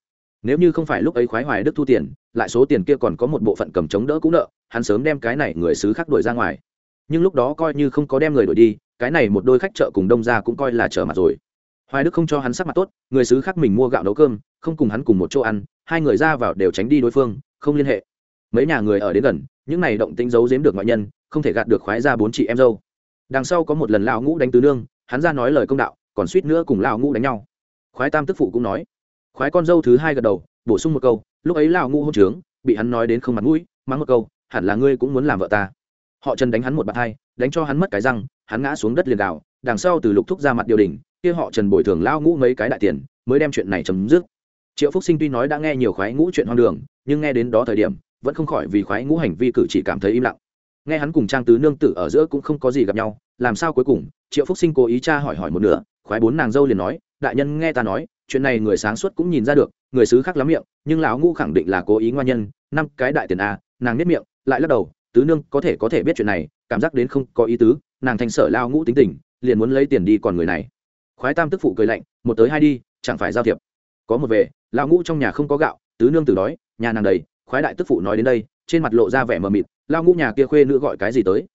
Nếu như không phải lúc ấy khoái hoài đức thu tiền, lại số tiền kia còn có một bộ phận cầm chống đỡ cũng nợ, hắn sớm đem cái này người xứ khác đuổi ra ngoài. Nhưng lúc đó coi như không có đem người đuổi đi, cái này một đôi khách chợ cùng đông ra cũng coi là trở mặt rồi. Hoài đức không cho hắn sắc mặt tốt, người xứ khác mình mua gạo nấu cơm, không cùng hắn cùng một chỗ ăn, hai người ra vào đều tránh đi đối phương, không liên hệ. Mấy nhà người ở đến gần những này động tính giấu giếm được ngoại nhân, không thể gạt được khoái ra bốn chị em dâu. Đằng sau có một lần lão ngũ đánh tứ nương, hắn ra nói lời công đạo, còn suýt nữa cùng lão ngũ đánh nhau. Khoái tam tức phụ cũng nói. Khoái con dâu thứ hai gật đầu, bổ sung một câu, lúc ấy lão ngũ hôn trướng, bị hắn nói đến không mặt mũi, mắng một câu, hẳn là ngươi cũng muốn làm vợ ta. Họ trần đánh hắn một bạt hai, đánh cho hắn mất cái răng, hắn ngã xuống đất liền đảo đằng sau từ lục thúc ra mặt điều đình, kia họ trần bồi thường lao ngũ mấy cái đại tiền, mới đem chuyện này chấm dứt. Triệu phúc sinh tuy nói đã nghe nhiều khoái ngũ chuyện hoang đường, nhưng nghe đến đó thời điểm vẫn không khỏi vì khoái ngũ hành vi cử chỉ cảm thấy im lặng. Nghe hắn cùng trang tứ nương tử ở giữa cũng không có gì gặp nhau, làm sao cuối cùng, triệu phúc sinh cố ý cha hỏi hỏi một nửa, khoái bốn nàng dâu liền nói, đại nhân nghe ta nói, chuyện này người sáng suốt cũng nhìn ra được, người xứ khác lắm miệng, nhưng lão ngũ khẳng định là cố ý ngoan nhân, năm cái đại tiền a, nàng nếp miệng, lại lắc đầu, tứ nương có thể có thể biết chuyện này, cảm giác đến không có ý tứ, nàng thành sở lao ngũ tính tình, liền muốn lấy tiền đi còn người này. Khoái tam tức phụ cười lạnh, một tới hai đi, chẳng phải giao thiệp. Có một về, lão ngũ trong nhà không có gạo, tứ nương từ đói, nhà nàng đầy khoái đại tức phụ nói đến đây, trên mặt lộ ra vẻ mờ mịt lao ngũ nhà kia khuê nữ gọi cái gì tới?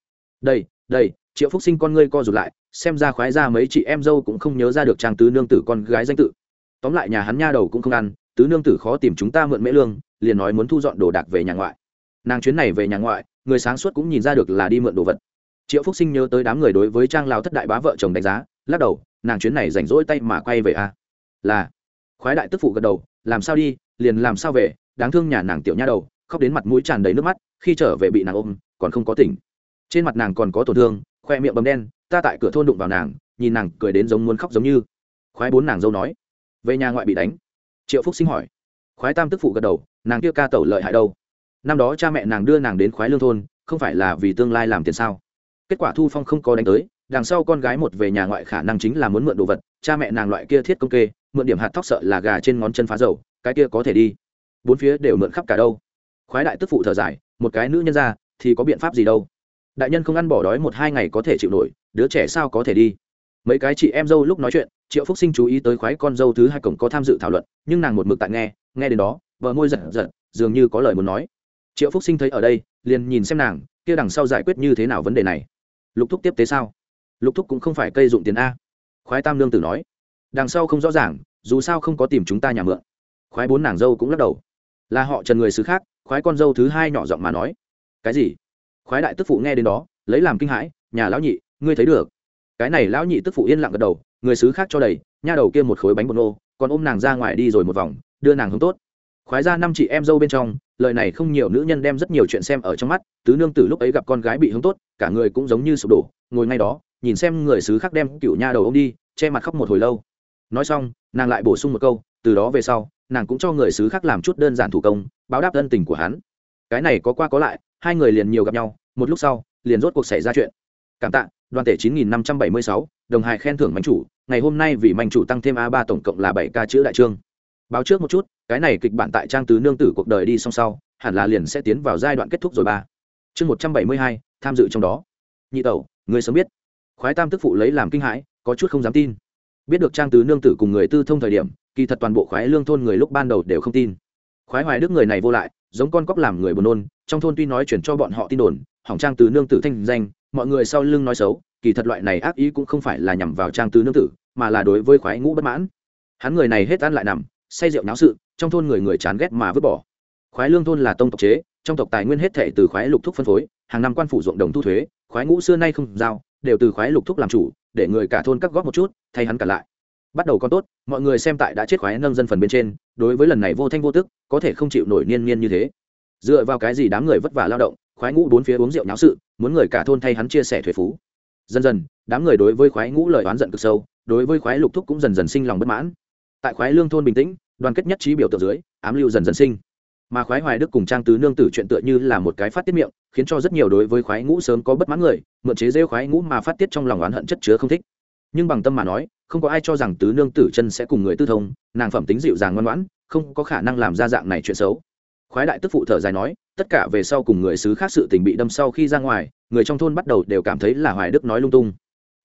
Đây đây, triệu phúc sinh con ngươi co rụt lại, xem ra khoái ra mấy chị em dâu cũng không nhớ ra được trang tứ nương tử con gái danh tự. Tóm lại nhà hắn nha đầu cũng không ăn, tứ nương tử khó tìm chúng ta mượn mễ lương, liền nói muốn thu dọn đồ đạc về nhà ngoại. Nàng chuyến này về nhà ngoại, người sáng suốt cũng nhìn ra được là đi mượn đồ vật. Triệu phúc sinh nhớ tới đám người đối với trang lao thất đại bá vợ chồng đánh giá, lắc đầu, nàng chuyến này rảnh rỗi tay mà quay về a à? là. Khoái đại tức phụ gật đầu, làm sao đi, liền làm sao về đáng thương nhà nàng tiểu nha đầu, khóc đến mặt mũi tràn đầy nước mắt, khi trở về bị nàng ôm, còn không có tỉnh. Trên mặt nàng còn có tổn thương, khoe miệng bầm đen, ta tại cửa thôn đụng vào nàng, nhìn nàng cười đến giống muốn khóc giống như. Khoái bốn nàng dâu nói. Về nhà ngoại bị đánh. Triệu phúc sinh hỏi. Khoái tam tức phụ gật đầu, nàng kia ca tẩu lợi hại đâu? Năm đó cha mẹ nàng đưa nàng đến khoái lương thôn, không phải là vì tương lai làm tiền sao? Kết quả thu phong không có đánh tới, đằng sau con gái một về nhà ngoại khả năng chính là muốn mượn đồ vật, cha mẹ nàng loại kia thiết công kê, mượn điểm hạt thóc sợ là gà trên ngón chân phá dầu, cái kia có thể đi bốn phía đều mượn khắp cả đâu. Khoái đại tức phụ thở dài, một cái nữ nhân ra, thì có biện pháp gì đâu? Đại nhân không ăn bỏ đói một hai ngày có thể chịu nổi, đứa trẻ sao có thể đi? Mấy cái chị em dâu lúc nói chuyện, triệu phúc sinh chú ý tới khoái con dâu thứ hai cổng có tham dự thảo luận, nhưng nàng một mực tại nghe nghe đến đó vợ môi giật giật, dường như có lời muốn nói. Triệu phúc sinh thấy ở đây, liền nhìn xem nàng, kia đằng sau giải quyết như thế nào vấn đề này. Lục thúc tiếp tế sao? Lục thúc cũng không phải cây dụng tiền a. Khoái tam lương tử nói. Đằng sau không rõ ràng, dù sao không có tìm chúng ta nhà mượn. Khoái bốn nàng dâu cũng lắc đầu là họ trần người xứ khác, khoái con dâu thứ hai nhỏ giọng mà nói. Cái gì? Khoái đại tức phụ nghe đến đó, lấy làm kinh hãi, nhà lão nhị, ngươi thấy được. Cái này lão nhị tức phụ yên lặng gật đầu, người xứ khác cho đầy, nha đầu kia một khối bánh bột nô, còn ôm nàng ra ngoài đi rồi một vòng, đưa nàng hướng tốt. Khoái ra năm chị em dâu bên trong, lời này không nhiều nữ nhân đem rất nhiều chuyện xem ở trong mắt, tứ nương tử lúc ấy gặp con gái bị hướng tốt, cả người cũng giống như sụp đổ, ngồi ngay đó, nhìn xem người xứ khác đem cựu nha đầu ô m đi, che mặt khóc một hồi lâu. Nói xong, nàng lại bổ sung một câu, từ đó về sau nàng cũng cho người xứ khác làm chút đơn giản thủ công, báo đáp ân tình của hắn. Cái này có qua có lại, hai người liền nhiều gặp nhau, một lúc sau, liền rốt cuộc xảy ra chuyện. Cảm tạ, đoàn tể chín nghìn năm trăm bảy mươi sáu, đồng hài khen thưởng mạnh chủ, ngày hôm nay vì mạnh chủ tăng thêm a ba tổng cộng là bảy ca chữ đại trương. Báo trước một chút, cái này kịch bản tại trang tứ nương tử cuộc đời đi song sau, hẳn là liền sẽ tiến vào giai đoạn kết thúc rồi ba. Chương một trăm bảy mươi hai, tham dự trong đó. Nhị tẩu, người sớm biết. Khoái tam tức phụ lấy làm kinh hãi, có chút không dám tin. Biết được trang tứ nương tử cùng người tư thông thời điểm kỳ thật toàn bộ khoái lương thôn người lúc ban đầu đều không tin. Khoái hoài đức người này vô lại, giống con cóc làm người buồn nôn, trong thôn tuy nói chuyển cho bọn họ tin đồn, hỏng trang từ nương tử thanh danh, mọi người sau lưng nói xấu, kỳ thật loại này ác ý cũng không phải là nhằm vào trang tứ nương tử, mà là đối với khoái ngũ bất mãn. Hắn người này hết ăn lại nằm, say rượu náo sự, trong thôn người người chán ghét mà vứt bỏ. Khoái lương thôn là tông tộc chế, trong tộc tài nguyên hết thệ từ khoái lục thúc phân phối, hàng năm quan phủ ruộng đồng thu thuế, khoái ngũ xưa nay không giao, đều từ khoái lục thúc làm chủ, để người cả thôn cắt góp một chút, thay hắn cả lại bắt đầu con tốt, mọi người xem tại đã chết khoái nâng dân phần bên trên, đối với lần này vô thanh vô tức, có thể không chịu nổi niên niên như thế. Dựa vào cái gì đám người vất vả lao động, khoái ngũ bốn phía uống rượu nháo sự, muốn người cả thôn thay hắn chia sẻ thuế phú. Dần dần, đám người đối với khoái ngũ lời oán giận cực sâu, đối với khoái lục thúc cũng dần dần sinh lòng bất mãn. Tại khoái lương thôn bình tĩnh, đoàn kết nhất trí biểu tượng dưới, ám lưu dần dần sinh. Mà khoái hoài đức cùng trang tứ nương tử chuyện tựa như là một cái phát tiết miệng, khiến cho rất nhiều đối với khoái ngũ sớm có bất mãn người, mượn chế rêu khoái ngũ mà phát tiết trong lòng oán hận chất chứa không thích. Nhưng bằng tâm mà nói không có ai cho rằng tứ nương tử chân sẽ cùng người tư thông, nàng phẩm tính dịu dàng ngoan ngoãn, không có khả năng làm ra dạng này chuyện xấu. Khoái đại tức phụ thở dài nói, tất cả về sau cùng người xứ khác sự tình bị đâm sau khi ra ngoài, người trong thôn bắt đầu đều cảm thấy là hoài đức nói lung tung.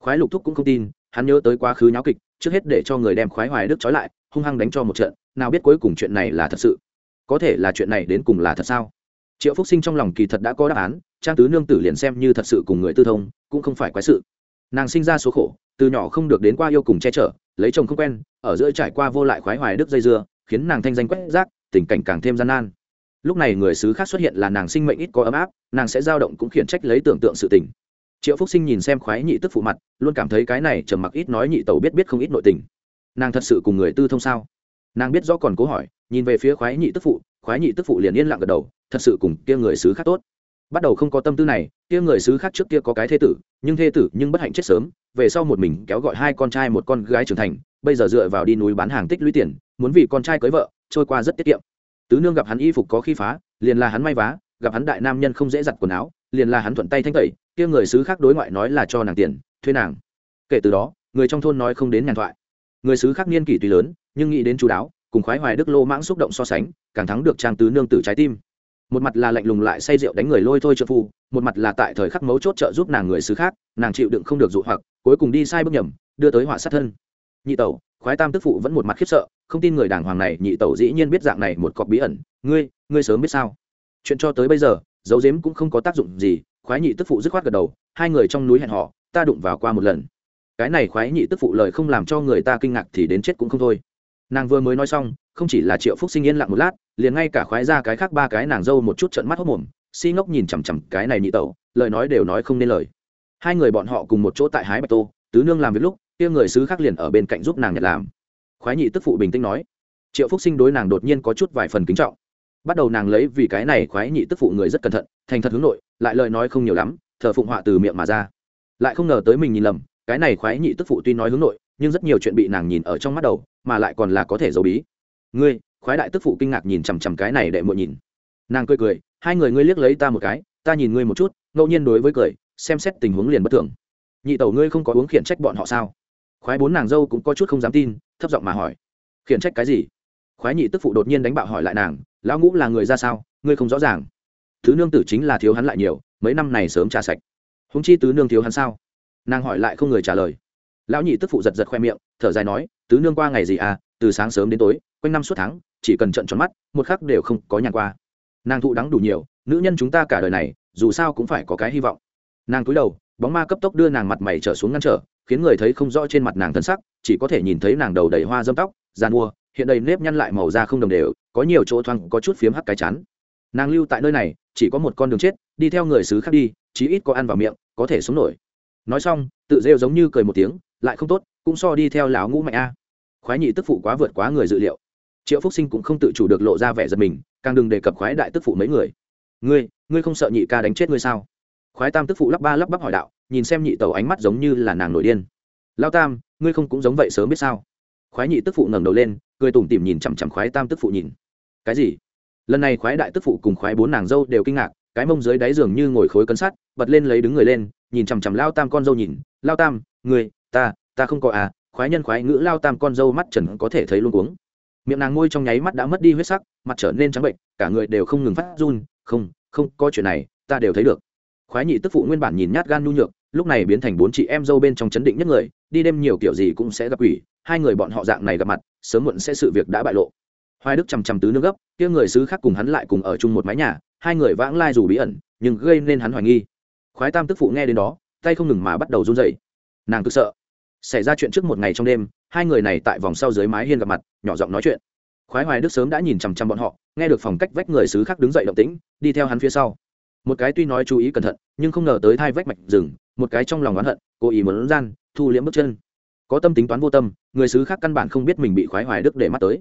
Khoái lục thúc cũng không tin, hắn nhớ tới quá khứ nháo kịch, trước hết để cho người đem khoái hoài đức trói lại, hung hăng đánh cho một trận, nào biết cuối cùng chuyện này là thật sự. Có thể là chuyện này đến cùng là thật sao? Triệu phúc sinh trong lòng kỳ thật đã có đáp án, trang tứ nương tử liền xem như thật sự cùng người tư thông, cũng không phải quái sự. Nàng sinh ra số khổ từ nhỏ không được đến qua yêu cùng che chở, lấy chồng không quen, ở giữa trải qua vô lại khoái hoài đức dây dưa, khiến nàng thanh danh quét rác, tình cảnh càng thêm gian nan. Lúc này người xứ khác xuất hiện là nàng sinh mệnh ít có ấm áp, nàng sẽ dao động cũng khiển trách lấy tưởng tượng sự tình. Triệu phúc sinh nhìn xem khoái nhị tức phụ mặt, luôn cảm thấy cái này trầm mặc ít nói nhị tẩu biết biết không ít nội tình. Nàng thật sự cùng người tư thông sao? Nàng biết rõ còn cố hỏi, nhìn về phía khoái nhị tức phụ, khoái nhị tức phụ liền yên lặng gật đầu, thật sự cùng kia người xứ khác tốt. Bắt đầu không có tâm tư này, kia người xứ khác trước kia có cái thê tử, nhưng thê tử nhưng bất hạnh chết sớm về sau một mình kéo gọi hai con trai một con gái trưởng thành, bây giờ dựa vào đi núi bán hàng tích lũy tiền, muốn vì con trai cưới vợ, trôi qua rất tiết kiệm. Tứ nương gặp hắn y phục có khi phá, liền là hắn may vá, gặp hắn đại nam nhân không dễ giặt quần áo, liền là hắn thuận tay thanh tẩy, kia người xứ khác đối ngoại nói là cho nàng tiền, thuê nàng. Kể từ đó, người trong thôn nói không đến nhàn thoại. Người xứ khác niên kỷ tuy lớn, nhưng nghĩ đến chú đáo, cùng khoái hoài đức lô mãng xúc động so sánh, càng thắng được trang tứ nương tử trái tim. Một mặt là lạnh lùng lại say rượu đánh người lôi thôi trợ phu, một mặt là tại thời khắc mấu chốt trợ giúp nàng người xứ khác, nàng chịu đựng không được dụ hoặc cuối cùng đi sai bước nhầm, đưa tới họa sát thân. Nhị tẩu, khoái tam tức phụ vẫn một mặt khiếp sợ, không tin người đàng hoàng này, nhị tẩu dĩ nhiên biết dạng này một cọc bí ẩn. Ngươi ngươi sớm biết sao? Chuyện cho tới bây giờ, dấu dếm cũng không có tác dụng gì, khoái nhị tức phụ dứt khoát gật đầu, hai người trong núi hẹn họ ta đụng vào qua một lần. Cái này khoái nhị tức phụ lời không làm cho người ta kinh ngạc thì đến chết cũng không thôi. Nàng vừa mới nói xong, không chỉ là triệu phúc sinh yên lặng một lát, liền ngay cả khoái ra cái khác ba cái nàng dâu một chút trận mắt hốc mồm, si ngốc nhìn chằm chằm cái này nhị tẩu, lời nói đều nói không nên lời hai người bọn họ cùng một chỗ tại hái bạch tô, tứ nương làm việc lúc, kia người sứ khác liền ở bên cạnh giúp nàng nhặt làm. Khoái nhị tức phụ bình tĩnh nói. Triệu phúc sinh đối nàng đột nhiên có chút vài phần kính trọng. Bắt đầu nàng lấy vì cái này khoái nhị tức phụ người rất cẩn thận, thành thật hướng nội, lại lời nói không nhiều lắm, thờ phụng họa từ miệng mà ra. Lại không ngờ tới mình nhìn lầm, cái này khoái nhị tức phụ tuy nói hướng nội, nhưng rất nhiều chuyện bị nàng nhìn ở trong mắt đầu, mà lại còn là có thể giấu bí. Ngươi, khoái đại tức phụ kinh ngạc nhìn chằm chằm cái này đệ muội nhìn. Nàng cười cười, hai người ngươi liếc lấy ta một cái, ta nhìn ngươi một chút, ngẫu nhiên đối với cười xem xét tình huống liền bất thường. Nhị tẩu ngươi không có uống khiển trách bọn họ sao? Khoái bốn nàng dâu cũng có chút không dám tin, thấp giọng mà hỏi. Khiển trách cái gì? Khoái nhị tức phụ đột nhiên đánh bạo hỏi lại nàng, lão ngũ là người ra sao? Ngươi không rõ ràng. Thứ nương tử chính là thiếu hắn lại nhiều, mấy năm này sớm trả sạch. Húng chi tứ nương thiếu hắn sao? Nàng hỏi lại không người trả lời. Lão nhị tức phụ giật giật khoe miệng, thở dài nói, tứ nương qua ngày gì à từ sáng sớm đến tối, quanh năm suốt tháng, chỉ cần trận tròn mắt, một khắc đều không có nhàn qua. Nàng thụ đắng đủ nhiều, nữ nhân chúng ta cả đời này, dù sao cũng phải có cái hy vọng nàng cúi đầu, bóng ma cấp tốc đưa nàng mặt mày trở xuống ngăn trở, khiến người thấy không rõ trên mặt nàng thân sắc, chỉ có thể nhìn thấy nàng đầu đầy hoa dâm tóc gian mua, hiện đầy nếp nhăn lại màu da không đồng đều, có nhiều chỗ thoáng có chút phiếm hắc cái chán. Nàng lưu tại nơi này, chỉ có một con đường chết, đi theo người xứ khác đi, chí ít có ăn vào miệng, có thể sống nổi. Nói xong, tự rêu giống như cười một tiếng, lại không tốt, cũng so đi theo lão ngũ mạnh a. Khoái nhị tức phụ quá vượt quá người dự liệu. Triệu phúc sinh cũng không tự chủ được lộ ra vẻ giật mình, càng đừng đề cập khoái đại tức phụ mấy người. Ngươi ngươi không sợ nhị ca đánh chết ngươi sao? Khoái tam tức phụ lắp ba lắp bắp hỏi đạo, nhìn xem nhị tẩu ánh mắt giống như là nàng nổi điên. Lao tam, ngươi không cũng giống vậy sớm biết sao? Khoái nhị tức phụ ngẩng đầu lên, cười tủm tỉm nhìn chằm chằm khoái tam tức phụ nhìn. Cái gì? Lần này khoái đại tức phụ cùng khoái bốn nàng dâu đều kinh ngạc, cái mông dưới đáy giường như ngồi khối cân sắt, bật lên lấy đứng người lên, nhìn chằm chằm lao tam con dâu nhìn. Lao tam người ta ta không có à khoái nhân khoái ngữ lao tam con dâu mắt trần có thể thấy luôn cuống. Miệng nàng ngôi trong nháy mắt đã mất đi huyết sắc, mặt trở nên trắng bệnh, cả người đều không ngừng phát run. Không không, có chuyện này, ta đều thấy được khoái nhị tức phụ nguyên bản nhìn nhát gan nhu nhược, lúc này biến thành bốn chị em dâu bên trong chấn định nhất người, đi đêm nhiều kiểu gì cũng sẽ gặp quỷ, hai người bọn họ dạng này gặp mặt, sớm muộn sẽ sự việc đã bại lộ. Hoài đức chằm chằm tứ nước gấp, kia người xứ khác cùng hắn lại cùng ở chung một mái nhà, hai người vãng lai dù bí ẩn, nhưng gây nên hắn hoài nghi. Khoái tam tức phụ nghe đến đó, tay không ngừng mà bắt đầu run dậy nàng cực sợ. Xảy ra chuyện trước một ngày trong đêm, hai người này tại vòng sau dưới mái hiên gặp mặt, nhỏ giọng nói chuyện. Khoái hoài đức sớm đã nhìn chằm chằm bọn họ, nghe được phòng cách vách người xứ khác đứng dậy động tĩnh, đi theo hắn phía sau một cái tuy nói chú ý cẩn thận, nhưng không ngờ tới thai vách mạch rừng, một cái trong lòng oán hận, cố ý muốn gian, thu liễm bước chân. Có tâm tính toán vô tâm, người xứ khác căn bản không biết mình bị khoái hoài đức để mắt tới.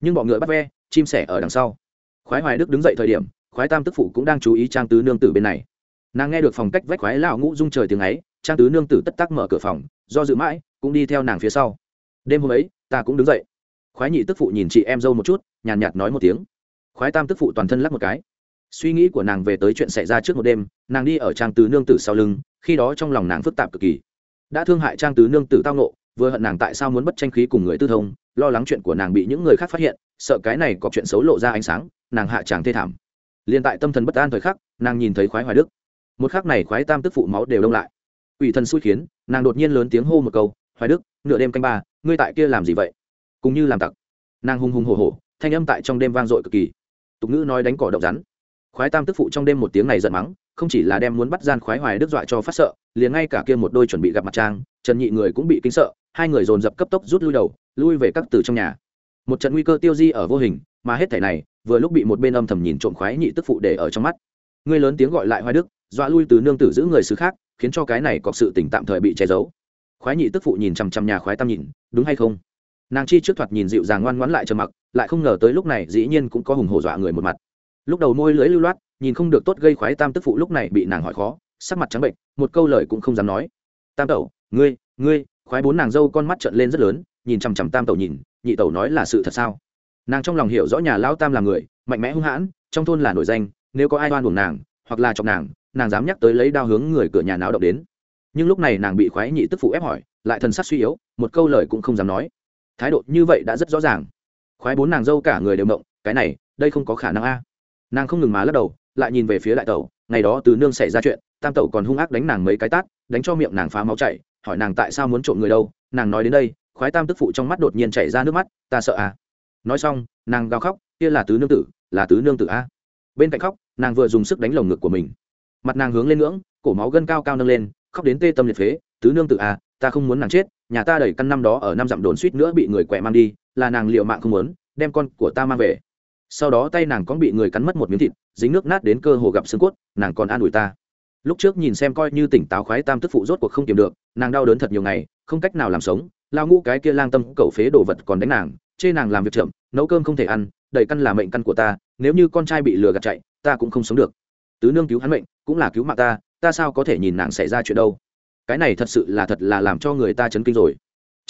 Nhưng bọn ngựa bắt ve, chim sẻ ở đằng sau. Khoái hoài đức đứng dậy thời điểm, khoái tam tức phụ cũng đang chú ý trang tứ nương tử bên này. Nàng nghe được phòng cách vách khoái lão ngũ dung trời tiếng ấy, trang tứ nương tử tất tắc mở cửa phòng, do dự mãi, cũng đi theo nàng phía sau. Đêm hôm ấy, ta cũng đứng dậy. Khoái nhị tức phụ nhìn chị em dâu một chút, nhàn nhạt nói một tiếng. Khoái tam tức phụ toàn thân lắc một cái suy nghĩ của nàng về tới chuyện xảy ra trước một đêm, nàng đi ở trang tứ nương tử sau lưng, khi đó trong lòng nàng phức tạp cực kỳ. Đã thương hại trang tứ nương tử tao nộ vừa hận nàng tại sao muốn bất tranh khí cùng người tư thông, lo lắng chuyện của nàng bị những người khác phát hiện, sợ cái này có chuyện xấu lộ ra ánh sáng, nàng hạ tràng thê thảm. Liền tại tâm thần bất an thời khắc, nàng nhìn thấy khoái hoài đức. Một khắc này khoái tam tức phụ máu đều đông lại. Ủy thần xui khiến, nàng đột nhiên lớn tiếng hô một câu, hoài đức, nửa đêm canh ba, ngươi tại kia làm gì vậy? Cũng như làm tặc. Nàng hung hùng hổ hổ, thanh âm tại trong đêm vang dội cực kỳ. Tục ngữ nói đánh cỏ động rắn khoái tam tức phụ trong đêm một tiếng này giận mắng, không chỉ là đem muốn bắt gian khoái hoài đức dọa cho phát sợ, liền ngay cả kia một đôi chuẩn bị gặp mặt trang, trần nhị người cũng bị kinh sợ, hai người dồn dập cấp tốc rút lui đầu, lui về các từ trong nhà. Một trận nguy cơ tiêu di ở vô hình, mà hết thảy này, vừa lúc bị một bên âm thầm nhìn trộm khoái nhị tức phụ để ở trong mắt. Người lớn tiếng gọi lại hoài đức, dọa lui từ nương tử giữ người xứ khác, khiến cho cái này có sự tỉnh tạm thời bị che giấu. Khoái nhị tức phụ nhìn chằm chằm nhà khoái tam nhìn, đúng hay không? Nàng chi trước thoạt nhìn dịu dàng ngoan ngoãn lại trầm mặc, lại không ngờ tới lúc này dĩ nhiên cũng có hùng hổ dọa người một mặt lúc đầu môi lưỡi lưu loát, nhìn không được tốt gây khoái tam tức phụ lúc này bị nàng hỏi khó, sắc mặt trắng bệnh, một câu lời cũng không dám nói. Tam tẩu, ngươi ngươi, khoái bốn nàng dâu con mắt trợn lên rất lớn, nhìn chằm chằm tam tẩu nhìn, nhị tẩu nói là sự thật sao? Nàng trong lòng hiểu rõ nhà lao tam là người, mạnh mẽ hung hãn, trong thôn là nổi danh, nếu có ai oan buồn nàng, hoặc là chọc nàng nàng dám nhắc tới lấy đao hướng người cửa nhà náo động đến. Nhưng lúc này nàng bị khoái nhị tức phụ ép hỏi, lại thần sắc suy yếu, một câu lời cũng không dám nói. Thái độ như vậy đã rất rõ ràng. Khoái bốn nàng dâu cả người đều động cái này, đây không có khả năng a nàng không ngừng má lắc đầu, lại nhìn về phía đại tẩu, ngày đó từ nương xảy ra chuyện, tam tẩu còn hung ác đánh nàng mấy cái tát, đánh cho miệng nàng phá máu chảy, hỏi nàng tại sao muốn trộm người đâu, nàng nói đến đây, khoái tam tức phụ trong mắt đột nhiên chảy ra nước mắt, ta sợ à? Nói xong, nàng gào khóc, kia là tứ nương tử, là tứ nương tử a. Bên cạnh khóc, nàng vừa dùng sức đánh lồng ngực của mình. Mặt nàng hướng lên ngưỡng, cổ máu gân cao cao nâng lên, khóc đến tê tâm liệt phế, tứ nương tử a ta không muốn nàng chết, nhà ta đẩy căn năm đó ở năm dặm đồn suýt nữa bị người quẹ mang đi, là nàng liệu mạng không muốn, đem con của ta mang về sau đó tay nàng có bị người cắn mất một miếng thịt, dính nước nát đến cơ hồ gặp xương cốt, nàng còn an ủi ta. Lúc trước nhìn xem coi như tỉnh táo khoái tam tức phụ rốt cuộc không kiềm được, nàng đau đớn thật nhiều ngày, không cách nào làm sống, lao ngũ cái kia lang tâm cậu phế đồ vật còn đánh nàng, chê nàng làm việc chậm, nấu cơm không thể ăn đầy căn là mệnh căn của ta, nếu như con trai bị lừa gạt chạy, ta cũng không sống được. Tứ nương cứu hắn mệnh, cũng là cứu mạng ta ta sao có thể nhìn nàng xảy ra chuyện đâu? Cái này thật sự là thật là làm cho người ta chấn kinh rồi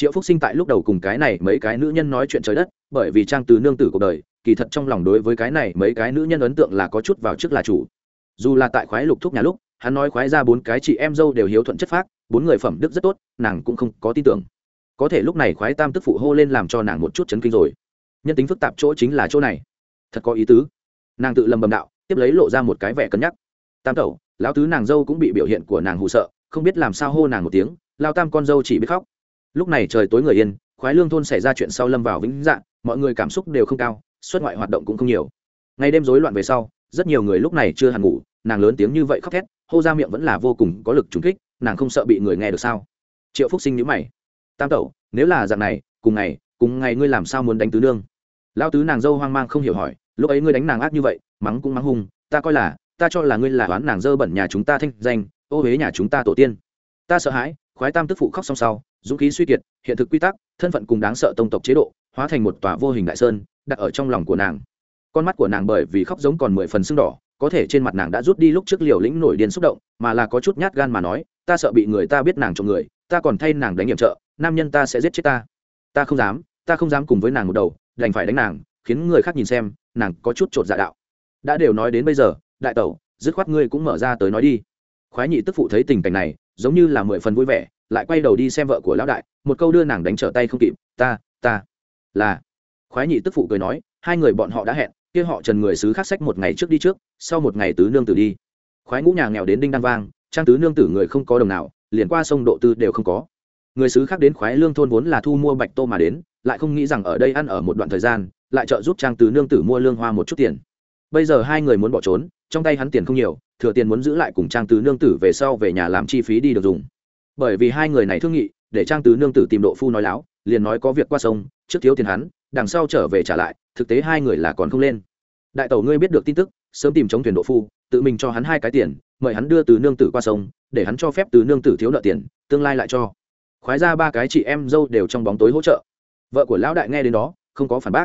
triệu phúc sinh tại lúc đầu cùng cái này mấy cái nữ nhân nói chuyện trời đất, bởi vì trang từ nương tử cuộc đời, kỳ thật trong lòng đối với cái này mấy cái nữ nhân ấn tượng là có chút vào trước là chủ. Dù là tại khoái lục thúc nhà lúc, hắn nói khoái ra bốn cái chị em dâu đều hiếu thuận chất phác, bốn người phẩm đức rất tốt, nàng cũng không có tin tưởng. Có thể lúc này khoái tam tức phụ hô lên làm cho nàng một chút chấn kinh rồi. Nhân tính phức tạp chỗ chính là chỗ này. Thật có ý tứ. Nàng tự lầm bầm đạo, tiếp lấy lộ ra một cái vẻ cân nhắc. Tam tẩu, lão tứ nàng dâu cũng bị biểu hiện của nàng hụ sợ, không biết làm sao hô nàng một tiếng, lao tam con dâu chỉ biết khóc lúc này trời tối người yên, khoái lương thôn xảy ra chuyện sau lâm vào vĩnh dạng mọi người cảm xúc đều không cao, xuất ngoại hoạt động cũng không nhiều. Ngày đêm rối loạn về sau, rất nhiều người lúc này chưa hẳn ngủ, nàng lớn tiếng như vậy khóc thét, hô ra miệng vẫn là vô cùng có lực trúng kích, nàng không sợ bị người nghe được sao? Triệu phúc sinh nhữ mày. Tam tẩu, nếu là dạng này, cùng ngày cùng ngày ngươi làm sao muốn đánh tứ nương? Lao tứ nàng dâu hoang mang không hiểu hỏi, lúc ấy ngươi đánh nàng ác như vậy, mắng cũng mắng hung, ta coi là, ta cho là ngươi là đoán nàng dơ bẩn nhà chúng ta thanh danh, ô huế nhà chúng ta tổ tiên. Ta sợ hãi, khoái tam tức phụ khóc xong sau dũng khí suy kiệt, hiện thực quy tắc, thân phận cùng đáng sợ tông tộc chế độ, hóa thành một tòa vô hình đại sơn, đặt ở trong lòng của nàng. Con mắt của nàng bởi vì khóc giống còn mười phần sưng đỏ, có thể trên mặt nàng đã rút đi lúc trước liều lĩnh nổi điên xúc động, mà là có chút nhát gan mà nói, ta sợ bị người ta biết nàng trộm người, ta còn thay nàng đánh nhiệm trợ, nam nhân ta sẽ giết chết ta. Ta không dám, ta không dám cùng với nàng một đầu, đành phải đánh nàng, khiến người khác nhìn xem, nàng có chút chột dạ đạo. Đã đều nói đến bây giờ, đại tẩu, dứt khoát ngươi cũng mở ra tới nói đi. Khoái nhị tức phụ thấy tình cảnh này, giống như là mười phần vui vẻ lại quay đầu đi xem vợ của lão đại, một câu đưa nàng đánh trở tay không kịp, ta ta là khoái nhị tức phụ cười nói, hai người bọn họ đã hẹn, kia họ trần người xứ khác sách một ngày trước đi trước, sau một ngày tứ nương tử đi. Khoái ngũ nhà nghèo đến đinh đăng vang, trang tứ nương tử người không có đồng nào, liền qua sông độ tư đều không có. Người xứ khác đến khoái lương thôn vốn là thu mua bạch tô mà đến, lại không nghĩ rằng ở đây ăn ở một đoạn thời gian, lại trợ giúp trang tứ nương tử mua lương hoa một chút tiền. Bây giờ hai người muốn bỏ trốn, trong tay hắn tiền không nhiều, thừa tiền muốn giữ lại cùng trang tứ nương tử về sau về nhà làm chi phí đi được dùng bởi vì hai người này thương nghị, để trang tứ nương tử tìm độ phu nói láo, liền nói có việc qua sông, trước thiếu tiền hắn, đằng sau trở về trả lại, thực tế hai người là còn không lên. Đại tẩu ngươi biết được tin tức, sớm tìm chống thuyền độ phu, tự mình cho hắn hai cái tiền, mời hắn đưa từ nương tử qua sông, để hắn cho phép từ nương tử thiếu nợ tiền, tương lai lại cho. Khoái ra ba cái chị em dâu đều trong bóng tối hỗ trợ. Vợ của lão đại nghe đến đó, không có phản bác.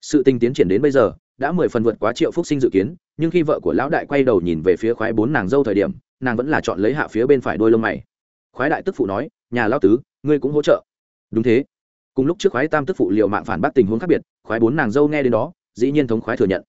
Sự tình tiến triển đến bây giờ, đã mười phần vượt quá triệu phúc sinh dự kiến, nhưng khi vợ của lão đại quay đầu nhìn về phía khoái bốn nàng dâu thời điểm, nàng vẫn là chọn lấy hạ phía bên phải đôi lông mày khoái đại tức phụ nói, nhà lao tứ, ngươi cũng hỗ trợ. Đúng thế. Cùng lúc trước khoái tam tức phụ liệu mạng phản bác tình huống khác biệt, khoái bốn nàng dâu nghe đến đó, dĩ nhiên thống khoái thừa nhận.